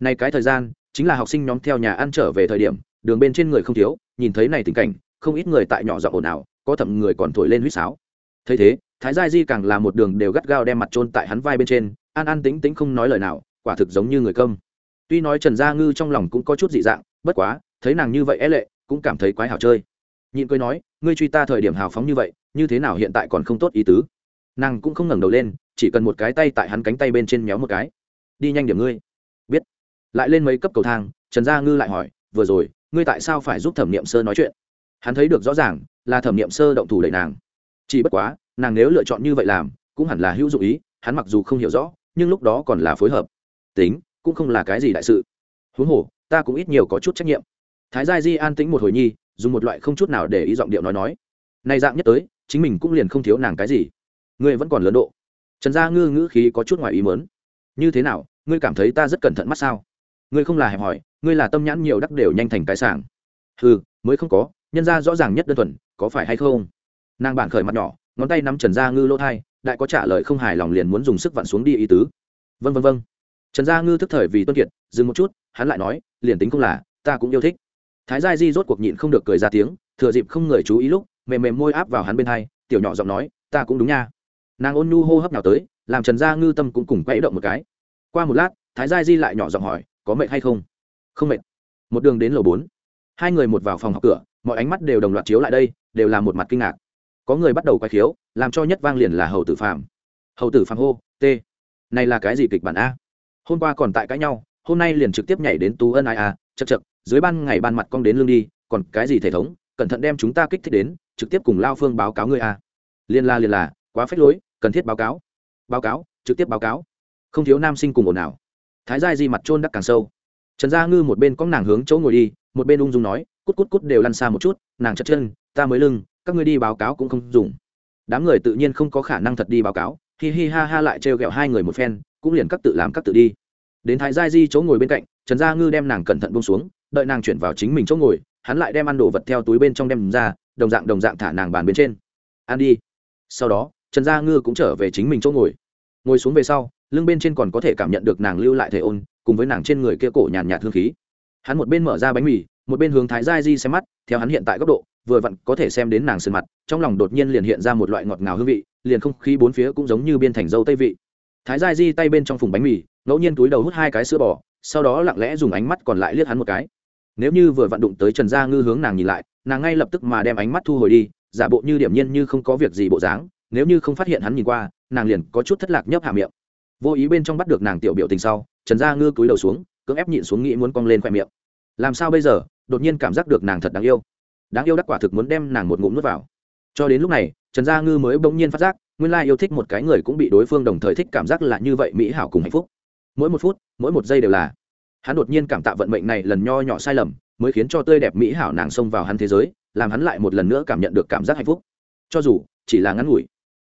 A: Này cái thời gian, chính là học sinh nhóm theo nhà ăn trở về thời điểm, đường bên trên người không thiếu, nhìn thấy này tình cảnh, không ít người tại nhỏ giọng ồn ào, có thậm người còn thổi lên huýt sáo. Thấy thế, thái gia di càng là một đường đều gắt gao đem mặt trôn tại hắn vai bên trên, an an tính tính không nói lời nào, quả thực giống như người công tuy nói trần gia ngư trong lòng cũng có chút dị dạng, bất quá, thấy nàng như vậy é lệ, cũng cảm thấy quái hảo chơi. Nhịn cười nói, ngươi truy ta thời điểm hào phóng như vậy, như thế nào hiện tại còn không tốt ý tứ? Nàng cũng không ngẩng đầu lên chỉ cần một cái tay tại hắn cánh tay bên trên méo một cái. Đi nhanh điểm ngươi. Biết. Lại lên mấy cấp cầu thang, trần gia ngư lại hỏi, vừa rồi, ngươi tại sao phải giúp thẩm niệm sơ nói chuyện? Hắn thấy được rõ ràng là thẩm niệm sơ động thủ đẩy nàng. Chỉ bất quá, nàng nếu lựa chọn như vậy làm, cũng hẳn là hữu dụng ý, hắn mặc dù không hiểu rõ, nhưng lúc đó còn là phối hợp. Tính, cũng không là cái gì đại sự. Huống hồ, ta cũng ít nhiều có chút trách nhiệm. Thái gia di an tĩnh một hồi nhi, dùng một loại không chút nào để ý giọng điệu nói nói. Nay dạng nhất tới, chính mình cũng liền không thiếu nàng cái gì. Ngươi vẫn còn lớn độ trần gia ngư ngữ khí có chút ngoài ý mớn như thế nào, ngươi cảm thấy ta rất cẩn thận mắt sao? Ngươi không là hẹp hỏi, ngươi là tâm nhãn nhiều đắc đều nhanh thành cái sảng. Ừ mới không có, nhân ra rõ ràng nhất đơn thuần, có phải hay không? Nàng bản khởi mặt nhỏ, ngón tay nắm trần gia ngư lỗ thai, đại có trả lời không hài lòng liền muốn dùng sức vặn xuống đi ý tứ. Vân vân vân trần gia ngư thức thời vì tuân kiệt, dừng một chút, hắn lại nói, liền tính không là, ta cũng yêu thích. Thái gia di rốt cuộc nhịn không được cười ra tiếng, thừa dịp không người chú ý lúc, mềm mềm môi áp vào hắn bên hai, tiểu nhỏ giọng nói, ta cũng đúng nha nàng ôn nhu hô hấp nào tới, làm trần gia ngư tâm cũng cùng quẫy động một cái. Qua một lát, thái gia di lại nhỏ giọng hỏi, có mệt hay không? Không mệt. Một đường đến lầu bốn. Hai người một vào phòng học cửa, mọi ánh mắt đều đồng loạt chiếu lại đây, đều là một mặt kinh ngạc. Có người bắt đầu quay khiếu, làm cho nhất vang liền là hầu tử phạm hầu tử phạm hô t này là cái gì kịch bản a? Hôm qua còn tại cãi nhau, hôm nay liền trực tiếp nhảy đến tú ân ai à, a chật chật dưới ban ngày ban mặt con đến lương đi, còn cái gì thể thống, cẩn thận đem chúng ta kích thích đến, trực tiếp cùng lao phương báo cáo ngươi a liên la liên là quá phết lối cần thiết báo cáo. Báo cáo, trực tiếp báo cáo. Không thiếu nam sinh cùng ồn nào thái giai di mặt trôn đắc càng sâu. Trần gia ngư một bên có nàng hướng chỗ ngồi đi, một bên ung dung nói, cút cút cút đều lăn xa một chút, nàng chật chân, ta mới lưng, các ngươi đi báo cáo cũng không dùng. Đám người tự nhiên không có khả năng thật đi báo cáo, hi hi ha ha lại trêu ghẹo hai người một phen, cũng liền các tự làm các tự đi. Đến thái giai di chỗ ngồi bên cạnh, trần gia ngư đem nàng cẩn thận bông xuống, đợi nàng chuyển vào chính mình chỗ ngồi, hắn lại đem ăn đồ vật theo túi bên trong đem ra, đồng dạng đồng dạng thả nàng bàn bên trên. Ăn đi. Sau đó trần gia ngư cũng trở về chính mình chỗ ngồi. Ngồi xuống về sau, lưng bên trên còn có thể cảm nhận được nàng lưu lại thể ôn, cùng với nàng trên người kia cổ nhàn nhạt hương khí. Hắn một bên mở ra bánh mì, một bên hướng thái gia di xem mắt, theo hắn hiện tại góc độ, vừa vặn có thể xem đến nàng sườn mặt, trong lòng đột nhiên liền hiện ra một loại ngọt ngào hương vị, liền không khí bốn phía cũng giống như biên thành dâu tây vị. Thái gia di tay bên trong phùng bánh mì, ngẫu nhiên túi đầu hút hai cái sữa bò, sau đó lặng lẽ dùng ánh mắt còn lại liếc hắn một cái. Nếu như vừa vặn đụng tới trần gia ngư hướng nàng nhìn lại, nàng ngay lập tức mà đem ánh mắt thu hồi đi, giả bộ như điểm nhiên như không có việc gì bộ dáng nếu như không phát hiện hắn nhìn qua, nàng liền có chút thất lạc nhấp hạ miệng. Vô ý bên trong bắt được nàng tiểu biểu tình sau, trần gia ngư cúi đầu xuống, cưỡng ép nhịn xuống nghĩ muốn cong lên khoe miệng. Làm sao bây giờ? Đột nhiên cảm giác được nàng thật đáng yêu. Đáng yêu đắc quả thực muốn đem nàng một ngụm nuốt vào. Cho đến lúc này, trần gia ngư mới bỗng nhiên phát giác, nguyên lai yêu thích một cái người cũng bị đối phương đồng thời thích cảm giác là như vậy mỹ hảo cùng hạnh phúc. Mỗi một phút, mỗi một giây đều là. Hắn đột nhiên cảm tạ vận mệnh này lần nho nhỏ sai lầm, mới khiến cho tươi đẹp mỹ hảo nàng xông vào hắn thế giới, làm hắn lại một lần nữa cảm nhận được cảm giác hạnh phúc. Cho dù chỉ là ngắn ngủi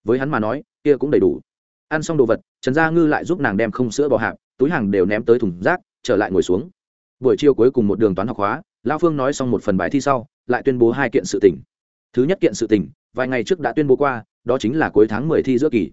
A: với hắn mà nói, kia cũng đầy đủ. Ăn xong đồ vật, trần gia ngư lại giúp nàng đem không sữa bò hạp, túi hàng đều ném tới thùng rác, trở lại ngồi xuống. Buổi chiều cuối cùng một đường toán học hóa lao phương nói xong một phần bài thi sau, lại tuyên bố hai kiện sự tình. Thứ nhất kiện sự tình, vài ngày trước đã tuyên bố qua, đó chính là cuối tháng mười thi giữa kỳ.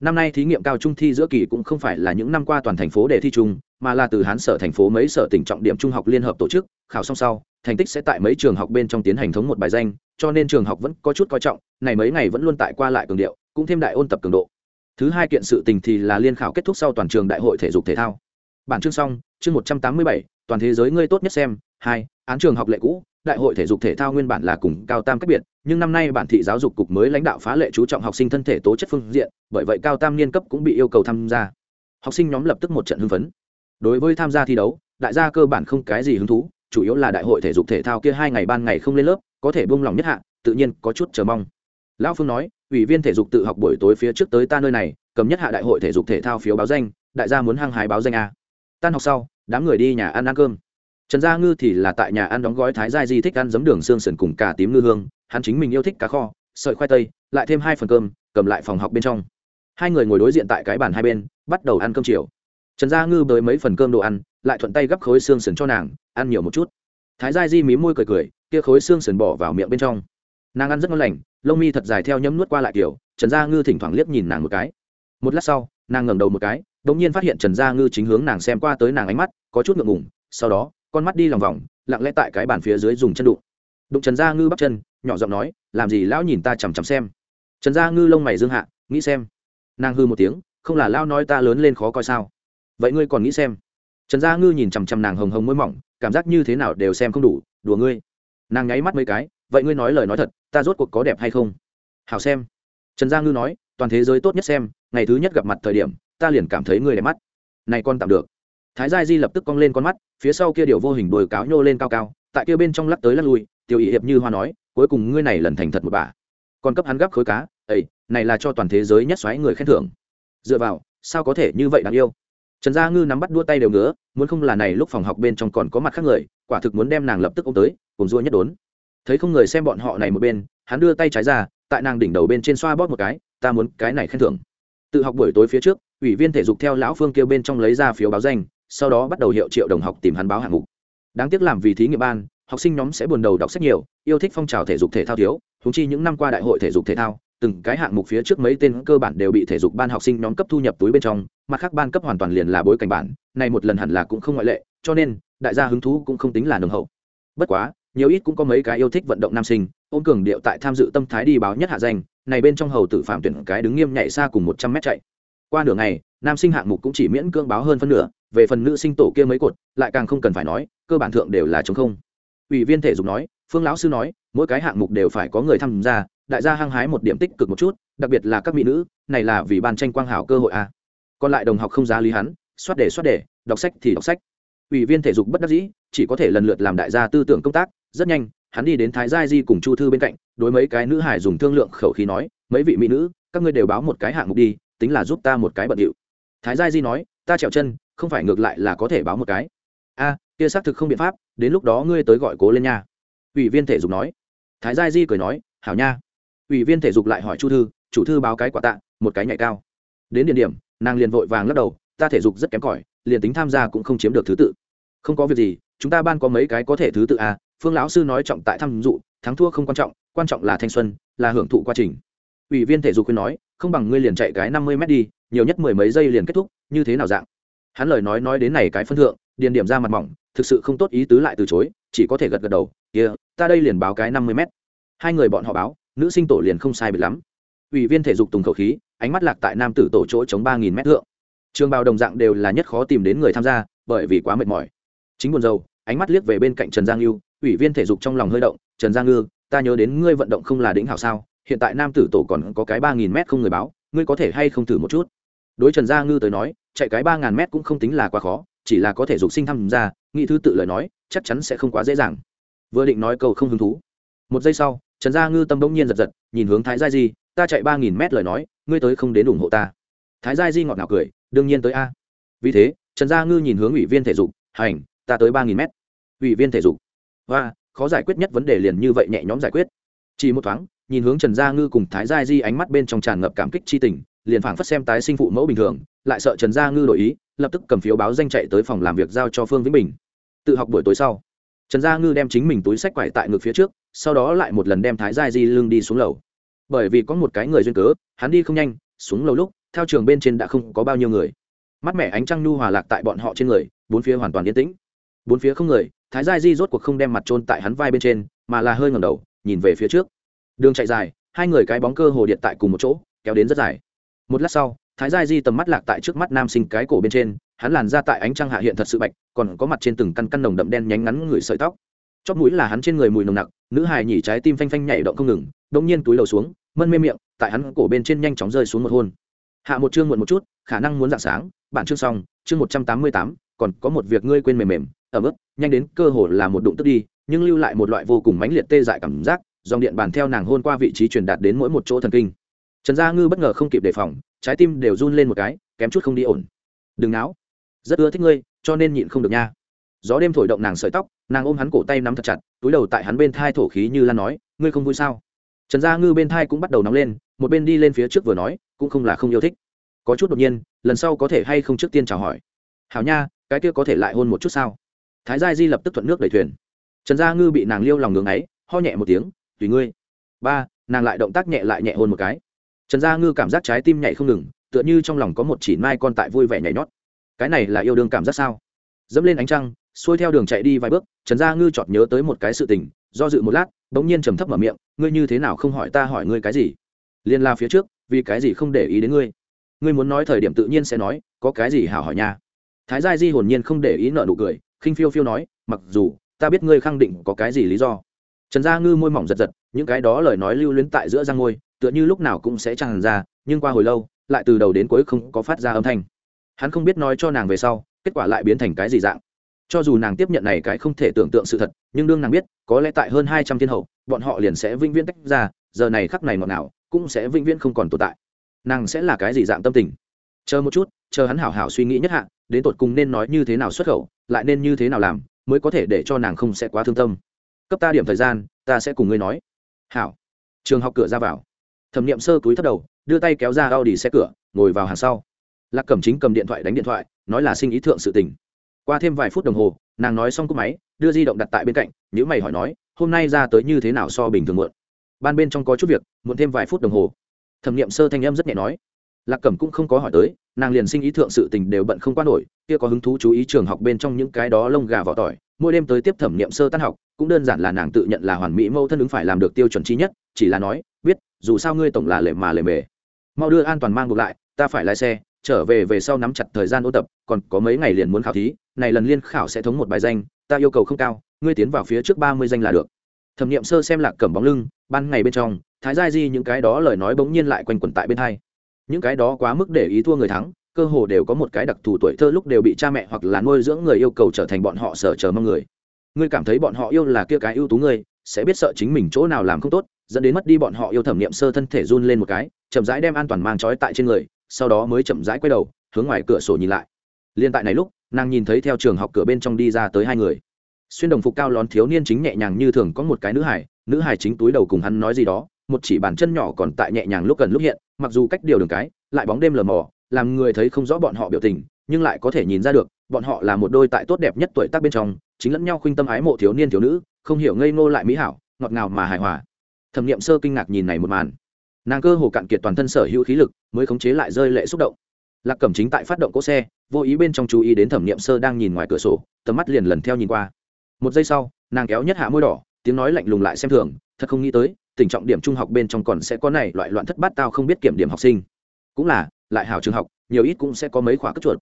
A: Năm nay thí nghiệm cao trung thi giữa kỳ cũng không phải là những năm qua toàn thành phố để thi chung, mà là từ hán sở thành phố mấy sở tỉnh trọng điểm trung học liên hợp tổ chức, khảo xong sau, thành tích sẽ tại mấy trường học bên trong tiến hành thống một bài danh, cho nên trường học vẫn có chút coi trọng, này mấy ngày vẫn luôn tại qua lại cường điệu cũng thêm đại ôn tập cường độ. Thứ hai kiện sự tình thì là liên khảo kết thúc sau toàn trường đại hội thể dục thể thao. Bản chương xong, chương một trăm tám mươi bảy, toàn thế giới ngươi tốt nhất xem. Hai, án trường học lệ cũ, đại hội thể dục thể thao nguyên bản là cùng cao tam cách biệt, nhưng năm nay bản thị giáo dục cục mới lãnh đạo phá lệ chú trọng học sinh thân thể tố chất phương diện, bởi vậy cao tam niên cấp cũng bị yêu cầu tham gia. Học sinh nhóm lập tức một trận hưng phấn. Đối với tham gia thi đấu, đại gia cơ bản không cái gì hứng thú, chủ yếu là đại hội thể dục thể thao kia hai ngày ban ngày không lên lớp, có thể buông lòng nhất hạ, tự nhiên có chút chờ mong. Lão phương nói ủy viên thể dục tự học buổi tối phía trước tới ta nơi này, cầm nhất hạ đại hội thể dục thể thao phiếu báo danh, đại gia muốn hăng hái báo danh a. Tan học sau, đám người đi nhà ăn ăn cơm. Trần gia ngư thì là tại nhà ăn đóng gói thái gia di thích ăn giấm đường xương sườn cùng cả tím ngư hương, hắn chính mình yêu thích cá kho, sợi khoai tây, lại thêm hai phần cơm, cầm lại phòng học bên trong. Hai người ngồi đối diện tại cái bàn hai bên, bắt đầu ăn cơm chiều. Trần gia ngư bới mấy phần cơm đồ ăn, lại thuận tay gắp khối xương sườn cho nàng, ăn nhiều một chút. Thái gia di mí môi cười cười, kia khối xương sườn bỏ vào miệng bên trong nàng ăn rất ngon lành, lông mi thật dài theo nhấm nuốt qua lại kiểu, trần gia ngư thỉnh thoảng liếc nhìn nàng một cái. Một lát sau, nàng ngẩng đầu một cái đ ỗ n g nhiên phát hiện trần gia ngư chính hướng nàng xem qua tới nàng ánh mắt, có chút ngượng ngủng sau đó, con mắt đi lòng vòng, lặng lẽ tại cái bàn phía dưới dùng chân đụng. Đụng trần gia ngư bắt chân, nhỏ giọng nói, làm gì lão nhìn ta chằm chằm xem? Trần gia ngư lông mày dương hạ, nghĩ xem. Nàng hư một tiếng, không là lao nói ta lớn lên khó coi sao? Vậy ngươi còn nghĩ xem? Trần gia ngư nhìn chằm chằm nàng hồng hồng môi mỏng, cảm giác như thế nào đều xem không đủ, đùa ngươi. Nàng nháy mắt mấy cái vậy ngươi nói lời nói thật, ta rốt cuộc có đẹp hay không? Hảo xem. Trần gia ngư nói, toàn thế giới tốt nhất xem, ngày thứ nhất gặp mặt thời điểm, ta liền cảm thấy ngươi đẹp mắt. Này con tạm được. Thái gia di lập tức cong lên con mắt, phía sau kia điều vô hình đồi cáo nhô lên cao cao, tại kia bên trong lắc tới lắc lui, tiểu ý hiệp như hoa nói, cuối cùng ngươi này lần thành thật một bà. Còn cấp hắn gấp khối cá ấy này là cho toàn thế giới nhất xoáy người khen thưởng. Dựa vào, sao có thể như vậy đáng yêu? Trần gia ngư nắm bắt đua tay đều ngứa, muốn không là này lúc phòng học bên trong còn có mặt khác người, quả thực muốn đem nàng lập tức ôm tới, cùng dua nhất đốn thấy không người xem bọn họ này một bên, hắn đưa tay trái ra, tại nàng đỉnh đầu bên trên xoa bóp một cái, ta muốn cái này khen thưởng. Tự học buổi tối phía trước, ủy viên thể dục theo lão phương kêu bên trong lấy ra phiếu báo danh, sau đó bắt đầu hiệu triệu đồng học tìm hắn báo hạng mục. Đáng tiếc làm vì thí nghiệm ban, học sinh nhóm sẽ buồn đầu đọc sách nhiều, yêu thích phong trào thể dục thể thao thiếu thúng chi những năm qua đại hội thể dục thể thao, từng cái hạng mục phía trước mấy tên cơ bản đều bị thể dục ban học sinh nhóm cấp thu nhập túi bên trong, mặt khác ban cấp hoàn toàn liền là bối cảnh bản, này một lần hẳn là cũng không ngoại lệ, cho nên, đại gia hứng thú cũng không tính là nồng hậu. Bất quá nhiều ít cũng có mấy cái yêu thích vận động nam sinh, ôm cường điệu tại tham dự tâm thái đi báo nhất hạ danh, này bên trong hầu tử phạm tuyển cái đứng nghiêm nhảy xa cùng một trăm mét chạy. Qua nửa ngày, nam sinh hạng mục cũng chỉ miễn cưỡng báo hơn phân nửa, về phần nữ sinh tổ kia mấy cột, lại càng không cần phải nói, cơ bản thượng đều là chống không. Ủy viên thể dục nói, phương lão sư nói, mỗi cái hạng mục đều phải có người tham gia, đại gia hăng hái một điểm tích cực một chút, đặc biệt là các mỹ nữ, này là vì ban tranh quang hảo cơ hội a. À. còn lại đồng học không giá lý hắn, soát đề soát đề, đọc sách thì đọc sách. Ủy viên thể dục bất đắc dĩ, chỉ có thể lần lượt làm đại gia tư tưởng công tác rất nhanh, hắn đi đến thái gia di cùng chu thư bên cạnh, đối mấy cái nữ hải dùng thương lượng khẩu khí nói, mấy vị mỹ nữ, các ngươi đều báo một cái hạng mục đi, tính là giúp ta một cái bận điệu. Thái gia di nói, ta trèo chân, không phải ngược lại là có thể báo một cái. A, kia xác thực không biện pháp, đến lúc đó ngươi tới gọi cố lên nha. Ủy viên thể dục nói. Thái gia di cười nói, hảo nha. Ủy viên thể dục lại hỏi chu thư, chủ thư báo cái quả tạ, một cái nhảy cao. Đến địa điểm, nàng liền vội vàng lắc đầu, ta thể dục rất kém cỏi, liền tính tham gia cũng không chiếm được thứ tự. Không có việc gì, chúng ta ban có mấy cái có thể thứ tự à phương lão sư nói trọng tại tham dụ thắng thua không quan trọng quan trọng là thanh xuân là hưởng thụ quá trình. Ủy viên thể dục khuyên nói không bằng ngươi liền chạy cái năm mươi m đi nhiều nhất mười mấy giây liền kết thúc như thế nào dạng? Hắn lời nói nói đến này cái phân thượng điền điểm ra mặt mỏng thực sự không tốt ý tứ lại từ chối chỉ có thể gật gật đầu kia、yeah, ta đây liền báo cái năm mươi m hai người bọn họ báo nữ sinh tổ liền không sai biệt lắm. Ủy viên thể dục tùng khẩu khí ánh mắt lạc tại nam tử tổ chỗ chống ba nghìn mét thượng. Trường bào đồng dạng đều là nhất khó tìm đến người tham gia bởi vì quá mệt mỏi. Chính buồn dầu ánh mắt liếc về bên cạnh trần giang yêu ủy viên thể dục trong lòng hơi động, trần Gia ngư, ta nhớ đến ngươi vận động không là đỉnh hảo sao, hiện tại nam tử tổ còn có cái ba nghìn mét không người báo, ngươi có thể hay không thử một chút? Đối trần gia ngư tới nói, chạy cái ba ngàn mét cũng không tính là quá khó, chỉ là có thể dục sinh tham gia nghị thư tự lời nói, chắc chắn sẽ không quá dễ dàng. Vừa định nói câu không hứng thú. Một giây sau, trần gia ngư tâm bỗng nhiên giật giật, nhìn hướng thái gia di, ta chạy ba nghìn mét lời nói, ngươi tới không đến ủng hộ ta. Thái gia di ngọt ngào cười, đương nhiên tới a. Vì thế, trần gia ngư nhìn hướng ủy viên thể dục, hành, ta tới ba nghìn mét. Ủy viên thể dục và, khó giải quyết nhất vấn đề liền như vậy nhẹ nhõm giải quyết. Chỉ một thoáng, nhìn hướng trần gia ngư cùng thái gia di ánh mắt bên trong tràn ngập cảm kích chi tình, liền phảng phất xem tái sinh phụ mẫu bình thường, lại sợ trần gia ngư đổi ý, lập tức cầm phiếu báo danh chạy tới phòng làm việc giao cho phương vĩnh bình. Tự học buổi tối sau, trần gia ngư đem chính mình túi sách quải tại ngực phía trước, sau đó lại một lần đem thái gia di lưng đi xuống lầu. Bởi vì có một cái người duyên cớ, hắn đi không nhanh, xuống lầu lúc theo trường bên trên đã không có bao nhiêu người. Mắt mẹ ánh trăng nhu hòa lạc tại bọn họ trên người, bốn phía hoàn toàn yên tĩnh. Bốn phía không người thái gia di rốt cuộc không đem mặt trôn tại hắn vai bên trên, mà là hơi ngầm đầu, nhìn về phía trước. Đường chạy dài, hai người cái bóng cơ hồ điện tại cùng một chỗ, kéo đến rất dài. Một lát sau, thái gia di tầm mắt lạc tại trước mắt nam sinh cái cổ bên trên, hắn làn ra tại ánh trăng hạ hiện thật sự bạch, còn có mặt trên từng căn căn nồng đậm đen nhánh ngắn người sợi tóc. Chóp mũi là hắn trên người mùi nồng nặc, nữ hài nhỉ trái tim phanh phanh nhảy động không ngừng, đông nhiên túi lầu xuống mân mê miệng, tại hắn cổ bên trên nhanh chóng rơi xuống một hôn. Hạ một chương muộn một chút, khả năng muốn dạng sáng, bản chương xong, chương một trăm tám mươi tám, còn có một việc ngươi quên mềm mềm ở mức nhanh đến cơ hồ là một đụng tức đi, nhưng lưu lại một loại vô cùng mãnh liệt tê dại cảm giác, dòng điện bàn theo nàng hôn qua vị trí truyền đạt đến mỗi một chỗ thần kinh. Trần gia ngư bất ngờ không kịp đề phòng, trái tim đều run lên một cái, kém chút không đi ổn. Đừng náo, rất ưa thích ngươi, cho nên nhịn không được nha. Gió đêm thổi động nàng sợi tóc, nàng ôm hắn cổ tay nắm thật chặt, túi đầu tại hắn bên thai thổ khí như lan nói, ngươi không vui sao? Trần gia ngư bên thai cũng bắt đầu nóng lên, một bên đi lên phía trước vừa nói, cũng không là không yêu thích. Có chút đột nhiên, lần sau có thể hay không trước tiên chào hỏi? Hảo nha, cái kia có thể lại hôn một chút sao? Thái gia di lập tức thuận nước đẩy thuyền. Trần gia ngư bị nàng liêu lòng ngưng ấy, ho nhẹ một tiếng, tùy ngươi. Ba, nàng lại động tác nhẹ lại nhẹ hôn một cái. Trần gia ngư cảm giác trái tim nhảy không ngừng, tựa như trong lòng có một chỉ mai con tại vui vẻ nhảy nhót. Cái này là yêu đương cảm giác sao? Dẫm lên ánh trăng, xuôi theo đường chạy đi vài bước, trần gia ngư chọt nhớ tới một cái sự tình, do dự một lát, bỗng nhiên trầm thấp mở miệng, ngươi như thế nào không hỏi ta hỏi ngươi cái gì? Liên la phía trước, vì cái gì không để ý đến ngươi? Ngươi muốn nói thời điểm tự nhiên sẽ nói, có cái gì hảo hỏi nha. Thái gia di hồn nhiên không để ý nợ nụ cười khinh phiêu phiêu nói, mặc dù, ta biết ngươi khẳng định có cái gì lý do. Trần gia ngư môi mỏng giật giật, những cái đó lời nói lưu luyến tại giữa răng ngôi tựa như lúc nào cũng sẽ tràn ra, nhưng qua hồi lâu, lại từ đầu đến cuối không có phát ra âm thanh. Hắn không biết nói cho nàng về sau, kết quả lại biến thành cái gì dạng. Cho dù nàng tiếp nhận này cái không thể tưởng tượng sự thật, nhưng đương nàng biết, có lẽ tại hơn hai trăm thiên hậu, bọn họ liền sẽ vĩnh viễn tách ra, giờ này khắc này ngọt nào cũng sẽ vĩnh viễn không còn tồn tại. Nàng sẽ là cái gì dạng tâm tình? Chờ một chút, chờ hắn hảo hảo suy nghĩ nhất hạ, đến tột cùng nên nói như thế nào xuất khẩu lại nên như thế nào làm, mới có thể để cho nàng không sẽ quá thương tâm. Cấp ta điểm thời gian, ta sẽ cùng ngươi nói. Hảo. Trường học cửa ra vào. Thẩm nghiệm sơ túi thấp đầu, đưa tay kéo ra a u xe cửa, ngồi vào hàng sau. Lạc cẩm chính cầm điện thoại đánh điện thoại, nói là sinh ý thượng sự tình. Qua thêm vài phút đồng hồ, nàng nói xong cúp máy, đưa di động đặt tại bên cạnh nhữ mày hỏi nói, hôm nay ra tới như thế nào so bình thường muộn? Ban bên trong có chút việc, muộn thêm vài phút đồng hồ. Thẩm nghiệm sơ thanh âm rất nhẹ nói lạc cẩm cũng không có hỏi tới, nàng liền sinh ý thượng sự tình đều bận không qua nổi, kia có hứng thú chú ý trường học bên trong những cái đó lông gà vỏ tỏi, mỗi đêm tới tiếp thẩm nghiệm sơ tan học, cũng đơn giản là nàng tự nhận là hoàn mỹ mâu thân ứng phải làm được tiêu chuẩn chi nhất, chỉ là nói, biết, dù sao ngươi tổng là lề mà lề mề mau đưa an toàn mang ngược lại, ta phải lái xe, trở về về sau nắm chặt thời gian ôn tập, còn có mấy ngày liền muốn khảo thí, này lần liên khảo sẽ thống một bài danh, ta yêu cầu không cao, ngươi tiến vào phía trước ba mươi danh là được. Thẩm nghiệm sơ xem lạc cẩm bóng lưng, ban ngày bên trong, thái gia di những cái đó lời nói bỗng nhiên lại quanh quẩn tại bên hai những cái đó quá mức để ý thua người thắng, cơ hồ đều có một cái đặc thù tuổi thơ lúc đều bị cha mẹ hoặc là nuôi dưỡng người yêu cầu trở thành bọn họ sở chờ mong người. Ngươi cảm thấy bọn họ yêu là kia cái ưu tú ngươi, sẽ biết sợ chính mình chỗ nào làm không tốt, dẫn đến mất đi bọn họ yêu thẩm nghiệm sơ thân thể run lên một cái, chậm rãi đem an toàn mang trói tại trên người, sau đó mới chậm rãi quay đầu, hướng ngoài cửa sổ nhìn lại. Liên tại này lúc, nàng nhìn thấy theo trường học cửa bên trong đi ra tới hai người. Xuyên đồng phục cao lón thiếu niên chính nhẹ nhàng như thường có một cái nữ hải nữ hải chính túi đầu cùng hắn nói gì đó, một chỉ bàn chân nhỏ còn tại nhẹ nhàng lúc gần lúc hiện mặc dù cách điều đường cái, lại bóng đêm lờ mờ, làm người thấy không rõ bọn họ biểu tình, nhưng lại có thể nhìn ra được, bọn họ là một đôi tại tốt đẹp nhất tuổi tác bên trong, chính lẫn nhau khuynh tâm ái mộ thiếu niên thiếu nữ, không hiểu ngây ngô lại mỹ hảo, ngọt ngào mà hài hòa. Thẩm nghiệm sơ kinh ngạc nhìn này một màn. Nàng cơ hồ cạn kiệt toàn thân sở hữu khí lực, mới khống chế lại rơi lệ xúc động. Lạc cẩm chính tại phát động cỗ xe, vô ý bên trong chú ý đến thẩm nghiệm sơ đang nhìn ngoài cửa sổ, tầm mắt liền lần theo nhìn qua. Một giây sau, nàng kéo nhất hạ môi đỏ, tiếng nói lạnh lùng lại xem thường, thật không nghĩ tới tình trọng điểm trung học bên trong còn sẽ có này loại loạn thất bát tao không biết kiểm điểm học sinh. Cũng là, lại hảo trường học, nhiều ít cũng sẽ có mấy khóa cất chuột.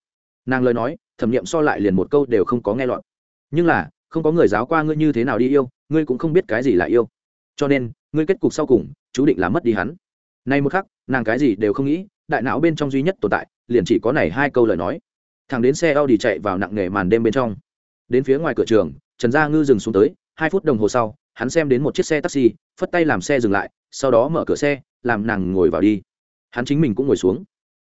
A: Nàng lời nói, thẩm nghiệm so lại liền một câu đều không có nghe lọt. Nhưng là, không có người giáo qua ngươi như thế nào đi yêu, ngươi cũng không biết cái gì là yêu. Cho nên, ngươi kết cục sau cùng, chú định là mất đi hắn. Nay một khắc, nàng cái gì đều không nghĩ, đại não bên trong duy nhất tồn tại, liền chỉ có này hai câu lời nói. Thằng đến xe Audi chạy vào nặng nề màn đêm bên trong. Đến phía ngoài cửa trường, trần gia ngư dừng xuống tới, hai phút đồng hồ sau hắn xem đến một chiếc xe taxi, phất tay làm xe dừng lại, sau đó mở cửa xe, làm nàng ngồi vào đi. Hắn chính mình cũng ngồi xuống.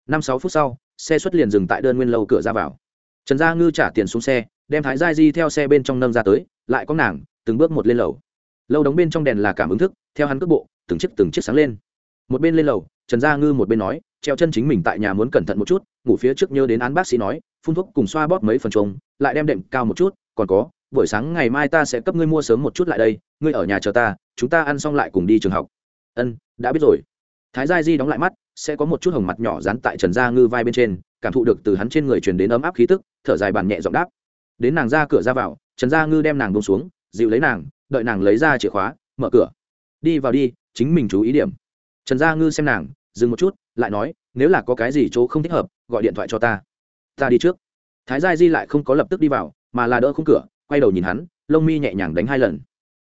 A: Năm sáu phút sau, xe xuất liền dừng tại đơn nguyên lâu cửa ra vào. Trần gia ngư trả tiền xuống xe, đem thái gia di theo xe bên trong nâng ra tới, lại có nàng, từng bước một lên lầu. Lâu đóng bên trong đèn là cảm ứng thức, theo hắn cước bộ, từng chiếc từng chiếc sáng lên. Một bên lên lầu, trần gia ngư một bên nói, treo chân chính mình tại nhà muốn cẩn thận một chút, ngủ phía trước nhớ đến án bác sĩ nói, phun thuốc cùng xoa bóp mấy phần trống lại đem đệm cao một chút, còn có buổi sáng ngày mai ta sẽ cấp ngươi mua sớm một chút lại đây, ngươi ở nhà chờ ta, chúng ta ăn xong lại cùng đi trường học. Ân, đã biết rồi. Thái gia di đóng lại mắt, sẽ có một chút hồng mặt nhỏ dán tại trần gia ngư vai bên trên, cảm thụ được từ hắn trên người truyền đến ấm áp khí tức, thở dài bàn nhẹ giọng đáp. Đến nàng ra cửa ra vào, trần gia ngư đem nàng bông xuống, dịu lấy nàng, đợi nàng lấy ra chìa khóa, mở cửa. Đi vào đi, chính mình chú ý điểm. Trần gia ngư xem nàng, dừng một chút, lại nói, nếu là có cái gì chỗ không thích hợp, gọi điện thoại cho ta. Ta đi trước. Thái gia di lại không có lập tức đi vào, mà là đỡ khung cửa quay đầu nhìn hắn lông mi nhẹ nhàng đánh hai lần.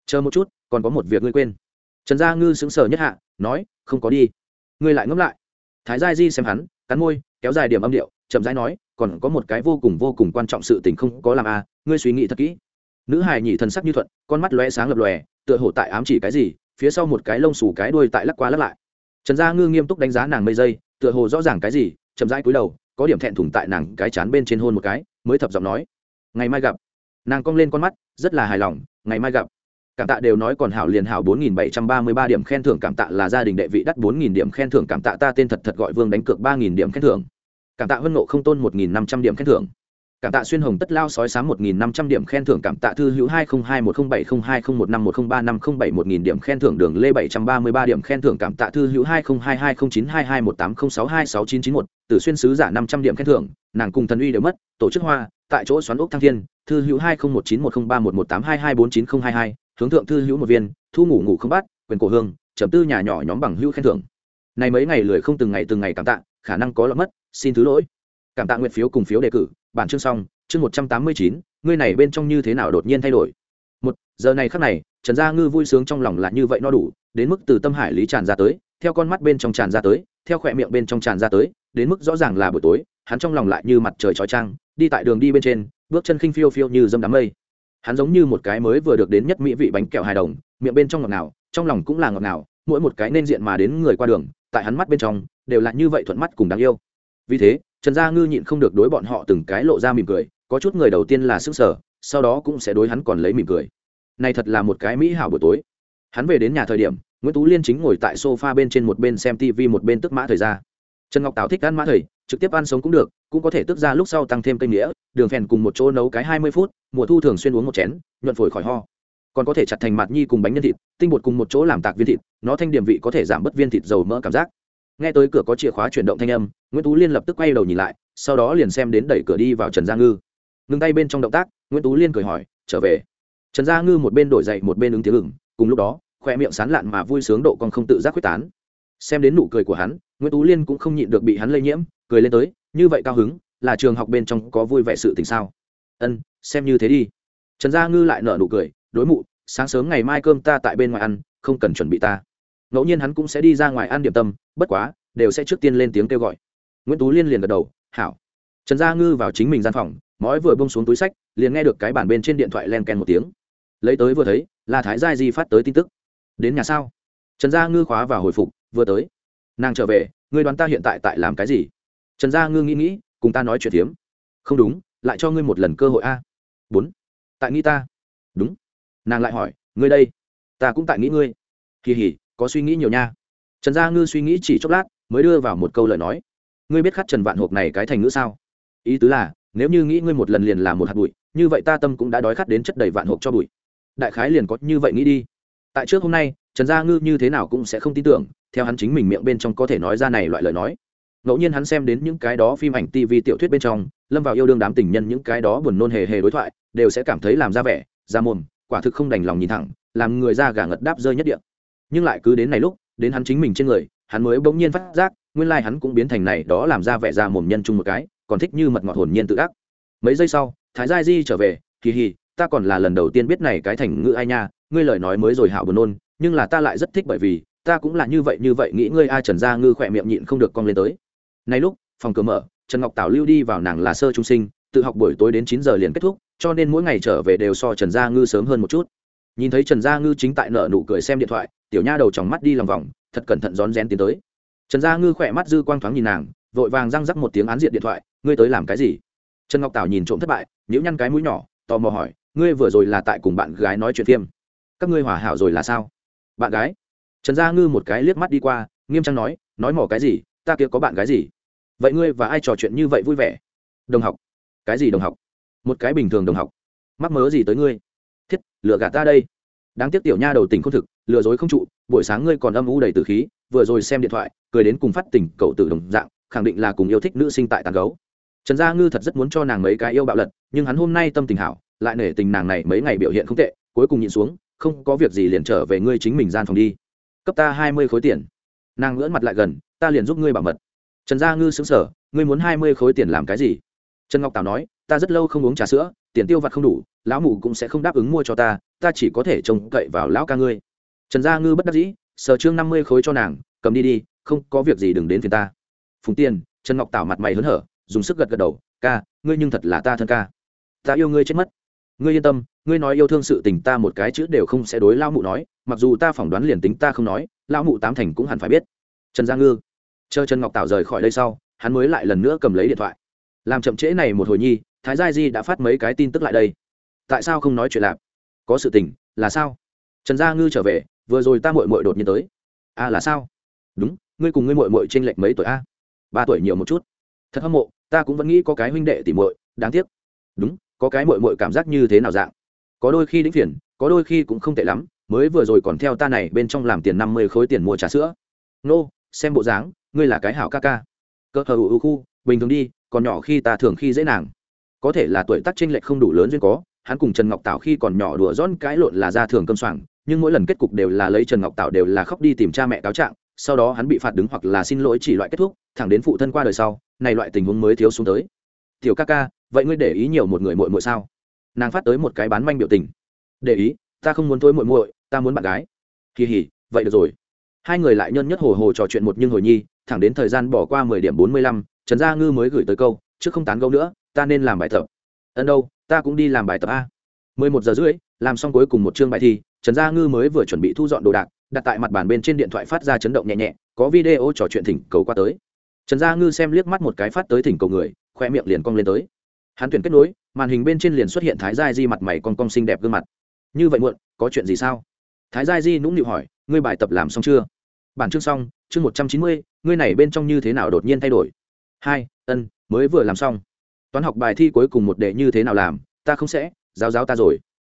A: Chờ một chút còn có một việc ngươi quên. Trần gia ngư sững sờ nhất hạ nói không có đi. Ngươi lại ngẫm lại. Thái gia di xem hắn cắn môi kéo dài điểm âm điệu chậm rãi nói còn có một cái vô cùng vô cùng quan trọng sự tình không có làm à, ngươi suy nghĩ thật kỹ. Nữ hài nhị thần sắc như thuận con mắt lóe sáng lập lòe tựa hồ tại ám chỉ cái gì phía sau một cái lông xù cái đuôi tại lắc qua lắc lại. Trần gia ngư nghiêm túc đánh giá nàng mây dây tựa hồ rõ ràng cái gì chậm rãi cúi đầu có điểm thẹn thùng tại nàng cái chán bên trên hôn một cái mới thập giọng nói ngày mai gặp nàng cong lên con mắt, rất là hài lòng, ngày mai gặp. Cảm tạ đều nói còn hảo liền hảo bốn nghìn bảy trăm ba mươi ba điểm khen thưởng, cảm tạ là gia đình đệ vị đắt bốn nghìn điểm khen thưởng, cảm tạ ta tên thật thật gọi vương đánh cược ba nghìn điểm khen thưởng. Cảm tạ vân nộ không tôn một nghìn năm trăm điểm khen thưởng cảm tạ xuyên hồng tất lao sói sáng một nghìn năm trăm điểm khen thưởng. Cảm tạ thư hữu hai không hai một không bảy không hai không một năm một không ba năm không bảy một nghìn điểm khen thưởng. Đường lê bảy trăm ba mươi ba điểm khen thưởng. Cảm tạ thư hữu hai không hai hai không chín hai hai một tám không sáu hai sáu chín chín một. Từ xuyên sứ giả năm trăm điểm khen thưởng. Nàng cùng thần uy đều mất. Tổ chức hoa. Tại chỗ xoắn ốc thăng thiên. Thư hữu hai không một chín một không ba một một tám hai hai bốn chín không hai hai. Hướng thượng thư hữu một viên. Thu ngủ ngủ không bắt. Quyền cổ hương. Trầm tư nhà nhỏ nhóm bằng hữu khen thưởng. Này mấy ngày lười không từng ngày từng ngày cảm tạ. Khả năng có lỡ mất. Xin thứ lỗi cảm tạ nguyện phiếu cùng phiếu đề cử, bản chương xong, chương một trăm tám mươi chín, ngươi này bên trong như thế nào đột nhiên thay đổi? Một, giờ này khắc này, trần gia ngư vui sướng trong lòng là như vậy no đủ, đến mức từ tâm hải lý tràn ra tới, theo con mắt bên trong tràn ra tới, theo khỏe miệng bên trong tràn ra tới, đến mức rõ ràng là buổi tối, hắn trong lòng lại như mặt trời trói trang, đi tại đường đi bên trên, bước chân khinh phiêu phiêu như dâm đám mây. Hắn giống như một cái mới vừa được đến nhất mỹ vị bánh kẹo hài đồng, miệng bên trong ngọt ngào, trong lòng cũng là ngọt ngào, mỗi một cái nên diện mà đến người qua đường, tại hắn mắt bên trong, đều là như vậy thuận mắt cùng đáng yêu. Vì thế trần gia ngư nhịn không được đối bọn họ từng cái lộ ra mỉm cười, có chút người đầu tiên là sức sở sau đó cũng sẽ đối hắn còn lấy mỉm cười. Này thật là một cái mỹ hảo buổi tối. Hắn về đến nhà thời điểm, nguyễn tú liên chính ngồi tại sofa bên trên một bên xem tv một bên tức mã thời ra. Trần ngọc tào thích ăn mã thời, trực tiếp ăn sống cũng được, cũng có thể tức ra lúc sau tăng thêm cây nghĩa đường phèn cùng một chỗ nấu cái hai mươi phút, mùa thu thường xuyên uống một chén, nhuận phổi khỏi ho. Còn có thể chặt thành mặt nhi cùng bánh nhân thịt, tinh bột cùng một chỗ làm tạc viên thịt, nó thanh điểm vị có thể giảm bớt viên thịt dầu mỡ cảm giác nghe tới cửa có chìa khóa chuyển động thanh âm, nguyễn tú liên lập tức quay đầu nhìn lại, sau đó liền xem đến đẩy cửa đi vào trần gia ngư. Ngừng tay bên trong động tác, nguyễn tú liên cười hỏi, trở về. Trần gia ngư một bên đổi dậy một bên ứng tiếng ừng cùng lúc đó, khoe miệng sán lạn mà vui sướng độ còn không tự giác quyết tán. Xem đến nụ cười của hắn, nguyễn tú liên cũng không nhịn được bị hắn lây nhiễm, cười lên tới, như vậy cao hứng, là trường học bên trong có vui vẻ sự tình sao? Ân, xem như thế đi. Trần gia ngư lại nở nụ cười, đối mụ, sáng sớm ngày mai cơm ta tại bên ngoài ăn, không cần chuẩn bị ta ngẫu nhiên hắn cũng sẽ đi ra ngoài ăn điểm tâm, bất quá, đều sẽ trước tiên lên tiếng kêu gọi. Nguyễn tú liên liền gật đầu, hảo. Trần gia ngư vào chính mình gian phòng, mói vừa bông xuống túi sách, liền nghe được cái bản bên trên điện thoại len ken một tiếng. Lấy tới vừa thấy, là thái gia di phát tới tin tức. Đến nhà sao? Trần gia ngư khóa và hồi phục, vừa tới. Nàng trở về, ngươi đoán ta hiện tại tại làm cái gì? Trần gia ngư nghĩ nghĩ, cùng ta nói chuyện tiếm không đúng, lại cho ngươi một lần cơ hội a. Bốn. Tại nghĩ ta. Đúng. Nàng lại hỏi, ngươi đây, ta cũng tại nghĩ ngươi. Kỳ hỉ có suy nghĩ nhiều nha. Trần gia ngư suy nghĩ chỉ chốc lát, mới đưa vào một câu lời nói. Ngươi biết khắc trần vạn hộp này cái thành ngữ sao? Ý tứ là, nếu như nghĩ ngươi một lần liền là một hạt bụi, như vậy ta tâm cũng đã đói khát đến chất đầy vạn hộp cho bụi. Đại khái liền có như vậy nghĩ đi. Tại trước hôm nay, trần gia ngư như thế nào cũng sẽ không tin tưởng, theo hắn chính mình miệng bên trong có thể nói ra này loại lời nói. Ngẫu nhiên hắn xem đến những cái đó phim ảnh tv tiểu thuyết bên trong, lâm vào yêu đương đám tình nhân những cái đó buồn nôn hề hề đối thoại, đều sẽ cảm thấy làm ra vẻ, ra mồm, quả thực không đành lòng nhìn thẳng, làm người ra gà ngật đáp rơi nhất điện nhưng lại cứ đến này lúc, đến hắn chính mình trên người, hắn mới bỗng nhiên phát giác, nguyên lai hắn cũng biến thành này, đó làm ra vẻ ra mồm nhân chung một cái, còn thích như mật ngọt hồn nhiên tự ác. Mấy giây sau, thái gia di trở về, kỳ hì, ta còn là lần đầu tiên biết này cái thành ngữ ai nha, ngươi lời nói mới rồi hảo buồn nôn, nhưng là ta lại rất thích bởi vì, ta cũng là như vậy như vậy nghĩ ngươi ai trần gia ngư khỏe miệng nhịn không được cong lên tới. Nay lúc, phòng cửa mở, trần ngọc tảo lưu đi vào nàng là sơ trung sinh, tự học buổi tối đến chín giờ liền kết thúc, cho nên mỗi ngày trở về đều so trần gia ngư sớm hơn một chút. Nhìn thấy trần gia ngư chính tại nợ nụ cười xem điện thoại tiểu nha đầu tròng mắt đi lòng vòng, thật cẩn thận rón rén tiến tới. Trần gia ngư khỏe mắt dư quang thoáng nhìn nàng, vội vàng răng rắc một tiếng án diện điện thoại, ngươi tới làm cái gì? Trần ngọc tảo nhìn trộm thất bại nhữ nhăn cái mũi nhỏ, tò mò hỏi, ngươi vừa rồi là tại cùng bạn gái nói chuyện phim các ngươi hòa hảo rồi là sao? Bạn gái? Trần gia ngư một cái liếc mắt đi qua, nghiêm trang nói nói mỏ cái gì? Ta kia có bạn gái gì? Vậy ngươi và ai trò chuyện như vậy vui vẻ? Đồng học. Cái gì đồng học? Một cái bình thường đồng học. Mắc mớ gì tới ngươi? Thiết lựa gạt ta đây. Đáng tiếc tiểu nha đầu tình không thực lừa dối không trụ, buổi sáng ngươi còn âm u đầy từ khí, vừa rồi xem điện thoại, cười đến cùng phát tỉnh cậu tử đồng dạng, khẳng định là cùng yêu thích nữ sinh tại tàn gấu. Trần gia ngư thật rất muốn cho nàng mấy cái yêu bạo lật, nhưng hắn hôm nay tâm tình hảo, lại nể tình nàng này mấy ngày biểu hiện không tệ, cuối cùng nhịn xuống, không có việc gì liền trở về ngươi chính mình gian phòng đi. Cấp ta hai mươi khối tiền. Nàng ngưỡn mặt lại gần, ta liền giúp ngươi bảo mật. Trần gia ngư xứng sở ngươi muốn hai mươi khối tiền làm cái gì? Trần ngọc tào nói, ta rất lâu không uống trà sữa, tiền tiêu vặt không đủ, lão mù cũng sẽ không đáp ứng mua cho ta ta chỉ có thể trông cậy vào lão ca ngươi trần gia ngư bất đắc dĩ sở trương năm mươi khối cho nàng, cầm đi đi, không có việc gì đừng đến phiền ta. Phùng tiên, trần ngọc tảo mặt mày hớn hở, dùng sức gật gật đầu, ca, ngươi nhưng thật là ta thân ca. Ta yêu ngươi chết mất. Ngươi yên tâm, ngươi nói yêu thương sự tình ta một cái chữ đều không sẽ đối lao mụ nói, mặc dù ta phỏng đoán liền tính ta không nói lao mụ tám thành cũng hẳn phải biết. Trần gia ngư, chờ trần ngọc tảo rời khỏi đây sau, hắn mới lại lần nữa cầm lấy điện thoại. Làm chậm trễ này một hồi nhi, thái gia di đã phát mấy cái tin tức lại đây. Tại sao không nói chuyện lạp có sự tình, là sao? Trần gia ngư trở về vừa rồi ta mội mội đột nhiên tới. A à là sao? Đúng, ngươi cùng ngươi mội mội t r ê n lệch mấy tuổi a? Ba tuổi nhiều một chút. Thật hâm mộ, ta cũng vẫn nghĩ có cái huynh đệ tỉ mội đáng tiếc. Đúng, có cái mội mội cảm giác như thế nào dạng? Có đôi khi đĩnh phiền, có đôi khi cũng không tệ lắm, mới vừa rồi còn theo ta này bên trong làm tiền năm mươi khối tiền mua trà sữa. Nô, xem bộ dáng, ngươi là cái hảo ca ca. Cơ thờ ưu khu, bình thường đi, còn nhỏ khi ta thường khi dễ nàng. Có thể là tuổi tác tranh lệch không đủ lớn duyên có, hắn cùng trần ngọc tảo khi còn nhỏ đùa dón cãi lộn là ra thường cơm soảng nhưng mỗi lần kết cục đều là lấy trần ngọc Tạo đều là khóc đi tìm cha mẹ cáo trạng, sau đó hắn bị phạt đứng hoặc là xin lỗi chỉ loại kết thúc, thẳng đến phụ thân qua đời sau, này loại tình huống mới thiếu xuống tới. Tiểu ca ca, vậy ngươi để ý nhiều một người muội muội sao? Nàng phát tới một cái bán manh biểu tình. Để ý, ta không muốn thôi muội muội, ta muốn bạn gái. Kỳ hỉ vậy được rồi. Hai người lại nhân nhất hồ hồ trò chuyện một nhưng hồi nhi, thẳng đến thời gian bỏ qua mười điểm bốn mươi lăm, trần gia ngư mới gửi tới câu, chứ không tán gẫu nữa, ta nên làm bài tập. Ân đâu, ta cũng đi làm bài tập a. Mười một giờ rưỡi, làm xong cuối cùng một chương bài thi trần gia ngư mới vừa chuẩn bị thu dọn đồ đạc, đặt tại mặt bàn bên trên điện thoại phát ra chấn động nhẹ nhẹ, có video trò chuyện thỉnh cầu qua tới. Trần gia ngư xem liếc mắt một cái phát tới thỉnh cầu người, khoe miệng liền cong lên tới. Hắn tuyển kết nối, màn hình bên trên liền xuất hiện thái gia di mặt mày con cong xinh đẹp gương mặt. Như vậy muộn, có chuyện gì sao? Thái gia di nũng nịu hỏi, ngươi bài tập làm xong chưa? Bản chương xong, chương một trăm chín mươi, ngươi này bên trong như thế nào đột nhiên thay đổi? Hai, ân, mới vừa làm xong. Toán học bài thi cuối cùng một đề như thế nào làm, ta không sẽ, giáo giáo ta rồi.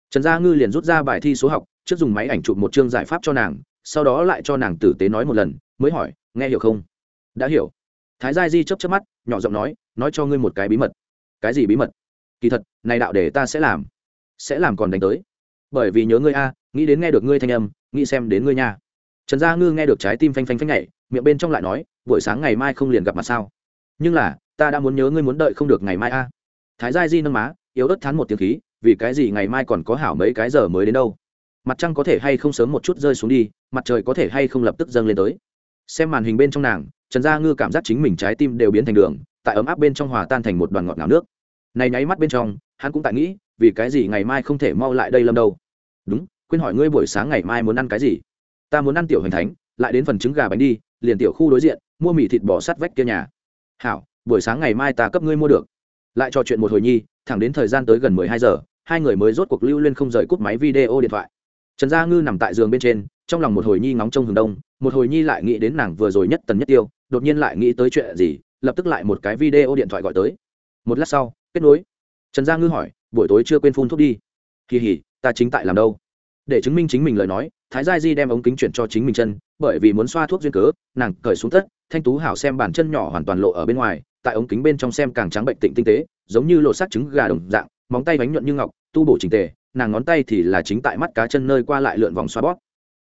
A: Trần gia ngư liền rút ra bài thi số học trước dùng máy ảnh chụp một chương giải pháp cho nàng, sau đó lại cho nàng tử tế nói một lần, mới hỏi, nghe hiểu không? Đã hiểu. Thái gia di chấp chấp mắt, nhỏ giọng nói nói cho ngươi một cái bí mật. Cái gì bí mật? Kỳ thật, này đạo để ta sẽ làm sẽ làm còn đánh tới. Bởi vì nhớ ngươi a, nghĩ đến nghe được ngươi thanh âm, nghĩ xem đến ngươi nha. Trần gia ngư nghe được trái tim phanh phanh phanh nhảy, miệng bên trong lại nói, buổi sáng ngày mai không liền gặp mặt sao? Nhưng là, ta đã muốn nhớ ngươi muốn đợi không được ngày mai a. Thái gia di nâng má, yếu ớt thán một tiếng khí, vì cái gì ngày mai còn có hảo mấy cái giờ mới đến đâu? Mặt trăng có thể hay không sớm một chút rơi xuống đi, mặt trời có thể hay không lập tức dâng lên tới. Xem màn hình bên trong nàng, trần gia ngư cảm giác chính mình trái tim đều biến thành đường, tại ấm áp bên trong hòa tan thành một đoàn ngọt ngào nước. Này nháy mắt bên trong, hắn cũng tại nghĩ, vì cái gì ngày mai không thể mau lại đây lâm đâu? Đúng, quên hỏi ngươi buổi sáng ngày mai muốn ăn cái gì? Ta muốn ăn tiểu hoành thánh, lại đến phần trứng gà bánh đi, liền tiểu khu đối diện, mua mì thịt bò sắt vách kia nhà. Hảo, buổi sáng ngày mai ta cấp ngươi mua được. Lại trò chuyện một hồi nhi, thẳng đến thời gian tới gần mười hai giờ, hai người mới rốt cuộc lưu lên không rời cút máy video điện thoại trần gia ngư nằm tại giường bên trên, trong lòng một hồi nhi ngóng trông hướng đông, một hồi nhi lại nghĩ đến nàng vừa rồi nhất tần nhất tiêu, đột nhiên lại nghĩ tới chuyện gì, lập tức lại một cái video điện thoại gọi tới. Một lát sau, kết nối. Trần gia ngư hỏi, buổi tối chưa quên phun thuốc đi. Kỳ hỉ, ta chính tại làm đâu? Để chứng minh chính mình lời nói, thái gia di đem ống kính chuyển cho chính mình chân, bởi vì muốn xoa thuốc duyên cớ, nàng cởi xuống tất, thanh tú hảo xem bàn chân nhỏ hoàn toàn lộ ở bên ngoài, tại ống kính bên trong xem càng trắng bệnh tịnh tinh tế, giống như lộ sát trứng gà đồng dạng móng tay bánh nhuận như ngọc, tu bổ trình tề, nàng ngón tay thì là chính tại mắt cá chân nơi qua lại lượn vòng xoa bóp.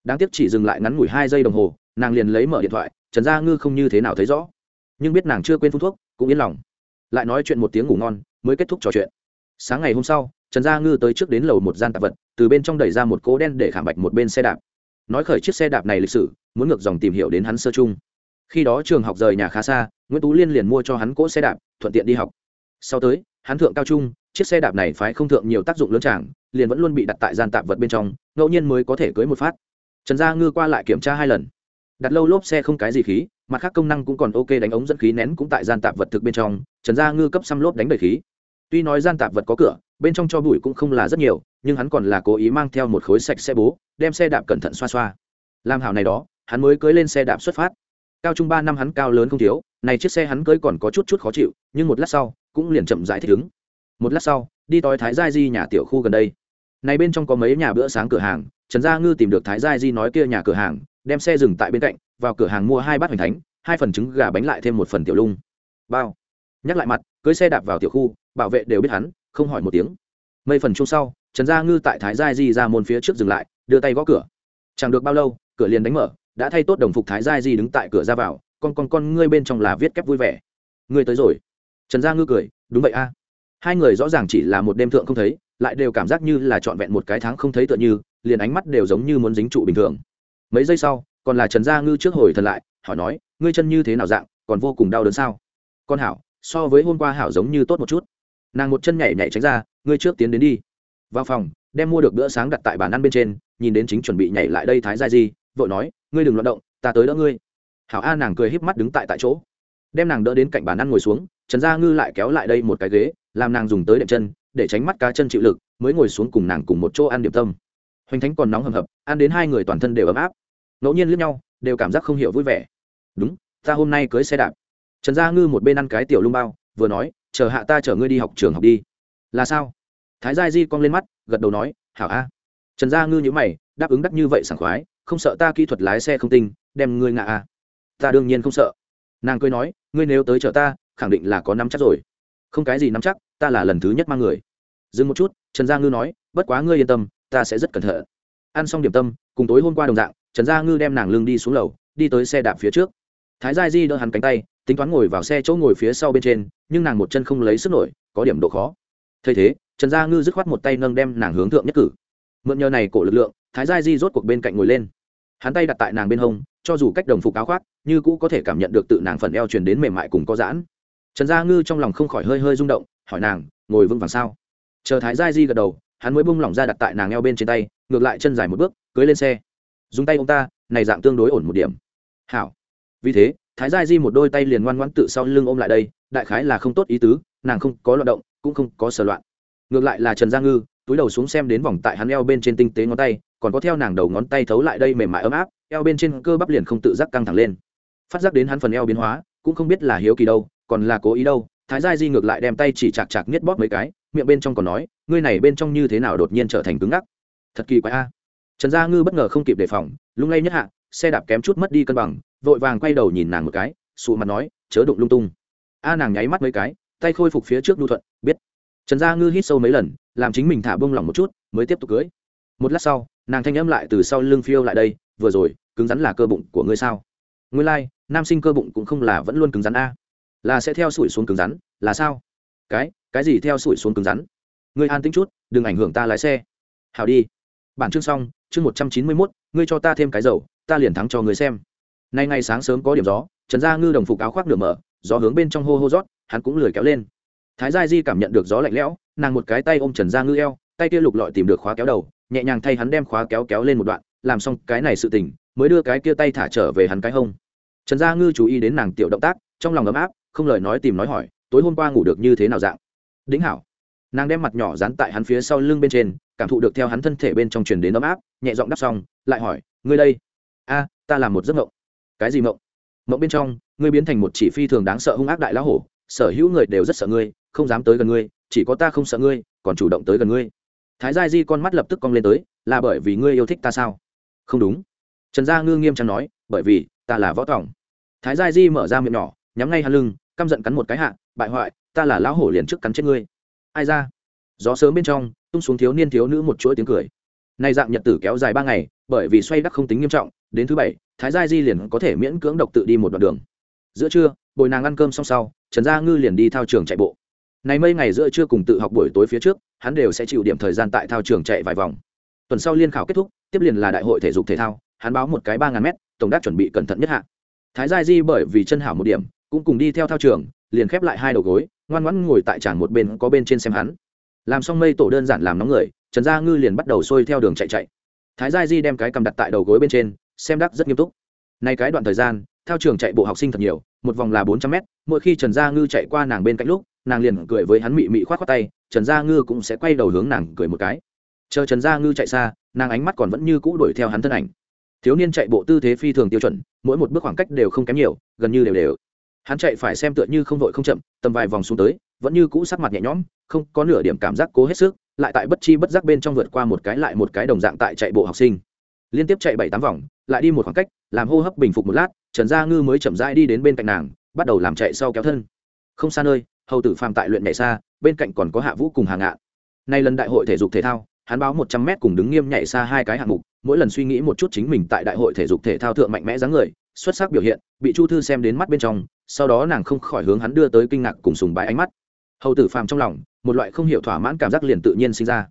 A: Đáng tiếc chỉ dừng lại ngắn ngủi hai giây đồng hồ, nàng liền lấy mở điện thoại, trần gia ngư không như thế nào thấy rõ. Nhưng biết nàng chưa quên phun thuốc, cũng yên lòng. Lại nói chuyện một tiếng ngủ ngon, mới kết thúc trò chuyện. Sáng ngày hôm sau, trần gia ngư tới trước đến lầu một gian tạp vật, từ bên trong đẩy ra một cố đen để khảm bạch một bên xe đạp. Nói khởi chiếc xe đạp này lịch sử, muốn ngược dòng tìm hiểu đến hắn sơ chung. Khi đó trường học rời nhà khá xa, nguyễn tú liên liền mua cho hắn cỗ xe đạp, thuận tiện đi học. Sau tới, hắn thượng cao trung chiếc xe đạp này phái không thượng nhiều tác dụng lớn tràng liền vẫn luôn bị đặt tại gian tạp vật bên trong, ngẫu nhiên mới có thể cưới một phát. Trần gia ngư qua lại kiểm tra hai lần. Đặt lâu lốp xe không cái gì khí, mặt khác công năng cũng còn ok đánh ống dẫn khí nén cũng tại gian tạp vật thực bên trong, trần gia ngư cấp xăm lốp đánh đầy khí. Tuy nói gian tạp vật có cửa, bên trong cho bụi cũng không là rất nhiều, nhưng hắn còn là cố ý mang theo một khối sạch xe bố, đem xe đạp cẩn thận xoa xoa. Làm hảo này đó, hắn mới cưới lên xe đạp xuất phát. Cao trung ba năm hắn cao lớn không thiếu, này chiếc xe hắn cưới còn có chút chút khó chịu, nhưng một lát sau, cũng liền chậm rãi thích ứng một lát sau, đi tối thái gia di nhà tiểu khu gần đây. Này bên trong có mấy nhà bữa sáng cửa hàng, trần gia ngư tìm được thái gia di nói kia nhà cửa hàng, đem xe dừng tại bên cạnh, vào cửa hàng mua hai bát hoành thánh, hai phần trứng gà bánh lại thêm một phần tiểu lung. Bao. Nhắc lại mặt, cưới xe đạp vào tiểu khu, bảo vệ đều biết hắn, không hỏi một tiếng. Mấy phần chung sau, trần gia ngư tại thái gia di ra môn phía trước dừng lại, đưa tay gõ cửa. Chẳng được bao lâu, cửa liền đánh mở, đã thay tốt đồng phục thái gia di đứng tại cửa ra vào, con con con ngươi bên trong là viết kép vui vẻ. Ngươi tới rồi. Trần gia ngư cười, đúng vậy a hai người rõ ràng chỉ là một đêm thượng không thấy, lại đều cảm giác như là trọn vẹn một cái tháng không thấy tựa như, liền ánh mắt đều giống như muốn dính trụ bình thường. Mấy giây sau, còn là trần gia ngư trước hồi thần lại, hỏi nói, ngươi chân như thế nào dạng, còn vô cùng đau đớn sao? Con hảo, so với hôm qua hảo giống như tốt một chút. Nàng một chân nhảy nhảy tránh ra, ngươi trước tiến đến đi. Vào phòng, đem mua được bữa sáng đặt tại bàn ăn bên trên, nhìn đến chính chuẩn bị nhảy lại đây thái gia di, vội nói, ngươi đừng loạt động, ta tới đỡ ngươi. Hảo a nàng cười híp mắt đứng tại tại chỗ. Đem nàng đỡ đến cạnh bàn ăn ngồi xuống trần gia ngư lại kéo lại đây một cái ghế, làm nàng dùng tới đệm chân, để tránh mắt cá chân chịu lực, mới ngồi xuống cùng nàng cùng một chỗ ăn điểm tâm. Hoành thánh còn nóng hầm hập, ăn đến hai người toàn thân đều ấm áp. Ngẫu nhiên lướt nhau, đều cảm giác không hiểu vui vẻ. Đúng, ta hôm nay cưới xe đạp. Trần gia ngư một bên ăn cái tiểu lung bao, vừa nói, chờ hạ ta chở ngươi đi học trường học đi. Là sao? Thái gia di cong lên mắt, gật đầu nói, hảo a. Trần gia ngư nhữ mày, đáp ứng đắc như vậy sảng khoái, không sợ ta kỹ thuật lái xe không tinh, đem ngươi ngạ a. Ta đương nhiên không sợ. Nàng cười nói, ngươi nếu tới chở ta khẳng định là có nắm chắc rồi. Không cái gì nắm chắc, ta là lần thứ nhất mang người. Dừng một chút, trần gia ngư nói, bất quá ngươi yên tâm, ta sẽ rất cẩn thận. Ăn xong điểm tâm, cùng tối hôm qua đồng dạng, trần gia ngư đem nàng lưng đi xuống lầu, đi tới xe đạp phía trước. Thái gia di đỡ hắn cánh tay, tính toán ngồi vào xe chỗ ngồi phía sau bên trên, nhưng nàng một chân không lấy sức nổi, có điểm độ khó. Thấy thế, trần gia ngư dứt khoát một tay nâng đem nàng hướng thượng nhất cử. Mượn nhờ này cổ lực lượng, thái gia di rốt cuộc bên cạnh ngồi lên. Hắn tay đặt tại nàng bên hông, cho dù cách đồng phục áo khoác, như cũ có thể cảm nhận được tự nàng phần eo truyền đến mềm mại cùng có giãn trần gia ngư trong lòng không khỏi hơi hơi rung động, hỏi nàng, ngồi vững vàng sao? Chờ thái gia di gật đầu, hắn mới bung lỏng ra đặt tại nàng eo bên trên tay, ngược lại chân dài một bước, cưới lên xe. Dùng tay ông ta, này dạng tương đối ổn một điểm. Hảo. Vì thế, thái gia di một đôi tay liền ngoan ngoãn tự sau lưng ôm lại đây, đại khái là không tốt ý tứ, nàng không có loạn động, cũng không có sờ loạn. Ngược lại là trần gia ngư, túi đầu xuống xem đến vòng tại hắn eo bên trên tinh tế ngón tay, còn có theo nàng đầu ngón tay thấu lại đây mềm mại ấm áp, eo bên trên cơ bắp liền không tự giác căng thẳng lên. Phát giác đến hắn phần eo biến hóa, cũng không biết là hiếu kỳ đâu còn là cố ý đâu thái gia di ngược lại đem tay chỉ chạc chạc niết bóp mấy cái miệng bên trong còn nói ngươi này bên trong như thế nào đột nhiên trở thành cứng ngắc? Thật kỳ quái a. Trần gia ngư bất ngờ không kịp đề phòng lung lay nhất hạ xe đạp kém chút mất đi cân bằng vội vàng quay đầu nhìn nàng một cái sụ mặt nói chớ đụng lung tung. A nàng nháy mắt mấy cái tay khôi phục phía trước đu thuận biết. Trần gia ngư hít sâu mấy lần làm chính mình thả bông lỏng một chút mới tiếp tục cưới. Một lát sau nàng thanh âm lại từ sau lưng phiêu lại đây vừa rồi cứng rắn là cơ bụng của ngươi sao? Ngươi lai、like, nam sinh cơ bụng cũng không là vẫn luôn cứng rắn a là sẽ theo sủi xuống cứng rắn, là sao? Cái cái gì theo sủi xuống cứng rắn? Ngươi an tính chút, đừng ảnh hưởng ta lái xe. Hào đi. Bản chương xong, chương một trăm chín mươi mốt, ngươi cho ta thêm cái dầu, ta liền thắng cho người xem. Nay ngày sáng sớm có điểm gió, trần gia ngư đồng phục áo khoác nửa mở, gió hướng bên trong hô hô rót, hắn cũng lười kéo lên. Thái gia di cảm nhận được gió lạnh lẽo, nàng một cái tay ôm trần gia ngư eo, tay kia lục lọi tìm được khóa kéo đầu, nhẹ nhàng thay hắn đem khóa kéo kéo lên một đoạn, làm xong cái này sự tình, mới đưa cái kia tay thả trở về hắn cái hông. Trần gia ngư chú ý đến nàng tiểu động tác, trong lòng ấm áp không lời nói tìm nói hỏi, tối hôm qua ngủ được như thế nào dạng? Đĩnh hảo. Nàng đem mặt nhỏ dán tại hắn phía sau lưng bên trên, cảm thụ được theo hắn thân thể bên trong truyền đến ấm áp, nhẹ giọng đáp xong, lại hỏi, ngươi đây? A, ta làm một giấc mộng. Cái gì mộng? Mộng bên trong, ngươi biến thành một chỉ phi thường đáng sợ hung ác đại lão hổ, sở hữu người đều rất sợ ngươi, không dám tới gần ngươi, chỉ có ta không sợ ngươi, còn chủ động tới gần ngươi. Thái gia di con mắt lập tức cong lên tới, là bởi vì ngươi yêu thích ta sao? Không đúng. Trần gia ngư nghiêm trang nói, bởi vì ta là võ tòng. Thái gia di mở ra miệng nhỏ, nhắm ngay hắn lưng căm giận cắn một cái hạ, bại hoại, ta là lão hổ liền trước cắn chết ngươi. Ai ra? Gió sớm bên trong, tung xuống thiếu niên thiếu nữ một chuỗi tiếng cười. Nay dạng nhật tử kéo dài ba ngày, bởi vì xoay đắc không tính nghiêm trọng, đến thứ bảy, thái gia di liền có thể miễn cưỡng độc tự đi một đoạn đường. Giữa trưa, bồi nàng ăn cơm xong sau, trần gia ngư liền đi thao trường chạy bộ. Này mấy ngày giữa trưa cùng tự học buổi tối phía trước, hắn đều sẽ chịu điểm thời gian tại thao trường chạy vài vòng. Tuần sau liên khảo kết thúc, tiếp liền là đại hội thể dục thể thao, hắn báo một cái ba ngàn mét, tổng đắc chuẩn bị cẩn thận nhất hạ. Thái gia di bởi vì chân hảo một điểm cũng cùng đi theo thao trường, liền khép lại hai đầu gối, ngoan ngoãn ngồi tại tràn một bên, có bên trên xem hắn. Làm xong mây tổ đơn giản làm nóng người, trần gia ngư liền bắt đầu sôi theo đường chạy chạy. Thái gia di đem cái cầm đặt tại đầu gối bên trên, xem đắc rất nghiêm túc. Nay cái đoạn thời gian, thao trường chạy bộ học sinh thật nhiều, một vòng là bốn trăm mét, mỗi khi trần gia ngư chạy qua nàng bên cạnh lúc, nàng liền cười với hắn mị mị khoát á tay, trần gia ngư cũng sẽ quay đầu hướng nàng cười một cái. Chờ trần gia ngư chạy xa, nàng ánh mắt còn vẫn như cũ đuổi theo hắn thân ảnh. Thiếu niên chạy bộ tư thế phi thường tiêu chuẩn, mỗi một bước khoảng cách đều không kém nhiều, gần như đều đều hắn chạy phải xem tựa như không vội không chậm, tầm vài vòng xuống tới, vẫn như cũ sắc mặt nhẹ nhõm, không có nửa điểm cảm giác cố hết sức, lại tại bất chi bất giác bên trong vượt qua một cái lại một cái đồng dạng tại chạy bộ học sinh. Liên tiếp chạy bảy tám vòng, lại đi một khoảng cách, làm hô hấp bình phục một lát, trần gia ngư mới chậm rãi đi đến bên cạnh nàng, bắt đầu làm chạy sau kéo thân. Không xa nơi, hầu tử phàm tại luyện nhảy xa, bên cạnh còn có hạ vũ cùng hàng ngạn. Nay lần đại hội thể dục thể thao, hắn báo một trăm m cùng đứng nghiêm nhảy xa hai cái hạng mục, mỗi lần suy nghĩ một chút chính mình tại đại hội thể dục thể thao thượng mạnh mẽ dáng người, xuất sắc biểu hiện, bị chu thư xem đến mắt bên trong sau đó nàng không khỏi hướng hắn đưa tới kinh ngạc cùng sùng bái ánh mắt. Hầu tử phàm trong lòng, một loại không hiểu thỏa mãn cảm giác liền tự nhiên sinh ra.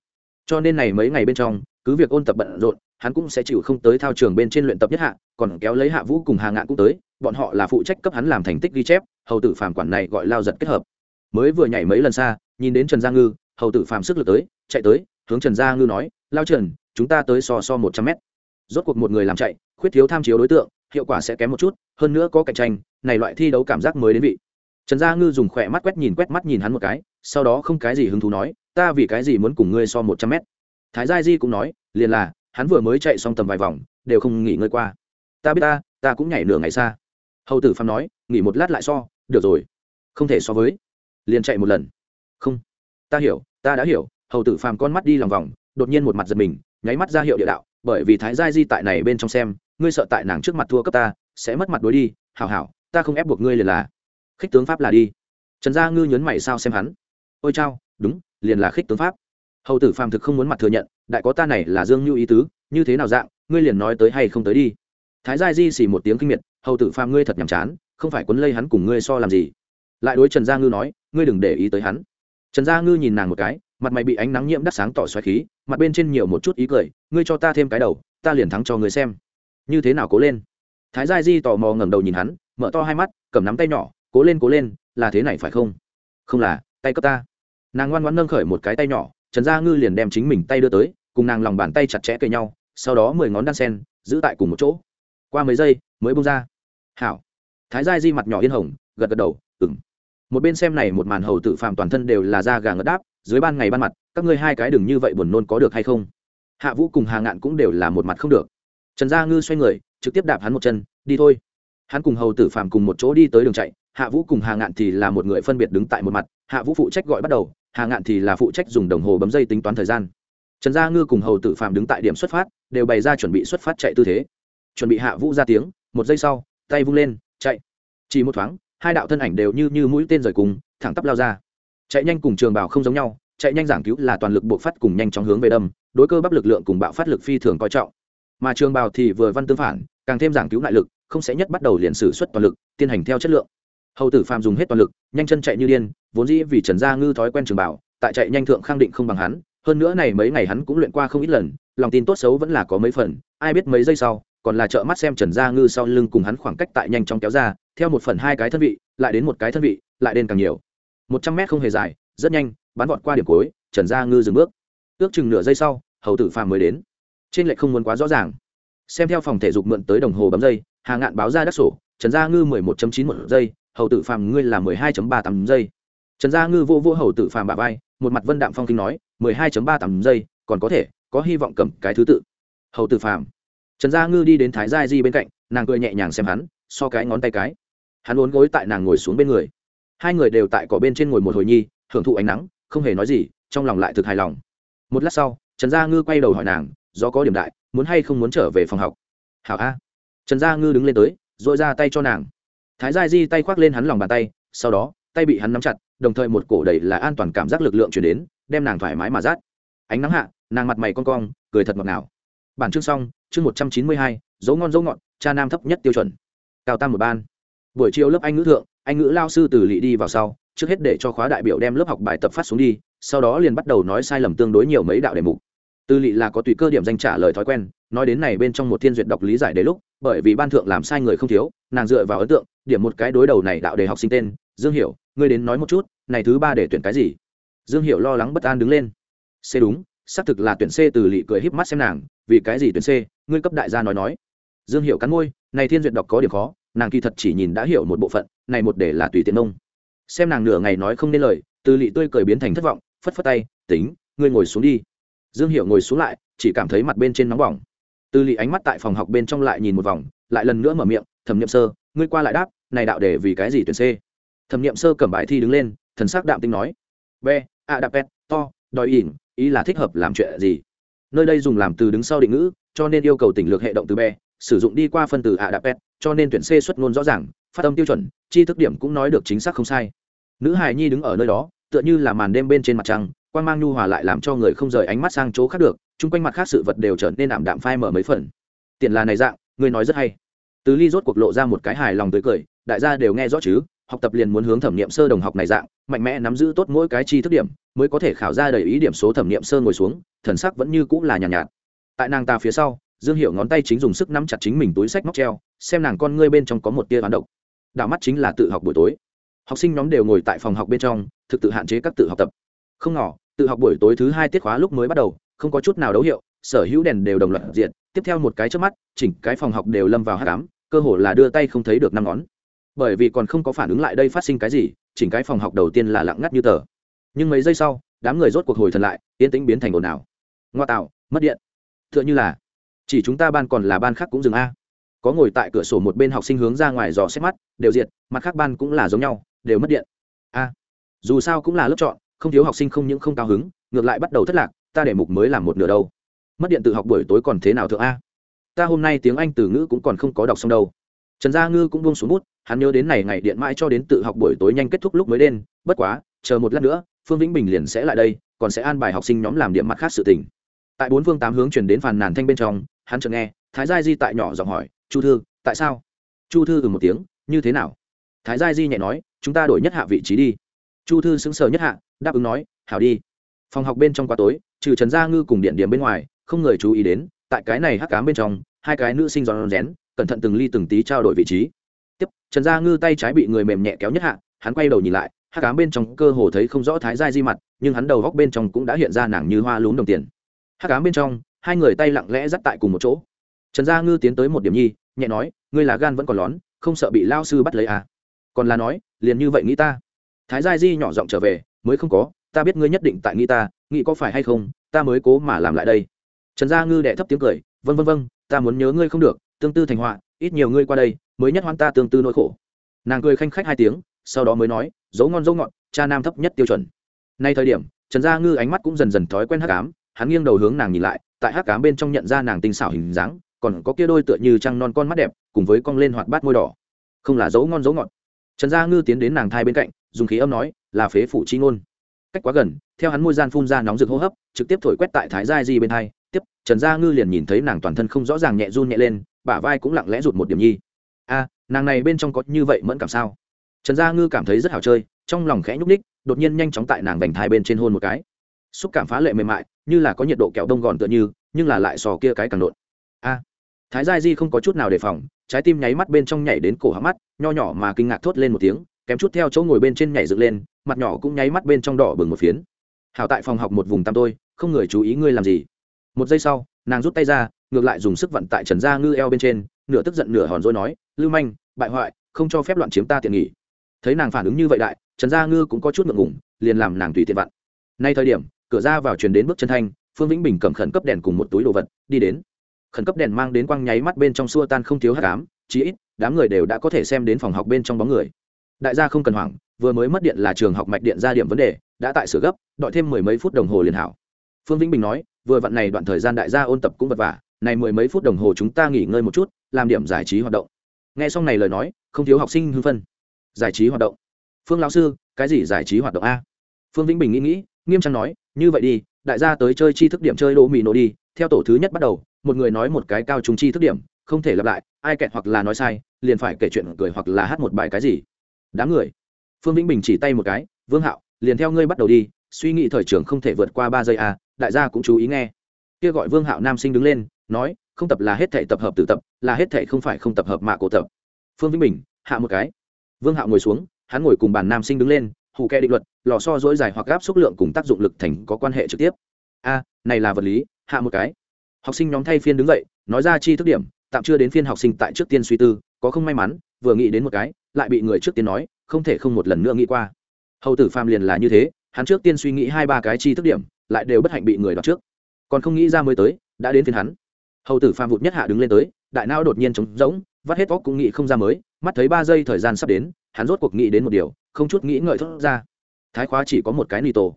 A: Cho nên này mấy ngày bên trong, cứ việc ôn tập bận rộn, hắn cũng sẽ chịu không tới thao trường bên trên luyện tập nhất hạ, còn kéo lấy hạ vũ cùng hà ngạn cũng tới, bọn họ là phụ trách cấp hắn làm thành tích ghi chép, hầu tử phàm quản này gọi lao giật kết hợp. Mới vừa nhảy mấy lần xa, nhìn đến trần gia ngư, hầu tử phàm sức lực tới, chạy tới, hướng trần gia ngư nói, lao trần, chúng ta tới so so một trăm mét. Rốt cuộc một người làm chạy, khuyết thiếu tham chiếu đối tượng hiệu quả sẽ kém một chút, hơn nữa có cạnh tranh, này loại thi đấu cảm giác mới đến vị. Trần gia ngư dùng khỏe mắt quét nhìn quét mắt nhìn hắn một cái, sau đó không cái gì hứng thú nói, ta vì cái gì muốn cùng ngươi so một trăm mét? Thái gia di cũng nói, liền là, hắn vừa mới chạy xong tầm vài vòng, đều không nghỉ ngơi qua. Ta biết ta ta cũng nhảy nửa ngày xa. Hầu tử Phạm nói, nghỉ một lát lại so, được rồi. Không thể so với. Liền chạy một lần. Không. Ta hiểu, ta đã hiểu. Hầu tử phàm con mắt đi lòng vòng, đột nhiên một mặt giật mình, nháy mắt ra hiệu địa đạo, bởi vì thái gia di tại này bên trong xem ngươi sợ tại nàng trước mặt thua cấp ta, sẽ mất mặt đối đi, hảo hảo, ta không ép buộc ngươi liền là. Khích tướng pháp là đi. Trần gia ngư nhấn mày sao xem hắn. Ôi chao, đúng, liền là khích tướng pháp. Hầu tử phàm thực không muốn mặt thừa nhận, đại có ta này là dương như ý tứ, như thế nào dạng, ngươi liền nói tới hay không tới đi. Thái gia di xì một tiếng kinh miệt, hầu tử phàm ngươi thật nhàm chán, không phải quấn lây hắn cùng ngươi so làm gì. Lại đối trần gia ngư nói, ngươi đừng để ý tới hắn. Trần gia ngư nhìn nàng một cái, mặt mày bị ánh nắng nhiễm đắt sáng tỏ xoáy khí, mặt bên trên nhiều một chút ý cười, ngươi cho ta thêm cái đầu, ta liền thắng cho ngươi xem như thế nào cố lên? Thái gia di tò mò ngẩng đầu nhìn hắn, mở to hai mắt, cầm nắm tay nhỏ, cố lên cố lên, là thế này phải không? Không là, tay cấp ta. Nàng ngoan ngoan nâng khởi một cái tay nhỏ, trần gia ngư liền đem chính mình tay đưa tới, cùng nàng lòng bàn tay chặt chẽ cây nhau, sau đó mười ngón đan sen, giữ tại cùng một chỗ. Qua mấy giây, mới bung ra. Hảo. Thái gia di mặt nhỏ yên hồng, gật gật đầu ừng một bên xem này một màn hầu tử phạm toàn thân đều là da gà ngất đáp, dưới ban ngày ban mặt, các ngươi hai cái đừng như vậy buồn nôn có được hay không? Hạ vũ cùng hà ngạn cũng đều là một mặt không được trần gia ngư xoay người, trực tiếp đạp hắn một chân, đi thôi. Hắn cùng hầu tử phạm cùng một chỗ đi tới đường chạy, hạ vũ cùng hà ngạn thì là một người phân biệt đứng tại một mặt. Hạ vũ phụ trách gọi bắt đầu, hà ngạn thì là phụ trách dùng đồng hồ bấm dây tính toán thời gian. Trần gia ngư cùng hầu tử phạm đứng tại điểm xuất phát, đều bày ra chuẩn bị xuất phát chạy tư thế. Chuẩn bị hạ vũ ra tiếng, một giây sau, tay vung lên, chạy. Chỉ một thoáng, hai đạo thân ảnh đều như như mũi tên rời cùng, thẳng tắp lao ra. Chạy nhanh cùng trường bảo không giống nhau, chạy nhanh giảng cứu là toàn lực buộc phát cùng nhanh chóng hướng về đâm, đối cơ bắp lực lượng cùng bạo phát lực phi thường coi trọng mà trường bào thì vừa văn tương phản, càng thêm giảng cứu lại lực, không sẽ nhất bắt đầu liền sử xuất toàn lực, tiến hành theo chất lượng. Hầu tử phàm dùng hết toàn lực, nhanh chân chạy như điên, vốn dĩ vì trần gia ngư thói quen trường bảo tại chạy nhanh thượng khẳng định không bằng hắn, hơn nữa này mấy ngày hắn cũng luyện qua không ít lần, lòng tin tốt xấu vẫn là có mấy phần, ai biết mấy giây sau, còn là trợ mắt xem trần gia ngư sau lưng cùng hắn khoảng cách tại nhanh chóng kéo ra, theo một phần hai cái thân vị, lại đến một cái thân vị, lại đến càng nhiều. Một trăm mét không hề dài, rất nhanh, bắn vọt qua điểm cuối, trần gia ngư dừng bước. Ước chừng nửa giây sau, hầu tử phàm mới đến trên lệ không muốn quá rõ ràng. Xem theo phòng thể dục mượn tới đồng hồ bấm dây hà ngạn báo ra đắc sổ, trần gia ngư mười một chín một giây, hầu tử phàm ngươi là mười hai ba tám giây. Trần gia ngư vô vô hầu tử phàm bà vai, một mặt vân đạm phong kinh nói, mười hai ba tám giây, còn có thể, có hy vọng cầm cái thứ tự. Hầu tử phàm. Trần gia ngư đi đến thái gia di bên cạnh, nàng cười nhẹ nhàng xem hắn, so cái ngón tay cái. Hắn uốn gối tại nàng ngồi xuống bên người. Hai người đều tại cỏ bên trên ngồi một hồi nhi, hưởng thụ ánh nắng, không hề nói gì, trong lòng lại thực hài lòng. Một lát sau, trần gia ngư quay đầu hỏi nàng do có điểm đại, muốn hay không muốn trở về phòng học. Hảo a. Trần gia ngư đứng lên tới dội ra tay cho nàng. Thái gia di tay khoác lên hắn lòng bàn tay, sau đó, tay bị hắn nắm chặt, đồng thời một cổ đầy là an toàn cảm giác lực lượng chuyển đến, đem nàng thoải mái mà rát ánh nắng hạ, nàng mặt mày con cong, cười thật ngọt ngào. Bản chương xong, chương một trăm chín mươi hai, dấu ngon dấu ngọt, cha nam thấp nhất tiêu chuẩn. Cao tam một ban. Buổi chiều lớp anh ngữ thượng, anh ngữ lao sư từ lỵ đi vào sau, trước hết để cho khóa đại biểu đem lớp học bài tập phát xuống đi, sau đó liền bắt đầu nói sai lầm tương đối nhiều mấy đạo đề mục tư lị là có tùy cơ điểm danh trả lời thói quen, nói đến này bên trong một thiên duyệt đọc lý giải đến lúc, bởi vì ban thượng làm sai người không thiếu, nàng dựa vào ấn tượng, điểm một cái đối đầu này đạo đề học sinh tên, dương hiểu, ngươi đến nói một chút, này thứ ba để tuyển cái gì? Dương hiểu lo lắng bất an đứng lên. C đúng, xác thực là tuyển c từ lị cười híp mắt xem nàng, vì cái gì tuyển c, ngươi cấp đại gia nói nói. Dương hiểu cắn môi, này thiên duyệt đọc có điểm khó, nàng kỳ thật chỉ nhìn đã hiểu một bộ phận, này một để là tùy tiện nông. Xem nàng nửa ngày nói không nên lời từ lị tươi cười biến thành thất vọng, phất phất tay, tính, ngươi ngồi xuống đi dương hiểu ngồi xuống lại, chỉ cảm thấy mặt bên trên nóng bỏng. Từ lỵ ánh mắt tại phòng học bên trong lại nhìn một vòng, lại lần nữa mở miệng, thẩm nghiệm sơ, ngươi qua lại đáp, này đạo để vì cái gì tuyển c? Thẩm nghiệm sơ cầm bài thi đứng lên, thần sắc đạm tinh nói b a đạp pet, to, đòi ỉn, ý là thích hợp làm chuyện gì? Nơi đây dùng làm từ đứng sau định ngữ, cho nên yêu cầu tỉnh lược hệ động từ b sử dụng đi qua phân từ a đạp pet, cho nên tuyển c xuất ngôn rõ ràng, phát âm tiêu chuẩn chi thức điểm cũng nói được chính xác không sai. Nữ hài nhi đứng ở nơi đó, tựa như là màn đêm bên trên mặt trăng quan mang nhu hòa lại làm cho người không rời ánh mắt sang chỗ khác được chung quanh mặt khác sự vật đều trở nên ảm đạm phai mở mấy phần. Tiền là này dạng ngươi nói rất hay. Từ ly rốt cuộc lộ ra một cái hài lòng tới cười đại gia đều nghe rõ chứ học tập liền muốn hướng thẩm nghiệm sơ đồng học này dạng mạnh mẽ nắm giữ tốt mỗi cái chi thức điểm mới có thể khảo ra đầy ý điểm số thẩm nghiệm sơ ngồi xuống thần sắc vẫn như cũng là nhàn nhạt, nhạt tại nàng ta phía sau dương hiệu ngón tay chính dùng sức nắm chặt chính mình túi sách móc treo xem nàng con ngươi bên trong có một tia bán độc. Đảo mắt chính là tự học buổi tối. Học sinh nhóm đều ngồi tại phòng học bên trong thực tự hạn chế các tự học tập. Không ngỏ tự học buổi tối thứ hai tiết khóa lúc mới bắt đầu, không có chút nào dấu hiệu, sở hữu đèn đều đồng loạt diện tiếp theo một cái trước mắt, chỉnh cái phòng học đều lâm vào hát cám cơ hồ là đưa tay không thấy được năm ngón. Bởi vì còn không có phản ứng lại đây phát sinh cái gì, chỉnh cái phòng học đầu tiên là lặng ngắt như tờ. Nhưng mấy giây sau, đám người rốt cuộc hồi thần lại, yên tĩnh biến thành ồn ào. Ngoa tạo, mất điện. T h ư ợ n h ư là, chỉ chúng ta ban còn là ban khác cũng dừng a. Có ngồi tại cửa sổ một bên học sinh hướng ra ngoài dò xét mắt, đều diệt, mặt khác ban cũng là giống nhau, đều mất điện. A. Dù sao cũng là lớp chọn không thiếu học sinh không những không cao hứng, ngược lại bắt đầu thất lạc, ta để mục mới làm một nửa đâu. Mất điện tự học buổi tối còn thế nào thượng a? Ta hôm nay tiếng anh từ ngữ cũng còn không có đọc xong đâu. Trần gia ngư cũng buông xuống bút, hắn nhớ đến này ngày điện mãi cho đến tự học buổi tối nhanh kết thúc lúc mới đen bất quá, chờ một lát nữa, phương vĩnh bình liền sẽ lại đây, còn sẽ an bài học sinh nhóm làm điểm mặt khác sự tình. Tại bốn phương tám hướng chuyển đến phàn nàn thanh bên trong, hắn chợt nghe, thái gia di tại nhỏ giọng hỏi, chu thư, tại sao? Chu thư ừ một tiếng, như thế nào? Thái gia di nhẹ nói, chúng ta đổi nhất hạ vị trí đi chu thư sững sờ nhất hạ, đáp ứng nói, hảo đi. Phòng học bên trong quá tối, trừ trần gia ngư cùng điện điểm bên ngoài, không người chú ý đến, tại cái này hắc cám bên trong, hai cái nữ sinh giòn rén, cẩn thận từng ly từng tí trao đổi vị trí. Tiếp, trần gia ngư tay trái bị người mềm nhẹ kéo nhất hạ, hắn quay đầu nhìn lại, hắc cám bên trong cơ hồ thấy không rõ thái giai di mặt, nhưng hắn đầu góc bên trong cũng đã hiện ra nàng như hoa lún đồng tiền. Hắc cám bên trong, hai người tay lặng lẽ dắt tại cùng một chỗ. Trần gia ngư tiến tới một điểm nhi, nhẹ nói, ngươi là gan vẫn còn lón, không sợ bị lao sư bắt lấy à? Còn là nói, liền như vậy nghĩ ta thái gia di nhỏ giọng trở về mới không có ta biết ngươi nhất định tại nghĩ ta nghĩ có phải hay không ta mới cố mà làm lại đây. Trần gia ngư đệ thấp tiếng cười vân vân vân ta muốn nhớ ngươi không được tương tư thành họa ít nhiều ngươi qua đây mới nhất hoan ta tương tư nỗi khổ. Nàng cười khanh khách hai tiếng sau đó mới nói dấu ngon dấu ngọn, cha nam thấp nhất tiêu chuẩn. Nay thời điểm trần gia ngư ánh mắt cũng dần dần thói quen hắc ám hắn nghiêng đầu hướng nàng nhìn lại tại hắc ám bên trong nhận ra nàng tinh xảo hình dáng còn có kia đôi tựa như trăng non con mắt đẹp cùng với cong lên hoạt bát môi đỏ. Không là dấu ngon dấu ngọt. Trần gia ngư tiến đến nàng thai bên cạnh dùng khí âm nói, là phế phủ chi ngôn. Cách quá gần, theo hắn môi gian phun ra nóng rực hô hấp, trực tiếp thổi quét tại thái gia di bên hai. Tiếp, trần gia ngư liền nhìn thấy nàng toàn thân không rõ ràng nhẹ run nhẹ lên, bả vai cũng lặng lẽ rụt một điểm nhi. A, nàng này bên trong có như vậy mẫn cảm sao? Trần gia ngư cảm thấy rất hào chơi, trong lòng khẽ nhúc ních đột nhiên nhanh chóng tại nàng vành thai bên trên hôn một cái. Xúc cảm phá lệ mềm mại, như là có nhiệt độ kẹo đông gòn tựa như, nhưng là lại sò kia cái càng đột a, thái gia di không có chút nào đề phòng, trái tim nháy mắt bên trong nhảy đến cổ hắm mắt, nho nhỏ mà kinh ngạc thốt lên một tiếng kém chút theo chỗ ngồi bên trên nhảy dựng lên, mặt nhỏ cũng nháy mắt bên trong đỏ bừng một phiến. Hảo tại phòng học một vùng tăm tôi, không người chú ý ngươi làm gì. Một giây sau, nàng rút tay ra, ngược lại dùng sức vận tại trần gia ngư eo bên trên, nửa tức giận nửa hòn dối nói, lưu manh, bại hoại, không cho phép loạn chiếm ta tiện nghỉ. Thấy nàng phản ứng như vậy đại, trần gia ngư cũng có chút ngượng ngủng liền làm nàng tùy tiện vặn. Nay thời điểm, cửa ra vào truyền đến bước chân thanh, phương vĩnh bình cầm khẩn cấp đèn cùng một túi đồ vật, đi đến. Khẩn cấp đèn mang đến quang nháy mắt bên trong xua tan không thiếu hát cám chí ít, đám người đều đã có thể xem đến phòng học bên trong bóng người đại gia không cần hoảng, vừa mới mất điện là trường học mạch điện ra điểm vấn đề, đã tại sửa gấp, đợi thêm mười mấy phút đồng hồ liền hảo. Phương vĩnh bình nói, vừa vặn này đoạn thời gian đại gia ôn tập cũng vất vả, này mười mấy phút đồng hồ chúng ta nghỉ ngơi một chút, làm điểm giải trí hoạt động. Nghe xong này lời nói, không thiếu học sinh hưng phân giải trí hoạt động. Phương lão sư, cái gì giải trí hoạt động a? Phương vĩnh bình nghĩ nghĩ, nghiêm trang nói, như vậy đi, đại gia tới chơi chi thức điểm chơi đỗ mì nổ đi, theo tổ thứ nhất bắt đầu, một người nói một cái cao trùng chi thức điểm, không thể lặp lại, ai kẹt hoặc là nói sai, liền phải kể chuyện cười hoặc là hát một bài cái gì đám người. Phương vĩnh bình chỉ tay một cái, vương hạo, liền theo ngươi bắt đầu đi, suy nghĩ thời trưởng không thể vượt qua ba giây à đại gia cũng chú ý nghe. Kia gọi vương hạo nam sinh đứng lên, nói, không tập là hết thể tập hợp tự tập, là hết thể không phải không tập hợp mạ cổ tập. Phương vĩnh bình, hạ một cái. Vương hạo ngồi xuống, hắn ngồi cùng bàn nam sinh đứng lên hụ kẹ định luật, lò so dỗi dài hoặc gáp xúc lượng cùng tác dụng lực thành có quan hệ trực tiếp. A, này là vật lý, hạ một cái. Học sinh nhóm thay phiên đứng dậy, nói ra chi thức điểm, tạm chưa đến phiên học sinh tại trước tiên suy tư, có không may mắn, vừa nghĩ đến một cái lại bị người trước tiên nói, không thể không một lần nữa nghĩ qua. Hầu tử phàm liền là như thế, hắn trước tiên suy nghĩ hai ba cái chi thức điểm, lại đều bất hạnh bị người đoạt trước. Còn không nghĩ ra mới tới, đã đến phiên hắn. Hầu tử phàm vụt nhất hạ đứng lên tới, đại não đột nhiên trống rỗng, vắt hết óc cũng nghĩ không ra mới, mắt thấy ba giây thời gian sắp đến, hắn rốt cuộc nghĩ đến một điều, không chút nghĩ ngợi thốt ra. Thái khóa chỉ có một cái nì tổ.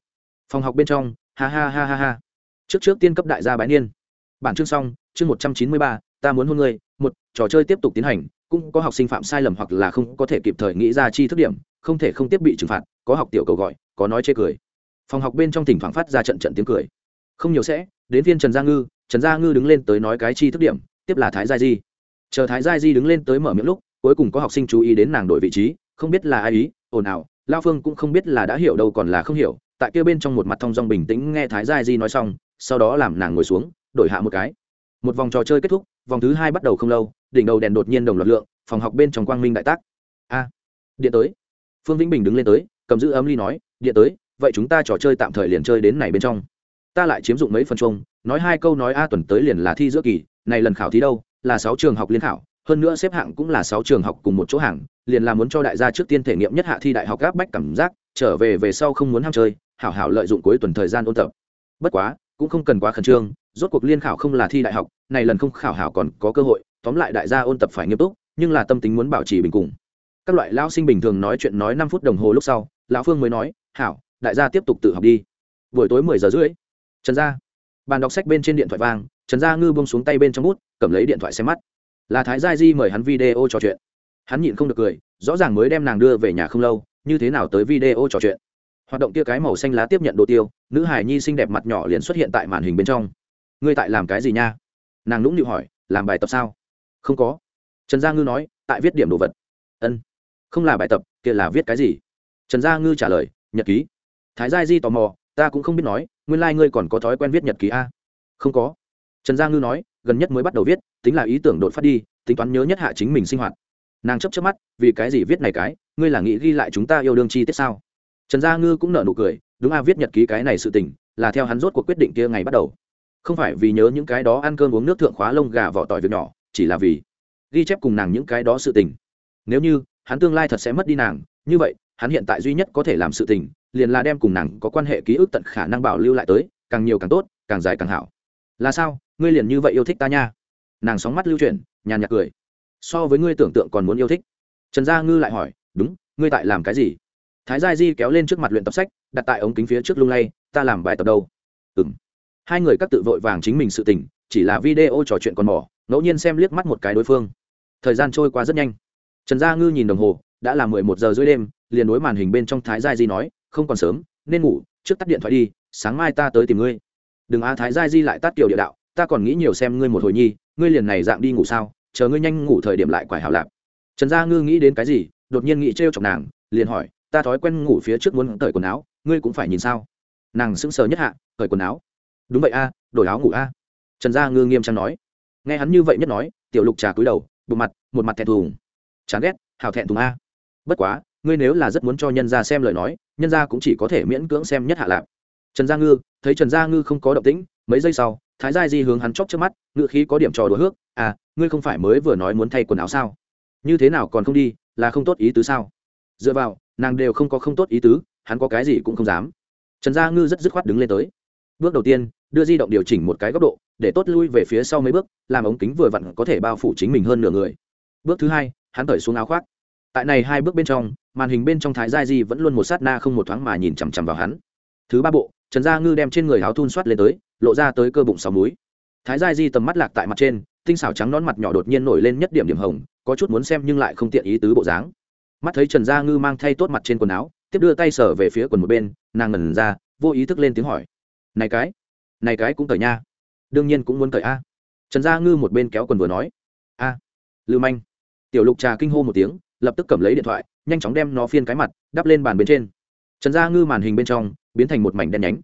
A: Phòng học bên trong, ha ha ha ha ha. Trước trước tiên cấp đại gia bái niên. Bản chương xong, chương một trăm chín mươi ba, ta muốn hôn người một, trò chơi tiếp tục tiến hành cũng có học sinh phạm sai lầm hoặc là không có thể kịp thời nghĩ ra chi thức điểm, không thể không tiếp bị trừng phạt, có học tiểu cầu gọi, có nói chê cười. Phòng học bên trong thỉnh thoảng phát ra trận trận tiếng cười. Không nhiều sẽ, đến viên trần gia ngư, trần gia ngư đứng lên tới nói cái chi thức điểm, tiếp là thái gia di. Chờ thái gia di đứng lên tới mở miệng lúc, cuối cùng có học sinh chú ý đến nàng đổi vị trí, không biết là ai ý, ồn ào, lao phương cũng không biết là đã hiểu đâu còn là không hiểu, tại kia bên trong một mặt thong dong bình tĩnh nghe thái gia di nói xong, sau đó làm nàng ngồi xuống, đổi hạ một cái. Một vòng trò chơi kết thúc, vòng thứ hai bắt đầu không lâu đỉnh đầu đèn đột nhiên đồng loạt lượng, phòng học bên trong quang minh đại tác. A, điện tới. Phương vĩnh bình đứng lên tới, cầm giữ ấm ly nói, điện tới, vậy chúng ta trò chơi tạm thời liền chơi đến này bên trong. Ta lại chiếm dụng mấy phần chung nói hai câu nói a tuần tới liền là thi giữa kỳ, này lần khảo thí đâu, là sáu trường học liên khảo, hơn nữa xếp hạng cũng là sáu trường học cùng một chỗ hàng liền là muốn cho đại gia trước tiên thể nghiệm nhất hạ thi đại học gáp bách cảm giác, trở về về sau không muốn ham chơi, hảo hảo lợi dụng cuối tuần thời gian ôn tập. Bất quá, cũng không cần quá khẩn trương, rốt cuộc liên khảo không là thi đại học, này lần không khảo hảo còn có cơ hội tóm lại đại gia ôn tập phải nghiêm túc, nhưng là tâm tính muốn bảo trì bình cùng. Các loại lao sinh bình thường nói chuyện nói năm phút đồng hồ lúc sau, lão phương mới nói, hảo, đại gia tiếp tục tự học đi. Buổi tối mười giờ rưỡi, trần gia. Bàn đọc sách bên trên điện thoại vang, trần gia ngư bông xuống tay bên trong bút, cầm lấy điện thoại xem mắt. Là thái gia di mời hắn video trò chuyện. Hắn nhịn không được cười, rõ ràng mới đem nàng đưa về nhà không lâu, như thế nào tới video trò chuyện. Hoạt động kia cái màu xanh lá tiếp nhận đồ tiêu, nữ hải nhi xinh đẹp mặt nhỏ liền xuất hiện tại màn hình bên trong. Ngươi tại làm cái gì nha? Nàng nũng nịu hỏi, làm bài tập sao? Không có. Trần gia ngư nói, tại viết điểm đồ vật. Ân, không là bài tập, kia là viết cái gì? Trần gia ngư trả lời, nhật ký. Thái gia di tò mò, ta cũng không biết nói, nguyên lai、like、ngươi còn có thói quen viết nhật ký a? Không có. Trần gia ngư nói, gần nhất mới bắt đầu viết, tính là ý tưởng đột phát đi, tính toán nhớ nhất hạ chính mình sinh hoạt. Nàng chấp chấp mắt, vì cái gì viết này cái? Ngươi là nghĩ ghi lại chúng ta yêu đương chi tiết sao? Trần gia ngư cũng nợ nụ cười, đúng a, viết nhật ký cái này sự tình, là theo hắn rốt cuộc quyết định kia ngày bắt đầu. Không phải vì nhớ những cái đó ăn cơm uống nước thượng khóa lông gà vỏ tỏi việc nhỏ chỉ là vì ghi chép cùng nàng những cái đó sự tình. Nếu như hắn tương lai thật sẽ mất đi nàng, như vậy, hắn hiện tại duy nhất có thể làm sự tình, liền là đem cùng nàng có quan hệ ký ức tận khả năng bảo lưu lại tới, càng nhiều càng tốt, càng dài càng hảo. Là sao? Ngươi liền như vậy yêu thích ta nha? Nàng sóng mắt lưu chuyển, nhàn nhạt cười. So với ngươi tưởng tượng còn muốn yêu thích. Trần gia ngư lại hỏi, đúng, ngươi tại làm cái gì? Thái gia di kéo lên trước mặt luyện tập sách, đặt tại ống kính phía trước lung lay, ta làm bài tập đâu? Ừm. Hai người các tự vội vàng chính mình sự tình, chỉ là video trò chuyện còn mỏ ngẫu nhiên xem liếc mắt một cái đối phương. Thời gian trôi qua rất nhanh. Trần gia ngư nhìn đồng hồ, đã là mười một giờ rưỡi đêm, liền đối màn hình bên trong thái gia di nói, không còn sớm, nên ngủ, trước tắt điện thoại đi, sáng mai ta tới tìm ngươi. Đừng á, thái gia di lại tắt kiểu địa đạo, ta còn nghĩ nhiều xem ngươi một hồi nhi, ngươi liền này dạng đi ngủ sao, chờ ngươi nhanh ngủ thời điểm lại quải hảo lạp trần gia ngư nghĩ đến cái gì, đột nhiên nghĩ trêu chọc nàng, liền hỏi, ta thói quen ngủ phía trước muốn cởi quần áo, ngươi cũng phải nhìn sao? Nàng sững sờ nhất hạ, cởi quần áo. Đúng vậy a, đổi áo ngủ a. Trần gia ngư nghiêm trang nói nghe hắn như vậy nhất nói, tiểu lục trà cúi đầu, bụng mặt, một mặt thẹn thùng. Chán ghét hào thẹn thùng a. Bất quá, ngươi nếu là rất muốn cho nhân gia xem lời nói, nhân gia cũng chỉ có thể miễn cưỡng xem nhất hạ lạp trần gia ngư, thấy trần gia ngư không có động tĩnh, mấy giây sau, thái gia di hướng hắn chóc trước mắt, ngựa khí có điểm trò đùa hước à ngươi không phải mới vừa nói muốn thay quần áo sao? Như thế nào còn không đi, là không tốt ý tứ sao? Dựa vào, nàng đều không có không tốt ý tứ, hắn có cái gì cũng không dám. Trần gia ngư rất dứt khoát đứng lên tới bước đầu tiên, đưa di động điều chỉnh một cái góc độ, để tốt lui về phía sau mấy bước, làm ống kính vừa vặn có thể bao phủ chính mình hơn nửa người. Bước thứ hai, hắn cởi xuống áo khoác. Tại này hai bước bên trong, màn hình bên trong thái gia di vẫn luôn một sát na không một thoáng mà nhìn chằm chằm vào hắn. Thứ ba bộ, trần gia ngư đem trên người áo thun soát lên tới, lộ ra tới cơ bụng sáu múi. Thái gia di tầm mắt lạc tại mặt trên, tinh xảo trắng nón mặt nhỏ đột nhiên nổi lên nhất điểm điểm hồng, có chút muốn xem nhưng lại không tiện ý tứ bộ dáng. Mắt thấy trần gia ngư mang thay tốt mặt trên quần áo, tiếp đưa tay sở về phía quần một bên, nàng ngẩn ra, vô ý thức lên tiếng hỏi này cái này cái cũng cởi nha. Đương nhiên cũng muốn cởi a. Trần gia ngư một bên kéo quần vừa nói. A, lưu manh. Tiểu lục trà kinh hô một tiếng, lập tức cầm lấy điện thoại, nhanh chóng đem nó phiên cái mặt, đắp lên bàn bên trên. Trần gia ngư màn hình bên trong, biến thành một mảnh đen nhánh.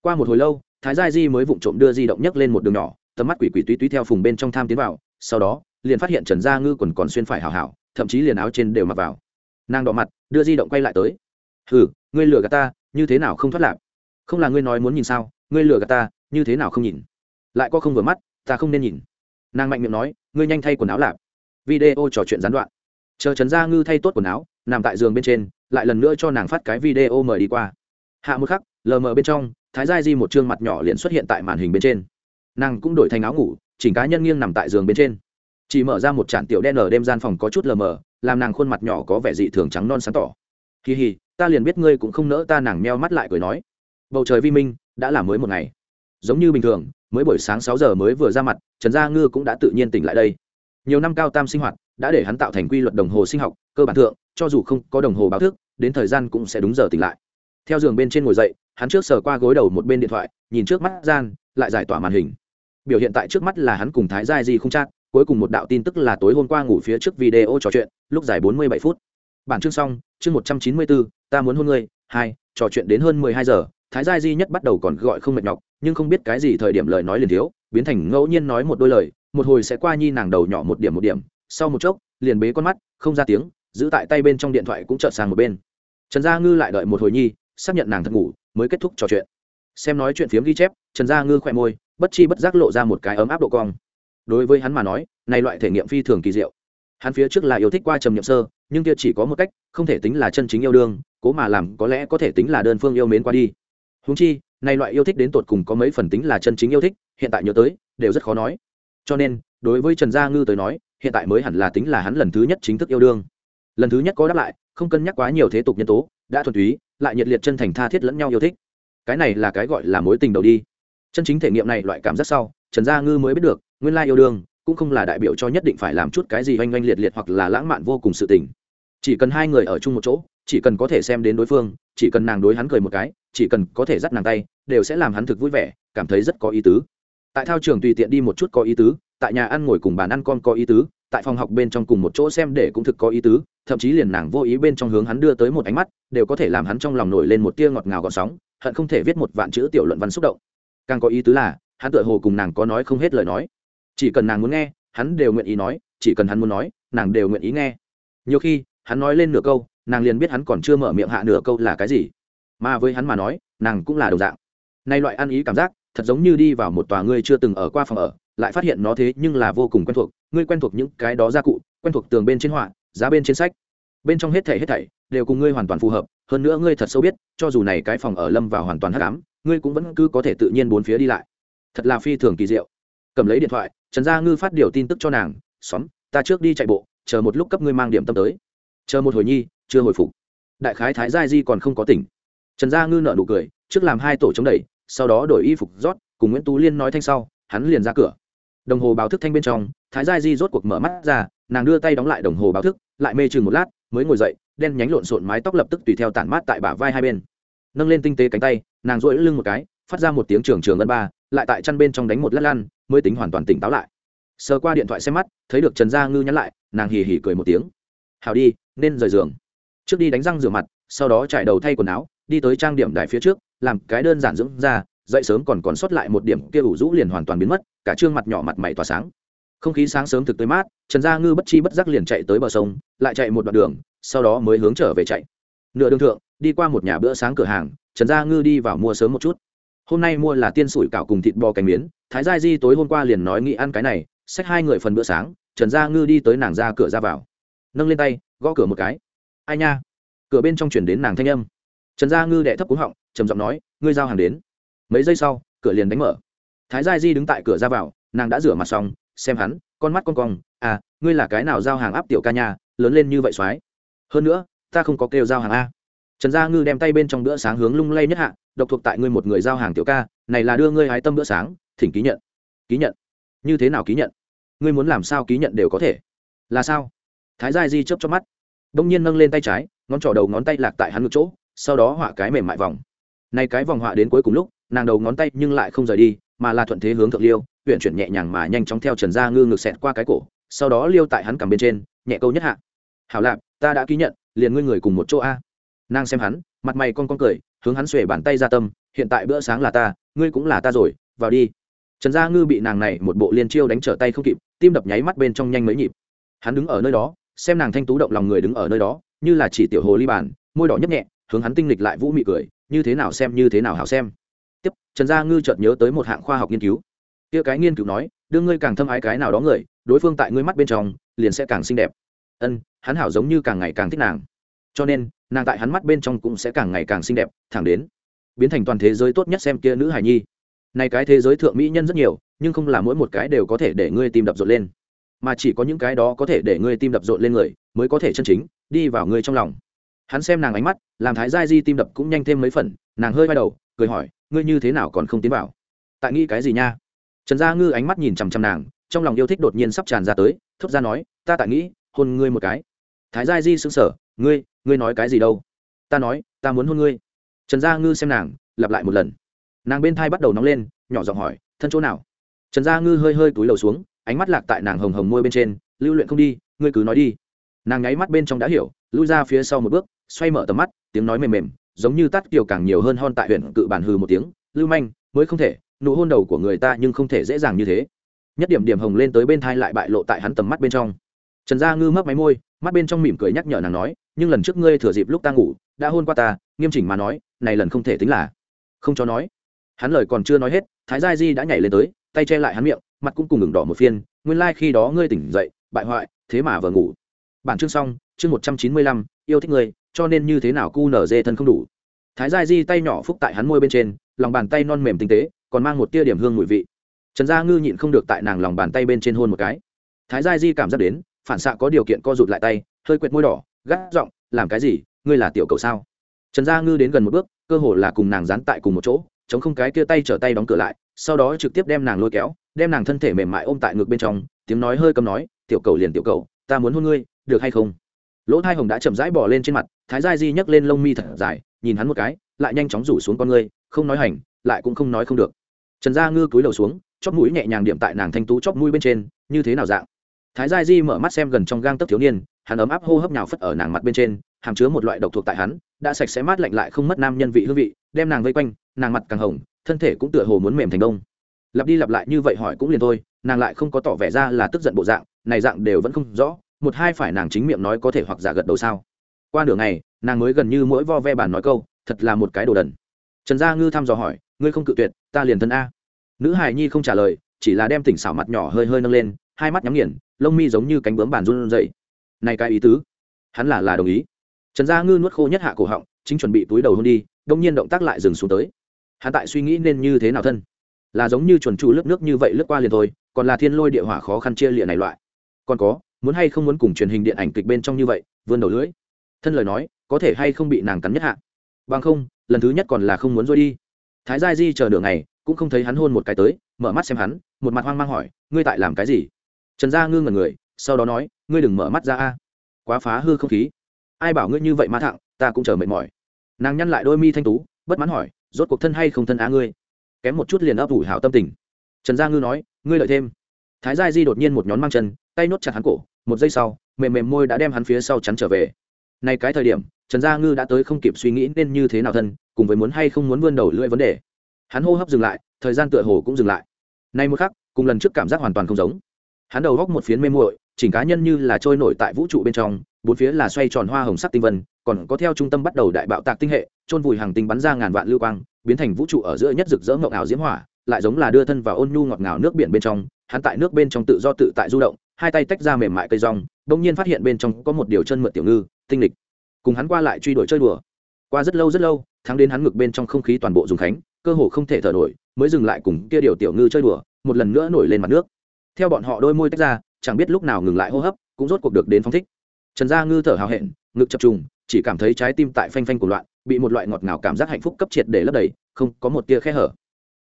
A: Qua một hồi lâu, thái gia di mới vụng trộm đưa di động nhấc lên một đường nhỏ, tầm mắt quỷ quỷ túy túy theo phùng bên trong tham tiến vào, sau đó, liền phát hiện trần gia ngư còn còn xuyên phải hào hảo, thậm chí liền áo trên đều mặc vào. Nàng đỏ mặt, đưa di động quay lại tới. Hừ, ngươi lừa gạt ta, như thế nào không thoát lạc? Không là ngươi nói muốn nhìn sao? Ngươi lừa gạt ta, như thế nào không nhìn? Lại có không vừa mắt, ta không nên nhìn. Nàng mạnh miệng nói, ngươi nhanh thay quần áo lạp. Video trò chuyện gián đoạn. Chờ trấn gia ngư thay tốt quần áo, nằm tại giường bên trên, lại lần nữa cho nàng phát cái video mời đi qua. Hạ một khắc, lờ mờ bên trong, thái gia di một chương mặt nhỏ liền xuất hiện tại màn hình bên trên. Nàng cũng đổi thành áo ngủ, chỉnh cá nhân nghiêng nằm tại giường bên trên. Chỉ mở ra một tràn tiểu đen ở đêm gian phòng có chút lờ mờ, làm nàng khuôn mặt nhỏ có vẻ dị thường trắng non sáng tỏ. Kỳ hì ta liền biết ngươi cũng không nỡ ta, nàng meo mắt lại cười nói bầu trời vi minh đã là mới một ngày. Giống như bình thường, mới buổi sáng sáu giờ mới vừa ra mặt, trần gia ngư cũng đã tự nhiên tỉnh lại đây. Nhiều năm cao tam sinh hoạt đã để hắn tạo thành quy luật đồng hồ sinh học, cơ bản thượng, cho dù không có đồng hồ báo thức, đến thời gian cũng sẽ đúng giờ tỉnh lại. Theo giường bên trên ngồi dậy, hắn trước sờ qua gối đầu một bên điện thoại, nhìn trước mắt gian, lại giải tỏa màn hình. Biểu hiện tại trước mắt là hắn cùng thái giai di không chắc cuối cùng một đạo tin tức là tối hôm qua ngủ phía trước video trò chuyện, lúc dài bốn mươi bảy phút. Bản chương xong, chương một trăm chín mươi bốn, ta muốn hôn ngươi, hai, trò chuyện đến hơn mười hai giờ thái gia di nhất bắt đầu còn gọi không mệt nhọc, nhưng không biết cái gì thời điểm lời nói liền thiếu, biến thành ngẫu nhiên nói một đôi lời, một hồi sẽ qua nhi nàng đầu nhỏ một điểm một điểm, sau một chốc, liền bế con mắt, không ra tiếng, giữ tại tay bên trong điện thoại cũng trợn sang một bên. Trần gia ngư lại đợi một hồi nhi, xác nhận nàng thật ngủ, mới kết thúc trò chuyện. Xem nói chuyện phiếm ghi chép, trần gia ngư khỏe môi, bất chi bất giác lộ ra một cái ấm áp độ cong. Đối với hắn mà nói, này loại thể nghiệm phi thường kỳ diệu. Hắn phía trước là yêu thích qua trầm nhậm sơ, nhưng kia chỉ có một cách, không thể tính là chân chính yêu đương, cố mà làm có lẽ có thể tính là đơn phương yêu mến qua đi húng chi này loại yêu thích đến tột cùng có mấy phần tính là chân chính yêu thích, hiện tại nhớ tới, đều rất khó nói. Cho nên, đối với trần gia ngư tới nói, hiện tại mới hẳn là tính là hắn lần thứ nhất chính thức yêu đương. Lần thứ nhất có đáp lại, không cân nhắc quá nhiều thế tục nhân tố, đã thuần túy, lại nhiệt liệt chân thành tha thiết lẫn nhau yêu thích. Cái này là cái gọi là mối tình đầu đi. Chân chính thể nghiệm này loại cảm giác sau, trần gia ngư mới biết được, nguyên lai yêu đương cũng không là đại biểu cho nhất định phải làm chút cái gì oanh oanh liệt liệt hoặc là lãng mạn vô cùng sự tình. Chỉ cần hai người ở chung một chỗ chỉ cần có thể xem đến đối phương, chỉ cần nàng đối hắn cười một cái, chỉ cần có thể dắt nàng tay, đều sẽ làm hắn thực vui vẻ, cảm thấy rất có ý tứ. Tại thao trường tùy tiện đi một chút có ý tứ, tại nhà ăn ngồi cùng bàn ăn con có ý tứ, tại phòng học bên trong cùng một chỗ xem để cũng thực có ý tứ, thậm chí liền nàng vô ý bên trong hướng hắn đưa tới một ánh mắt, đều có thể làm hắn trong lòng nổi lên một tia ngọt ngào gọn sóng, hận không thể viết một vạn chữ tiểu luận văn xúc động. Càng có ý tứ là, hắn tựa hồ cùng nàng có nói không hết lời nói. Chỉ cần nàng muốn nghe, hắn đều nguyện ý nói, chỉ cần hắn muốn nói, nàng đều nguyện ý nghe. Nhiều khi, hắn nói lên nửa câu nàng liền biết hắn còn chưa mở miệng hạ nửa câu là cái gì. Mà với hắn mà nói, nàng cũng là đồng dạng. Nay loại ăn ý cảm giác, thật giống như đi vào một tòa ngươi chưa từng ở qua phòng ở, lại phát hiện nó thế nhưng là vô cùng quen thuộc. Ngươi quen thuộc những cái đó gia cụ, quen thuộc tường bên trên họa, giá bên trên sách. Bên trong hết thảy hết thảy đều cùng ngươi hoàn toàn phù hợp, hơn nữa ngươi thật sâu biết, cho dù này cái phòng ở lâm vào hoàn toàn hắc ám, ngươi cũng vẫn cứ có thể tự nhiên bốn phía đi lại. Thật là phi thường kỳ diệu. Cầm lấy điện thoại, trần gia ngư phát điều tin tức cho nàng, xóm, ta trước đi chạy bộ, chờ một lúc cấp ngươi mang điểm tâm tới. Chờ một hồi nhi chưa hồi phục. Đại khái thái gia di còn không có tỉnh. Trần gia ngư nợ nụ cười, trước làm hai tổ chống đẩy, sau đó đổi y phục rót, cùng nguyễn tú liên nói thanh sau, hắn liền ra cửa. Đồng hồ báo thức thanh bên trong, thái gia di rốt cuộc mở mắt ra, nàng đưa tay đóng lại đồng hồ báo thức, lại mê chừng một lát, mới ngồi dậy, đen nhánh lộn xộn mái tóc lập tức tùy theo tản mát tại bả vai hai bên. Nâng lên tinh tế cánh tay, nàng duỗi lưng một cái, phát ra một tiếng trường trường ân ba, lại tại chăn bên trong đánh một lát lan mới tính hoàn toàn tỉnh táo lại. Sờ qua điện thoại xem mắt, thấy được trần gia ngư nhắn lại, nàng hì hì cười một tiếng. Hào đi, nên rời giường trước đi đánh răng rửa mặt, sau đó trải đầu thay quần áo, đi tới trang điểm đài phía trước, làm cái đơn giản dưỡng ra dậy sớm còn còn sót lại một điểm kia ủ rũ liền hoàn toàn biến mất, cả trương mặt nhỏ mặt mày tỏa sáng. Không khí sáng sớm thực tới mát, trần gia ngư bất chi bất giác liền chạy tới bờ sông, lại chạy một đoạn đường, sau đó mới hướng trở về chạy. Nửa đường thượng, đi qua một nhà bữa sáng cửa hàng, trần gia ngư đi vào mua sớm một chút. Hôm nay mua là tiên sủi cảo cùng thịt bò cánh miến, thái gia di tối hôm qua liền nói nghĩ ăn cái này, xách hai người phần bữa sáng, trần gia ngư đi tới nàng ra cửa ra vào. Nâng lên tay, gõ cửa một cái ai nha? Cửa bên trong chuyển đến nàng thanh âm. Trần gia ngư đệ thấp cúng họng, trầm giọng nói, ngươi giao hàng đến. Mấy giây sau, cửa liền đánh mở. Thái gia di đứng tại cửa ra vào, nàng đã rửa mặt xong, xem hắn, con mắt con cong à ngươi là cái nào giao hàng áp tiểu ca nhà lớn lên như vậy soái hơn nữa, ta không có kêu giao hàng a. Trần gia ngư đem tay bên trong bữa sáng hướng lung lay nhất hạ, độc thuộc tại ngươi một người giao hàng tiểu ca, này là đưa ngươi hái tâm bữa sáng, thỉnh ký nhận. Ký nhận? Như thế nào ký nhận? Ngươi muốn làm sao ký nhận đều có thể. Là sao? Thái gia di chớp chớp mắt đông nhiên nâng lên tay trái, ngón trỏ đầu ngón tay lạc tại hắn ngực chỗ, sau đó họa cái mềm mại vòng. Nay cái vòng họa đến cuối cùng lúc, nàng đầu ngón tay nhưng lại không rời đi, mà là thuận thế hướng thượng liêu huyện chuyển nhẹ nhàng mà nhanh chóng theo trần gia ngư ngược xẹt qua cái cổ, sau đó liêu tại hắn cầm bên trên, nhẹ câu nhất hạ. Hảo lạp, ta đã ký nhận, liền ngươi người cùng một chỗ a. Nàng xem hắn, mặt mày con con cười, hướng hắn xuể bàn tay ra tâm, hiện tại bữa sáng là ta, ngươi cũng là ta rồi, vào đi. Trần gia ngư bị nàng này một bộ liên chiêu đánh trở tay không kịp, tim đập nháy mắt bên trong nhanh mấy nhịp. Hắn đứng ở nơi đó xem nàng thanh tú động lòng người đứng ở nơi đó, như là chỉ tiểu hồ ly bàn, môi đỏ nhấp nhẹ, hướng hắn tinh lịch lại vũ mị cười, như thế nào xem, như thế nào hảo xem. Tiếp, trần gia ngư chợt nhớ tới một hạng khoa học nghiên cứu. Kia cái nghiên cứu nói, đưa ngươi càng thâm ái cái nào đó người, đối phương tại ngươi mắt bên trong, liền sẽ càng xinh đẹp. Ân, hắn hảo giống như càng ngày càng thích nàng. Cho nên, nàng tại hắn mắt bên trong cũng sẽ càng ngày càng xinh đẹp, thẳng đến, biến thành toàn thế giới tốt nhất xem kia nữ hài nhi. Này cái thế giới thượng mỹ nhân rất nhiều, nhưng không là mỗi một cái đều có thể để ngươi tìm đập rộn lên mà chỉ có những cái đó có thể để ngươi tim đập rộn lên người mới có thể chân chính đi vào ngươi trong lòng. Hắn xem nàng ánh mắt, làm thái giai di tim đập cũng nhanh thêm mấy phần, nàng hơi vai đầu, cười hỏi, ngươi như thế nào còn không tiến vào? Tại nghĩ cái gì nha? Trần gia ngư ánh mắt nhìn chằm chằm nàng, trong lòng yêu thích đột nhiên sắp tràn ra tới, thốt ra nói, ta tại nghĩ, hôn ngươi một cái. Thái giai di sững sờ, ngươi ngươi nói cái gì đâu? Ta nói, ta muốn hôn ngươi. Trần gia ngư xem nàng, lặp lại một lần. Nàng bên thai bắt đầu nóng lên, nhỏ giọng hỏi, thân chỗ nào? Trần gia ngư hơi hơi túi lầu xuống ánh mắt lạc tại nàng hồng hồng môi bên trên, lưu luyện không đi, ngươi cứ nói đi. Nàng nháy mắt bên trong đã hiểu, lui ra phía sau một bước, xoay mở tầm mắt, tiếng nói mềm mềm, giống như tắt kiều càng nhiều hơn hon tại huyện cự bản hừ một tiếng, lưu manh, mới không thể, nụ hôn đầu của người ta nhưng không thể dễ dàng như thế. Nhất điểm điểm hồng lên tới bên thai lại bại lộ tại hắn tầm mắt bên trong. Trần gia ngư mấp máy môi, mắt bên trong mỉm cười nhắc nhở nàng nói, nhưng lần trước ngươi thừa dịp lúc ta ngủ, đã hôn qua ta, nghiêm chỉnh mà nói, này lần không thể tính là không cho nói. Hắn lời còn chưa nói hết, thái gia di đã nhảy lên tới, tay che lại hắn miệng mặt cũng cùng ngừng đỏ một phiên, nguyên lai、like、khi đó ngươi tỉnh dậy, bại hoại, thế mà vừa ngủ. Bản chương xong, chương một trăm chín mươi lăm, yêu thích ngươi, cho nên như thế nào cu nở dê thân không đủ. Thái gia di tay nhỏ phúc tại hắn môi bên trên, lòng bàn tay non mềm tinh tế, còn mang một tia điểm hương mùi vị. Trần gia ngư nhịn không được tại nàng lòng bàn tay bên trên hôn một cái. Thái gia di cảm giác đến, phản xạ có điều kiện co rụt lại tay, hơi quẹt môi đỏ, gắt giọng, làm cái gì? Ngươi là tiểu cầu sao? Trần gia ngư đến gần một bước, cơ hồ là cùng nàng dán tại cùng một chỗ, chống không cái kia tay trở tay đóng cửa lại sau đó trực tiếp đem nàng lôi kéo, đem nàng thân thể mềm mại ôm tại ngực bên trong, tiếng nói hơi cầm nói, tiểu cầu liền tiểu cầu, ta muốn hôn ngươi, được hay không? Lỗ thai hồng đã chậm rãi bỏ lên trên mặt, thái gia di nhấc lên lông mi thật dài, nhìn hắn một cái, lại nhanh chóng rủ xuống con ngươi, không nói hành, lại cũng không nói không được. Trần gia ngư cúi đầu xuống, chóp mũi nhẹ nhàng điểm tại nàng thanh tú chóp mũi bên trên, như thế nào dạng? Thái gia di mở mắt xem gần trong gang tấc thiếu niên, hắn ấm áp hô hấp nhào phất ở nàng mặt bên trên, hàm chứa một loại độc thuộc tại hắn, đã sạch sẽ mát lạnh lại không mất nam nhân vị hương vị, đem nàng vây quanh, nàng mặt càng hồng thân thể cũng tựa hồ muốn mềm thành đông. Lặp đi lặp lại như vậy hỏi cũng liền thôi, nàng lại không có tỏ vẻ ra là tức giận bộ dạng, này dạng đều vẫn không rõ, một hai phải nàng chính miệng nói có thể hoặc giả gật đầu sao. Qua nửa ngày, nàng mới gần như mỗi vo ve bàn nói câu, thật là một cái đồ đần. Trần gia ngư thăm dò hỏi, ngươi không cự tuyệt, ta liền thân a. Nữ hài nhi không trả lời, chỉ là đem tỉnh xảo mặt nhỏ hơi hơi nâng lên, hai mắt nhắm nghiền, lông mi giống như cánh bướm bàn run dậy này cái ý tứ, hắn là là đồng ý. Trần gia ngư nuốt khô nhất hạ cổ họng, chính chuẩn bị túi đầu hôn đi, đông nhiên động tác lại dừng xuống tới hắn tại suy nghĩ nên như thế nào thân. Là giống như chuẩn trụ lớp nước như vậy lướt qua liền thôi, còn là thiên lôi địa hỏa khó khăn chia lịa này loại. Còn có, muốn hay không muốn cùng truyền hình điện ảnh kịch bên trong như vậy, vươn đầu lưỡi. Thân lời nói, có thể hay không bị nàng cắn nhất hạ. Bằng không, lần thứ nhất còn là không muốn rơi đi. Thái gia di chờ nửa ngày, cũng không thấy hắn hôn một cái tới, mở mắt xem hắn, một mặt hoang mang hỏi, ngươi tại làm cái gì? Trần gia ngưng ngẩn người, sau đó nói, ngươi đừng mở mắt ra a. Quá phá hư không khí. Ai bảo ngươi như vậy ma thẳng, ta cũng chờ mệt mỏi. Nàng nhăn lại đôi mi thanh tú, bất mãn hỏi rốt cuộc thân hay không thân á ngươi? Kém một chút liền ấp ủ hảo tâm tình. Trần gia ngư nói, ngươi lợi thêm. Thái gia di đột nhiên một nhón mang chân, tay nốt chặt hắn cổ, một giây sau, mềm mềm môi đã đem hắn phía sau chắn trở về. Nay cái thời điểm, trần gia ngư đã tới không kịp suy nghĩ nên như thế nào thân, cùng với muốn hay không muốn vươn đầu lưỡi vấn đề. Hắn hô hấp dừng lại, thời gian tựa hồ cũng dừng lại. Nay một khắc, cùng lần trước cảm giác hoàn toàn không giống. Hắn đầu góc một phiến mê muội, chỉnh cá nhân như là trôi nổi tại vũ trụ bên trong bốn phía là xoay tròn hoa hồng sắc tinh vân, còn có theo trung tâm bắt đầu đại bạo tạc tinh hệ trôn vùi hàng tinh bắn ra ngàn vạn lưu quang, biến thành vũ trụ ở giữa nhất rực rỡ ngọc ảo diễm hỏa, lại giống là đưa thân vào ôn nhu ngọt ngào nước biển bên trong, hắn tại nước bên trong tự do tự tại du động, hai tay tách ra mềm mại cây rong, bỗng nhiên phát hiện bên trong có một điều chân mượn tiểu ngư, tinh lịch. Cùng hắn qua lại truy đuổi chơi đùa. Qua rất lâu rất lâu, thắng đến hắn ngực bên trong không khí toàn bộ dùng khánh, cơ hồ không thể thở nổi, mới dừng lại cùng kia điều tiểu ngư chơi đùa, một lần nữa nổi lên mặt nước. Theo bọn họ đôi môi tách ra, chẳng biết lúc nào ngừng lại hô hấp, cũng rốt cuộc được đến phong thích trần gia ngư thở hào hẹn, ngực chập trùng, chỉ cảm thấy trái tim tại phanh phanh của loạn, bị một loại ngọt ngào cảm giác hạnh phúc cấp triệt để lấp đầy, không có một tia khe hở.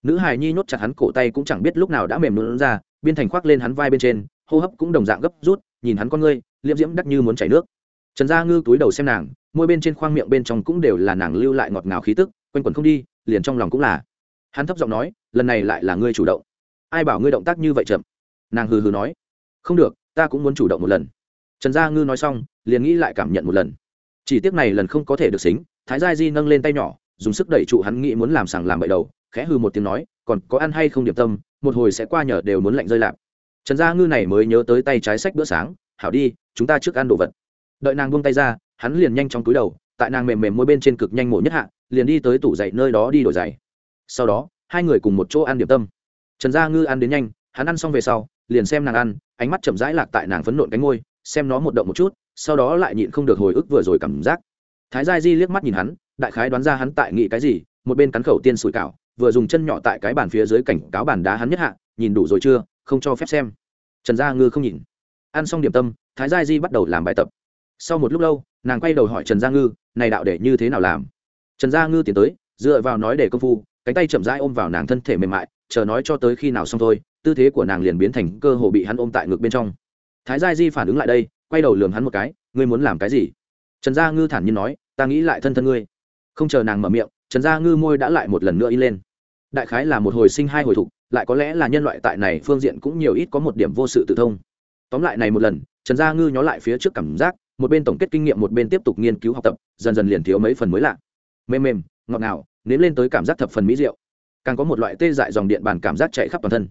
A: Nữ hài nhi nhốt chặt hắn cổ tay cũng chẳng biết lúc nào đã mềm lún ra, biên thành khoác lên hắn vai bên trên, hô hấp cũng đồng dạng gấp rút, nhìn hắn con ngươi, liễm diễm đắc như muốn chảy nước. Trần gia ngư túi đầu xem nàng, môi bên trên khoang miệng bên trong cũng đều là nàng lưu lại ngọt ngào khí tức, quanh quẩn không đi, liền trong lòng cũng là. Hắn thấp giọng nói, lần này lại là ngươi chủ động. Ai bảo ngươi động tác như vậy chậm? Nàng hừ hừ nói, không được, ta cũng muốn chủ động một lần trần gia ngư nói xong, liền nghĩ lại cảm nhận một lần. Chỉ tiếc này lần không có thể được xính, thái gia di nâng lên tay nhỏ, dùng sức đẩy trụ hắn nghĩ muốn làm sàng làm bậy đầu, khẽ hư một tiếng nói, còn có ăn hay không điểm tâm, một hồi sẽ qua nhờ đều muốn lạnh rơi lạp. Trần gia ngư này mới nhớ tới tay trái sách bữa sáng, hảo đi, chúng ta trước ăn đồ vật. Đợi nàng buông tay ra, hắn liền nhanh trong túi đầu, tại nàng mềm mềm môi bên trên cực nhanh mổ nhất hạ, liền đi tới tủ giày nơi đó đi đổi giày. Sau đó, hai người cùng một chỗ ăn điểm tâm. Trần gia ngư ăn đến nhanh, hắn ăn xong về sau, liền xem nàng ăn, ánh mắt chậm rãi lạc tại nàng phấn nộn cánh ngôi xem nó một động một chút, sau đó lại nhịn không được hồi ức vừa rồi cảm giác. Thái gia di liếc mắt nhìn hắn, đại khái đoán ra hắn tại nghĩ cái gì, một bên cắn khẩu tiên sủi cảo, vừa dùng chân nhỏ tại cái bàn phía dưới cảnh cáo bàn đá hắn nhất hạ, nhìn đủ rồi chưa, không cho phép xem. Trần gia ngư không nhìn. Ăn xong điểm tâm, thái gia di bắt đầu làm bài tập. Sau một lúc lâu, nàng quay đầu hỏi trần gia ngư, này đạo để như thế nào làm? Trần gia ngư tiến tới, dựa vào nói để công phu, cánh tay chậm rãi ôm vào nàng thân thể mềm mại, chờ nói cho tới khi nào xong thôi, tư thế của nàng liền biến thành cơ hồ bị hắn ôm tại ngực bên trong thái gia di phản ứng lại đây, quay đầu lườm hắn một cái, ngươi muốn làm cái gì? Trần gia ngư thản nhiên nói, ta nghĩ lại thân thân ngươi. Không chờ nàng mở miệng, trần gia ngư môi đã lại một lần nữa in lên. Đại khái là một hồi sinh hai hồi thục, lại có lẽ là nhân loại tại này phương diện cũng nhiều ít có một điểm vô sự tự thông. Tóm lại này một lần, trần gia ngư nhó lại phía trước cảm giác, một bên tổng kết kinh nghiệm một bên tiếp tục nghiên cứu học tập, dần dần liền thiếu mấy phần mới lạ. Mềm mềm, ngọt ngào, nếm lên tới cảm giác thập phần mỹ rượu càng có một loại tê dại dòng điện bàn cảm giác chạy khắp toàn thân.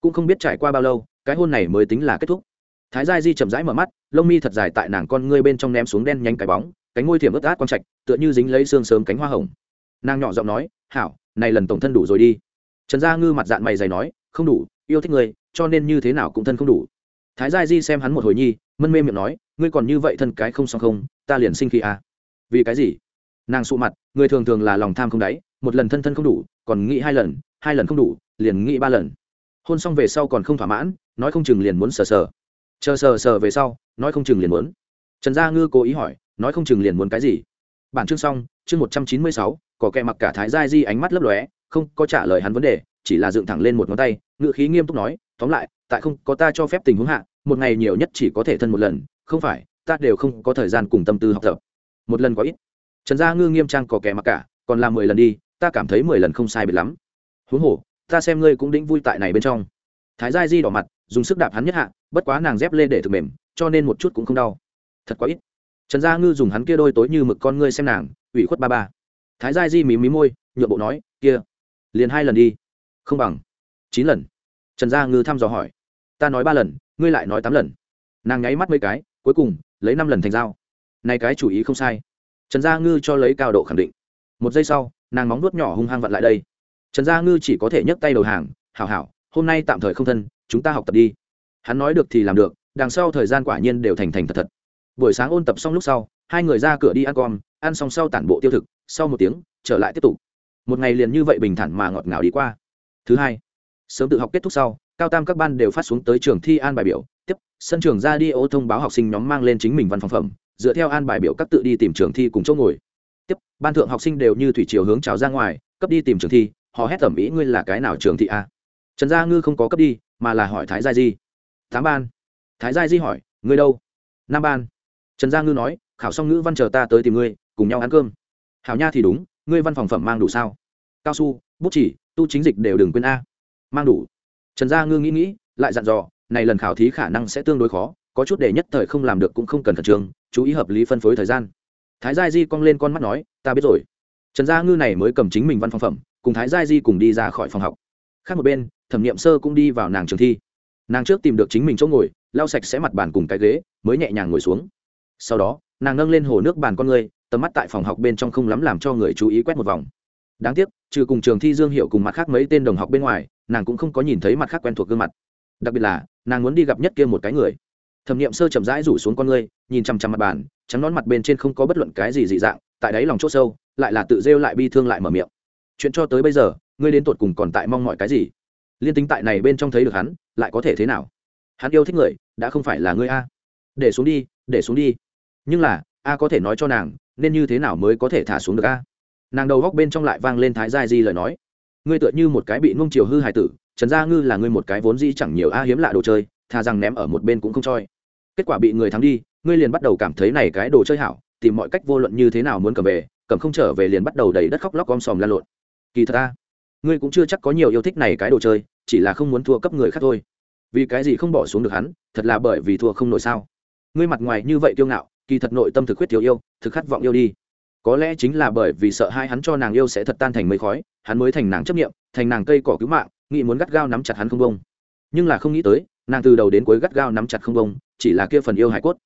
A: Cũng không biết trải qua bao lâu, cái hôn này mới tính là kết thúc thái gia di chậm rãi mở mắt, lông mi thật dài tại nàng con ngươi bên trong ném xuống đen nhánh cái bóng, cánh môi thiểm ướt át quang trạch, tựa như dính lấy xương sớm cánh hoa hồng. Nàng nhỏ giọng nói, hảo, này lần tổng thân đủ rồi đi. Trần gia ngư mặt dạng mày dày nói, không đủ, yêu thích người, cho nên như thế nào cũng thân không đủ. Thái gia di xem hắn một hồi nhi, mân mê miệng nói, ngươi còn như vậy thân cái không xong không, ta liền sinh khi à. vì cái gì? Nàng sụ mặt, người thường thường là lòng tham không đáy, một lần thân thân không đủ, còn nghĩ hai lần hai lần không đủ, liền nghĩ ba lần. Hôn xong về sau còn không thỏa mãn, nói không chừng liền muốn sờ sờ chờ sờ sờ về sau, nói không chừng liền muốn. Trần gia ngư cố ý hỏi, nói không chừng liền muốn cái gì? Bản chương xong, chương một trăm chín mươi sáu, có kẻ mặc cả thái gia di ánh mắt lấp lóe, không có trả lời hắn vấn đề, chỉ là dựng thẳng lên một ngón tay ngự khí nghiêm túc nói, tóm lại, tại không có ta cho phép tình huống hạ, một ngày nhiều nhất chỉ có thể thân một lần, không phải, ta đều không có thời gian cùng tâm tư học tập. Một lần quá ít. Trần gia ngư nghiêm trang có kẻ mặc cả, còn làm mười lần đi, ta cảm thấy mười lần không sai biệt lắm. Huống hồ, ta xem ngươi cũng đĩnh vui tại này bên trong. Thái gia di đỏ mặt dùng sức đạp hắn nhất hạ, bất quá nàng dép lên để thực mềm, cho nên một chút cũng không đau. Thật quá ít. Trần gia ngư dùng hắn kia đôi tối như mực con ngươi xem nàng, ủy khuất ba ba. Thái gia di mí mí môi nhựa bộ nói, kia, liền hai lần đi. Không bằng. Chín lần. Trần gia ngư thăm dò hỏi. Ta nói ba lần, ngươi lại nói tám lần. Nàng nháy mắt mấy cái, cuối cùng, lấy năm lần thành dao. Này cái chủ ý không sai. Trần gia ngư cho lấy cao độ khẳng định. Một giây sau, nàng móng nuốt nhỏ hung hăng vặn lại đây. Trần gia ngư chỉ có thể nhấc tay đầu hàng, hảo hảo, hôm nay tạm thời không thân chúng ta học tập đi. Hắn nói được thì làm được, đằng sau thời gian quả nhiên đều thành thành thật thật. Buổi sáng ôn tập xong lúc sau, hai người ra cửa đi ăn con ăn xong sau tản bộ tiêu thực, sau một tiếng, trở lại tiếp tục. Một ngày liền như vậy bình thản mà ngọt ngào đi qua. Thứ hai, sớm tự học kết thúc sau, cao tam các ban đều phát xuống tới trường thi an bài biểu. Tiếp, sân trường ra đi ô thông báo học sinh nhóm mang lên chính mình văn phòng phẩm, dựa theo an bài biểu các tự đi tìm trường thi cùng chỗ ngồi. Tiếp, ban thượng học sinh đều như thủy chiều hướng trào ra ngoài, cấp đi tìm trường thi họ hét tẩm ý ngươi là cái nào trường thị a? Trần gia ngư không có cấp đi mà là hỏi thái gia di. Tám ban. Thái gia di hỏi, ngươi đâu? Năm ban. Trần gia ngư nói, khảo xong ngữ văn chờ ta tới tìm ngươi, cùng nhau ăn cơm. Hảo nha thì đúng, ngươi văn phòng phẩm mang đủ sao? Cao su, bút chỉ, tu chính dịch đều đừng quên a. Mang đủ. Trần gia ngư nghĩ nghĩ, lại dặn dò, này lần khảo thí khả năng sẽ tương đối khó, có chút để nhất thời không làm được cũng không cần khẩn trương, chú ý hợp lý phân phối thời gian. Thái gia di cong lên con mắt nói, ta biết rồi. Trần gia ngư này mới cầm chính mình văn phòng phẩm, cùng thái gia di cùng đi ra khỏi phòng học. Khác một bên thẩm nghiệm sơ cũng đi vào nàng trường thi. Nàng trước tìm được chính mình chỗ ngồi, lau sạch sẽ mặt bàn cùng cái ghế, mới nhẹ nhàng ngồi xuống. Sau đó, nàng nâng lên hồ nước bàn con người, tầm mắt tại phòng học bên trong không lắm làm cho người chú ý quét một vòng. Đáng tiếc, trừ cùng trường thi dương hiệu cùng mặt khác mấy tên đồng học bên ngoài, nàng cũng không có nhìn thấy mặt khác quen thuộc gương mặt. Đặc biệt là, nàng muốn đi gặp nhất kia một cái người. Thẩm nghiệm sơ chậm rãi rủ xuống con ngươi nhìn chằm chằm mặt bàn, trắng nón mặt bên trên không có bất luận cái gì dị dạng, tại đáy lòng c h ỗ sâu, lại là tự rêu lại bi thương lại mở miệng. Chuyện cho tới bây giờ, ngươi đến tột cùng còn tại mong mọi cái gì? Liên tính tại này bên trong thấy được hắn, lại có thể thế nào? Hắn yêu thích người, đã không phải là ngươi a. Để xuống đi, để xuống đi. Nhưng là, a có thể nói cho nàng, nên như thế nào mới có thể thả xuống được a? Nàng đầu góc bên trong lại vang lên thái giai di lời nói. Ngươi tựa như một cái bị ngông chiều hư hài tử, trần gia ngư là ngươi một cái vốn dĩ chẳng nhiều a hiếm lạ đồ chơi, thà rằng ném ở một bên cũng không choi. Kết quả bị người thắng đi, ngươi liền bắt đầu cảm thấy này cái đồ chơi hảo, tìm mọi cách vô luận như thế nào muốn cầm về, cầm không trở về liền bắt đầu đầy đất khóc lóc om sòm lan lộn. Kỳ thật ta ngươi cũng chưa chắc có nhiều yêu thích này cái đồ chơi chỉ là không muốn thua cấp người khác thôi. Vì cái gì không bỏ xuống được hắn, thật là bởi vì thua không nổi sao? Ngươi mặt ngoài như vậy kiêu ngạo, kỳ thật nội tâm thực huyết thiếu yêu, thực khát vọng yêu đi. Có lẽ chính là bởi vì sợ hai hắn cho nàng yêu sẽ thật tan thành mây khói, hắn mới thành nàng chấp nghiệm thành nàng cây cỏ cứu mạng, nghĩ muốn gắt gao nắm chặt hắn không bông nhưng là không nghĩ tới, nàng từ đầu đến cuối gắt gao nắm chặt không bông chỉ là kia phần yêu hải cốt.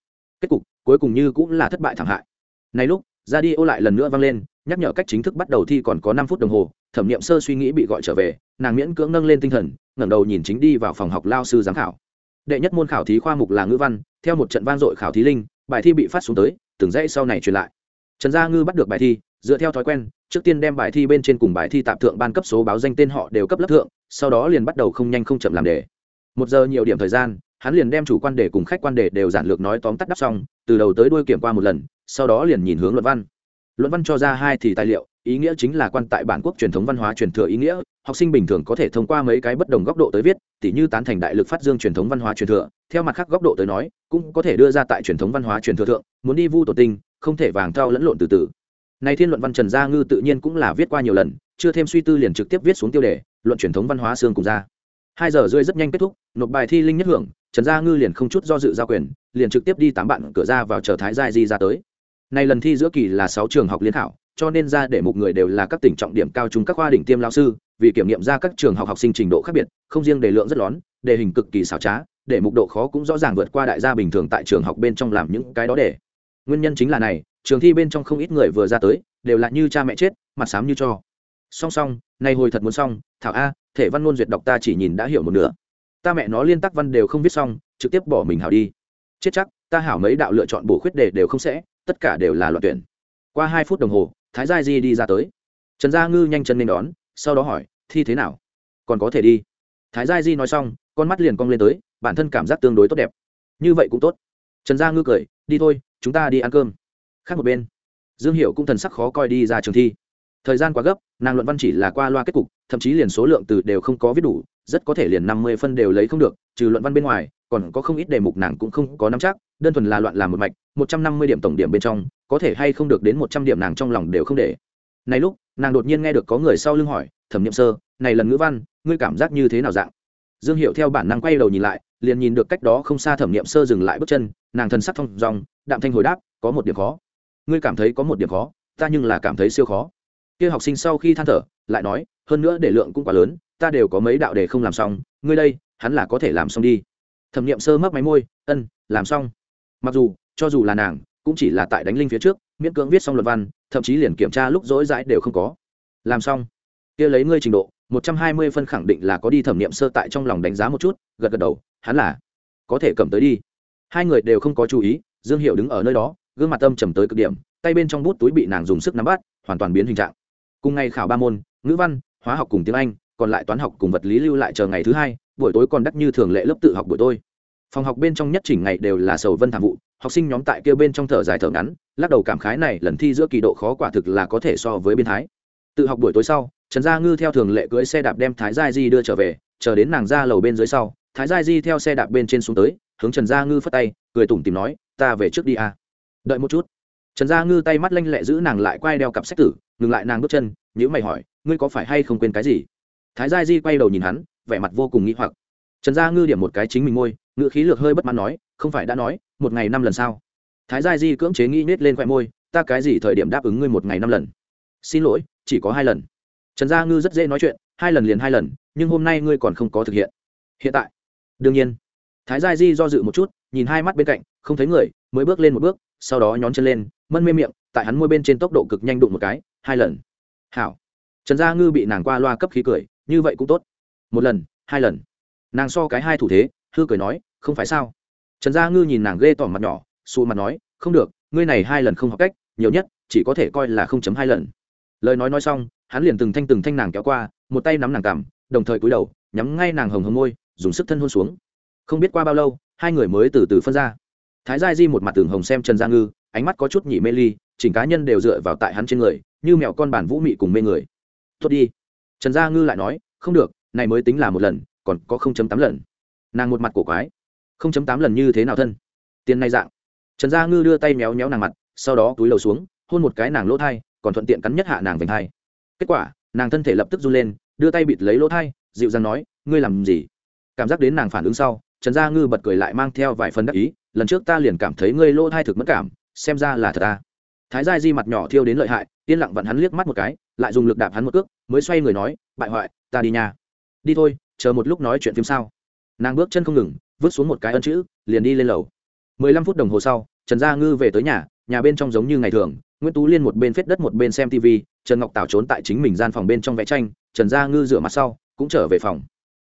A: Kết cục, cuối cùng như cũng là thất bại thảm hại. Này lúc, ra đi ô lại lần nữa vang lên nhắc nhở cách chính thức bắt đầu thi còn có năm phút đồng hồ, thẩm nghiệm sơ suy nghĩ bị gọi trở về, nàng miễn cưỡng nâng lên tinh thần, ngẩng đầu nhìn chính đi vào phòng học lao sư giám khảo. Đệ nhất môn khảo thí khoa mục là ngữ văn, theo một trận vang dội khảo thí linh, bài thi bị phát xuống tới, từng dãy sau này truyền lại. Trần gia ngư bắt được bài thi, dựa theo thói quen, trước tiên đem bài thi bên trên cùng bài thi tạm thượng ban cấp số báo danh tên họ đều cấp lớp thượng, sau đó liền bắt đầu không nhanh không chậm làm đề. Một giờ nhiều điểm thời gian, hắn liền đem chủ quan đề cùng khách quan đề đều giản lược nói tóm tắt đắp xong, từ đầu tới đuôi kiểm qua một lần, sau đó liền nhìn hướng luận văn luận văn cho ra hai thì tài liệu, ý nghĩa chính là quan tại bản quốc truyền thống văn hóa truyền thừa ý nghĩa, học sinh bình thường có thể thông qua mấy cái bất đồng góc độ tới viết, tỉ như tán thành đại lực phát dương truyền thống văn hóa truyền thừa, theo mặt khác góc độ tới nói, cũng có thể đưa ra tại truyền thống văn hóa truyền thừa thượng, muốn đi vu tổ tinh, không thể vàng thao lẫn lộn từ từ. Này thiên luận văn trần gia ngư tự nhiên cũng là viết qua nhiều lần, chưa thêm suy tư liền trực tiếp viết xuống tiêu đề, luận truyền thống văn hóa xương cùng ra. Hai giờ rưỡi rất nhanh kết thúc, nộp bài thi linh nhất hưởng, trần gia ngư liền không chút do dự giao quyền, liền trực tiếp đi tám bạn cửa ra vào chờ thái giai di ra tới này lần thi giữa kỳ là sáu trường học liên khảo, cho nên ra để một người đều là các tỉnh trọng điểm cao trung các khoa đỉnh tiêm lao sư, vì kiểm nghiệm ra các trường học học sinh trình độ khác biệt, không riêng đề lượng rất lón đề hình cực kỳ xảo trá, để mục độ khó cũng rõ ràng vượt qua đại gia bình thường tại trường học bên trong làm những cái đó để. Nguyên nhân chính là này, trường thi bên trong không ít người vừa ra tới, đều là như cha mẹ chết, mặt sám như cho. Song song, nay hồi thật muốn xong, thảo a, thể văn luôn duyệt đọc ta chỉ nhìn đã hiểu một nửa. Ta mẹ nó liên tắc văn đều không viết xong, trực tiếp bỏ mình hảo đi. Chết chắc, ta hảo mấy đạo lựa chọn bổ khuyết đề đều không sẽ tất cả đều là loạn tuyển. Qua hai phút đồng hồ, thái gia di đi ra tới. Trần gia ngư nhanh chân lên đón, sau đó hỏi, thi thế nào? Còn có thể đi? Thái gia di nói xong, con mắt liền cong lên tới, bản thân cảm giác tương đối tốt đẹp. Như vậy cũng tốt. Trần gia ngư cười, đi thôi, chúng ta đi ăn cơm. Khác một bên, dương hiệu cũng thần sắc khó coi đi ra trường thi. Thời gian quá gấp, nàng luận văn chỉ là qua loa kết cục, thậm chí liền số lượng từ đều không có viết đủ, rất có thể liền năm mươi phân đều lấy không được, trừ luận văn bên ngoài còn có không ít đề mục nàng cũng không có nắm chắc, đơn thuần là loạn làm một mạch, một trăm năm mươi điểm tổng điểm bên trong, có thể hay không được đến một trăm điểm nàng trong lòng đều không để. Này lúc, nàng đột nhiên nghe được có người sau lưng hỏi, thẩm niệm sơ, này lần ngữ văn, ngươi cảm giác như thế nào dạng? Dương hiệu theo bản năng quay đầu nhìn lại, liền nhìn được cách đó không xa thẩm niệm sơ dừng lại bước chân, nàng thần sắc thông dòng đạm thanh hồi đáp, có một điểm khó. Ngươi cảm thấy có một điểm khó, ta nhưng là cảm thấy siêu khó. Kia học sinh sau khi than thở, lại nói, hơn nữa để lượng cũng quá lớn, ta đều có mấy đạo đề không làm xong, ngươi đây, hắn là có thể làm xong đi thẩm nghiệm sơ mấp máy môi, ân, làm xong. Mặc dù, cho dù là nàng, cũng chỉ là tại đánh linh phía trước, miễn cưỡng viết xong luật văn, thậm chí liền kiểm tra lúc dỗi dãi đều không có. Làm xong. Kia lấy ngươi trình độ, một trăm hai mươi phân khẳng định là có đi thẩm nghiệm sơ tại trong lòng đánh giá một chút. Gật gật đầu, hắn là có thể cầm tới đi. Hai người đều không có chú ý, dương hiệu đứng ở nơi đó, gương mặt âm trầm tới cực điểm, tay bên trong bút túi bị nàng dùng sức nắm bắt, hoàn toàn biến hình trạng. Cùng ngày khảo ba môn, ngữ văn, hóa học cùng tiếng anh còn lại toán học cùng vật lý lưu lại chờ ngày thứ hai, buổi tối còn đắt như thường lệ lớp tự học buổi tối. Phòng học bên trong nhất chỉnh ngày đều là sầu vân thảm vụ, học sinh nhóm tại kia bên trong thở dài thở ngắn, lắc đầu cảm khái này lần thi giữa kỳ độ khó quả thực là có thể so với biên thái. Tự học buổi tối sau, trần gia ngư theo thường lệ cưỡi xe đạp đem thái gia di đưa trở về, chờ đến nàng ra lầu bên dưới sau, thái gia di theo xe đạp bên trên xuống tới, hướng trần gia ngư phất tay, cười tủm tìm nói, ta về trước đi à. đợi một chút. Trần gia ngư tay mắt lanh lẹ giữ nàng lại quay đeo cặp sách tử, ngừng lại nàng bước chân nhữ mày hỏi, ngươi có phải hay không quên cái gì? Thái gia di quay đầu nhìn hắn, vẻ mặt vô cùng nghĩ hoặc. Trần gia ngư điểm một cái chính mình ngôi, ngữ khí lược hơi bất mãn nói, không phải đã nói, một ngày năm lần sao? Thái gia di cưỡng chế nghĩ nết lên khoe môi, ta cái gì thời điểm đáp ứng ngươi một ngày năm lần? Xin lỗi, chỉ có hai lần. Trần gia ngư rất dễ nói chuyện, hai lần liền hai lần, nhưng hôm nay ngươi còn không có thực hiện. Hiện tại? Đương nhiên. Thái gia di do dự một chút, nhìn hai mắt bên cạnh, không thấy người, mới bước lên một bước, sau đó nhón chân lên, mân mê miệng, tại hắn môi bên trên tốc độ cực nhanh đụng một cái, hai lần. Hảo. Trần gia ngư bị nàng qua loa cấp khí cười như vậy cũng tốt. Một lần, hai lần. Nàng so cái hai thủ thế, hư cười nói, không phải sao? Trần gia ngư nhìn nàng ghê tỏ mặt nhỏ xù mặt nói, không được, ngươi này hai lần không học cách, nhiều nhất, chỉ có thể coi là không chấm hai lần. Lời nói nói xong, hắn liền từng thanh từng thanh nàng kéo qua, một tay nắm nàng cằm, đồng thời cúi đầu, nhắm ngay nàng hồng hồng môi, dùng sức thân hôn xuống. Không biết qua bao lâu, hai người mới từ từ phân ra. Thái gia di một mặt tường hồng xem trần gia ngư, ánh mắt có chút nhị mê ly, chỉnh cá nhân đều dựa vào tại hắn trên người, như mẹo con bản vũ mị cùng mê người. Tốt đi trần gia ngư lại nói, không được, này mới tính là một lần, còn có không chấm tám lần. Nàng một mặt cổ quái, không chấm tám lần như thế nào thân? Tiền này dạng. Trần gia ngư đưa tay méo méo nàng mặt, sau đó túi lầu xuống, hôn một cái nàng lỗ thai, còn thuận tiện cắn nhất hạ nàng vành thai. Kết quả, nàng thân thể lập tức run lên, đưa tay bịt lấy lỗ thai, dịu dàng nói, ngươi làm gì? Cảm giác đến nàng phản ứng sau, trần gia ngư bật cười lại mang theo vài phần đắc ý, lần trước ta liền cảm thấy ngươi lỗ thai thực mất cảm, xem ra là thật ta thái gia di mặt nhỏ thiêu đến lợi hại, yên lặng vặn hắn liếc mắt một cái, lại dùng lực đạp hắn một cước, mới xoay người nói, bại hoại, ta đi nhà đi thôi, chờ một lúc nói chuyện phim sao. Nàng bước chân không ngừng, vứt xuống một cái ân chữ, liền đi lên lầu. Mười lăm phút đồng hồ sau, trần gia ngư về tới nhà nhà bên trong giống như ngày thường, nguyễn tú liên một bên phết đất một bên xem tv trần ngọc tảo trốn tại chính mình gian phòng bên trong vẽ tranh, trần gia ngư rửa mặt sau, cũng trở về phòng.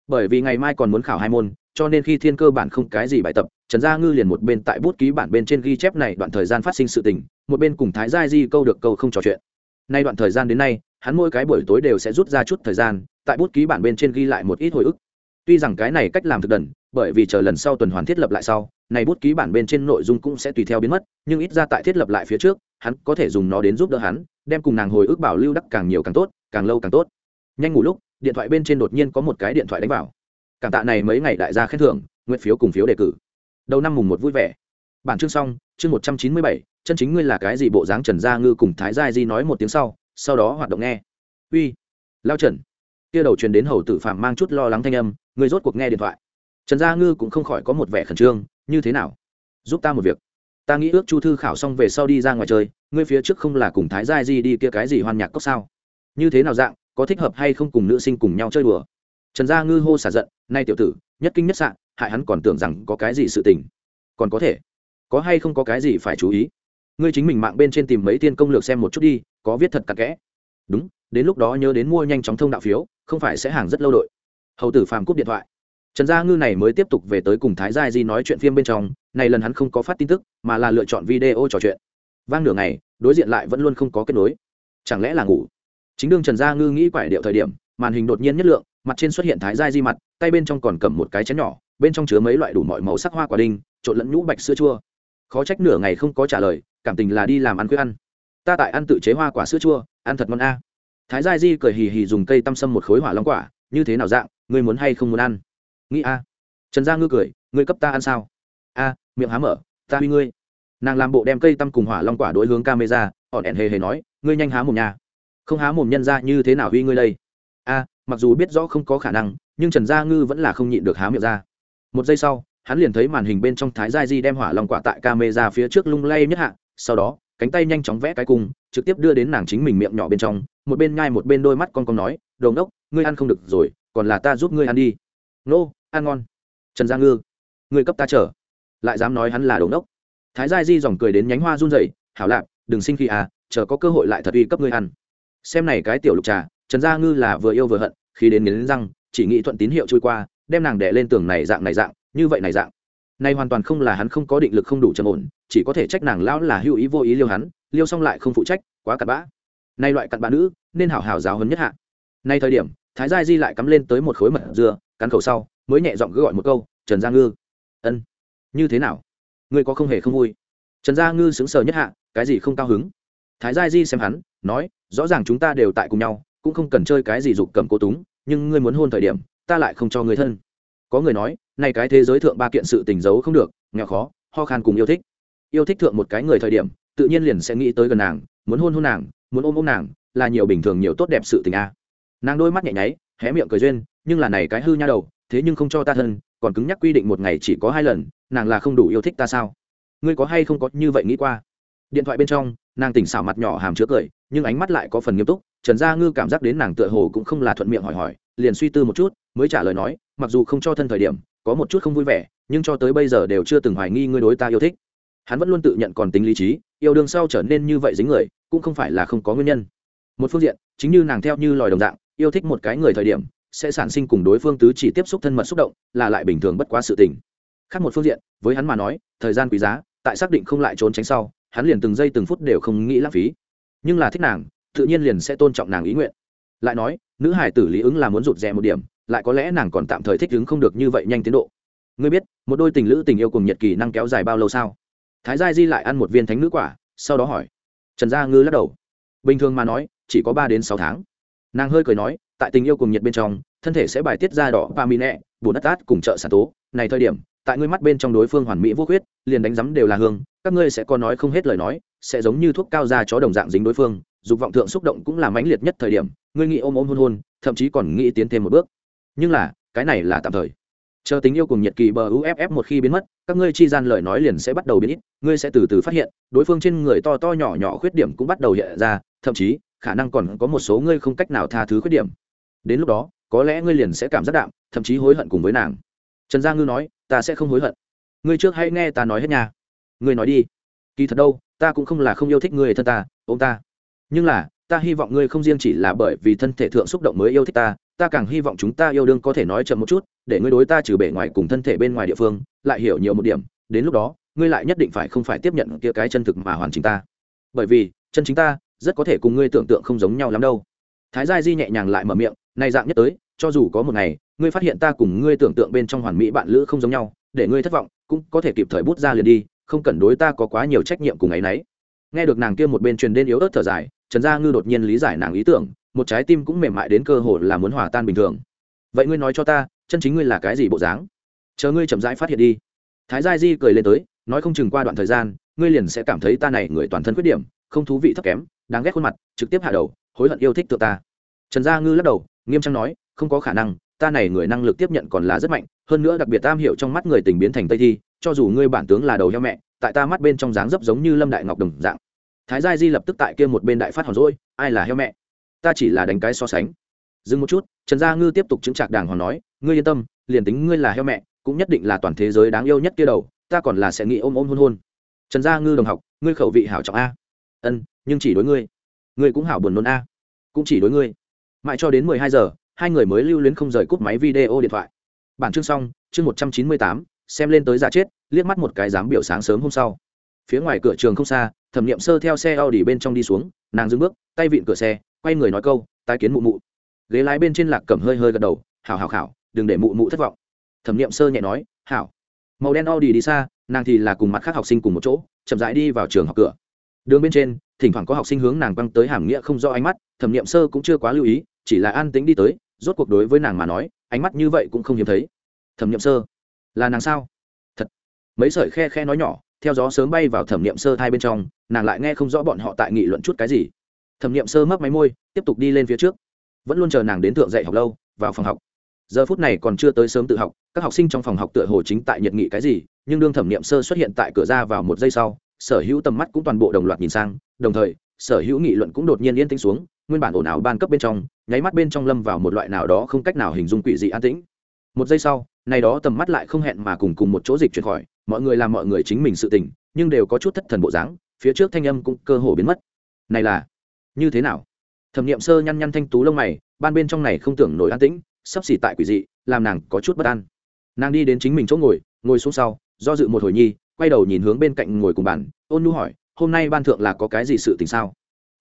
A: Bởi vì ngày mai còn muốn khảo hai môn, cho nên khi thiên cơ bản không cái gì bài tập, trần gia ngư liền một bên tại bút ký bản bên trên ghi chép này đoạn thời gian phát sinh sự tình một bên cùng thái gia di câu được câu không trò chuyện. Nay đoạn thời gian đến nay, hắn mỗi cái buổi tối đều sẽ rút ra chút thời gian, tại bút ký bản bên trên ghi lại một ít hồi ức. Tuy rằng cái này cách làm thực đần, bởi vì chờ lần sau tuần hoàn thiết lập lại sau, này bút ký bản bên trên nội dung cũng sẽ tùy theo biến mất, nhưng ít ra tại thiết lập lại phía trước, hắn có thể dùng nó đến giúp đỡ hắn, đem cùng nàng hồi ức bảo lưu đắc càng nhiều càng tốt, càng lâu càng tốt. Nhanh ngủ lúc, điện thoại bên trên đột nhiên có một cái điện thoại đánh vào. Cảm tạ này mấy ngày đại gia khen thưởng, nguyện phiếu cùng phiếu đề cử. Đầu năm mùng một vui vẻ. Bản chương xong, chương một trăm chín mươi bảy chân chính ngươi là cái gì bộ dáng trần gia ngư cùng thái gia di nói một tiếng sau sau đó hoạt động nghe. Uy, lao trần. Kia đầu truyền đến hầu tử phạm mang chút lo lắng thanh âm người rốt cuộc nghe điện thoại. Trần gia ngư cũng không khỏi có một vẻ khẩn trương, như thế nào? Giúp ta một việc. Ta nghĩ ước chu thư khảo xong về sau đi ra ngoài chơi, ngươi phía trước không là cùng thái gia di đi kia cái gì hoan nhạc cốc sao? Như thế nào dạng, có thích hợp hay không cùng nữ sinh cùng nhau chơi đùa? Trần gia ngư hô xả giận, nay tiểu tử, nhất kinh nhất sạn hại hắn còn tưởng rằng có cái gì sự tình. Còn có thể. Có hay không có cái gì phải chú ý? Ngươi chính mình mạng bên trên tìm mấy tiên công lược xem một chút đi, có viết thật cặn kẽ. Đúng, đến lúc đó nhớ đến mua nhanh chóng thông đạo phiếu, không phải sẽ hàng rất lâu đội. Hầu tử phàm cúp điện thoại. Trần gia ngư này mới tiếp tục về tới cùng thái gia di nói chuyện phim bên trong, này lần hắn không có phát tin tức, mà là lựa chọn video trò chuyện. Vang nửa ngày, đối diện lại vẫn luôn không có kết nối. Chẳng lẽ là ngủ? Chính đương trần gia ngư nghĩ quải điệu thời điểm, màn hình đột nhiên nhất lượng, mặt trên xuất hiện thái gia di mặt, tay bên trong còn cầm một cái chén nhỏ, bên trong chứa mấy loại đủ mọi màu sắc hoa quả đinh, trộn lẫn nhũ bạch sữa chua. Khó trách nửa ngày không có trả lời cảm tình là đi làm ăn khuya ăn. Ta tại ăn tự chế hoa quả sữa chua, ăn thật ngon a. Thái gia di cười hì hì dùng cây tăm sâm một khối hỏa long quả, như thế nào dạng, ngươi muốn hay không muốn ăn? Nghĩ a. Trần gia ngư cười, ngươi cấp ta ăn sao? A, miệng há mở, ta uy ngươi. Nàng làm bộ đem cây tăm cùng hỏa long quả đối hướng camera ọn ẹn hề hề nói, ngươi nhanh há mồm nhà không há mồm nhân ra như thế nào uy ngươi đây? A, mặc dù biết rõ không có khả năng, nhưng trần gia ngư vẫn là không nhịn được há miệng ra. Một giây sau, hắn liền thấy màn hình bên trong thái gia di đem hỏa long quả tại camera phía trước lung lay nhất hạ sau đó cánh tay nhanh chóng vẽ cái cung trực tiếp đưa đến nàng chính mình miệng nhỏ bên trong một bên nhai một bên đôi mắt con con nói đồ ngốc ngươi ăn không được rồi còn là ta giúp ngươi ăn đi. Nô ăn ngon. Trần gia ngư ngươi cấp ta chở, lại dám nói hắn là đồ ngốc. Thái gia di dòng cười đến nhánh hoa run rẩy hảo lạc đừng sinh khi à chờ có cơ hội lại thật uy cấp ngươi ăn. Xem này cái tiểu lục trà trần gia ngư là vừa yêu vừa hận khi đến nghiến răng chỉ nghĩ thuận tín hiệu trôi qua đem nàng đẻ lên tường này dạng này dạng như vậy này dạng. Này hoàn toàn không là hắn không có định lực không đủ trầm ổn chỉ có thể trách nàng lão là hữu ý vô ý liêu hắn liêu xong lại không phụ trách quá cặn bã. Nay loại cặn bã nữ nên hảo hảo giáo hấn nhất hạ. Nay thời điểm thái gia di lại cắm lên tới một khối mật dừa, cắn khẩu sau mới nhẹ giọng gọi một câu trần gia ngư. Ân như thế nào? Ngươi có không hề không vui? Trần gia ngư sững sờ nhất hạ cái gì không cao hứng? Thái gia di xem hắn nói rõ ràng chúng ta đều tại cùng nhau cũng không cần chơi cái gì dục cầm cố túng nhưng ngươi muốn hôn thời điểm ta lại không cho người thân. Có người nói này cái thế giới thượng ba kiện sự tình giấu không được nghèo khó ho khan cùng yêu thích yêu thích thượng một cái người thời điểm, tự nhiên liền sẽ nghĩ tới gần nàng, muốn hôn hôn nàng, muốn ôm ôm nàng, là nhiều bình thường nhiều tốt đẹp sự tình a. Nàng đôi mắt nhẹ nháy, hé miệng cười duyên, nhưng là này cái hư nha đầu, thế nhưng không cho ta thân, còn cứng nhắc quy định một ngày chỉ có hai lần, nàng là không đủ yêu thích ta sao? Ngươi có hay không có như vậy nghĩ qua? Điện thoại bên trong, nàng tỉnh xảo mặt nhỏ hàm chứa cười, nhưng ánh mắt lại có phần nghiêm túc, trần gia ngư cảm giác đến nàng tựa hồ cũng không là thuận miệng hỏi hỏi, liền suy tư một chút, mới trả lời nói, mặc dù không cho thân thời điểm, có một chút không vui vẻ, nhưng cho tới bây giờ đều chưa từng hoài nghi ngươi đối ta yêu thích hắn vẫn luôn tự nhận còn tính lý trí, yêu đương sau trở nên như vậy dính người, cũng không phải là không có nguyên nhân. Một phương diện, chính như nàng theo như lòi đồng dạng, yêu thích một cái người thời điểm, sẽ sản sinh cùng đối phương tứ chỉ tiếp xúc thân mật xúc động, là lại bình thường bất quá sự tình. Khác một phương diện, với hắn mà nói, thời gian quý giá, tại xác định không lại trốn tránh sau, hắn liền từng giây từng phút đều không nghĩ lãng phí. Nhưng là thích nàng, tự nhiên liền sẽ tôn trọng nàng ý nguyện. Lại nói, nữ hải tử lý ứng là muốn rụt rè một điểm, lại có lẽ nàng còn tạm thời thích ứng không được như vậy nhanh tiến độ. Ngươi biết, một đôi tình lữ tình yêu cùng nhật kỳ năng kéo dài bao lâu sao? Thái gia di lại ăn một viên thánh nữ quả, sau đó hỏi. Trần gia ngư lắc đầu. Bình thường mà nói, chỉ có ba đến sáu tháng. Nàng hơi cười nói, tại tình yêu cùng nhiệt bên trong, thân thể sẽ bài tiết ra đỏ pa mi nẹ, bùn đất tát cùng chợ sản tố. Này thời điểm, tại ngươi mắt bên trong đối phương hoàn mỹ vô khuyết, liền đánh giấm đều là hương, các ngươi sẽ có nói không hết lời nói, sẽ giống như thuốc cao da chó đồng dạng dính đối phương, dục vọng thượng xúc động cũng là mãnh liệt nhất thời điểm, ngươi nghĩ ôm ôm hôn hôn, thậm chí còn nghĩ tiến thêm một bước. Nhưng là, cái này là tạm thời chờ tình yêu cùng nhiệt kỳ bờ uff một khi biến mất, các ngươi chi gian lời nói liền sẽ bắt đầu biến ít, ngươi sẽ từ từ phát hiện, đối phương trên người to to nhỏ nhỏ khuyết điểm cũng bắt đầu hiện ra, thậm chí, khả năng còn có một số ngươi không cách nào tha thứ khuyết điểm. Đến lúc đó, có lẽ ngươi liền sẽ cảm giác đạm, thậm chí hối hận cùng với nàng. Trần gia ngư nói, ta sẽ không hối hận. Ngươi trước hãy nghe ta nói hết nhà ngươi nói đi. Kỳ thật đâu, ta cũng không là không yêu thích người thân ta ô ta. Nhưng là, ta hy vọng ngươi không riêng chỉ là bởi vì thân thể thượng xúc động mới yêu thích ta ta càng hy vọng chúng ta yêu đương có thể nói chậm một chút, để ngươi đối ta trừ bể ngoài cùng thân thể bên ngoài địa phương, lại hiểu nhiều một điểm, đến lúc đó, ngươi lại nhất định phải không phải tiếp nhận kia cái chân thực mà hoàn chỉnh ta. Bởi vì, chân chính ta, rất có thể cùng ngươi tưởng tượng không giống nhau lắm đâu. Thái gia di nhẹ nhàng lại mở miệng, này dạng nhất tới, cho dù có một ngày, ngươi phát hiện ta cùng ngươi tưởng tượng bên trong hoàn mỹ bạn lữ không giống nhau, để ngươi thất vọng, cũng có thể kịp thời bút ra liền đi, không cần đối ta có quá nhiều trách nhiệm cùng ấy nấy. Nghe được nàng kia một bên truyền đến yếu ớt thở dài, trần gia ngư đột nhiên lý giải nàng ý tưởng một trái tim cũng mềm mại đến cơ hội là muốn hòa tan bình thường. Vậy ngươi nói cho ta, chân chính ngươi là cái gì bộ dáng? Chờ ngươi chậm rãi phát hiện đi. Thái gia di cười lên tới, nói không chừng qua đoạn thời gian, ngươi liền sẽ cảm thấy ta này người toàn thân khuyết điểm, không thú vị thấp kém, đáng ghét khuôn mặt, trực tiếp hạ đầu, hối hận yêu thích tự ta. Trần gia ngư lắc đầu, nghiêm trang nói, không có khả năng, ta này người năng lực tiếp nhận còn là rất mạnh, hơn nữa đặc biệt tam hiểu trong mắt người tình biến thành tây thi, cho dù ngươi bản tướng là đầu heo mẹ, tại ta mắt bên trong dáng dấp giống như lâm đại ngọc đồng dạng. Thái gia di lập tức tại kia một bên đại phát hòn rỗi, ai là heo mẹ? Ta chỉ là đánh cái so sánh. Dừng một chút, trần gia ngư tiếp tục chứng trạc đàng hoàng nói, ngươi yên tâm, liền tính ngươi là heo mẹ, cũng nhất định là toàn thế giới đáng yêu nhất kia đầu, ta còn là sẽ nghĩ ôm ôm hôn hôn. Trần gia ngư đồng học, ngươi khẩu vị hảo trọng a. Ân, nhưng chỉ đối ngươi. Ngươi cũng hảo buồn nôn a. Cũng chỉ đối ngươi. Mãi cho đến mười hai giờ, hai người mới lưu luyến không rời cúp máy video điện thoại. Bản chương xong, chương một trăm chín mươi tám, xem lên tới giả chết, liếc mắt một cái dám biểu sáng sớm hôm sau. Phía ngoài cửa trường không xa, thẩm nghiệm sơ theo xe a u bên trong đi xuống, nàng dưng bước, tay vịn cửa xe quay người nói câu, tái kiến mụ mụ. Ghế lái bên trên lạc cầm hơi hơi gật đầu, hảo hảo khảo đừng để mụ mụ thất vọng. Thẩm nghiệm sơ nhẹ nói, hảo. Màu đen o đi đi xa, nàng thì là cùng mặt khác học sinh cùng một chỗ, chậm rãi đi vào trường học cửa. Đường bên trên, thỉnh thoảng có học sinh hướng nàng băng tới hàm nghĩa không do ánh mắt, thẩm nghiệm sơ cũng chưa quá lưu ý, chỉ là an tính đi tới, rốt cuộc đối với nàng mà nói, ánh mắt như vậy cũng không hiếm thấy. Thẩm nghiệm sơ, là nàng sao? Thật. Mấy sợi khe khe nói nhỏ, theo gió sớm bay vào thẩm nghiệm sơ hai bên trong, nàng lại nghe không rõ bọn họ tại nghị luận chút cái gì thẩm nghiệm sơ mấp máy môi, tiếp tục đi lên phía trước. Vẫn luôn chờ nàng đến thượng dạy học lâu, vào phòng học. Giờ phút này còn chưa tới sớm tự học, các học sinh trong phòng học tựa hồ chính tại nhiệt nghị cái gì, nhưng đương thẩm nghiệm sơ xuất hiện tại cửa ra vào một giây sau, sở hữu tầm mắt cũng toàn bộ đồng loạt nhìn sang, đồng thời, sở hữu nghị luận cũng đột nhiên yên tĩnh xuống, nguyên bản ồn ào ban cấp bên trong, nháy mắt bên trong lâm vào một loại nào đó không cách nào hình dung quỷ dị an tĩnh. Một giây sau, này đó tầm mắt lại không hẹn mà cùng cùng một chỗ dịch chuyển khỏi, mọi người làm mọi người chính mình sự tình, nhưng đều có chút thất thần bộ dáng, phía trước thanh âm cũng cơ hồ biến mất. Này là như thế nào? Thẩm nghiệm sơ nhăn nhăn thanh tú lông mày, ban bên trong này không tưởng nổi an tĩnh, sắp xỉ tại quỷ dị, làm nàng có chút bất an. Nàng đi đến chính mình chỗ ngồi ngồi xuống sau, do dự một hồi nhi, quay đầu nhìn hướng bên cạnh ngồi cùng bàn, ôn nhu hỏi, hôm nay ban thượng là có cái gì sự tình sao?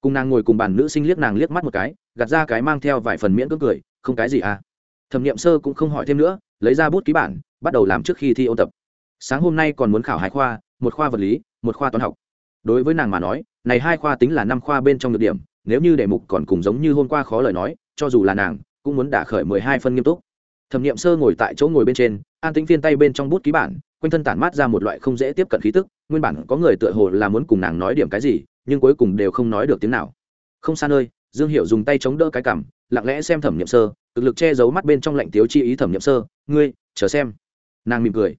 A: Cùng nàng ngồi cùng bàn nữ sinh liếc nàng liếc mắt một cái, gạt ra cái mang theo vài phần miễn cưỡng cười, không cái gì à? Thẩm nghiệm sơ cũng không hỏi thêm nữa, lấy ra bút ký bản, bắt đầu làm trước khi thi ôn tập. Sáng hôm nay còn muốn khảo hai khoa, một khoa vật lý, một khoa toán học đối với nàng mà nói, này hai khoa tính là năm khoa bên trong được điểm, nếu như đề mục còn cùng giống như hôm qua khó lời nói, cho dù là nàng, cũng muốn đả khởi mười hai phân nghiêm túc. Thẩm nghiệm sơ ngồi tại chỗ ngồi bên trên, an tính phiên tay bên trong bút ký bản, quanh thân tản mát ra một loại không dễ tiếp cận khí tức, nguyên bản có người tựa hồ là muốn cùng nàng nói điểm cái gì, nhưng cuối cùng đều không nói được tiếng nào. Không xa nơi, dương hiệu dùng tay chống đỡ cái cằm, lặng lẽ xem thẩm nghiệm sơ, cực lực che giấu mắt bên trong lạnh tiếu chi ý thẩm nghiệm sơ, ngươi, chờ xem. Nàng mỉm cười.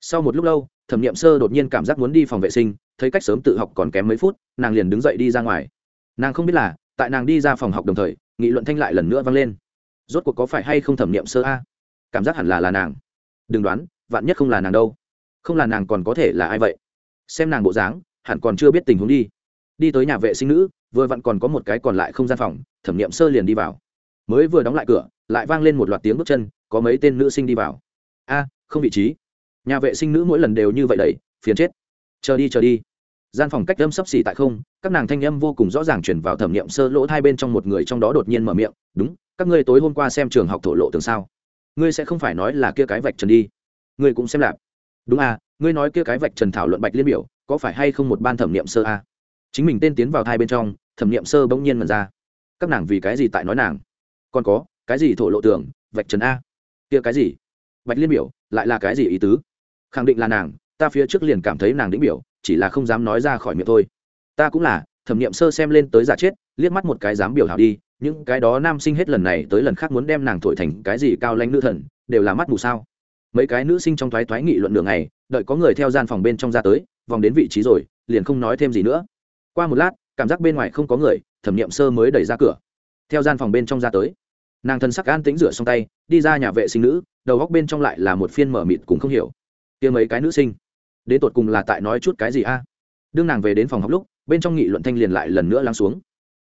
A: Sau một lúc lâu, thẩm nghiệm sơ đột nhiên cảm giác muốn đi phòng vệ sinh thấy cách sớm tự học còn kém mấy phút, nàng liền đứng dậy đi ra ngoài. Nàng không biết là, tại nàng đi ra phòng học đồng thời, nghị luận thanh lại lần nữa vang lên. Rốt cuộc có phải hay không thẩm nghiệm sơ a? Cảm giác hẳn là là nàng. Đừng đoán, vạn nhất không là nàng đâu. Không là nàng còn có thể là ai vậy? Xem nàng bộ dáng, hẳn còn chưa biết tình huống đi. Đi tới nhà vệ sinh nữ, vừa vặn còn có một cái còn lại không gian phòng, thẩm nghiệm sơ liền đi vào. Mới vừa đóng lại cửa, lại vang lên một loạt tiếng bước chân, có mấy tên nữ sinh đi vào. A, không vị trí. Nhà vệ sinh nữ mỗi lần đều như vậy đầy phiền chết chờ đi chờ đi. Gian phòng cách âm sấp xỉ tại không, các nàng thanh âm vô cùng rõ ràng chuyển vào thẩm nghiệm sơ lỗ hai bên trong một người trong đó đột nhiên mở miệng, đúng, các ngươi tối hôm qua xem trường học thổ lộ tường sao? Ngươi sẽ không phải nói là kia cái vạch trần đi. Ngươi cũng xem lạp. Đúng à ngươi nói kia cái vạch trần thảo luận bạch liên biểu, có phải hay không một ban thẩm nghiệm sơ a à? chính mình tên tiến vào thai bên trong, thẩm nghiệm sơ bỗng nhiên mần ra. Các nàng vì cái gì tại nói nàng? Còn có, cái gì thổ lộ tường, vạch trần a? Kia cái gì? Bạch liên biểu, lại là cái gì ý tứ? Khẳng định là nàng ta phía trước liền cảm thấy nàng đĩnh biểu, chỉ là không dám nói ra khỏi miệng thôi. Ta cũng là, thẩm nghiệm sơ xem lên tới giả chết, liếc mắt một cái dám biểu hảo đi, những cái đó nam sinh hết lần này tới lần khác muốn đem nàng thổi thành cái gì cao lanh nữ thần, đều là mắt mù sao. Mấy cái nữ sinh trong thoái thoái nghị luận đường này đợi có người theo gian phòng bên trong ra tới, vòng đến vị trí rồi, liền không nói thêm gì nữa. Qua một lát, cảm giác bên ngoài không có người, thẩm nghiệm sơ mới đẩy ra cửa. Theo gian phòng bên trong ra tới, nàng thân sắc an tính rửa xong tay, đi ra nhà vệ sinh nữ, đầu góc bên trong lại là một phiên mở mịt cũng không hiểu. Kia mấy cái nữ sinh đến tột cùng là tại nói chút cái gì a? Đương nàng về đến phòng học lúc, bên trong nghị luận thanh liền lại lần nữa lắng xuống.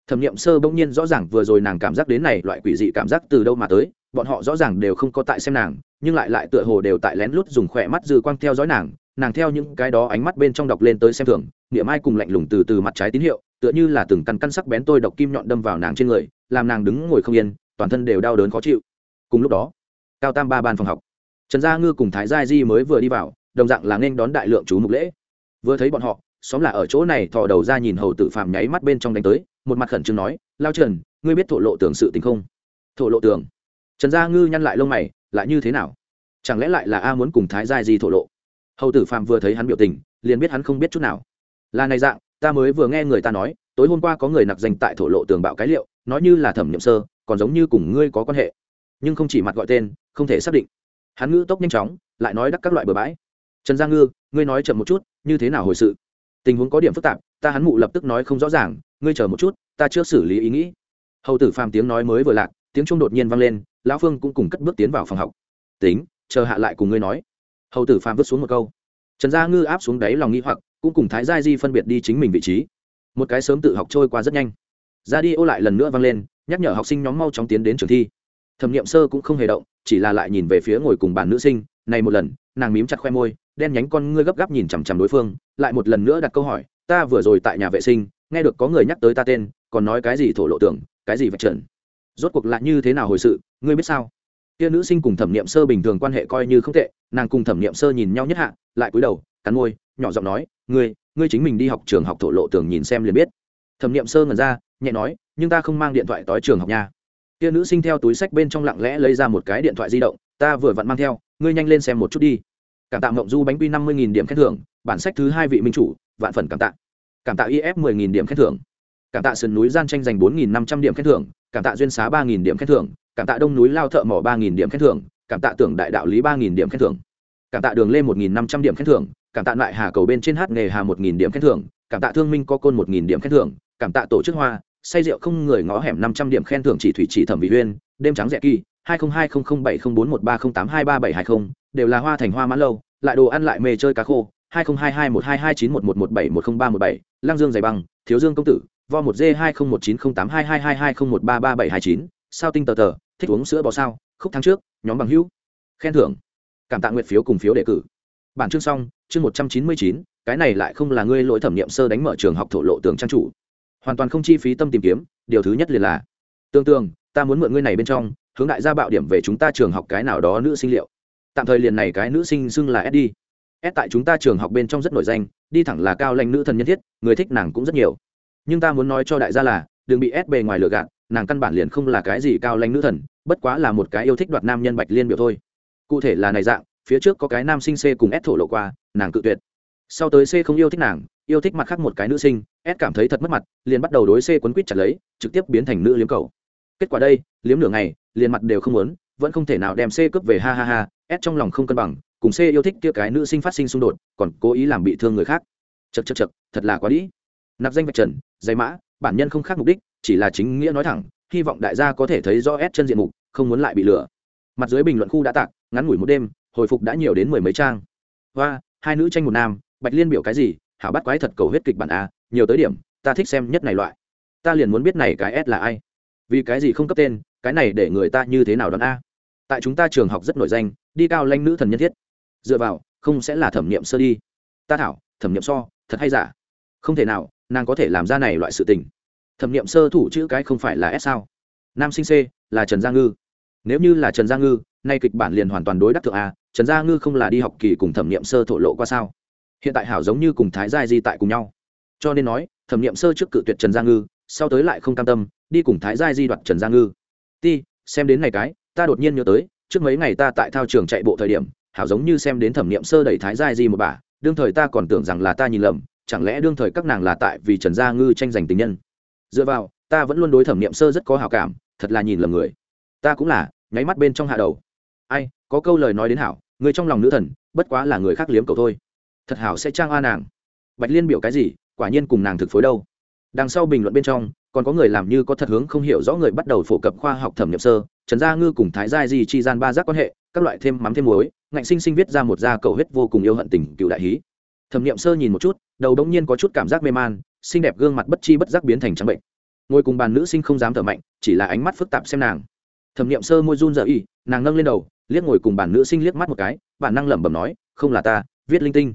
A: Thẩm nghiệm sơ bỗng nhiên rõ ràng vừa rồi nàng cảm giác đến này loại quỷ dị cảm giác từ đâu mà tới, bọn họ rõ ràng đều không có tại xem nàng, nhưng lại lại tựa hồ đều tại lén lút dùng khỏe mắt dư quang theo dõi nàng nàng theo những cái đó ánh mắt bên trong đọc lên tới xem thường, niệm ai cùng lạnh lùng từ từ mặt trái tín hiệu, tựa như là từng căn căn sắc bén tôi độc kim nhọn đâm vào nàng trên người, làm nàng đứng ngồi không yên, toàn thân đều đau đớn khó chịu. Cùng lúc đó, cao tam ba ban phòng học, trần gia ngư cùng thái gia di mới vừa đi vào đồng dạng là nên đón đại lượng chú mục lễ. Vừa thấy bọn họ xóm là ở chỗ này thò đầu ra nhìn hầu tử phàm nháy mắt bên trong đánh tới một mặt khẩn trương nói lao trần ngươi biết thổ lộ tường sự tình không? Thổ lộ tường, trần gia ngư nhăn lại lông mày lại như thế nào? Chẳng lẽ lại là a muốn cùng thái giai di thổ lộ? Hầu tử phàm vừa thấy hắn biểu tình liền biết hắn không biết chút nào. Là này dạng ta mới vừa nghe người ta nói tối hôm qua có người nặc danh tại thổ lộ tường bạo cái liệu nói như là thẩm nhậm sơ còn giống như cùng ngươi có quan hệ. Nhưng không chỉ mặt gọi tên không thể xác định. Hắn ngữ tốc nhanh chóng lại nói đắc các loại bừa bãi trần gia ngư, ngươi nói chậm một chút, như thế nào hồi sự? Tình huống có điểm phức tạp, ta hắn mụ lập tức nói không rõ ràng, ngươi chờ một chút, ta chưa xử lý ý nghĩ. Hầu tử phàm tiếng nói mới vừa lạc, tiếng trung đột nhiên vang lên, lão phương cũng cùng cất bước tiến vào phòng học. Tính, chờ hạ lại cùng ngươi nói. Hầu tử phàm vứt xuống một câu. Trần gia ngư áp xuống đáy lòng nghi hoặc, cũng cùng thái gia di phân biệt đi chính mình vị trí. Một cái sớm tự học trôi qua rất nhanh. Ra đi ô lại lần nữa vang lên, nhắc nhở học sinh nhóm mau chóng tiến đến trường thi. Thẩm nghiệm sơ cũng không hề động, chỉ là lại nhìn về phía ngồi cùng bàn nữ sinh, này một lần, nàng mím chặt khoe môi đen nhánh con ngươi gấp gáp nhìn chằm chằm đối phương, lại một lần nữa đặt câu hỏi, ta vừa rồi tại nhà vệ sinh, nghe được có người nhắc tới ta tên, còn nói cái gì thổ lộ tưởng, cái gì vạch trần? Rốt cuộc lại như thế nào hồi sự, ngươi biết sao? Kia nữ sinh cùng thẩm niệm sơ bình thường quan hệ coi như không tệ, nàng cùng thẩm niệm sơ nhìn nhau nhất hạ, lại cúi đầu, cắn môi, nhỏ giọng nói, ngươi ngươi chính mình đi học trường học thổ lộ tưởng nhìn xem liền biết. Thẩm niệm sơ ngẩn ra, nhẹ nói, nhưng ta không mang điện thoại tới trường học nha. Kia nữ sinh theo túi sách bên trong lặng lẽ lấy ra một cái điện thoại di động, ta vừa vặn mang theo, ngươi nhanh lên xem một chút đi cảm tạ mộng du bánh quy năm mươi điểm khen thưởng bản sách thứ hai vị minh chủ vạn phần cảm tạ cảm tạ if mười nghìn điểm khen thưởng cảm tạ sườn núi gian tranh giành bốn nghìn năm trăm điểm khen thưởng cảm tạ duyên xá ba nghìn điểm khen thưởng cảm tạ đông núi lao thợ mỏ ba nghìn điểm khen thưởng cảm tạ tưởng đại đạo lý ba nghìn điểm khen thưởng cảm tạ đường lên một nghìn năm trăm điểm khen thưởng cảm tạ lại hà cầu bên trên hát nghề hà một nghìn điểm khen thưởng cảm tạ thương minh có côn một nghìn điểm khen thưởng cảm tạ tổ chức hoa say rượu không người ngõ hẻm năm trăm điểm khen thưởng chỉ thủy chỉ thẩm vị huyên, đêm trắng rẻ kỳ hai nghìn hai không bảy không bốn một ba không tám hai ba bảy hai không đều là hoa thành hoa mãn lâu, lại đồ ăn lại mề chơi cá khô, hai nghìn hai hai một hai hai chín một một một bảy một không ba một bảy lang dương dày băng, thiếu dương công tử, vo một d hai không một chín không tám hai hai hai hai không một ba ba bảy hai chín, sao tinh tờ tờ, thích uống sữa bò sao, khúc tháng trước, nhóm bằng hữu. Khen thưởng. Cảm tạ nguyện phiếu cùng phiếu đề cử. Bản chương xong, chương một trăm chín mươi chín, cái này lại không là ngươi lỗi thẩm nghiệm sơ đánh mở trường học thổ lộ tường trang chủ. Hoàn toàn không chi phí tâm tìm kiếm, điều thứ nhất liền là, tương tương, ta muốn mượn ngươi này bên trong, hướng đại gia bạo điểm về chúng ta trường học cái nào đó nữ sinh liệu tạm thời liền này cái nữ sinh xưng là s đi s tại chúng ta trường học bên trong rất nổi danh, đi thẳng là cao lãnh nữ thần nhân thiết, người thích nàng cũng rất nhiều. Nhưng ta muốn nói cho đại gia là, đừng bị s bề ngoài lừa gạt, nàng căn bản liền không là cái gì cao lãnh nữ thần, bất quá là một cái yêu thích đoạt nam nhân bạch liên biểu thôi. Cụ thể là này dạng, phía trước có cái nam sinh c cùng s thổ lộ qua, nàng cự tuyệt. Sau tới c không yêu thích nàng, yêu thích mặt khác một cái nữ sinh, s cảm thấy thật mất mặt, liền bắt đầu đối c quấn quýt chặt lấy, trực tiếp biến thành nữ liếm cầu kết quả đây, liếm nửa ngày, liền mặt đều không muốn, vẫn không thể nào đem c cướp về, ha ha ha s trong lòng không cân bằng, cùng c yêu thích kia cái nữ sinh phát sinh xung đột, còn cố ý làm bị thương người khác. Chật chật chật thật là quá đĩ. Nạp danh vạch trần, dây mã, bản nhân không khác mục đích, chỉ là chính nghĩa nói thẳng, hy vọng đại gia có thể thấy rõ S chân diện mục, không muốn lại bị lừa. Mặt dưới bình luận khu đã tạc, ngắn ngủi một đêm, hồi phục đã nhiều đến mười mấy trang. Và hai nữ tranh một nam, bạch liên biểu cái gì? Hảo bắt quái thật cầu huyết kịch bản a, nhiều tới điểm, ta thích xem nhất này loại. Ta liền muốn biết này cái s là ai. Vì cái gì không cấp tên, cái này để người ta như thế nào đón a. Tại chúng ta trường học rất nổi danh đi cao lanh nữ thần nhân thiết. Dựa vào, không sẽ là thẩm nghiệm sơ đi. Ta thảo, thẩm nghiệm so, thật hay giả? Không thể nào, nàng có thể làm ra này loại sự tình. Thẩm nghiệm sơ thủ chữ cái không phải là s sao? Nam sinh c, là trần gia ngư. Nếu như là trần gia ngư, nay kịch bản liền hoàn toàn đối đắc thượng a, trần gia ngư không là đi học kỳ cùng thẩm nghiệm sơ thổ lộ qua sao? Hiện tại hảo giống như cùng thái gia di tại cùng nhau. Cho nên nói, thẩm nghiệm sơ trước cự tuyệt trần gia ngư, sau tới lại không cam tâm, đi cùng thái gia di đoạt trần gia ngư. Ti, xem đến này cái, ta đột nhiên nhớ tới trước mấy ngày ta tại thao trường chạy bộ thời điểm, hảo giống như xem đến thẩm nghiệm sơ đẩy thái gia di một bà, đương thời ta còn tưởng rằng là ta nhìn lầm, chẳng lẽ đương thời các nàng là tại vì trần gia ngư tranh giành tình nhân? Dựa vào, ta vẫn luôn đối thẩm nghiệm sơ rất có hào cảm, thật là nhìn lầm người. Ta cũng là, nháy mắt bên trong hạ đầu. Ai, có câu lời nói đến hảo, người trong lòng nữ thần, bất quá là người khác liếm cầu thôi. Thật hảo sẽ trang a nàng. Bạch liên biểu cái gì, quả nhiên cùng nàng thực phối đâu. Đằng sau bình luận bên trong, còn có người làm như có thật hướng không hiểu rõ người bắt đầu phổ cập khoa học thẩm nghiệm sơ trần gia ngư cùng thái gia di chi gian ba giác quan hệ, các loại thêm mắm thêm muối, ngạnh sinh sinh viết ra một gia cầu huyết vô cùng yêu hận tình cựu đại hí. Thẩm nghiệm sơ nhìn một chút, đầu đống nhiên có chút cảm giác mê man, xinh đẹp gương mặt bất chi bất giác biến thành trắng bệnh. Ngồi cùng bàn nữ sinh không dám thở mạnh, chỉ là ánh mắt phức tạp xem nàng. Thẩm nghiệm sơ môi run dở y nàng nâng lên đầu, liếc ngồi cùng bàn nữ sinh liếc mắt một cái, bản năng lẩm bẩm nói, không là ta, viết linh tinh.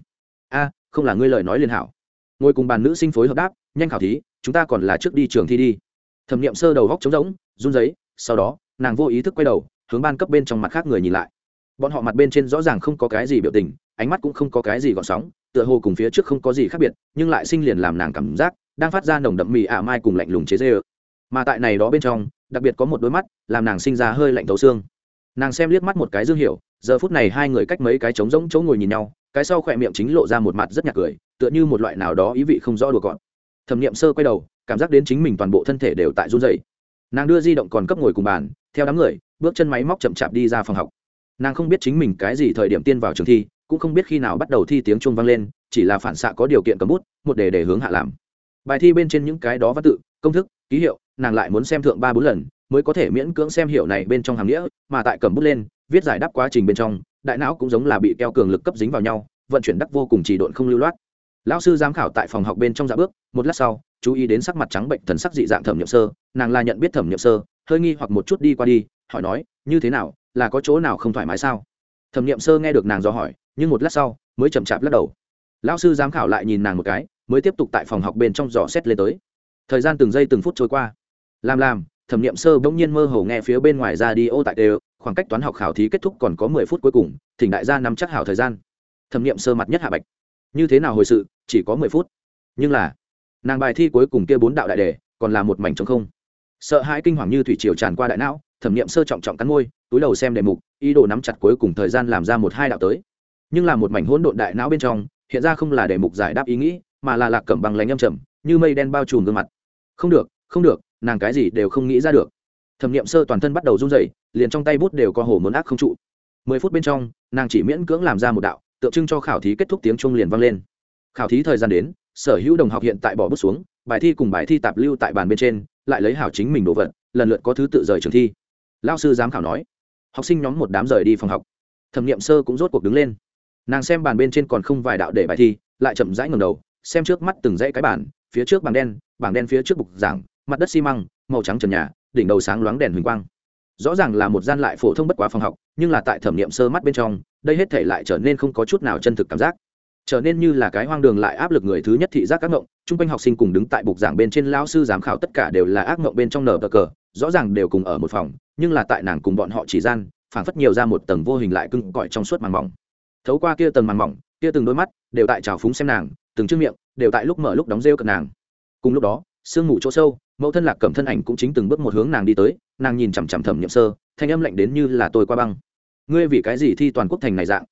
A: A, không là ngươi lời nói liên hảo. Ngồi cùng bàn nữ sinh phối hợp đáp, nhanh khảo thí, chúng ta còn là trước đi trường thi đi. Thẩm nghiệm sơ đầu góc trống rỗng, run giấy sau đó nàng vô ý thức quay đầu, hướng ban cấp bên trong mặt khác người nhìn lại. Bọn họ mặt bên trên rõ ràng không có cái gì biểu tình, ánh mắt cũng không có cái gì gọn sóng, tựa hồ cùng phía trước không có gì khác biệt, nhưng lại sinh liền làm nàng cảm giác đang phát ra nồng đậm mì ả mai cùng lạnh lùng chế dê ơ mà tại này đó bên trong, đặc biệt có một đôi mắt, làm nàng sinh ra hơi lạnh thấu xương. Nàng xem liếc mắt một cái dương hiểu, giờ phút này hai người cách mấy cái trống rỗng chỗ ngồi nhìn nhau, cái sau khỏe miệng chính lộ ra một mặt rất nhạt cười, tựa như một loại nào đó ý vị không rõ đùa gọn thẩm nghiệm sơ quay đầu, cảm giác đến chính mình toàn bộ thân thể đều tại run dày nàng đưa di động còn cấp ngồi cùng bàn theo đám người, bước chân máy móc chậm chạp đi ra phòng học. Nàng không biết chính mình cái gì thời điểm tiên vào trường thi, cũng không biết khi nào bắt đầu thi tiếng chuông vang lên, chỉ là phản xạ có điều kiện cầm bút, một đề để hướng hạ làm. Bài thi bên trên những cái đó văn tự, công thức, ký hiệu, nàng lại muốn xem thượng ba bốn lần, mới có thể miễn cưỡng xem hiểu này bên trong hàm nghĩa, mà tại cầm bút lên, viết giải đáp quá trình bên trong, đại não cũng giống là bị keo cường lực cấp dính vào nhau, vận chuyển đắc vô cùng chỉ độn không lưu loát. Lão sư giám khảo tại phòng học bên trong dạ bước, một lát sau, chú ý đến sắc mặt trắng bệnh thần sắc dị dạng thẩm nhậm sơ, nàng là nhận biết thẩm nhậm sơ hơi nghi hoặc một chút đi qua đi, hỏi nói, như thế nào, là có chỗ nào không thoải mái sao? Thẩm nghiệm sơ nghe được nàng do hỏi, nhưng một lát sau, mới chậm chạp lắc đầu. Lão sư giám khảo lại nhìn nàng một cái, mới tiếp tục tại phòng học bên trong dò xét lên tới. Thời gian từng giây từng phút trôi qua. Làm làm, thẩm nghiệm sơ bỗng nhiên mơ hồ nghe phía bên ngoài ra đi ô tại đều, khoảng cách toán học khảo thí kết thúc còn có mười phút cuối cùng, thỉnh đại gia nắm chắc hảo thời gian. Thẩm nghiệm sơ mặt nhất hạ bạch. Như thế nào hồi sự, chỉ có mười phút. Nhưng là, nàng bài thi cuối cùng kia bốn đạo đại đề, còn là một mảnh trống không sợ hãi kinh hoàng như thủy triều tràn qua đại não thẩm nghiệm sơ trọng trọng cắn môi túi đầu xem đề mục ý đồ nắm chặt cuối cùng thời gian làm ra một hai đạo tới. Nhưng là một mảnh hỗn độn đại não bên trong hiện ra không là đề mục giải đáp ý nghĩ mà là lạc cẩm bằng lánh âm trầm như mây đen bao trùm gương mặt. Không được không được nàng cái gì đều không nghĩ ra được. Thẩm nghiệm sơ toàn thân bắt đầu run rẩy, liền trong tay bút đều có hồ muốn ác không trụ. Mười phút bên trong nàng chỉ miễn cưỡng làm ra một đạo tượng trưng cho khảo thí kết thúc tiếng chuông liền vang lên. Khảo thí thời gian đến sở hữu đồng học hiện tại bỏ bút xuống bài thi cùng bài thi tạp lưu tại bàn bên trên lại lấy hảo chính mình đồ vật, lần lượt có thứ tự rời trường thi. Lao sư giám khảo nói, học sinh nhóm một đám rời đi phòng học. Thẩm nghiệm sơ cũng rốt cuộc đứng lên. Nàng xem bàn bên trên còn không vài đạo để bài thi, lại chậm rãi ngầm đầu, xem trước mắt từng dãy cái bản phía trước bảng đen bảng đen phía trước bục giảng, mặt đất xi măng, màu trắng trần nhà, đỉnh đầu sáng loáng đèn huỳnh quang. Rõ ràng là một gian lại phổ thông bất quá phòng học, nhưng là tại thẩm nghiệm sơ mắt bên trong, đây hết thể lại trở nên không có chút nào chân thực cảm giác trở nên như là cái hoang đường lại áp lực người thứ nhất thị giác các ngộng chung quanh học sinh cùng đứng tại bục giảng bên trên lao sư giám khảo tất cả đều là ác ngộng bên trong nở cờ cờ, rõ ràng đều cùng ở một phòng, nhưng là tại nàng cùng bọn họ chỉ gian, phảng phất nhiều ra một tầng vô hình lại cưng cõi trong suốt màn mỏng. Thấu qua kia tầng màn mỏng, kia từng đôi mắt, đều tại trào phúng xem nàng, từng chiếc miệng, đều tại lúc mở lúc đóng rêu cận nàng. Cùng lúc đó, sương mù chỗ sâu, mẫu thân lạc cầm thân ảnh cũng chính từng bước một hướng nàng đi tới, nàng nhìn chằm chằm thẩm nhậm sơ, thanh âm lạnh đến như là tôi qua băng. Ngươi vì cái gì thi toàn quốc thành này dạng?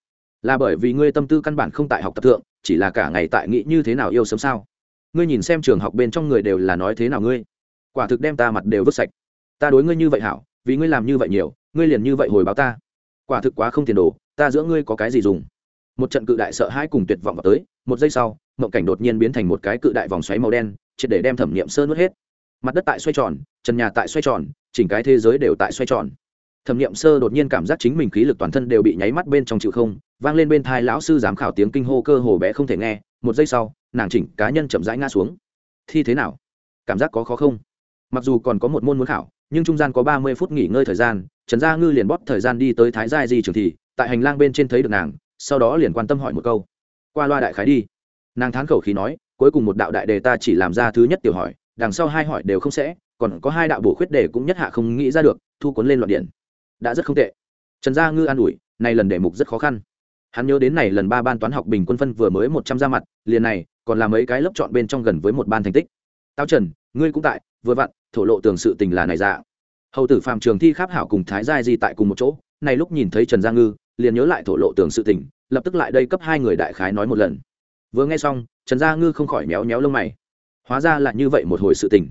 A: Là bởi vì ngươi tâm tư căn bản không tại học tập thượng, chỉ là cả ngày tại nghĩ như thế nào yêu sớm sao? Ngươi nhìn xem trường học bên trong người đều là nói thế nào ngươi? Quả thực đem ta mặt đều vứt sạch. Ta đối ngươi như vậy hảo, vì ngươi làm như vậy nhiều, ngươi liền như vậy hồi báo ta. Quả thực quá không tiền đồ, ta giữa ngươi có cái gì dùng? Một trận cự đại sợ hãi cùng tuyệt vọng vào tới, một giây sau, mộng cảnh đột nhiên biến thành một cái cự đại vòng xoáy màu đen, triệt để đem thẩm nghiệm sơ nuốt hết. Mặt đất tại xoay tròn, trần nhà tại xoay tròn, chỉnh cái thế giới đều tại xoay tròn. Thẩm nghiệm sơ đột nhiên cảm giác chính mình khí lực toàn thân đều bị nháy mắt bên trong chịu không vang lên bên thai lão sư giám khảo tiếng kinh hô cơ hồ bé không thể nghe, một giây sau, nàng chỉnh cá nhân chậm rãi ngã xuống. Thi thế nào? Cảm giác có khó không? Mặc dù còn có một môn muốn khảo, nhưng trung gian có ba mươi phút nghỉ ngơi thời gian, trần gia ngư liền bóp thời gian đi tới thái gia di trường thì tại hành lang bên trên thấy được nàng, sau đó liền quan tâm hỏi một câu. Qua loa đại khái đi. Nàng thán khẩu khí nói, cuối cùng một đạo đại đề ta chỉ làm ra thứ nhất tiểu hỏi, đằng sau hai hỏi đều không sẽ, còn có hai đạo bổ khuyết đề cũng nhất hạ không nghĩ ra được, thu cuốn lên loạn điện đã rất không tệ. Trần gia ngư an ủi, này lần đề mục rất khó khăn hắn nhớ đến này lần ba ban toán học bình quân phân vừa mới một trăm ra mặt, liền này, còn là mấy cái lớp chọn bên trong gần với một ban thành tích. Tao trần, ngươi cũng tại, vừa vặn, thổ lộ tường sự tình là này dạ. Hầu tử phạm trường thi kháp hảo cùng thái giai di tại cùng một chỗ, này lúc nhìn thấy trần gia ngư, liền nhớ lại thổ lộ tường sự tình, lập tức lại đây cấp hai người đại khái nói một lần. Vừa nghe xong, trần gia ngư không khỏi méo méo lông mày. Hóa ra là như vậy một hồi sự tình.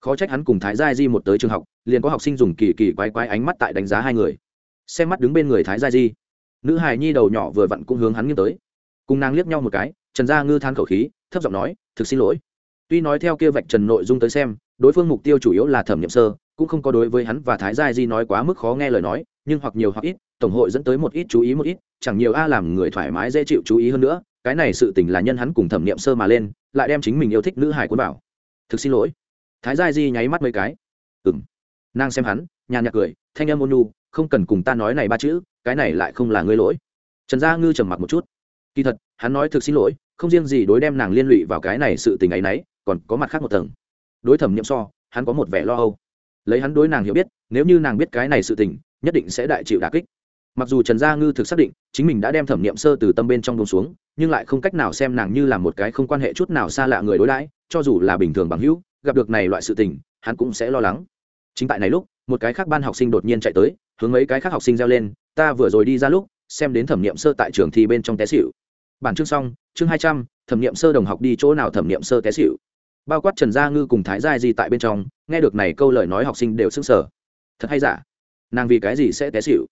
A: Khó trách hắn cùng thái gia di một tới trường học, liền có học sinh dùng kỳ kỳ quái quái ánh mắt tại đánh giá hai người. Xem mắt đứng bên người thái gia di nữ hài nhi đầu nhỏ vừa vặn cũng hướng hắn nghiêng tới. Cùng nàng liếc nhau một cái, trần gia ngư than khẩu khí, thấp giọng nói, thực xin lỗi. Tuy nói theo kia vạch trần nội dung tới xem, đối phương mục tiêu chủ yếu là thẩm nghiệm sơ, cũng không có đối với hắn và thái gia di nói quá mức khó nghe lời nói, nhưng hoặc nhiều hoặc ít, tổng hội dẫn tới một ít chú ý một ít, chẳng nhiều a làm người thoải mái dễ chịu chú ý hơn nữa, cái này sự tình là nhân hắn cùng thẩm nghiệm sơ mà lên, lại đem chính mình yêu thích nữ hải quân bảo thực xin lỗi. Thái gia di nháy mắt mấy cái. Ừng nàng xem hắn, nhàn nhạt cười, thanh âm ôn nu không cần cùng ta nói này ba chữ, cái này lại không là ngươi lỗi. Trần gia ngư trầm mặc một chút. Kỳ thật, hắn nói thực xin lỗi, không riêng gì đối đem nàng liên lụy vào cái này sự tình ấy nấy, còn có mặt khác một tầng. Đối thẩm nhiệm so, hắn có một vẻ lo âu. Lấy hắn đối nàng hiểu biết, nếu như nàng biết cái này sự tình, nhất định sẽ đại chịu đà kích. Mặc dù trần gia ngư thực xác định, chính mình đã đem thẩm nghiệm sơ từ tâm bên trong đông xuống, nhưng lại không cách nào xem nàng như là một cái không quan hệ chút nào xa lạ người đối đãi, cho dù là bình thường bằng hữu, gặp được này loại sự tình, hắn cũng sẽ lo lắng. Chính tại này lúc, một cái khác ban học sinh đột nhiên chạy tới hướng mấy cái khác học sinh reo lên, ta vừa rồi đi ra lúc, xem đến thẩm nghiệm sơ tại trường thi bên trong té xịu bản chương xong, chương hai trăm, thẩm nghiệm sơ đồng học đi chỗ nào thẩm nghiệm sơ té xịu bao quát trần gia ngư cùng thái gia di tại bên trong, nghe được này câu lời nói học sinh đều sững sờ. Thật hay giả? Nàng vì cái gì sẽ té xịu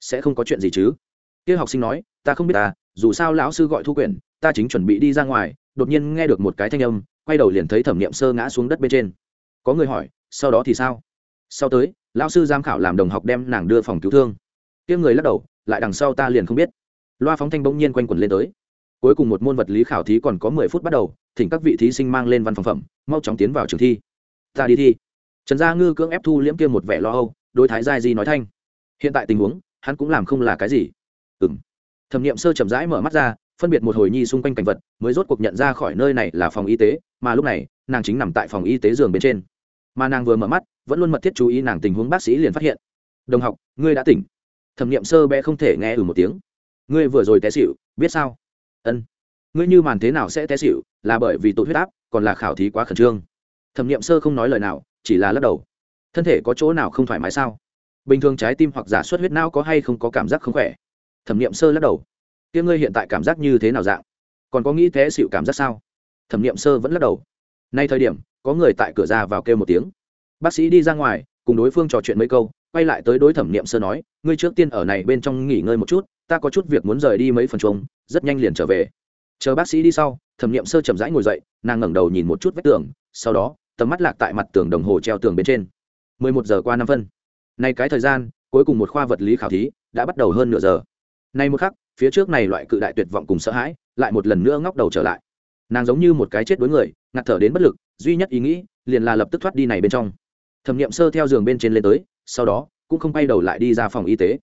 A: sẽ không có chuyện gì chứ? Kia học sinh nói, ta không biết ta dù sao lão sư gọi thu quyển, ta chính chuẩn bị đi ra ngoài. Đột nhiên nghe được một cái thanh âm, quay đầu liền thấy thẩm nghiệm sơ ngã xuống đất bên trên. Có người hỏi, sau đó thì sao? Sau tới lão sư giám khảo làm đồng học đem nàng đưa phòng cứu thương. Tiếng người lắc đầu, lại đằng sau ta liền không biết. Loa phóng thanh bỗng nhiên quanh quẩn lên tới. Cuối cùng một môn vật lý khảo thí còn có mười phút bắt đầu, thỉnh các vị thí sinh mang lên văn phòng phẩm, mau chóng tiến vào trường thi. Ta đi thi. Trần gia ngư cưỡng ép thu liễm kia một vẻ lo âu, đối thái giai di nói thanh. Hiện tại tình huống, hắn cũng làm không là cái gì. Ừ m thẩm n i ệ m sơ chậm rãi mở mắt ra, phân biệt một hồi nhi xung quanh cảnh vật, mới rốt cuộc nhận ra khỏi nơi này là phòng y tế, mà lúc này, nàng chính nằm tại phòng y tế giường bên trên. Mà nàng vừa mở mắt vẫn luôn mật thiết chú ý nàng tình huống bác sĩ liền phát hiện. Đồng học, ngươi đã tỉnh. Thẩm nghiệm sơ bé không thể nghe ừ một tiếng. Ngươi vừa rồi té xịu biết sao? Ân. Ngươi như màn thế nào sẽ té xịu là bởi vì tụt huyết áp, còn là khảo thí quá khẩn trương. Thẩm nghiệm sơ không nói lời nào, chỉ là lắc đầu. Thân thể có chỗ nào không thoải mái sao? Bình thường trái tim hoặc giả suất huyết não có hay không có cảm giác không khỏe? Thẩm nghiệm sơ lắc đầu. Kia ngươi hiện tại cảm giác như thế nào dạng? Còn có nghĩ té xịu cảm giác sao? Thẩm nghiệm sơ vẫn lắc đầu. Nay thời điểm, có người tại cửa ra vào kêu một tiếng bác sĩ đi ra ngoài, cùng đối phương trò chuyện mấy câu, quay lại tới đối thẩm nghiệm sơ nói, ngươi trước tiên ở này bên trong nghỉ ngơi một chút, ta có chút việc muốn rời đi mấy phần chung rất nhanh liền trở về. Chờ bác sĩ đi sau, thẩm nghiệm sơ chậm rãi ngồi dậy, nàng ngẩng đầu nhìn một chút vách tường, sau đó, tầm mắt lạc tại mặt tường đồng hồ treo tường bên trên. Mười một giờ qua năm phân. Nay cái thời gian, cuối cùng một khoa vật lý khảo thí, đã bắt đầu hơn nửa giờ. Nay một khắc, phía trước này loại cự đại tuyệt vọng cùng sợ hãi, lại một lần nữa ngóc đầu trở lại. Nàng giống như một cái chết đối người, ngạt thở đến bất lực, duy nhất ý nghĩ, liền là lập tức thoát đi này bên trong thẩm nghiệm sơ theo giường bên trên lên tới, sau đó, cũng không bay đầu lại đi ra phòng y tế.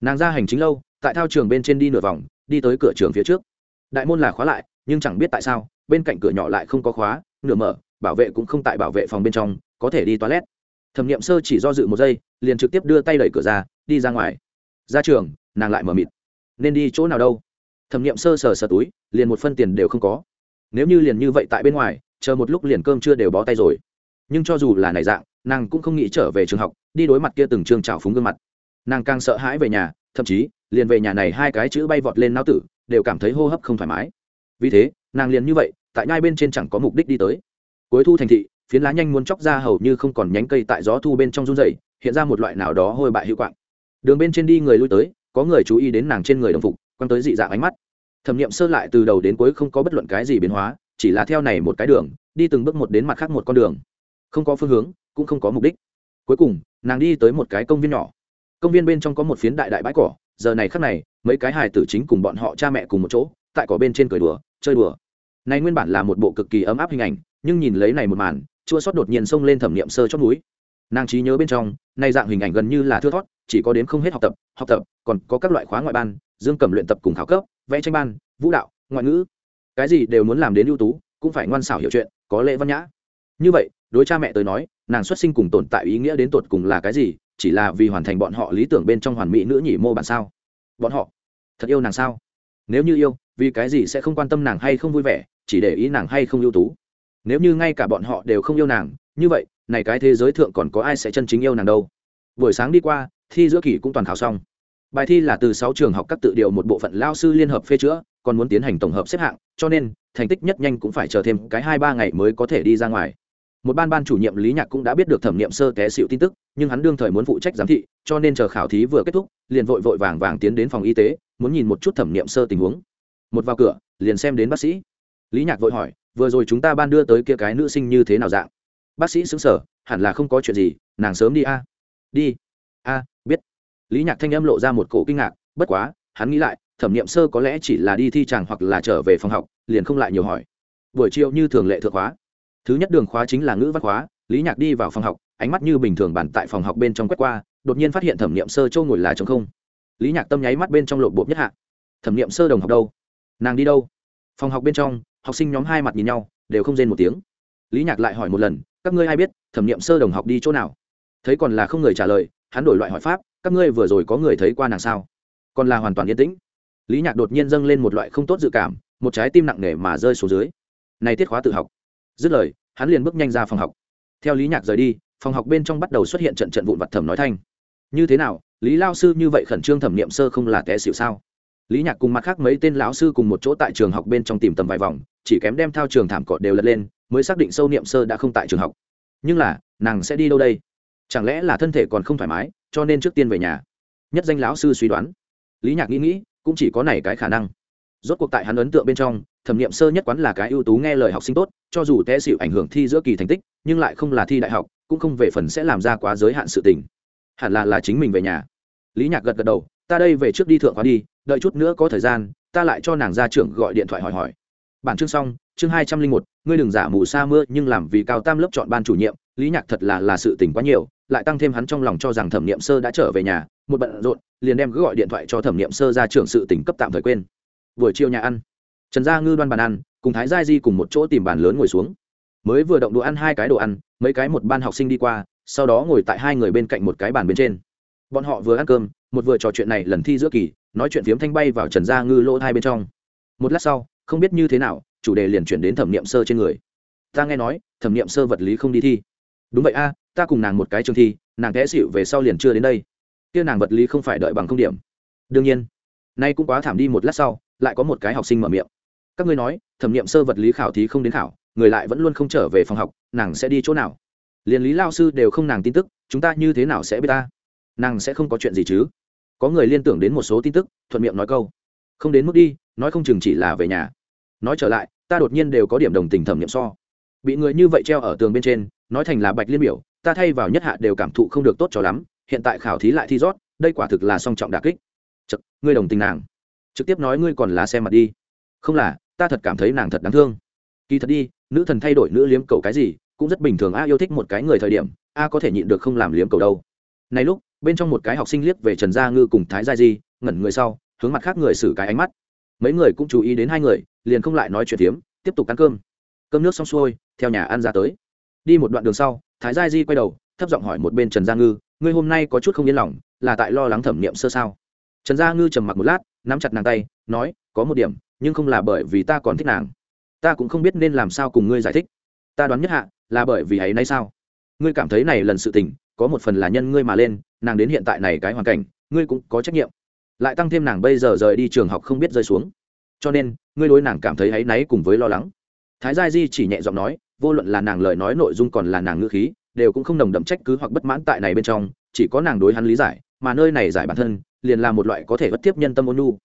A: Nàng ra hành chính lâu, tại thao trường bên trên đi nửa vòng, đi tới cửa trường phía trước. Đại môn là khóa lại, nhưng chẳng biết tại sao, bên cạnh cửa nhỏ lại không có khóa, nửa mở, bảo vệ cũng không tại bảo vệ phòng bên trong, có thể đi toilet. Thẩm nghiệm sơ chỉ do dự một giây, liền trực tiếp đưa tay đẩy cửa ra, đi ra ngoài. Ra trường, nàng lại mở mịt. Nên đi chỗ nào đâu? Thẩm nghiệm sơ sờ sờ túi, liền một phân tiền đều không có. Nếu như liền như vậy tại bên ngoài, chờ một lúc liền cơm chưa đều bó tay rồi. Nhưng cho dù là này dạng nàng cũng không nghĩ trở về trường học, đi đối mặt kia từng trường trào phúng gương mặt. Nàng càng sợ hãi về nhà, thậm chí, liền về nhà này hai cái chữ bay vọt lên nao tử, đều cảm thấy hô hấp không thoải mái. Vì thế, nàng liền như vậy, tại nhai bên trên chẳng có mục đích đi tới. Cuối thu thành thị, phiến lá nhanh muốn chóc ra hầu như không còn nhánh cây tại gió thu bên trong run dày hiện ra một loại nào đó hôi bại hữu quạng. Đường bên trên đi người lui tới, có người chú ý đến nàng trên người đồng phục, quăng tới dị dạng ánh mắt. Thẩm n i ệ m sơ lại từ đầu đến cuối không có bất luận cái gì biến hóa, chỉ là theo này một cái đường, đi từng bước một đến mặt khác một con đường. Không có phương hướng cũng không có mục đích. Cuối cùng, nàng đi tới một cái công viên nhỏ. Công viên bên trong có một phiến đại đại bãi cỏ, giờ này khắc này, mấy cái hài tử chính cùng bọn họ cha mẹ cùng một chỗ, tại cỏ bên trên cười đùa, chơi đùa. Này nguyên bản là một bộ cực kỳ ấm áp hình ảnh, nhưng nhìn lấy này một màn, chua sót đột nhiên xông lên thẩm niệm sơ chót núi nàng trí nhớ bên trong nay dạng hình ảnh gần như là thưa thót chỉ có đến không hết học tập học tập, còn có các loại khóa ngoại ban, dương cầm luyện tập cùng khảo cấp, vẽ tranh ban, vũ đạo, ngoại ngữ. Cái gì đều muốn làm đến ưu tú, cũng phải ngoan xảo hiểu chuyện, có lễ văn nhã. Như vậy, đối cha mẹ tới nói nàng xuất sinh cùng tồn tại ý nghĩa đến tột cùng là cái gì, chỉ là vì hoàn thành bọn họ lý tưởng bên trong hoàn mỹ nữ nhỉ? mô bản sao? Bọn họ thật yêu nàng sao? Nếu như yêu, vì cái gì sẽ không quan tâm nàng hay không vui vẻ, chỉ để ý nàng hay không ưu tú? Nếu như ngay cả bọn họ đều không yêu nàng, như vậy, này cái thế giới thượng còn có ai sẽ chân chính yêu nàng đâu? Buổi sáng đi qua, thi giữa kỳ cũng toàn khảo xong. Bài thi là từ sáu trường học các tự điều một bộ phận lao sư liên hợp phê chữa, còn muốn tiến hành tổng hợp xếp hạng, cho nên, thành tích nhất nhanh cũng phải chờ thêm cái hai ba ngày mới có thể đi ra ngoài một ban ban chủ nhiệm lý nhạc cũng đã biết được thẩm nghiệm sơ té xịu tin tức, nhưng hắn đương thời muốn phụ trách giám thị, cho nên chờ khảo thí vừa kết thúc, liền vội vội vàng vàng tiến đến phòng y tế, muốn nhìn một chút thẩm nghiệm sơ tình huống. Một vào cửa, liền xem đến bác sĩ. Lý nhạc vội hỏi, vừa rồi chúng ta ban đưa tới kia cái nữ sinh như thế nào dạng? Bác sĩ xứng sở hẳn là không có chuyện gì, nàng sớm đi a. Đi. A, biết. Lý nhạc thanh âm lộ ra một cổ kinh ngạc, bất quá, hắn nghĩ lại, thẩm nghiệm sơ có lẽ chỉ là đi thi tràng hoặc là trở về phòng học, liền không lại nhiều hỏi. Buổi chiều như thường lệ thượng hóa thứ nhất đường khóa chính là ngữ văn khóa, lý nhạc đi vào phòng học, ánh mắt như bình thường bàn tại phòng học bên trong quét qua, đột nhiên phát hiện thẩm niệm sơ châu ngồi là t không. Lý nhạc tâm nháy mắt bên trong lộp bộp nhất hạ. Thẩm niệm sơ đồng học đâu? Nàng đi đâu? Phòng học bên trong, học sinh nhóm hai mặt nhìn nhau, đều không rên một tiếng. Lý nhạc lại hỏi một lần, các ngươi ai biết thẩm niệm sơ đồng học đi chỗ nào? Thấy còn là không người trả lời, hắn đổi loại hỏi pháp, các ngươi vừa rồi có người thấy qua nàng sao? Còn là hoàn toàn yên tĩnh. Lý nhạc đột nhiên dâng lên một loại không tốt dự cảm, một trái tim nặng nề mà rơi xuống dưới. Này tiết khóa tự học dứt lời, hắn liền bước nhanh ra phòng học. Theo lý nhạc rời đi, phòng học bên trong bắt đầu xuất hiện trận trận vụn vặt thẩm nói thanh. Như thế nào, lý lao sư như vậy khẩn trương thẩm nghiệm sơ không là té xịu sao? Lý nhạc cùng mặt khác mấy tên lão sư cùng một chỗ tại trường học bên trong tìm tầm vài vòng, chỉ kém đem thao trường thảm cọ đều lật lên, mới xác định sâu niệm sơ đã không tại trường học. Nhưng là, nàng sẽ đi đâu đây? Chẳng lẽ là thân thể còn không thoải mái, cho nên trước tiên về nhà? Nhất danh lão sư suy đoán. Lý nhạc nghĩ nghĩ, cũng chỉ có này cái khả năng. Rốt cuộc tại hắn ấn tượng bên trong thẩm nghiệm sơ nhất quán là cái ưu tú nghe lời học sinh tốt, cho dù té xịu ảnh hưởng thi giữa kỳ thành tích, nhưng lại không là thi đại học, cũng không về phần sẽ làm ra quá giới hạn sự tình. Hẳn là là chính mình về nhà. Lý nhạc gật gật đầu, ta đây về trước đi thượng khóa đi, đợi chút nữa có thời gian, ta lại cho nàng ra trưởng gọi điện thoại hỏi hỏi. Bản chương xong, chương hai trăm linh một, ngươi đừng giả mù sa mưa, nhưng làm vì cao tam lớp chọn ban chủ nhiệm, lý nhạc thật là là sự tình quá nhiều, lại tăng thêm hắn trong lòng cho rằng thẩm nghiệm sơ đã trở về nhà, một bận rộn, liền đem cứ gọi điện thoại cho thẩm nghiệm sơ ra trưởng sự tỉnh cấp tạm thời quên. Buổi chiều nhà ăn trần gia ngư đoan bàn ăn, cùng thái gia di cùng một chỗ tìm bàn lớn ngồi xuống. Mới vừa động đồ ăn hai cái đồ ăn, mấy cái một ban học sinh đi qua, sau đó ngồi tại hai người bên cạnh một cái bàn bên trên. Bọn họ vừa ăn cơm, một vừa trò chuyện này lần thi giữa kỳ, nói chuyện phiếm thanh bay vào trần gia ngư lỗ hai bên trong. Một lát sau, không biết như thế nào, chủ đề liền chuyển đến thẩm nghiệm sơ trên người. Ta nghe nói, thẩm nghiệm sơ vật lý không đi thi. Đúng vậy a, ta cùng nàng một cái trường thi, nàng té xịu về sau liền chưa đến đây. Kia nàng vật lý không phải đợi bằng không điểm. Đương nhiên, nay cũng quá thảm đi một lát sau, lại có một cái học sinh mở miệng các ngươi nói thẩm nghiệm sơ vật lý khảo thí không đến khảo người lại vẫn luôn không trở về phòng học nàng sẽ đi chỗ nào? Liền lý lao sư đều không nàng tin tức chúng ta như thế nào sẽ biết ta? Nàng sẽ không có chuyện gì chứ? Có người liên tưởng đến một số tin tức thuận miệng nói câu. Không đến mức đi nói không chừng chỉ là về nhà. Nói trở lại ta đột nhiên đều có điểm đồng tình thẩm nghiệm so. Bị người như vậy treo ở tường bên trên nói thành là bạch liên biểu ta thay vào nhất hạ đều cảm thụ không được tốt cho lắm hiện tại khảo thí lại thi rót đây quả thực là song trọng đà kích. Chật, ngươi đồng tình nàng. Trực tiếp nói ngươi còn lá xe mặt đi. Không là ta thật cảm thấy nàng thật đáng thương. Kỳ thật đi, nữ thần thay đổi nữ liếm cầu cái gì, cũng rất bình thường. A yêu thích một cái người thời điểm, a có thể nhịn được không làm liếm cầu đâu. Này lúc, bên trong một cái học sinh liếc về trần gia ngư cùng thái gia di, ngẩn người sau, hướng mặt khác người xử cái ánh mắt. Mấy người cũng chú ý đến hai người, liền không lại nói chuyện tiếm tiếp tục ăn cơm. Cơm nước xong xuôi, theo nhà ăn ra tới. Đi một đoạn đường sau, thái gia di quay đầu, thấp giọng hỏi một bên trần gia ngư, ngươi hôm nay có chút không yên lòng, là tại lo lắng thẩm nghiệm sơ sao? Trần gia ngư trầm mặc một lát, nắm chặt nàng tay, nói, có một điểm nhưng không là bởi vì ta còn thích nàng. Ta cũng không biết nên làm sao cùng ngươi giải thích. Ta đoán nhất hạ, là bởi vì ấy nay sao? Ngươi cảm thấy này lần sự tình, có một phần là nhân ngươi mà lên, nàng đến hiện tại này cái hoàn cảnh, ngươi cũng có trách nhiệm. Lại tăng thêm nàng bây giờ rời đi trường học không biết rơi xuống. Cho nên, ngươi đối nàng cảm thấy áy náy cùng với lo lắng. Thái gia di chỉ nhẹ giọng nói, vô luận là nàng lời nói nội dung còn là nàng ngữ khí, đều cũng không nồng đậm trách cứ hoặc bất mãn tại này bên trong, chỉ có nàng đối hắn lý giải, mà nơi này giải bản thân, liền là một loại có thể bất tiếp nhân tâm ôn nhu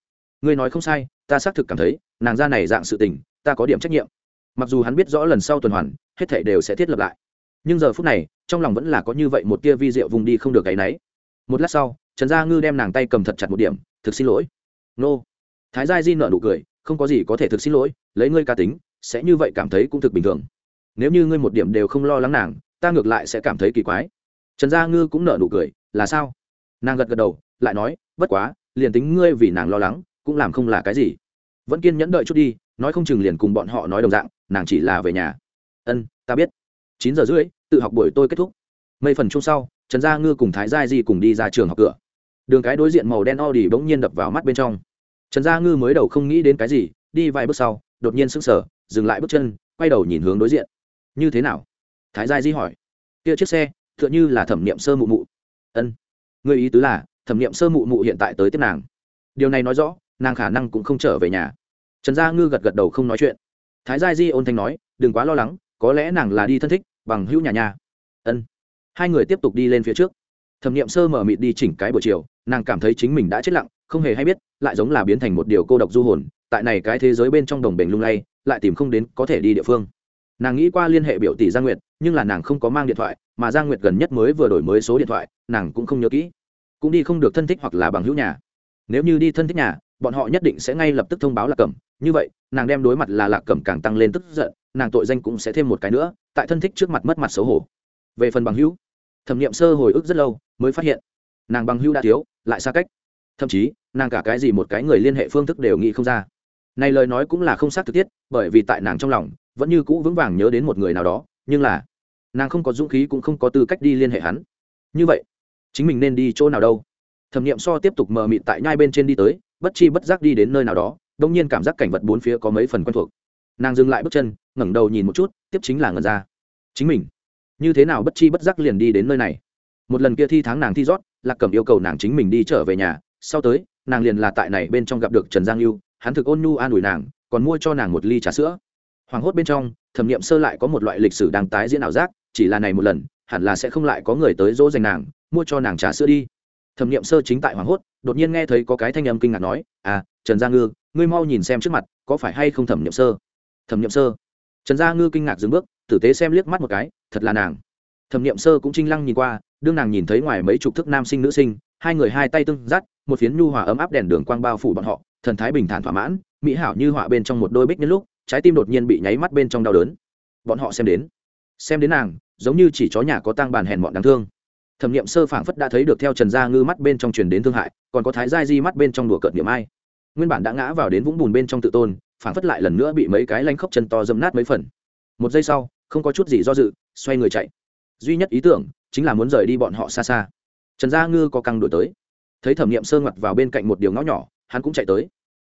A: ngươi nói không sai, ta xác thực cảm thấy, nàng ra này dạng sự tình, ta có điểm trách nhiệm. Mặc dù hắn biết rõ lần sau tuần hoàn, hết thảy đều sẽ thiết lập lại. Nhưng giờ phút này, trong lòng vẫn là có như vậy một tia vi rượu vùng đi không được gáy náy. một lát sau, trần gia ngư đem nàng tay cầm thật chặt một điểm, thực xin lỗi. Nô. Thái gia di nợ nụ cười, không có gì có thể thực xin lỗi, lấy ngươi ca tính, sẽ như vậy cảm thấy cũng thực bình thường. Nếu như ngươi một điểm đều không lo lắng nàng, ta ngược lại sẽ cảm thấy kỳ quái. Trần gia ngư cũng nợ nụ cười, là sao? Nàng gật gật đầu, lại nói, bất quá, liền tính ngươi vì nàng lo lắng cũng làm không là cái gì. Vẫn kiên nhẫn đợi chút đi, nói không chừng liền cùng bọn họ nói đồng dạng, nàng chỉ là về nhà. Ân, ta biết. Chín giờ rưỡi, tự học buổi tôi kết thúc. Mấy phần chung sau, trần gia ngư cùng thái gia di cùng đi ra trường học cửa. Đường cái đối diện màu đen o đi bỗng nhiên đập vào mắt bên trong. Trần gia ngư mới đầu không nghĩ đến cái gì, đi vài bước sau, đột nhiên sững sờ, dừng lại bước chân, quay đầu nhìn hướng đối diện. Như thế nào? Thái gia di hỏi. Kia chiếc xe, tựa như là thẩm niệm sơ mụ mụ. Ân người ý tứ là, thẩm niệm sơ mụ mụ hiện tại tới tiếp nàng. Điều này nói rõ nàng khả năng cũng không trở về nhà. Trần gia ngư gật gật đầu không nói chuyện. Thái gia di ôn thanh nói, đừng quá lo lắng, có lẽ nàng là đi thân thích, bằng hữu nhà nhà. Ân. Hai người tiếp tục đi lên phía trước. Thẩm nghiệm sơ mở mịt đi chỉnh cái buổi chiều, nàng cảm thấy chính mình đã chết lặng, không hề hay biết, lại giống là biến thành một điều cô độc du hồn, tại này cái thế giới bên trong đồng bình lung lay, lại tìm không đến có thể đi địa phương. Nàng nghĩ qua liên hệ biểu tỷ Gia nguyệt, nhưng là nàng không có mang điện thoại, mà Gia nguyệt gần nhất mới vừa đổi mới số điện thoại, nàng cũng không nhớ kỹ. Cũng đi không được thân thích hoặc là bằng hữu nhà. Nếu như đi thân thích nhà bọn họ nhất định sẽ ngay lập tức thông báo lạc cẩm. Như vậy, nàng đem đối mặt là lạc cẩm càng tăng lên tức giận, nàng tội danh cũng sẽ thêm một cái nữa, tại thân thích trước mặt mất mặt xấu hổ. Về phần bằng hữu, thẩm nghiệm sơ hồi ức rất lâu, mới phát hiện, nàng bằng hữu đã thiếu, lại xa cách. Thậm chí, nàng cả cái gì một cái người liên hệ phương thức đều nghĩ không ra. Này lời nói cũng là không xác thực tiết bởi vì tại nàng trong lòng, vẫn như cũ vững vàng nhớ đến một người nào đó, nhưng là, nàng không có dũng khí cũng không có tư cách đi liên hệ hắn. Như vậy, chính mình nên đi chỗ nào đâu? Thẩm nghiệm so tiếp tục mờ mịt tại nhai bên trên đi tới bất chi bất giác đi đến nơi nào đó đông nhiên cảm giác cảnh vật bốn phía có mấy phần quen thuộc. Nàng dừng lại bước chân, ngẩng đầu nhìn một chút, tiếp chính là ngần ra. Chính mình. Như thế nào bất chi bất giác liền đi đến nơi này? Một lần kia thi tháng nàng thi rót, lạc cầm yêu cầu nàng chính mình đi trở về nhà. Sau tới, nàng liền là tại này bên trong gặp được trần giang lưu hắn thực ôn nhu an ủi nàng, còn mua cho nàng một ly trà sữa. Hoảng hốt bên trong, thẩm nghiệm sơ lại có một loại lịch sử đang tái diễn ảo giác, chỉ là này một lần, hẳn là sẽ không lại có người tới dỗ dành nàng, mua cho nàng trà sữa đi thẩm nghiệm sơ chính tại hoàng hốt, đột nhiên nghe thấy có cái thanh âm kinh ngạc nói à trần gia ngư, ngươi mau nhìn xem trước mặt, có phải hay không thẩm nghiệm sơ? Thẩm nghiệm sơ? Trần gia ngư kinh ngạc dừng bước, tử tế xem liếc mắt một cái, thật là nàng. Thẩm nghiệm sơ cũng trinh lăng nhìn qua, đương nàng nhìn thấy ngoài mấy chục thức nam sinh nữ sinh, hai người hai tay tưng dắt, một phiến nhu hòa ấm áp đèn đường quang bao phủ bọn họ, thần thái bình thản thỏa mãn, mỹ hảo như họa bên trong một đôi bích nhân lúc, trái tim đột nhiên bị nháy mắt bên trong đau đớn. Bọn họ xem đến xem đến nàng, giống như chỉ chó nhà có tang bàn hèn mọn đáng thương thẩm nghiệm sơ phảng phất đã thấy được theo trần gia ngư mắt bên trong truyền đến thương hại, còn có thái gia di mắt bên trong đùa cợt niệm ai. Nguyên bản đã ngã vào đến vũng bùn bên trong tự tôn, phảng phất lại lần nữa bị mấy cái lanh khóc chân to dâm nát mấy phần. Một giây sau, không có chút gì do dự, xoay người chạy. Duy nhất ý tưởng chính là muốn rời đi bọn họ xa xa. Trần gia ngư có căng đổi tới. Thấy thẩm nghiệm sơ ngặt vào bên cạnh một điều ngõ nhỏ, hắn cũng chạy tới.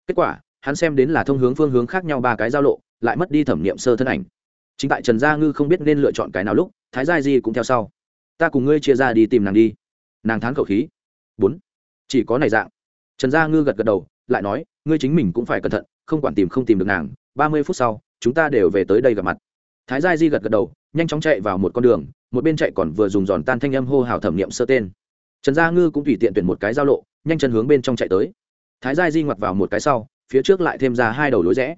A: Kết quả, hắn xem đến là thông hướng phương hướng khác nhau ba cái giao lộ, lại mất đi thẩm nghiệm sơ thân ảnh. Chính tại trần gia ngư không biết nên lựa chọn cái nào lúc, thái gia di cũng theo sau ta cùng ngươi chia ra đi tìm nàng đi. Nàng thán khẩu khí. Bốn. Chỉ có này dạng. Trần gia ngư gật gật đầu, lại nói, ngươi chính mình cũng phải cẩn thận, không quản tìm không tìm được nàng, ba mươi phút sau, chúng ta đều về tới đây gặp mặt. Thái gia di gật gật đầu, nhanh chóng chạy vào một con đường, một bên chạy còn vừa dùng giòn tan thanh âm hô hào thẩm nghiệm sơ tên. Trần gia ngư cũng tùy tiện tuyển một cái giao lộ, nhanh chân hướng bên trong chạy tới. Thái gia di ngoặt vào một cái sau, phía trước lại thêm ra hai đầu lối rẽ.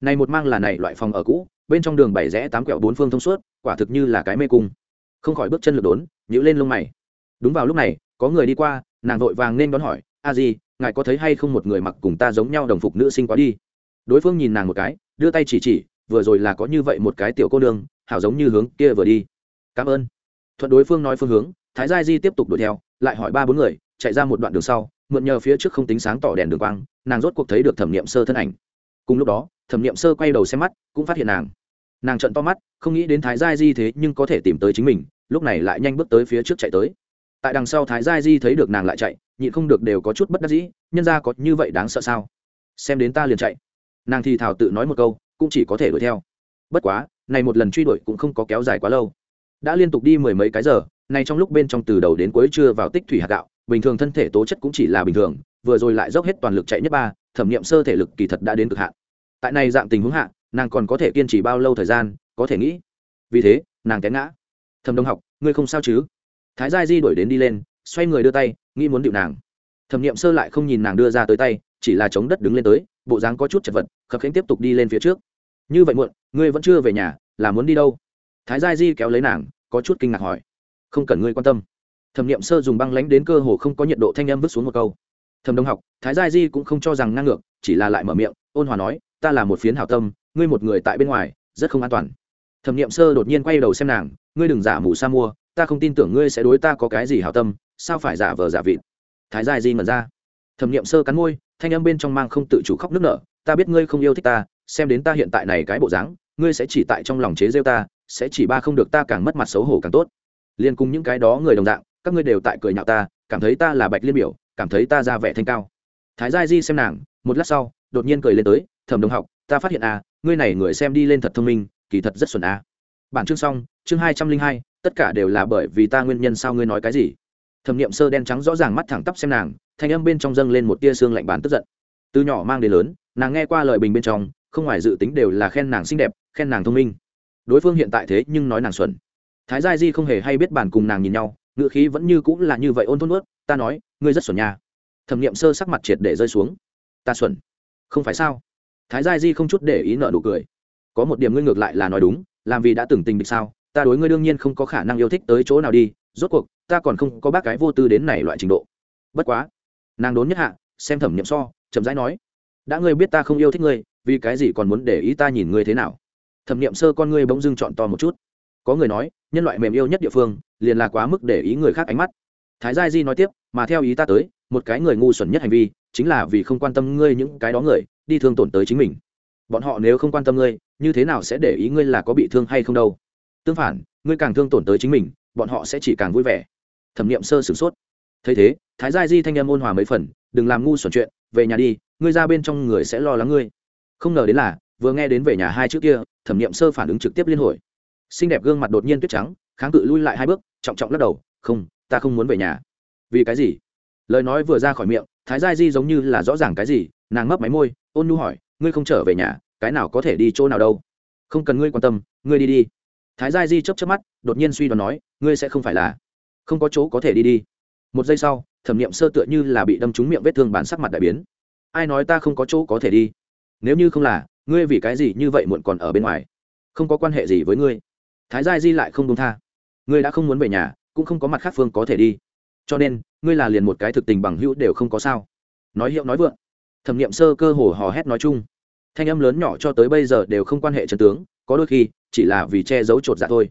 A: Này một mang là này loại phòng ở cũ, bên trong đường bảy rẽ tám quẹo bốn phương thông suốt, quả thực như là cái mê cung không khỏi bước chân lượt đốn nhữ lên lông mày. Đúng vào lúc này, có người đi qua, nàng vội vàng nên đón hỏi, a di, ngài có thấy hay không một người mặc cùng ta giống nhau đồng phục nữ sinh quá đi? Đối phương nhìn nàng một cái, đưa tay chỉ chỉ, vừa rồi là có như vậy một cái tiểu cô nương, hảo giống như hướng kia vừa đi. Cảm ơn. Thuận đối phương nói phương hướng, thái gia di tiếp tục đuổi theo, lại hỏi ba bốn người, chạy ra một đoạn đường sau, mượn nhờ phía trước không tính sáng tỏ đèn đường quang, nàng rốt cuộc thấy được thẩm nghiệm sơ thân ảnh. Cùng lúc đó, thẩm nghiệm sơ quay đầu xem mắt, cũng phát hiện nàng. Nàng trận to mắt, không nghĩ đến thái gia di thế nhưng có thể tìm tới chính mình lúc này lại nhanh bước tới phía trước chạy tới. Tại đằng sau thái gia di thấy được nàng lại chạy, nhịn không được đều có chút bất đắc dĩ, nhân ra có như vậy đáng sợ sao? Xem đến ta liền chạy. Nàng thì thảo tự nói một câu, cũng chỉ có thể đuổi theo. Bất quá, này một lần truy đuổi cũng không có kéo dài quá lâu. Đã liên tục đi mười mấy cái giờ, này trong lúc bên trong từ đầu đến cuối chưa vào tích thủy hạt gạo, bình thường thân thể tố chất cũng chỉ là bình thường, vừa rồi lại dốc hết toàn lực chạy nhất ba, thẩm nghiệm sơ thể lực kỳ thật đã đến cực hạn. Tại này dạng tình huống hạ, nàng còn có thể kiên trì bao lâu thời gian, có thể nghĩ. Vì thế, nàng té ngã thẩm đông học, ngươi không sao chứ? Thái gia di đổi đến đi lên, xoay người đưa tay, nghĩ muốn điệu nàng. Thẩm nghiệm sơ lại không nhìn nàng đưa ra tới tay, chỉ là chống đất đứng lên tới, bộ dáng có chút chật vật, khập khánh tiếp tục đi lên phía trước. Như vậy muộn, ngươi vẫn chưa về nhà, là muốn đi đâu? Thái gia di kéo lấy nàng, có chút kinh ngạc hỏi. Không cần ngươi quan tâm. Thẩm nghiệm sơ dùng băng lánh đến cơ hồ không có nhiệt độ thanh âm vứt xuống một câu. Thẩm đông học, thái gia di cũng không cho rằng ngang ngược, chỉ là lại mở miệng, ôn hòa nói, ta là một phiến hảo tâm, ngươi một người tại bên ngoài, rất không an toàn. Thẩm nghiệm sơ đột nhiên quay đầu xem nàng ngươi đừng giả mù sa mua, ta không tin tưởng ngươi sẽ đối ta có cái gì hảo tâm, sao phải giả vờ giả vịt? Thái giai di ngẩn ra. Thẩm nghiệm sơ cắn môi, thanh âm bên trong mang không tự chủ khóc nức nở, ta biết ngươi không yêu thích ta, xem đến ta hiện tại này cái bộ dáng, ngươi sẽ chỉ tại trong lòng chế rêu ta, sẽ chỉ ba không được ta càng mất mặt xấu hổ càng tốt. Liên cùng những cái đó người đồng dạng, các ngươi đều tại cười nhạo ta, cảm thấy ta là bạch liên biểu, cảm thấy ta ra vẻ thanh cao. Thái giai di xem nàng, một lát sau, đột nhiên cười lên tới, thẩm đồng học, ta phát hiện à ngươi này người xem đi lên thật thông minh, kỳ thật rất xuẩn à bản chương xong, chương hai trăm linh hai, tất cả đều là bởi vì ta nguyên nhân sao ngươi nói cái gì? Thẩm nghiệm sơ đen trắng rõ ràng mắt thẳng tắp xem nàng, thanh âm bên trong dâng lên một tia xương lạnh bán tức giận. Từ nhỏ mang đến lớn, nàng nghe qua lời bình bên trong, không ngoài dự tính đều là khen nàng xinh đẹp, khen nàng thông minh. Đối phương hiện tại thế nhưng nói nàng xuẩn. Thái gia di không hề hay biết bản cùng nàng nhìn nhau ngự khí vẫn như cũng là như vậy ôn thôn ướt, ta nói, ngươi rất xuẩn nha. Thẩm nghiệm sơ sắc mặt triệt để rơi xuống. Ta xuẩn? Không phải sao? Thái gia di không chút để ý nợ nụ cười có một điểm ngươi ngược lại là nói đúng, làm vì đã từng tình địch sao? Ta đối ngươi đương nhiên không có khả năng yêu thích tới chỗ nào đi, rốt cuộc, ta còn không có bác cái vô tư đến này loại trình độ. Bất quá, nàng đốn nhất hạ, xem thẩm nghiệm so, chậm rãi nói, đã ngươi biết ta không yêu thích ngươi, vì cái gì còn muốn để ý ta nhìn ngươi thế nào? Thẩm nghiệm sơ con ngươi bỗng dưng chọn to một chút. Có người nói, nhân loại mềm yêu nhất địa phương, liền là quá mức để ý người khác ánh mắt. Thái gia di nói tiếp, mà theo ý ta tới, một cái người ngu xuẩn nhất hành vi, chính là vì không quan tâm ngươi những cái đó người, đi thương tổn tới chính mình. Bọn họ nếu không quan tâm ngươi như thế nào sẽ để ý ngươi là có bị thương hay không đâu? Tương phản, ngươi càng thương tổn tới chính mình, bọn họ sẽ chỉ càng vui vẻ. Thẩm nghiệm sơ sửng sốt. Thấy thế, thái gia di thanh em ôn hòa mấy phần, đừng làm ngu xuẩn chuyện, về nhà đi, ngươi ra bên trong người sẽ lo lắng ngươi. Không ngờ đến là, vừa nghe đến về nhà hai chữ kia, thẩm nghiệm sơ phản ứng trực tiếp liên hồi. Xinh đẹp gương mặt đột nhiên tuyết trắng, kháng cự lui lại hai bước, trọng trọng lắc đầu, không, ta không muốn về nhà. Vì cái gì? Lời nói vừa ra khỏi miệng, thái gia di giống như là rõ ràng cái gì, nàng mấp máy môi, ôn nu hỏi, ngươi không trở về nhà cái nào có thể đi chỗ nào đâu. Không cần ngươi quan tâm, ngươi đi đi. Thái gia di chấp chấp mắt, đột nhiên suy đoán nói, ngươi sẽ không phải là, không có chỗ có thể đi đi. Một giây sau, thẩm nghiệm sơ tựa như là bị đâm trúng miệng vết thương bản sắc mặt đại biến. Ai nói ta không có chỗ có thể đi? Nếu như không là, ngươi vì cái gì như vậy muộn còn ở bên ngoài? Không có quan hệ gì với ngươi. Thái gia di lại không đúng tha. Ngươi đã không muốn về nhà, cũng không có mặt khác phương có thể đi. Cho nên, ngươi là liền một cái thực tình bằng hữu đều không có sao. Nói hiệu nói vượng. Thẩm nghiệm sơ cơ hồ hò hét nói chung thanh âm lớn nhỏ cho tới bây giờ đều không quan hệ chân tướng, có đôi khi, chỉ là vì che giấu chột dạ thôi.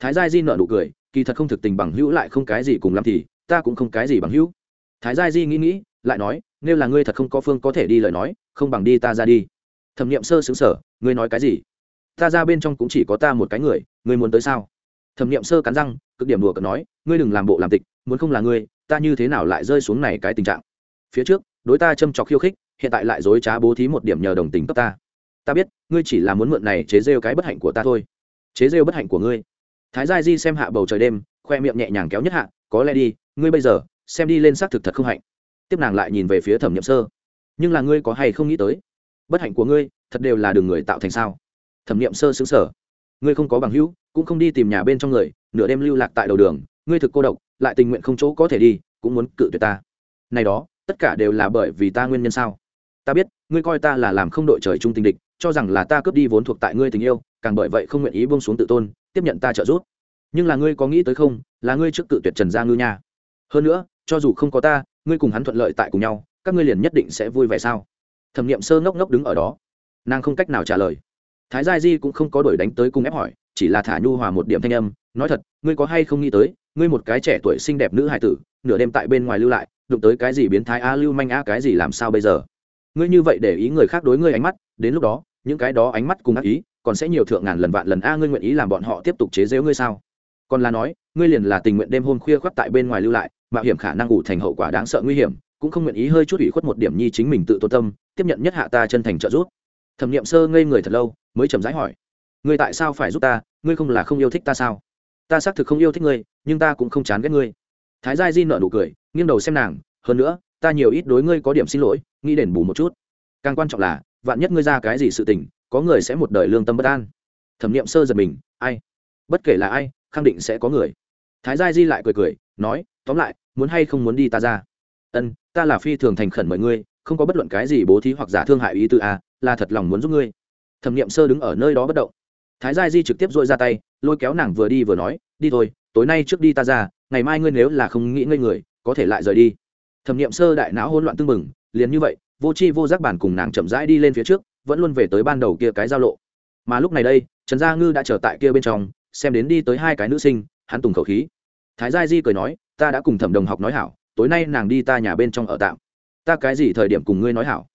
A: Thái gia di nợ nụ cười, kỳ thật không thực tình bằng hữu lại không cái gì cùng làm thì, ta cũng không cái gì bằng hữu. Thái gia di nghĩ nghĩ, lại nói, nếu là ngươi thật không có phương có thể đi lời nói, không bằng đi ta ra đi. Thẩm nghiệm sơ xứng sở ngươi nói cái gì? Ta ra bên trong cũng chỉ có ta một cái người, ngươi muốn tới sao? Thẩm nghiệm sơ cắn răng, cực điểm đùa cợt nói, ngươi đừng làm bộ làm tịch, muốn không là ngươi, ta như thế nào lại rơi xuống này cái tình trạng? Phía trước, đối ta châm trọc khiêu khích hiện tại lại dối trá bố thí một điểm nhờ đồng tình cấp ta. Ta biết, ngươi chỉ là muốn mượn này chế rêu cái bất hạnh của ta thôi. Chế rêu bất hạnh của ngươi. Thái gia di xem hạ bầu trời đêm, khoe miệng nhẹ nhàng kéo nhất hạ, có lẽ đi, ngươi bây giờ, xem đi lên xác thực thật không hạnh. Tiếp nàng lại nhìn về phía thẩm nhậm sơ. Nhưng là ngươi có hay không nghĩ tới, bất hạnh của ngươi thật đều là đường người tạo thành sao? Thẩm nhậm sơ xứng sở ngươi không có bằng hữu, cũng không đi tìm nhà bên trong người, nửa đêm lưu lạc tại đầu đường, ngươi thực cô độc, lại tình nguyện không chỗ có thể đi, cũng muốn cự tuyệt ta. Này đó, tất cả đều là bởi vì ta nguyên nhân sao? Ta biết, ngươi coi ta là làm không đội trời chung tình địch, cho rằng là ta cướp đi vốn thuộc tại ngươi tình yêu, càng bởi vậy không nguyện ý buông xuống tự tôn, tiếp nhận ta trợ giúp. Nhưng là ngươi có nghĩ tới không, là ngươi trước cự tuyệt trần gia ngư nha. Hơn nữa, cho dù không có ta, ngươi cùng hắn thuận lợi tại cùng nhau, các ngươi liền nhất định sẽ vui vẻ sao? Thẩm nghiệm sơ ngốc ngốc đứng ở đó. Nàng không cách nào trả lời. Thái gia di cũng không có đổi đánh tới cung ép hỏi, chỉ là thả nhu hòa một điểm thanh âm, nói thật, ngươi có hay không nghĩ tới, ngươi một cái trẻ tuổi xinh đẹp nữ hải tử, nửa đêm tại bên ngoài lưu lại, đụng tới cái gì biến thái a lưu manh a cái gì làm sao bây giờ? Ngươi như vậy để ý người khác đối ngươi ánh mắt, đến lúc đó, những cái đó ánh mắt cùng ác ý, còn sẽ nhiều thượng ngàn lần vạn lần a, ngươi nguyện ý làm bọn họ tiếp tục chế giễu ngươi sao? Còn là nói, ngươi liền là tình nguyện đêm hôm khuya khoác tại bên ngoài lưu lại, mạo hiểm khả năng ủ thành hậu quả đáng sợ nguy hiểm, cũng không nguyện ý hơi chút ủy khuất một điểm nhi chính mình tự tôn tâm, tiếp nhận nhất hạ ta chân thành trợ giúp. Thẩm nghiệm sơ ngây người thật lâu, mới chầm rãi hỏi, ngươi tại sao phải giúp ta? Ngươi không là không yêu thích ta sao? Ta xác thực không yêu thích ngươi, nhưng ta cũng không chán ghét ngươi. Thái gia di nợ nụ cười, nghiêng đầu xem nàng, hơn nữa ta nhiều ít đối ngươi có điểm xin lỗi, nghĩ đền bù một chút. Càng quan trọng là, vạn nhất ngươi ra cái gì sự tình, có người sẽ một đời lương tâm bất an. Thẩm nghiệm sơ giật mình, ai? Bất kể là ai, khẳng định sẽ có người. Thái gia di lại cười cười, nói, tóm lại, muốn hay không muốn đi ta ra? Ân, ta là phi thường thành khẩn mời ngươi, không có bất luận cái gì bố thí hoặc giả thương hại ý tư a là thật lòng muốn giúp ngươi. Thẩm nghiệm sơ đứng ở nơi đó bất động. Thái gia di trực tiếp dội ra tay, lôi kéo nàng vừa đi vừa nói, đi thôi, tối nay trước đi ta ra, ngày mai ngươi nếu là không nghĩ ngây người, có thể lại rời đi thẩm nghiệm sơ đại não hỗn loạn tưng bừng, liền như vậy, vô c h i vô giác bản cùng nàng chậm rãi đi lên phía trước, vẫn luôn về tới ban đầu kia cái giao lộ. Mà lúc này đây, trần gia ngư đã trở tại kia bên trong, xem đến đi tới hai cái nữ sinh, hắn tùng khẩu khí. Thái gia di cười nói, ta đã cùng thẩm đồng học nói hảo, tối nay nàng đi ta nhà bên trong ở tạm. Ta cái gì thời điểm cùng ngươi nói hảo?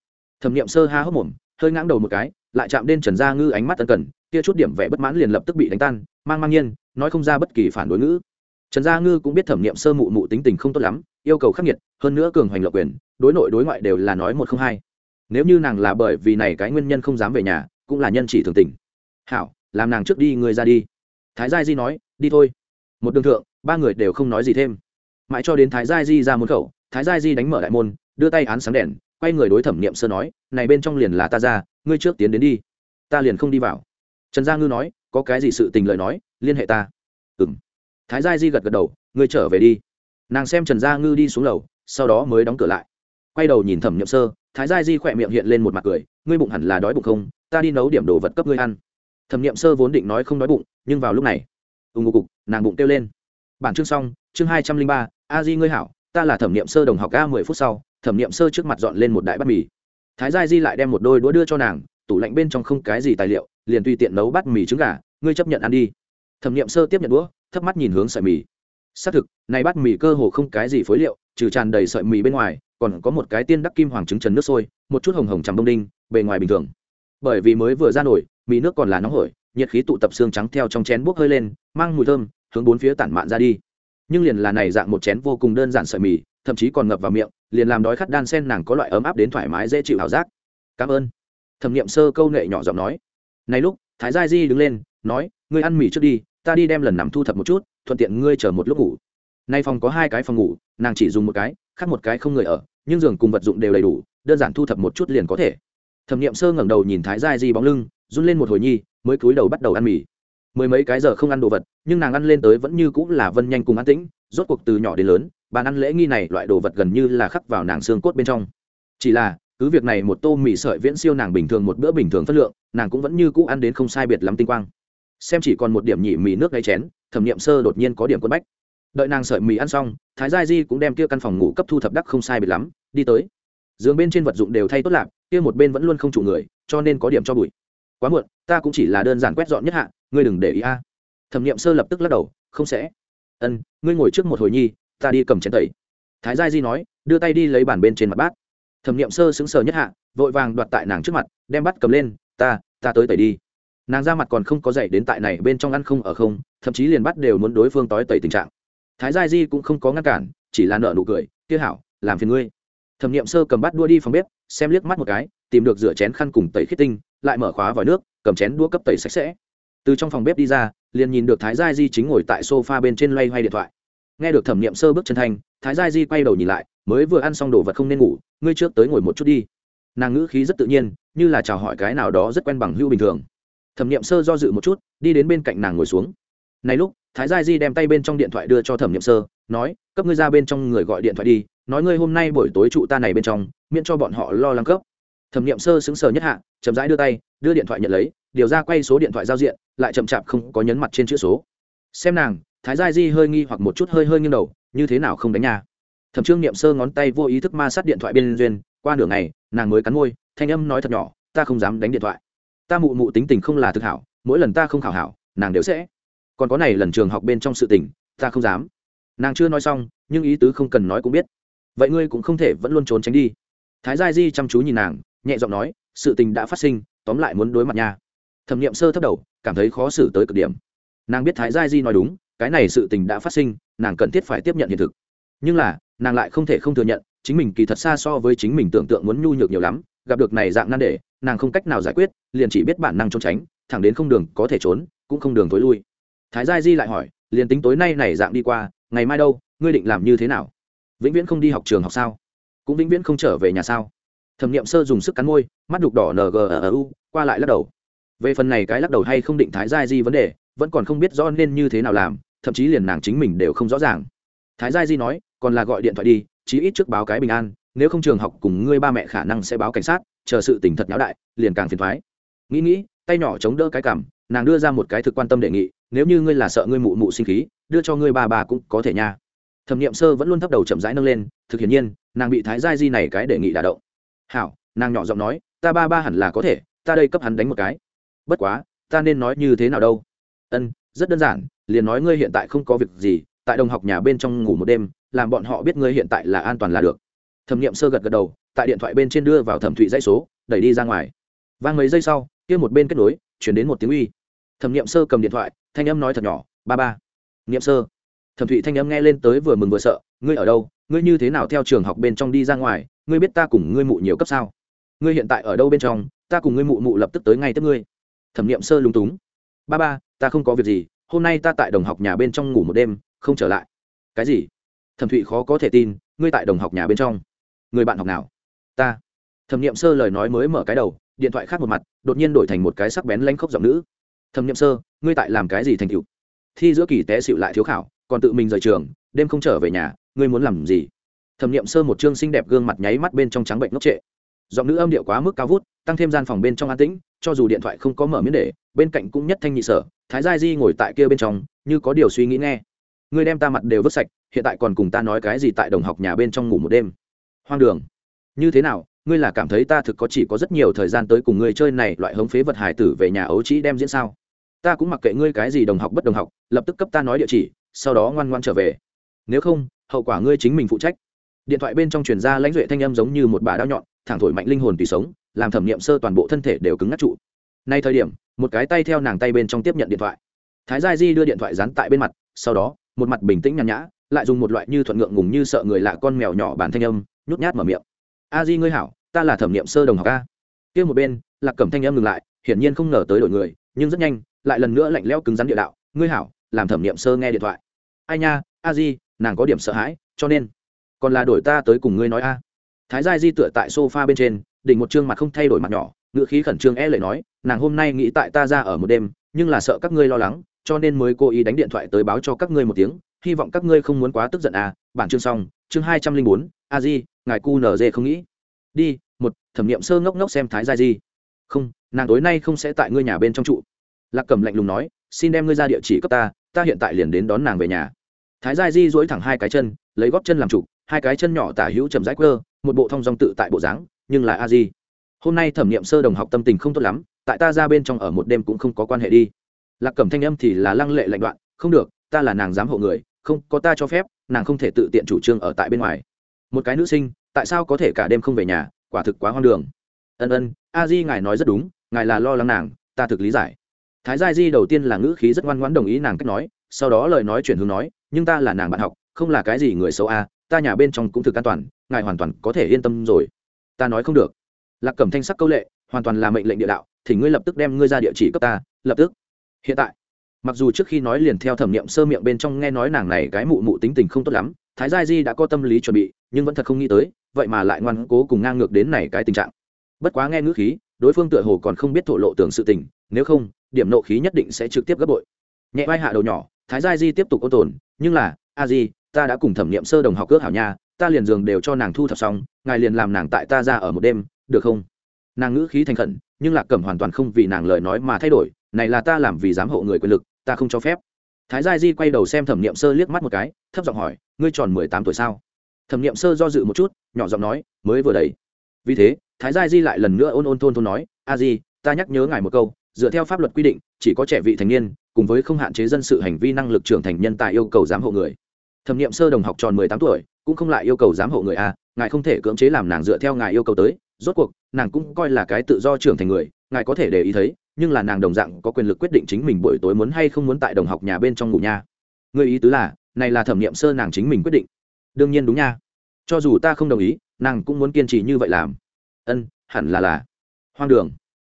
A: Thẩm nghiệm sơ ha hốc mồm, hơi ngãng đầu một cái, lại chạm đến trần gia ngư ánh mắt tân cần, kia chút điểm vẻ bất mãn liền lập tức bị đánh tan, mang mang nhiên, nói không ra bất kỳ phản đối ngữ trần gia ngư cũng biết thẩm nghiệm sơ mụ mụ tính tình không tốt lắm, yêu cầu khắc nghiệt, hơn nữa cường hoành lộc quyền, đối nội đối ngoại đều là nói một không hai. Nếu như nàng là bởi vì này cái nguyên nhân không dám về nhà, cũng là nhân chỉ thường tình. Hảo, làm nàng trước đi, người ra đi. Thái gia di nói, đi thôi. Một đường thượng, ba người đều không nói gì thêm. Mãi cho đến thái gia di ra môn khẩu, thái gia di đánh mở đại môn, đưa tay án sáng đèn, quay người đối thẩm nghiệm sơ nói, này bên trong liền là ta ra, ngươi trước tiến đến đi. Ta liền không đi vào. Trần gia ngư nói, có cái gì sự tình lời nói, liên hệ ta. Ừng thái gia di gật gật đầu, ngươi trở về đi. Nàng xem trần gia ngư đi xuống lầu, sau đó mới đóng cửa lại. Quay đầu nhìn thẩm nhậm sơ, thái gia di khỏe miệng hiện lên một mặt cười, ngươi bụng hẳn là đói bụng không? Ta đi nấu điểm đồ vật cấp ngươi ăn. Thẩm nhậm sơ vốn định nói không đói bụng, nhưng vào lúc này ùng ục cục, nàng bụng kêu lên. Bản chương xong, chương hai trăm linh ba, a di ngươi hảo, ta là thẩm nhậm sơ đồng học a mười phút sau, thẩm nhậm sơ trước mặt dọn lên một đại bát mì. Thái gia di lại đem một đôi đũa đưa cho nàng, tủ lạnh bên trong không cái gì tài liệu, liền tùy tiện nấu bát mì trứng gà, ngươi chấp nhận ăn đi. Thẩm nghiệm sơ tiếp nhận đũa thấp mắt nhìn hướng sợi mì. Xác thực nay bát mì cơ hồ không cái gì phối liệu, trừ tràn đầy sợi mì bên ngoài, còn có một cái tiên đắc kim hoàng trứng trần nước sôi, một chút hồng hồng chằm đông đinh, bề ngoài bình thường. Bởi vì mới vừa ra nổi, mì nước còn là nóng hổi, nhiệt khí tụ tập xương trắng theo trong chén bốc hơi lên, mang mùi thơm, hướng bốn phía tản mạn ra đi. Nhưng liền là này dạng một chén vô cùng đơn giản sợi mì, thậm chí còn ngập vào miệng, liền làm đói khát đan sen nàng có loại ấm áp đến thoải mái dễ chịu ảo giác. Cảm ơn. Thẩm nghiệm sơ câu nệ nhỏ giọng nói. Này lúc, thái gia di đứng lên, nói, ngươi ăn mì trước đi ta đi đem lần nằm thu thập một chút, thuận tiện ngươi chờ một lúc ngủ. Nay phòng có hai cái phòng ngủ, nàng chỉ dùng một cái, khác một cái không người ở, nhưng giường cùng vật dụng đều đầy đủ, đơn giản thu thập một chút liền có thể. Thẩm nghiệm sơ ngẩng đầu nhìn thái gia di bóng lưng, run lên một hồi nhi, mới cúi đầu bắt đầu ăn mì. Mười mấy cái giờ không ăn đồ vật, nhưng nàng ăn lên tới vẫn như cũng là vân nhanh cùng an tĩnh, rốt cuộc từ nhỏ đến lớn, bàn ăn lễ nghi này loại đồ vật gần như là khắc vào nàng xương cốt bên trong. Chỉ là, cứ việc này một tô mì sợi viễn siêu nàng bình thường một bữa bình thường phất lượng, nàng cũng vẫn như cũ ăn đến không sai biệt lắm tinh quang xem chỉ còn một điểm nhỉ mì nước đáy chén, thẩm nghiệm sơ đột nhiên có điểm quân bách. Đợi nàng sợi mì ăn xong, thái gia di cũng đem kia căn phòng ngủ cấp thu thập đắc không sai biệt lắm, đi tới. Giường bên trên vật dụng đều thay tốt lạc, kia một bên vẫn luôn không trụ người, cho nên có điểm cho bụi. Quá muộn, ta cũng chỉ là đơn giản quét dọn nhất hạ, ngươi đừng để ý a. À. Thẩm nghiệm sơ lập tức lắc đầu, không sẽ. Ân, ngươi ngồi trước một hồi nhi, ta đi cầm chén tẩy. Thái gia di nói, đưa tay đi lấy bàn bên trên mặt bát. Thẩm nghiệm sơ xứng sờ nhất hạ, vội vàng đoạt tại nàng trước mặt, đem bắt cầm lên, ta ta tới tẩy đi nàng ra mặt còn không có dậy đến tại này bên trong ăn không ở không, thậm chí liền bắt đều muốn đối phương tói tẩy tình trạng. Thái gia di cũng không có ngăn cản, chỉ là nợ nụ cười, kia hảo, làm phiền ngươi. Thẩm nghiệm sơ cầm bắt đua đi phòng bếp, xem liếc mắt một cái, tìm được rửa chén khăn cùng tẩy khiết tinh, lại mở khóa vòi nước, cầm chén đũa cấp tẩy sạch sẽ. Từ trong phòng bếp đi ra, liền nhìn được thái gia di chính ngồi tại sofa bên trên loay hoay điện thoại. Nghe được thẩm nghiệm sơ bước chân thanh thái gia di quay đầu nhìn lại, mới vừa ăn xong đồ vật không nên ngủ, ngươi trước tới ngồi một chút đi. Nàng ngữ khí rất tự nhiên, như là chào hỏi cái nào đó rất quen bằng hưu bình thường thẩm n i ệ m sơ do dự một chút, đi đến bên cạnh nàng ngồi xuống. Này lúc, thái gia di đem tay bên trong điện thoại đưa cho thẩm n i ệ m sơ, nói, cấp ngươi ra bên trong người gọi điện thoại đi, nói ngươi hôm nay buổi tối trụ ta này bên trong, miễn cho bọn họ lo lắng cấp. Thẩm n i ệ m sơ xứng sờ nhất hạ, chậm rãi đưa tay, đưa điện thoại nhận lấy, điều ra quay số điện thoại giao diện, lại chậm chạp không có nhấn mặt trên chữ số. Xem nàng, thái gia di hơi nghi hoặc một chút hơi hơi nghiêng đầu, như thế nào không đánh nhà thẩm trương niệm sơ ngón tay vô ý thức ma sát điện thoại bên duyên, qua nửa ngày, nàng mới cắn môi, thanh âm nói thật nhỏ, ta không dám đánh điện thoại ta mụ mụ tính tình không là thực hảo, mỗi lần ta không khảo hảo, nàng đều sẽ. Còn có này lần trường học bên trong sự tình, ta không dám. Nàng chưa nói xong, nhưng ý tứ không cần nói cũng biết. Vậy ngươi cũng không thể vẫn luôn trốn tránh đi. Thái gia di chăm chú nhìn nàng, nhẹ giọng nói, sự tình đã phát sinh, tóm lại muốn đối mặt nha. Thẩm n i ệ m sơ thấp đầu, cảm thấy khó xử tới cực điểm. Nàng biết thái gia di nói đúng, cái này sự tình đã phát sinh, nàng cần thiết phải tiếp nhận hiện thực. Nhưng là, nàng lại không thể không thừa nhận, chính mình kỳ thật xa so với chính mình tưởng tượng muốn nhu nhược nhiều lắm, gặp được này dạng nan đề nàng không cách nào giải quyết, liền chỉ biết bản năng trốn tránh, thẳng đến không đường có thể trốn, cũng không đường tối lui. Thái gia di lại hỏi, liền tính tối nay này dạng đi qua, ngày mai đâu, ngươi định làm như thế nào? Vĩnh viễn không đi học trường học sao? Cũng vĩnh viễn không trở về nhà sao? Thẩm n i ệ m sơ dùng sức cắn môi, mắt đục đỏ ngu qua lại lắc đầu. Về phần này cái lắc đầu hay không định thái gia di vấn đề, vẫn còn không biết rõ nên như thế nào làm, thậm chí liền nàng chính mình đều không rõ ràng. Thái gia di nói, còn là gọi điện thoại đi, chí ít trước báo cái bình an nếu không trường học cùng ngươi ba mẹ khả năng sẽ báo cảnh sát, chờ sự tỉnh thật nháo đại, liền càng phiền thoái nghĩ nghĩ, tay nhỏ chống đỡ cái cằm nàng đưa ra một cái thực quan tâm đề nghị, nếu như ngươi là sợ ngươi mụ mụ sinh khí, đưa cho ngươi ba bà cũng có thể nha. Thẩm n i ệ m sơ vẫn luôn thấp đầu chậm rãi nâng lên, thực hiển nhiên, nàng bị thái gia di này cái đề nghị đả động. Hảo, nàng nhỏ giọng nói, ta ba ba hẳn là có thể, ta đây cấp hắn đánh một cái. Bất quá, ta nên nói như thế nào đâu? Ân, rất đơn giản, liền nói ngươi hiện tại không có việc gì, tại đồng học nhà bên trong ngủ một đêm, làm bọn họ biết ngươi hiện tại là an toàn là được thẩm n i ệ m sơ gật gật đầu, tại điện thoại bên trên đưa vào thẩm thụy dãy số, đẩy đi ra ngoài. Vang mấy giây sau, kia một bên kết nối, chuyển đến một tiếng uy. Thẩm n i ệ m sơ cầm điện thoại, thanh âm nói thật nhỏ, ba ba. N i ệ m sơ. Thẩm thụy thanh âm nghe lên tới vừa mừng vừa sợ, ngươi ở đâu? Ngươi như thế nào theo trường học bên trong đi ra ngoài? Ngươi biết ta cùng ngươi mụ nhiều cấp sao? Ngươi hiện tại ở đâu bên trong? Ta cùng ngươi mụ mụ lập tức tới ngay tiếp ngươi. Thẩm nghiệm sơ lúng túng. Ba ba, ta không có việc gì, hôm nay ta tại đồng học nhà bên trong ngủ một đêm, không trở lại. Cái gì? Thẩm thụy khó có thể tin, ngươi tại đồng học nhà bên trong người bạn học nào? Ta. Thẩm nghiệm sơ lời nói mới mở cái đầu, điện thoại khác một mặt, đột nhiên đổi thành một cái sắc bén lanh khóc giọng nữ. Thẩm nghiệm sơ, ngươi tại làm cái gì thành cựu thi giữa kỳ té xịu lại thiếu khảo, còn tự mình rời trường, đêm không trở về nhà, ngươi muốn làm gì? Thẩm nghiệm sơ một chương xinh đẹp gương mặt nháy mắt bên trong trắng bệnh ngốc trệ. Giọng nữ âm điệu quá mức cao vút, tăng thêm gian phòng bên trong an tĩnh, cho dù điện thoại không có mở miếng để, bên cạnh cũng nhất thanh nhị sở, thái gia di ngồi tại kia bên trong, như có điều suy nghĩ nghe. Ngươi đem ta mặt đều vứt sạch, hiện tại còn cùng ta nói cái gì tại đồng học nhà bên trong ngủ một đêm? Hoang đường. Như thế nào, ngươi là cảm thấy ta thực có chỉ có rất nhiều thời gian tới cùng ngươi chơi này loại hống phế vật hải tử về nhà ấu trĩ đem diễn sao? Ta cũng mặc kệ ngươi cái gì đồng học bất đồng học, lập tức cấp ta nói địa chỉ, sau đó ngoan ngoan trở về. Nếu không, hậu quả ngươi chính mình phụ trách. Điện thoại bên trong truyền ra lãnh duệ thanh âm giống như một bà đao nhọn, thẳng thổi mạnh linh hồn tùy sống, làm thẩm nghiệm sơ toàn bộ thân thể đều cứng ngắt trụ. Nay thời điểm, một cái tay theo nàng tay bên trong tiếp nhận điện thoại. Thái gia di đưa điện thoại dán tại bên mặt, sau đó, một mặt bình tĩnh nhàn nhã, lại dùng một loại như thuận ngượng ngùng như sợ người lạ con mèo nhỏ bản thanh âm nhút nhát mở miệng. A di ngươi hảo, ta là thẩm nghiệm sơ đồng học a. Kia một bên, lạc cẩm thanh em ngừng lại, hiển nhiên không ngờ tới đổi người, nhưng rất nhanh, lại lần nữa lạnh lẽo cứng rắn địa đạo, ngươi hảo, làm thẩm nghiệm sơ nghe điện thoại. Ai nha, a di, nàng có điểm sợ hãi, cho nên còn là đổi ta tới cùng ngươi nói a. Thái gia di tựa tại sofa bên trên, đỉnh một chương mặt không thay đổi mặt nhỏ, ngựa khí khẩn trương e lệ nói, nàng hôm nay nghĩ tại ta ra ở một đêm, nhưng là sợ các ngươi lo lắng, cho nên mới cố ý đánh điện thoại tới báo cho các ngươi một tiếng, hy vọng các ngươi không muốn quá tức giận à bản chương xong chương hai trăm linh bốn, a di, ngài cu nz không nghĩ. Đi, một, thẩm nghiệm sơ ngốc ngốc xem thái gia di. Không, nàng tối nay không sẽ tại ngươi nhà bên trong trụ. Lạc cầm lạnh lùng nói, xin đem ngươi ra địa chỉ cấp ta ta hiện tại liền đến đón nàng về nhà. Thái gia di dối thẳng hai cái chân, lấy góp chân làm trụ hai cái chân nhỏ tả hữu chầm rãi quơ, một bộ thong dong tự tại bộ dáng, nhưng là a di. Hôm nay thẩm nghiệm sơ đồng học tâm tình không tốt lắm, tại ta ra bên trong ở một đêm cũng không có quan hệ đi. Lạc cẩm thanh âm thì là lăng lệ lạnh đoạn, không được, ta là nàng giám hộ người, không có ta cho phép nàng không thể tự tiện chủ trương ở tại bên ngoài. Một cái nữ sinh, tại sao có thể cả đêm không về nhà? Quả thực quá hoang đường. Ân ân, a di ngài nói rất đúng, ngài là lo lắng nàng, ta thực lý giải. Thái gia di đầu tiên là ngữ khí rất ngoan ngoãn đồng ý nàng cách nói, sau đó lời nói chuyển hướng nói, nhưng ta là nàng bạn học, không là cái gì người xấu a, ta nhà bên trong cũng thực an toàn, ngài hoàn toàn có thể yên tâm rồi. Ta nói không được. Lạc cẩm thanh sắc câu lệ, hoàn toàn là mệnh lệnh địa đạo thì ngươi lập tức đem ngươi ra địa chỉ cấp ta, lập tức. Hiện tại mặc dù trước khi nói liền theo thẩm nghiệm sơ miệng bên trong nghe nói nàng này cái mụ mụ tính tình không tốt lắm, thái gia di đã có tâm lý chuẩn bị, nhưng vẫn thật không nghĩ tới, vậy mà lại ngoan cố cùng ngang ngược đến này cái tình trạng. Bất quá nghe ngữ khí, đối phương tựa hồ còn không biết thổ lộ tưởng sự tình, nếu không, điểm nộ khí nhất định sẽ trực tiếp gấp bội. Nhẹ vai hạ đầu nhỏ, thái gia di tiếp tục ôn tồn, nhưng là, a di, ta đã cùng thẩm nghiệm sơ đồng học cước hảo nha, ta liền giường đều cho nàng thu thập xong, ngài liền làm nàng tại ta ra ở một đêm, được không? Nàng ngữ khí thành khẩn, nhưng lạc cẩm hoàn toàn không vì nàng lời nói mà thay đổi, này là ta làm vì giám hộ người quyền lực ta không cho phép. Thái gia di quay đầu xem thẩm niệm sơ liếc mắt một cái, thấp giọng hỏi, ngươi tròn mười tám tuổi sao? Thẩm Niệm sơ do dự một chút, nhỏ giọng nói, mới vừa đầy vì thế, thái gia di lại lần nữa ôn ôn thôn thôn nói, a di, ta nhắc nhớ ngài một câu, dựa theo pháp luật quy định, chỉ có trẻ vị thành niên, cùng với không hạn chế dân sự hành vi năng lực trưởng thành nhân tài yêu cầu giám hộ người. Thẩm Niệm sơ đồng học tròn mười tám tuổi, cũng không lại yêu cầu giám hộ người a ngài không thể cưỡng chế làm nàng dựa theo ngài yêu cầu tới, rốt cuộc, nàng cũng coi là cái tự do trưởng thành người, ngài có thể để ý thấy nhưng là nàng đồng dạng có quyền lực quyết định chính mình buổi tối muốn hay không muốn tại đồng học nhà bên trong ngủ nha. Người ý tứ là, này là thẩm nghiệm sơ nàng chính mình quyết định. Đương nhiên đúng nha. Cho dù ta không đồng ý, nàng cũng muốn kiên trì như vậy làm. Ân, hẳn là là. Hoang đường.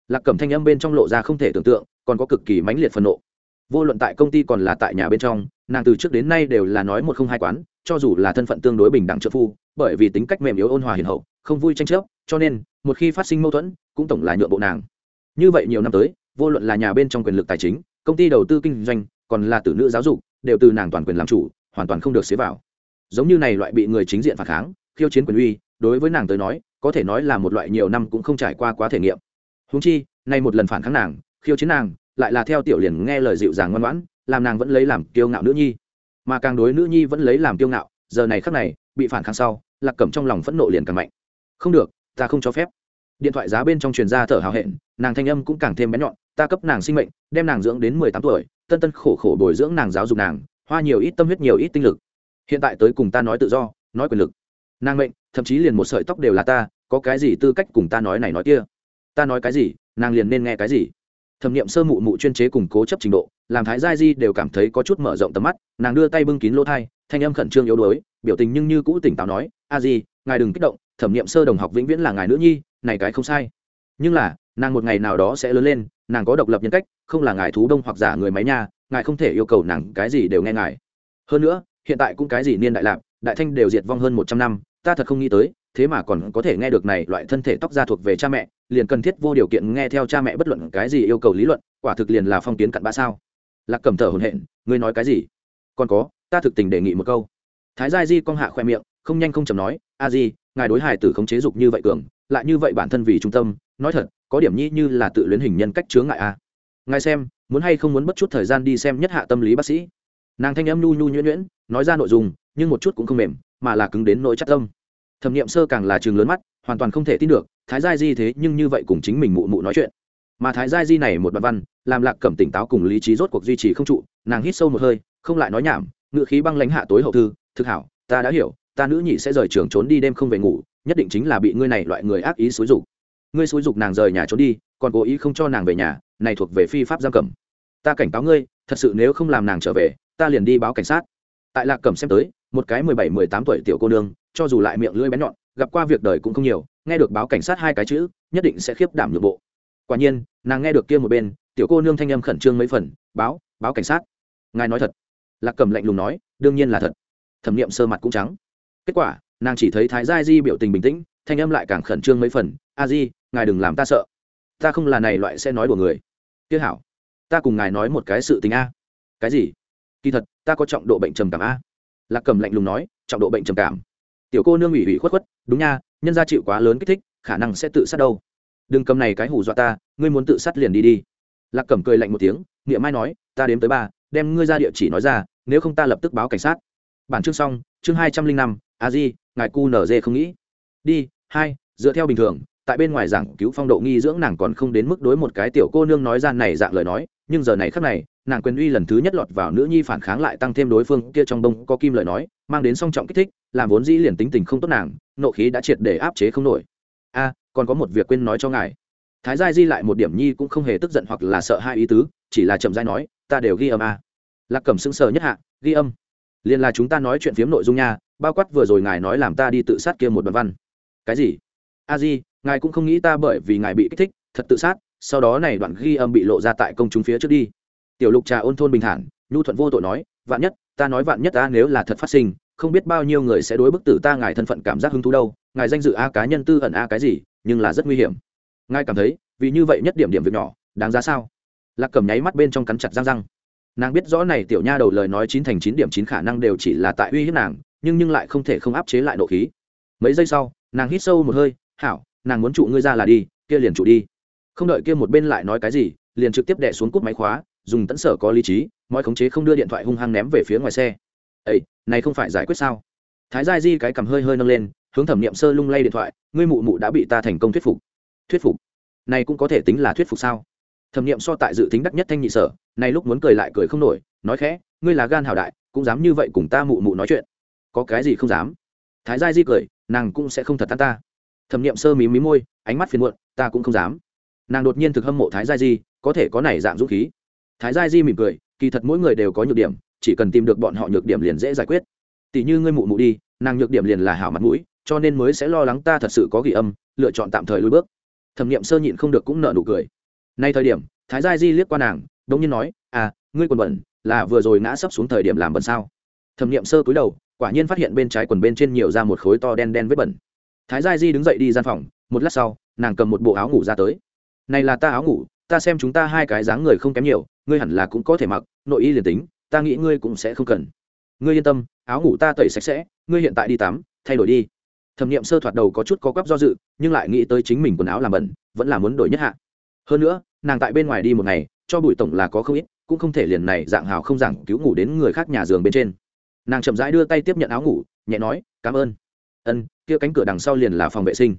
A: Lạc cẩm thanh âm bên trong lộ ra không thể tưởng tượng, còn có cực kỳ mãnh liệt phần nộ. Vô luận tại công ty còn là tại nhà bên trong, nàng từ trước đến nay đều là nói một không hai quán, cho dù là thân phận tương đối bình đẳng trợ phu, bởi vì tính cách mềm yếu ôn hòa hiền hậu, không vui tranh chấp, cho nên, một khi phát sinh mâu thuẫn, cũng tổng là nhượng bộ nàng như vậy nhiều năm tới, vô luận là nhà bên trong quyền lực tài chính, công ty đầu tư kinh doanh, còn là tử nữ giáo dục, đều từ nàng toàn quyền làm chủ, hoàn toàn không được xế vào. Giống như này loại bị người chính diện phản kháng, khiêu chiến quyền uy, đối với nàng tới nói, có thể nói là một loại nhiều năm cũng không trải qua quá thể nghiệm. Húng chi, nay một lần phản kháng nàng, khiêu chiến nàng, lại là theo tiểu liền nghe lời dịu dàng ngoan ngoãn, làm nàng vẫn lấy làm kiêu ngạo nữ nhi. Mà càng đối nữ nhi vẫn lấy làm kiêu ngạo, giờ này khắc này, bị phản kháng sau, lạc cẩm trong lòng phẫn nộ liền càng mạnh. Không được, ta không cho phép điện thoại giá bên trong truyền ra thở hào hẹn, nàng thanh âm cũng càng thêm bé nhọn, ta cấp nàng sinh mệnh, đem nàng dưỡng đến mười tám tuổi, tân tân khổ khổ bồi dưỡng nàng giáo dục nàng, hoa nhiều ít tâm huyết nhiều ít tinh lực. Hiện tại tới cùng ta nói tự do, nói quyền lực. Nàng mệnh, thậm chí liền một sợi tóc đều là ta, có cái gì tư cách cùng ta nói này nói kia? Ta nói cái gì, nàng liền nên nghe cái gì? Thẩm nghiệm sơ mụ mụ chuyên chế củng cố chấp trình độ, làm thái gia di đều cảm thấy có chút mở rộng tầm mắt, nàng đưa tay bưng kín lỗ thai, thanh âm khẩn trương yếu đuối, biểu tình nhưng như cũ tỉnh táo nói, a di, ngài đừng kích động, thẩm nghiệm sơ đồng học vĩnh viễn là ngài nữ nhi này cái không sai. Nhưng là, nàng một ngày nào đó sẽ lớn lên, nàng có độc lập nhân cách, không là ngài thú đông hoặc giả người máy nha, ngài không thể yêu cầu nàng cái gì đều nghe ngài. Hơn nữa, hiện tại cũng cái gì niên đại lạc, đại thanh đều diệt vong hơn một trăm năm, ta thật không nghĩ tới, thế mà còn có thể nghe được này loại thân thể tóc da thuộc về cha mẹ, liền cần thiết vô điều kiện nghe theo cha mẹ bất luận cái gì yêu cầu lý luận, quả thực liền là phong kiến cặn bã sao. Lạc cầm thở hồn hện ngươi nói cái gì? Còn có, ta thực tình đề nghị một câu. Thái gia di cong hạ khoe miệng, không nhanh không chầm nói, a di, ngài đối hài tử không chế dục như vậy cường lại như vậy bản thân vì trung tâm, nói thật, có điểm nhi như là tự luyến hình nhân cách chướng ngại a ngài xem, muốn hay không muốn bất chút thời gian đi xem nhất hạ tâm lý bác sĩ. Nàng thanh âm nhu nhu nhuyễn nhuyễn, nói ra nội dung, nhưng một chút cũng không mềm, mà là cứng đến nỗi chắc tâm. Thẩm nghiệm sơ càng là trường lớn mắt, hoàn toàn không thể tin được, thái gia di thế nhưng như vậy cùng chính mình mụ mụ nói chuyện. Mà thái gia di này một đoạn văn, làm lạc cẩm tỉnh táo cùng lý trí rốt cuộc duy trì không trụ, nàng hít sâu một hơi, không lại nói nhảm, ngự khí băng lãnh hạ tối hậu thư, thực hảo, ta đã hiểu, ta nữ nhị sẽ rời trường trốn đi đêm không về ngủ nhất định chính là bị ngươi này loại người ác ý xúi dục. Ngươi xúi dục nàng rời nhà trốn đi, còn cố ý không cho nàng về nhà, này thuộc về phi pháp giam cầm. Ta cảnh cáo ngươi, thật sự nếu không làm nàng trở về, ta liền đi báo cảnh sát. Tại lạc cẩm xem tới, một cái mười bảy, mười tám tuổi tiểu cô nương, cho dù lại miệng lưỡi bén nhọn, gặp qua việc đời cũng không nhiều, nghe được báo cảnh sát hai cái chữ, nhất định sẽ khiếp đảm nhượng bộ. Quả nhiên, nàng nghe được kia một bên, tiểu cô nương thanh âm khẩn trương mấy phần, báo báo cảnh sát. Ngài nói thật. Lạc cầm lạnh lùng nói, đương nhiên là thật. Thẩm nghiệm sơ mặt cũng trắng. Kết quả nàng chỉ thấy thái gia di biểu tình bình tĩnh, thanh âm lại càng khẩn trương mấy phần, a di, ngài đừng làm ta sợ. Ta không là này loại sẽ nói của người. Tiếc hảo, ta cùng ngài nói một cái sự tình a. Cái gì? Kỳ thật, ta có trọng độ bệnh trầm cảm a. Lạc cầm lạnh lùng nói, trọng độ bệnh trầm cảm? Tiểu cô nương ủy ủy khuất khuất, đúng nha, nhân gia chịu quá lớn kích thích, khả năng sẽ tự sát đâu. Đừng cầm này cái hù dọa ta, ngươi muốn tự sát liền đi đi. Lạc cẩm cười lạnh một tiếng nghĩa mai nói, ta đếm tới ba, đem ngươi ra địa chỉ nói ra, nếu không ta lập tức báo cảnh sát. Bản chương xong, chương hai trăm linh năm a di, ngài cu nở không nghĩ. Đi, hai, dựa theo bình thường, tại bên ngoài giảng cứu phong độ nghi dưỡng nàng còn không đến mức đối một cái tiểu cô nương nói ra này dạng lời nói, nhưng giờ này khắc này, nàng quyền uy lần thứ nhất lọt vào nữ nhi phản kháng lại tăng thêm đối phương kia trong đông có kim lời nói, mang đến song trọng kích thích, làm vốn dĩ liền tính tình không tốt nàng, nộ khí đã triệt để áp chế không nổi. A, còn có một việc quên nói cho ngài. Thái gia di lại một điểm nhi cũng không hề tức giận hoặc là sợ hai ý tứ, chỉ là chậm dai nói, ta đều ghi âm a. Lạc cẩm sững sờ nhất hạ, ghi âm? Liền là chúng ta nói chuyện phiếm nội dung nha bao quát vừa rồi ngài nói làm ta đi tự sát kia một đoạn văn. Cái gì? A di, ngài cũng không nghĩ ta bởi vì ngài bị kích thích, thật tự sát, sau đó này đoạn ghi âm bị lộ ra tại công chúng phía trước đi. Tiểu lục trà ôn thôn bình thản, nhu thuận vô tội nói, vạn nhất, ta nói vạn nhất ta nếu là thật phát sinh, không biết bao nhiêu người sẽ đối bức tử ta ngài thân phận cảm giác hứng thú đâu, ngài danh dự a cá nhân tư ẩn a cái gì, nhưng là rất nguy hiểm. Ngài cảm thấy, vì như vậy nhất điểm điểm việc nhỏ, đáng giá sao? Lạc cầm nháy mắt bên trong cắn chặt răng răng. Nàng biết rõ này tiểu nha đầu lời nói chín thành chín điểm chín khả năng đều chỉ là tại uy hiếp nàng nhưng nhưng lại không thể không áp chế lại nộ khí. Mấy giây sau, nàng hít sâu một hơi, hảo, nàng muốn trụ ngươi ra là đi, kia liền trụ đi. Không đợi kia một bên lại nói cái gì, liền trực tiếp đẻ xuống cút máy khóa, dùng tẫn sở có lý trí, mọi khống chế không đưa điện thoại hung hăng ném về phía ngoài xe. Ấy này không phải giải quyết sao? Thái gia di cái cầm hơi hơi nâng lên, hướng thẩm niệm sơ lung lay điện thoại, ngươi mụ mụ đã bị ta thành công thuyết phục. Thuyết phục? Này cũng có thể tính là thuyết phục sao? Thẩm niệm so tại dự tính đắc nhất thanh nhị sở, này lúc muốn cười lại cười không nổi, nói khẽ, ngươi là gan hào đại, cũng dám như vậy cùng ta mụ mụ nói chuyện có cái gì không dám. Thái Giai di cười, nàng cũng sẽ không thật tan ta. Thẩm n i ệ m sơ mí mí môi, ánh mắt phiền muộn, ta cũng không dám. Nàng đột nhiên thực hâm mộ thái Giai di, có thể có này dạng dũng khí. Thái Giai di mỉm cười, kỳ thật mỗi người đều có nhược điểm, chỉ cần tìm được bọn họ nhược điểm liền dễ giải quyết. Tỷ như ngươi mụ mụ đi, nàng nhược điểm liền là hảo mặt mũi, cho nên mới sẽ lo lắng ta thật sự có ghi âm, lựa chọn tạm thời lui bước. Thẩm nghiệm sơ nhịn không được cũng nợ nụ cười. Nay thời điểm, thái gia di liếc qua nàng, đống nhiên nói à ngươi còn bẩn là vừa rồi ngã sấp xuống thời điểm làm bẩn sao? Thẩm nghiệm sơ cúi đầu quả nhiên phát hiện bên trái quần bên trên nhiều ra một khối to đen đen vết bẩn. Thái gia di đứng dậy đi gian phòng, một lát sau, nàng cầm một bộ áo ngủ ra tới. Này là ta áo ngủ, ta xem chúng ta hai cái dáng người không kém nhiều, ngươi hẳn là cũng có thể mặc, nội y liền tính, ta nghĩ ngươi cũng sẽ không cần. Ngươi yên tâm, áo ngủ ta tẩy sạch sẽ, ngươi hiện tại đi tắm, thay đổi đi. Thẩm nghiệm sơ thoạt đầu có chút có quắp do dự, nhưng lại nghĩ tới chính mình quần áo làm bẩn, vẫn là muốn đổi nhất hạ. Hơn nữa, nàng tại bên ngoài đi một ngày, cho bụi tổng là có không ít, cũng không thể liền này dạng hào không giảng cứu ngủ đến người khác nhà giường bên trên nàng chậm rãi đưa tay tiếp nhận áo ngủ, nhẹ nói, cảm ơn. Ân, kia cánh cửa đằng sau liền là phòng vệ sinh.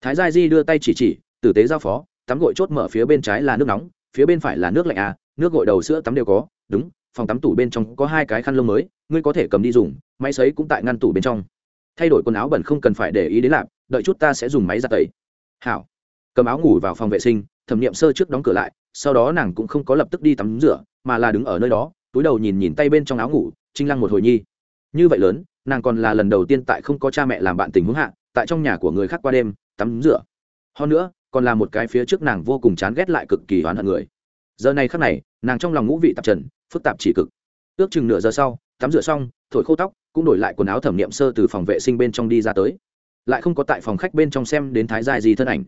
A: Thái gia di đưa tay chỉ chỉ, tử tế giao phó, tắm gội chốt mở phía bên trái là nước nóng, phía bên phải là nước lạnh à nước gội đầu sữa tắm đều có, đúng, phòng tắm tủ bên trong có hai cái khăn lông mới, ngươi có thể cầm đi dùng, máy sấy cũng tại ngăn tủ bên trong. Thay đổi quần áo bẩn không cần phải để ý đến lạp, đợi chút ta sẽ dùng máy ra tẩy. Hảo. Cầm áo ngủ vào phòng vệ sinh, thẩm nghiệm sơ trước đóng cửa lại, sau đó nàng cũng không có lập tức đi tắm rửa, mà là đứng ở nơi đó, túi đầu nhìn nhìn tay bên trong áo ngủ trinh lăng một hồi nhi. Như vậy lớn, nàng còn là lần đầu tiên tại không có cha mẹ làm bạn tình huống hạ, tại trong nhà của người khác qua đêm, tắm rửa. Hơn nữa, còn là một cái phía trước nàng vô cùng chán ghét lại cực kỳ oán hận người. Giờ này khắc này, nàng trong lòng ngũ vị tạp trần, phức tạp chỉ cực. Ước chừng nửa giờ sau, tắm rửa xong, thổi khô tóc, cũng đổi lại quần áo thẩm nghiệm sơ từ phòng vệ sinh bên trong đi ra tới. Lại không có tại phòng khách bên trong xem đến thái giai di thân ảnh.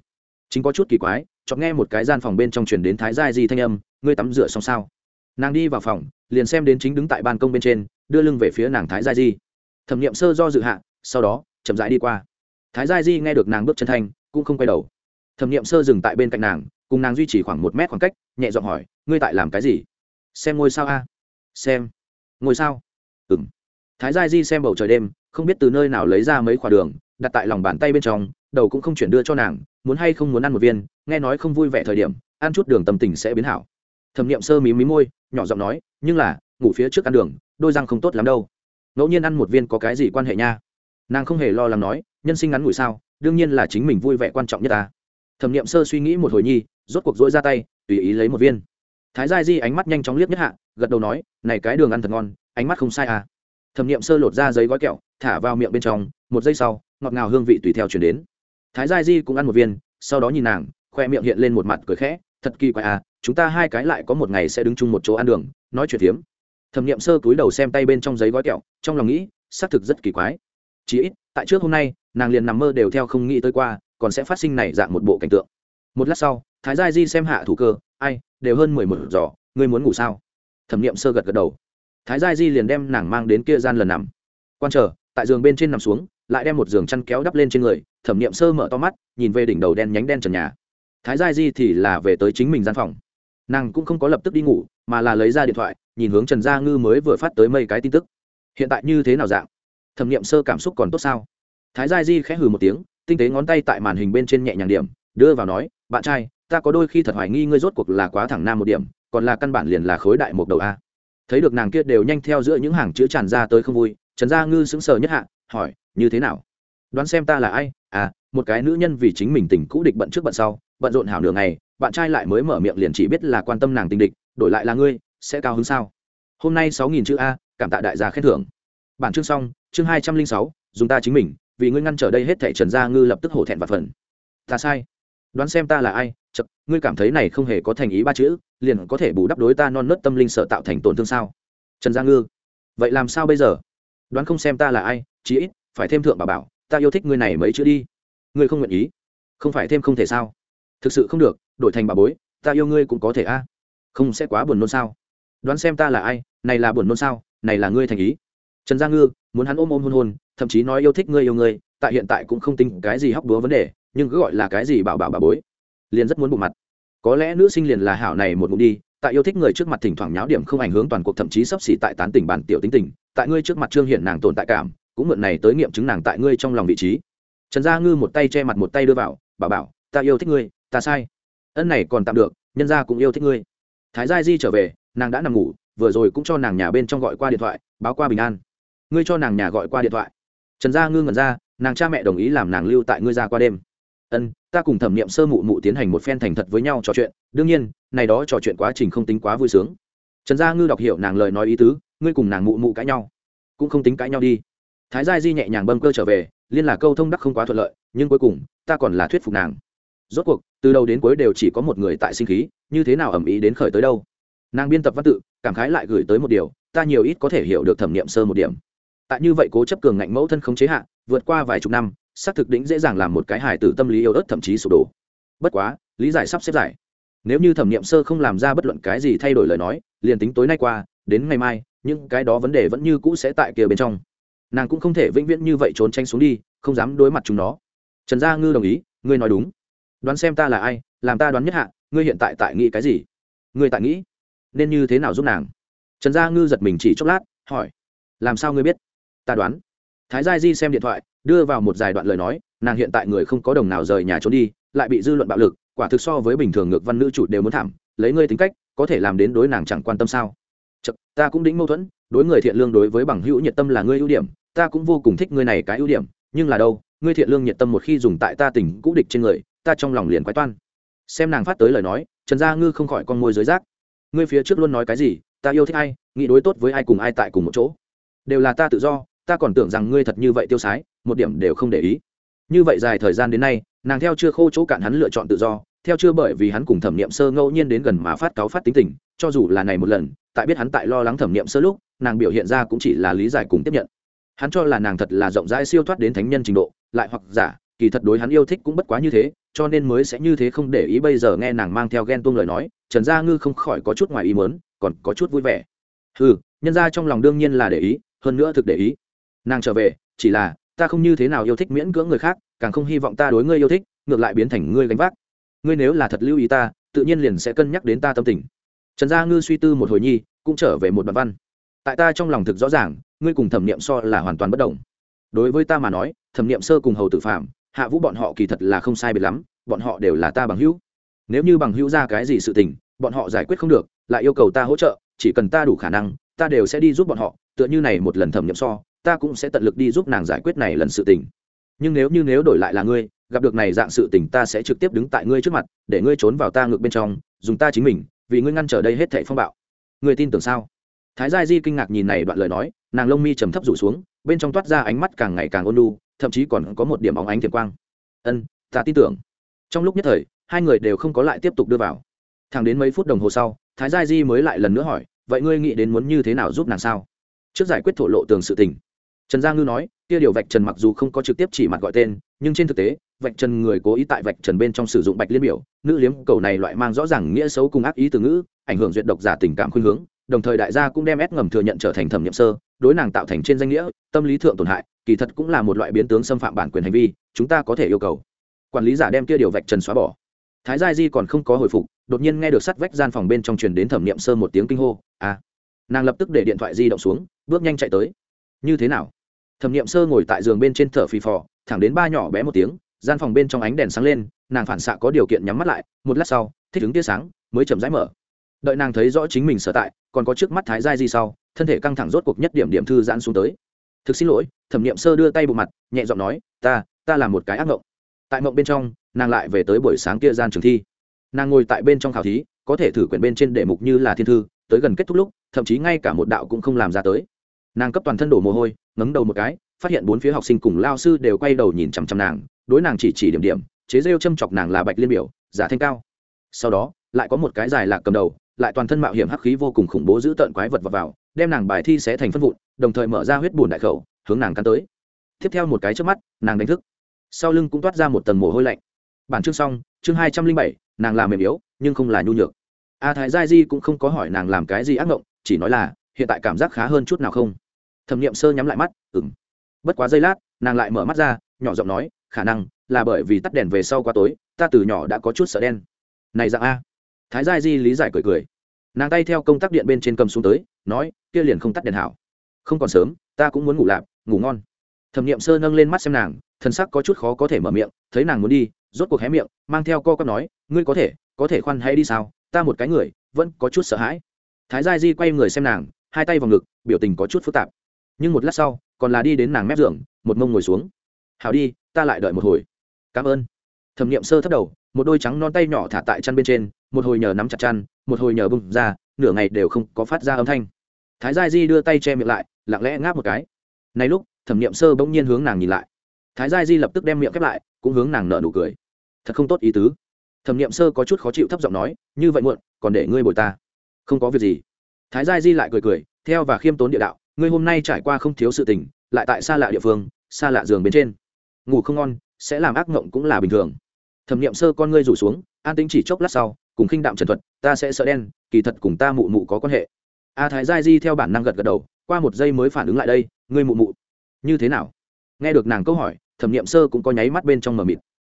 A: Chính có chút kỳ quái chọn nghe một cái gian phòng bên trong chuyển đến thái giai di thanh âm, ngươi tắm rửa xong sao? Nàng đi vào phòng, liền xem đến chính đứng tại ban công bên trên đưa lưng về phía nàng thái Gia di. Thẩm nghiệm sơ do dự hạ, sau đó, chậm rãi đi qua. Thái Gia di nghe được nàng bước chân thanh, cũng không quay đầu. Thẩm nghiệm sơ dừng tại bên cạnh nàng, cùng nàng duy trì khoảng một mét khoảng cách, nhẹ giọng hỏi, ngươi tại làm cái gì? Xem ngôi sao a. Xem. Ngôi sao? Ừng thái gia di xem bầu trời đêm, không biết từ nơi nào lấy ra mấy khoả đường, đặt tại lòng bàn tay bên trong, đầu cũng không chuyển đưa cho nàng, muốn hay không muốn ăn một viên, nghe nói không vui vẻ thời điểm, ăn chút đường tâm tình sẽ biến hảo. Thẩm nghiệm sơ mí mí môi, nhỏ giọng nói, nhưng là, ngủ phía trước ăn đường đôi răng không tốt lắm đâu. Ngẫu nhiên ăn một viên có cái gì quan hệ nha? Nàng không hề lo lắng nói, nhân sinh ngắn ngủi sao, đương nhiên là chính mình vui vẻ quan trọng nhất ta. Thẩm nghiệm sơ suy nghĩ một hồi nhi, rốt cuộc dỗi ra tay, tùy ý lấy một viên. Thái gia di ánh mắt nhanh chóng liếc nhất hạ, gật đầu nói, này cái đường ăn thật ngon, ánh mắt không sai à. Thẩm nghiệm sơ lột ra giấy gói kẹo, thả vào miệng bên trong, một giây sau, ngọt ngào hương vị tùy theo chuyển đến. Thái gia di cũng ăn một viên, sau đó nhìn nàng, khoe miệng hiện lên một mặt cười khẽ, thật kỳ quái à chúng ta hai cái lại có một ngày sẽ đứng chung một chỗ ăn đường, nói chuyện phiếm thẩm nghiệm sơ cúi đầu xem tay bên trong giấy gói kẹo, trong lòng nghĩ, xác thực rất kỳ quái. Chỉ ít, tại trước hôm nay, nàng liền nằm mơ đều theo không nghĩ tới qua, còn sẽ phát sinh này dạng một bộ cảnh tượng. Một lát sau, thái gia di xem hạ thủ cơ, ai, đều hơn mười một giỏ ngươi muốn ngủ sao? Thẩm nghiệm sơ gật gật đầu. Thái gia di liền đem nàng mang đến kia gian lần nằm. Quan trở tại giường bên trên nằm xuống, lại đem một giường chăn kéo đắp lên trên người, thẩm nghiệm sơ mở to mắt, nhìn về đỉnh đầu đen nhánh đen trần nhà. Thái gia di thì là về tới chính mình gian phòng nàng cũng không có lập tức đi ngủ, mà là lấy ra điện thoại, nhìn hướng trần gia ngư mới vừa phát tới mây cái tin tức. Hiện tại như thế nào dạng? Thẩm nghiệm sơ cảm xúc còn tốt sao? Thái gia di khẽ hừ một tiếng, tinh tế ngón tay tại màn hình bên trên nhẹ nhàng điểm, đưa vào nói, bạn trai, ta có đôi khi thật hoài nghi ngươi rốt cuộc là quá thẳng nam một điểm, còn là căn bản liền là khối đại một đầu a. Thấy được nàng kia đều nhanh theo giữa những hàng chữ tràn ra tới không vui, trần gia ngư sững sờ nhất hạ, hỏi, như thế nào? Đoán xem ta là ai? À một cái nữ nhân vì chính mình tình cũ địch bận trước bận sau, bận rộn hảo nửa ngày bạn trai lại mới mở miệng liền chỉ biết là quan tâm nàng tình địch, đổi lại là ngươi, sẽ cao hứng sao? Hôm nay sáu nghìn chữ a, cảm tạ đại gia khen thưởng. Bản chương xong, chương hai trăm linh sáu, dùng ta chính mình, vì ngươi ngăn trở đây hết thảy trần gia ngư lập tức hổ thẹn và phần ta sai. Đoán xem ta là ai chật ngươi cảm thấy này không hề có thành ý ba chữ, liền có thể bù đắp đối ta non nớt tâm linh sợ tạo thành tổn thương sao? Trần gia ngư. Vậy làm sao bây giờ? Đoán không xem ta là ai, chí ít, phải thêm thượng bà bảo, ta yêu thích ngươi này mấy chữ đi. Ngươi không nguyện ý. Không phải thêm không thể sao? Thực sự không được, đổi thành bà bối, ta yêu ngươi cũng có thể a. Không sẽ quá buồn nôn sao? Đoán xem ta là ai, này là buồn nôn sao, này là ngươi thành ý. Trần gia ngư, muốn hắn ôm ôm hôn hôn, thậm chí nói yêu thích ngươi yêu ngươi, tại hiện tại cũng không tính cái gì hóc búa vấn đề, nhưng cứ gọi là cái gì bảo bảo bà bối. Liền rất muốn bụng mặt. Có lẽ nữ sinh liền là hảo này một bụng đi, tại yêu thích người trước mặt thỉnh thoảng nháo điểm không ảnh hưởng toàn cuộc, thậm chí sắp xỉ tại tán tỉnh bản tiểu tính tình, tại ngươi trước mặt trương hiện nàng tồn tại cảm, cũng mượn này tới nghiệm chứng nàng tại ngươi trong lòng vị trí. Trần gia ngư một tay che mặt một tay đưa vào bà bảo, ta yêu thích ngươi ta sai. Ân này còn tạm được, nhân gia cũng yêu thích ngươi. Thái gia di trở về, nàng đã nằm ngủ, vừa rồi cũng cho nàng nhà bên trong gọi qua điện thoại, báo qua bình an. Ngươi cho nàng nhà gọi qua điện thoại. Trần gia ngư ngẩn ra, nàng cha mẹ đồng ý làm nàng lưu tại ngươi ra qua đêm. Ân, ta cùng thẩm nghiệm sơ mụ mụ tiến hành một phen thành thật với nhau trò chuyện, đương nhiên, này đó trò chuyện quá trình không tính quá vui sướng. Trần gia ngư đọc hiểu nàng lời nói ý tứ, ngươi cùng nàng mụ mụ cãi nhau, cũng không tính cãi nhau đi. Thái gia di nhẹ nhàng bâng cơ trở về, liên là câu thông đắc không quá thuận lợi, nhưng cuối cùng, ta còn là thuyết phục nàng rốt cuộc, từ đầu đến cuối đều chỉ có một người tại sinh khí, như thế nào ẩm ý đến khởi tới đâu? Nàng biên tập văn tự, cảm khái lại gửi tới một điều, ta nhiều ít có thể hiểu được thẩm nghiệm sơ một điểm. Tại như vậy cố chấp cường ngạnh mẫu thân không chế hạn vượt qua vài chục năm, xác thực đỉnh dễ dàng làm một cái hài tử tâm lý yếu ớt thậm chí sụp đổ. Bất quá, lý giải sắp xếp giải. Nếu như thẩm nghiệm sơ không làm ra bất luận cái gì thay đổi lời nói, liền tính tối nay qua, đến ngày mai, những cái đó vấn đề vẫn như cũ sẽ tại kia bên trong. Nàng cũng không thể vĩnh viễn như vậy trốn tranh xuống đi, không dám đối mặt chúng nó. Trần gia ngư đồng ý, ngươi nói đúng đoán xem ta là ai làm ta đoán nhất hạ ngươi hiện tại tại nghĩ cái gì? Ngươi tại nghĩ nên như thế nào giúp nàng? Trần gia ngư giật mình chỉ chốc lát hỏi. Làm sao ngươi biết? Ta đoán. Thái gia di xem điện thoại đưa vào một dài đoạn lời nói nàng hiện tại người không có đồng nào rời nhà trốn đi lại bị dư luận bạo lực quả thực so với bình thường ngược văn nữ chủ đều muốn thảm lấy ngươi tính cách có thể làm đến đối nàng chẳng quan tâm sao? Chật, ta cũng đính mâu thuẫn đối người thiện lương đối với bằng hữu nhiệt tâm là ngươi ưu điểm ta cũng vô cùng thích ngươi này cái ưu điểm nhưng là đâu ngươi thiện lương nhiệt tâm một khi dùng tại ta tình cũ địch trên người ta trong lòng liền quái toan. Xem nàng phát tới lời nói, trần gia ngư không khỏi con môi dưới rác. Ngươi phía trước luôn nói cái gì, ta yêu thích ai, nghĩ đối tốt với ai cùng ai tại cùng một chỗ. Đều là ta tự do, ta còn tưởng rằng ngươi thật như vậy tiêu sái, một điểm đều không để ý. Như vậy dài thời gian đến nay, nàng theo chưa khô chỗ cạn hắn lựa chọn tự do, theo chưa bởi vì hắn cùng thẩm niệm sơ ngẫu nhiên đến gần mà phát cáo phát tính tình, cho dù là này một lần, tại biết hắn tại lo lắng thẩm niệm sơ lúc, nàng biểu hiện ra cũng chỉ là lý giải cùng tiếp nhận. Hắn cho là nàng thật là rộng rãi siêu thoát đến thánh nhân trình độ, lại hoặc giả, kỳ thật đối hắn yêu thích cũng bất quá như thế cho nên mới sẽ như thế không để ý bây giờ nghe nàng mang theo ghen tuông lời nói, trần gia ngư không khỏi có chút ngoài ý mớn còn có chút vui vẻ. Ừ nhân ra trong lòng đương nhiên là để ý, hơn nữa thực để ý. Nàng trở về, chỉ là, ta không như thế nào yêu thích miễn cưỡng người khác, càng không hy vọng ta đối ngươi yêu thích, ngược lại biến thành ngươi gánh vác. Ngươi nếu là thật lưu ý ta, tự nhiên liền sẽ cân nhắc đến ta tâm tình. Trần gia ngư suy tư một hồi nhi, cũng trở về một đoạn văn. Tại ta trong lòng thực rõ ràng, ngươi cùng thẩm niệm so là hoàn toàn bất đồng. Đối với ta mà nói, thẩm niệm sơ cùng hầu tử phạm hạ vũ bọn họ kỳ thật là không sai biệt lắm, bọn họ đều là ta bằng hữu. Nếu như bằng hữu ra cái gì sự tình, bọn họ giải quyết không được, lại yêu cầu ta hỗ trợ, chỉ cần ta đủ khả năng, ta đều sẽ đi giúp bọn họ, tựa như này một lần thẩm nghiệm so, ta cũng sẽ tận lực đi giúp nàng giải quyết này lần sự tình. Nhưng nếu như nếu đổi lại là ngươi, gặp được này dạng sự tình ta sẽ trực tiếp đứng tại ngươi trước mặt, để ngươi trốn vào ta ngược bên trong, dùng ta chính mình, vì ngươi ngăn trở đây hết thảy phong bạo. Ngươi tin tưởng sao? Thái gia di kinh ngạc nhìn này đoạn lời nói, nàng lông mi trầm thấp rủ xuống, bên trong toát ra ánh mắt càng ngày càng ôn lu thậm chí còn có một điểm óng ánh thiền quang. Ân, ta tin tưởng. Trong lúc nhất thời, hai người đều không có lại tiếp tục đưa vào. Thẳng đến mấy phút đồng hồ sau, thái gia di mới lại lần nữa hỏi, vậy ngươi nghĩ đến muốn như thế nào giúp nàng sao? Trước giải quyết thổ lộ tường sự tình, trần gia ngư nói, kia điều vạch trần mặc dù không có trực tiếp chỉ mặt gọi tên, nhưng trên thực tế, vạch trần người cố ý tại vạch trần bên trong sử dụng bạch liên biểu, nữ liếm cầu này loại mang rõ ràng nghĩa xấu cùng ác ý từ ngữ, ảnh hưởng duyệt độc giả tình cảm khuynh hướng, đồng thời đại gia cũng đem ép ngầm thừa nhận trở thành thẩm nhiệm sơ đối nàng tạo thành trên danh nghĩa, tâm lý thượng tổn hại, kỳ thật cũng là một loại biến tướng xâm phạm bản quyền hành vi, chúng ta có thể yêu cầu. Quản lý giả đem kia điều vạch trần xóa bỏ. Thái gia di còn không có hồi phục, đột nhiên nghe được sắt vách gian phòng bên trong truyền đến thẩm niệm sơ một tiếng kinh hô à! Nàng lập tức để điện thoại di động xuống, bước nhanh chạy tới. Như thế nào? Thẩm niệm sơ ngồi tại giường bên trên thở phì phò, thẳng đến ba nhỏ bé một tiếng, gian phòng bên trong ánh đèn sáng lên, nàng phản xạ có điều kiện nhắm mắt lại, một lát sau, thích ứng tia sáng, mới chậm rãi mở đợi nàng thấy rõ chính mình sở tại, còn có trước mắt thái giai di sau, thân thể căng thẳng rốt cuộc nhất điểm điểm thư giãn xuống tới. Thực xin lỗi. Thẩm nghiệm sơ đưa tay bộ mặt, nhẹ giọng nói, ta ta là một cái ác mộng. Tại mộng bên trong, nàng lại về tới buổi sáng kia gian trường thi. Nàng ngồi tại bên trong khảo thí, có thể thử quyển bên trên đề mục như là thiên thư, tới gần kết thúc lúc, thậm chí ngay cả một đạo cũng không làm ra tới. Nàng cấp toàn thân đổ mồ hôi ngấm đầu một cái, phát hiện bốn phía học sinh cùng lao sư đều quay đầu nhìn chằm chằm nàng, đối nàng chỉ chỉ điểm điểm, chế rêu châm chọc nàng là bạch liên biểu, giả thanh cao. Sau đó, lại có một cái dài lạc cầm đầu lại toàn thân mạo hiểm hắc khí vô cùng khủng bố giữ tợn quái vật vào, vào đem nàng bài thi sẽ thành phân vụn đồng thời mở ra huyết bùn đại khẩu hướng nàng cắn tới. Tiếp theo một cái trước mắt nàng đánh thức. Sau lưng cũng toát ra một tầng mồ hôi lạnh. Bản chương xong chương hai trăm linh bảy nàng làm mềm yếu nhưng không là nhu nhược. A thái gia di cũng không có hỏi nàng làm cái gì ác mộng chỉ nói là hiện tại cảm giác khá hơn chút nào không? Thẩm nghiệm sơ nhắm lại mắt ừng bất quá giây lát nàng lại mở mắt ra nhỏ giọng nói khả năng là bởi vì tắt đèn về sau quá tối ta từ nhỏ đã có chút sợ đen. Này dạng a thái gia di lý giải cười cười. Nàng tay theo công tắc điện bên trên cầm xuống tới, nói, kia liền không tắt đèn hảo. Không còn sớm, ta cũng muốn ngủ lạp, ngủ ngon. Thẩm n i ệ m sơ nâng lên mắt xem nàng thân sắc có chút khó có thể mở miệng, thấy nàng muốn đi, rốt cuộc hé miệng, mang theo co cắp nói, ngươi có thể có thể khoan hay đi sao? Ta một cái người, vẫn có chút sợ hãi. Thái gia di quay người xem nàng, hai tay vào ngực, biểu tình có chút phức tạp. Nhưng một lát sau, còn là đi đến nàng mép giường, một mông ngồi xuống. Hào đi, ta lại đợi một hồi. Cảm ơn. Thẩm nghiệm sơ thất đầu, một đôi trắng non tay nhỏ thả tại chăn bên trên một hồi nhờ nắm chặt chăn, một hồi nhờ bung ra, nửa ngày đều không có phát ra âm thanh. Thái gia di đưa tay che miệng lại, lặng lẽ ngáp một cái. Này lúc, thẩm nghiệm sơ bỗng nhiên hướng nàng nhìn lại. Thái gia di lập tức đem miệng khép lại, cũng hướng nàng nở nụ cười. Thật không tốt ý tứ. Thẩm nghiệm sơ có chút khó chịu thấp giọng nói, như vậy muộn, còn để ngươi bồi ta. Không có việc gì. Thái gia di lại cười cười, theo và khiêm tốn địa đạo, ngươi hôm nay trải qua không thiếu sự tình, lại tại xa lạ địa phương, xa lạ giường bên trên. Ngủ không ngon, sẽ làm ác mộng cũng là bình thường. Thẩm nghiệm sơ con ngươi rủ xuống, an tính chỉ chốc lát sau cùng khinh đạm trần thuật, ta sẽ sợ đen, kỳ thật cùng ta mụ mụ có quan hệ. A thái giai di theo bản năng gật gật đầu, qua một giây mới phản ứng lại đây, ngươi mụ mụ, như thế nào? Nghe được nàng câu hỏi, thẩm nghiệm sơ cũng có nháy mắt bên trong mờ mịt.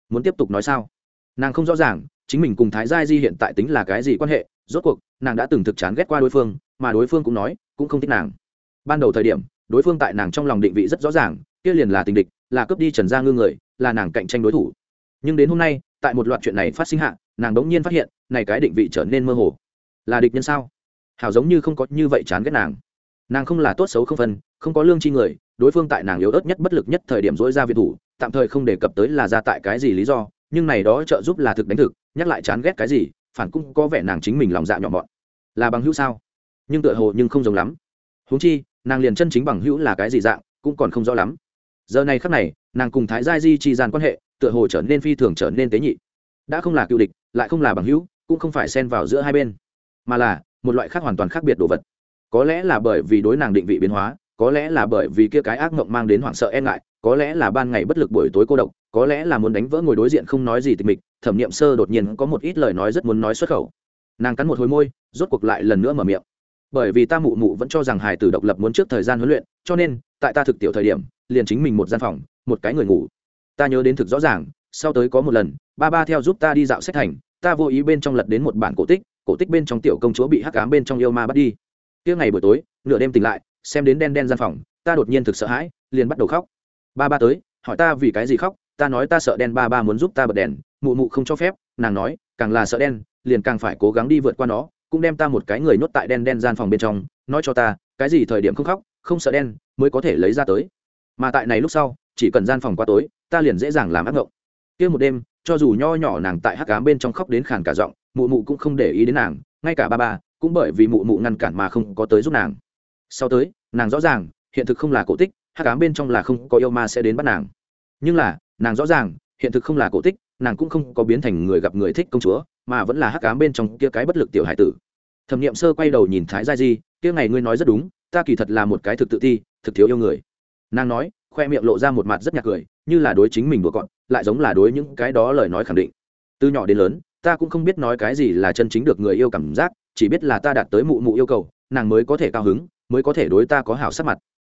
A: Muốn tiếp tục nói sao? Nàng không rõ ràng, chính mình cùng thái giai di hiện tại tính là cái gì quan hệ, rốt cuộc, nàng đã từng thực chán ghét qua đối phương, mà đối phương cũng nói, cũng không thích nàng. Ban đầu thời điểm, đối phương tại nàng trong lòng định vị rất rõ ràng, kia liền là tình địch, là cướp đi trần gia ngư người, là nàng cạnh tranh đối thủ. Nhưng đến hôm nay, tại một loạt chuyện này phát sinh hạ, nàng đống nhiên phát hiện này cái định vị trở nên mơ hồ. Là địch nhân sao? Hảo giống như không có như vậy chán ghét nàng. Nàng không là tốt xấu không phân, không có lương chi người, đối phương tại nàng yếu ớt nhất bất lực nhất thời điểm dỗi ra việt thủ, tạm thời không đề cập tới là ra tại cái gì lý do, nhưng này đó trợ giúp là thực đánh thực, nhắc lại chán ghét cái gì, phản cũng có vẻ nàng chính mình lòng dạ nhỏ mọn. Là bằng hữu sao? Nhưng tựa hồ nhưng không giống lắm. Huống chi, nàng liền chân chính bằng hữu là cái gì dạng, cũng còn không rõ lắm. Giờ này khắc này, nàng cùng thái gia di chi gian quan hệ, tựa hồ trở nên phi thường trở nên tế nhị. Đã không là cựu địch, lại không là bằng hữu cũng không phải xen vào giữa hai bên, mà là một loại khác hoàn toàn khác biệt đồ vật. Có lẽ là bởi vì đối nàng định vị biến hóa, có lẽ là bởi vì kia cái ác mộng mang đến hoảng sợ e ngại, có lẽ là ban ngày bất lực buổi tối cô độc, có lẽ là muốn đánh vỡ ngồi đối diện không nói gì tịch mịch, thẩm n i ệ m sơ đột nhiên có một ít lời nói rất muốn nói xuất khẩu. Nàng cắn một hồi môi, rốt cuộc lại lần nữa mở miệng. Bởi vì ta mụ mụ vẫn cho rằng hải tử độc lập muốn trước thời gian huấn luyện, cho nên, tại ta thực tiểu thời điểm, liền chính mình một gian phòng, một cái người ngủ. Ta nhớ đến thực rõ ràng, sau tới có một lần, ba ba theo giúp ta đi dạo sách thành ta vô ý bên trong lật đến một bản cổ tích cổ tích bên trong tiểu công chúa bị hắc cám bên trong yêu ma bắt đi. Kia ngày buổi tối, nửa đêm tỉnh lại, xem đến đen đen gian phòng, ta đột nhiên thực sợ hãi, liền bắt đầu khóc. Ba ba tới, hỏi ta vì cái gì khóc, ta nói ta sợ đen, ba ba muốn giúp ta bật đèn, mụ mụ không cho phép, nàng nói, càng là sợ đen, liền càng phải cố gắng đi vượt qua nó, cũng đem ta một cái người nhốt tại đen đen gian phòng bên trong, nói cho ta, cái gì thời điểm không khóc, không sợ đen, mới có thể lấy ra tới. Mà tại này lúc sau, chỉ cần gian phòng qua tối, ta liền dễ dàng làm ác ngộng. Kia một đêm cho dù nho nhỏ nàng tại hắc cám bên trong khóc đến khàn cả giọng, mụ mụ cũng không để ý đến nàng, ngay cả ba ba cũng bởi vì mụ mụ ngăn cản mà không có tới giúp nàng. Sau tới, nàng rõ ràng, hiện thực không là cổ tích, hắc cám bên trong là không có yêu ma sẽ đến bắt nàng. Nhưng là, nàng rõ ràng, hiện thực không là cổ tích, nàng cũng không có biến thành người gặp người thích công chúa, mà vẫn là hắc cám bên trong kia cái bất lực tiểu hải tử. Thẩm nghiệm sơ quay đầu nhìn thái gia di, kia ngày ngươi nói rất đúng, ta kỳ thật là một cái thực tự ti, thực thiếu yêu người. Nàng nói khoe miệng lộ ra một mặt rất nhạc cười, như là đối chính mình đùa cọn lại giống là đối những cái đó lời nói khẳng định. Từ nhỏ đến lớn, ta cũng không biết nói cái gì là chân chính được người yêu cảm giác, chỉ biết là ta đạt tới mụ mụ yêu cầu, nàng mới có thể cao hứng, mới có thể đối ta có hảo sắc mặt.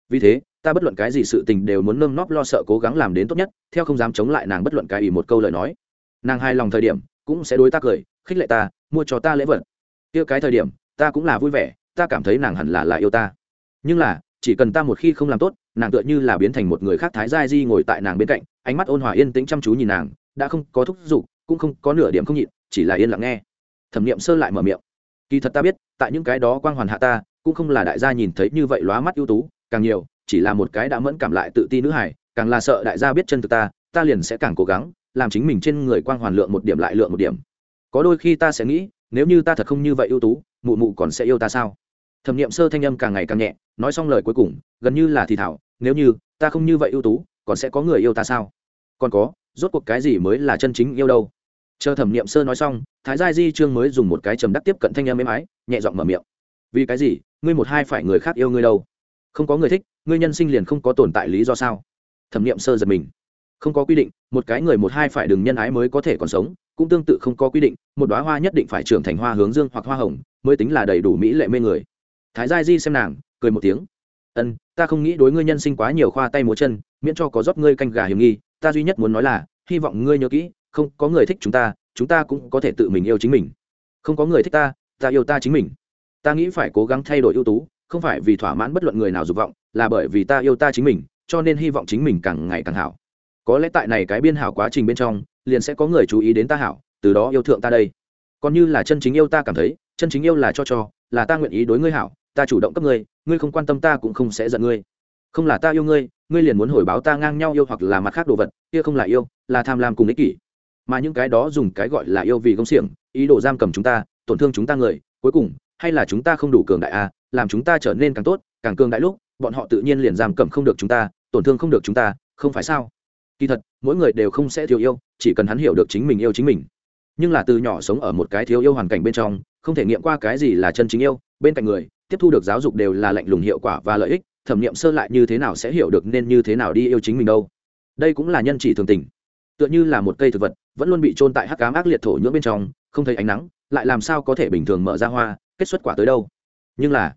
A: Vì thế, ta bất luận cái gì sự tình đều muốn nơm nóp lo sợ cố gắng làm đến tốt nhất, theo không dám chống lại nàng bất luận cái ý một câu lời nói. Nàng hài lòng thời điểm, cũng sẽ đối ta cười, khích lệ ta, mua cho ta lễ vật. Kia cái thời điểm, ta cũng là vui vẻ, ta cảm thấy nàng hẳn là là yêu ta. Nhưng là, chỉ cần ta một khi không làm tốt nàng tựa như là biến thành một người khác thái giai di ngồi tại nàng bên cạnh, ánh mắt ôn hòa yên tĩnh chăm chú nhìn nàng, đã không có thúc giục, cũng không có nửa điểm không nhịn, chỉ là yên lặng nghe. Thẩm nghiệm sơ lại mở miệng. Kỳ thật ta biết, tại những cái đó quang hoàn hạ ta, cũng không là đại gia nhìn thấy như vậy lóa mắt ưu tú, càng nhiều, chỉ là một cái đã mẫn cảm lại tự ti nữ hải càng là sợ đại gia biết chân thực ta ta liền sẽ càng cố gắng, làm chính mình trên người quang hoàn lượng một điểm lại lượng một điểm. Có đôi khi ta sẽ nghĩ, nếu như ta thật không như vậy ưu tú, mụ mụ còn sẽ yêu ta sao? Thẩm nghiệm sơ thanh âm càng ngày càng nhẹ, nói xong lời cuối cùng, gần như là thì thảo, nếu như ta không như vậy ưu tú, còn sẽ có người yêu ta sao? Còn có, rốt cuộc cái gì mới là chân chính yêu đâu? Chờ thẩm nghiệm sơ nói xong, thái gia di trương mới dùng một cái trầm đắc tiếp cận thanh âm êm ái, nhẹ giọng mở miệng. Vì cái gì? Ngươi một hai phải người khác yêu ngươi đâu? Không có người thích, ngươi nhân sinh liền không có tồn tại lý do sao? Thẩm nghiệm sơ giật mình. Không có quy định, một cái người một hai phải đừng nhân ái mới có thể còn sống, cũng tương tự không có quy định, một đoá hoa nhất định phải trưởng thành hoa hướng dương hoặc hoa hồng, mới tính là đầy đủ mỹ lệ mê người thái gia di xem nàng, cười một tiếng. Ân, ta không nghĩ đối ngươi nhân sinh quá nhiều khoa tay múa chân, miễn cho có rót ngươi canh gà hiểm nghi, ta duy nhất muốn nói là, hy vọng ngươi nhớ kỹ, không có người thích chúng ta chúng ta cũng có thể tự mình yêu chính mình. Không có người thích ta ta yêu ta chính mình. Ta nghĩ phải cố gắng thay đổi ưu tú, không phải vì thỏa mãn bất luận người nào dục vọng, là bởi vì ta yêu ta chính mình, cho nên hy vọng chính mình càng ngày càng hảo. Có lẽ tại này cái biên hảo quá trình bên trong, liền sẽ có người chú ý đến ta hảo, từ đó yêu thượng ta đây. Còn như là chân chính yêu ta cảm thấy, chân chính yêu là cho cho, là ta nguyện ý đối ngươi hảo ta chủ động cấp ngươi ngươi không quan tâm ta cũng không sẽ giận ngươi. Không là ta yêu ngươi ngươi liền muốn hồi báo ta ngang nhau yêu hoặc là mặt khác đồ vật, kia không là yêu, là tham lam cùng ích kỷ. Mà những cái đó dùng cái gọi là yêu vì công xiềng, ý đồ giam cầm chúng ta, tổn thương chúng ta người, cuối cùng, hay là chúng ta không đủ cường đại a làm chúng ta trở nên càng tốt, càng cường đại lúc, bọn họ tự nhiên liền giam cầm không được chúng ta, tổn thương không được chúng ta, không phải sao? Kỳ thật, mỗi người đều không sẽ thiếu yêu, chỉ cần hắn hiểu được chính mình yêu chính mình. Nhưng là từ nhỏ sống ở một cái thiếu yêu hoàn cảnh bên trong, không thể nghiệm qua cái gì là chân chính yêu, bên cạnh người tiếp thu được giáo dục đều là lạnh lùng hiệu quả và lợi ích, thẩm nghiệm sơ lại như thế nào sẽ hiểu được nên như thế nào đi yêu chính mình đâu. Đây cũng là nhân chỉ thường tình. Tựa như là một cây thực vật, vẫn luôn bị trôn tại hắc cám ác liệt thổ nhưỡng bên trong, không thấy ánh nắng, lại làm sao có thể bình thường mở ra hoa, kết xuất quả tới đâu. Nhưng là,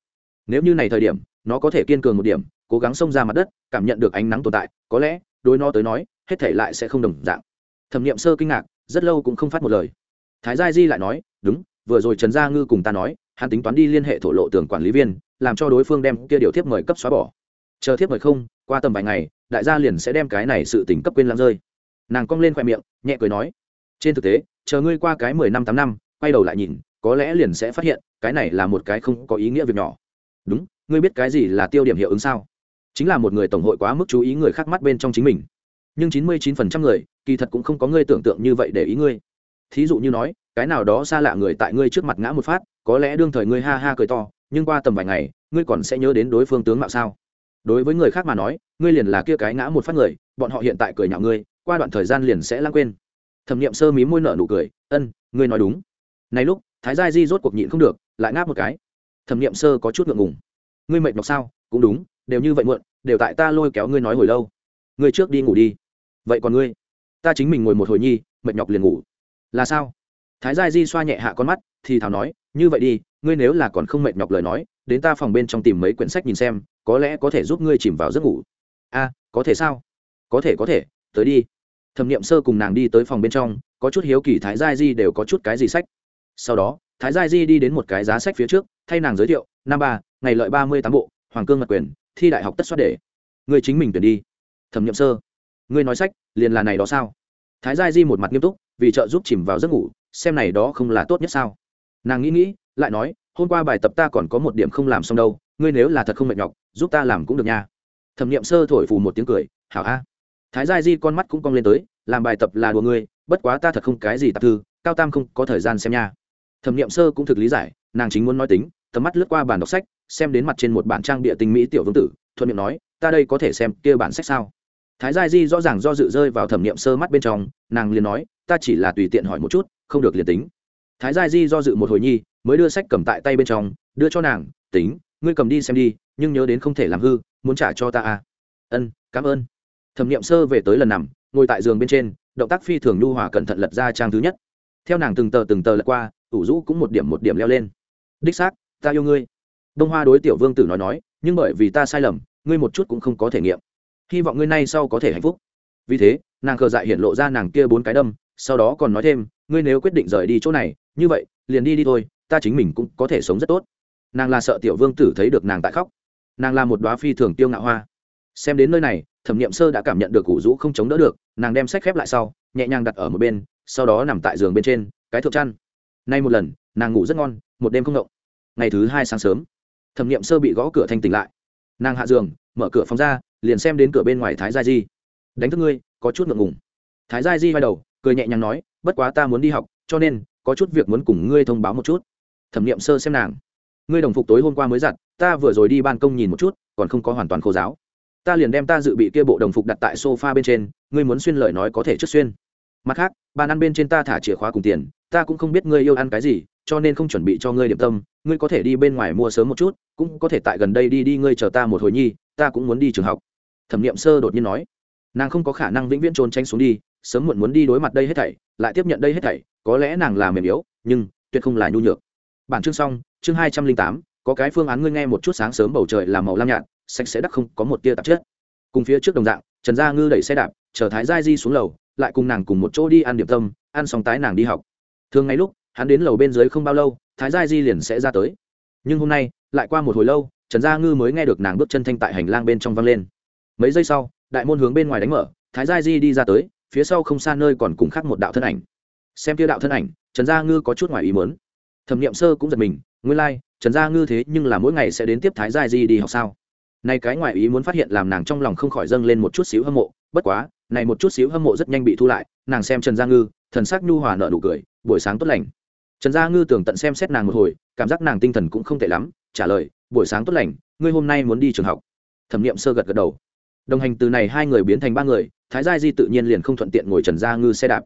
A: nếu như này thời điểm, nó có thể kiên cường một điểm, cố gắng xông ra mặt đất, cảm nhận được ánh nắng tồn tại, có lẽ, đối nó tới nói, hết thể lại sẽ không đồng dạng. Thẩm nghiệm sơ kinh ngạc, rất lâu cũng không phát một lời. Thái gia di lại nói, đúng, vừa rồi trần gia ngư cùng ta nói hắn tính toán đi liên hệ thổ lộ tường quản lý viên, làm cho đối phương đem kia điều thiếp mời cấp xóa bỏ. Chờ thiếp mời không, qua tầm vài ngày, đại gia liền sẽ đem cái này sự tình cấp quên lãng rơi. Nàng cong lên khoe miệng, nhẹ cười nói, trên thực tế, chờ ngươi qua cái mười năm tám năm, quay đầu lại nhìn, có lẽ liền sẽ phát hiện, cái này là một cái không có ý nghĩa việc nhỏ. Đúng, ngươi biết cái gì là tiêu điểm hiệu ứng sao? Chính là một người tổng hội quá mức chú ý người khác mắt bên trong chính mình. Nhưng chín mươi chín phần trăm người, kỳ thật cũng không có ngươi tưởng tượng như vậy để ý ngươi. Thí dụ như nói, cái nào đó xa lạ người tại ngươi trước mặt ngã một phát có lẽ đương thời ngươi ha ha cười to, nhưng qua tầm vài ngày, ngươi còn sẽ nhớ đến đối phương tướng mạo sao? Đối với người khác mà nói, ngươi liền là kia cái ngã một phát người, bọn họ hiện tại cười nhạo ngươi, qua đoạn thời gian liền sẽ lãng quên. Thẩm nghiệm sơ mí môi nợ nụ cười, ân, ngươi nói đúng. Này lúc, thái gia di rốt cuộc nhịn không được, lại ngáp một cái. Thẩm nghiệm sơ có chút ngượng ngùng. Ngươi mệt mọc sao? Cũng đúng, đều như vậy muộn, đều tại ta lôi kéo ngươi nói hồi lâu. Ngươi trước đi ngủ đi. Vậy còn ngươi? Ta chính mình ngồi một hồi nhi, mệt nhọc liền ngủ. Là sao? Thái gia di xoa nhẹ hạ con mắt thì thảo nói, như vậy đi, ngươi nếu là còn không mệt nhọc lời nói, đến ta phòng bên trong tìm mấy quyển sách nhìn xem, có lẽ có thể giúp ngươi chìm vào giấc ngủ. A, có thể sao? Có thể có thể, tới đi. Thẩm nghiệm sơ cùng nàng đi tới phòng bên trong, có chút hiếu kỳ thái gia di đều có chút cái gì sách. Sau đó, thái gia di đi đến một cái giá sách phía trước, thay nàng giới thiệu năm ba, ngày lợi ba mươi tám bộ, hoàng cương mật quyền, thi đại học tất soát để. Ngươi chính mình tuyển đi. Thẩm nghiệm sơ, ngươi nói sách, liền là này đó sao? Thái gia di một mặt nghiêm túc, vì trợ giúp chìm vào giấc ngủ, xem này đó không là tốt nhất sao? Nàng nghĩ nghĩ, lại nói, hôm qua bài tập ta còn có một điểm không làm xong đâu, ngươi nếu là thật không mệt nhọc, giúp ta làm cũng được nha. Thẩm nghiệm sơ thổi phù một tiếng cười, hảo a. Thái gia di con mắt cũng cong lên tới, làm bài tập là đùa ngươi, bất quá ta thật không cái gì tạp thư, cao tam không có thời gian xem nha. Thẩm nghiệm sơ cũng thực lý giải, nàng chính muốn nói tính, tầm mắt lướt qua bản đọc sách, xem đến mặt trên một bản trang địa tinh mỹ tiểu vương tử, thuận miệng nói, ta đây có thể xem kia bản sách sao? Thái gia di rõ ràng do dự rơi vào thẩm nghiệm sơ mắt bên trong, nàng liền nói, ta chỉ là tùy tiện hỏi một chút, không được liền tính thái gia di do dự một hồi nhi, mới đưa sách cầm tại tay bên trong, đưa cho nàng, tính, ngươi cầm đi xem đi, nhưng nhớ đến không thể làm hư, muốn trả cho ta à? Ân, cảm ơn. Thẩm nghiệm sơ về tới lần nằm, ngồi tại giường bên trên, động tác phi thường nhu hòa cẩn thận lật ra trang thứ nhất. Theo nàng từng tờ từng tờ lật qua, ủ rũ cũng một điểm một điểm leo lên. Đích xác, ta yêu ngươi. Đông hoa đối tiểu vương tử nói nói, nhưng bởi vì ta sai lầm, ngươi một chút cũng không có thể nghiệm. Hy vọng ngươi nay sau có thể hạnh phúc. Vì thế, nàng khờ dại hiện lộ ra nàng kia bốn cái đâm sau đó còn nói thêm, ngươi nếu quyết định rời đi chỗ này, như vậy, liền đi đi thôi, ta chính mình cũng có thể sống rất tốt. Nàng là sợ tiểu vương tử thấy được nàng tại khóc. Nàng là một đoá phi thường tiêu ngạo hoa. Xem đến nơi này, thẩm nghiệm sơ đã cảm nhận được củ rũ không chống đỡ được, nàng đem sách khép lại sau, nhẹ nhàng đặt ở một bên, sau đó nằm tại giường bên trên, cái thượng chăn. Nay một lần, nàng ngủ rất ngon, một đêm không ngộng ngày thứ hai sáng sớm, thẩm nghiệm sơ bị gõ cửa thanh tỉnh lại. Nàng hạ giường, mở cửa phòng ra, liền xem đến cửa bên ngoài thái gia di. Đánh thức ngươi, có chút ngượng ngùng. Thái gia di quay đầu cười nhẹ nhàng nói, bất quá ta muốn đi học, cho nên có chút việc muốn cùng ngươi thông báo một chút. Thẩm nghiệm sơ xem nàng. Ngươi đồng phục tối hôm qua mới giặt, ta vừa rồi đi ban công nhìn một chút, còn không có hoàn toàn khô giáo. Ta liền đem ta dự bị kia bộ đồng phục đặt tại sofa bên trên, ngươi muốn xuyên lời nói có thể trước xuyên. Mặt khác, bàn ăn bên trên ta thả chìa khóa cùng tiền, ta cũng không biết ngươi yêu ăn cái gì, cho nên không chuẩn bị cho ngươi điểm tâm, ngươi có thể đi bên ngoài mua sớm một chút, cũng có thể tại gần đây đi đi ngươi chờ ta một hồi nhi, ta cũng muốn đi trường học. Thẩm n i ệ m sơ đột nhiên nói. Nàng không có khả năng vĩnh viễn trốn tránh xuống đi sớm muộn muốn đi đối mặt đây hết thảy, lại tiếp nhận đây hết thảy, có lẽ nàng là mềm yếu, nhưng tuyệt không là nhu nhược. Bản chương xong, chương hai trăm linh tám, có cái phương án ngươi nghe một chút sáng sớm bầu trời làm màu lam nhạt, sạch sẽ đắc không có một tia tạp chất. Cùng phía trước đồng dạng, trần gia ngư đẩy xe đạp chở thái gia di xuống lầu, lại cùng nàng cùng một chỗ đi ăn điểm tâm, ăn xong tái nàng đi học. Thường ngày lúc, hắn đến lầu bên dưới không bao lâu, thái gia di liền sẽ ra tới. Nhưng hôm nay, lại qua một hồi lâu, trần gia ngư mới nghe được nàng bước chân thanh tại hành lang bên trong văng lên. Mấy giây sau, đại môn hướng bên ngoài đánh mở, thái gia di đi ra tới phía sau không xa nơi còn cùng khác một đạo thân ảnh. Xem kia đạo thân ảnh trần gia ngư có chút ngoài ý mớn thẩm n i ệ m sơ cũng giật mình nguyên lai、like, trần gia ngư thế nhưng là mỗi ngày sẽ đến tiếp thái gia di đi học sao? Nay cái ngoại ý muốn phát hiện làm nàng trong lòng không khỏi dâng lên một chút xíu hâm mộ bất quá này một chút xíu hâm mộ rất nhanh bị thu lại nàng xem trần gia ngư thần sắc nhu hòa nợ nụ cười buổi sáng tốt lành. Trần gia ngư tưởng tận xem xét nàng một hồi cảm giác nàng tinh thần cũng không tệ lắm trả lời buổi sáng tốt lành ngươi hôm nay muốn đi trường học. Thẩm n i ệ m sơ gật gật đầu. Đồng hành từ này hai người biến thành ba người thái gia di tự nhiên liền không thuận tiện ngồi trần gia ngư xe đạp.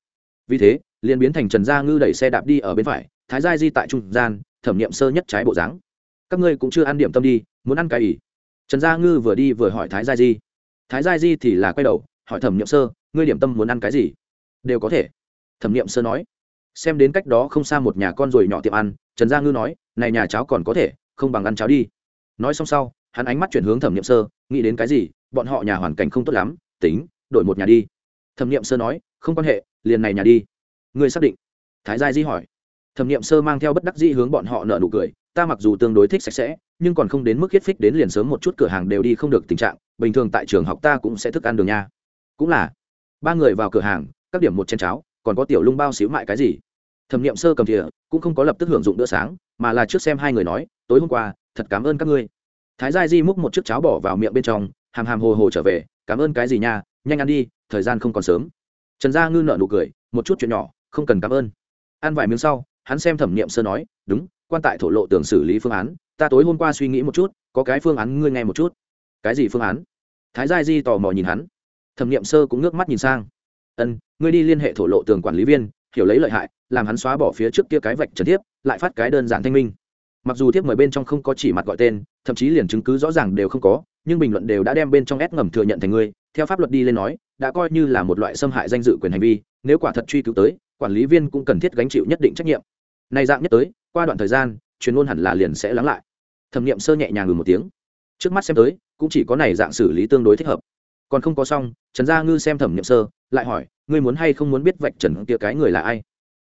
A: Vì thế, liền biến thành trần gia ngư đẩy xe đạp đi ở bên phải, thái gia di tại trung gian, thẩm nghiệm sơ nhất trái bộ dáng. Các ngươi cũng chưa ăn điểm tâm đi, muốn ăn cái ỉ trần gia ngư vừa đi vừa hỏi thái gia di. Thái gia di thì là quay đầu, hỏi thẩm nghiệm sơ, ngươi điểm tâm muốn ăn cái gì? Đều có thể. Thẩm nghiệm sơ nói. Xem đến cách đó không xa một nhà con ruồi nhỏ tiệm ăn, trần gia ngư nói, này nhà cháu còn có thể, không bằng ăn cháo đi. Nói xong sau, hắn ánh mắt chuyển hướng thẩm nghiệm sơ, nghĩ đến cái gì? Bọn họ nhà hoàn cảnh không tốt lắm, tính đổi một nhà đi. Thẩm nghiệm sơ nói, không quan hệ, liền này nhà đi. Ngươi xác định? Thái gia di hỏi. Thẩm nghiệm sơ mang theo bất đắc dĩ hướng bọn họ nợ nụ cười, ta mặc dù tương đối thích sạch sẽ, nhưng còn không đến mức khiết phích đến liền sớm một chút cửa hàng đều đi không được tình trạng, bình thường tại trường học ta cũng sẽ thức ăn đường nha. Cũng là. Ba người vào cửa hàng, các điểm một chén cháo, còn có tiểu lung bao xíu mại cái gì? Thẩm nghiệm sơ cầm thìa, cũng không có lập tức hưởng dụng bữa sáng, mà là trước xem hai người nói, tối hôm qua, thật cảm ơn các ngươi. Thái gia di múc một chiếc cháo bỏ vào miệng bên trong, hàm hàm hồ hồ trở về, cảm ơn cái gì nha nhanh ăn đi, thời gian không còn sớm. Trần gia ngư nợ nụ cười, một chút chuyện nhỏ, không cần cảm ơn. Ăn vài miếng sau, hắn xem thẩm nghiệm sơ nói, đúng, quan tại thổ lộ tưởng xử lý phương án, ta tối hôm qua suy nghĩ một chút, có cái phương án ngươi nghe một chút. Cái gì phương án? Thái gia di tò mò nhìn hắn. Thẩm nghiệm sơ cũng ngước mắt nhìn sang. Ân, ngươi đi liên hệ thổ lộ tường quản lý viên, hiểu lấy lợi hại, làm hắn xóa bỏ phía trước kia cái vạch trần thiếp, lại phát cái đơn giản thanh minh. Mặc dù thiếp mời bên trong không có chỉ mặt gọi tên, thậm chí liền chứng cứ rõ ràng đều không có, nhưng bình luận đều đã đem bên trong ép ngầm thừa nhận thành ngươi theo pháp luật đi lên nói, đã coi như là một loại xâm hại danh dự quyền hành vi, nếu quả thật truy cứu tới, quản lý viên cũng cần thiết gánh chịu nhất định trách nhiệm. Này dạng nhất tới, qua đoạn thời gian, truyền ngôn hẳn là liền sẽ lắng lại. Thẩm nghiệm sơ nhẹ nhàng ngừng một tiếng. Trước mắt xem tới, cũng chỉ có này dạng xử lý tương đối thích hợp. Còn không có xong, trần gia ngư xem thẩm nghiệm sơ, lại hỏi, ngươi muốn hay không muốn biết vạch trần kia cái người là ai?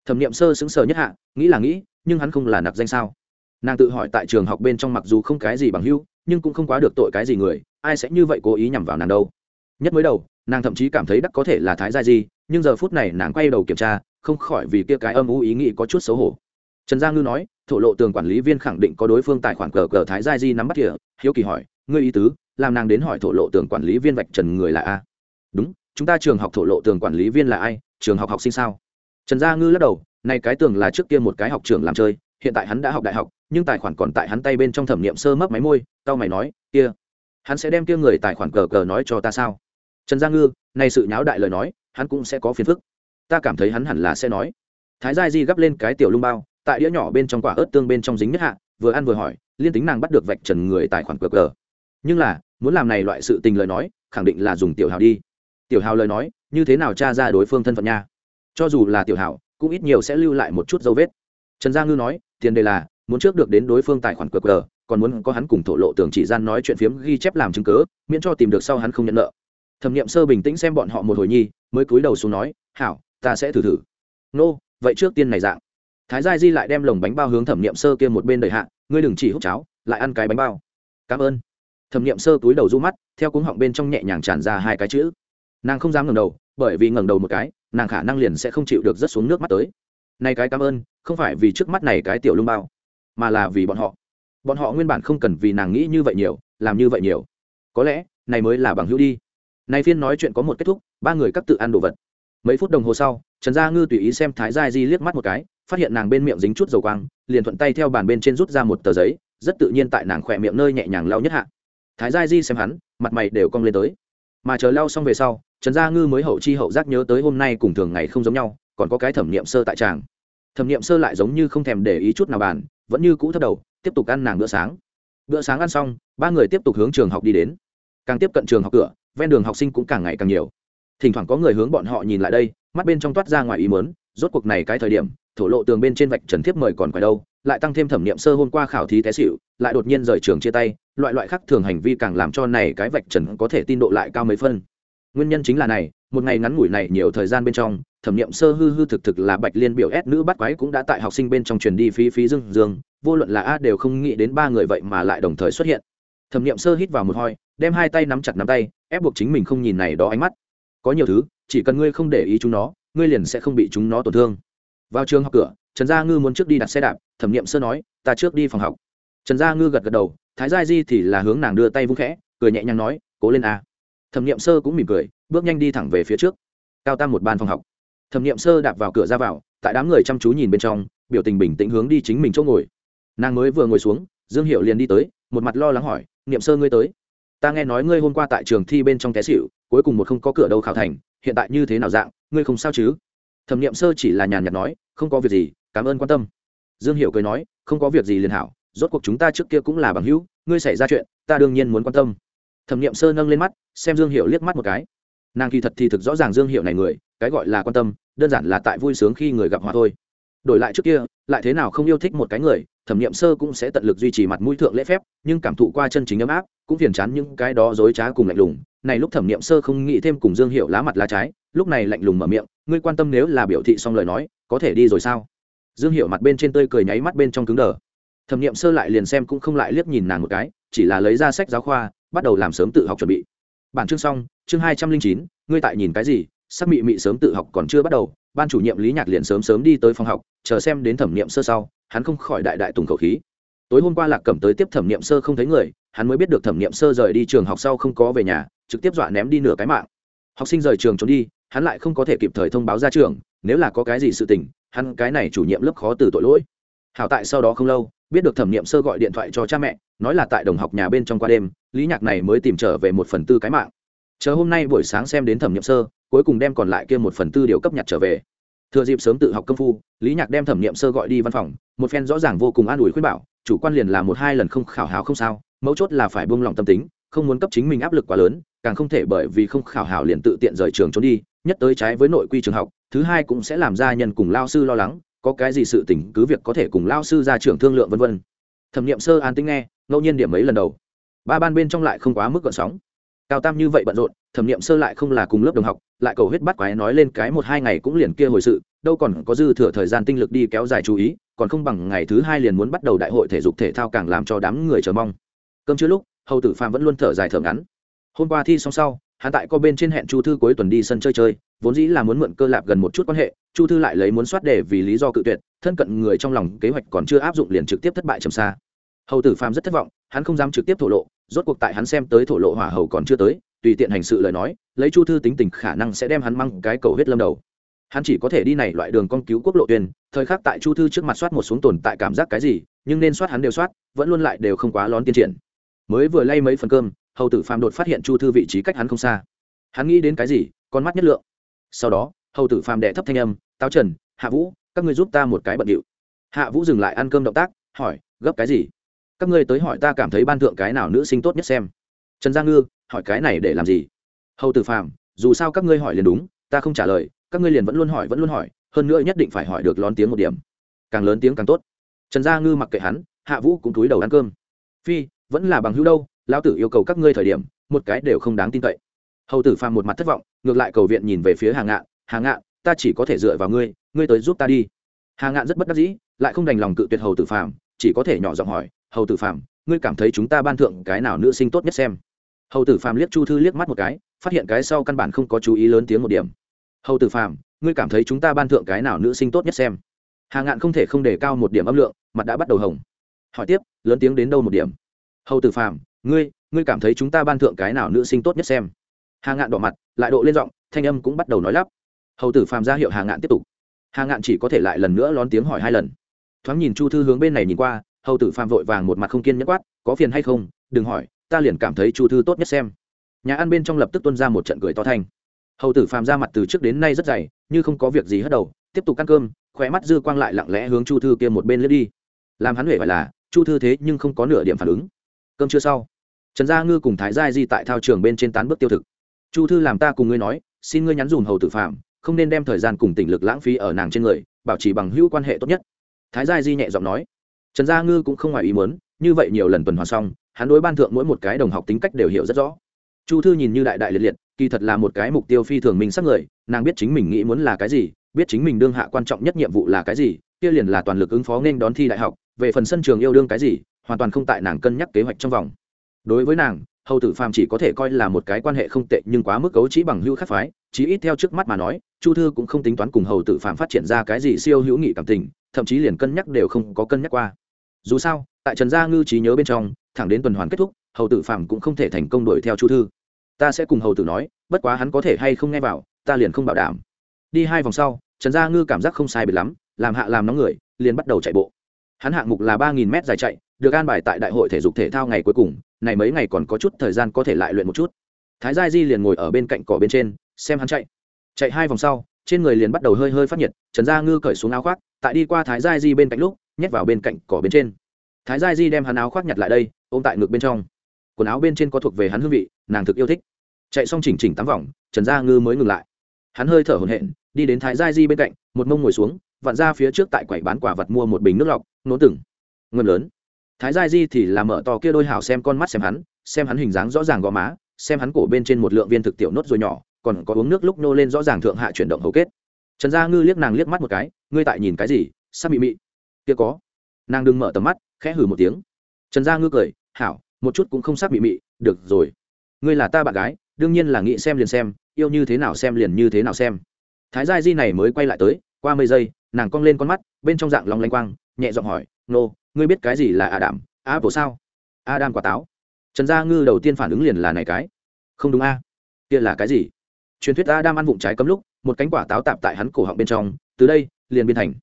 A: Thẩm nghiệm sơ xứng sờ nhất hạ, nghĩ là nghĩ, nhưng hắn không là nặc danh sao? Nàng tự hỏi tại trường học bên trong mặc dù không cái gì bằng hưu nhưng cũng không quá được tội cái gì người, ai sẽ như vậy cố ý nhằm vào nàng đâu? Nhất mới đầu, nàng thậm chí cảm thấy đắc có thể là thái gia di, nhưng giờ phút này nàng quay đầu kiểm tra, không khỏi vì kia cái âm u ý nghĩ có chút xấu hổ. Trần gia ngư nói, thổ lộ tường quản lý viên khẳng định có đối phương tài khoản cờ cờ thái gia di nắm bắt kìa. Hiếu kỳ hỏi, ngươi ý tứ, làm nàng đến hỏi thổ lộ tường quản lý viên vạch trần người là a đúng, chúng ta trường học thổ lộ tường quản lý viên là ai? Trường học học sinh sao? Trần gia ngư lắc đầu nay cái tường là trước kia một cái học trường làm chơi, hiện tại hắn đã học đại học, nhưng tài khoản còn tại hắn tay bên trong thẩm nghiệm sơ mấp máy môi, tao mày nói, kia, hắn sẽ đem kia người tài khoản cờ cờ nói cho ta sao? Trần gia ngư nay sự nháo đại lời nói, hắn cũng sẽ có phiền phức. Ta cảm thấy hắn hẳn là sẽ nói. Thái gia di gắp lên cái tiểu lung bao, tại đĩa nhỏ bên trong quả ớt tương bên trong dính nhất hạ, vừa ăn vừa hỏi, liên tính nàng bắt được vạch trần người tài khoản cờ cờ. Nhưng là, muốn làm này loại sự tình lời nói, khẳng định là dùng tiểu hào đi. Tiểu hào lời nói, như thế nào tra ra đối phương thân phận nha? Cho dù là tiểu hào, cũng ít nhiều sẽ lưu lại một chút dấu vết. Trần gia ngư nói, tiền đề là, muốn trước được đến đối phương tài khoản cờ cờ, còn muốn có hắn cùng thổ lộ tưởng chỉ gian nói chuyện phiếm ghi chép làm chứng cớ miễn cho tìm được sau hắn không nhận nợ thẩm nghiệm sơ bình tĩnh xem bọn họ một hồi nhi, mới cúi đầu xuống nói, hảo, ta sẽ thử thử. Nô, vậy trước tiên này dạng. Thái gia di lại đem lồng bánh bao hướng thẩm nghiệm sơ kia một bên đời hạ, ngươi đừng chỉ hút cháo, lại ăn cái bánh bao. Cảm ơn. Thẩm nghiệm sơ túi đầu r mắt, theo cuống họng bên trong nhẹ nhàng tràn ra hai cái chữ. Nàng không dám ngẩng đầu, bởi vì ngẩng đầu một cái, nàng khả năng liền sẽ không chịu được rất xuống nước mắt tới. Này cái cảm ơn, không phải vì trước mắt này cái tiểu lung bao, mà là vì bọn họ. Bọn họ nguyên bản không cần vì nàng nghĩ như vậy nhiều, làm như vậy nhiều. Có lẽ, này mới là bằng hữu đi nay phiên nói chuyện có một kết thúc, ba người cắt tự ăn đồ vật. Mấy phút đồng hồ sau, trần gia ngư tùy ý xem thái gia di liếc mắt một cái, phát hiện nàng bên miệng dính chút dầu quang, liền thuận tay theo bàn bên trên rút ra một tờ giấy, rất tự nhiên tại nàng khỏe miệng nơi nhẹ nhàng lau nhất hạ. Thái gia di xem hắn, mặt mày đều cong lên tới. Mà chờ lau xong về sau, trần gia ngư mới hậu chi hậu giác nhớ tới hôm nay cùng thường ngày không giống nhau, còn có cái thẩm nghiệm sơ tại tràng. Thẩm nghiệm sơ lại giống như không thèm để ý chút nào bàn, vẫn như cũ thất đầu, tiếp tục ăn nàng bữa sáng. Bữa sáng ăn xong, ba người tiếp tục hướng trường học đi đến. Càng tiếp cận trường học cửa ven đường học sinh cũng càng ngày càng nhiều. Thỉnh thoảng có người hướng bọn họ nhìn lại đây, mắt bên trong toát ra ngoài ý mớn rốt cuộc này cái thời điểm, thổ lộ tường bên trên vạch trần thiếp mời còn quay đâu, lại tăng thêm thẩm nghiệm sơ hôm qua khảo thí té xịu lại đột nhiên rời trường chia tay, loại loại khác thường hành vi càng làm cho này cái vạch trần có thể tin độ lại cao mấy phân. Nguyên nhân chính là này, một ngày ngắn ngủi này nhiều thời gian bên trong, thẩm nghiệm sơ hư hư thực thực là bạch liên biểu ép nữ bắt quái cũng đã tại học sinh bên trong truyền đi phí phí dương dương, vô luận là a đều không nghĩ đến ba người vậy mà lại đồng thời xuất hiện. Thẩm nghiệm sơ hít vào một hoi đem hai tay nắm chặt nắm tay, ép buộc chính mình không nhìn này đó ánh mắt. Có nhiều thứ, chỉ cần ngươi không để ý chúng nó, ngươi liền sẽ không bị chúng nó tổn thương. Vào trường học cửa, trần gia ngư muốn trước đi đặt xe đạp, thẩm nghiệm sơ nói, ta trước đi phòng học. Trần gia ngư gật gật đầu, thái gia di thì là hướng nàng đưa tay vung khẽ, cười nhẹ nhàng nói, cố lên a. Thẩm nghiệm sơ cũng mỉm cười, bước nhanh đi thẳng về phía trước. Cao tam một ban phòng học. Thẩm nghiệm sơ đạp vào cửa ra vào, tại đám người chăm chú nhìn bên trong, biểu tình bình tĩnh hướng đi chính mình chỗ ngồi. Nàng mới vừa ngồi xuống, dương hiệu liền đi tới, một mặt lo lắng hỏi nghiệm sơ ngươi tới? Ta nghe nói ngươi hôm qua tại trường thi bên trong té xỉu, cuối cùng một không có cửa đâu khảo thành, hiện tại như thế nào dạng, ngươi không sao chứ? Thẩm nghiệm sơ chỉ là nhàn nhạt nói, không có việc gì, cảm ơn quan tâm. Dương hiệu cười nói, không có việc gì liền hảo, rốt cuộc chúng ta trước kia cũng là bằng hữu, ngươi xảy ra chuyện, ta đương nhiên muốn quan tâm. Thẩm nghiệm sơ nâng lên mắt, xem dương hiệu liếc mắt một cái. Nàng kỳ thật thì thực rõ ràng dương hiệu này người, cái gọi là quan tâm, đơn giản là tại vui sướng khi người gặp họ thôi đổi lại trước kia, lại thế nào không yêu thích một cái người, thẩm nghiệm sơ cũng sẽ tận lực duy trì mặt mũi thượng lễ phép, nhưng cảm thụ qua chân chính ấm áp, cũng phiền chán những cái đó dối trá cùng lạnh lùng. Này lúc thẩm nghiệm sơ không nghĩ thêm cùng dương hiệu lá mặt lá trái, lúc này lạnh lùng mở miệng, ngươi quan tâm nếu là biểu thị xong lời nói, có thể đi rồi sao? Dương hiệu mặt bên trên tươi cười nháy mắt bên trong cứng đờ. Thẩm nghiệm sơ lại liền xem cũng không lại liếc nhìn nàng một cái, chỉ là lấy ra sách giáo khoa, bắt đầu làm sớm tự học chuẩn bị. Bản chương xong, chương hai trăm linh chín, ngươi tại nhìn cái gì? Sắc mị mị sớm tự học còn chưa bắt đầu ban chủ nhiệm lý nhạc liền sớm sớm đi tới phòng học, chờ xem đến thẩm nghiệm sơ sau, hắn không khỏi đại đại tùng khẩu khí. Tối hôm qua lạc cẩm tới tiếp thẩm nghiệm sơ không thấy người, hắn mới biết được thẩm nghiệm sơ rời đi trường học sau không có về nhà, trực tiếp dọa ném đi nửa cái mạng. Học sinh rời trường trốn đi, hắn lại không có thể kịp thời thông báo ra trường, nếu là có cái gì sự tình, hắn cái này chủ nhiệm lớp khó từ tội lỗi. Hảo tại sau đó không lâu, biết được thẩm nghiệm sơ gọi điện thoại cho cha mẹ, nói là tại đồng học nhà bên trong qua đêm, lý nhạc này mới tìm trở về một phần tư cái mạng chờ hôm nay buổi sáng xem đến thẩm nghiệm sơ, cuối cùng đem còn lại kia một phần tư điều cấp nhặt trở về. Thừa dịp sớm tự học công phu, lý nhạc đem thẩm nghiệm sơ gọi đi văn phòng, một phen rõ ràng vô cùng an ủi khuyên bảo, chủ quan liền là một hai lần không khảo hảo không sao, mấu chốt là phải buông lỏng tâm tính, không muốn cấp chính mình áp lực quá lớn, càng không thể bởi vì không khảo hảo liền tự tiện rời trường trốn đi, nhất tới trái với nội quy trường học, thứ hai cũng sẽ làm gia nhân cùng lao sư lo lắng, có cái gì sự tình cứ việc có thể cùng lao sư ra trường thương lượng vân vân. Thẩm nghiệm sơ an tính nghe, ngẫu nhiên điểm mấy lần đầu. Ba ban bên trong lại không quá mức gợn sóng cao tam như vậy bận rộn, thẩm nghiệm sơ lại không là cùng lớp đồng học, lại cầu huyết bắt quái nói lên cái một hai ngày cũng liền kia hồi sự, đâu còn có dư thừa thời gian tinh lực đi kéo dài chú ý, còn không bằng ngày thứ hai liền muốn bắt đầu đại hội thể dục thể thao càng làm cho đám người chờ mong. Cơm chưa lúc, hầu tử phạm vẫn luôn thở dài thở ngắn. Hôm qua thi xong sau, hắn tại có bên trên hẹn chu thư cuối tuần đi sân chơi chơi, vốn dĩ là muốn mượn cơ lạp gần một chút quan hệ, chu thư lại lấy muốn soát đề vì lý do cự tuyệt, thân cận người trong lòng kế hoạch còn chưa áp dụng liền trực tiếp thất bại trầm xa. Hầu tử phàm rất thất vọng, hắn không dám trực tiếp thổ lộ rốt cuộc tại hắn xem tới thổ lộ hỏa hầu còn chưa tới, tùy tiện hành sự lời nói, lấy chu thư tính tình khả năng sẽ đem hắn măng cái cầu huyết lâm đầu. Hắn chỉ có thể đi này loại đường con cứu quốc lộ tuyên, thời khắc tại chu thư trước mặt soát một xuống tồn tại cảm giác cái gì, nhưng nên soát hắn đều soát, vẫn luôn lại đều không quá lón tiên triển. Mới vừa lay mấy phần cơm, hầu tử phàm đột phát hiện chu thư vị trí cách hắn không xa. Hắn nghĩ đến cái gì, con mắt nhất lượng. Sau đó, hầu tử phàm đệ thấp thanh âm, táo trần, hạ vũ, các ngươi giúp ta một cái bận điệu. Hạ vũ dừng lại ăn cơm động tác, hỏi, gấp cái gì? Các ngươi tới hỏi ta cảm thấy ban thượng cái nào nữ sinh tốt nhất xem. Trần gia ngư, hỏi cái này để làm gì? Hầu tử phàm, dù sao các ngươi hỏi liền đúng, ta không trả lời, các ngươi liền vẫn luôn hỏi vẫn luôn hỏi, hơn nữa nhất định phải hỏi được lón tiếng một điểm. Càng lớn tiếng càng tốt. Trần gia ngư mặc kệ hắn, hạ vũ cũng túi đầu ăn cơm. Phi, vẫn là bằng hữu đâu, lão tử yêu cầu các ngươi thời điểm, một cái đều không đáng tin cậy. Hầu tử phàm một mặt thất vọng, ngược lại cầu viện nhìn về phía hàng ngạn hàng ngạn, ta chỉ có thể dựa vào ngươi ngươi tới giúp ta đi. Hàng ngạn rất bất đắc dĩ, lại không đành lòng cự tuyệt hầu tử phàm, chỉ có thể nhỏ giọng hỏi hầu tử phàm, ngươi cảm thấy chúng ta ban thượng cái nào nữ sinh tốt nhất xem? Hầu tử phàm liếc chu thư liếc mắt một cái, phát hiện cái sau căn bản không có chú ý lớn tiếng một điểm. Hầu tử phàm, ngươi cảm thấy chúng ta ban thượng cái nào nữ sinh tốt nhất xem? Hàng ngạn không thể không để cao một điểm âm lượng, mặt đã bắt đầu hồng. Hỏi tiếp, lớn tiếng đến đâu một điểm? Hầu tử phàm, ngươi ngươi cảm thấy chúng ta ban thượng cái nào nữ sinh tốt nhất xem? Hà ngạn đỏ mặt, lại độ lên giọng, thanh âm cũng bắt đầu nói lắp. Hầu tử phàm ra hiệu hà ngạn tiếp tục. Hà ngạn chỉ có thể lại lần nữa lón tiếng hỏi hai lần. Thoáng nhìn chu thư hướng bên này nhìn qua hầu tử phàm vội vàng một mặt không kiên nhẫn quát, có phiền hay không? Đừng hỏi, ta liền cảm thấy chu thư tốt nhất xem. Nhà ăn bên trong lập tức tuân ra một trận cười to thanh. Hầu tử phàm ra mặt từ trước đến nay rất dày, như không có việc gì hất đầu, tiếp tục ăn cơm, khóe mắt dư quang lại lặng lẽ hướng chu thư kia một bên lướt đi. Làm hắn huệ phải là, chu thư thế nhưng không có nửa điểm phản ứng. Cơm chưa sau, trần gia ngư cùng thái gia di tại thao trường bên trên tán bước tiêu thực. Chu thư làm ta cùng ngươi nói, xin ngươi nhắn dùm hầu tử phạm không nên đem thời gian cùng tỉnh lực lãng phí ở nàng trên người, bảo trì bằng hữu quan hệ tốt nhất. Thái gia di nhẹ giọng nói trần gia ngư cũng không ngoài ý muốn, như vậy nhiều lần tuần hoàn xong, hắn đối ban thượng mỗi một cái đồng học tính cách đều hiểu rất rõ. Chu thư nhìn như đại đại liệt liệt, kỳ thật là một cái mục tiêu phi thường mình sắc người, nàng biết chính mình nghĩ muốn là cái gì, biết chính mình đương hạ quan trọng nhất nhiệm vụ là cái gì, kia liền là toàn lực ứng phó nên đón thi đại học, về phần sân trường yêu đương cái gì, hoàn toàn không tại nàng cân nhắc kế hoạch trong vòng. Đối với nàng, hầu tử phàm chỉ có thể coi là một cái quan hệ không tệ nhưng quá mức cấu trí bằng hữu khắc phái, chí ít theo trước mắt mà nói, chu thư cũng không tính toán cùng hầu tử phàm phát triển ra cái gì siêu hữu nghị cảm tình, thậm chí liền cân nhắc đều không có cân nhắc qua dù sao, tại trần gia ngư trí nhớ bên trong, thẳng đến tuần hoàn kết thúc, hầu tử phạm cũng không thể thành công đuổi theo chu thư. Ta sẽ cùng hầu tử nói, bất quá hắn có thể hay không nghe vào, ta liền không bảo đảm. Đi hai vòng sau, trần gia ngư cảm giác không sai biệt lắm, làm hạ làm nóng người, liền bắt đầu chạy bộ. Hắn hạng mục là ba nghìn mét dài chạy, được an bài tại đại hội thể dục thể thao ngày cuối cùng, này mấy ngày còn có chút thời gian có thể lại luyện một chút. Thái gia di liền ngồi ở bên cạnh cỏ bên trên, xem hắn chạy. Chạy hai vòng sau, trên người liền bắt đầu hơi hơi phát nhiệt, trần gia ngư cởi xuống áo khoác, tại đi qua thái gia di bên cạnh lúc nhét vào bên cạnh cỏ bên trên. Thái gia di đem hắn áo khoác nhặt lại đây, ôm tại ngực bên trong. Quần áo bên trên có thuộc về hắn hương vị, nàng thực yêu thích. Chạy xong chỉnh chỉnh tắm vòng, trần gia ngư mới ngừng lại. Hắn hơi thở hổn hển, đi đến thái gia di bên cạnh, một mông ngồi xuống, vặn ra phía trước tại quầy bán quả vật mua một bình nước lọc nốn từng. Ngâm lớn. Thái gia di thì làm mở to kia đôi hảo xem con mắt xem hắn xem hắn hình dáng rõ ràng gò má, xem hắn cổ bên trên một lượng viên thực tiểu nốt rồi nhỏ, còn có uống nước lúc nô lên rõ ràng thượng hạ chuyển động hầu kết. Trần gia ngư liếc nàng liếc mắt một cái, ngươi tại nhìn cái gì? Sắp mị mị? Kia có. Nàng đừng mở tầm mắt, khẽ hử một tiếng. Trần gia ngư cười, hảo, một chút cũng không sắp bị mị, được rồi. Ngươi là ta bạn gái, đương nhiên là nghĩ xem liền xem, yêu như thế nào xem liền như thế nào xem. Thái gia di này mới quay lại tới, qua mấy giây, nàng cong lên con mắt, bên trong dạng lòng lanh quang, nhẹ giọng hỏi, nô, ngươi biết cái gì là a đảm a bổ sao? A đam quả táo. Trần gia ngư đầu tiên phản ứng liền là này cái. Không đúng a. Kia là cái gì? Truyền thuyết a đam ăn vụng trái cấm lúc, một cánh quả táo tạp tại hắn cổ họng bên trong, từ đây liền biên thành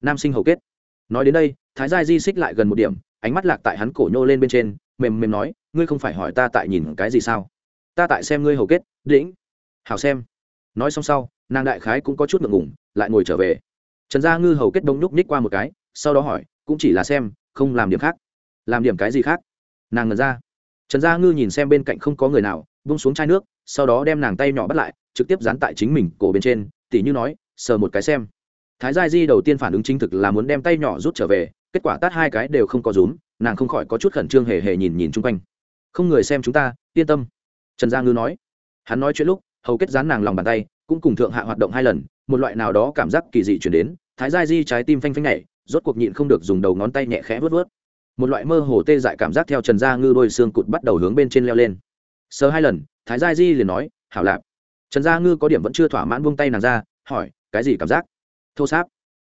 A: nam sinh hầu kết nói đến đây, thái gia di xích lại gần một điểm, ánh mắt lạc tại hắn cổ nhô lên bên trên, mềm mềm nói, ngươi không phải hỏi ta tại nhìn cái gì sao? Ta tại xem ngươi hầu kết đĩnh hảo xem. Nói xong sau, nàng đại khái cũng có chút ngượng ngủng lại ngồi trở về. Trần gia ngư hầu kết đông nhúc ních qua một cái, sau đó hỏi, cũng chỉ là xem, không làm điểm khác. Làm điểm cái gì khác? Nàng ngần ra. Trần gia ngư nhìn xem bên cạnh không có người nào bung xuống chai nước, sau đó đem nàng tay nhỏ bắt lại, trực tiếp dán tại chính mình cổ bên trên, tỉ như nói, sờ một cái xem thái gia di đầu tiên phản ứng chính thực là muốn đem tay nhỏ rút trở về, kết quả tát hai cái đều không có rúm, nàng không khỏi có chút khẩn trương hề hề nhìn nhìn chung quanh. Không người xem chúng ta, yên tâm. Trần gia ngư nói. Hắn nói chuyện lúc, hầu kết dán nàng lòng bàn tay, cũng cùng thượng hạ hoạt động hai lần, một loại nào đó cảm giác kỳ dị chuyển đến, thái gia di trái tim phanh phanh nhảy, rốt cuộc nhịn không được dùng đầu ngón tay nhẹ khẽ vớt vớt một loại mơ hồ tê dại cảm giác theo trần gia ngư đôi xương cụt bắt đầu hướng bên trên leo lên. Sờ hai lần, thái gia di liền nói, hảo lạp. Trần gia ngư có điểm vẫn chưa thỏa mãn buông tay nàng ra, hỏi, cái gì cảm giác? Thô sáp.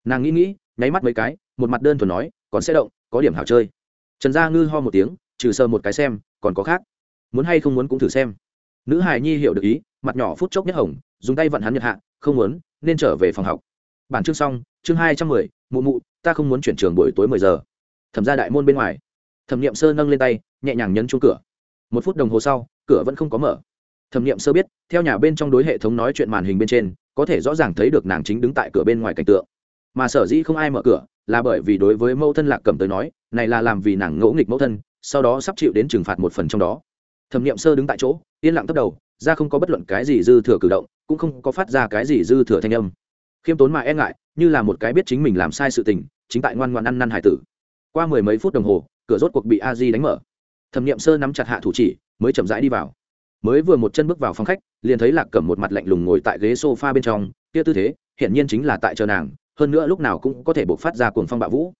A: Nàng nghĩ nghĩ, nháy mắt mấy cái, một mặt đơn thuần nói, còn sẽ động, có điểm hảo chơi. Trần gia ngư ho một tiếng, trừ sờ một cái xem, còn có khác. Muốn hay không muốn cũng thử xem. Nữ hài nhi hiểu được ý, mặt nhỏ phút chốc nhất hồng, dùng tay vận hắn nhật hạ, không muốn, nên trở về phòng học. Bản chương xong, chương hai trăm mười, mụ mụ, ta không muốn chuyển trường buổi tối mười giờ. Thẩm ra đại môn bên ngoài. Thẩm n i ệ m sơ nâng lên tay, nhẹ nhàng nhấn chuông cửa. Một phút đồng hồ sau, cửa vẫn không có mở. Thẩm n i ệ m sơ biết, theo nhà bên trong đối hệ thống nói chuyện màn hình bên trên có thể rõ ràng thấy được nàng chính đứng tại cửa bên ngoài cảnh tượng. Mà sở dĩ không ai mở cửa, là bởi vì đối với mẫu thân lạc cầm tới nói, này là làm vì nàng ngỗ nghịch mẫu thân, sau đó sắp chịu đến trừng phạt một phần trong đó. Thẩm nghiệm sơ đứng tại chỗ, yên lặng tấp đầu, ra không có bất luận cái gì dư thừa cử động, cũng không có phát ra cái gì dư thừa thanh âm. Khiêm tốn mà e ngại, như là một cái biết chính mình làm sai sự tình, chính tại ngoan ngoan ăn năn hải tử. Qua mười mấy phút đồng hồ, cửa rốt cuộc bị a di đánh mở. Thẩm nghiệm sơ nắm chặt hạ thủ chỉ, mới chậm rãi đi vào mới vừa một chân bước vào phòng khách, liền thấy lạc cẩm một mặt lạnh lùng ngồi tại ghế s o f a bên trong, kia tư thế, hiển nhiên chính là tại chờ nàng, hơn nữa lúc nào cũng có thể buộc phát ra cuồng phong bạo vũ.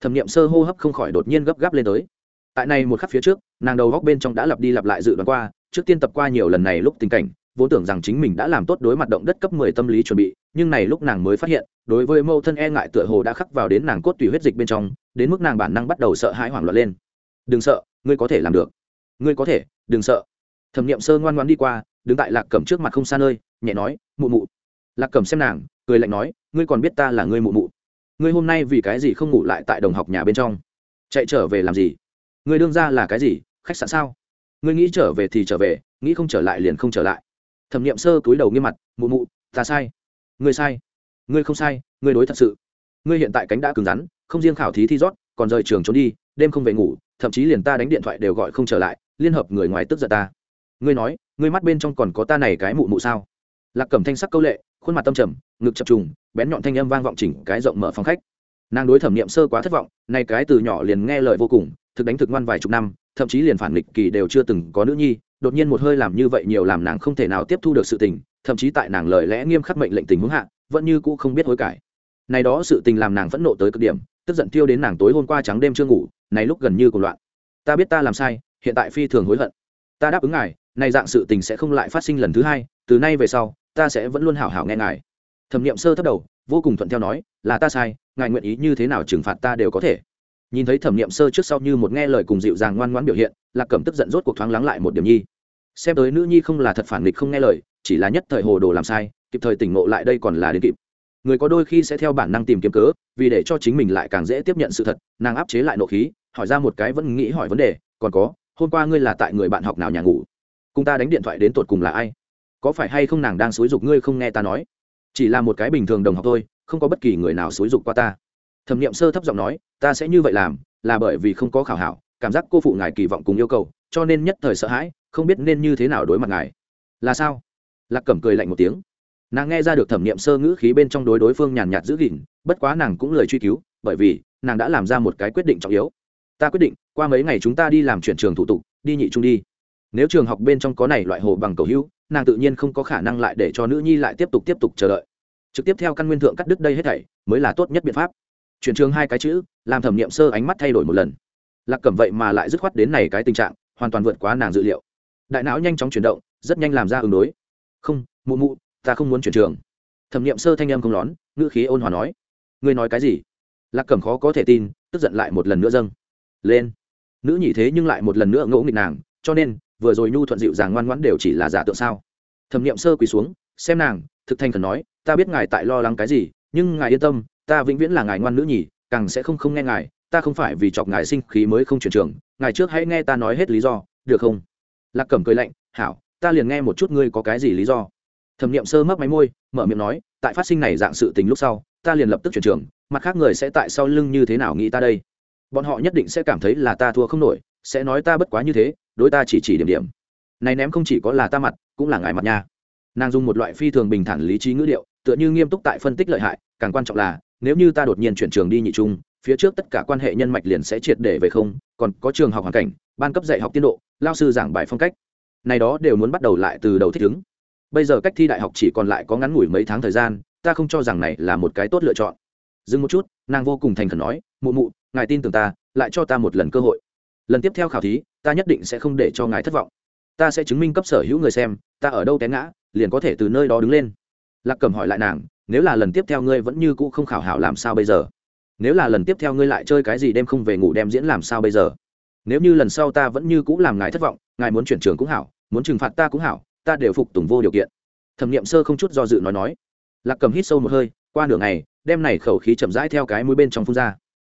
A: Thẩm nghiệm sơ hô hấp không khỏi đột nhiên gấp gáp lên tới. Tại này một khắc phía trước, nàng đầu góc bên trong đã lặp đi lặp lại dự đoán qua, trước tiên tập qua nhiều lần này lúc tình cảnh, vốn tưởng rằng chính mình đã làm tốt đối mặt động đất cấp mười tâm lý chuẩn bị, nhưng này lúc nàng mới phát hiện, đối với mâu thân e ngại tựa hồ đã khắc vào đến nàng cốt tùy huyết dịch bên trong, đến mức nàng bản năng bắt đầu sợ hãi hoảng loạn lên. Đừng sợ, ngươi có thể làm được. Ngươi có thể, đừng sợ thẩm nghiệm sơ ngoan ngoan đi qua, đứng tại lạc cẩm trước mặt không xa nơi, nhẹ nói, mụ mụ. Lạc cẩm xem nàng, cười lạnh nói, ngươi còn biết ta là ngươi mụ mụ? Ngươi hôm nay vì cái gì không ngủ lại tại đồng học nhà bên trong? Chạy trở về làm gì? Ngươi đương ra là cái gì? Khách sạn sao? Ngươi nghĩ trở về thì trở về, nghĩ không trở lại liền không trở lại. Thẩm nghiệm sơ cúi đầu nghiêm mặt, mụ mụ, ta sai. Ngươi sai? Ngươi không sai, ngươi đối thật sự. Ngươi hiện tại cánh đã cứng rắn, không riêng khảo thí thi rót, còn rời trường trốn đi, đêm không về ngủ, thậm chí liền ta đánh điện thoại đều gọi không trở lại, liên hợp người ngoài tức giận ta ngươi nói, ngươi mắt bên trong còn có ta này cái mụ mụ sao? Lạc cẩm thanh sắc câu lệ, khuôn mặt tâm trầm, ngực chập trùng, bén nhọn thanh âm vang vọng chỉnh cái rộng mở phòng khách. Nàng đối thẩm nghiệm sơ quá thất vọng, nay cái từ nhỏ liền nghe lời vô cùng, thực đánh thực ngoan vài chục năm, thậm chí liền phản nghịch kỳ đều chưa từng có nữ nhi, đột nhiên một hơi làm như vậy nhiều làm nàng không thể nào tiếp thu được sự tình, thậm chí tại nàng lời lẽ nghiêm khắc mệnh lệnh tình huống hạ, vẫn như cũ không biết hối cải. Này đó sự tình làm nàng phẫn nộ tới cực điểm, tức giận tiêu đến nàng tối hôm qua trắng đêm chưa ngủ, này lúc gần như cùng loạn. Ta biết ta làm sai, hiện tại phi thường hối hận. Ta đáp ứng ngài này dạng sự tình sẽ không lại phát sinh lần thứ hai, từ nay về sau, ta sẽ vẫn luôn hảo hảo nghe ngài. Thẩm nghiệm sơ thấp đầu, vô cùng thuận theo nói, là ta sai, ngài nguyện ý như thế nào trừng phạt ta đều có thể. Nhìn thấy thẩm nghiệm sơ trước sau như một nghe lời cùng dịu dàng ngoan ngoãn biểu hiện, lạc cẩm tức giận rốt cuộc thoáng lắng lại một điểm nhi. Xem tới nữ nhi không là thật phản nghịch không nghe lời, chỉ là nhất thời hồ đồ làm sai, kịp thời tỉnh ngộ lại đây còn là đến kịp. Người có đôi khi sẽ theo bản năng tìm kiếm cớ, vì để cho chính mình lại càng dễ tiếp nhận sự thật, nàng áp chế lại nộ khí, hỏi ra một cái vẫn nghĩ hỏi vấn đề, còn có, hôm qua ngươi là tại người bạn học nào nhà ngủ? Cùng ta đánh điện thoại đến tột cùng là ai? Có phải hay không nàng đang xúi dục ngươi không nghe ta nói? Chỉ là một cái bình thường đồng học thôi, không có bất kỳ người nào xúi dục qua ta. Thẩm n i ệ m sơ thấp giọng nói, ta sẽ như vậy làm, là bởi vì không có khảo hảo, cảm giác cô phụ ngài kỳ vọng cùng yêu cầu, cho nên nhất thời sợ hãi, không biết nên như thế nào đối mặt ngài. Là sao? Lạc cẩm cười lạnh một tiếng. Nàng nghe ra được thẩm nghiệm sơ ngữ khí bên trong đối đối phương nhàn nhạt giữ gìn, bất quá nàng cũng lời truy cứu, bởi vì nàng đã làm ra một cái quyết định trọng yếu. Ta quyết định, qua mấy ngày chúng ta đi làm chuyển trường thủ tục, đi nhị trung đi nếu trường học bên trong có này loại hồ bằng cầu hữu, nàng tự nhiên không có khả năng lại để cho nữ nhi lại tiếp tục tiếp tục chờ đợi. Trực tiếp theo căn nguyên thượng cắt đứt đây hết thảy, mới là tốt nhất biện pháp. Chuyển trường hai cái chữ, làm thẩm nghiệm sơ ánh mắt thay đổi một lần. Lạc cẩm vậy mà lại dứt khoát đến này cái tình trạng, hoàn toàn vượt quá nàng dự liệu. Đại não nhanh chóng chuyển động, rất nhanh làm ra ứng đối. Không, mụ mụ, ta không muốn chuyển trường. Thẩm nghiệm sơ thanh em không lón, ngữ khí ôn hòa nói. Ngươi nói cái gì? Lạc cẩm khó có thể tin, tức giận lại một lần nữa dâng. Lên. Nữ nhị thế nhưng lại một lần nữa ngỗ nghịch nàng, cho nên vừa rồi nhu thuận dịu dàng ngoan ngoãn đều chỉ là giả tượng sao? Thẩm nghiệm sơ quỳ xuống, xem nàng, thực thanh cần nói, ta biết ngài tại lo lắng cái gì, nhưng ngài yên tâm, ta vĩnh viễn là ngài ngoan nữ nhỉ, càng sẽ không không nghe ngài, ta không phải vì chọc ngài sinh khí mới không chuyển trường, ngài trước hãy nghe ta nói hết lý do, được không? Lạc cẩm cười lạnh, hảo, ta liền nghe một chút ngươi có cái gì lý do. Thẩm nghiệm sơ mấp máy môi, mở miệng nói, tại phát sinh này dạng sự tình lúc sau, ta liền lập tức chuyển trường, mặt khác người sẽ tại sau lưng như thế nào nghĩ ta đây? Bọn họ nhất định sẽ cảm thấy là ta thua không nổi, sẽ nói ta bất quá như thế đối ta chỉ chỉ điểm điểm. Này ném không chỉ có là ta mặt, cũng là ngài mặt nha. Nàng dùng một loại phi thường bình thản lý trí ngữ điệu, tựa như nghiêm túc tại phân tích lợi hại, càng quan trọng là, nếu như ta đột nhiên chuyển trường đi nhị trung, phía trước tất cả quan hệ nhân mạch liền sẽ triệt để về không, còn có trường học hoàn cảnh, ban cấp dạy học tiến độ, lao sư giảng bài phong cách. Này đó đều muốn bắt đầu lại từ đầu thích ứng. Bây giờ cách thi đại học chỉ còn lại có ngắn ngủi mấy tháng thời gian, ta không cho rằng này là một cái tốt lựa chọn. Dừng một chút, nàng vô cùng thành khẩn nói, mụ mụ, ngài tin tưởng ta, lại cho ta một lần cơ hội. Lần tiếp theo khảo thí ta nhất định sẽ không để cho ngài thất vọng. Ta sẽ chứng minh cấp sở hữu người xem, ta ở đâu té ngã, liền có thể từ nơi đó đứng lên. Lạc cầm hỏi lại nàng, nếu là lần tiếp theo ngươi vẫn như cũ không khảo hảo làm sao bây giờ? Nếu là lần tiếp theo ngươi lại chơi cái gì đêm không về ngủ đem diễn làm sao bây giờ? Nếu như lần sau ta vẫn như cũ làm ngài thất vọng, ngài muốn chuyển trường cũng hảo, muốn trừng phạt ta cũng hảo, ta đều phục tùng vô điều kiện. Thẩm nghiệm sơ không chút do dự nói nói. Lạc cầm hít sâu một hơi, qua nửa ngày đem này khẩu khí chậm rãi theo cái mũi bên trong phun ra.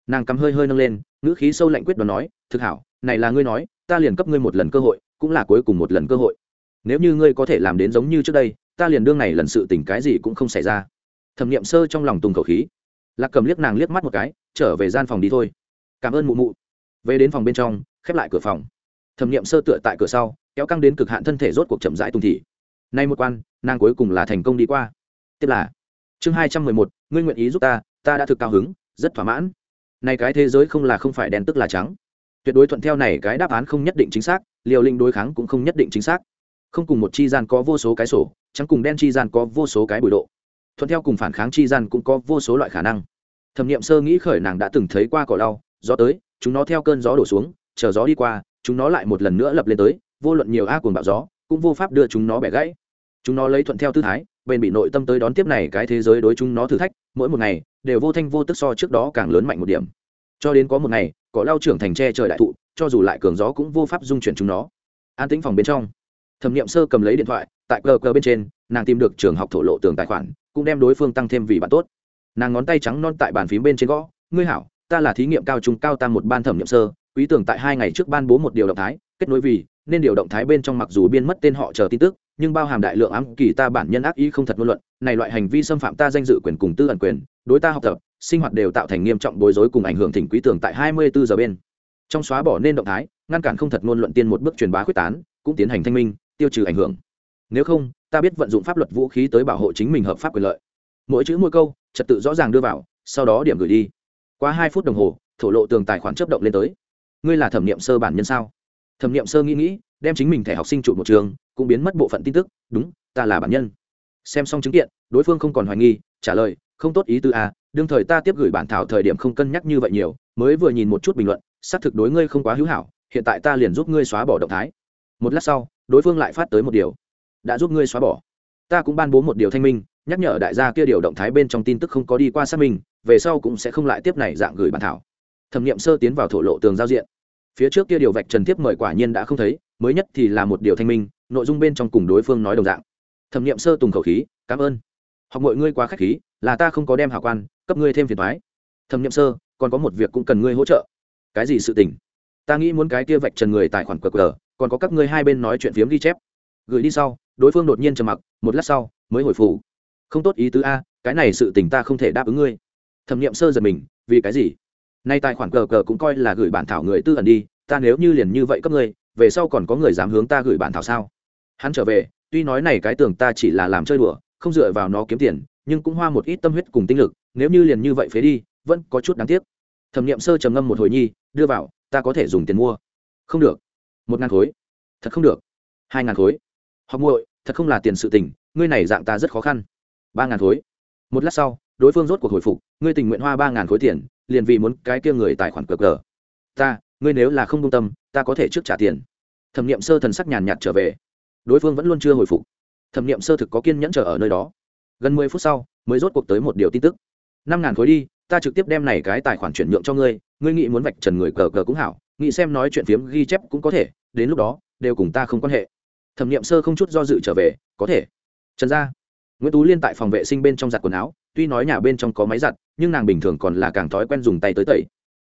A: Nàng cắm hơi hơi nâng lên, ngữ khí sâu lạnh quyết đoán nói, thực hảo này là ngươi nói, ta liền cấp ngươi một lần cơ hội, cũng là cuối cùng một lần cơ hội. Nếu như ngươi có thể làm đến giống như trước đây, ta liền đương này lần sự tình cái gì cũng không xảy ra. Thẩm nghiệm sơ trong lòng tùng khẩu khí. Lạc cầm liếc nàng liếc mắt một cái, trở về gian phòng đi thôi. Cảm ơn mụ mụ. Về đến phòng bên trong, khép lại cửa phòng. Thẩm nghiệm sơ tựa tại cửa sau, kéo căng đến cực hạn thân thể rốt cuộc chậm rãi tùng thị. Nay một quan, nàng cuối cùng là thành công đi qua. Tiếp là, chương hai trăm mười một, ngươi nguyện ý giúp ta ta đã thực cao hứng, rất thỏa mãn. Này cái thế giới không là không phải đen tức là trắng tuyệt đối thuận theo này cái đáp án không nhất định chính xác, liều linh đối kháng cũng không nhất định chính xác. Không cùng một chi gian có vô số cái sổ, trắng cùng đen chi gian có vô số cái bụi độ. Thuận theo cùng phản kháng chi gian cũng có vô số loại khả năng. Thẩm nghiệm sơ nghĩ khởi nàng đã từng thấy qua cỏ lau, gió tới, chúng nó theo cơn gió đổ xuống, chờ gió đi qua, chúng nó lại một lần nữa lập lên tới, vô luận nhiều a cuồng bạo gió, cũng vô pháp đưa chúng nó bẻ gãy. Chúng nó lấy thuận theo tư thái bên bị nội tâm tới đón tiếp này cái thế giới đối chúng nó thử thách, mỗi một ngày, đều vô thanh vô tức so trước đó càng lớn mạnh một điểm. Cho đến có một ngày cỏ lau trưởng thành tre trời đại thụ, cho dù lại cường gió cũng vô pháp dung chuyển chúng nó. An tĩnh phòng bên trong, thẩm nghiệm sơ cầm lấy điện thoại, tại cờ cờ bên trên, nàng tìm được trường học thổ lộ tường tài khoản, cũng đem đối phương tăng thêm vì bạn tốt. Nàng ngón tay trắng non tại bàn phím bên trên gõ, ngươi hảo, ta là thí nghiệm cao trung cao tam một ban thẩm nghiệm sơ, quý tưởng tại hai ngày trước ban bố một điều động thái, kết nối vì, nên điều động thái bên trong mặc dù biên mất tên họ chờ tin tức, nhưng bao hàm đại lượng ám kỳ ta bản nhân ác ý không thật ngôn luận, này loại hành vi xâm phạm ta danh dự quyền cùng tư ẩn quyền, đối ta học tập sinh hoạt đều tạo thành nghiêm trọng bối rối cùng ảnh hưởng thỉnh quý tưởng tại hai mươi bốn giờ bên. Trong xóa bỏ nên động thái, ngăn cản không thật ngôn luận tiên một bước truyền bá quyết tán, cũng tiến hành thanh minh, tiêu trừ ảnh hưởng. Nếu không, ta biết vận dụng pháp luật vũ khí tới bảo hộ chính mình hợp pháp quyền lợi. Mỗi chữ mỗi câu, trật tự rõ ràng đưa vào, sau đó điểm gửi đi. Qua hai phút đồng hồ, thổ lộ tường tài khoản chấp động lên tới. Ngươi là thẩm nghiệm sơ bản nhân sao? Thẩm nghiệm sơ nghĩ nghĩ, đem chính mình thẻ học sinh trụ một trường, cũng biến mất bộ phận tin tức. Đúng, ta là bản nhân. Xem xong chứng kiện, đối phương không còn hoài nghi, trả lời không tốt ý tư a đương thời ta tiếp gửi bản thảo thời điểm không cân nhắc như vậy nhiều, mới vừa nhìn một chút bình luận, xác thực đối ngươi không quá hữu hảo, hiện tại ta liền giúp ngươi xóa bỏ động thái. Một lát sau, đối phương lại phát tới một điều. Đã giúp ngươi xóa bỏ. Ta cũng ban bố một điều thanh minh, nhắc nhở đại gia kia điều động thái bên trong tin tức không có đi qua xác minh, về sau cũng sẽ không lại tiếp này dạng gửi bản thảo. Thẩm nghiệm sơ tiến vào thổ lộ tường giao diện. Phía trước kia điều vạch trần tiếp mời quả nhiên đã không thấy, mới nhất thì là một điều thanh minh, nội dung bên trong cùng đối phương nói đồng dạng. Thẩm nghiệm sơ tùng khẩu khí, cảm ơn. Học mọi ngươi quá k h á c h khí là ta không có đem hảo quan, cấp ngươi thêm phiền thoái thẩm nghiệm sơ, còn có một việc cũng cần ngươi hỗ trợ. Cái gì sự tình? Ta nghĩ muốn cái kia vạch trần người tài khoản cờ cờ còn có các ngươi hai bên nói chuyện phiếm ghi chép. Gửi đi sau, đối phương đột nhiên trầm mặc, một lát sau, mới hồi phủ không tốt ý tứ a, cái này sự tình ta không thể đáp ứng ngươi. Thẩm nghiệm sơ giật mình, vì cái gì? Nay tài khoản cờ cờ cũng coi là gửi bản thảo người tư ẩn đi, ta nếu như liền như vậy cấp ngươi, về sau còn có người dám hướng ta gửi bản thảo sao? Hắn trở về, tuy nói này cái tưởng ta chỉ là làm chơi đùa, không dựa vào nó kiếm tiền nhưng cũng hoa một ít tâm huyết cùng tinh lực, nếu như liền như vậy phế đi, vẫn có chút đáng tiếc. Thẩm nghiệm sơ trầm ngâm một hồi nhi, đưa vào, ta có thể dùng tiền mua. Không được. Một ngàn khối. Thật không được. Hai ngàn khối. Học muội, thật không là tiền sự tình, ngươi này dạng ta rất khó khăn. Ba ngàn khối. Một lát sau, đối phương rốt cuộc hồi phục, ngươi tình nguyện hoa ba ngàn khối tiền, liền vì muốn cái kia người tài khoản cờ cờ. Ta, ngươi nếu là không công tâm, ta có thể trước trả tiền. Thẩm nghiệm sơ thần sắc nhàn nhạt trở về. Đối phương vẫn luôn chưa hồi phục. Thẩm nghiệm sơ thực có kiên nhẫn chờ ở nơi đó gần mười phút sau, mới rốt cuộc tới một điều tin tức. Năm ngàn khối đi, ta trực tiếp đem này cái tài khoản chuyển nhượng cho ngươi ngươi nghĩ muốn vạch trần người cờ cờ cũng hảo, nghĩ xem nói chuyện phiếm ghi chép cũng có thể, đến lúc đó, đều cùng ta không quan hệ. Thẩm nghiệm sơ không chút do dự trở về, có thể. Trần gia. Nguyễn tú liên tại phòng vệ sinh bên trong giặt quần áo, tuy nói nhà bên trong có máy giặt, nhưng nàng bình thường còn là càng thói quen dùng tay tới tẩy.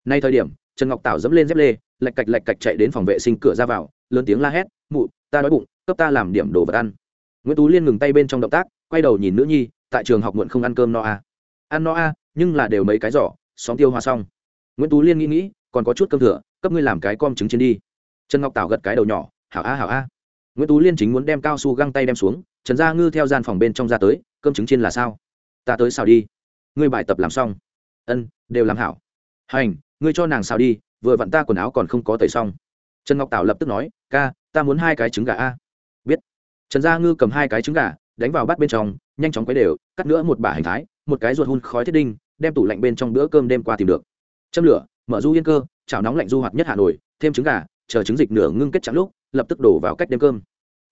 A: Nay thời điểm, trần ngọc tảo dẫm lên dép lê, lạch cạch lạch cạch chạy đến phòng vệ sinh cửa ra vào, lớn tiếng la hét, mụ, ta đói bụng, cấp ta làm điểm đồ vật ăn. Nguyễn tú liên ngừng tay bên trong động tác quay đầu nhìn nữ nhi tại trường học muộn không ăn cơm no a. À. ăn no a à, nhưng là đều mấy cái giỏ xóm tiêu hoa xong. Nguyễn tú liên nghĩ nghĩ còn có chút cơm thừa cấp ngươi làm cái com trứng trên đi. Trần ngọc tảo gật cái đầu nhỏ hảo a hảo a. Nguyễn tú liên chính muốn đem cao su găng tay đem xuống trần gia ngư theo gian phòng bên trong ra tới cơm trứng chiên là sao? Ta tới xào đi. Ngươi bài tập làm xong. Ân đều làm hảo. Hành ngươi cho nàng xào đi vừa vặn ta quần áo còn không có tẩy xong. Trần ngọc tảo lập tức nói ca ta muốn hai cái trứng gà a. Biết. Trần gia ngư cầm hai cái trứng gà đánh vào bát bên trong, nhanh chóng quấy đều, cắt nữa một bả hành thái, một cái ruột hun khói thiết đinh, đem tủ lạnh bên trong bữa cơm đêm qua tìm được. Châm lửa, mở du yên cơ, chảo nóng lạnh du hoạt nhất hà nội, thêm trứng gà, chờ trứng dịch nửa ngưng kết trạng lúc, lập tức đổ vào cách đêm cơm.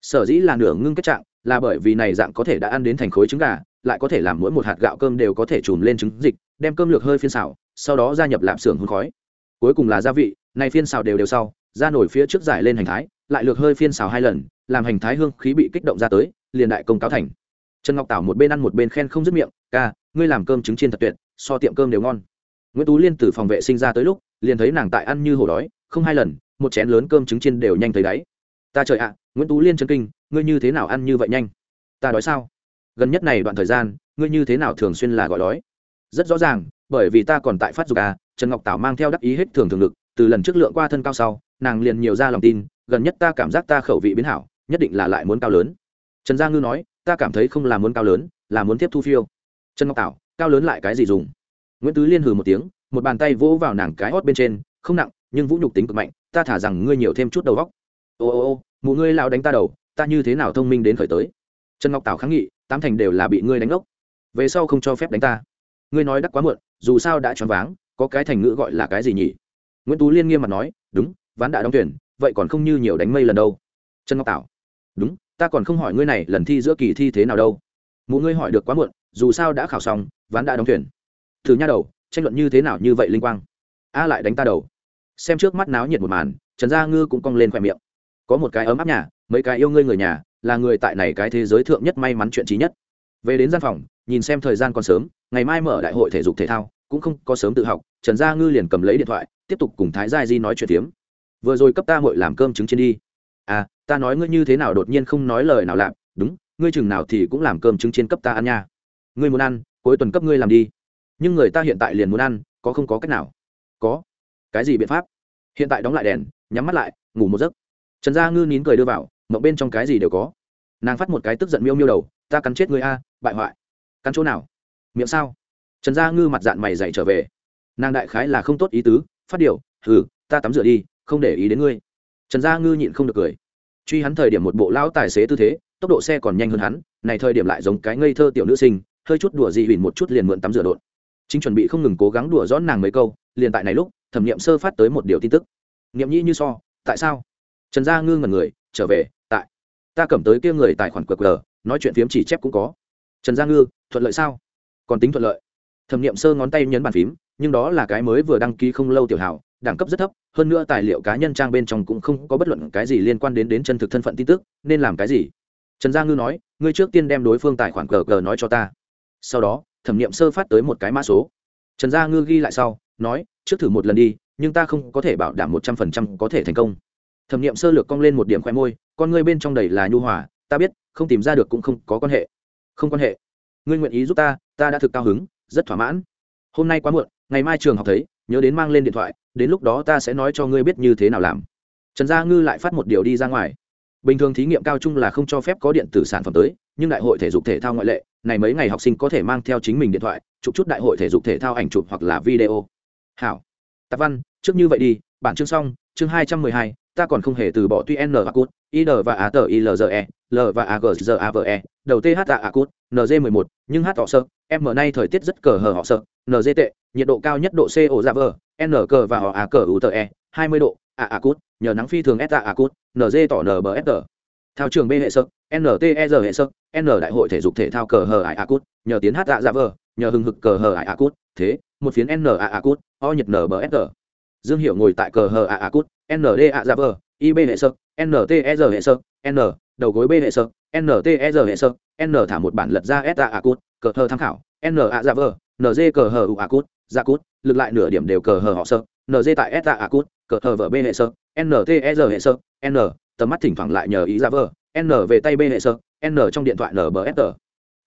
A: Sở dĩ là nửa ngưng kết trạng, là bởi vì này dạng có thể đã ăn đến thành khối trứng gà, lại có thể làm mỗi một hạt gạo cơm đều có thể chùm lên trứng dịch, đem cơm lược hơi phiên xào, sau đó gia nhập lạp xưởng hun khói. Cuối cùng là gia vị, này phiên xào đều đều sau, ra nổi phía trước giải lên hành thái, lại lược hơi phiên xào hai lần, làm hành thái hương khí bị kích động ra tới liền đại công cáo thành. Trần ngọc tảo một bên ăn một bên khen không dứt miệng, ca, ngươi làm cơm trứng chiên thật tuyệt, so tiệm cơm đều ngon. Nguyễn tú liên từ phòng vệ sinh ra tới lúc, liền thấy nàng tại ăn như hổ đói, không hai lần, một chén lớn cơm trứng chiên đều nhanh thấy đáy. Ta trời ạ, nguyễn tú liên chân kinh, ngươi như thế nào ăn như vậy nhanh? Ta đói sao? Gần nhất này đoạn thời gian, ngươi như thế nào thường xuyên là gọi đói? Rất rõ ràng, bởi vì ta còn tại phát dục à. Trần ngọc tảo mang theo đắc ý hết thường thường lực, từ lần trước lượng qua thân cao sau, nàng liền nhiều ra lòng tin, gần nhất ta cảm giác ta khẩu vị biến hảo, nhất định là lại muốn cao lớn trần gia ngư nói, ta cảm thấy không là muốn cao lớn, là muốn tiếp thu phiêu. Trần ngọc tảo, cao lớn lại cái gì dùng? Nguyễn tứ liên hừ một tiếng, một bàn tay vỗ vào nàng cái hót bên trên, không nặng, nhưng vũ nhục tính cực mạnh, ta thả rằng ngươi nhiều thêm chút đầu góc ô ô ô, mụ ngươi lao đánh ta đầu, ta như thế nào thông minh đến khởi tới? Trần ngọc tảo kháng nghị, tám thành đều là bị ngươi đánh ốc về sau không cho phép đánh ta. Ngươi nói đắc quá muộn, dù sao đã choáng váng, có cái thành ngữ gọi là cái gì nhỉ? Nguyễn tú liên nghiêm mặt nói, đúng, ván đã đóng tuyển, vậy còn không như nhiều đánh mây lần đâu. Trần ngọc tảo, đúng ta còn không hỏi ngươi này, lần thi giữa kỳ thi thế nào đâu. Mụ ngươi hỏi được quá muộn, dù sao đã khảo xong, ván đã đóng thuyền. thử nha đầu, tranh luận như thế nào như vậy linh quang? A lại đánh ta đầu. Xem trước mắt náo nhiệt một màn, trần gia ngư cũng cong lên khoe miệng. Có một cái ấm áp nhà, mấy cái yêu ngươi người nhà, là người tại này cái thế giới thượng nhất may mắn chuyện trí nhất. Về đến gian phòng, nhìn xem thời gian còn sớm, ngày mai mở đại hội thể dục thể thao, cũng không có sớm tự học, trần gia ngư liền cầm lấy điện thoại, tiếp tục cùng thái gia di nói chuyện tiếm vừa rồi cấp ta mội làm cơm trứng trên đi. À ta nói ngươi như thế nào đột nhiên không nói lời nào lạp đúng, ngươi chừng nào thì cũng làm cơm trứng trên cấp ta ăn nha. Ngươi muốn ăn, cuối tuần cấp ngươi làm đi. Nhưng người ta hiện tại liền muốn ăn, có không có cách nào? Có. Cái gì biện pháp? Hiện tại đóng lại đèn, nhắm mắt lại, ngủ một giấc. Trần gia ngư nín cười đưa vào, mộng bên trong cái gì đều có. Nàng phát một cái tức giận miêu miêu đầu, ta cắn chết người a, bại hoại. Cắn chỗ nào? Miệng sao? Trần gia ngư mặt dạng mày dậy trở về. Nàng đại khái là không tốt ý tứ, phát điều ừ ta tắm rửa đi, không để ý đến ngươi. Trần gia ngư nhịn không được cười truy hắn thời điểm một bộ lão tài xế tư thế, tốc độ xe còn nhanh hơn hắn, này thời điểm lại giống cái ngây thơ tiểu nữ sinh, hơi chút đùa dị huỳnh một chút liền mượn tắm rửa đột. Chính chuẩn bị không ngừng cố gắng đùa rõ nàng mấy câu, liền tại này lúc, thẩm nghiệm sơ phát tới một điều tin tức. Nghiệm nhĩ như so, tại sao? Trần gia ngư ngẩn người, trở về, tại. Ta cầm tới kia người tài khoản qr, nói chuyện phiếm chỉ chép cũng có. Trần gia ngư, thuận lợi sao? Còn tính thuận lợi. Thẩm nghiệm sơ ngón tay nhấn bàn phím, nhưng đó là cái mới vừa đăng ký không lâu tiểu hảo đẳng cấp rất thấp, hơn nữa tài liệu cá nhân trang bên trong cũng không có bất luận cái gì liên quan đến đến chân thực thân phận tin tức, nên làm cái gì? Trần gia ngư nói, ngươi trước tiên đem đối phương tài khoản cờ cờ nói cho ta. Sau đó, thẩm nghiệm sơ phát tới một cái mã số. Trần gia ngư ghi lại sau, nói, trước thử một lần đi, nhưng ta không có thể bảo đảm một trăm phần trăm có thể thành công. Thẩm nghiệm sơ lược cong lên một điểm khoe môi, con ngươi bên trong đầy là nhu hòa, ta biết, không tìm ra được cũng không có quan hệ. Không quan hệ. Ngươi nguyện ý giúp ta ta đã thực cao hứng, rất thỏa mãn. Hôm nay quá muộn, ngày mai trường học thấy, nhớ đến mang lên điện thoại đến lúc đó ta sẽ nói cho ngươi biết như thế nào làm. Trần gia ngư lại phát một điều đi ra ngoài. Bình thường thí nghiệm cao trung là không cho phép có điện tử sản phẩm tới, nhưng đại hội thể dục thể thao ngoại lệ, này mấy ngày học sinh có thể mang theo chính mình điện thoại, chụp chút đại hội thể dục thể thao ảnh chụp hoặc là video. Hảo. Tạp văn, trước như vậy đi, bản chương xong, chương hai trăm mười hai ta còn không hề từ bỏ tuy n và cút id và a tờ ilze l và a g g a v e đầu th a a cút nz mười một, nhưng h họ sơ m nay thời tiết rất cờ hờ họ sơ nz tệ, nhiệt độ cao nhất độ c ổ ra dạ vờ, n cờ và họ a cờ u tờ e hai mươi độ, a a cút, nhờ nắng phi thường s a a cút nz tỏ n b s thao trường b hệ sơ nter hệ sơ n đại hội thể dục thể thao cờ hờ ải a cút, nhờ tiến h a dạ ra dạ vờ, nhờ hừng hực cờ hờ ải a cút, thế, một phiến n a a cút, o nhật n b s dương hiệu ngồi tại cờ hờ a a cút nd a ra vờ ib hệ sơ nt e r hệ sơ, n, đầu gối b hệ sơ nt e r hệ sơ, n thả một bản lật ra s a a cút, cờ hờ tham khảo, n a ra vờ nd cờ hờ u a cút ra cút, lực lại nửa điểm đều cờ hờ họ sơ nd tại s a a cút, cờ hờ vợ b hệ sơ nt e r hệ sơ, n, tầm mắt thỉnh thoảng lại nhờ ý ra vờ, n về tay b hệ sơ, n trong điện thoại nbsr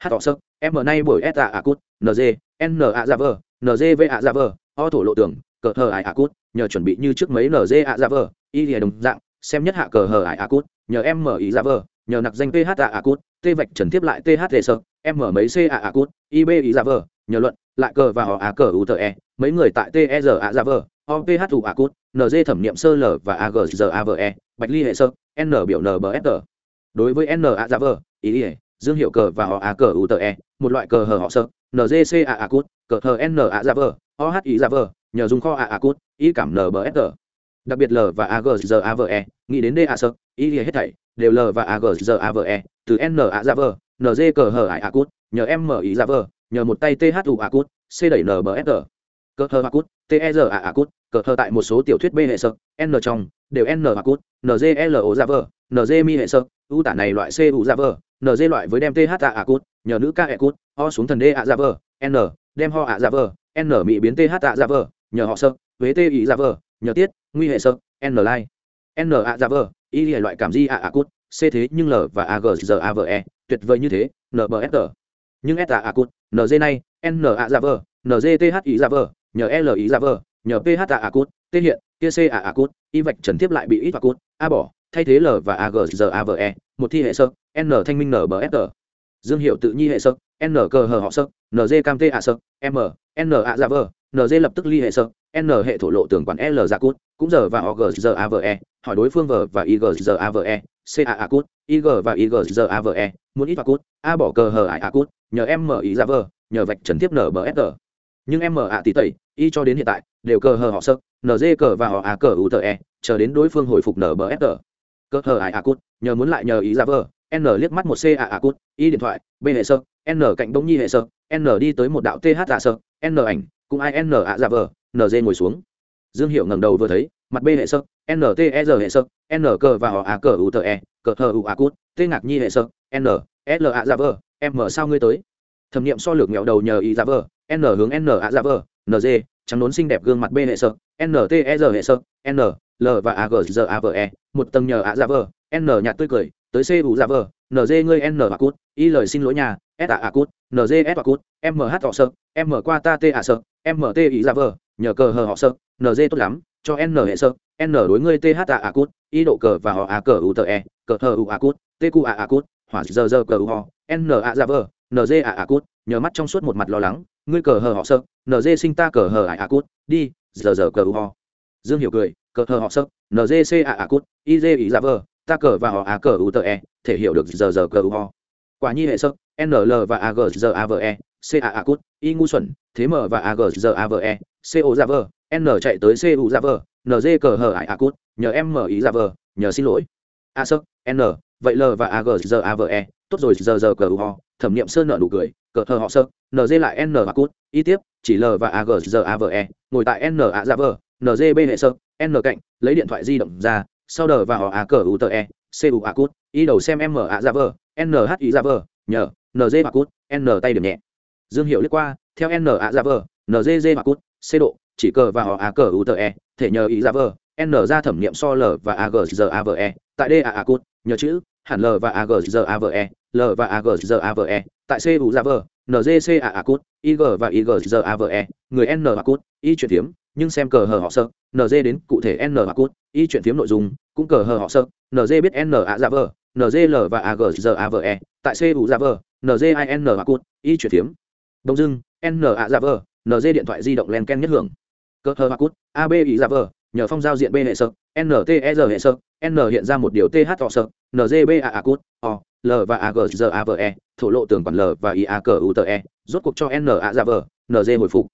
A: h họ sơ, m nay buổi s a a cút nz n a ra vờ nz v a ra vờ, o thổ lộ tường cờ hờ ải a cút, nhờ chuẩn bị như trước mấy nz a ra vờ, y lìa đồng dạng, xem nhất hạ cờ hờ ải a cút, nhờ em mở ý ra vờ, nhờ nặc danh ph a a cút t vạch trần tiếp lại th sơ, em mở mấy c a a cút ib ý ra vờ, nhờ luận, lại cờ và họ a cờ u tờ e mấy người tại t r a ra vờ, o h u a cút nz thẩm nghiệm sơ l và a g a v e bạch ly hệ sơ, n biểu nbsg đối với n a ra dạ vờ, ý dương hiệu cờ và họ a cờ u tờ e một loại cờ hờ họ sơ ngc a a cút, cờ hờ n a ra dạ vờ, o h i ra vờ nhờ dùng kho a a cút y cảm nbsg đặc biệt l và a g a v e nghĩ đến d a sơ y ỉa hết thảy, đều l và a g a v e từ n a ra vờ nz cờ hờ ải a cút, nhờ m ý ra vờ nhờ một tay th u a cút, c đẩy nbsg cờ hờ a cút, t e r a a cút cờ hờ tại một số tiểu thuyết b hệ sơ, n trong, đều n a cút nzlo ra vờ nz mi hệ sơ u tả này loại c u ra vờ nz loại với đem th a a cút, nhờ nữ ca e cút, o xuống thần d a ra vờ n, đem ho a ra vờ n mỹ biến th a ra vờ nhờ họ sơ với tê ý giả vờ, nhờ tiết, nguy hệ sơ, n lai n a giả vờ, y loại cảm di a a cút, c thế nhưng l và a g g a v e tuyệt vời như thế nbsg nhưng s a a cút nz này, n a giả vờ nz th ý giả dạ vờ nhờ l ý giả vờ nhờ ph a a cút, t hiện kia c a a cút, y vạch trần tiếp lại bị ít và cút, a bỏ, thay thế l và a g g a v e một thi hệ sơ, n thanh minh nbsg dương hiệu tự nhi hệ sơ, n cờ hờ họ sơ nz cam t a sơ, m, n a giả vờ nz lập tức ly hệ sơ n hệ thổ lộ tưởng quản l ra cút, cũng giờ và o g g a v e hỏi đối phương v và i g g a v e c a a cút, i g và i g g a v e muốn ít và cút, a bỏ cờ hờ ải a cút, nhờ m ý ra vờ nhờ vạch trần tiếp nbsg nhưng m a tỷ tẩy, y cho đến hiện tại, đều cờ hờ họ sơ nz cờ và họ a cờ u tờ e chờ đến đối phương hồi phục nbsg cờ hờ ải a cút, nhờ muốn lại nhờ ý ra vờ n liếc mắt một c a a cút, y điện thoại, b hệ sơ n cạnh Đông nhi hệ sơ n đi tới một đạo th giả sơ n ảnh cùng ai n a ra vờ nz ngồi xuống. Dương hiệu ngẩng đầu vừa thấy, mặt b hệ sơ, n t e r hệ sơ, n cờ và họ a cờ u tờ e cờ thờ u a cút, t ngạc nhi hệ sơ, n, l a ra vờ, m sao ngươi tới? Thẩm nghiệm so lược nghèo đầu nhờ y ra vờ, n hướng n a ra vờ nz trắng nón xinh đẹp gương mặt b hệ sơ, n t e r hệ sơ, n, l và a g g a v e một tầng nhờ a ra vờ, n nhạt tươi cười, tới c u ra vờ nz ngươi n a cút, y lời xin lỗi nhà s a a cút nz s a cút mh họ sơ m qua ta t a sơ mt ý ra vờ nhờ cờ hờ họ sơ nz tốt lắm, cho n hệ sơ n đối ngươi th a a cút y độ cờ và họ a cờ u t e cờ hờ u a cút, t q a a cút, hỏa giờ giờ cờ u họ n a ra vờ nz a a cút, nhờ mắt trong suốt một mặt lo lắng, ngươi cờ hờ họ sơ nz sinh ta cờ hờ ải a cút, đi giờ giờ cờ u họ dương hiểu cười, cờ hờ họ sơ nzc a a cút iz ý ra vờ ta cờ và họ a cờ u t e thể hiểu được giờ giờ cờ u họ quả nhi hệ sơ nl và AGZAVE, CA a cút y ngu xuẩn thế m và agzave co a n chạy tới cu u nz cờ hờ ải a nhờ em mở ý ra nhờ xin lỗi a sơ n vậy l và agzave tốt rồi giờ giờ cờ ho thẩm nghiệm sơn nợ nụ cười cờ hờ họ sơ nz lại n và cút y tiếp chỉ l và agzave ngồi tại n a ra vờ hệ sơ n cạnh lấy điện thoại di động ra sau đờ và họ a cờ u tờ e cu a cút y đầu xem m a ra vờ nhi ra nhờ nz và cút n tay điểm nhẹ. Dương hiệu liếc qua theo n a ra vờ nzz và cút c độ chỉ cờ và họ a cờ u tờ e thể nhờ ý ra vờ n ra thẩm nghiệm so l và ag giờ e tại d a a cút nhờ chữ hẳn l và ag giờ e l và ag giờ e tại c u ra vờ ngc a a cút ig và ig giờ e người n a cút y chuyển tiếm, nhưng xem cờ hờ họ sợ nz đến cụ thể n a cút y chuyển phiếm nội dung cũng cờ hờ họ sợ nz biết n a ra vờ nzl và ag giờ e tại c u ra vờ nzin a cụt y chuyển phiếm. Đông dưng n a ra vờ nz điện thoại di động len ken nhất hưởng. Cờ hờ a cụt ab ý giả vờ, nhờ phong giao diện b hệ sợ nter hệ sợ, n hiện ra một điều th họ sợ nzb a a o, l và ag giờ ave thổ lộ tường quản l và ia c u t e rốt cuộc cho n a ra vờ nz hồi phục.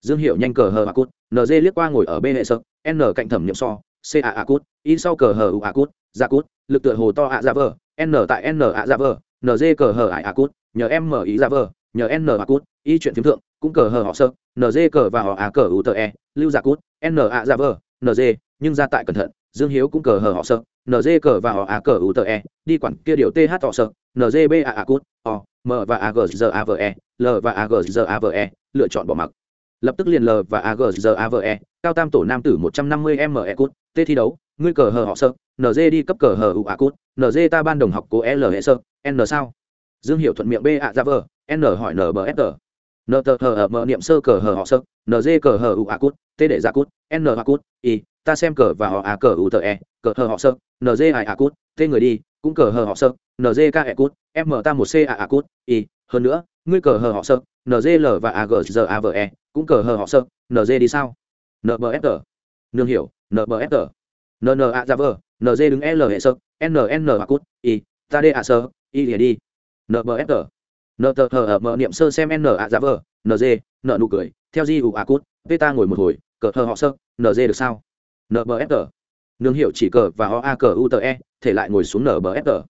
A: Dương hiệu nhanh cờ hờ a cút nz liếc qua ngồi ở b hệ sợ, n cạnh thẩm nhiệm so, c a a cút, y sau cờ hờ u a cút ra cút, lực tựa hồ to a giả vờ, n tại n a ra vờ nz cờ hờ ải a cút nhờ em mở ý ra vờ, nhờ n a cút y chuyện phiếm thượng, cũng cờ hờ họ sợ nz cờ và họ a cờ u tờ e lưu ra cút, n a ra vờ nz nhưng ra tại cẩn thận, dương hiếu cũng cờ hờ họ sợ nz cờ và họ a cờ u tờ e đi quản kia điều th họ sợ nzb a a cút o, m và a g g a v e l và a g g a v e lựa chọn bỏ mặc. Lập tức liền l và a g g a v e cao tam tổ nam tử một trăm năm mươi me cút t thi đấu, ngươi cờ hờ họ sợ nz đi cấp cờ hờ u a cút. Nz ta ban đồng học cố l hệ sơ. N sao? Dương hiệu thuận miệng b a ra vờ. N hỏi n b s n tờ hờ ở mở niệm sơ cờ hờ họ sơ. Nz cờ hờ u a cút. T để ra cút. N a cút. Y ta xem cờ và họ a cờ u tờ e. Cờ hờ họ sơ. Nz ai a cút. T người đi, cũng cờ hờ họ sơ. Nz k e cút. M ta một c a a cút. Y hơn nữa, ngươi cờ hờ họ sơ. Nzl và ag giờ ave cũng cờ hờ họ sơ. Nz đi sao? Nbfr nương hiểu nbfr nn a ra vờ nz đứng l hệ sơ nnn a cút i, ta d a sơ i lìa đi. Nbfr n tờ hờ ở mở niệm sơ xem n a ra vờ nz nợ nụ cười theo di u a cút p ta ngồi một hồi cờ thờ họ sơ nz được sao? Nbfr nương hiệu chỉ cờ và ho a cờ u tờ e thể lại ngồi xuống nbfr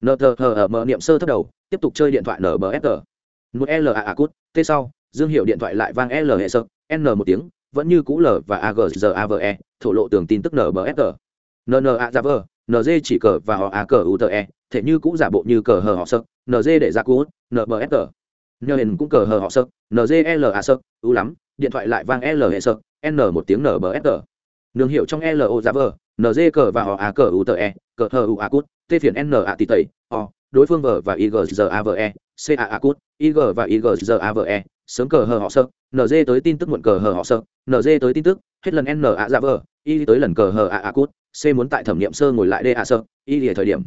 A: n tờ hờ ở mở niệm sơ thất đầu tiếp tục chơi điện thoại nbfr một l a a cút t sau dương hiệu điện thoại lại vang l hệ sơ n một tiếng vẫn như cũ l và ag giờ thổ lộ tường tin tức nbfr nn a nz chỉ cờ và họ a cờ u e thể như cũ giả bộ như cờ hờ họ sơ nz để ra cú nbfr nhờ hình cũng cờ hờ họ sơ nzl a sơ u lắm, điện thoại lại vang l hệ sơ, n một tiếng nbfr nương hiệu trong lo ra vờ nz cờ và họ a cờ u e cờ hờ u a cút t phiền n a tỷ tẩy o đối phương vở và ig giờ c a a cút ig và ig giờ sớm cờ hờ họ sơ nz tới tin tức muộn cờ hờ họ sơ nz tới tin tức, hết lần n a ra vờ y tới lần cờ hờ a a cút, c muốn tại thẩm nghiệm sơ ngồi lại d a sơ y lìa thời điểm.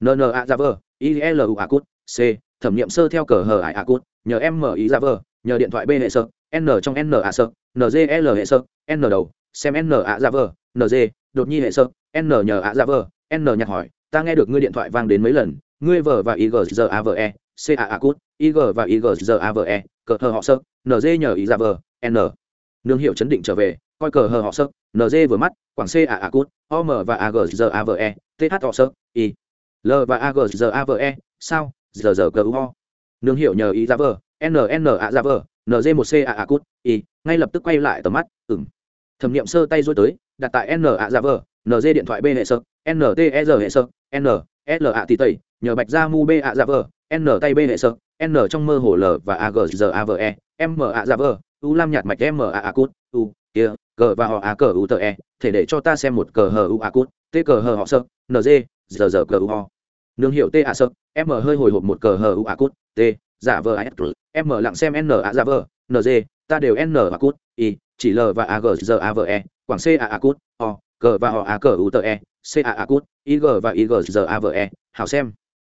A: N n a ra vờ y l u a cút, c, thẩm nghiệm sơ theo cờ hờ a a cút, nhờ m m ý ra vờ nhờ điện thoại b hệ sơ n trong n a sơ nz l hệ sơ n đầu, xem n a ra vờ nz đột nhi hệ sơ n nhờ a ra vờ n nhặt hỏi, ta nghe được ngươi điện thoại vang đến mấy lần ngươi vợ và ig giờ e c a a cút ig và ig giờ e cờ hờ họ sơ nz nhờ ý ra dạ vờ, n. Nương hiệu chấn định trở về, coi cờ hờ họ sơ nz vừa mắt, quảng c a a cút om và ag giờ ave th họ sơ, i. L và ag giờ e sao? Giờ giờ cờ ho nương hiệu nhờ ý ra dạ vờ, n n a ra vờ nz một c a a cút, i. Ngay lập tức quay lại tầm mắt ừng thẩm nghiệm sơ tay dối tới, đặt tại n a ra vờ nz điện thoại b hệ sơ nter hệ sơ, n l a t tẩy nhờ bạch ra mu b a ra vờ n tay b hệ sơ n trong mơ hồ l và a g r a v e, m a ra vờ u lam nhạt mạch m a a cút u kia cờ và họ a cờ u tờ e thể để cho ta xem một cờ hờ u a cút t cờ hờ họ sơ g giờ giờ cờ u ho nương hiệu t a sơ m hơi hồi hộp một cờ hờ u a cút t giả vờ a s m lặng xem n a ra vờ g ta đều n a cút i chỉ l và a g r a v e, quảng c a a cút o cờ và họ a cờ u tờ e c a a cút ig và ig giờ hảo xem.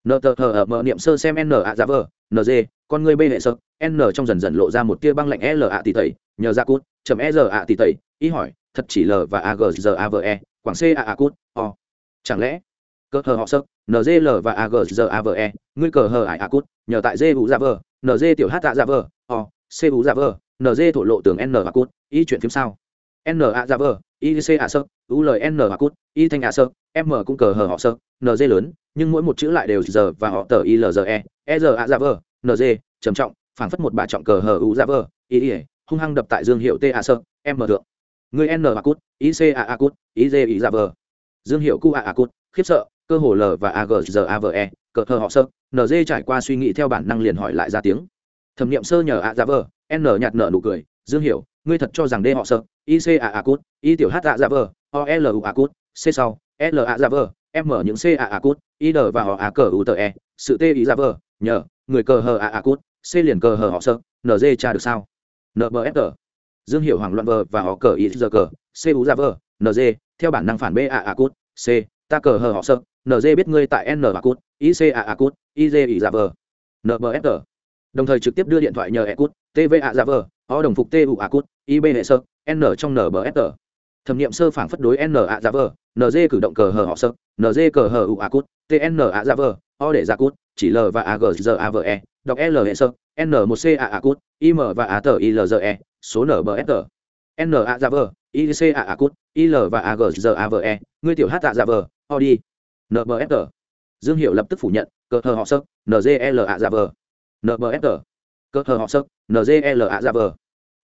A: N tờ hờ ở mở niệm sơ xem n a ra vờ nd con người b hệ sơ, n trong dần dần lộ ra một tia băng lạnh l a tỷ tẩy, nhờ ra cút, chấm e r a tỷ tẩy ý hỏi, thật chỉ l và ag giờ ave quảng c a a cút, o. Chẳng lẽ cờ hờ họ sơ nzl và ag giờ ave ngươi cờ hờ ải a cút, nhờ tại g u ra vờ nz tiểu h a ra vờ o. C u ra vờ nz thổ lộ tường n a cút ý chuyện phim sao? N a ra vờ ic a sơ, u l n a cút y thanh a sơ, m cũng cờ hờ họ sơ nz lớn, nhưng mỗi một chữ lại đều giờ và họ tờ ilze e r a ra vờ nz trầm trọng, phảng phất một bà trọng cờ hờ u ra vờ y hung hăng đập tại dương hiệu t a sơ, m thượng. Người n a cút ic a a cút iz ý ra vờ. Dương hiệu cu a a cút, khiếp sợ, cơ hồ l và a g giờ a v e cờ hờ họ sơ nd trải qua suy nghĩ theo bản năng liền hỏi lại ra tiếng. Thẩm nghiệm sơ nhờ a ra vờ, n nhạt nở nụ cười, dương hiểu ngươi thật cho rằng đê họ sơ ic a y tiểu h a ra vờ olu l c sau, l a ra vờ, m những c a a i d và họ a cờ u t e sự t ý ra dạ vờ nhờ người cờ hờ a a c liền cờ hờ họ sơ nd tra được sao? Nbfr dương hiểu hoàng loạn vờ và họ cờ ý giờ cờ, c u dạ vờ nd theo bản năng phản b a a c, ta cờ hờ họ sơ nd biết ngươi tại n a ica ic a iz ý dạ vờ. Nbfr đồng thời trực tiếp đưa điện thoại nhờ e cút tv a ra vờ, o đồng phục t u a cút ib hệ sơ n trong NBS. thẩm nghiệm sơ phản phất đối n a ra dạ vờ nd cử động cờ hờ họ sơ nd cờ hờ u a cút tn a ra dạ vờ o để ra cút chỉ l và ag v e đọc l hệ sơ n một c a a cút im và a tờ e số NBS, n a ra vờ ic a a cút il và ag v e ngươi tiểu h a ra vờ o đi. NBS, dương hiệu lập tức phủ nhận cờ hờ họ sơ ngl a ra vờ. Nbs cờ hờ họ sơ ngl a ra vờ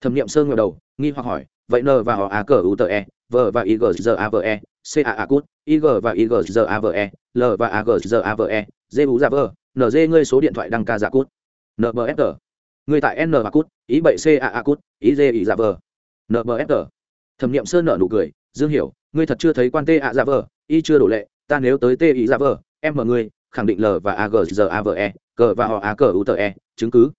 A: thẩm nghiệm sơ ngờ đầu nghi hoặc hỏi vậy n và họ a cờ u tờ e v và ig v e c a a cút ig và ig v e l và ag v e d u ra vờ nz ngươi số điện thoại đăng ca giả cút. T, người tại n a cút ý bậy c a a cút ý d ý giả b f thẩm nghiệm sơ nợ nụ cười dương hiểu ngươi thật chưa thấy quan t a giả vờ y chưa đổ lệ ta nếu tới t ý giả vờ em mở ngươi khẳng định l và ag v e cờ và họ a cờ u tờ e chứng cứ.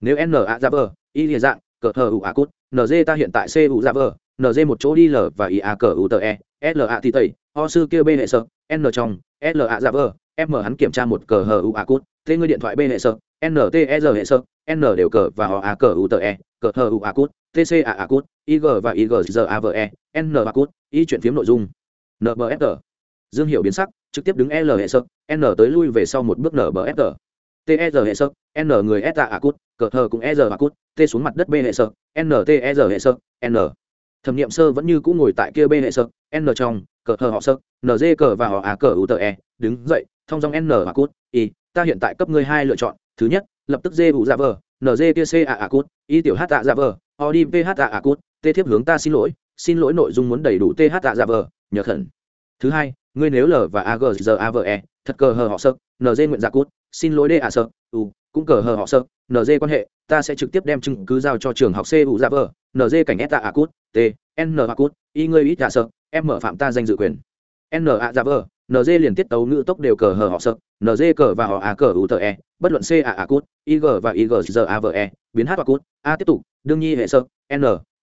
A: Nếu n a giả vờ y lìa dạng cờ thờ u a cút nz ta hiện tại c u giả vờ nz một chỗ đi l và i a cờ u tờ e l a thì tây o sư kia b hệ sơ n trong, l a giả vờ m hắn kiểm tra một cờ hờ u a cút t ngươi điện thoại b hệ sơ n t e r hệ sơ n đều cờ và họ a cờ u tờ e cờ hờ u a cút, t c a a cút ig và ig g a v e n a cút, y chuyển phiếm nội dung. Nbfr dương hiểu biến sắc, trực tiếp đứng l hệ sơ n tới lui về sau một bước nbfr t e r hệ sơ, n người s a a cút, cờ thờ cũng e r a cút, t xuống mặt đất b hệ sơ, n t e r hệ sơ, n. Thẩm nghiệm sơ vẫn như cũ ngồi tại kia b hệ sơ, n trong, cờ thờ họ sơ, n d cờ và họ a cờ u tờ e đứng dậy thông dòng n a cút, y, ta hiện tại cấp ngươi hai lựa chọn, thứ nhất, lập tức dê ủ ra vờ NZ kia c a a cút, y tiểu h a ra vờ, o đi ph a a cút, t thiếp hướng ta xin lỗi xin lỗi nội dung muốn đầy đủ th a ra vờ, nhờ khẩn. Thứ hai, ngươi nếu l và ag v e thật cờ hờ họ sơ nd nguyện ra cút xin lỗi đê a sợ u cũng cờ hờ họ sợ nd quan hệ ta sẽ trực tiếp đem chứng cứ giao cho trường học c u ra vờ nd cảnh s tạ a cút t n a cút y ngươi ít tạ sợ, em mở phạm ta danh dự quyền. N a ra vờ nd liền tiết tấu ngữ tốc đều cờ hờ họ sợ nd cờ và họ a cờ u tờ e bất luận c a a cút ig và ig giờ a vờ e biến h a cút a tiếp tục đương nhi hệ sợ, n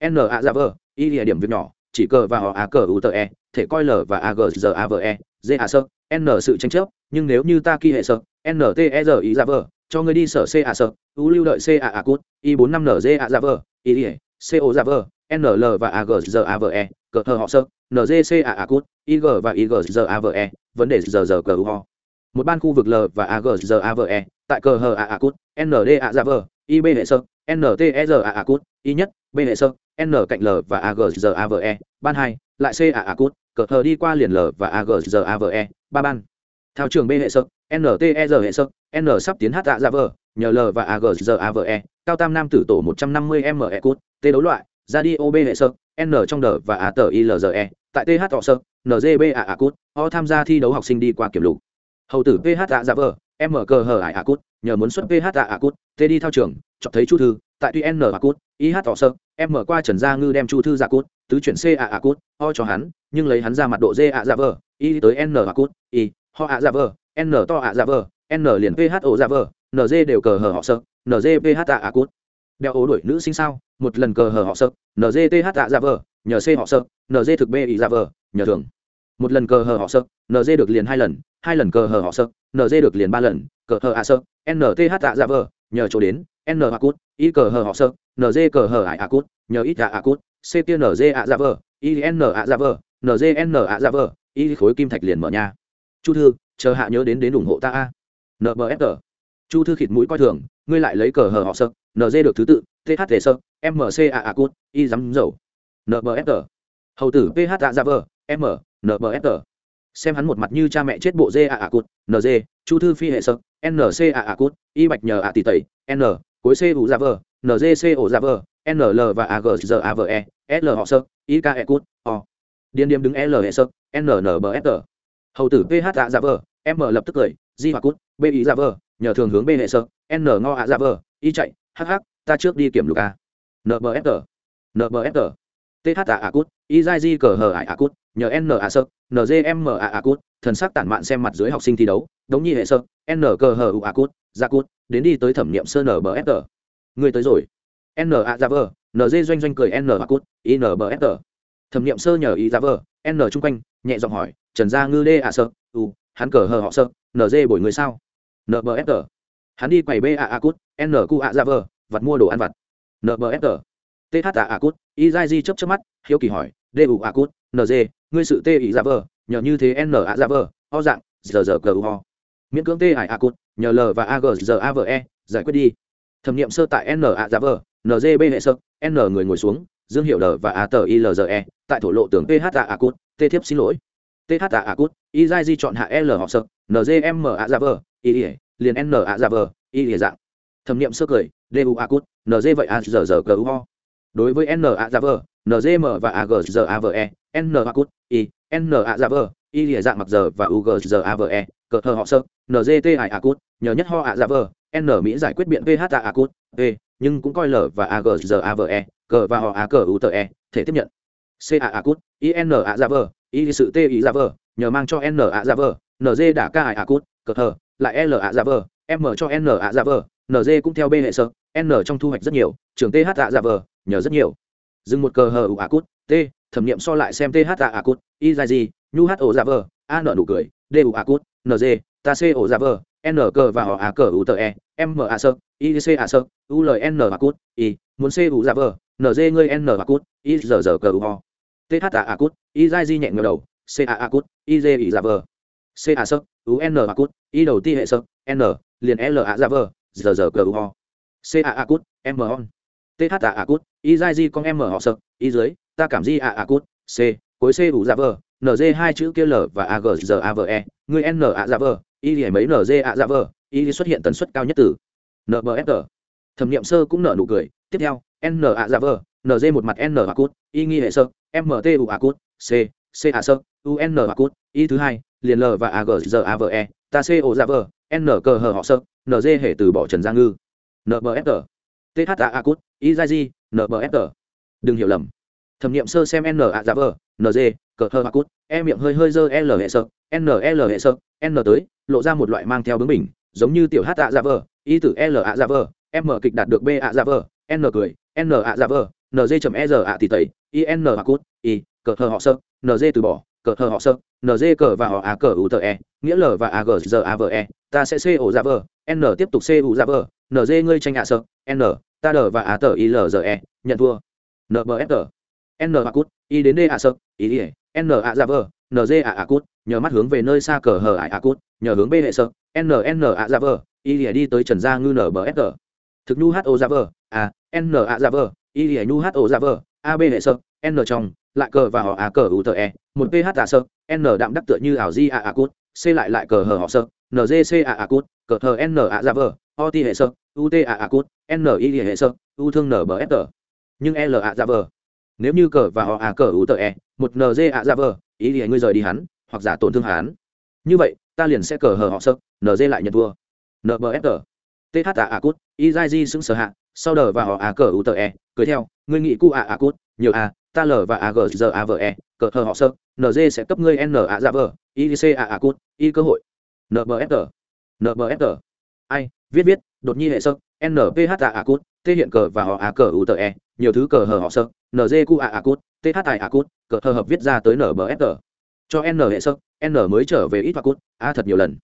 A: n a ra vờ y địa điểm việc nhỏ chỉ cờ và họ a cờ u tờ e thể coi l và a g giờ a vờ e d a sơ n sự tranh chấp nhưng nếu như ta kỳ hệ sơ n ý giả vờ cho người đi sở c a sở, u lưu đợi c a a cút y bốn năm n g vờ y đi, CO giả vờ nl và ag giờ a vờ e cờ thờ họ sơ ngc a a cút ig và ig giờ e, vấn đề giờ giờ cờ ho. Một ban khu vực l và ag giờ E tại cờ hờ a a cút nd a giả vờ ib hệ sơ nt e r a cút y nhất b hệ sơ n cạnh l và ag giờ E, ban hai lại c a a cút cờ hờ đi qua liền l và ag giờ E, ba ban thao trường b hệ sơ nt e r hệ sơ, n sắp tiến h tạ ra vờ, nhờ l và ag giờ E cao tam nam tử tổ một trăm năm mươi m e cút t đấu loại, ra đi ob hệ sơ, n trong đờ và a tờ ilze tại th họ sơ ngb a a cút o tham gia thi đấu học sinh đi qua kiểm lục. Hầu tử ph a ra vờ, m cờ hờ ải a cút nhờ muốn xuất ph dạ a a cút t đi thao trường, chọn thấy chu thư, tại tuy n a cút ih họ sơ, m qua trần gia ngư đem chu thư dạ ra cút tứ chuyển c a a cút o cho hắn, nhưng lấy hắn ra mặt độ d a ra vờ y tới n a cút y ho ạ dạ vờ, n to ạ dạ vờ, n liền pho o dạ vờ nz đều cờ hờ họ sợ nz ph a a cút. Đeo ố đuổi nữ sinh sao, một lần cờ hờ họ sơ nzth tạ dạ vờ, nhờ c họ sợ nz thực b ý dạ vờ, nhờ thường một lần cờ hờ họ sợ nz được liền hai lần hai lần cờ hờ họ sợ nz được liền ba lần, cờ hờ ạ sợ nth tạ dạ vờ, nhờ chỗ đến, n a cút y cờ hờ họ sợ nz cờ hờ ải ạ cút, nhờ ít ạ ạ cút, c tiên nz ạ dạ vờ y n dạ ra vờ nz n a ra dạ vờ y khối kim thạch liền mở nha chu thư, chờ hạ nhớ đến đến ủng hộ ta a. Nbfr chu thư khịt mũi coi thường, ngươi lại lấy cờ hờ họ sợ nd được thứ tự th sợ mc a a cút, y dám dầu. Nbfr hầu tử ph a ra vờ, m nbfr xem hắn một mặt như cha mẹ chết bộ dê a a cút nd chu thư phi hệ sợ nc a a cút, y bạch nhờ a tỷ tẩy, n, cuối c u ra vờ nz c ổ ra dạ vờ nl và ag giờ ave l họ sợ ik e cút, o. Điên điếm đứng l hệ sợ nnbfr hầu tử ph ạ dạ vờ, m lập tức cười, di hoặc cút, b ý dạ vờ, nhờ thường hướng b hệ sơ, n ngo ạ dạ vờ, y chạy hh ta trước đi kiểm lục a. Nbfr nbfr th tạ ạ cút, y dai di cờ hờ ải ạ cút, nhờ n ạ sơ ngm ạ ạ cút, thần sắc tản mạn xem mặt dưới học sinh thi đấu, đống nhi hệ sơ, n cờ hờ u ạ cút ra cút, đến đi tới thẩm nghiệm sơ nbfr người tới rồi. N a giả vờ nz doanh doanh cười n ạ cút inbfr thẩm nghiệm sơ nhờ ý giả dạ vờ, n chung quanh, nhẹ giọng hỏi trần gia ngư đê ạ sợ u hắn cờ hờ họ sợ nz bồi người sao? Nbfr hắn đi quầy b a a cút, n a ra vờ, vặt mua đồ ăn vặt. Nbfr th a a cút y dai di chấp chấp mắt, hiếu kỳ hỏi, d u a cút nz ngươi sự t ý ra dạ vờ, nhờ như thế n a ra vờ ho dạng giờ giờ cờ u ho miễn cưỡng t ải a cút, nhờ l và a g giờ a v e giải quyết đi. Thẩm nghiệm sơ tại n a ra vờ nz b hệ sơ n người ngồi xuống, dương hiệu l và a tờ i l g e tại thổ lộ tường th a a cút, t thiếp xin lỗi th a a cút, y dai di chọn hạ l họ sợ ngm a ra vờ, y liền n a ra vờ, y ỉa dạng. Thẩm nghiệm sơ cười du a cút nz vậy a giờ giờ cờ u ho đối với n a ra vờ nzm và a g giờ a v e n a cút, y, n a ra vờ, y ỉa dạng mặc giờ và u g giờ a v e cờ thơ họ sơ nzt i a cút, nhờ nhất ho a ra vờ, n mỹ giải quyết biện vh a cút e nhưng cũng coi l và a g giờ a v e cờ và họ a cờ u tờ e thể tiếp nhận c a a cút i n a ra vờ y sự t i ra vờ nhờ mang cho n a ra vờ nz đả k A a cút cờ hờ, lại l a ra vờ m cho n a ra vờ nz cũng theo b hệ sơ n trong thu hoạch rất nhiều trường th a ra vờ nhờ rất nhiều. Dừng một cờ hờ u a cút t thẩm nghiệm so lại xem th a a cút y ra gì nhu h ổ ra vờ a N nụ cười d u a cút nz ta c ổ ra vờ n cờ và họ a cờ u tờ e m a sơ I c a sơ u l n a cút I, muốn c u ra vờ nz ngươi n a cút I giờ giờ cờ u ho th a ạ cút y dài di nhẹ ngờ đầu c a a cút y d y dạ vờ. C a sơ u n a cút y đầu ti hệ sơ n liền l a ra vờ giờ giờ cờ ho c a a cút m on TH a a cút y dai di con m họ sơ, y dưới ta cảm di a a cút c cuối c ủ ra dạ vờ nz hai chữ kia l và a g giờ a v e người n a ra vờ y thì mấy nz a ra vờ y xuất hiện tần suất cao nhất từ nbfr thẩm nghiệm sơ cũng nở nụ cười tiếp theo n a ra vờ nz một mặt n a cút, y nghi hệ sơ mt u a cút, c c a sơ un a cút, y thứ hai, liền l và a g giờ a v e ta c o ra v, n cờ hờ họ sơ Nz hệ từ bỏ trần gia ngư. Nbfr tha a cút izaji nbfr đừng hiểu lầm. Thẩm nghiệm sơ xem n a giả vờ Nz cờ hờ a cút e miệng hơi hơi dơ l hệ sơ nl hệ sơ, n tới, lộ ra một loại mang theo bướng bình giống như tiểu h a dạ giả vờ y từ l a dạ giả vờ m kịch đạt được b a giả vờ n cười, n a giả vờ nz chấm e r a tỷ tẩy in hoặc cút, i, cờ, hờ, họ, sơ. Nz từ bỏ, cờ, hờ, họ, sơ. Nz cờ và họ, a, cờ, u, tờ e. Nghĩa l và ag giờ a, v e. Ta sẽ c ổ ra vờ n tiếp tục c, u dạ, ra vờ nz ngươi tranh ạ sợ n, ta, đờ và a, tờ, i, l giờ e. Nhận thua. Nbfr n hoặc cút, i đến d a sợ i e. n, a dạ, ra vờ nz a a, cút. Nhờ mắt hướng về nơi xa cờ, hờ ải a, cút. Nhờ hướng b, hệ sợ n n, a dạ, ra vờ i e đi tới trần gia ngư nbfr thực nhu o ra vờ a, n, a ra vờ i nu H O ra vờ a b hệ sợ n trong lại cờ và họ a cờ u tờ e một ph tạ sơ n đạm đắc tựa như ảo di a a cút c lại lại cờ hờ họ sơ ngc a a cút cờ thờ n a ra vờ o t hệ sơ u t a a cút n i hệ sơ u thương n b S T, nhưng l a ra vờ nếu như cờ và họ a cờ u tờ e một nz a ra vờ ý thì ngươi rời đi hắn hoặc giả tổn thương hắn. Như vậy ta liền sẽ cờ hờ họ sơ nz lại nhận thua. T, T th a a cút y dai di xứng sở hạ sau đờ và họ a cờ u tờ e cười theo, ngươi nghĩ cu a a cút, nhiều a, ta l và a g giờ a v e cờ thờ họ sơ nz sẽ cấp ngươi n a ra vờ, i c a a cút y cơ hội. Nbfr nbfr ai, viết viết, đột nhi hệ sơ nph a a cút t hiện cờ và họ a cờ u tờ e nhiều thứ cờ hờ họ sơ nz cu a a cút th tài a cút, cờ hờ hợp viết ra tới nbfr cho n hệ sơ, n mới trở về ít và cút, a thật nhiều lần.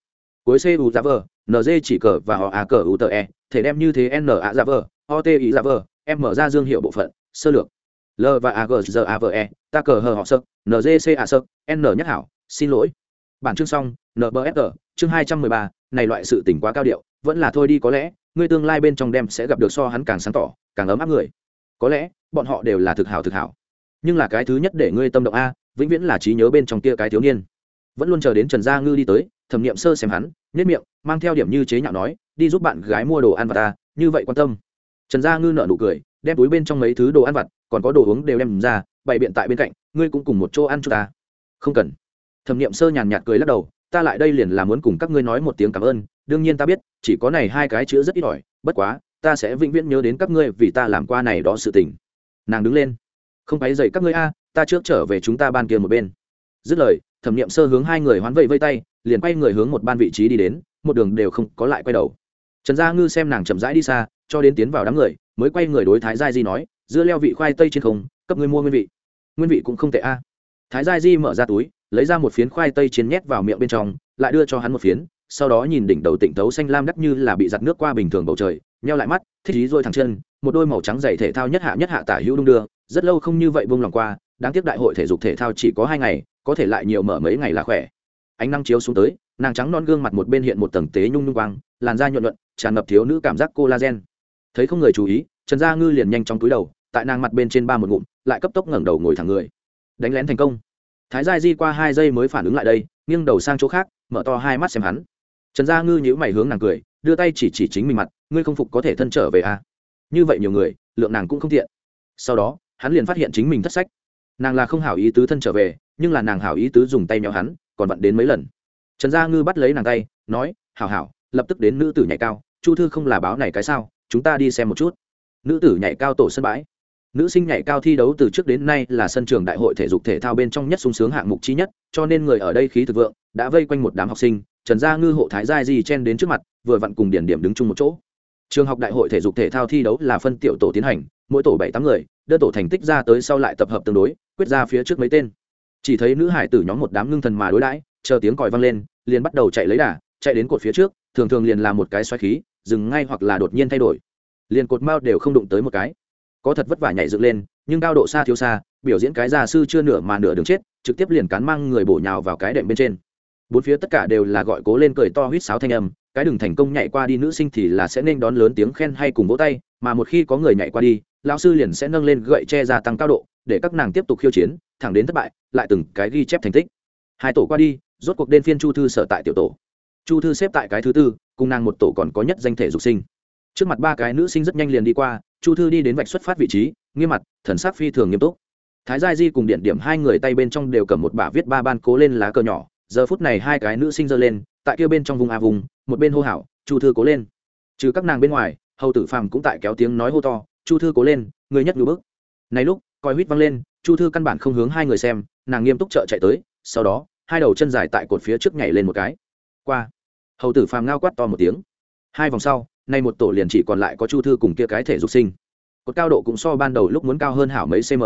A: Cuối cu giá dạ vờ nz chỉ cờ và họ a cờ u tờ e thể đem như thế n a giá vờ OTI t ý giá vờ mở ra dương hiệu bộ phận, sơ lược. L và a g giờ a v e ta cờ hờ họ sơ C a sơ, n nhất hảo, xin lỗi. Bản chương xong nbfr chương hai trăm mười ba, này loại sự tỉnh quá cao điệu, vẫn là thôi đi có lẽ ngươi tương lai bên trong đem sẽ gặp được so hắn càng sáng tỏ, càng ấm áp người. Có lẽ, bọn họ đều là thực hảo thực hảo. Nhưng là cái thứ nhất để ngươi tâm động a, vĩnh viễn là trí nhớ bên trong kia cái thiếu niên. Vẫn luôn chờ đến trần gia ngư đi tới, thẩm nghiệm sơ xem hắn, nhếch miệng, mang theo điểm như chế nhạo nói, đi giúp bạn gái mua đồ ăn và ta, như vậy quan tâm trần gia ngư nợ nụ cười, đem túi bên trong mấy thứ đồ ăn vặt, còn có đồ uống đều đem ra, bày biện tại bên cạnh, ngươi cũng cùng một chỗ ăn cho ta. Không cần. Thẩm n i ệ m sơ nhàn nhạt cười lắc đầu, ta lại đây liền là muốn cùng các ngươi nói một tiếng cảm ơn, đương nhiên ta biết, chỉ có này hai cái chữ rất ít ỏi, bất quá, ta sẽ vĩnh viễn nhớ đến các ngươi vì ta làm qua này đó sự tình. Nàng đứng lên. Không phải dậy các ngươi a, ta trước trở về chúng ta ban kia một bên. Dứt lời, thẩm nghiệm sơ hướng hai người hoán vẫy vây tay, liền quay người hướng một ban vị trí đi đến, một đường đều không có lại quay đầu. Trần gia ngư xem nàng chậm rãi đi xa cho đến tiến vào đám người, mới quay người đối thái gia di nói, dưa leo vị khoai tây trên không, cấp ngươi mua nguyên vị. Nguyên vị cũng không tệ a. Thái gia di mở ra túi, lấy ra một phiến khoai tây chiến nhét vào miệng bên trong, lại đưa cho hắn một phiến, sau đó nhìn đỉnh đầu tịnh tấu xanh lam đắt như là bị giặt nước qua bình thường bầu trời, nheo lại mắt, thích ý rôi thẳng chân, một đôi màu trắng dày thể thao nhất hạ nhất hạ tả hữu đung đưa, rất lâu không như vậy buông lòng qua, đáng tiếc đại hội thể dục thể thao chỉ có hai ngày, có thể lại nhiều mở mấy ngày là khỏe. Ánh năng chiếu xuống tới, nàng trắng non gương mặt một bên hiện một tầng tế nhung nhung quang, làn da nhuận nhuận tràn ngập thiếu nữ cảm giác collagen thấy không người chú ý, trần gia ngư liền nhanh trong túi đầu, tại nàng mặt bên trên ba một ngụm, lại cấp tốc ngẩng đầu ngồi thẳng người. Đánh lén thành công. Thái gia di qua hai giây mới phản ứng lại đây, nghiêng đầu sang chỗ khác, mở to hai mắt xem hắn. Trần gia ngư nhíu mày hướng nàng cười, đưa tay chỉ chỉ chính mình mặt, ngươi không phục có thể thân trở về à. như vậy nhiều người, lượng nàng cũng không tiện. Sau đó, hắn liền phát hiện chính mình thất sách. Nàng là không hảo ý tứ thân trở về, nhưng là nàng hảo ý tứ dùng tay nhỏ hắn, còn vặn đến mấy lần. Trần gia ngư bắt lấy nàng tay, nói, hảo hảo, lập tức đến nữ tử nhảy cao, chu thư không là báo này cái sao? Chúng ta đi xem một chút. Nữ tử nhảy cao tổ sân bãi. Nữ sinh nhảy cao thi đấu từ trước đến nay là sân trường đại hội thể dục thể thao bên trong nhất sung sướng hạng mục chi nhất, cho nên người ở đây khí thực vượng, đã vây quanh một đám học sinh, trần gia ngư hộ thái gia di chen đến trước mặt, vừa vặn cùng điển điểm đứng chung một chỗ. Trường học đại hội thể dục thể thao thi đấu là phân tiểu tổ tiến hành, mỗi tổ bảy tám người, đơn tổ thành tích ra tới sau lại tập hợp tương đối, quyết ra phía trước mấy tên. Chỉ thấy nữ hải tử nhóm một đám ngưng thần mà đối đãi, chờ tiếng còi vang lên, liền bắt đầu chạy lấy đà, chạy đến cột phía trước, thường thường liền làm một cái xoáy khí dừng ngay hoặc là đột nhiên thay đổi. Liền cột mao đều không đụng tới một cái. Có thật vất vả nhảy dựng lên, nhưng cao độ xa thiếu xa, biểu diễn cái già sư chưa nửa mà nửa đường chết, trực tiếp liền cán mang người bổ nhào vào cái đệm bên trên. Bốn phía tất cả đều là gọi cố lên cười to huýt sáo thanh âm, cái đừng thành công nhảy qua đi nữ sinh thì là sẽ nên đón lớn tiếng khen hay cùng vỗ tay, mà một khi có người nhảy qua đi, lão sư liền sẽ nâng lên gậy che gia tăng cao độ, để các nàng tiếp tục khiêu chiến, thẳng đến thất bại, lại từng cái ghi chép thành tích. Hai tổ qua đi, rốt cuộc đen phiên chu thư sở tại tiểu tổ. Chu thư xếp tại cái thứ tư cùng nàng một tổ còn có nhất danh thể dục sinh. Trước mặt ba cái nữ sinh rất nhanh liền đi qua, chu thư đi đến vạch xuất phát vị trí, nghiêm mặt, thần sắc phi thường nghiêm túc. Thái gia di cùng điện điểm hai người tay bên trong đều cầm một bả viết ba ban cố lên lá cờ nhỏ, giờ phút này hai cái nữ sinh giơ lên, tại kia bên trong vùng a vùng, một bên hô hào, chu thư cố lên. Trừ các nàng bên ngoài, hầu tử phàm cũng tại kéo tiếng nói hô to, chu thư cố lên, người nhất ngữ bức. Này lúc coi huýt văng lên, chu thư căn bản không hướng hai người xem, nàng nghiêm túc trợ chạy tới, sau đó, hai đầu chân dài tại cột phía trước nhảy lên một cái. Qua hầu tử phàm ngao quát to một tiếng. Hai vòng sau, nay một tổ liền chỉ còn lại có chu thư cùng kia cái thể dục sinh. Cột cao độ cũng so ban đầu lúc muốn cao hơn hảo mấy cm.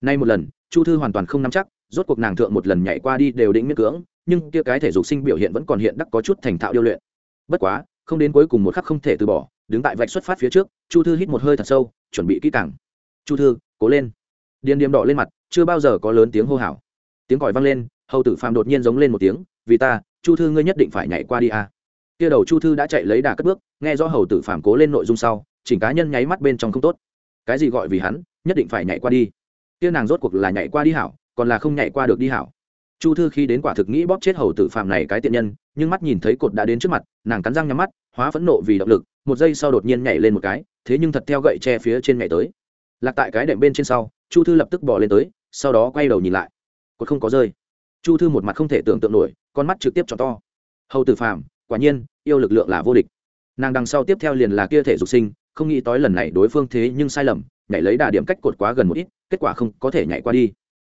A: Nay một lần, chu thư hoàn toàn không nắm chắc, rốt cuộc nàng thượng một lần nhảy qua đi đều định miết cưỡng, nhưng kia cái thể dục sinh biểu hiện vẫn còn hiện đắc có chút thành thạo điêu luyện. Bất quá, không đến cuối cùng một khắc không thể từ bỏ, đứng tại vạch xuất phát phía trước, chu thư hít một hơi thật sâu, chuẩn bị kỹ càng. Chu thư, cố lên. Điền điềm đỏ lên mặt, chưa bao giờ có lớn tiếng hô hào. Tiếng còi vang lên, hầu tử phàm đột nhiên giống lên một tiếng, vì ta chu thư ngươi nhất định phải nhảy qua đi à. kia đầu chu thư đã chạy lấy đà cất bước, nghe do hầu tử phàm cố lên nội dung sau, chỉnh cá nhân nháy mắt bên trong không tốt. Cái gì gọi vì hắn, nhất định phải nhảy qua đi. Kia nàng rốt cuộc là nhảy qua đi hảo, còn là không nhảy qua được đi hảo. Chu thư khi đến quả thực nghĩ bóp chết hầu tử phàm này cái tiện nhân, nhưng mắt nhìn thấy cột đã đến trước mặt, nàng cắn răng nhắm mắt, hóa phẫn nộ vì động lực, một giây sau đột nhiên nhảy lên một cái, thế nhưng thật theo gậy che phía trên nhảy tới. Lạc tại cái đệm bên trên sau, chu thư lập tức bỏ lên tới, sau đó quay đầu nhìn lại. Cột không có rơi. Chu thư một mặt không thể tưởng tượng nổi con mắt trực tiếp cho to. Hầu tử phàm, quả nhiên, yêu lực lượng là vô địch. Nàng đằng sau tiếp theo liền là kia thể dục sinh, không nghĩ tới lần này đối phương thế nhưng sai lầm, nhảy lấy đà điểm cách cột quá gần một ít, kết quả không có thể nhảy qua đi.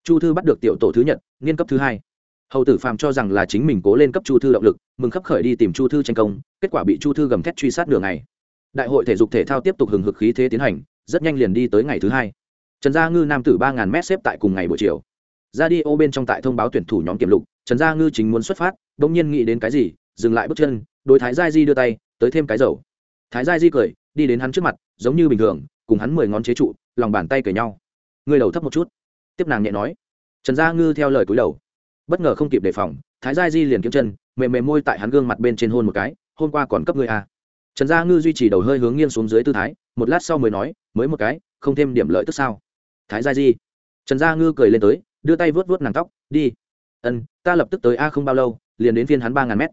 A: Chu thư bắt được tiểu tổ thứ nhất nghiên cấp thứ hai. Hầu tử phàm cho rằng là chính mình cố lên cấp chu thư động lực, mừng khắp khởi đi tìm chu thư tranh công, kết quả bị chu thư gầm thét truy sát đường ngày. Đại hội thể dục thể thao tiếp tục hừng hực khí thế tiến hành, rất nhanh liền đi tới ngày thứ hai. Trần gia ngư nam tử ba ngàn m xếp tại cùng ngày buổi chiều. Ra đi ô bên trong tại thông báo tuyển thủ nhóm kiểm lục trần gia ngư chính muốn xuất phát đ ỗ n g nhiên nghĩ đến cái gì, dừng lại bước chân, đối thái gia di đưa tay, tới thêm cái dầu. Thái gia di cười, đi đến hắn trước mặt, giống như bình thường, cùng hắn mười ngón chế trụ, lòng bàn tay cởi nhau. Người đầu thấp một chút. Tiếp nàng nhẹ nói. Trần gia ngư theo lời cúi đầu. Bất ngờ không kịp đề phòng, thái gia di liền kiếm chân, mềm mềm môi tại hắn gương mặt bên trên hôn một cái, hôm qua còn cấp ngươi à. trần gia ngư duy trì đầu hơi hướng nghiêng xuống dưới tư thái, một lát sau mới nói, mới một cái, không thêm điểm lợi tức sao? Thái gia di. Trần gia ngư cười lên tới, đưa tay vớt vớt nàng tóc, đi ân, ta lập tức tới a không bao lâu, liền đến phiên hắn ba ngàn mét.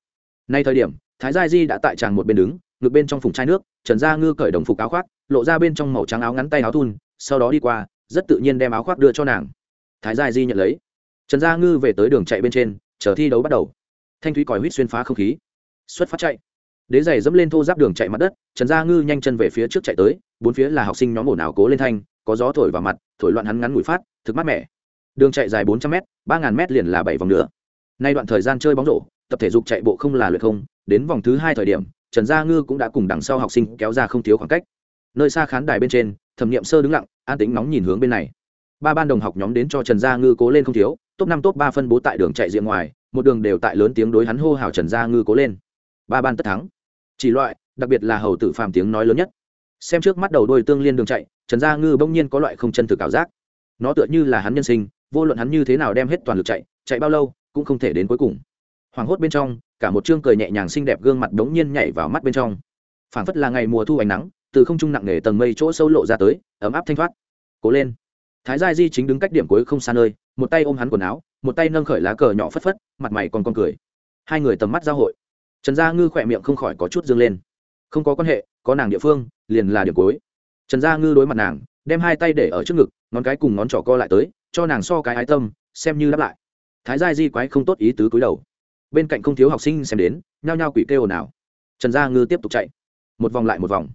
A: Nay thời điểm, thái gia di đã tại tràng một bên đứng ngược bên trong phùng chai nước, trần gia ngư cởi đồng phục áo khoác, lộ ra bên trong màu trắng áo ngắn tay áo thun, sau đó đi qua, rất tự nhiên đem áo khoác đưa cho nàng. Thái gia di nhận lấy. Trần gia ngư về tới đường chạy bên trên, chờ thi đấu bắt đầu. Thanh thúy còi huýt xuyên phá không khí. Xuất phát chạy. Đế giày dẫm lên thô giáp đường chạy mặt đất, trần gia ngư nhanh chân về phía trước chạy tới, bốn phía là học sinh nhóm ồn ào cố lên thanh, có gió thổi vào mặt, thổi loạn hắn ngắn mũi phát, thực mát mẻ đường chạy dài bốn trăm m ba ngàn m liền là bảy vòng nữa. Nay đoạn thời gian chơi bóng rổ, tập thể dục chạy bộ không là luyện không, đến vòng thứ hai thời điểm, trần gia ngư cũng đã cùng đằng sau học sinh kéo ra không thiếu khoảng cách. Nơi xa khán đài bên trên, thẩm nghiệm sơ đứng lặng, an tính nóng nhìn hướng bên này. Ba ban đồng học nhóm đến cho trần gia ngư cố lên không thiếu, top năm, top ba phân bố tại đường chạy diện ngoài, một đường đều tại lớn tiếng đối hắn hô hào trần gia ngư cố lên. Ba ban tất thắng. Chỉ loại, đặc biệt là hầu tử phàm tiếng nói lớn nhất. Xem trước mắt đầu đôi tương liên đường chạy, trần gia ngư bỗng nhiên có loại không chân thực ảo giác. Nó tựa như là hắn nhân sinh vô luận hắn như thế nào đem hết toàn lực chạy chạy bao lâu, cũng không thể đến cuối cùng. Hoảng hốt bên trong, cả một chương cười nhẹ nhàng xinh đẹp gương mặt đống nhiên nhảy vào mắt bên trong. Phảng phất là ngày mùa thu ánh nắng, từ không trung nặng nề tầng mây chỗ sâu lộ ra tới, ấm áp thanh thoát. Cố lên. Thái gia di chính đứng cách điểm cuối không xa nơi, một tay ôm hắn quần áo, một tay nâng khởi lá cờ nhỏ phất phất, mặt mày còn con cười. Hai người tầm mắt giao hội. Trần gia ngư khỏe miệng không khỏi có chút dương lên. Không có quan hệ, có nàng địa phương, liền là điểm cuối. Trần gia ngư đối mặt nàng, đem hai tay để ở trước ngực, ngón cái cùng ngón trỏ co lại tới cho nàng so cái ái tâm, xem như đáp lại. Thái gia di quái không tốt ý tứ cúi đầu. Bên cạnh không thiếu học sinh xem đến, nhao nhao quỷ kêu nào trần gia ngư tiếp tục chạy. Một vòng lại một vòng.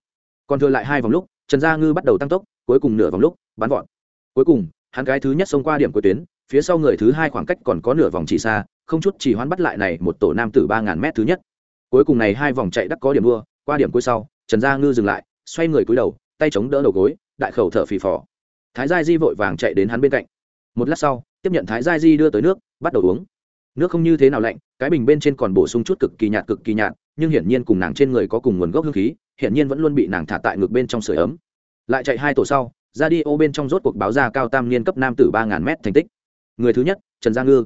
A: Còn thừa lại hai vòng lúc, trần gia ngư bắt đầu tăng tốc, cuối cùng nửa vòng lúc, bắn vọt. Cuối cùng, hắn cái thứ nhất xông qua điểm cuối tuyến, phía sau người thứ hai khoảng cách còn có nửa vòng chỉ xa, không chút chỉ hoán bắt lại này một tổ nam tử ba ngàn mét thứ nhất. Cuối cùng này hai vòng chạy đắc có điểm đua, qua điểm cuối sau, trần gia ngư dừng lại, xoay người cúi đầu, tay chống đỡ đầu gối, đại khẩu thở phì phò. Thái gia di vội vàng chạy đến hắn bên cạnh một lát sau, tiếp nhận thái gia di đưa tới nước, bắt đầu uống. Nước không như thế nào lạnh, cái bình bên trên còn bổ sung chút cực kỳ nhạt cực kỳ nhạt, nhưng hiển nhiên cùng nàng trên người có cùng nguồn gốc hương khí, hiển nhiên vẫn luôn bị nàng thả tại ngực bên trong sưởi ấm. Lại chạy hai tổ sau ra đi ô bên trong rốt cuộc báo ra cao tam niên cấp nam tử ba ngàn m thành tích. Người thứ nhất, trần gia ngư.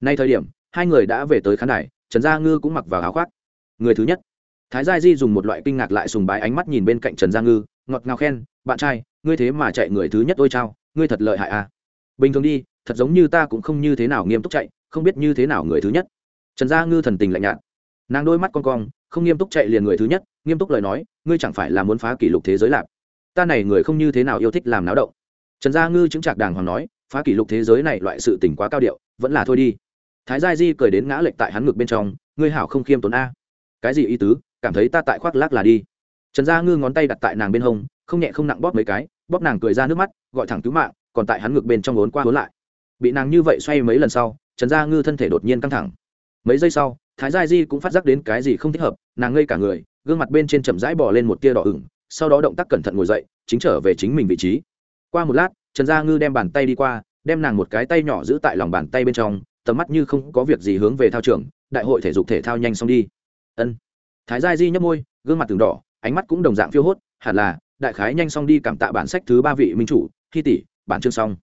A: Nay thời điểm, hai người đã về tới khán đài, trần gia ngư cũng mặc vào áo khoác. Người thứ nhất. Thái gia di dùng một loại kinh ngạc lại sùng bái ánh mắt nhìn bên cạnh trần gia ngư, ngọt ngào khen, bạn trai, ngươi thế mà chạy người thứ nhất ôi trao ngươi thật lợi hại à bình thường đi, thật giống như ta cũng không như thế nào nghiêm túc chạy, không biết như thế nào người thứ nhất. Trần gia ngư thần tình lạnh nhạt. Nàng đôi mắt con cong, không nghiêm túc chạy liền người thứ nhất, nghiêm túc lời nói, ngươi chẳng phải là muốn phá kỷ lục thế giới lạp ta này người không như thế nào yêu thích làm náo động. Trần gia ngư chứng trạc đàng hoàng nói, phá kỷ lục thế giới này loại sự tình quá cao điệu, vẫn là thôi đi. Thái gia di cười đến ngã lệch tại hắn ngực bên trong, ngươi hảo không khiêm tốn a. Cái gì ý tứ, cảm thấy ta tại khoác lác là đi. Trần gia ngư ngón tay đặt tại nàng bên hông, không nhẹ không nặng bóp mấy cái, bóp nàng cười ra nước mắt, gọi thẳng cứu mạng còn tại hắn ngực bên trong ốn qua ốn lại. Bị nàng như vậy xoay mấy lần sau, trần gia ngư thân thể đột nhiên căng thẳng. Mấy giây sau, thái gia di cũng phát giác đến cái gì không thích hợp, nàng ngây cả người, gương mặt bên trên chậm rãi bỏ lên một tia đỏ ửng, sau đó động tác cẩn thận ngồi dậy, chính trở về chính mình vị trí. Qua một lát, trần gia ngư đem bàn tay đi qua, đem nàng một cái tay nhỏ giữ tại lòng bàn tay bên trong, tầm mắt như không có việc gì hướng về thao trường, đại hội thể dục thể thao nhanh xong đi. Ân. Thái gia di nhấp môi, gương mặt từng đỏ, ánh mắt cũng đồng dạng phiêu hốt, hẳn là, đại khái nhanh xong đi cảm tạ bản sách thứ ba vị minh chủ khi tỷ bản chương xong.